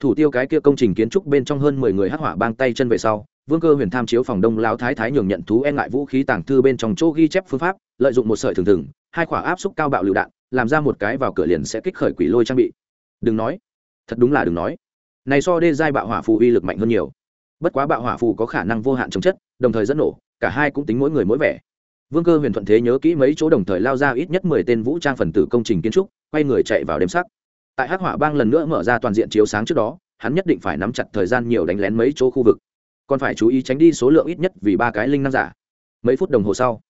Thủ tiêu cái kia công trình kiến trúc bên trong hơn mười người hắc hỏa bang tay chân về sau vương cơ huyền tham chiếu phòng đông lao thái thái nhường nhận thú e ngại vũ khí tàng thư bên trong chỗ ghi chép phương pháp, lợi dụng một sợi thường thường hai quả áp xúc cao bạo lựu đạn, làm ra một cái vào cửa liền sẽ kích khởi quỷ lôi trang bị. Đừng nói. Thật đúng là đừng nói. Này so đê giai bạo hỏa phù uy lực mạnh hơn nhiều. Bất quá bạo hỏa phù có khả năng vô hạn chống chất, đồng thời dẫn nổ, cả hai cũng tính mỗi người mỗi vẻ. Vương cơ huyền thuận thế nhớ kỹ mấy chỗ đồng thời lao ra ít nhất mười tên vũ trang phần tử công trình kiến trúc, quay người chạy vào đêm sắc. Tại hắc hỏa bang lần nữa mở ra toàn diện chiếu sáng trước đó, hắn nhất định phải nắm chặt thời gian nhiều đánh lén mấy chỗ khu vực còn phải chú ý tránh đi số lượng ít nhất vì ba cái linh năng giả. Mấy phút đồng hồ sau,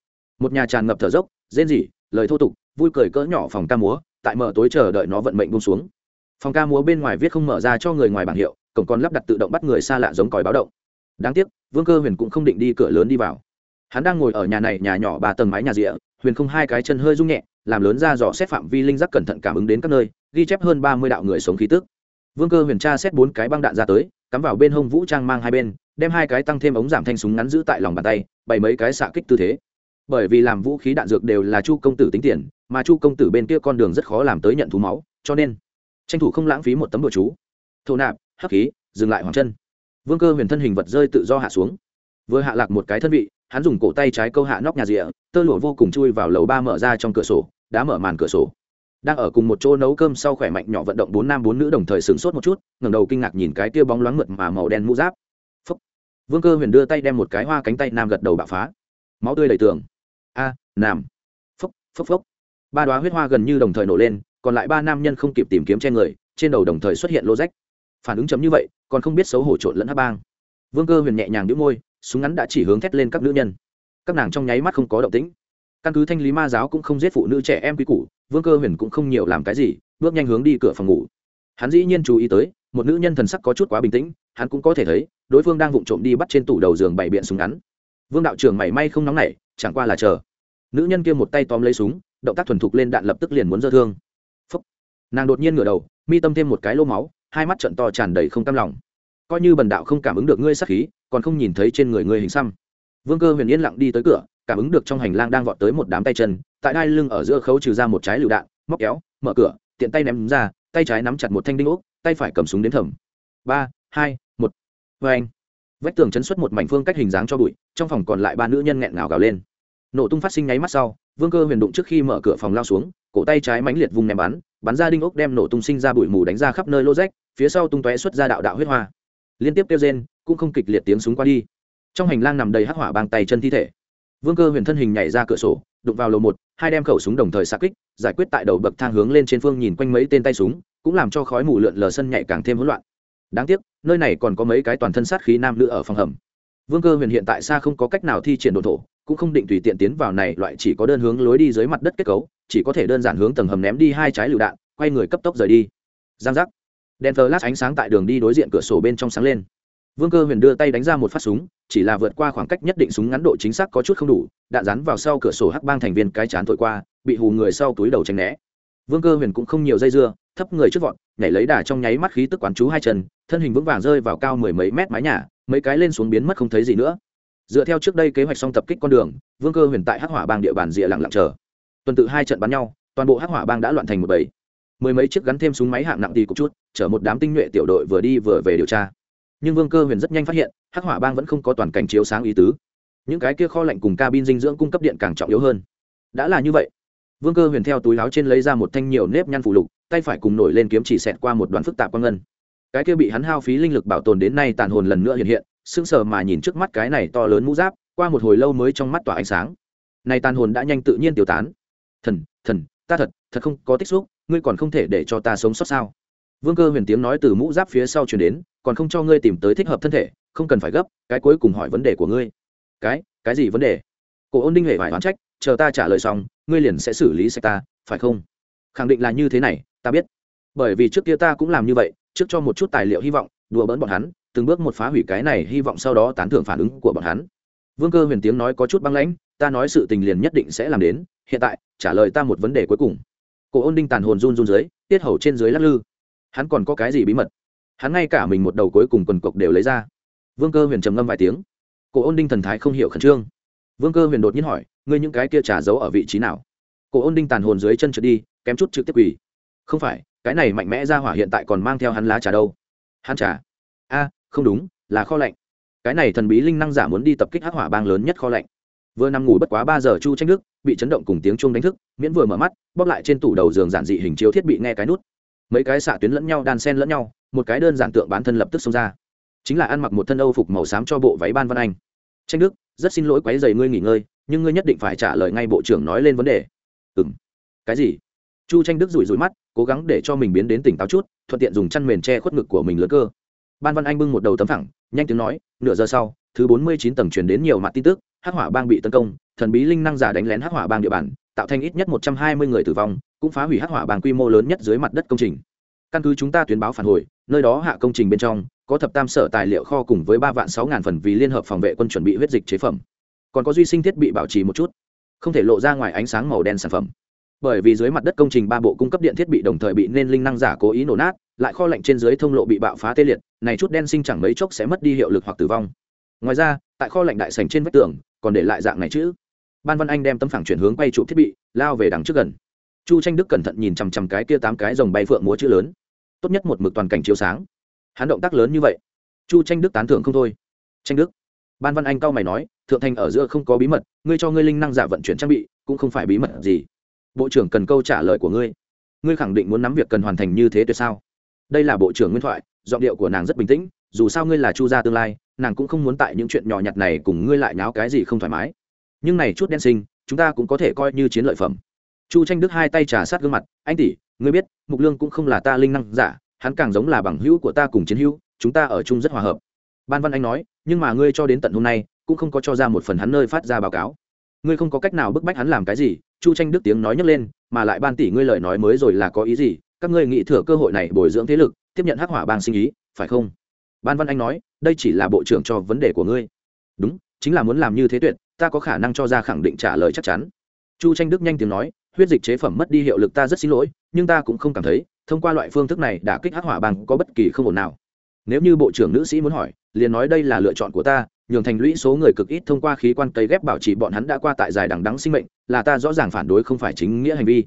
một nhà tràn ngập thở dốc, rên rỉ, lời thô tục, vui cười cỡ nhỏ phòng ca múa, tại mở tối chờ đợi nó vận mệnh bung xuống. Phòng ca múa bên ngoài viết không mở ra cho người ngoài bảng hiệu, cổng còn lắp đặt tự động bắt người xa lạ giống còi báo động. Đáng tiếc, vương cơ huyền cũng không định đi cửa lớn đi vào. Hắn đang ngồi ở nhà này, nhà nhỏ ba tầng mái nhà rịa huyền không hai cái chân hơi rung nhẹ, làm lớn ra dò xét phạm vi linh giác cẩn thận cảm ứng đến các nơi, ghi chép hơn ba mươi đạo người sống khí tức. Vương cơ huyền tra xét bốn cái băng đạn ra tới, cắm vào bên hông vũ trang mang hai bên đem hai cái tăng thêm ống giảm thanh súng ngắn giữ tại lòng bàn tay, bày mấy cái xạ kích tư thế. Bởi vì làm vũ khí đạn dược đều là chu công tử tính tiền, mà chu công tử bên kia con đường rất khó làm tới nhận thú máu, cho nên tranh thủ không lãng phí một tấm đồ chú. Thổ nạp, hắc khí, dừng lại hoàng chân. Vương cơ huyền thân hình vật rơi tự do hạ xuống. Vừa hạ lạc một cái thân vị, hắn dùng cổ tay trái câu hạ nóc nhà rìa, tơ lụa vô cùng chui vào lầu ba mở ra trong cửa sổ đã mở màn cửa sổ. Đang ở cùng một chỗ nấu cơm sau khỏe mạnh nhỏ vận động bốn nam bốn nữ đồng thời sửng sốt một chút, ngẩng đầu kinh ngạc nhìn cái tia bóng loáng mượt mà màu đen mũ giáp vương cơ huyền đưa tay đem một cái hoa cánh tay nam gật đầu bạo phá. Máu tươi đầy tường. A à, nam. Phốc phốc phốc. Ba đoá huyết hoa gần như đồng thời nổ lên còn lại ba nam nhân không kịp tìm kiếm che người trên đầu đồng thời xuất hiện lô rách. Phản ứng chấm như vậy còn không biết xấu hổ trộn lẫn hát bang. Vương cơ huyền nhẹ nhàng đĩu môi súng ngắn đã chỉ hướng thét lên các nữ nhân. Các nàng trong nháy mắt không có động tĩnh. Căn cứ thanh lý ma giáo cũng không giết phụ nữ trẻ em quý củ vương cơ huyền cũng không nhiều làm cái gì bước nhanh hướng đi cửa phòng ngủ. Hắn dĩ nhiên chú ý tới một nữ nhân thần sắc có chút quá bình tĩnh, hắn cũng có thể thấy, đối phương đang vụng trộm đi bắt trên tủ đầu giường bảy biện súng ngắn. Vương đạo trưởng mảy may không nóng nảy, chẳng qua là chờ. Nữ nhân kia một tay tóm lấy súng, động tác thuần thục lên đạn lập tức liền muốn dơ thương. Phúc. nàng đột nhiên ngửa đầu, mi tâm thêm một cái lô máu, hai mắt trận to tràn đầy không cam lòng. Coi như bần đạo không cảm ứng được ngươi sát khí, còn không nhìn thấy trên người ngươi hình xăm. Vương cơ huyền yên lặng đi tới cửa, cảm ứng được trong hành lang đang vọt tới một đám tay chân, tại đai lưng ở giữa khấu trừ ra một trái lựu đạn, móc kéo, mở cửa, tiện tay ném ra tay trái nắm chặt một thanh đinh ốc, tay phải cầm súng đến thầm. Ba, hai, một. Vê anh. Vách tường chấn xuất một mảnh phương cách hình dáng cho bụi, trong phòng còn lại ba nữ nhân nghẹn ngào gào lên. Nổ tung phát sinh nháy mắt sau, vương cơ huyền đụng trước khi mở cửa phòng lao xuống, cổ tay trái mãnh liệt vùng ném bắn bắn ra đinh ốc đem nổ tung sinh ra bụi mù đánh ra khắp nơi lô rách, phía sau tung tóe xuất ra đạo đạo huyết hoa. Liên tiếp kêu rên, cũng không kịch liệt tiếng súng qua đi. Trong hành lang nằm đầy hắc hỏa bằng tay chân thi thể. Vương cơ huyền thân hình nhảy ra cửa sổ, đụng vào lầu một, hai đem khẩu súng đồng thời xa kích giải quyết tại đầu bậc thang hướng lên trên phương nhìn quanh mấy tên tay súng, cũng làm cho khói mù lượn lờ sân nhạy càng thêm hỗn loạn. Đáng tiếc, nơi này còn có mấy cái toàn thân sát khí nam nữ ở phòng hầm. Vương cơ huyền hiện tại xa không có cách nào thi triển đồn thổ, cũng không định tùy tiện tiến vào này loại chỉ có đơn hướng lối đi dưới mặt đất kết cấu, chỉ có thể đơn giản hướng tầng hầm ném đi hai trái lựu đạn, quay người cấp tốc rời đi. Giang giác. Đèn thờ lát ánh sáng tại đường đi đối diện cửa sổ bên trong sáng lên vương cơ huyền đưa tay đánh ra một phát súng, chỉ là vượt qua khoảng cách nhất định súng ngắn độ chính xác có chút không đủ, đạn rán vào sau cửa sổ hắc bang thành viên cái chán thổi qua, bị hù người sau túi đầu tránh né. Vương cơ huyền cũng không nhiều dây dưa, thấp người trước vọt, nhảy lấy đà trong nháy mắt khí tức quán chú hai chân, thân hình vững vàng rơi vào cao mười mấy mét mái nhà, mấy cái lên xuống biến mất không thấy gì nữa. Dựa theo trước đây kế hoạch xong tập kích con đường, vương cơ huyền tại hắc hỏa bang địa bàn rìa lặng lặng chờ. Tuần tự hai trận bắn nhau, toàn bộ hắc hỏa bang đã loạn thành một bầy. Mười mấy chiếc gắn thêm súng máy hạng nặng đi cục chút, chở một đám tinh nhuệ tiểu đội vừa đi vừa về điều tra nhưng vương cơ huyền rất nhanh phát hiện, hắc hỏa bang vẫn không có toàn cảnh chiếu sáng ý tứ. Những cái kia kho lạnh cùng cabin dinh dưỡng cung cấp điện càng trọng yếu hơn. Đã là như vậy, vương cơ huyền theo túi láo trên lấy ra một thanh nhiều nếp nhăn phủ lục, tay phải cùng nổi lên kiếm chỉ xẹt qua một đoạn phức tạp quang ngân. Cái kia bị hắn hao phí linh lực bảo tồn đến nay tàn hồn lần nữa hiện hiện, sững sờ mà nhìn trước mắt cái này to lớn mũ giáp, qua một hồi lâu mới trong mắt tỏa ánh sáng. Này tàn hồn đã nhanh tự nhiên tiêu tán. Thần thần, ta thật thật không có tích xúc, ngươi còn không thể để cho ta sống sót sao? Vương cơ huyền tiếng nói từ mũ giáp phía sau chuyển đến còn không cho ngươi tìm tới thích hợp thân thể, không cần phải gấp, cái cuối cùng hỏi vấn đề của ngươi. Cái cái gì vấn đề? Cổ ôn đinh hề phải oán trách, chờ ta trả lời xong, ngươi liền sẽ xử lý sạch ta, phải không? Khẳng định là như thế này, ta biết. Bởi vì trước kia ta cũng làm như vậy, trước cho một chút tài liệu hy vọng, đùa bỡn bọn hắn, từng bước một phá hủy cái này hy vọng sau đó tán thưởng phản ứng của bọn hắn. Vương cơ huyền tiếng nói có chút băng lãnh, ta nói sự tình liền nhất định sẽ làm đến, hiện tại, trả lời ta một vấn đề cuối cùng. Cổ ôn đinh tàn hồn run run dưới, tiết hầu trên dưới lắc lư. Hắn còn có cái gì bí mật? Hắn ngay cả mình một đầu cuối cùng quần cộc đều lấy ra. Vương cơ huyền trầm ngâm vài tiếng. Cổ ôn đinh thần thái không hiểu khẩn trương. Vương cơ huyền đột nhiên hỏi, ngươi những cái kia trả giấu ở vị trí nào? Cổ ôn đinh tàn hồn dưới chân trượt đi, kém chút trực tiếp quỳ. Không phải, cái này mạnh mẽ ra hỏa hiện tại còn mang theo hắn lá trà đâu. Hắn trà? A, không đúng, là kho lạnh. Cái này thần bí linh năng giả muốn đi tập kích hắc hỏa bang lớn nhất kho lạnh. Vừa nằm ngủ bất quá ba giờ chu tranh đức, bị chấn động cùng tiếng chuông đánh thức, miễn vừa mở mắt, bóp lại trên tủ đầu giường giản dị hình chiếu thiết bị nghe cái nút mấy cái xạ tuyến lẫn nhau, đan sen lẫn nhau, một cái đơn giản tượng bán thân lập tức xông ra. Chính là ăn mặc một thân âu phục màu xám cho bộ váy ban văn anh. Tranh đức, rất xin lỗi quấy dày ngươi nghỉ ngơi, nhưng ngươi nhất định phải trả lời ngay bộ trưởng nói lên vấn đề. Ừ m cái gì? Chu tranh đức rủi rủi mắt, cố gắng để cho mình biến đến tỉnh táo chút, thuận tiện dùng chăn mền che khuất ngực của mình lớn cơ. Ban văn anh bưng một đầu tấm thẳng, nhanh tiếng nói, nửa giờ sau, thứ bốn mươi chín tầng truyền đến nhiều mặt tin tức, hắc hỏa bang bị tấn công, thần bí linh năng giả đánh lén hắc hỏa bang địa bàn tạo thành ít nhất một trăm hai mươi người tử vong, cũng phá hủy hắc hỏa bang quy mô lớn nhất dưới mặt đất công trình. Căn cứ chúng ta tuyến báo phản hồi, nơi đó hạ công trình bên trong, có thập tam sở tài liệu kho cùng với ba vạn sáu ngàn phần vì liên hợp phòng vệ quân chuẩn bị huyết dịch chế phẩm. Còn có duy sinh thiết bị bảo trì một chút, không thể lộ ra ngoài ánh sáng màu đen sản phẩm. Bởi vì dưới mặt đất công trình ba bộ cung cấp điện thiết bị đồng thời bị nên linh năng giả cố ý nổ nát, lại kho lạnh trên dưới thông lộ bị bạo phá tê liệt, này chút đen sinh chẳng mấy chốc sẽ mất đi hiệu lực hoặc tử vong. Ngoài ra, tại kho lạnh đại sành trên vách tường, còn để lại dạng này chữ ban văn anh đem tấm phẳng chuyển hướng quay trụ thiết bị, lao về đằng trước gần. Chu tranh đức cẩn thận nhìn chằm chằm cái kia tám cái dòng bay phượng múa chữ lớn. Tốt nhất một mực toàn cảnh chiếu sáng. Hắn động tác lớn như vậy. Chu tranh đức tán thưởng không thôi. Tranh đức. Ban văn anh cao mày nói, thượng thành ở giữa không có bí mật, ngươi cho ngươi linh năng giả vận chuyển trang bị, cũng không phải bí mật gì. Bộ trưởng cần câu trả lời của ngươi. Ngươi khẳng định muốn nắm việc cần hoàn thành như thế tuyệt sao? Đây là bộ trưởng nguyên thoại, giọng điệu của nàng rất bình tĩnh, dù sao ngươi là chu gia tương lai, nàng cũng không muốn tại những chuyện nhỏ nhặt này cùng ngươi lại nháo cái gì không thoải mái nhưng này chút đen sinh, chúng ta cũng có thể coi như chiến lợi phẩm. Chu tranh đức hai tay trà sát gương mặt, anh tỷ, ngươi biết, mục lương cũng không là ta linh năng giả, hắn càng giống là bằng hữu của ta cùng chiến hữu, chúng ta ở chung rất hòa hợp. Ban văn anh nói, nhưng mà ngươi cho đến tận hôm nay, cũng không có cho ra một phần hắn nơi phát ra báo cáo. Ngươi không có cách nào bức bách hắn làm cái gì. Chu tranh đức tiếng nói nhấc lên, mà lại ban tỷ ngươi lời nói mới rồi là có ý gì? Các ngươi nghĩ thừa cơ hội này bồi dưỡng thế lực, tiếp nhận hắc hỏa bang sinh ý, phải không? Ban văn anh nói, đây chỉ là bộ trưởng cho vấn đề của ngươi. Đúng, chính là muốn làm như thế tuyệt ta có khả năng cho ra khẳng định trả lời chắc chắn. Chu tranh đức nhanh tiếng nói, huyết dịch chế phẩm mất đi hiệu lực ta rất xin lỗi, nhưng ta cũng không cảm thấy, thông qua loại phương thức này đã kích hắc hỏa bằng có bất kỳ không ổn nào. Nếu như bộ trưởng nữ sĩ muốn hỏi, liền nói đây là lựa chọn của ta, nhường thành lũy số người cực ít thông qua khí quan cấy ghép bảo trì bọn hắn đã qua tại dài đằng đắng sinh mệnh, là ta rõ ràng phản đối không phải chính nghĩa hành vi.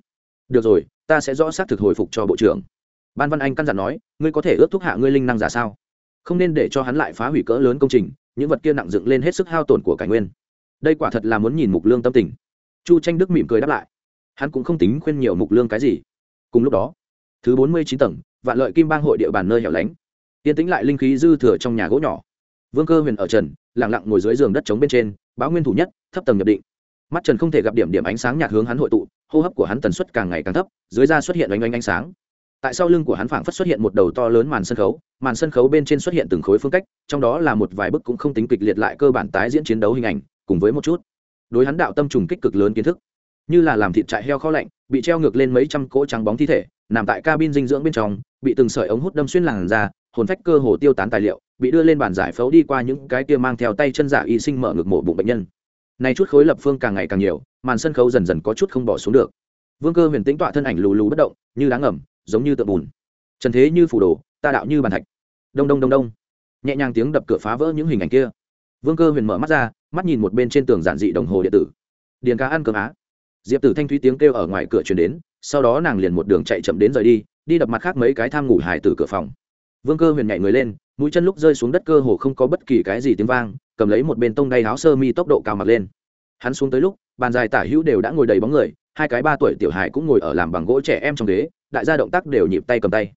Được rồi, ta sẽ rõ xác thực hồi phục cho bộ trưởng. Ban văn anh căn dặn nói, ngươi có thể ước thúc hạ ngươi linh năng giả sao? Không nên để cho hắn lại phá hủy cỡ lớn công trình, những vật kia nặng dựng lên hết sức hao tổn của cảnh nguyên đây quả thật là muốn nhìn mục lương tâm tình. Chu tranh đức mỉm cười đáp lại. Hắn cũng không tính khuyên nhiều mục lương cái gì. Cùng lúc đó, thứ bốn mươi chín tầng, vạn lợi kim bang hội địa bàn nơi hẻo lánh. Tiên tĩnh lại linh khí dư thừa trong nhà gỗ nhỏ. Vương cơ huyền ở trần lẳng lặng ngồi dưới giường đất trống bên trên, báo nguyên thủ nhất, thấp tầng nhập định. Mắt trần không thể gặp điểm điểm ánh sáng nhạt hướng hắn hội tụ, hô hấp của hắn tần suất càng ngày càng thấp, dưới da xuất hiện oanh oanh ánh sáng. Tại sau lưng của hắn phảng phất xuất hiện một đầu to lớn màn sân khấu, màn sân khấu bên trên xuất hiện từng khối phương cách, trong đó là một vài bức cũng không tính kịch liệt lại cơ bản tái diễn chiến đấu hình ảnh cùng với một chút. Đối hắn đạo tâm trùng kích cực lớn kiến thức. Như là làm thịt trại heo kho lạnh, bị treo ngược lên mấy trăm cỗ trắng bóng thi thể, nằm tại cabin dinh dưỡng bên trong, bị từng sợi ống hút đâm xuyên làn ra hồn phách cơ hồ tiêu tán tài liệu, bị đưa lên bàn giải phẫu đi qua những cái kia mang theo tay chân giả y sinh mở ngực mổ bụng bệnh nhân. Nay chút khối lập phương càng ngày càng nhiều, màn sân khấu dần dần có chút không bỏ xuống được. Vương cơ huyền tĩnh tọa thân ảnh lù lù bất động, như đá ngầm, giống như tượng bùn. Trần thế như phủ đồ, ta đạo như bàn thạch. Đông đông đông đông. Nhẹ nhàng tiếng đập cửa phá vỡ những hình ảnh kia. Vương cơ huyền mở mắt ra mắt nhìn một bên trên tường giản dị đồng hồ điện tử. Điền cá ăn cơm á. Diệp tử thanh thúy tiếng kêu ở ngoài cửa chuyển đến, sau đó nàng liền một đường chạy chậm đến rời đi đi đập mặt khác mấy cái tham ngủ hải từ cửa phòng. Vương cơ huyền nhảy người lên, mũi chân lúc rơi xuống đất cơ hồ không có bất kỳ cái gì tiếng vang, cầm lấy một bên tông đay áo sơ mi tốc độ cao mặt lên. Hắn xuống tới lúc, bàn dài tả hữu đều đã ngồi đầy bóng người, hai cái ba tuổi tiểu hải cũng ngồi ở làm bằng gỗ trẻ em trong ghế, đại gia động tác đều nhịp tay cầm tay.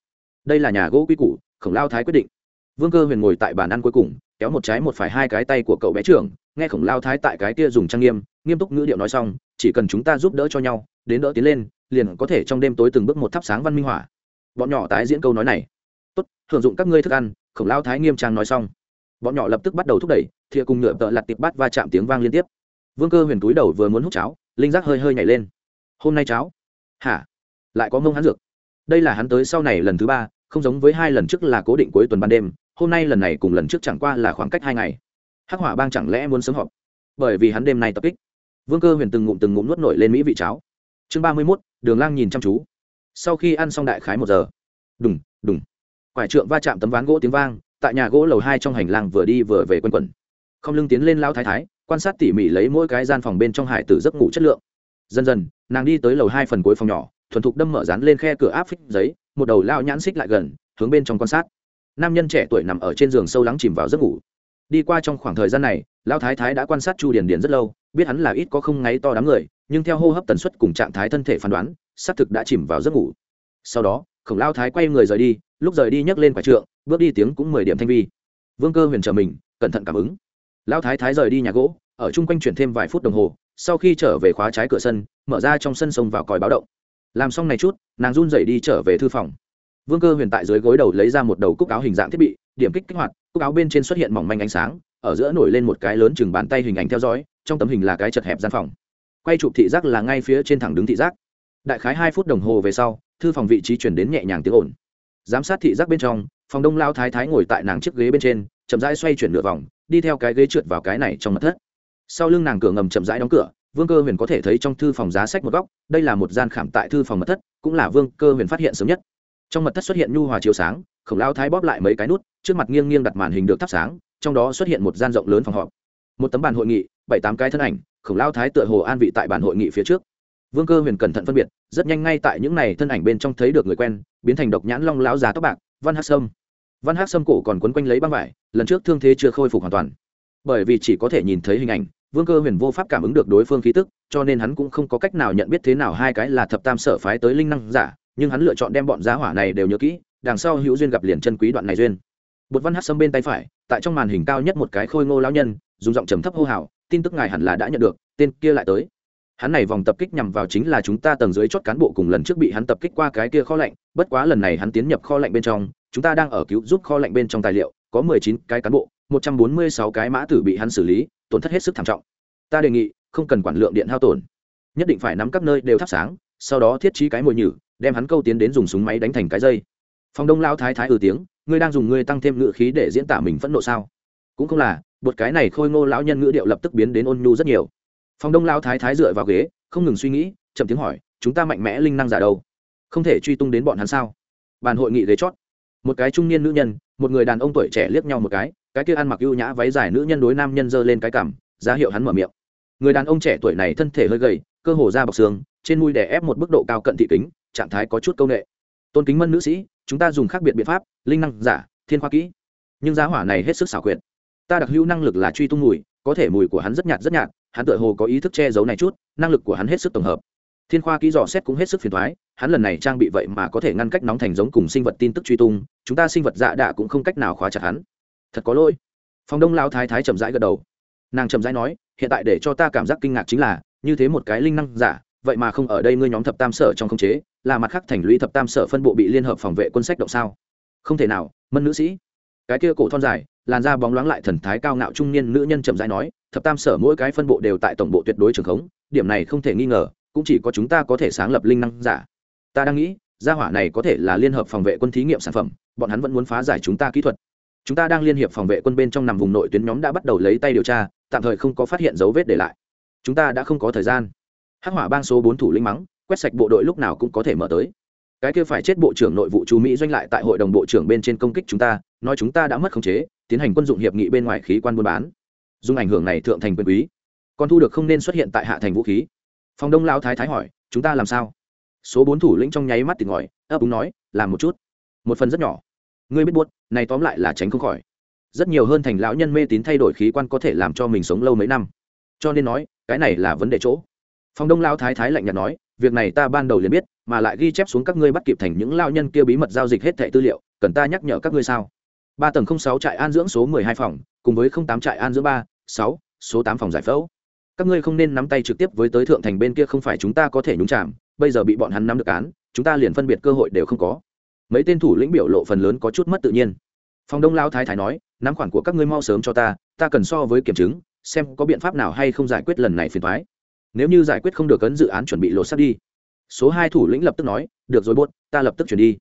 Đây là nhà gỗ quy củ, khổng lao thái quyết định vương cơ huyền ngồi tại bàn ăn cuối cùng, kéo một trái một phải hai cái tay của cậu bé trưởng, nghe khổng lao thái tại cái kia dùng trang nghiêm nghiêm túc ngữ điệu nói xong, chỉ cần chúng ta giúp đỡ cho nhau, đến đỡ tiến lên, liền có thể trong đêm tối từng bước một thắp sáng văn minh hỏa bọn nhỏ tái diễn câu nói này. Tốt hưởng dụng các ngươi thức ăn, khổng lao thái nghiêm trang nói xong. Bọn nhỏ lập tức bắt đầu thúc đẩy, thìa cùng nhựa tợ lặt tiệp bát va chạm tiếng vang liên tiếp. Vương cơ huyền túi đầu vừa muốn hút cháo, linh giác hơi hơi nhảy lên. Hôm nay cháo? Hả? Lại có mông hắn dược. Đây là hắn tới sau này lần thứ ba, không giống với hai lần trước là cố định cuối tuần ban đêm hôm nay lần này cùng lần trước chẳng qua là khoảng cách hai ngày. Hắc hỏa bang chẳng lẽ muốn sớm họp? Bởi vì hắn đêm nay tập kích. Vương cơ huyền từng ngụm từng ngụm nuốt nổi lên mỹ vị cháo. Chương ba mươi mốt, đường lang nhìn chăm chú. Sau khi ăn xong đại khái một giờ, đùng đùng. Quải trượng va chạm tấm ván gỗ tiếng vang, tại nhà gỗ lầu hai trong hành lang vừa đi vừa về quanh quẩn. Không lưng tiến lên lao thái thái, quan sát tỉ mỉ lấy mỗi cái gian phòng bên trong hải tử giấc ngủ chất lượng. Dần dần, nàng đi tới lầu hai phần cuối phòng nhỏ, thuần thục đâm mở dán lên khe cửa áp phích giấy, một đầu lao nhãn xích lại gần, hướng bên trong quan sát nam nhân trẻ tuổi nằm ở trên giường sâu lắng chìm vào giấc ngủ. Đi qua trong khoảng thời gian này, Lão thái thái đã quan sát chu điền điền rất lâu, biết hắn là ít có không ngáy to đám người, nhưng theo hô hấp tần suất cùng trạng thái thân thể phán đoán, xác thực đã chìm vào giấc ngủ. Sau đó, khổng lao thái quay người rời đi, lúc rời đi nhấc lên quả trượng, bước đi tiếng cũng mười điểm thanh vi. Vương cơ huyền chờ mình, cẩn thận cảm ứng. Lao thái thái rời đi nhà gỗ, ở chung quanh chuyển thêm vài phút đồng hồ, sau khi trở về khóa trái cửa sân, mở ra trong sân sông vào còi báo động. Làm xong này chút, nàng run rẩy đi trở về thư phòng vương cơ huyền tại dưới gối đầu lấy ra một đầu cúc áo hình dạng thiết bị, điểm kích kích hoạt, cúc áo bên trên xuất hiện mỏng manh ánh sáng, ở giữa nổi lên một cái lớn chừng bàn tay hình ảnh theo dõi, trong tấm hình là cái chật hẹp gian phòng. Quay chụp thị giác là ngay phía trên thẳng đứng thị giác. Đại khái hai phút đồng hồ về sau, thư phòng vị trí chuyển đến nhẹ nhàng tiếng ồn. Giám sát thị giác bên trong, phòng đông lao thái thái ngồi tại nàng chiếc ghế bên trên, chậm rãi xoay chuyển nửa vòng, đi theo cái ghế trượt vào cái này trong mật thất. Sau lưng nàng cửa ngầm chậm rãi đóng cửa, vương cơ huyền có thể thấy trong thư phòng giá sách một góc, đây là một gian khảm tại thư phòng mật thất, cũng là vương cơ huyền phát hiện sớm nhất trong mật thất xuất hiện nhu hòa chiếu sáng, khổng lao thái bóp lại mấy cái nút, trước mặt nghiêng nghiêng đặt màn hình được thắp sáng, trong đó xuất hiện một gian rộng lớn phòng họp. Một tấm bàn hội nghị, bảy tám cái thân ảnh, khổng lao thái tựa hồ an vị tại bàn hội nghị phía trước. Vương cơ huyền cẩn thận phân biệt, rất nhanh ngay tại những n à y thân ảnh bên trong thấy được người quen, biến thành độc nhãn long lão già tóc bạc, văn hát sâm. Văn hát sâm cổ còn quấn quanh lấy băng vải, lần trước thương thế chưa khôi phục hoàn toàn. Bởi vì chỉ có thể nhìn thấy hình ảnh, vương cơ huyền vô pháp cảm ứng được đối phương khí tức, cho nên hắn cũng không có cách nào nhận biết thế nào hai cái là thập tam sở phái tới linh năng giả nhưng hắn lựa chọn đem bọn giá hỏa này đều nhớ kỹ, đằng sau hữu duyên gặp liền chân quý đoạn này duyên. Bột văn hát sâm bên tay phải, tại trong màn hình cao nhất một cái khôi ngô lão nhân, dùng giọng trầm thấp hô hào, tin tức ngài hẳn là đã nhận được, tên kia lại tới. Hắn này vòng tập kích nhằm vào chính là chúng ta tầng dưới chốt cán bộ cùng lần trước bị hắn tập kích qua cái kia kho lạnh, bất quá lần này hắn tiến nhập kho lạnh bên trong, chúng ta đang ở cứu giúp kho lạnh bên trong tài liệu, có mười chín cái cán bộ, một trăm bốn mươi sáu cái mã tử bị hắn xử lý, tổn thất hết sức thảm trọng. Ta đề nghị, không cần quản lượng điện hao tổn. Nhất định phải nắm các nơi đều thắp sáng, sau đó thiết trí cái mồi nhử đem hắn câu tiến đến dùng súng máy đánh thành cái dây. Phòng đông lao thái thái ừ tiếng, ngươi đang dùng ngươi tăng thêm ngữ khí để diễn tả mình phẫn nộ sao? Cũng không là một cái này khôi ngô lão nhân ngữ điệu lập tức biến đến ôn nhu rất nhiều. Phòng đông lao thái thái dựa vào ghế, không ngừng suy nghĩ, chậm tiếng hỏi, chúng ta mạnh mẽ linh năng giả đâu? Không thể truy tung đến bọn hắn sao? Bàn hội nghị ghế chót. Một cái trung niên nữ nhân, một người đàn ông tuổi trẻ liếc nhau một cái cái kia ăn mặc ưu nhã váy dài nữ nhân đối nam nhân giơ lên cái cảm ra hiệu hắn mở miệng. Người đàn ông trẻ tuổi này thân thể hơi gầy, cơ hồ da bọc xương, trên mũi đè ép một mức độ cao cận thị kính trạng thái có chút công nghệ tôn kính mân nữ sĩ, chúng ta dùng khác biệt biện pháp, linh năng, giả, thiên khoa kỹ. Nhưng giá hỏa này hết sức xảo quyệt. Ta đặc hữu năng lực là truy tung mùi, có thể mùi của hắn rất nhạt rất nhạt, hắn tự hồ có ý thức che giấu này chút, năng lực của hắn hết sức tổng hợp. Thiên khoa kỹ dò xét cũng hết sức phiền thoái hắn lần này trang bị vậy mà có thể ngăn cách nóng thành giống cùng sinh vật tin tức truy tung, chúng ta sinh vật dạ đạ cũng không cách nào khóa chặt hắn. Thật có lỗi. Phòng đông lao thái thái chậm rãi gật đầu. Nàng chậm rãi nói, hiện tại để cho ta cảm giác kinh ngạc chính là, như thế một cái linh năng giả, vậy mà không ở đây ngươi nhóm thập tam sở trong khống chế là mặt khác thành lũy thập tam sở phân bộ bị liên hợp phòng vệ quân sách động sao? Không thể nào, mân nữ sĩ. Cái kia cổ thon dài, làn da bóng loáng lại thần thái cao ngạo trung niên nữ nhân chậm rãi nói, thập tam sở mỗi cái phân bộ đều tại tổng bộ tuyệt đối trường khống, điểm này không thể nghi ngờ, cũng chỉ có chúng ta có thể sáng lập linh năng giả. Ta đang nghĩ, gia hỏa này có thể là liên hợp phòng vệ quân thí nghiệm sản phẩm, bọn hắn vẫn muốn phá giải chúng ta kỹ thuật. Chúng ta đang liên hiệp phòng vệ quân bên trong nằm vùng nội tuyến nhóm đã bắt đầu lấy tay điều tra, tạm thời không có phát hiện dấu vết để lại. Chúng ta đã không có thời gian. Hắc hỏa bang số bốn thủ lĩnh mắng quét sạch bộ đội lúc nào cũng có thể mở tới. Cái kia phải chết bộ trưởng nội vụ chú mỹ doanh lại tại hội đồng bộ trưởng bên trên công kích chúng ta, nói chúng ta đã mất khống chế, tiến hành quân dụng hiệp nghị bên ngoài khí quan buôn bán. Dùng ảnh hưởng này thượng thành quyền quý. Còn thu được không nên xuất hiện tại hạ thành vũ khí. Phòng đông lao thái thái hỏi, chúng ta làm sao? Số bốn thủ lĩnh trong nháy mắt tỉnh ngòi ấp úng nói, làm một chút. Một phần rất nhỏ. Ngươi biết buốt, này tóm lại là tránh không khỏi. Rất nhiều hơn thành lão nhân mê tín thay đổi khí quan có thể làm cho mình sống lâu mấy năm. Cho nên nói, cái này là vấn đề chỗ. Phòng đông lao thái thái lạnh nhạt nói việc này ta ban đầu liền biết, mà lại ghi chép xuống các ngươi bắt kịp thành những lao nhân kia bí mật giao dịch hết thẻ tư liệu, cần ta nhắc nhở các ngươi sao? Ba tầng không sáu trại an dưỡng số mười hai phòng, cùng với không tám trại an dưỡng ba, sáu, số tám phòng giải phẫu. Các ngươi không nên nắm tay trực tiếp với tới thượng thành bên kia không phải chúng ta có thể nhúng chạm bây giờ bị bọn hắn nắm được án, chúng ta liền phân biệt cơ hội đều không có. Mấy tên thủ lĩnh biểu lộ phần lớn có chút mất tự nhiên. Phòng đông lao thái thái nói, nắm khoản của các ngươi mau sớm cho ta ta cần so với kiểm chứng, xem có biện pháp nào hay không giải quyết lần này phiền thoái nếu như giải quyết không được cấn dự án chuẩn bị lột sắt đi. Số hai thủ lĩnh lập tức nói, được rồi buốt ta lập tức chuyển đi.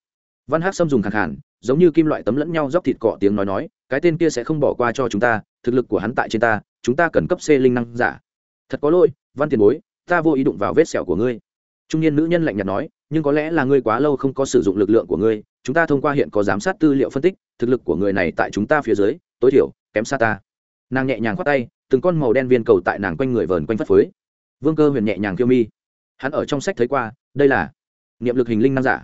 Văn hát xâm dùng khẳng hẳn giống như kim loại tấm lẫn nhau dóc thịt cọ tiếng nói nói, cái tên kia sẽ không bỏ qua cho chúng ta, thực lực của hắn tại trên ta, chúng ta cần cấp c linh năng giả. Thật có lỗi, văn tiền bối, ta vô ý đụng vào vết sẹo của ngươi. Trung niên nữ nhân lạnh nhạt nói, nhưng có lẽ là ngươi quá lâu không có sử dụng lực lượng của ngươi, chúng ta thông qua hiện có giám sát tư liệu phân tích, thực lực của người này tại chúng ta phía dưới, tối thiểu, kém xa ta. Nàng nhẹ nhàng khoát tay, từng con màu đen viên cầu tại nàng quanh người vờn quanh phất phới vương cơ huyền nhẹ nhàng kiêu mi. Hắn ở trong sách thấy qua, đây là niệm lực hình linh năng giả.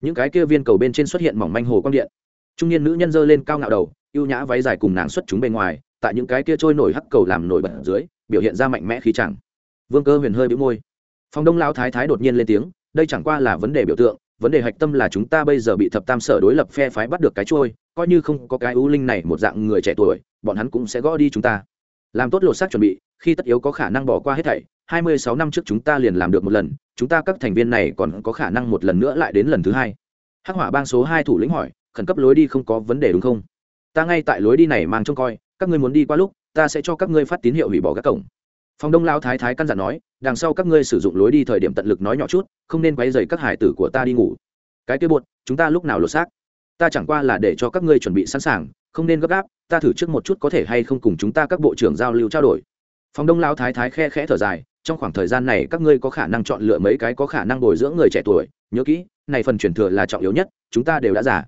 Những cái kia viên cầu bên trên xuất hiện mỏng manh hồ quang điện. Trung niên nữ nhân dơ lên cao ngạo đầu, ưu nhã váy dài cùng nàng xuất chúng bên ngoài, tại những cái kia trôi nổi hắc cầu làm nổi bật dưới, biểu hiện ra mạnh mẽ khí chẳng. Vương cơ huyền hơi bĩu môi. Phòng đông lao thái thái đột nhiên lên tiếng, đây chẳng qua là vấn đề biểu tượng, vấn đề hạch tâm là chúng ta bây giờ bị thập tam sở đối lập phe phái bắt được cái trôi, coi như không có cái ưu linh này một dạng người trẻ tuổi, bọn hắn cũng sẽ gõ đi chúng ta làm tốt lột xác chuẩn bị, khi tất yếu có khả năng bỏ qua hết thảy, hai mươi sáu năm trước chúng ta liền làm được một lần, chúng ta các thành viên này còn có khả năng một lần nữa lại đến lần thứ hai. Hắc hỏa bang số hai thủ lĩnh hỏi, khẩn cấp lối đi không có vấn đề đúng không? Ta ngay tại lối đi này mang trông coi, các ngươi muốn đi qua lúc, ta sẽ cho các ngươi phát tín hiệu hủy bỏ các cổng. Phòng đông lao thái thái căn dặn nói, đằng sau các ngươi sử dụng lối đi thời điểm tận lực nói nhỏ chút, không nên quấy dày các hải tử của ta đi ngủ. Cái kia buột chúng ta lúc nào lột xác? Ta chẳng qua là để cho các ngươi chuẩn bị sẵn sàng không nên gấp gáp, ta thử trước một chút có thể hay không cùng chúng ta các bộ trưởng giao lưu trao đổi. Phòng đông lao thái thái khe khẽ thở dài, trong khoảng thời gian này các ngươi có khả năng chọn lựa mấy cái có khả năng bồi dưỡng người trẻ tuổi, nhớ kỹ, này phần truyền thừa là trọng yếu nhất, chúng ta đều đã giả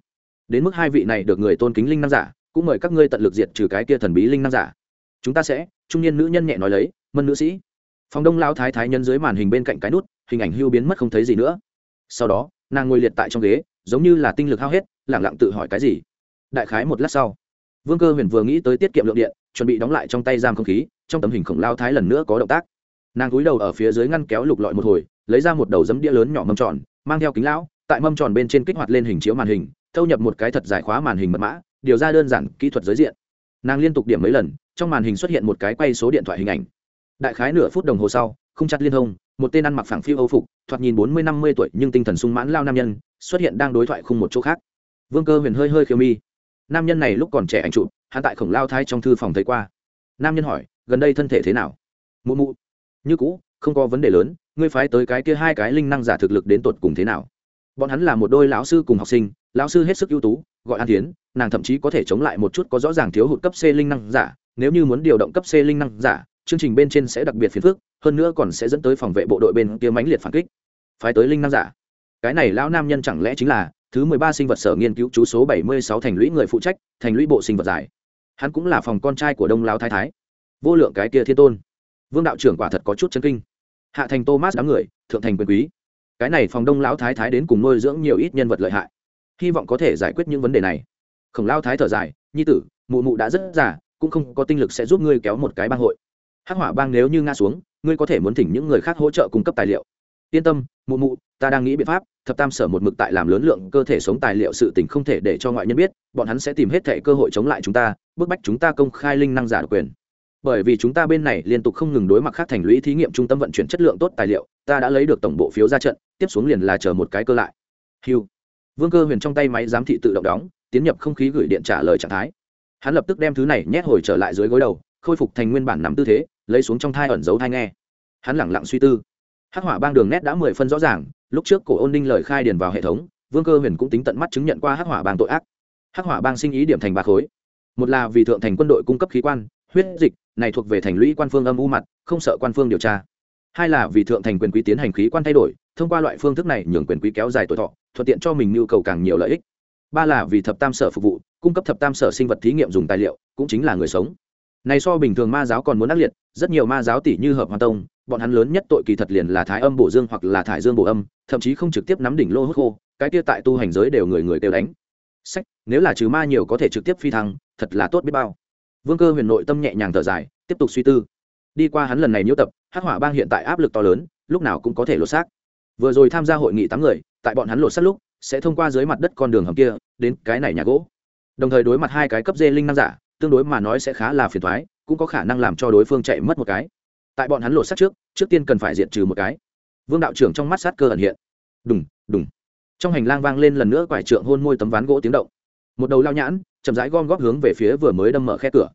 đến mức hai vị này được người tôn kính linh năng giả, cũng mời các ngươi tận lực diệt trừ cái kia thần bí linh năng giả. Chúng ta sẽ, trung niên nữ nhân nhẹ nói lấy, mân nữ sĩ. Phòng đông lao thái thái nhân dưới màn hình bên cạnh cái nút, hình ảnh hưu biến mất không thấy gì nữa. Sau đó, nàng ngồi liệt tại trong ghế, giống như là tinh lực hao hết lẳng lặng tự hỏi cái gì đại khái một lát sau. Vương cơ huyền vừa nghĩ tới tiết kiệm lượng điện, chuẩn bị đóng lại trong tay giam không khí, trong tấm hình khổng lao thái lần nữa có động tác. Nàng cúi đầu ở phía dưới ngăn kéo lục lọi một hồi, lấy ra một đầu dấm đĩa lớn nhỏ mâm tròn, mang theo kính lão, tại mâm tròn bên trên kích hoạt lên hình chiếu màn hình, thâu nhập một cái thật giải khóa màn hình mật mã, điều ra đơn giản kỹ thuật giới diện. Nàng liên tục điểm mấy lần, trong màn hình xuất hiện một cái quay số điện thoại hình ảnh. Đại khái nửa phút đồng hồ sau không chặt liên thông, một tên ăn mặc phẳng phiêu âu phục, thoạt nhìn bốn mươi năm mươi tuổi nhưng tinh thần sung mãn lao nam nhân, xuất hiện đang đối thoại khung một chỗ khác. Vương cơ huyền hơi hơi khiêu mi nam nhân này lúc còn trẻ anh chụp, hắn tại khổng lao thai trong thư phòng thấy qua. Nam nhân hỏi, gần đây thân thể thế nào? Mụ mụ. Như cũ, không có vấn đề lớn, ngươi phái tới cái kia hai cái linh năng giả thực lực đến tột cùng thế nào? Bọn hắn là một đôi lão sư cùng học sinh, lão sư hết sức ưu tú, gọi an tiến nàng thậm chí có thể chống lại một chút có rõ ràng thiếu hụt cấp c linh năng giả, nếu như muốn điều động cấp c linh năng giả, chương trình bên trên sẽ đặc biệt phiền phức, hơn nữa còn sẽ dẫn tới phòng vệ bộ đội bên kia mãnh liệt phản kích. Phái tới linh năng giả. Cái này lão nam nhân chẳng lẽ chính là thứ mười ba sinh vật sở nghiên cứu chú số bảy mươi sáu thành lũy người phụ trách, thành lũy bộ sinh vật giải. Hắn cũng là phòng con trai của đông lão thái thái. Vô lượng cái kia thiên tôn. Vương đạo trưởng quả thật có chút chân kinh. Hạ thành thomas đám người, thượng thành quyền quý. Cái này phòng đông lão thái thái đến cùng nuôi dưỡng nhiều ít nhân vật lợi hại. Hy vọng có thể giải quyết những vấn đề này. Khổng lao thái thở dài, nhi tử, mụ mụ đã rất già, cũng không có tinh lực sẽ giúp ngươi kéo một cái bang hội. Hắc hỏa bang nếu như nga xuống, ngươi có thể muốn thỉnh những người khác hỗ trợ cung cấp tài liệu yên tâm, mụ mụ, ta đang nghĩ biện pháp, thập tam sở một mực tại làm lớn lượng cơ thể sống tài liệu sự tình không thể để cho ngoại nhân biết, bọn hắn sẽ tìm hết thẻ cơ hội chống lại chúng ta, bức bách chúng ta công khai linh năng giả độc quyền. Bởi vì chúng ta bên này liên tục không ngừng đối mặt khác thành lũy thí nghiệm trung tâm vận chuyển chất lượng tốt tài liệu, ta đã lấy được tổng bộ phiếu ra trận, tiếp xuống liền là chờ một cái cơ lại. Hiu vương cơ huyền trong tay máy giám thị tự động đóng, tiến nhập không khí gửi điện trả lời trạng thái. Hắn lập tức đem thứ này nhét hồi trở lại dưới gối đầu, khôi phục thành nguyên bản nắm tư thế, lấy xuống trong thai ẩn giấu thai nghe. Hắn lẳng lặng suy tư hắc hỏa bang đường nét đã mười phân rõ ràng, lúc trước cổ ôn đinh lời khai điền vào hệ thống, vương cơ huyền cũng tính tận mắt chứng nhận qua hắc hỏa bang tội ác. Hắc hỏa bang sinh ý điểm thành ba khối. Một là vì thượng thành quân đội cung cấp khí quan, huyết dịch, này thuộc về thành lũy quan phương âm u mặt, không sợ quan phương điều tra. Hai là vì thượng thành quyền quý tiến hành khí quan thay đổi, thông qua loại phương thức này nhường quyền quý kéo dài tuổi thọ, thuận tiện cho mình nhu cầu càng nhiều lợi ích. Ba là vì thập tam sở phục vụ, cung cấp thập tam sở sinh vật thí nghiệm dùng tài liệu, cũng chính là người sống này so bình thường ma giáo còn muốn ác liệt, rất nhiều ma giáo tỷ như hợp hoàn tông, bọn hắn lớn nhất tội kỳ thật liền là thái âm bổ dương hoặc là thải dương bổ âm, thậm chí không trực tiếp nắm đỉnh lô hút khô, cái kia tại tu hành giới đều người người đều đánh. Sách, nếu là trừ ma nhiều có thể trực tiếp phi thăng, thật là tốt biết bao. Vương cơ huyền nội tâm nhẹ nhàng thở dài, tiếp tục suy tư. Đi qua hắn lần này nhiễu tập, hắc hỏa bang hiện tại áp lực to lớn, lúc nào cũng có thể lột xác. Vừa rồi tham gia hội nghị tám người, tại bọn hắn lột xác lúc, sẽ thông qua dưới mặt đất con đường hầm kia, đến cái này nhà gỗ. Đồng thời đối mặt hai cái cấp dê linh năng giả tương đối mà nói sẽ khá là phiền thoái, cũng có khả năng làm cho đối phương chạy mất một cái. Tại bọn hắn lột sát trước trước tiên cần phải diệt trừ một cái. Vương đạo trưởng trong mắt sát cơ ẩn hiện. Đùng đùng. Trong hành lang vang lên lần nữa quải trượng hôn môi tấm ván gỗ tiếng động. Một đầu lao nhãn, chậm rãi gom góp hướng về phía vừa mới đâm mở khe cửa.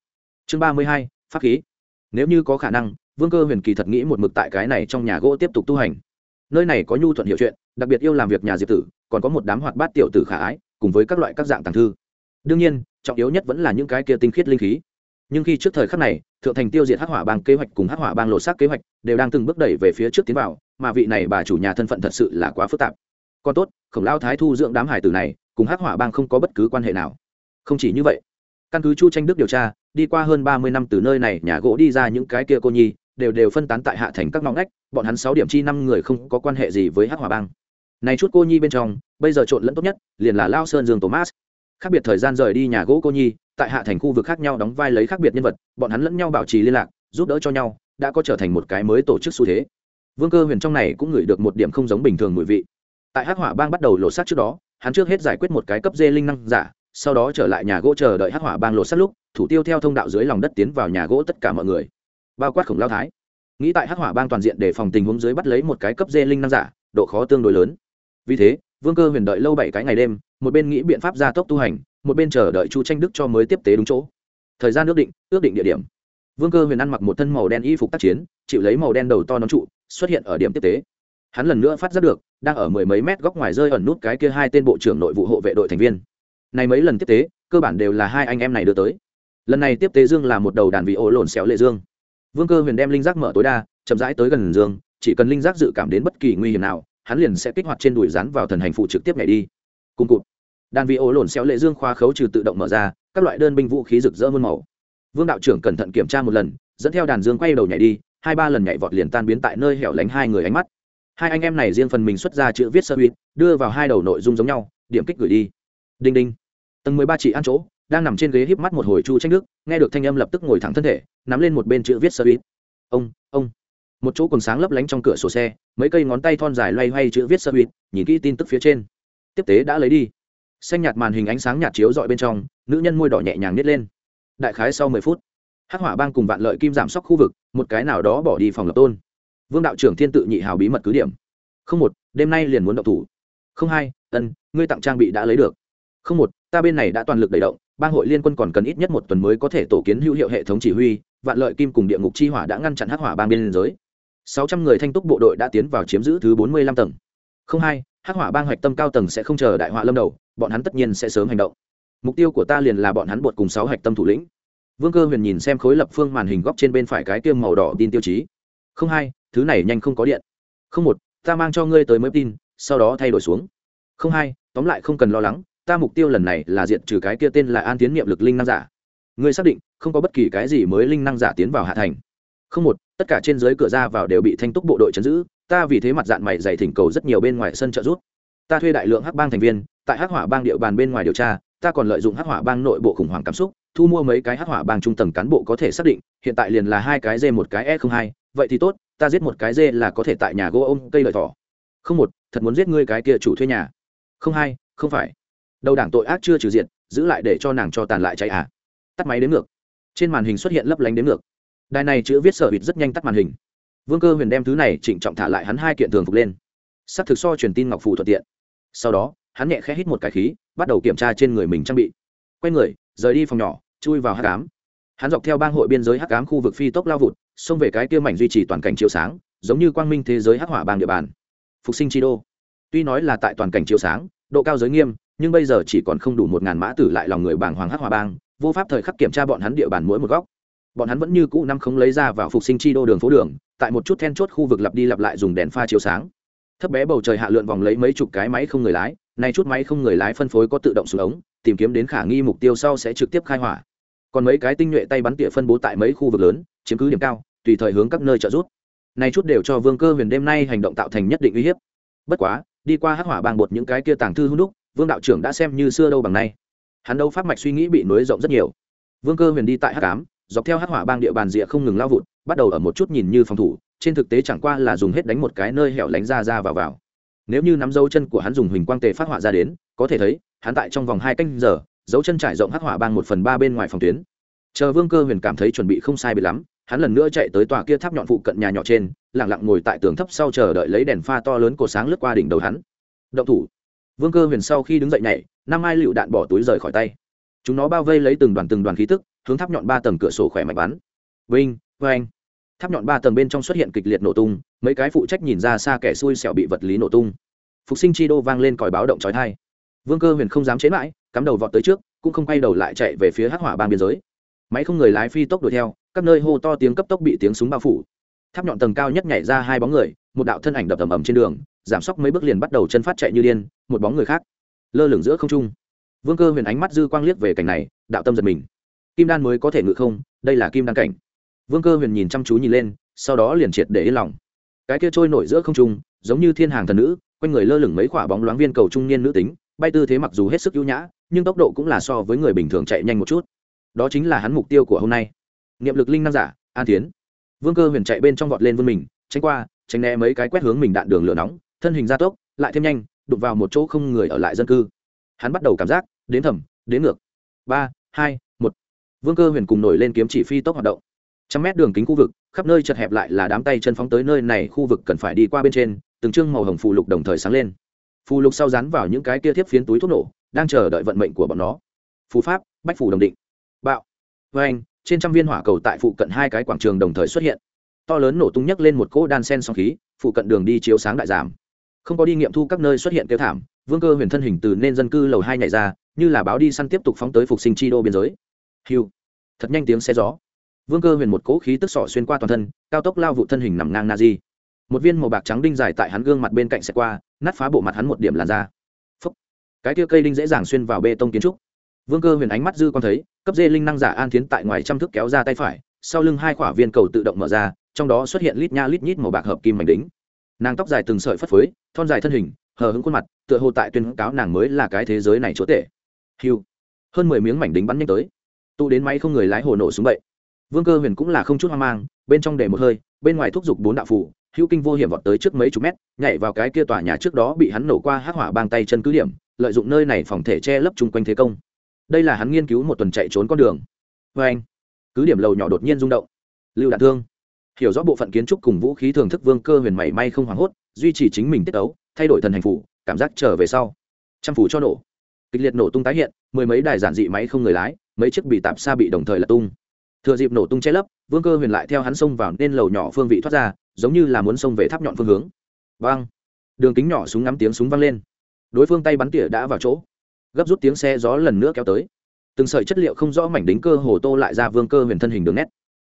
Chương ba mươi hai, pháp khí. Nếu như có khả năng, vương cơ huyền kỳ thật nghĩ một mực tại cái này trong nhà gỗ tiếp tục tu hành. Nơi này có nhu thuận hiệu chuyện, đặc biệt yêu làm việc nhà diệp tử, còn có một đám hoạt bát tiểu tử khả ái, cùng với các loại các dạng tàng thư đương nhiên, trọng yếu nhất vẫn là những cái kia tinh khiết linh khí. Nhưng khi trước thời khắc này, thượng thành tiêu diệt hắc hỏa bang kế hoạch cùng hắc hỏa bang lột xác kế hoạch đều đang từng bước đẩy về phía trước tiến vào, mà vị này bà chủ nhà thân phận thật sự là quá phức tạp. Còn tốt, khổng lao thái thu dưỡng đám hải tử này, cùng hắc hỏa bang không có bất cứ quan hệ nào. Không chỉ như vậy, căn cứ chu tranh đức điều tra, đi qua hơn ba mươi năm từ nơi này, nhà gỗ đi ra những cái kia cô nhi, đều đều phân tán tại hạ thành các ngõ ngách, bọn hắn sáu điểm chi năm người không có quan hệ gì với hắc hỏa bang. Này chút cô nhi bên trong, bây giờ trộn lẫn tốt nhất, liền là lao sơn dương thomas khác biệt thời gian rời đi nhà gỗ cô nhi, tại hạ thành khu vực khác nhau đóng vai lấy khác biệt nhân vật, bọn hắn lẫn nhau bảo trì liên lạc, giúp đỡ cho nhau, đã có trở thành một cái mới tổ chức xu thế. Vương cơ huyền trong này cũng ngửi được một điểm không giống bình thường mùi vị. Tại hắc hỏa bang bắt đầu lột xác trước đó, hắn trước hết giải quyết một cái cấp dê linh năng giả, sau đó trở lại nhà gỗ chờ đợi hắc hỏa bang lột xác lúc, thủ tiêu theo thông đạo dưới lòng đất tiến vào nhà gỗ tất cả mọi người. Bao quát khổng lao thái. Nghĩ tại hắc hỏa bang toàn diện để phòng tình huống dưới bắt lấy một cái cấp dê linh năng giả, độ khó tương đối lớn. Vì thế, vương cơ huyền đợi lâu bảy cái ngày đêm một bên nghĩ biện pháp gia tốc tu hành, một bên chờ đợi chu tranh đức cho mới tiếp tế đúng chỗ. Thời gian ước định ước định địa điểm. Vương cơ huyền ăn mặc một thân màu đen y phục tác chiến, chịu lấy màu đen đầu to nón trụ, xuất hiện ở điểm tiếp tế. Hắn lần nữa phát giác được, đang ở mười mấy mét góc ngoài rơi ẩn nút cái kia hai tên bộ trưởng nội vụ hộ vệ đội thành viên. Này mấy lần tiếp tế, cơ bản đều là hai anh em này đưa tới. Lần này tiếp tế dương là một đầu đàn vị ổ lộn xéo lệ dương. Vương cơ huyền đem linh giác mở tối đa, chậm rãi tới gần dương, chỉ cần linh giác dự cảm đến bất kỳ nguy hiểm nào, hắn liền sẽ kích hoạt trên đùi rắn vào thần hành phụ trực tiếp nhảy đi cùng cụt. Đàn vị ổ lộn xéo lệ dương khoa khấu trừ tự động mở ra các loại đơn binh vũ khí rực rỡ muôn màu. Vương đạo trưởng cẩn thận kiểm tra một lần dẫn theo đàn dương quay đầu nhảy đi hai ba lần nhảy vọt liền tan biến tại nơi hẻo lánh hai người ánh mắt. Hai anh em này riêng phần mình xuất ra chữ viết sơ huy, đưa vào hai đầu nội dung giống nhau điểm kích gửi đi. Đinh đinh. Tầng mười ba chị ăn chỗ đang nằm trên ghế híp mắt một hồi chu tranh đức nghe được thanh âm lập tức ngồi thẳng thân thể nắm lên một bên chữ viết sơ huy. ông ông. Một chỗ còn sáng lấp lánh trong cửa sổ xe mấy cây ngón tay thon dài loay hoay chữ viết sơ huy, nhìn kỹ tin tức phía trên tiếp tế đã lấy đi. Xanh nhạt màn hình ánh sáng nhạt chiếu dọi bên trong, nữ nhân môi đỏ nhẹ nhàng nít lên. Đại khái sau mười phút, hắc hỏa bang cùng vạn lợi kim giảm sóc khu vực, một cái nào đó bỏ đi phòng lập tôn. Vương đạo trưởng thiên tự nhị hào bí mật cứ điểm. Không một, đêm nay liền muốn động thủ. Không hai, ân, ngươi tặng trang bị đã lấy được. Không một, ta bên này đã toàn lực đẩy động, bang hội liên quân còn cần ít nhất một tuần mới có thể tổ kiến hữu hiệu hệ thống chỉ huy, vạn lợi kim cùng địa ngục chi hỏa đã ngăn chặn hắc hỏa bang biên giới. Sáu trăm người thanh túc bộ đội đã tiến vào chiếm giữ thứ bốn mươi lăm tầng. Không hai hắc hỏa bang hoạch tâm cao tầng sẽ không chờ đại họa lâm đầu, bọn hắn tất nhiên sẽ sớm hành động. Mục tiêu của ta liền là bọn hắn bột cùng sáu hạch tâm thủ lĩnh. Vương cơ huyền nhìn xem khối lập phương màn hình góc trên bên phải cái tiêm màu đỏ tin tiêu chí. Không hai, thứ này nhanh không có điện. Không một, ta mang cho ngươi tới mới tin, sau đó thay đổi xuống. Không hai, tóm lại không cần lo lắng, ta mục tiêu lần này là diệt trừ cái kia tên là an tiến niệm lực linh năng giả. Ngươi xác định, không có bất kỳ cái gì mới linh năng giả tiến vào hạ thành. Không một, tất cả trên dưới cửa ra vào đều bị thanh túc bộ đội chấn giữ ta vì thế mặt dạng mày dày thỉnh cầu rất nhiều bên ngoài sân trợ rút ta thuê đại lượng hắc bang thành viên, tại hắc hỏa bang địa bàn bên ngoài điều tra, ta còn lợi dụng hắc hỏa bang nội bộ khủng hoảng cảm xúc, thu mua mấy cái hắc hỏa bang trung tầng cán bộ có thể xác định, hiện tại liền là hai cái d một cái e không hai, vậy thì tốt, ta giết một cái d là có thể tại nhà gỗ ôm cây lợi thỏ. Không một, thật muốn giết ngươi cái kia chủ thuê nhà. Không hai, không phải. Đầu đảng tội ác chưa trừ diện giữ lại để cho nàng cho tàn lại chạy à. Tắt máy đến ngược. Trên màn hình xuất hiện lấp lánh đến ngược. Đài này chữ viết sở bịt rất nhanh tắt màn hình vương cơ huyền đem thứ này trịnh trọng thả lại hắn hai kiện thường phục lên. S ắ c thực so truyền tin ngọc phù thuận tiện. Sau đó, hắn nhẹ khẽ hít một cái khí, bắt đầu kiểm tra trên người mình trang bị. Quay người, rời đi phòng nhỏ, chui vào hát cám hắn dọc theo bang hội biên giới hắc ám khu vực phi tốc lao vụt, xông về cái kia mảnh duy trì toàn cảnh chiếu sáng, giống như quang minh thế giới hắc hỏa bang địa bàn. Phục sinh chi đô. Tuy nói là tại toàn cảnh chiếu sáng, độ cao giới nghiêm, nhưng bây giờ chỉ còn không đủ một ngàn mã tử lại lòng người bàng hoàng hắc hỏa bang, vô pháp thời khắc kiểm tra bọn hắn địa bàn mỗi một góc. Bọn hắn vẫn như cũ năm không lấy ra vào phục sinh chi đô đường phố đường tại một chút then chốt khu vực lặp đi lặp lại dùng đèn pha chiếu sáng. Thấp bé bầu trời hạ lượn vòng lấy mấy chục cái máy không người lái, nay chút máy không người lái phân phối có tự động xuống ống, tìm kiếm đến khả nghi mục tiêu sau sẽ trực tiếp khai hỏa. Còn mấy cái tinh nhuệ tay bắn tỉa phân bố tại mấy khu vực lớn, chiếm cứ điểm cao, tùy thời hướng các nơi trợ rút nay chút đều cho vương cơ huyền đêm nay hành động tạo thành nhất định uy hiếp. Bất quá, đi qua hắc hỏa bàng bột những cái kia tàng thư hung đúc, vương đạo trưởng đã xem như xưa đâu bằng nay. Hắn đâu pháp mạch suy nghĩ bị nối rộng rất nhiều. Vương cơ huyền đi tại hắc ám, dọc theo hắc hỏa bang địa bàn rịa không ngừng lao vụt bắt đầu ở một chút nhìn như phòng thủ, trên thực tế chẳng qua là dùng hết đánh một cái nơi hẻo lánh ra ra vào vào. Nếu như nắm dấu chân của hắn dùng huỳnh quang tề phát họa ra đến, có thể thấy, hắn tại trong vòng hai canh giờ, dấu chân trải rộng hắc hỏa bang một phần ba bên ngoài phòng tuyến. Chờ vương cơ huyền cảm thấy chuẩn bị không sai bị lắm, hắn lần nữa chạy tới tòa kia tháp nhọn phụ cận nhà nhỏ trên lẳng lặng ngồi tại tường thấp sau chờ đợi lấy đèn pha to lớn cổ sáng lướt qua đỉnh đầu hắn. Động thủ. Vương cơ huyền sau khi đứng dậy nhảy, năm ai lựu đạn bỏ túi rời khỏi tay. Chúng nó bao vây lấy từng đoàn từng đoàn khí tức, hướng tháp nhọn ba tầng cửa sổ khỏe mạnh bắn. Vinh anh tháp nhọn ba tầng bên trong xuất hiện kịch liệt nổ tung, mấy cái phụ trách nhìn ra xa kẻ xui xẻo bị vật lý nổ tung. Phục sinh chi đô vang lên còi báo động trói thai vương cơ huyền không dám chế mãi, cắm đầu vọt tới trước, cũng không quay đầu lại chạy về phía hắc hỏa bang biên giới. Máy không người lái phi tốc đuổi theo, các nơi hô to tiếng cấp tốc bị tiếng súng bao phủ. Tháp nhọn tầng cao nhất nhảy ra hai bóng người, một đạo thân ảnh đập ầm ầm trên đường, giảm sốc mấy bước liền bắt đầu chân phát chạy như điên, một bóng người khác lơ lửng giữa không trung. Vương cơ huyền ánh mắt dư quang liếc về cảnh này, đạo tâm giật mình. Kim đan mới có thể ngự không, đây là kim đan cảnh vương cơ huyền nhìn chăm chú nhìn lên, sau đó liền triệt để yên lòng. Cái kia trôi nổi giữa không trung, giống như thiên hàng thần nữ, quanh người lơ lửng mấy quả bóng loáng viên cầu trung niên nữ tính, bay tư thế mặc dù hết sức ưu nhã, nhưng tốc độ cũng là so với người bình thường chạy nhanh một chút. Đó chính là hắn mục tiêu của hôm nay. Niệm lực linh năng giả, an tiến vương cơ huyền chạy bên trong vọt lên vươn mình, tránh qua, tránh né mấy cái quét hướng mình đạn đường lửa nóng, thân hình gia tốc, lại thêm nhanh, đụng vào một chỗ không người ở lại dân cư. Hắn bắt đầu cảm giác đến thầm, đến ngược. Ba, hai, một. Vương cơ huyền cùng nổi lên kiếm chỉ phi tốc hoạt động trăm mét đường kính khu vực, khắp nơi chật hẹp lại là đám tay chân phóng tới nơi này khu vực cần phải đi qua bên trên, từng chương màu hồng phù lục đồng thời sáng lên. Phù lục sau rán vào những cái kia thiếp phiến túi thuốc nổ, đang chờ đợi vận mệnh của bọn nó. Phù pháp, bách phù đồng định. Bạo. Vê anh trên trăm viên hỏa cầu tại phụ cận hai cái quảng trường đồng thời xuất hiện. To lớn nổ tung nhấc lên một cỗ đan sen song khí, phụ cận đường đi chiếu sáng đại giảm. Không có đi nghiệm thu các nơi xuất hiện kêu thảm, vương cơ huyền thân hình từ nên dân cư lầu hai nhảy ra, như là báo đi săn tiếp tục phóng tới phục sinh chi đô biên giới. Hiu thật nhanh tiếng xe gió vương cơ huyền một cỗ khí tức sỏ xuyên qua toàn thân, cao tốc lao vụ thân hình nằm ngang na di. Một viên màu bạc trắng đinh dài tại hắn gương mặt bên cạnh xe qua, nát phá bộ mặt hắn một điểm làn da. Phấp cái kia cây đinh dễ dàng xuyên vào bê tông kiến trúc. Vương cơ huyền ánh mắt dư con thấy, cấp dê linh năng giả an thiến tại ngoài trăm thước kéo ra tay phải, sau lưng hai quả viên cầu tự động mở ra, trong đó xuất hiện lít nha lít nhít màu bạc hợp kim mảnh đính. Nàng tóc dài từng sợi phất phới, thon dài thân hình, hờ hững khuôn mặt, tựa hồ tại tuyên cáo nàng mới là cái thế giới này chúa tể. Hiu. Hơn mười miếng mảnh đính bắn nhanh tới. Tụ đến máy không người lái hồ nổ súng bậy vương cơ huyền cũng là không chút hoang mang, bên trong để một hơi, bên ngoài thúc giục bốn đạo phủ, hữu kinh vô hiểm vọt tới trước mấy chục mét, nhảy vào cái kia tòa nhà trước đó bị hắn nổ qua hắc hỏa bang tay chân cứ điểm, lợi dụng nơi này phòng thể che lấp chung quanh thế công. Đây là hắn nghiên cứu một tuần chạy trốn con đường. Vê anh, cứ điểm lầu nhỏ đột nhiên rung động. Lưu đạn thương, hiểu rõ bộ phận kiến trúc cùng vũ khí thường thức vương cơ huyền mảy may không hoảng hốt, duy trì chính mình tiết ấu thay đổi thần hành phủ, cảm giác trở về sau. Trăm phủ cho nổ. Kịch liệt nổ tung tái hiện, mười mấy đài giản dị máy không người lái, mấy chiếc bị tạp xa bị đồng thời là tung thừa dịp nổ tung che lấp, vương cơ huyền lại theo hắn xông vào nên lầu nhỏ phương vị thoát ra, giống như là muốn xông về tháp nhọn phương hướng. Vang! Đường kính nhỏ súng ngắm tiếng súng vang lên. Đối phương tay bắn tỉa đã vào chỗ. Gấp rút tiếng xe gió lần nữa kéo tới. Từng sợi chất liệu không rõ mảnh đính cơ hồ tô lại ra vương cơ huyền thân hình đường nét.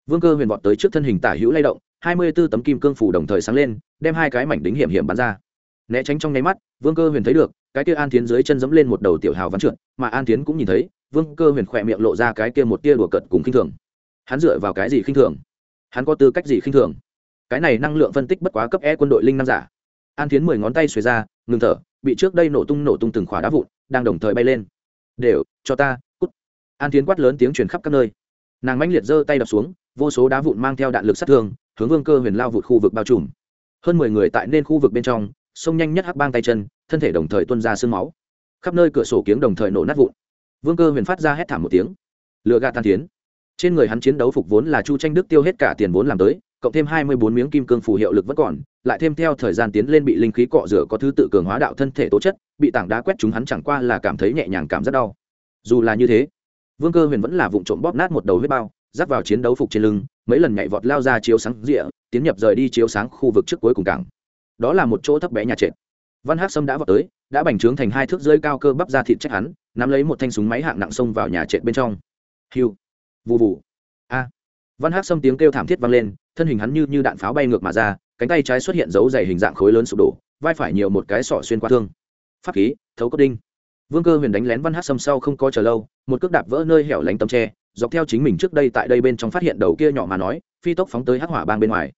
Vương cơ huyền vọt tới trước thân hình tả hữu lay động, hai mươi b ố tấm kim cương phủ đồng thời sáng lên, đem hai cái mảnh đính hiểm hiểm bắn ra. Né tránh trong nháy mắt, vương cơ huyền thấy được, cái kia an tiến dưới chân dẫm lên một đầu tiểu hào vắn trượt, mà an tiến cũng nhìn thấy, vương cơ huyền khỏe miệng lộ ra cái kia một tia đùa cợt cùng khinh thường hắn dựa vào cái gì khinh thường? Hắn có tư cách gì khinh thường? Cái này năng lượng phân tích bất quá cấp e quân đội linh năng giả. An tiến mười ngón tay xuề ra, ngừng thở, bị trước đây nổ tung nổ tung từng khỏa đá vụn, đang đồng thời bay lên. Đều, cho ta, cút. An tiến quát lớn tiếng truyền khắp các nơi. Nàng mãnh liệt giơ tay đập xuống, vô số đá vụn mang theo đạn lực sát thương, hướng vương cơ huyền lao vụt khu vực bao trùm. Hơn mười người tại nên khu vực bên trong, xông nhanh nhất hắc bang tay chân, thân thể đồng thời tuân ra sương máu. Khắp nơi cửa sổ kiếng đồng thời nổ nát vụn. Vương cơ huyền phát ra hét thảm một tiếng. Lựa gạt tàn tiến trên người hắn chiến đấu phục vốn là chu tranh đức tiêu hết cả tiền vốn làm tới, cộng thêm hai mươi bốn miếng kim cương phù hiệu lực vẫn còn, lại thêm theo thời gian tiến lên bị linh khí cọ rửa có thứ tự cường hóa đạo thân thể tố chất, bị tảng đá quét chúng hắn chẳng qua là cảm thấy nhẹ nhàng cảm rất đau. Dù là như thế, vương cơ huyền vẫn là vụ trộm bóp nát một đầu huyết bao dắt vào chiến đấu phục trên lưng, mấy lần nhảy vọt lao ra chiếu sáng rịa, tiến nhập rời đi chiếu sáng khu vực trước cuối cùng cảng. Đó là một chỗ thấp bé nhà trệt. Văn hát sâm đã vọt tới, đã bành trướng thành hai thước rơi cao cơ bắp ra thịt trách hắn, nắm lấy một thanh súng máy hạng nặng xông vào nhà trệt bên trong. Hiu vù vù. A. Văn hát sâm tiếng kêu thảm thiết vang lên, thân hình hắn như như đạn pháo bay ngược mà ra, cánh tay trái xuất hiện dấu dày hình dạng khối lớn sụp đổ, vai phải nhiều một cái sọ xuyên qua thương. Pháp khí, thấu cốt đinh. Vương cơ huyền đánh lén văn hát sâm sau không có chờ lâu, một cước đạp vỡ nơi hẻo lánh tấm tre, dọc theo chính mình trước đây tại đây bên trong phát hiện đầu kia nhỏ mà nói, phi tốc phóng tới hắc hỏa bang bên ngoài.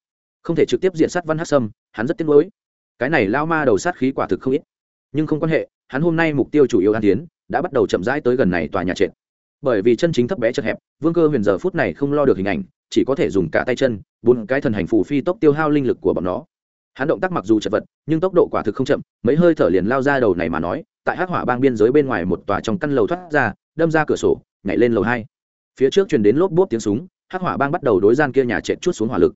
Không thể trực tiếp diện sát văn hát sâm, hắn rất tiếc nuối. Cái này lao ma đầu sát khí quả thực không ít. Nhưng không quan hệ, hắn hôm nay mục tiêu chủ yếu an tiến, đã bắt đầu chậm rãi tới gần này tòa nhà trệt bởi vì chân chính thấp bé chật hẹp, vương cơ huyền giờ phút này không lo được hình ảnh, chỉ có thể dùng cả tay chân, bốn cái thần hành phù phi tốc tiêu hao linh lực của bọn nó. Hắn động tác mặc dù chật vật, nhưng tốc độ quả thực không chậm, mấy hơi thở liền lao ra đầu này mà nói, tại hắc hỏa bang biên giới bên ngoài một tòa trong căn lầu thoát ra, đâm ra cửa sổ, nhảy lên lầu hai. Phía trước truyền đến lốp bốp tiếng súng, hắc hỏa bang bắt đầu đối gian kia nhà chạy chút xuống hỏa lực.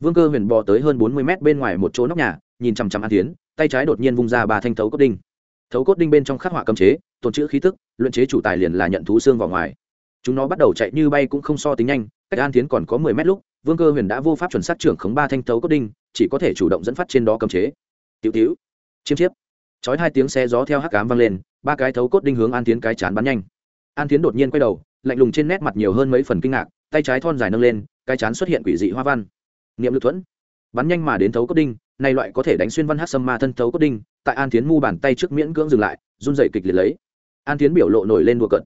Vương cơ huyền bò tới hơn bốn mươi mét bên ngoài một chỗ nóc nhà, nhìn chằm chằm an tiến tay trái đột nhiên vung ra ba thanh thấu cốt đinh thấu cốt đinh bên trong khắc họa cấm chế, tồn chữ khí tức, luyện chế chủ tài liền là nhận thú xương vào ngoài. Chúng nó bắt đầu chạy như bay cũng không so tính nhanh, cách an tiến còn có mười mét lúc, vương cơ huyền đã vô pháp chuẩn sát trưởng khống ba thanh thấu cốt đinh, chỉ có thể chủ động dẫn phát trên đó cấm chế. Tiểu tiểu, chiêm chiếp. Chói hai tiếng xe gió theo hắc cám vang lên, ba cái thấu cốt đinh hướng an tiến cái chán bắn nhanh. An tiến đột nhiên quay đầu, lạnh lùng trên nét mặt nhiều hơn mấy phần kinh ngạc, tay trái thon dài nâng lên, cái chán xuất hiện quỷ dị hoa văn. Niệm lực thuẫn. Bắn nhanh mà đến thấu cốt đinh này loại có thể đánh xuyên văn hát sâm ma thân thấu cốt đinh, tại an tiến mu bàn tay trước miễn cưỡng dừng lại, run dậy kịch liệt lấy. An tiến biểu lộ nổi lên đùa cận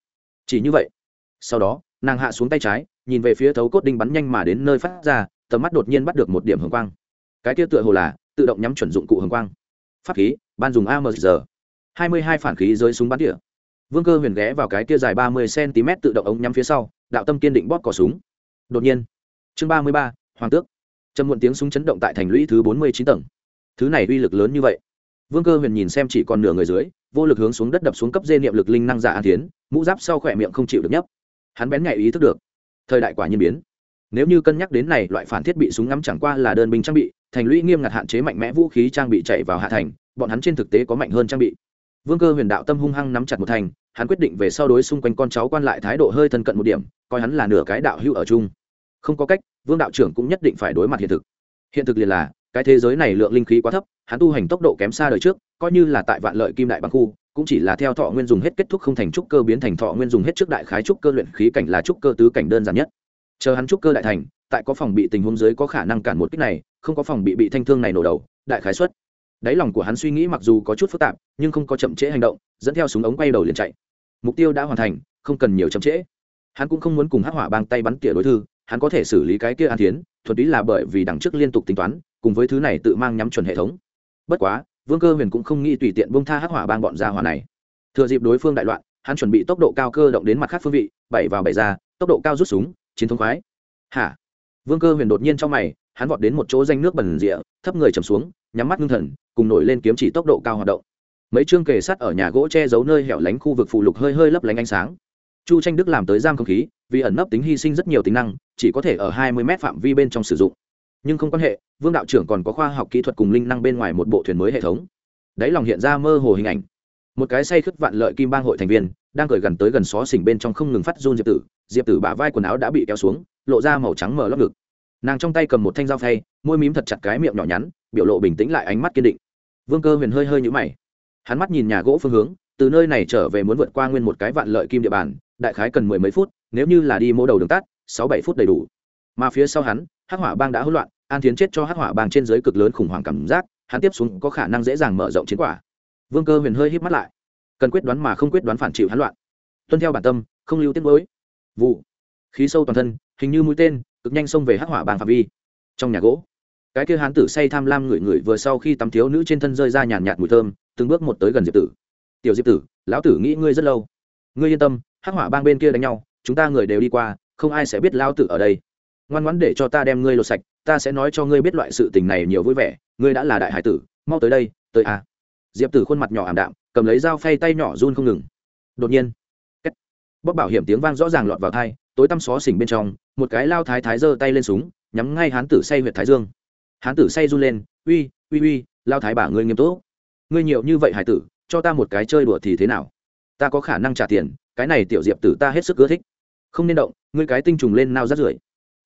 chỉ như vậy, sau đó, nàng hạ xuống tay trái, nhìn về phía thấu cốt đinh bắn nhanh mà đến nơi phát ra, tầm mắt đột nhiên bắt được một điểm hồng quang. Cái kia tựa hồ là tự động nhắm chuẩn dụng cụ hồng quang. Pháp khí, ban dùng amg hai mươi hai phản khí dưới súng bắn tỉa. Vương cơ huyền ghé vào cái kia dài ba mươi cm tự động ống nhắm phía sau, đạo tâm kiên định bóp cỏ súng. Đột nhiên, chương ba mươi ba, hoàng tước trầm muộn tiếng súng chấn động tại thành lũy thứ bốn mươi chín tầng. Thứ này uy lực lớn như vậy. Vương cơ huyền nhìn xem chỉ còn nửa người dưới, vô lực hướng xuống đất đập xuống cấp dê niệm lực linh năng giả an tiến mũ giáp sau khỏe miệng không chịu được nhấp hắn bén nhạy ý thức được, thời đại quả nhiên biến. Nếu như cân nhắc đến này, loại phản thiết bị súng ngắm chẳng qua là đơn binh trang bị, thành lũy nghiêm ngặt hạn chế mạnh mẽ vũ khí trang bị chạy vào hạ thành, bọn hắn trên thực tế có mạnh hơn trang bị. Vương cơ huyền đạo tâm hung hăng nắm chặt một thành, hắn quyết định về sau đối xung quanh con cháu quan lại thái độ hơi thân cận một điểm, coi hắn là nửa cái đạo hữu ở chung không có cách, vương đạo trưởng cũng nhất định phải đối mặt hiện thực. Hiện thực liền là, cái thế giới này lượng linh khí quá thấp, hắn tu hành tốc độ kém xa đời trước, coi như là tại vạn lợi kim đại bằng khu, cũng chỉ là theo thọ nguyên dùng hết kết thúc không thành trúc cơ biến thành thọ nguyên dùng hết trước đại khái trúc cơ luyện khí cảnh là trúc cơ tứ cảnh đơn giản nhất. Chờ hắn trúc cơ đại thành, tại có phòng bị tình huống dưới có khả năng cản một kích này, không có phòng bị bị thanh thương này nổ đầu, đại khái xuất. Đáy lòng của hắn suy nghĩ mặc dù có chút phức tạp, nhưng không có chậm trễ hành động, dẫn theo súng ống quay đầu liền chạy. Mục tiêu đã hoàn thành, không cần nhiều chậm trễ. Hắn cũng không muốn cùng hắc hỏa bang tay bắn tỉa đối thư hắn có thể xử lý cái kia an tiến thuật túy là bởi vì đằng trước liên tục tính toán, cùng với thứ này tự mang nhắm chuẩn hệ thống. Bất quá, vương cơ huyền cũng không nghĩ tùy tiện bông tha hắc hỏa bang bọn gia hỏa này. Thừa dịp đối phương đại loạn, hắn chuẩn bị tốc độ cao cơ động đến mặt khác phương vị, bảy vào bảy ra, tốc độ cao rút súng, chiến thống khoái. Hả? Vương cơ huyền đột nhiên trong mày, hắn vọt đến một chỗ danh nước bẩn rịa, thấp người trầm xuống, nhắm mắt ngưng thần, cùng nổi lên kiếm chỉ tốc độ cao hoạt động. Mấy chương kề sắt ở nhà gỗ che giấu nơi hẻo lánh khu vực phụ lục hơi hơi lấp lánh ánh sáng. Chu tranh đức làm tới giam không khí vì ẩn nấp tính hy sinh rất nhiều tính năng, chỉ có thể ở hai mươi m phạm vi bên trong sử dụng. Nhưng không quan hệ, vương đạo trưởng còn có khoa học kỹ thuật cùng linh năng bên ngoài một bộ thuyền mới hệ thống. Đáy lòng hiện ra mơ hồ hình ảnh. Một cái say khướt vạn lợi kim bang hội thành viên, đang cởi gần tới gần xó xỉnh bên trong không ngừng phát run diệp tử. Diệp tử bả vai quần áo đã bị kéo xuống, lộ ra màu trắng mở lót ngực. Nàng trong tay cầm một thanh dao phay, môi mím thật chặt cái miệng nhỏ nhắn, biểu lộ bình tĩnh lại ánh mắt kiên định. Vương cơ huyền hơi hơi nhũ mày. Hắn mắt nhìn nhà gỗ phương hướng, từ nơi này trở về muốn vượt qua nguyên một cái vạn lợi kim địa bàn đại khái cần mười mấy phút, nếu như là đi mô đầu đường tắt, sáu bảy phút đầy đủ. Mà phía sau hắn, hắc hỏa bang đã hỗn loạn, an tiến chết cho hắc hỏa bang trên giới cực lớn khủng hoảng cảm giác, hắn tiếp xuống có khả năng dễ dàng mở rộng chiến quả. Vương cơ huyền hơi híp mắt lại. Cần quyết đoán mà không quyết đoán phản chịu hắn loạn. Tuân theo bản tâm, không lưu tiết mới vụ. Khí sâu toàn thân, hình như mũi tên, cực nhanh xông về hắc hỏa bang phạm vi. Trong nhà gỗ, cái kia hán tử say tham lam ngửi ngửi vừa sau khi tắm thiếu nữ trên thân rơi ra nhàn nhạt mùi thơm, từng bước một tới gần diệp tử. Tiểu diệp tử, lão tử nghĩ ngươi rất lâu. Ngươi yên tâm hắc hỏa bang bên kia đánh nhau, chúng ta người đều đi qua, không ai sẽ biết lao tử ở đây. Ngoan ngoãn để cho ta đem ngươi lột sạch, ta sẽ nói cho ngươi biết loại sự tình này nhiều vui vẻ, ngươi đã là đại hải tử, mau tới đây, tới a. Diệp tử khuôn mặt nhỏ ảm đạm, cầm lấy dao phay tay nhỏ run không ngừng. Đột nhiên cách bóc bảo hiểm tiếng vang rõ ràng lọt vào thai tối tăm xó xỉnh bên trong, một cái lao thái thái giơ tay lên súng, nhắm ngay hán tử say huyệt thái dương. Hán tử say run lên, uy uy uy, lao thái bà ngươi nghiêm túc. Ngươi nhiều như vậy hải tử, cho ta một cái chơi đùa thì thế nào? Ta có khả năng trả tiền, cái này tiểu diệp tử ta hết sức ưa thích. Không nên động, ngươi cái tinh trùng lên nao rát rưởi.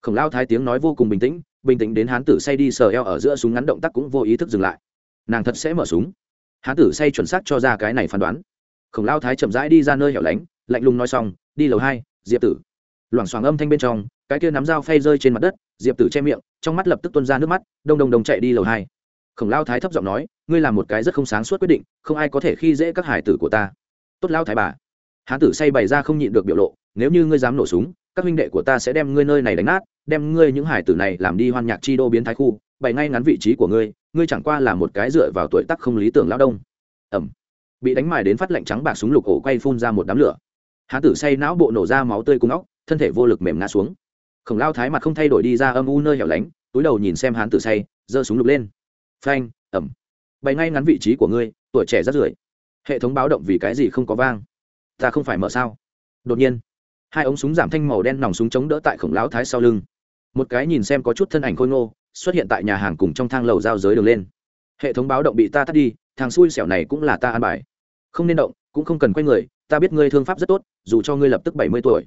Khổng lao thái tiếng nói vô cùng bình tĩnh bình tĩnh đến hán tử say đi sờ eo ở giữa súng ngắn động tác cũng vô ý thức dừng lại. Nàng thật sẽ mở súng. Hán tử say chuẩn xác cho ra cái này phán đoán. Khổng lao thái chậm rãi đi ra nơi hẻo lánh, lạnh lùng nói xong, đi lầu hai, diệp tử. Loảng xoảng âm thanh bên trong, cái kia nắm dao phay rơi trên mặt đất, diệp tử che miệng, trong mắt lập tức tuân ra nước mắt, đông đông đông chạy đi lầu hai. Khổng lao thái thấp giọng nói, ngươi làm một cái rất không sáng suốt quyết định, không ai có thể khi dễ các hải tử của ta tốt lao thái bà. Hán tử say bày ra không nhịn được biểu lộ, nếu như ngươi dám nổ súng, các huynh đệ của ta sẽ đem ngươi nơi này đánh nát, đem ngươi những hải tử này làm đi hoan nhạc chi đô biến thái khu, bày ngay ngắn vị trí của ngươi ngươi chẳng qua là một cái dựa vào tuổi tác không lý tưởng lao đông. Ẩm. Bị đánh mài đến phát lạnh trắng bạc súng lục ổ quay phun ra một đám lửa. Hán tử say não bộ nổ ra máu tươi cung óc, thân thể vô lực mềm ngã xuống. Khổng lao thái mặt không thay đổi đi ra âm u nơi hẻo lánh, túi đầu nhìn xem hán tử say, giơ súng lục lên. Phanh, ẩm. Bày ngay ngắn vị trí của ngươi, tuổi trẻ rất rưởi hệ thống báo động vì cái gì không có vang? Ta không phải mở sao? Đột nhiên, hai ống súng giảm thanh màu đen nòng súng chống đỡ tại khổng lão thái sau lưng. Một cái nhìn xem có chút thân ảnh khôi ngô, xuất hiện tại nhà hàng cùng trong thang lầu giao giới đường lên. Hệ thống báo động bị ta tắt đi, thằng xui xẻo này cũng là ta an bài. Không nên động, cũng không cần quay người, ta biết ngươi thương pháp rất tốt, dù cho ngươi lập tức bảy mươi tuổi.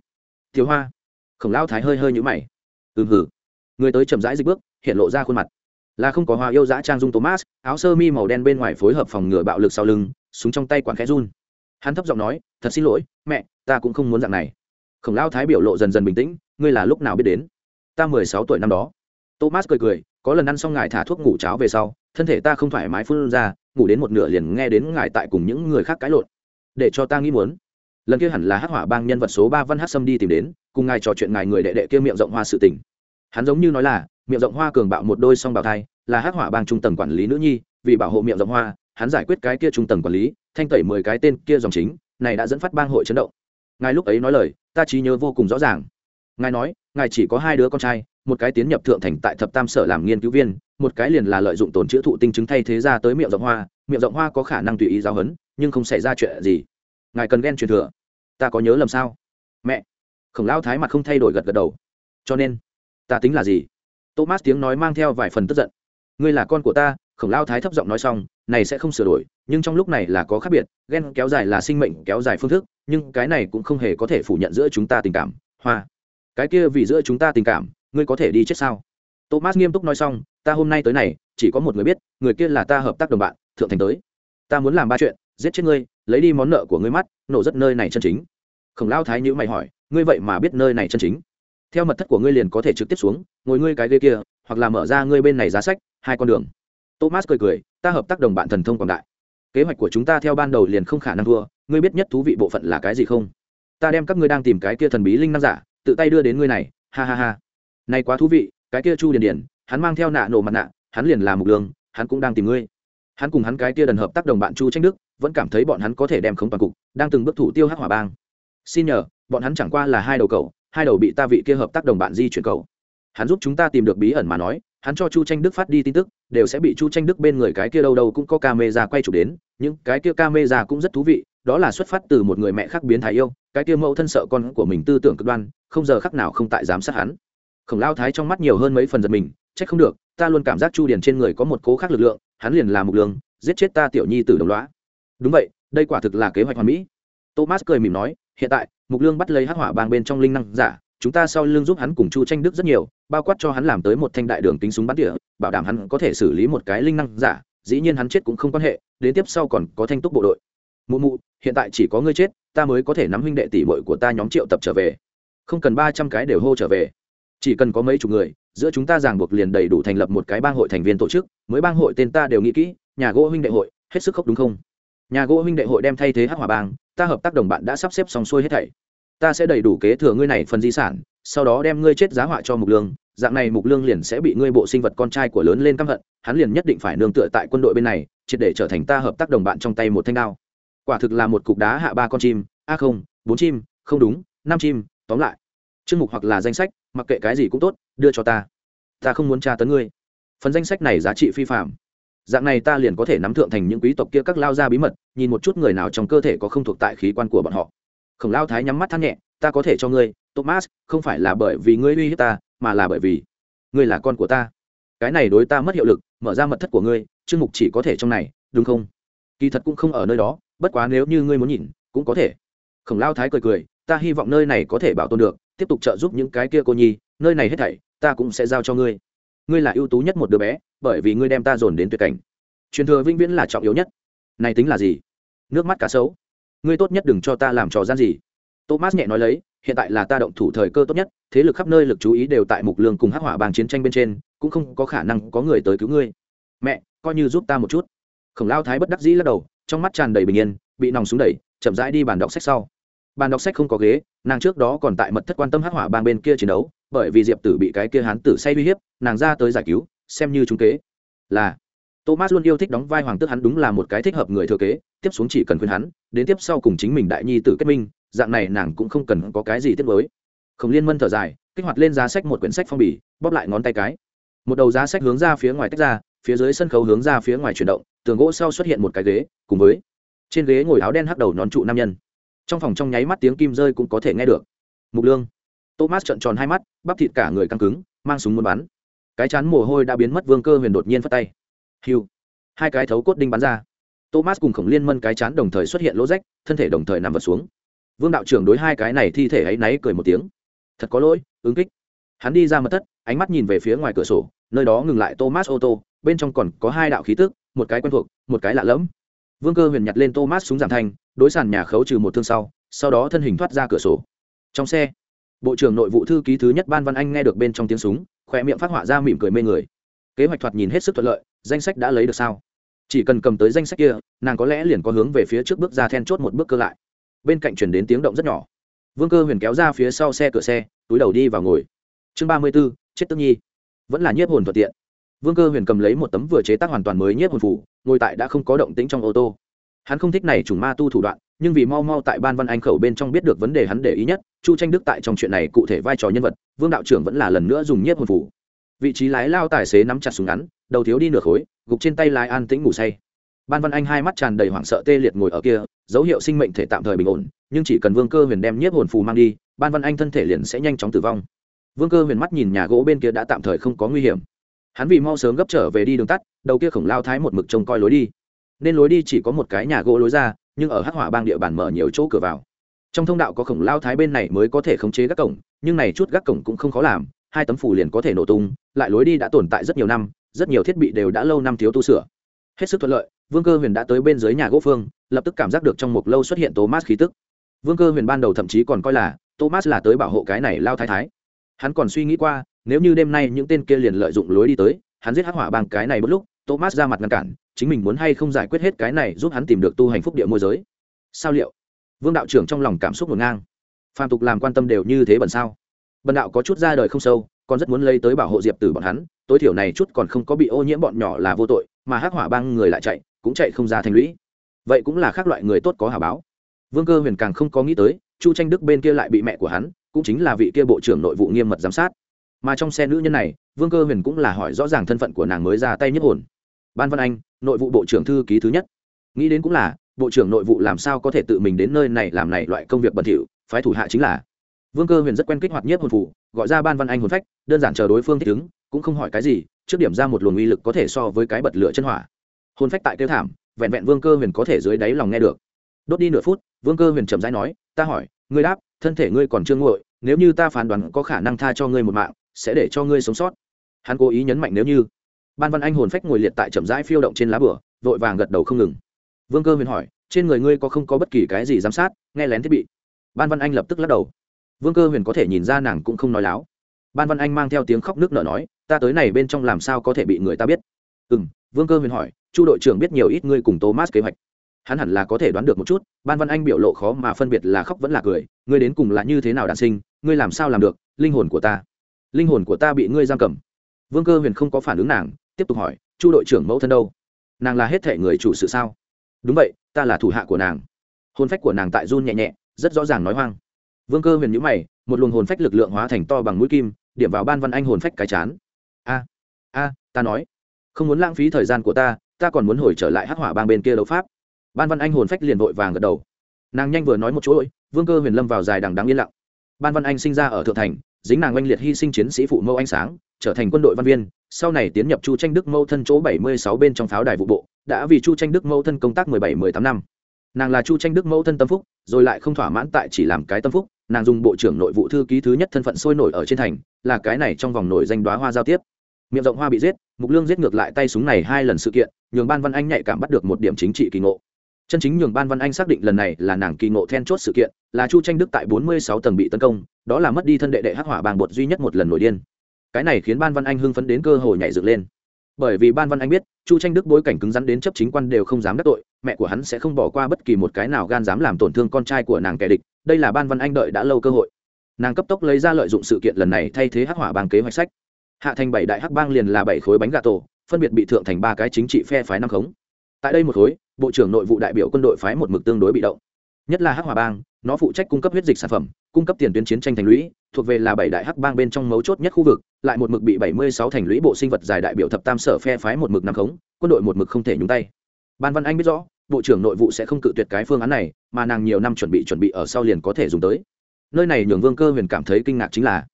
Thiếu hoa, khổng lão thái hơi hơi nhũ mày. Ừm hử người tới chậm rãi dịch bước, hiện lộ ra khuôn mặt. Là không có hoa yêu dã trang dung thomas, áo sơ mi màu đen bên ngoài phối hợp phòng ngừa bạo lực sau lưng súng trong tay quản khẽ run. Hắn thấp giọng nói, thật xin lỗi, mẹ, ta cũng không muốn dạng này. Khổng lao thái biểu lộ dần dần bình tĩnh, ngươi là lúc nào biết đến? Ta mười sáu tuổi năm đó. Thomas cười cười, có lần ăn xong ngài thả thuốc ngủ cháo về sau, thân thể ta không thoải mái phun ra, ngủ đến một nửa liền nghe đến ngài tại cùng những người khác cãi lộn. Để cho ta nghĩ muốn. Lần kia hẳn là hắc hỏa bang nhân vật số ba văn hát sâm đi tìm đến, cùng ngài trò chuyện ngài người đệ đệ kia miệng rộng hoa sự tình. Hắn giống như nói là, miệng rộng hoa cường bạo một đôi song bào thai, là hắc hỏa bang trung tầng quản lý nữ nhi, vì bảo hộ miệng rộng hoa hắn giải quyết cái kia trung tầng quản lý, thanh tẩy mười cái tên kia dòng chính, này đã dẫn phát bang hội chấn động. Ngài lúc ấy nói lời, ta trí nhớ vô cùng rõ ràng. Ngài nói, ngài chỉ có hai đứa con trai, một cái tiến nhập thượng thành tại thập tam sở làm nghiên cứu viên, một cái liền là lợi dụng tồn chữ thụ tinh chứng thay thế ra tới miệng rộng hoa, miệng rộng hoa có khả năng tùy ý giáo hấn nhưng không xảy ra chuyện gì. Ngài cần ghen truyền thừa. Ta có nhớ lầm sao? Mẹ. Khổng lao thái mặt không thay đổi gật gật đầu. Cho nên, ta tính là gì? Thomas tiếng nói mang theo vài phần tức giận. Ngươi là con của ta, khổng lao thái thấp giọng nói xong này sẽ không sửa đổi, nhưng trong lúc này là có khác biệt ghen kéo dài là sinh mệnh kéo dài phương thức, nhưng cái này cũng không hề có thể phủ nhận giữa chúng ta tình cảm. Hoa, cái kia vì giữa chúng ta tình cảm, ngươi có thể đi chết sao? Thomas nghiêm túc nói xong, ta hôm nay tới này, chỉ có một người biết, người kia là ta hợp tác đồng bạn, thượng thành tới. Ta muốn làm ba chuyện, giết chết ngươi, lấy đi món nợ của ngươi mắt, nổ rất nơi này chân chính. Khổng lao thái nhữ mày hỏi, ngươi vậy mà biết nơi này chân chính? Theo mật thất của ngươi liền có thể trực tiếp xuống, ngồi ngươi cái ghê kia, hoặc là mở ra ngươi bên này giá sách, hai con đường thomas cười cười, ta hợp tác đồng bạn thần thông quảng đại. Kế hoạch của chúng ta theo ban đầu liền không khả năng thua. Ngươi biết nhất thú vị bộ phận là cái gì không? Ta đem các ngươi đang tìm cái kia thần bí linh năng giả, tự tay đưa đến ngươi này. Ha ha ha. Này quá thú vị, cái kia chu điền điền, hắn mang theo nạ nổ mặt nạ, hắn liền là mục lương, hắn cũng đang tìm ngươi. Hắn cùng hắn cái kia đần hợp tác đồng bạn chu tranh đức, vẫn cảm thấy bọn hắn có thể đem khống toàn cục, đang từng bước thủ tiêu hắc hỏa bang. Xin nhờ, bọn hắn chẳng qua là hai đầu cầu hai đầu bị ta vị kia hợp tác đồng bạn di chuyển cầu hắn giúp chúng ta tìm được bí ẩn mà nói hắn cho chu tranh đức phát đi tin tức, đều sẽ bị chu tranh đức bên người cái kia đâu đâu cũng có camera quay chụp đến, những cái kia camera cũng rất thú vị, đó là xuất phát từ một người mẹ khác biến thái yêu, cái kia mẫu thân sợ con của mình tư tưởng cực đoan, không giờ khắc nào không tại giám sát hắn. Khổng lao thái trong mắt nhiều hơn mấy phần giật mình trách không được, ta luôn cảm giác chu điền trên người có một cố khác lực lượng, hắn liền là mục lương, giết chết ta tiểu nhi tử đồng loá đúng vậy, đây quả thực là kế hoạch hoàn mỹ. Thomas cười mỉm nói, hiện tại, mục lương bắt lấy hắc hỏa bang bên trong linh năng giả chúng ta sau lưng giúp hắn cùng chu tranh đức rất nhiều, bao quát cho hắn làm tới một thanh đại đường tính súng bắn tỉa, bảo đảm hắn có thể xử lý một cái linh năng giả, dĩ nhiên hắn chết cũng không quan hệ, đến tiếp sau còn có thanh túc bộ đội. Mụ mụ, hiện tại chỉ có ngươi chết, ta mới có thể nắm huynh đệ tỷ muội của ta nhóm triệu tập trở về. Không cần ba trăm cái đều hô trở về. Chỉ cần có mấy chục người, giữa chúng ta ràng buộc liền đầy đủ thành lập một cái bang hội thành viên tổ chức, mới bang hội tên ta đều nghĩ kỹ, nhà gỗ huynh đệ hội, hết sức khóc đúng không? Nhà gỗ huynh đệ hội đem thay thế hắc hòa bang, ta hợp tác đồng bạn đã sắp xếp xong xuôi hết thảy ta sẽ đầy đủ kế thừa ngươi này phần di sản, sau đó đem ngươi chết giá họa cho mục lương, dạng này mục lương liền sẽ bị ngươi bộ sinh vật con trai của lớn lên căm hận, hắn liền nhất định phải nương tựa tại quân đội bên này, triệt để trở thành ta hợp tác đồng bạn trong tay một thanh đao. Quả thực là một cục đá hạ ba con chim, a không, bốn chim, không đúng, năm chim, tóm lại. Chương mục hoặc là danh sách, mặc kệ cái gì cũng tốt, đưa cho ta. Ta không muốn tra tấn ngươi. Phần danh sách này giá trị phi phạm dạng này ta liền có thể nắm thượng thành những quý tộc kia các lao ra bí mật, nhìn một chút người nào trong cơ thể có không thuộc tại khí quan của bọn họ khổng lao thái nhắm mắt than nhẹ, ta có thể cho ngươi, thomas, không phải là bởi vì ngươi uy hiếp ta, mà là bởi vì ngươi là con của ta. Cái này đối ta mất hiệu lực, mở ra mật thất của ngươi chương mục chỉ có thể trong này, đúng không? Kỳ thật cũng không ở nơi đó, bất quá nếu như ngươi muốn nhìn, cũng có thể. Khổng lao thái cười cười, ta hy vọng nơi này có thể bảo tồn được, tiếp tục trợ giúp những cái kia cô nhi, nơi này hết thảy, ta cũng sẽ giao cho ngươi. Ngươi là ưu tú nhất một đứa bé, bởi vì ngươi đem ta dồn đến tuyệt cảnh. Truyền thừa vĩnh viễn là trọng yếu nhất. Này tính là gì? Nước mắt cá sấu ngươi tốt nhất đừng cho ta làm trò gian gì. Thomas nhẹ nói lấy, hiện tại là ta động thủ thời cơ tốt nhất, thế lực khắp nơi lực chú ý đều tại mục lương cùng hắc hỏa bang chiến tranh bên trên, cũng không có khả năng có người tới cứu ngươi. Mẹ, coi như giúp ta một chút. Khổng lao thái bất đắc dĩ lắc đầu, trong mắt tràn đầy bình yên, bị nòng xuống đẩy, chậm rãi đi bàn đọc sách sau. Bàn đọc sách không có ghế, nàng trước đó còn tại mật thất quan tâm hắc hỏa bang bên kia chiến đấu, bởi vì diệp tử bị cái kia hán tử say uy hiếp, nàng ra tới giải cứu, xem như chúng kế. Là thomas luôn yêu thích đóng vai hoàng tước, hắn đúng là một cái thích hợp người thừa kế, tiếp xuống chỉ cần khuyên hắn, đến tiếp sau cùng chính mình đại nhi tử kết minh, dạng này nàng cũng không cần có cái gì tiếp mới. khổng liên mân thở dài, kích hoạt lên giá sách một quyển sách phong bì, bóp lại ngón tay cái. Một đầu giá sách hướng ra phía ngoài tách ra, phía dưới sân khấu hướng ra phía ngoài chuyển động, tường gỗ sau xuất hiện một cái ghế, cùng với trên ghế ngồi áo đen hắc đầu nón trụ nam nhân. Trong phòng trong nháy mắt tiếng kim rơi cũng có thể nghe được. Mục lương. Thomas trợn tròn hai mắt, bắp thịt cả người căng cứng, mang súng muốn bắn. Cái chán mồ hôi đã biến mất, vương cơ huyền đột nhiên phát tay hiu hai cái thấu cốt đinh bắn ra. Thomas cùng khổng liên mân cái chán đồng thời xuất hiện lỗ rách, thân thể đồng thời nằm vật xuống. Vương đạo trưởng đối hai cái này thi thể ấy náy cười một tiếng. Thật có lỗi, ứng kích. Hắn đi ra mật thất, ánh mắt nhìn về phía ngoài cửa sổ, nơi đó ngừng lại thomas ô tô, bên trong còn có hai đạo khí tức, một cái quen thuộc, một cái lạ lẫm. Vương cơ huyền nhặt lên thomas súng giảm thanh, đối sàn nhà khấu trừ một thương sau sau đó thân hình thoát ra cửa sổ. Trong xe, bộ trưởng nội vụ thư ký thứ nhất ban văn anh nghe được bên trong tiếng súng khỏe miệng phát họa ra mỉm cười mê người. Kế hoạch thoạt nhìn hết sức thuận lợi danh sách đã lấy được sao? Chỉ cần cầm tới danh sách kia, nàng có lẽ liền có hướng về phía trước bước ra then chốt một bước cơ lại. Bên cạnh chuyển đến tiếng động rất nhỏ. Vương cơ huyền kéo ra phía sau xe cửa xe, túi đầu đi vào ngồi. Chương ba mươi b ố chết tức nhi. Vẫn là nhiếp hồn thuận tiện. Vương cơ huyền cầm lấy một tấm vừa chế tác hoàn toàn mới nhiếp hồn phủ, ngồi tại đã không có động tĩnh trong ô tô. Hắn không thích này chủng ma tu thủ đoạn, nhưng vì mau mau tại ban văn anh khẩu bên trong biết được vấn đề hắn để ý nhất, chu tranh đức tại trong chuyện này cụ thể vai trò nhân vật, vương đạo trưởng vẫn là lần nữa dùng nhiếp hồn phủ vị trí lái lao tài xế nắm chặt súng ngắn, đầu thiếu đi nửa khối, gục trên tay lái an tĩnh ngủ say. Ban văn anh hai mắt tràn đầy hoảng sợ tê liệt ngồi ở kia, dấu hiệu sinh mệnh thể tạm thời bình ổn, nhưng chỉ cần vương cơ huyền đem nhiếp hồn phù mang đi, ban văn anh thân thể liền sẽ nhanh chóng tử vong. Vương cơ huyền mắt nhìn nhà gỗ bên kia đã tạm thời không có nguy hiểm. Hắn vì mau sớm gấp trở về đi đường tắt, đầu kia khổng lao thái một mực trông coi lối đi. Nên lối đi chỉ có một cái nhà gỗ lối ra, nhưng ở hắc hỏa bang địa bàn mở nhiều chỗ cửa vào. Trong thông đạo có khổng lao thái bên này mới có thể khống chế các cổng, nhưng này chút gác cổng cũng không khó làm hai tấm phủ liền có thể nổ tung, lại lối đi đã tồn tại rất nhiều năm, rất nhiều thiết bị đều đã lâu năm thiếu tu sửa. Hết sức thuận lợi, vương cơ huyền đã tới bên dưới nhà gỗ phương, lập tức cảm giác được trong một lâu xuất hiện thomas khí tức. Vương cơ huyền ban đầu thậm chí còn coi là thomas là tới bảo hộ cái này lao thái thái. Hắn còn suy nghĩ qua, nếu như đêm nay những tên kia liền lợi dụng lối đi tới, hắn giết hắc hỏa bằng cái này bất lúc, thomas ra mặt ngăn cản, chính mình muốn hay không giải quyết hết cái này giúp hắn tìm được tu hành phúc địa môi giới. Sao liệu? Vương đạo trưởng trong lòng cảm xúc ngổn ngang. Phàm tục làm quan tâm đều như thế bẩn sao? Bần đạo có chút ra đời không sâu, còn rất muốn lấy tới bảo hộ diệp tử bọn hắn, tối thiểu này chút còn không có bị ô nhiễm bọn nhỏ là vô tội, mà hắc hỏa băng người lại chạy, cũng chạy không ra thành lũy. Vậy cũng là khác loại người tốt có hảo báo. Vương cơ huyền càng không có nghĩ tới, chu tranh đức bên kia lại bị mẹ của hắn, cũng chính là vị kia bộ trưởng nội vụ nghiêm mật giám sát. Mà trong xe nữ nhân này, vương cơ huyền cũng là hỏi rõ ràng thân phận của nàng mới ra tay nhất hồn. Ban văn anh, nội vụ bộ trưởng thư ký thứ nhất. Nghĩ đến cũng là, bộ trưởng nội vụ làm sao có thể tự mình đến nơi này làm này loại công việc bẩn thỉu, phái thủ hạ chính là vương cơ huyền rất quen kích hoạt nhất hồn phủ, gọi ra ban văn anh hồn phách đơn giản chờ đối phương thích ứng cũng không hỏi cái gì trước điểm ra một luồng uy lực có thể so với cái bật lửa chân hỏa. Hồn phách tại kêu thảm vẹn vẹn vương cơ huyền có thể dưới đáy lòng nghe được. Đốt đi nửa phút vương cơ huyền chậm rãi nói ta hỏi ngươi đáp thân thể ngươi còn chưa nguội nếu như ta phán đoán có khả năng tha cho ngươi một mạng sẽ để cho ngươi sống sót. Hắn cố ý nhấn mạnh nếu như. Ban văn anh hồn phách ngồi liệt tại chậm rãi phiêu động trên lá bửa vội vàng gật đầu không ngừng. Vương cơ huyền hỏi trên người ngươi có không có bất kỳ cái gì giám sát nghe lén thiết bị? Ban văn anh lập tức lắc đầu vương cơ huyền có thể nhìn ra nàng cũng không nói láo. Ban văn anh mang theo tiếng khóc nước nở nói, ta tới này bên trong làm sao có thể bị người ta biết? Ừ m vương cơ huyền hỏi, chu đội trưởng biết nhiều ít ngươi cùng thomas kế hoạch. Hắn hẳn là có thể đoán được một chút. Ban văn anh biểu lộ khó mà phân biệt là khóc vẫn là cười, ngươi đến cùng là như thế nào đàn sinh? Ngươi làm sao làm được? Linh hồn của ta, linh hồn của ta bị ngươi giam cầm. Vương cơ huyền không có phản ứng nàng, tiếp tục hỏi, chu đội trưởng mẫu thân đâu? Nàng là hết thể người chủ sự sao? Đúng vậy, ta là thủ hạ của nàng. Hôn phách của nàng tại run nhẹ nhẹ, rất rõ ràng nói hoang vương cơ huyền nhữ mày, một luồng hồn phách lực lượng hóa thành to bằng mũi kim, điểm vào ban văn anh hồn phách cái chán. A a, ta nói, không muốn lãng phí thời gian của ta ta còn muốn hồi trở lại hắc hỏa bang bên kia đấu pháp. Ban văn anh hồn phách liền vội vàng gật đầu. Nàng nhanh vừa nói một chuỗi vương cơ huyền lâm vào dài đằng đáng yên lặng. Ban văn anh sinh ra ở thượng thành, dính nàng oanh liệt hy sinh chiến sĩ phụ mẫu ánh sáng, trở thành quân đội văn viên, sau này tiến nhập chu tranh đức mâu thân chỗ bảy mươi sáu bên trong pháo đài vụ bộ, đã vì chu tranh đức mâu thân công tác mười bảy, mười tám năm. Nàng là chu tranh đức mẫu thân tâm phúc, rồi lại không thỏa mãn tại chỉ làm cái tâm phúc nàng dùng bộ trưởng nội vụ thư ký thứ nhất thân phận sôi nổi ở trên thành, là cái này trong vòng nổi danh đoá hoa giao tiếp. Miệng rộng hoa bị giết, mục lương giết ngược lại tay súng này hai lần sự kiện, nhường ban văn anh nhạy cảm bắt được một điểm chính trị kỳ ngộ. Chân chính nhường ban văn anh xác định lần này là nàng kỳ ngộ then chốt sự kiện, là chu tranh đức tại bốn mươi sáu tầng bị tấn công, đó là mất đi thân đệ đệ hắc hỏa bàng bột duy nhất một lần nổi điên. Cái này khiến ban văn anh hưng phấn đến cơ hội nhảy dựng lên. Bởi vì ban văn anh biết, chu tranh đức bối cảnh cứng rắn đến chấp chính quan đều không dám đắc tội mẹ của hắn sẽ không bỏ qua bất kỳ một cái nào gan dám làm tổn thương con trai của nàng kẻ địch, đây là ban văn anh đợi đã lâu cơ hội. Nàng cấp tốc lấy ra lợi dụng sự kiện lần này thay thế hắc hỏa bang kế hoạch sách. Hạ thành bảy đại hắc bang liền là bảy khối bánh gà tổ, phân biệt bị thượng thành ba cái chính trị phe phái năm khống. Tại đây một khối, bộ trưởng nội vụ đại biểu quân đội phái một mực tương đối bị động. Nhất là hắc hỏa bang, nó phụ trách cung cấp huyết dịch sản phẩm, cung cấp tiền tuyến chiến tranh thành lũy, thuộc về là bảy đại hắc bang bên trong mấu chốt nhất khu vực, lại một mực bị bảy mươi sáu thành lũy bộ sinh vật dài đại biểu thập tam sở phe phái một mực năm khống, quân đội một mực không thể nhúng tay ban văn anh biết rõ, bộ trưởng nội vụ sẽ không cự tuyệt cái phương án này, mà nàng nhiều năm chuẩn bị chuẩn bị ở sau liền có thể dùng tới. Nơi này nhường vương cơ huyền cảm thấy kinh ngạc chính là,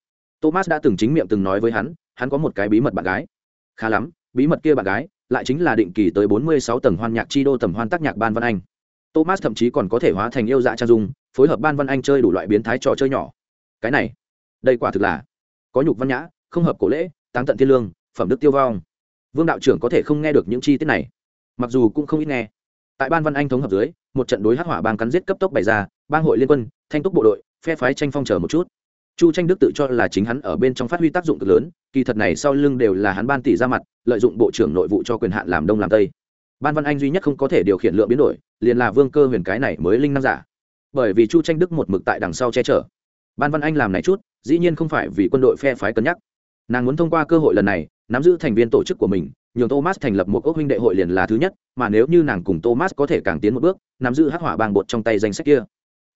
thomas đã từng chính miệng từng nói với hắn hắn có một cái bí mật bạn gái. Khá lắm, bí mật kia bạn gái lại chính là định kỳ tới bốn mươi sáu tầng hoan nhạc chi đô tầm hoan tác nhạc ban văn anh. Thomas thậm chí còn có thể hóa thành yêu dạ trang dung, phối hợp ban văn anh chơi đủ loại biến thái trò chơi nhỏ. Cái này, đây quả thực là có nhục văn nhã, không hợp cổ lễ, táng tận thiên lương, phẩm đức tiêu vong. Vương đạo trưởng có thể không nghe được những chi tiết này mặc dù cũng không ít nghe. Tại ban văn anh thống hợp dưới, một trận đối hắc hỏa bang cắn giết cấp tốc bày ra, bang hội liên quân, thanh túc bộ đội, phe phái tranh phong chờ một chút. Chu tranh đức tự cho là chính hắn ở bên trong phát huy tác dụng cực lớn, kỳ thật này sau lưng đều là hắn ban tỷ ra mặt, lợi dụng bộ trưởng nội vụ cho quyền hạn làm đông làm tây. Ban văn anh duy nhất không có thể điều khiển lượng biến đổi, liền là vương cơ huyền cái này mới linh năng giả. Bởi vì chu tranh đức một mực tại đằng sau che chở. Ban văn anh làm này chút, dĩ nhiên không phải vì quân đội phe phái cân nhắc. Nàng muốn thông qua cơ hội lần này, nắm giữ thành viên tổ chức của mình nhường thomas thành lập một ốc huynh đệ hội liền là thứ nhất, mà nếu như nàng cùng thomas có thể càng tiến một bước, nắm giữ hắc hỏa bang bột trong tay danh sách kia,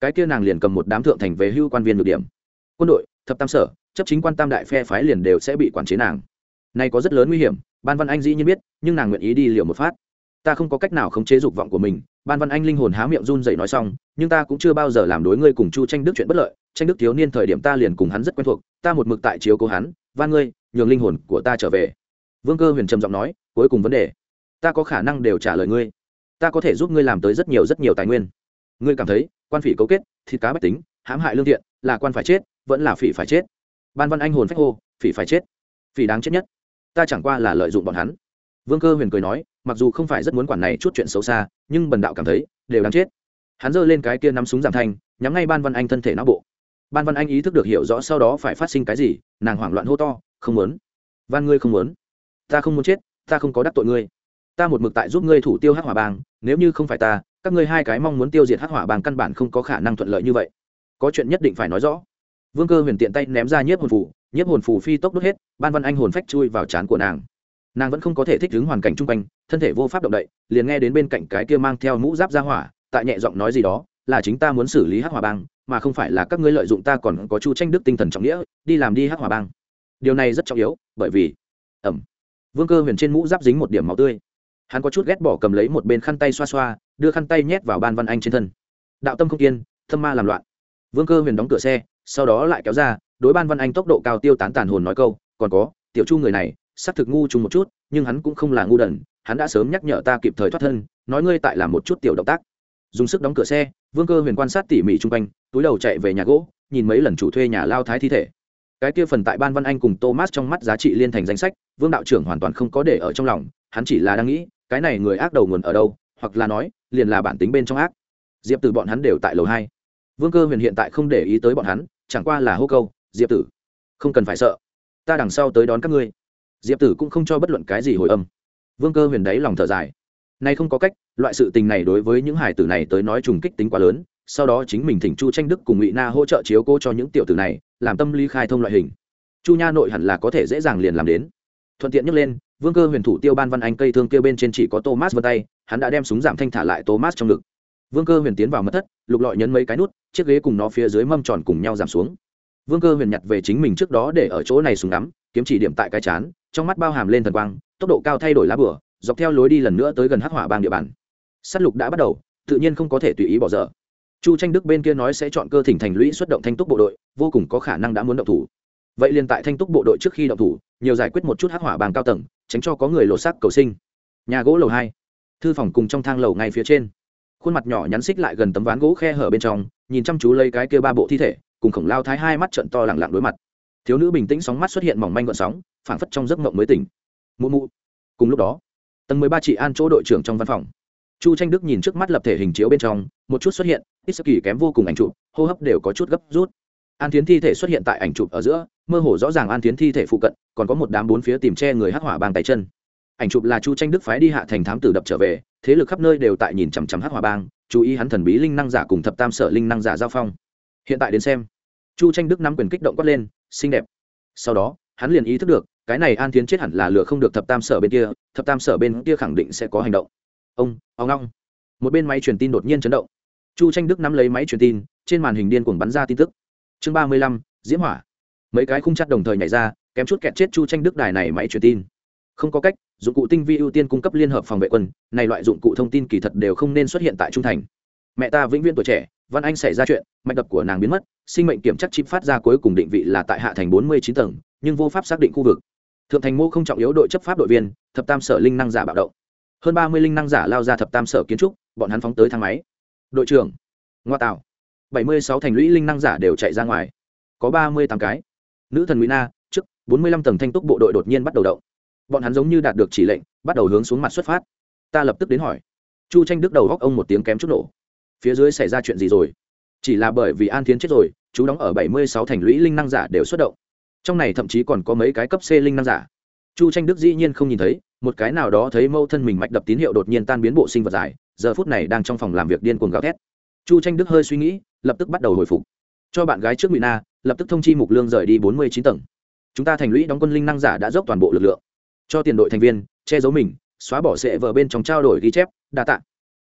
cái kia nàng liền cầm một đám thượng thành về hưu quan viên được điểm. Quân đội, thập tam sở, chấp chính quan tam đại phe phái liền đều sẽ bị quản chế nàng. Nay có rất lớn nguy hiểm, ban văn anh dĩ nhiên biết, nhưng nàng nguyện ý đi liều một phát. Ta không có cách nào khống chế dục vọng của mình, ban văn anh linh hồn há miệng run rẩy nói xong, nhưng ta cũng chưa bao giờ làm đối ngươi cùng chu tranh đức chuyện bất lợi, tranh đức thiếu niên thời điểm ta liền cùng hắn rất quen thuộc, ta một mực tại chiếu cố hắn, van ngươi, nhường linh hồn của ta trở về vương cơ huyền trầm giọng nói, cuối cùng vấn đề, ta có khả năng đều trả lời ngươi. Ta có thể giúp ngươi làm tới rất nhiều rất nhiều tài nguyên. Ngươi cảm thấy, quan phỉ cấu kết, thịt cá bách tính, hãm hại lương thiện, là quan phải chết, vẫn là phỉ phải chết? Ban văn anh hồn phách hô, phỉ phải chết. Phỉ đáng chết nhất. Ta chẳng qua là lợi dụng bọn hắn. Vương cơ huyền cười nói, mặc dù không phải rất muốn quản này chút chuyện xấu xa, nhưng bần đạo cảm thấy, đều đáng chết. Hắn giơ lên cái kia nắm súng giảm thanh, nhắm ngay ban văn anh thân thể não bộ. Ban văn anh ý thức được hiểu rõ sau đó phải phát sinh cái gì, nàng hoảng loạn hô to, không muốn. Van ngươi không muốn ta không muốn chết, ta không có đắc tội ngươi. Ta một mực tại giúp ngươi thủ tiêu hắc hỏa bang nếu như không phải ta, các ngươi hai cái mong muốn tiêu diệt hắc hỏa bang căn bản không có khả năng thuận lợi như vậy. Có chuyện nhất định phải nói rõ. Vương cơ huyền tiện tay ném ra nhiếp hồn phủ nhiếp hồn phủ phi tốc đốt hết, ban văn anh hồn phách chui vào trán của nàng. Nàng vẫn không có thể thích ứng hoàn cảnh chung quanh, thân thể vô pháp động đậy, liền nghe đến bên cạnh cái kia mang theo mũ giáp ra hỏa, tại nhẹ giọng nói gì đó, là chính ta muốn xử lý hắc hỏa bang mà không phải là các ngươi lợi dụng ta còn có chu tranh đức tinh thần trọng nghĩa, đi làm đi hắc hỏa bang điều này rất trọng yếu, bởi vì ẩm vương cơ huyền trên mũ giáp dính một điểm máu tươi. Hắn có chút ghét bỏ cầm lấy một bên khăn tay xoa xoa, đưa khăn tay nhét vào ban văn anh trên thân. Đạo tâm không yên thâm ma làm loạn. Vương cơ huyền đóng cửa xe, sau đó lại kéo ra, đối ban văn anh tốc độ cao tiêu tán tàn hồn nói câu, còn có, tiểu chu người này, xác thực ngu chung một chút, nhưng hắn cũng không là ngu đần, hắn đã sớm nhắc nhở ta kịp thời thoát thân, nói ngươi tại làm một chút tiểu động tác. Dùng sức đóng cửa xe, vương cơ huyền quan sát tỉ mỉ chung quanh, túi đầu chạy về nhà gỗ, nhìn mấy lần chủ thuê nhà lao thái thi thể cái kia phần tại ban văn anh cùng thomas trong mắt giá trị liên thành danh sách, vương đạo trưởng hoàn toàn không có để ở trong lòng, hắn chỉ là đang nghĩ, cái này người ác đầu nguồn ở đâu, hoặc là nói, liền là bản tính bên trong ác. Diệp tử bọn hắn đều tại lầu hai. Vương cơ huyền hiện tại không để ý tới bọn hắn, chẳng qua là hô câu, diệp tử, không cần phải sợ. Ta đằng sau tới đón các ngươi. Diệp tử cũng không cho bất luận cái gì hồi âm. Vương cơ huyền đáy lòng thở dài. Nay không có cách, loại sự tình này đối với những hải tử này tới nói trùng kích tính quá lớn, sau đó chính mình thỉnh chu tranh đức cùng ngụy na hỗ trợ chiếu cố cho những tiểu tử này làm tâm lý khai thông loại hình. Chu nha nội hẳn là có thể dễ dàng liền làm đến. Thuận tiện nhắc lên, vương cơ huyền thủ tiêu ban văn anh cây thương tiêu bên trên chỉ có thomas vân tay, hắn đã đem súng giảm thanh thả lại thomas trong ngực. Vương cơ huyền tiến vào mất thất, lục lọi nhấn mấy cái nút, chiếc ghế cùng nó phía dưới mâm tròn cùng nhau giảm xuống. Vương cơ huyền nhặt về chính mình trước đó để ở chỗ này súng ngắm, kiếm chỉ điểm tại cái chán, trong mắt bao hàm lên thần quang, tốc độ cao thay đổi lá bửa dọc theo lối đi lần nữa tới gần hắc hỏa bang địa bàn. S á t lục đã bắt đầu, tự nhiên không có thể tùy ý bỏ dở chu tranh đức bên kia nói sẽ chọn cơ thỉnh thành lũy xuất động thanh túc bộ đội, vô cùng có khả năng đã muốn động thủ. Vậy liền tại thanh túc bộ đội trước khi động thủ, nhiều giải quyết một chút hắc hỏa bàn cao tầng, tránh cho có người lột xác cầu sinh. Nhà gỗ lầu hai. Thư phòng cùng trong thang lầu ngay phía trên. Khuôn mặt nhỏ nhắn xích lại gần tấm ván gỗ khe hở bên trong, nhìn chăm chú lấy cái kia ba bộ thi thể, cùng khổng lao thái hai mắt trận to lẳng lặng đối mặt. Thiếu nữ bình tĩnh sóng mắt xuất hiện mỏng manh gọn sóng, phảng phất trong giấc mộng mới tỉnh. Mụ mụ. Cùng lúc đó, tầng mười ba chị an chỗ đội trưởng trong văn phòng. Chu tranh đức nhìn trước mắt lập thể hình chiếu bên trong, một chút xuất hiện ít sơ kỳ kém vô cùng ảnh chụp, hô hấp đều có chút gấp rút. An tiến thi thể xuất hiện tại ảnh chụp ở giữa, mơ hồ rõ ràng an tiến thi thể phụ cận, còn có một đám bốn phía tìm che người hắc hỏa bang tay chân. Ảnh chụp là chu tranh đức phái đi hạ thành thám tử đập trở về, thế lực khắp nơi đều tại nhìn chằm chằm hắc hỏa bang, chú ý hắn thần bí linh năng giả cùng thập tam sở linh năng giả giao phong. Hiện tại đến xem, chu tranh đức nắm quyền kích động quát lên, xinh đẹp. Sau đó, hắn liền ý thức được, cái này an tiến chết hẳn là lựa không được thập tam sở bên kia, thập tam sở bên kia khẳng định sẽ có hành động. Ông ông long một bên máy truyền tin đột nhiên chấn động chu tranh đức nắm lấy máy truyền tin, trên màn hình điên cuồng bắn ra tin tức. Chương ba mươi lăm, diễm hỏa. Mấy cái khung chặt đồng thời nhảy ra, kém chút kẹt chết chu tranh đức đài này máy truyền tin. Không có cách, dụng cụ tinh vi ưu tiên cung cấp liên hợp phòng vệ quân, này loại dụng cụ thông tin kỳ thật đều không nên xuất hiện tại trung thành. Mẹ ta vĩnh viễn tuổi trẻ, văn anh xảy ra chuyện, mạch đập của nàng biến mất, sinh mệnh kiểm chắc chip phát ra cuối cùng định vị là tại hạ thành bốn mươi chín tầng, nhưng vô pháp xác định khu vực. Thượng thành mô không trọng yếu đội chấp pháp đội viên, thập tam sở linh năng giả bạo động. Hơn ba mươi linh năng giả lao ra thập tam sở kiến trúc, bọn hắn phóng tới thang máy đội trưởng, ngoa tạo. Bảy mươi sáu thành lũy linh năng giả đều chạy ra ngoài. Có ba mươi tám cái. Nữ thần nguy na, trước, bốn mươi lăm tầng thanh túc bộ đội đột nhiên bắt đầu động. Bọn hắn giống như đạt được chỉ lệnh, bắt đầu hướng xuống mặt xuất phát. Ta lập tức đến hỏi. Chu tranh đức đầu góc ông một tiếng kém chút nổ. Phía dưới xảy ra chuyện gì rồi? Chỉ là bởi vì an tiến chết rồi, chú đóng ở bảy mươi sáu thành lũy linh năng giả đều xuất động. Trong này thậm chí còn có mấy cái cấp c linh năng giả chu tranh đức dĩ nhiên không nhìn thấy, một cái nào đó thấy mâu thân mình mạch đập tín hiệu đột nhiên tan biến bộ sinh vật dài giờ phút này đang trong phòng làm việc điên cuồng gào thét. Chu tranh đức hơi suy nghĩ, lập tức bắt đầu hồi phục. Cho bạn gái trước ngụy na, lập tức thông chi mục lương rời đi bốn mươi chín tầng. Chúng ta thành lũy đóng quân linh năng giả đã dốc toàn bộ lực lượng. Cho tiền đội thành viên, che giấu mình, xóa bỏ sệ vợ bên trong trao đổi ghi chép, đa t ạ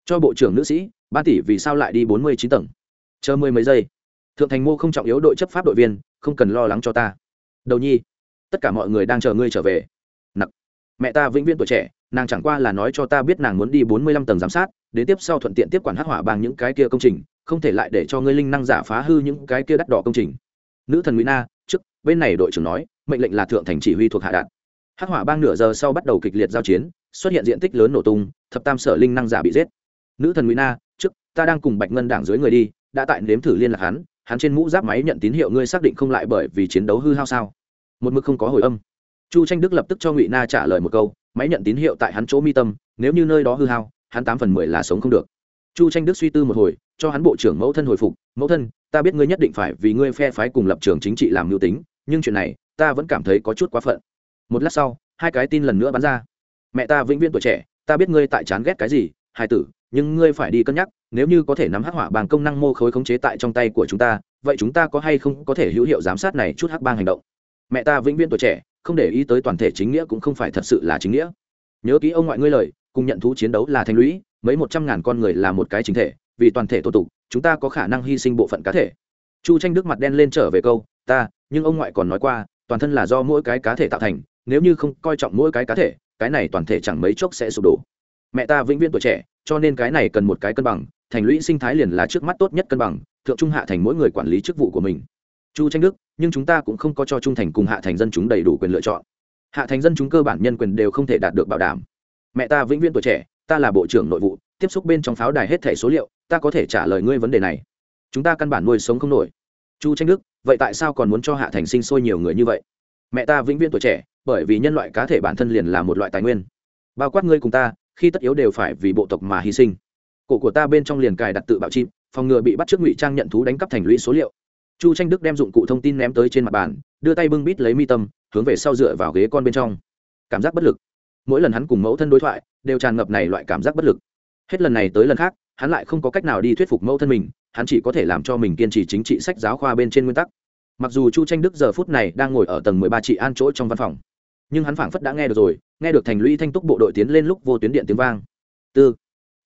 cho bộ trưởng nữ sĩ ba tỷ vì sao lại đi bốn mươi chín tầng? Chờ mười mấy giây. Thượng thành mô không trọng yếu đội chấp pháp đội viên, không cần lo lắng cho ta. Đầu nhi, tất cả mọi người đang chờ ngươi trở về mẹ ta vĩnh viễn tuổi trẻ, nàng chẳng qua là nói cho ta biết nàng muốn đi bốn mươi lăm tầng giám sát, đến tiếp sau thuận tiện tiếp quản hắc hỏa bằng những cái kia công trình, không thể lại để cho ngươi linh năng giả phá hư những cái kia đắt đỏ công trình. Nữ thần mỹ na, trước, bên này đội trưởng nói, mệnh lệnh là thượng thành chỉ huy thuộc hạ đạt hắc hỏa bang nửa giờ sau bắt đầu kịch liệt giao chiến, xuất hiện diện tích lớn nổ tung, thập tam sở linh năng giả bị giết. Nữ thần mỹ na, trước, ta đang cùng bạch ngân đảng dưới người đi, đã tại nếm thử liên lạc hắn hắn trên mũ giáp máy nhận tín hiệu ngươi xác định không lại bởi vì chiến đấu hư hao sao? Một mực không có hồi âm chu tranh đức lập tức cho ngụy na trả lời một câu, máy nhận tín hiệu tại hắn chỗ mi tâm, nếu như nơi đó hư hao, hắn tám phần mười là sống không được. Chu tranh đức suy tư một hồi, cho hắn bộ trưởng mẫu thân hồi phục, mẫu thân, ta biết ngươi nhất định phải vì ngươi phe phái cùng lập trường chính trị làm mưu tính, nhưng chuyện này, ta vẫn cảm thấy có chút quá phận. Một lát sau, hai cái tin lần nữa bắn ra. Mẹ ta vĩnh viễn tuổi trẻ, ta biết ngươi tại chán ghét cái gì hai tử, nhưng ngươi phải đi cân nhắc, nếu như có thể nắm hắc hỏa bằng công năng mô khối khống chế tại trong tay của chúng ta, vậy chúng ta có hay không có thể hữu hiệu giám sát này chút hắc bang hành động? Mẹ ta vĩnh viễn tuổi trẻ không để ý tới toàn thể chính nghĩa cũng không phải thật sự là chính nghĩa. Nhớ kỹ ông ngoại ngươi lời, cùng nhận thú chiến đấu là thành lũy, mấy một trăm ngàn con người là một cái chính thể, vì toàn thể tổ tục chúng ta có khả năng hy sinh bộ phận cá thể. Chu tranh đức mặt đen lên trở về câu, ta, nhưng ông ngoại còn nói qua, toàn thân là do mỗi cái cá thể tạo thành, nếu như không coi trọng mỗi cái cá thể, cái này toàn thể chẳng mấy chốc sẽ sụp đổ. Mẹ ta vĩnh viễn tuổi trẻ, cho nên cái này cần một cái cân bằng, thành lũy sinh thái liền là trước mắt tốt nhất cân bằng, thượng trung hạ thành mỗi người quản lý chức vụ của mình chu tranh đức, nhưng chúng ta cũng không có cho trung thành cùng hạ thành dân chúng đầy đủ quyền lựa chọn. Hạ thành dân chúng cơ bản nhân quyền đều không thể đạt được bảo đảm. Mẹ ta vĩnh viễn tuổi trẻ, ta là bộ trưởng nội vụ, tiếp xúc bên trong pháo đài hết thẻ số liệu, ta có thể trả lời ngươi vấn đề này. Chúng ta căn bản nuôi sống không nổi. Chu tranh đức, vậy tại sao còn muốn cho hạ thành sinh sôi nhiều người như vậy? Mẹ ta vĩnh viễn tuổi trẻ, bởi vì nhân loại cá thể bản thân liền là một loại tài nguyên. Bao quát ngươi cùng ta, khi tất yếu đều phải vì bộ tộc mà hy sinh. Cổ của ta bên trong liền cài đặt tự bạo chim, phòng ngừa bị bắt trước ngụy trang nhận thú đánh cắp thành lũy số liệu chu tranh đức đem dụng cụ thông tin ném tới trên mặt bàn, đưa tay bưng bít lấy mi tâm, hướng về sau dựa vào ghế con bên trong. Cảm giác bất lực. Mỗi lần hắn cùng mẫu thân đối thoại, đều tràn ngập này loại cảm giác bất lực. Hết lần này tới lần khác, hắn lại không có cách nào đi thuyết phục mẫu thân mình, hắn chỉ có thể làm cho mình kiên trì chính trị sách giáo khoa bên trên nguyên tắc. Mặc dù chu tranh đức giờ phút này đang ngồi ở tầng mười ba trị an chỗ trong văn phòng, nhưng hắn phảng phất đã nghe được rồi, nghe được thành lũy thanh túc bộ đội tiến lên lúc vô tuyến điện tiếng vang. Tư.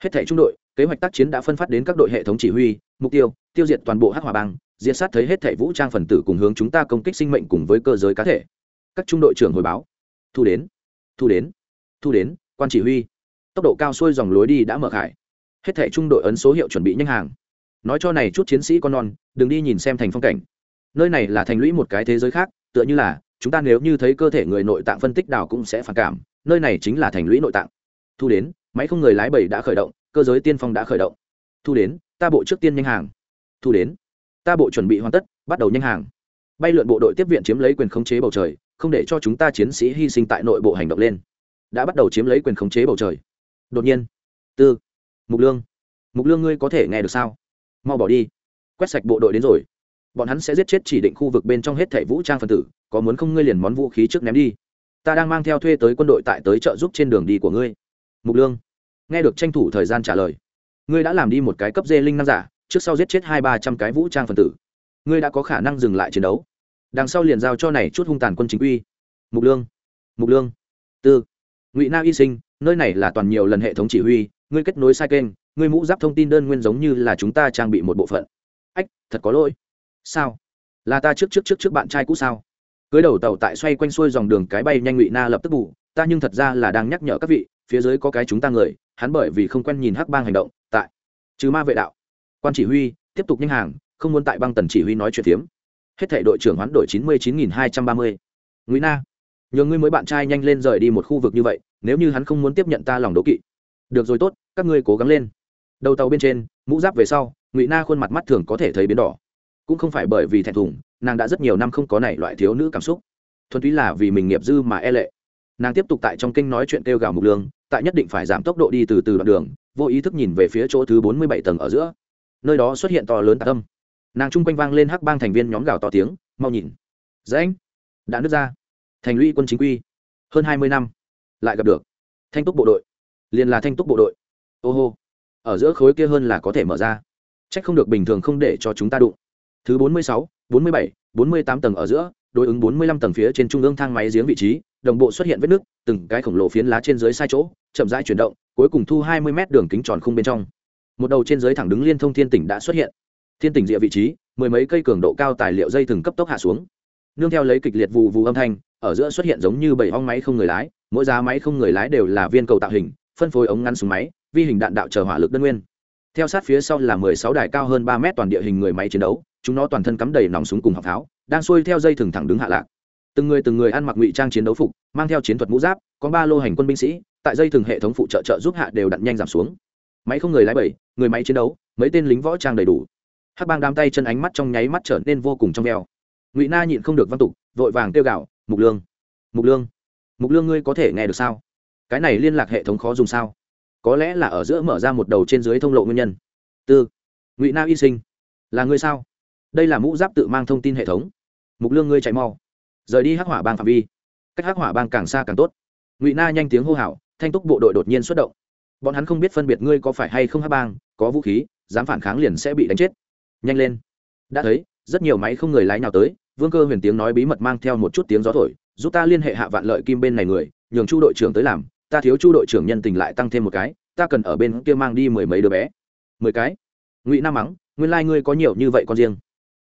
Hết thảy trung đội, kế hoạch tác chiến đã phân phát đến các đội hệ thống chỉ huy mục tiêu tiêu diệt toàn bộ hắc hòa bang, diệt sát thấy hết thảy vũ trang phần tử cùng hướng chúng ta công kích sinh mệnh cùng với cơ giới cá thể. Các trung đội trưởng hồi báo. Thu đến. Thu đến. Thu đến, quan chỉ huy. Tốc độ cao xuôi dòng lối đi đã mở khải. Hết thảy trung đội ấn số hiệu chuẩn bị nhanh hàng. Nói cho này chút chiến sĩ con non, đừng đi nhìn xem thành phong cảnh. Nơi này là thành lũy một cái thế giới khác, tựa như là, chúng ta nếu như thấy cơ thể người nội tạng phân tích đào cũng sẽ phản cảm, nơi này chính là thành lũy nội tạng. Thu đến, máy không người lái bảy đã khởi động, cơ giới tiên phong đã khởi động. Thu đến ta bộ trước tiên nhanh hàng. Thu đến. Ta bộ chuẩn bị hoàn tất, bắt đầu nhanh hàng. Bay lượn bộ đội tiếp viện chiếm lấy quyền khống chế bầu trời, không để cho chúng ta chiến sĩ hy sinh tại nội bộ hành động lên. Đã bắt đầu chiếm lấy quyền khống chế bầu trời. Đột nhiên. Tư. Mục lương. Mục lương ngươi có thể nghe được sao? Mau bỏ đi. Quét sạch bộ đội đến rồi. Bọn hắn sẽ giết chết chỉ định khu vực bên trong hết thảy vũ trang phân tử, có muốn không ngươi liền món vũ khí trước ném đi. Ta đang mang theo thuê tới quân đội tại tới trợ giúp trên đường đi của ngươi. Mục lương. Nghe được tranh thủ thời gian trả lời ngươi đã làm đi một cái cấp dê linh năng giả, trước sau giết chết hai ba trăm cái vũ trang phần tử. Ngươi đã có khả năng dừng lại chiến đấu. Đằng sau liền giao cho này chút hung tàn quân chính quy. Mục lương mục lương, tư, ngụy na y sinh, nơi này là toàn nhiều lần hệ thống chỉ huy, ngươi kết nối sai kênh, ngươi mũ giáp thông tin đơn nguyên giống như là chúng ta trang bị một bộ phận. Ách, thật có lỗi. Sao? Là ta trước trước trước trước bạn trai cũ sao? Cưới đầu tàu tại xoay quanh xuôi dòng đường cái bay nhanh ngụy na lập tức bù, ta nhưng thật ra là đang nhắc nhở các vị, phía dưới có cái chúng ta người hắn bởi vì không quen nhìn hắc bang hành động, tại trừ ma vệ đạo, quan chỉ huy tiếp tục nhanh hàng, không muốn tại băng tần chỉ huy nói chuyện tiếm hết thể đội trưởng hoán đổi chín mươi chín nghìn hai trăm ba mươi. Ngụy na nhờ ngươi mới bạn trai nhanh lên rời đi một khu vực như vậy, nếu như hắn không muốn tiếp nhận ta lòng đố kỵ. Được rồi tốt, các ngươi cố gắng lên. Đầu tàu bên trên, mũ giáp về sau, ngụy na khuôn mặt mắt thường có thể thấy biến đỏ. Cũng không phải bởi vì thẹn thùng, nàng đã rất nhiều năm không có này loại thiếu nữ cảm xúc. Thuần túy là vì mình nghiệp dư mà e lệ. Nàng tiếp tục tại trong kinh nói chuyện kêu gào mục lương tại nhất định phải giảm tốc độ đi từ từ đoạn đường, vô ý thức nhìn về phía chỗ thứ bốn mươi bảy tầng ở giữa. Nơi đó xuất hiện to lớn tạc tâm nàng chung quanh vang lên hắc bang thành viên nhóm gào to tiếng, mau nhìn. Dễ anh, đã nứt ra. Thành lũy quân chính quy. Hơn hai mươi năm, lại gặp được. Thanh túc bộ đội. Liền là thanh túc bộ đội. Ô hô. Ở giữa khối kia hơn là có thể mở ra. C h ắ c không được bình thường không để cho chúng ta đụng. Thứ bốn mươi sáu, bốn mươi bảy, bốn mươi tám tầng ở giữa đối ứng bốn mươi lăm tầng phía trên trung ương thang máy giếng vị trí, đồng bộ xuất hiện vết nước từng cái khổng lồ phiến lá trên dưới sai chỗ, chậm rãi chuyển động, cuối cùng thu hai mươi mét đường kính tròn khung bên trong. Một đầu trên dưới thẳng đứng liên thông thiên tỉnh đã xuất hiện. Thiên tỉnh địa vị trí, mười mấy cây cường độ cao tài liệu dây từng cấp tốc hạ xuống. Nương theo lấy kịch liệt vù vù âm thanh, ở giữa xuất hiện giống như bảy ong máy không người lái, mỗi giá máy không người lái đều là viên cầu tạo hình, phân phối ống ngăn súng máy, vi hình đạn đạo chờ hỏa lực đơn nguyên. Theo sát phía sau là mười sáu đài cao hơn ba mét toàn địa hình người máy chiến đấu, chúng nó toàn thân cắm đầy nòng súng cùng học tháo đang xuôi theo dây thừng thẳng đứng hạ lạc. Từng người từng người ăn mặc ngụy trang chiến đấu phục, mang theo chiến thuật mũ giáp, có ba lô hành quân binh sĩ, tại dây thừng hệ thống phụ trợ trợ giúp hạ đều đặn nhanh giảm xuống. Máy không người lái bảy, người máy chiến đấu, mấy tên lính võ trang đầy đủ. Hắc bang đám tay chân ánh mắt trong nháy mắt trở nên vô cùng trong veo. Ngụy na nhịn không được văn tục, vội vàng kêu gạo mục lương! Mục lương! Mục lương ngươi có thể nghe được sao? Cái này liên lạc hệ thống khó dùng sao? Có lẽ là ở giữa mở ra một đầu trên dưới thông lộ nguyên nhân. Tư, ngụy na y sinh, là ngươi sao? Đây là mũ giáp tự mang thông tin hệ thống. Mục lương ngươi chạy mau. Rời đi hắc hỏa bang phạm vi. Cách hắc hỏa bang càng xa càng tốt. Ngụy na nhanh tiếng hô hào, thanh túc bộ đội đột nhiên xuất động. Bọn hắn không biết phân biệt ngươi có phải hay không hắc bang, có vũ khí, dám phản kháng liền sẽ bị đánh chết. Nhanh lên. Đã thấy, rất nhiều máy không người lái nào tới, vương cơ huyền tiếng nói bí mật mang theo một chút tiếng gió thổi, giúp ta liên hệ hạ vạn lợi kim bên này người, nhường chu đội trưởng tới làm, ta thiếu chu đội trưởng nhân tình lại tăng thêm một cái, ta cần ở bên kia mang đi mười mấy đứa bé. Mười cái? Ngụy nam mắng, nguyên lai、like、ngươi có nhiều như vậy con riêng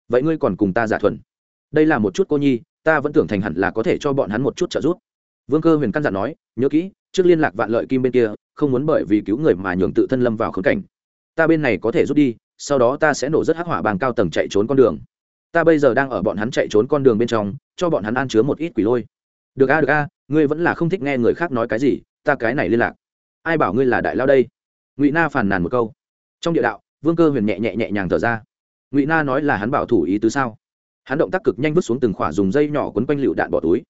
vậy ngươi còn cùng ta giả thuần? Đây là một chút cô nhi, ta vẫn tưởng thành hẳn là có thể cho bọn hắn một chút trợ giúp. Vương cơ huyền căn dặn nói, nhớ kỹ, trước liên lạc vạn lợi kim bên kia, không muốn bởi vì cứu người mà nhường tự thân lâm vào khốn cảnh. Ta bên này có thể rút đi, sau đó ta sẽ nổ rất hắc hỏa bàn cao tầng chạy trốn con đường. Ta bây giờ đang ở bọn hắn chạy trốn con đường bên trong, cho bọn hắn ăn chứa một ít quỷ lôi. Được a được a, ngươi vẫn là không thích nghe người khác nói cái gì, ta cái này liên lạc. Ai bảo ngươi là đại lao đây? Ngụy na phàn nàn một câu. Trong địa đạo, vương cơ huyền nhẹ nhẹ nhẹ nhàng thở ra ngụy na nói là hắn bảo thủ ý tứ sao? Hắn động tác cực nhanh vứt xuống từng khỏa dùng dây nhỏ quấn quanh lựu đạn bỏ túi.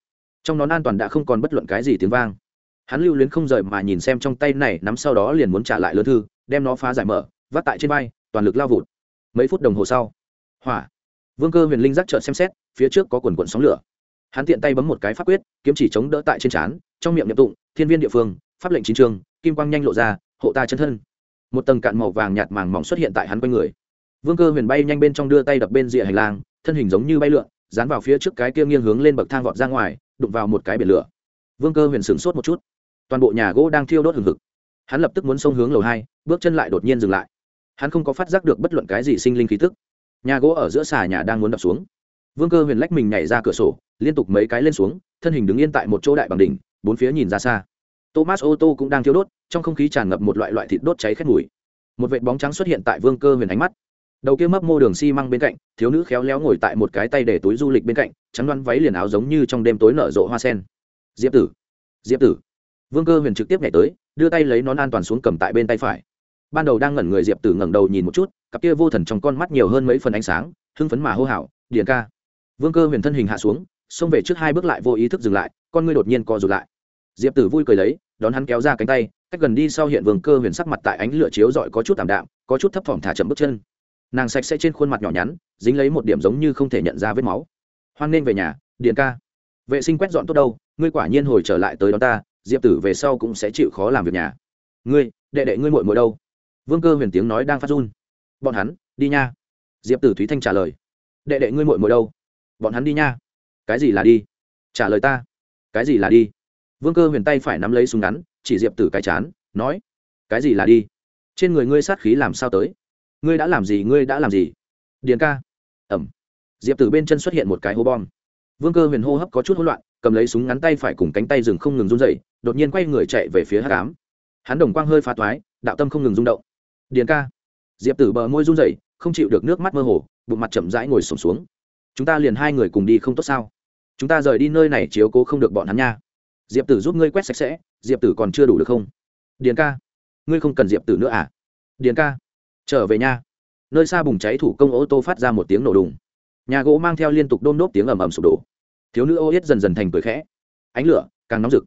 Trong nón an toàn đã không còn bất luận cái gì tiếng vang. Hắn lưu luyến không rời mà nhìn xem trong tay này, nắm sau đó liền muốn trả lại lớn thư, đem nó phá giải mở, vắt tại trên vai, toàn lực lao vụt. Mấy phút đồng hồ sau, hỏa, vương cơ huyền linh giác trợn xem xét, phía trước có quần quần sóng lửa. Hắn tiện tay bấm một cái pháp quyết, kiếm chỉ chống đỡ tại trên trán, trong miệng nhậm tụng, thiên viên địa phương, pháp lệnh chính trường, kim quang nhanh lộ ra, hộ ta chân thân. Một tầng cạn màu vàng nhạt màng mỏng xuất hiện tại hắn quanh người vương cơ huyền bay nhanh bên trong đưa tay đập bên rìa hành lang, thân hình giống như bay lượn, dán vào phía trước cái kia nghiêng hướng lên bậc thang vọt ra ngoài, đụng vào một cái biển lửa. Vương cơ huyền sửng sốt một chút. Toàn bộ nhà gỗ đang thiêu đốt hừng hực. Hắn lập tức muốn xông hướng lầu hai, bước chân lại đột nhiên dừng lại. Hắn không có phát giác được bất luận cái gì sinh linh khí tức. Nhà gỗ ở giữa xà nhà đang muốn đập xuống. Vương cơ huyền lách mình nhảy ra cửa sổ, liên tục mấy cái lên xuống, thân hình đứng yên tại một chỗ đại bằng đỉnh, bốn phía nhìn ra xa. Thomas ô tô cũng đang thiêu đốt, trong không khí tràn ngập một loại loại thịt đốt cháy khét mùi. Một vệt bóng trắng xuất hiện tại vương cơ huyền ánh mắt đầu kia mấp mô đường xi măng bên cạnh, thiếu nữ khéo léo ngồi tại một cái tay để túi du lịch bên cạnh, trắng đoán váy liền áo giống như trong đêm tối nở rộ hoa sen. Diệp tử diệp tử. Vương cơ huyền trực tiếp nhảy tới, đưa tay lấy nón an toàn xuống cầm tại bên tay phải. Ban đầu đang ngẩn người diệp tử ngẩng đầu nhìn một chút, cặp kia vô thần trong con mắt nhiều hơn mấy phần ánh sáng, hưng phấn mà hô hào, điền ca. Vương cơ huyền thân hình hạ xuống, xông về trước hai bước lại vô ý thức dừng lại, con ngươi đột nhiên co rụt lại. Diệp tử vui cười lấy, đón hắn kéo ra cánh tay, cách gần đi sau hiện vương cơ huyền sắc mặt tại ánh lửa chiếu rọi có chút tảm đạm, có chút thấp thỏm thả chậm bước chân nàng sạch sẽ trên khuôn mặt nhỏ nhắn, dính lấy một điểm giống như không thể nhận ra vết máu. Hoan nên về nhà, điền ca. Vệ sinh quét dọn tốt đâu, ngươi quả nhiên hồi trở lại tới đó ta, diệp tử về sau cũng sẽ chịu khó làm việc nhà. Ngươi, đệ đệ ngươi muội muội đâu? Vương cơ huyền tiếng nói đang phát run. Bọn hắn, đi nha. Diệp tử thúy thanh trả lời. Đệ đệ ngươi muội muội đâu? Bọn hắn đi nha. Cái gì là đi? Trả lời ta. Cái gì là đi? Vương cơ huyền tay phải nắm lấy súng ngắn, chỉ diệp tử cái chán, nói. Cái gì là đi? Trên người ngươi sát khí làm sao tới? Ngươi đã làm gì, ngươi đã làm gì? Điền ca. Ẩm. Diệp tử bên chân xuất hiện một cái hố bom. Vương cơ huyền hô hấp có chút hỗn loạn, cầm lấy súng ngắn tay phải cùng cánh tay rừng không ngừng run dậy đột nhiên quay người chạy về phía hát cám hắn đồng quang hơi phá toái, đạo tâm không ngừng rung động. Điền ca. Diệp tử bờ môi run rẩy, không chịu được nước mắt mơ hồ, bụng mặt chậm rãi ngồi sổm xuống. Chúng ta liền hai người cùng đi không tốt sao? Chúng ta rời đi nơi này chiếu cố không được bọn hắn nha. Diệp tử giúp ngươi quét sạch sẽ, diệp tử còn chưa đủ được không? Điền ca. Ngươi không cần diệp tử nữa à? Điền ca trở về nha. Nơi xa bùng cháy thủ công ô tô phát ra một tiếng nổ đùng. Nhà gỗ mang theo liên tục đôm nốt tiếng ầm ầm sụp đổ. Thiếu nữ ô yết dần dần thành cười khẽ. Ánh lửa càng nóng rực.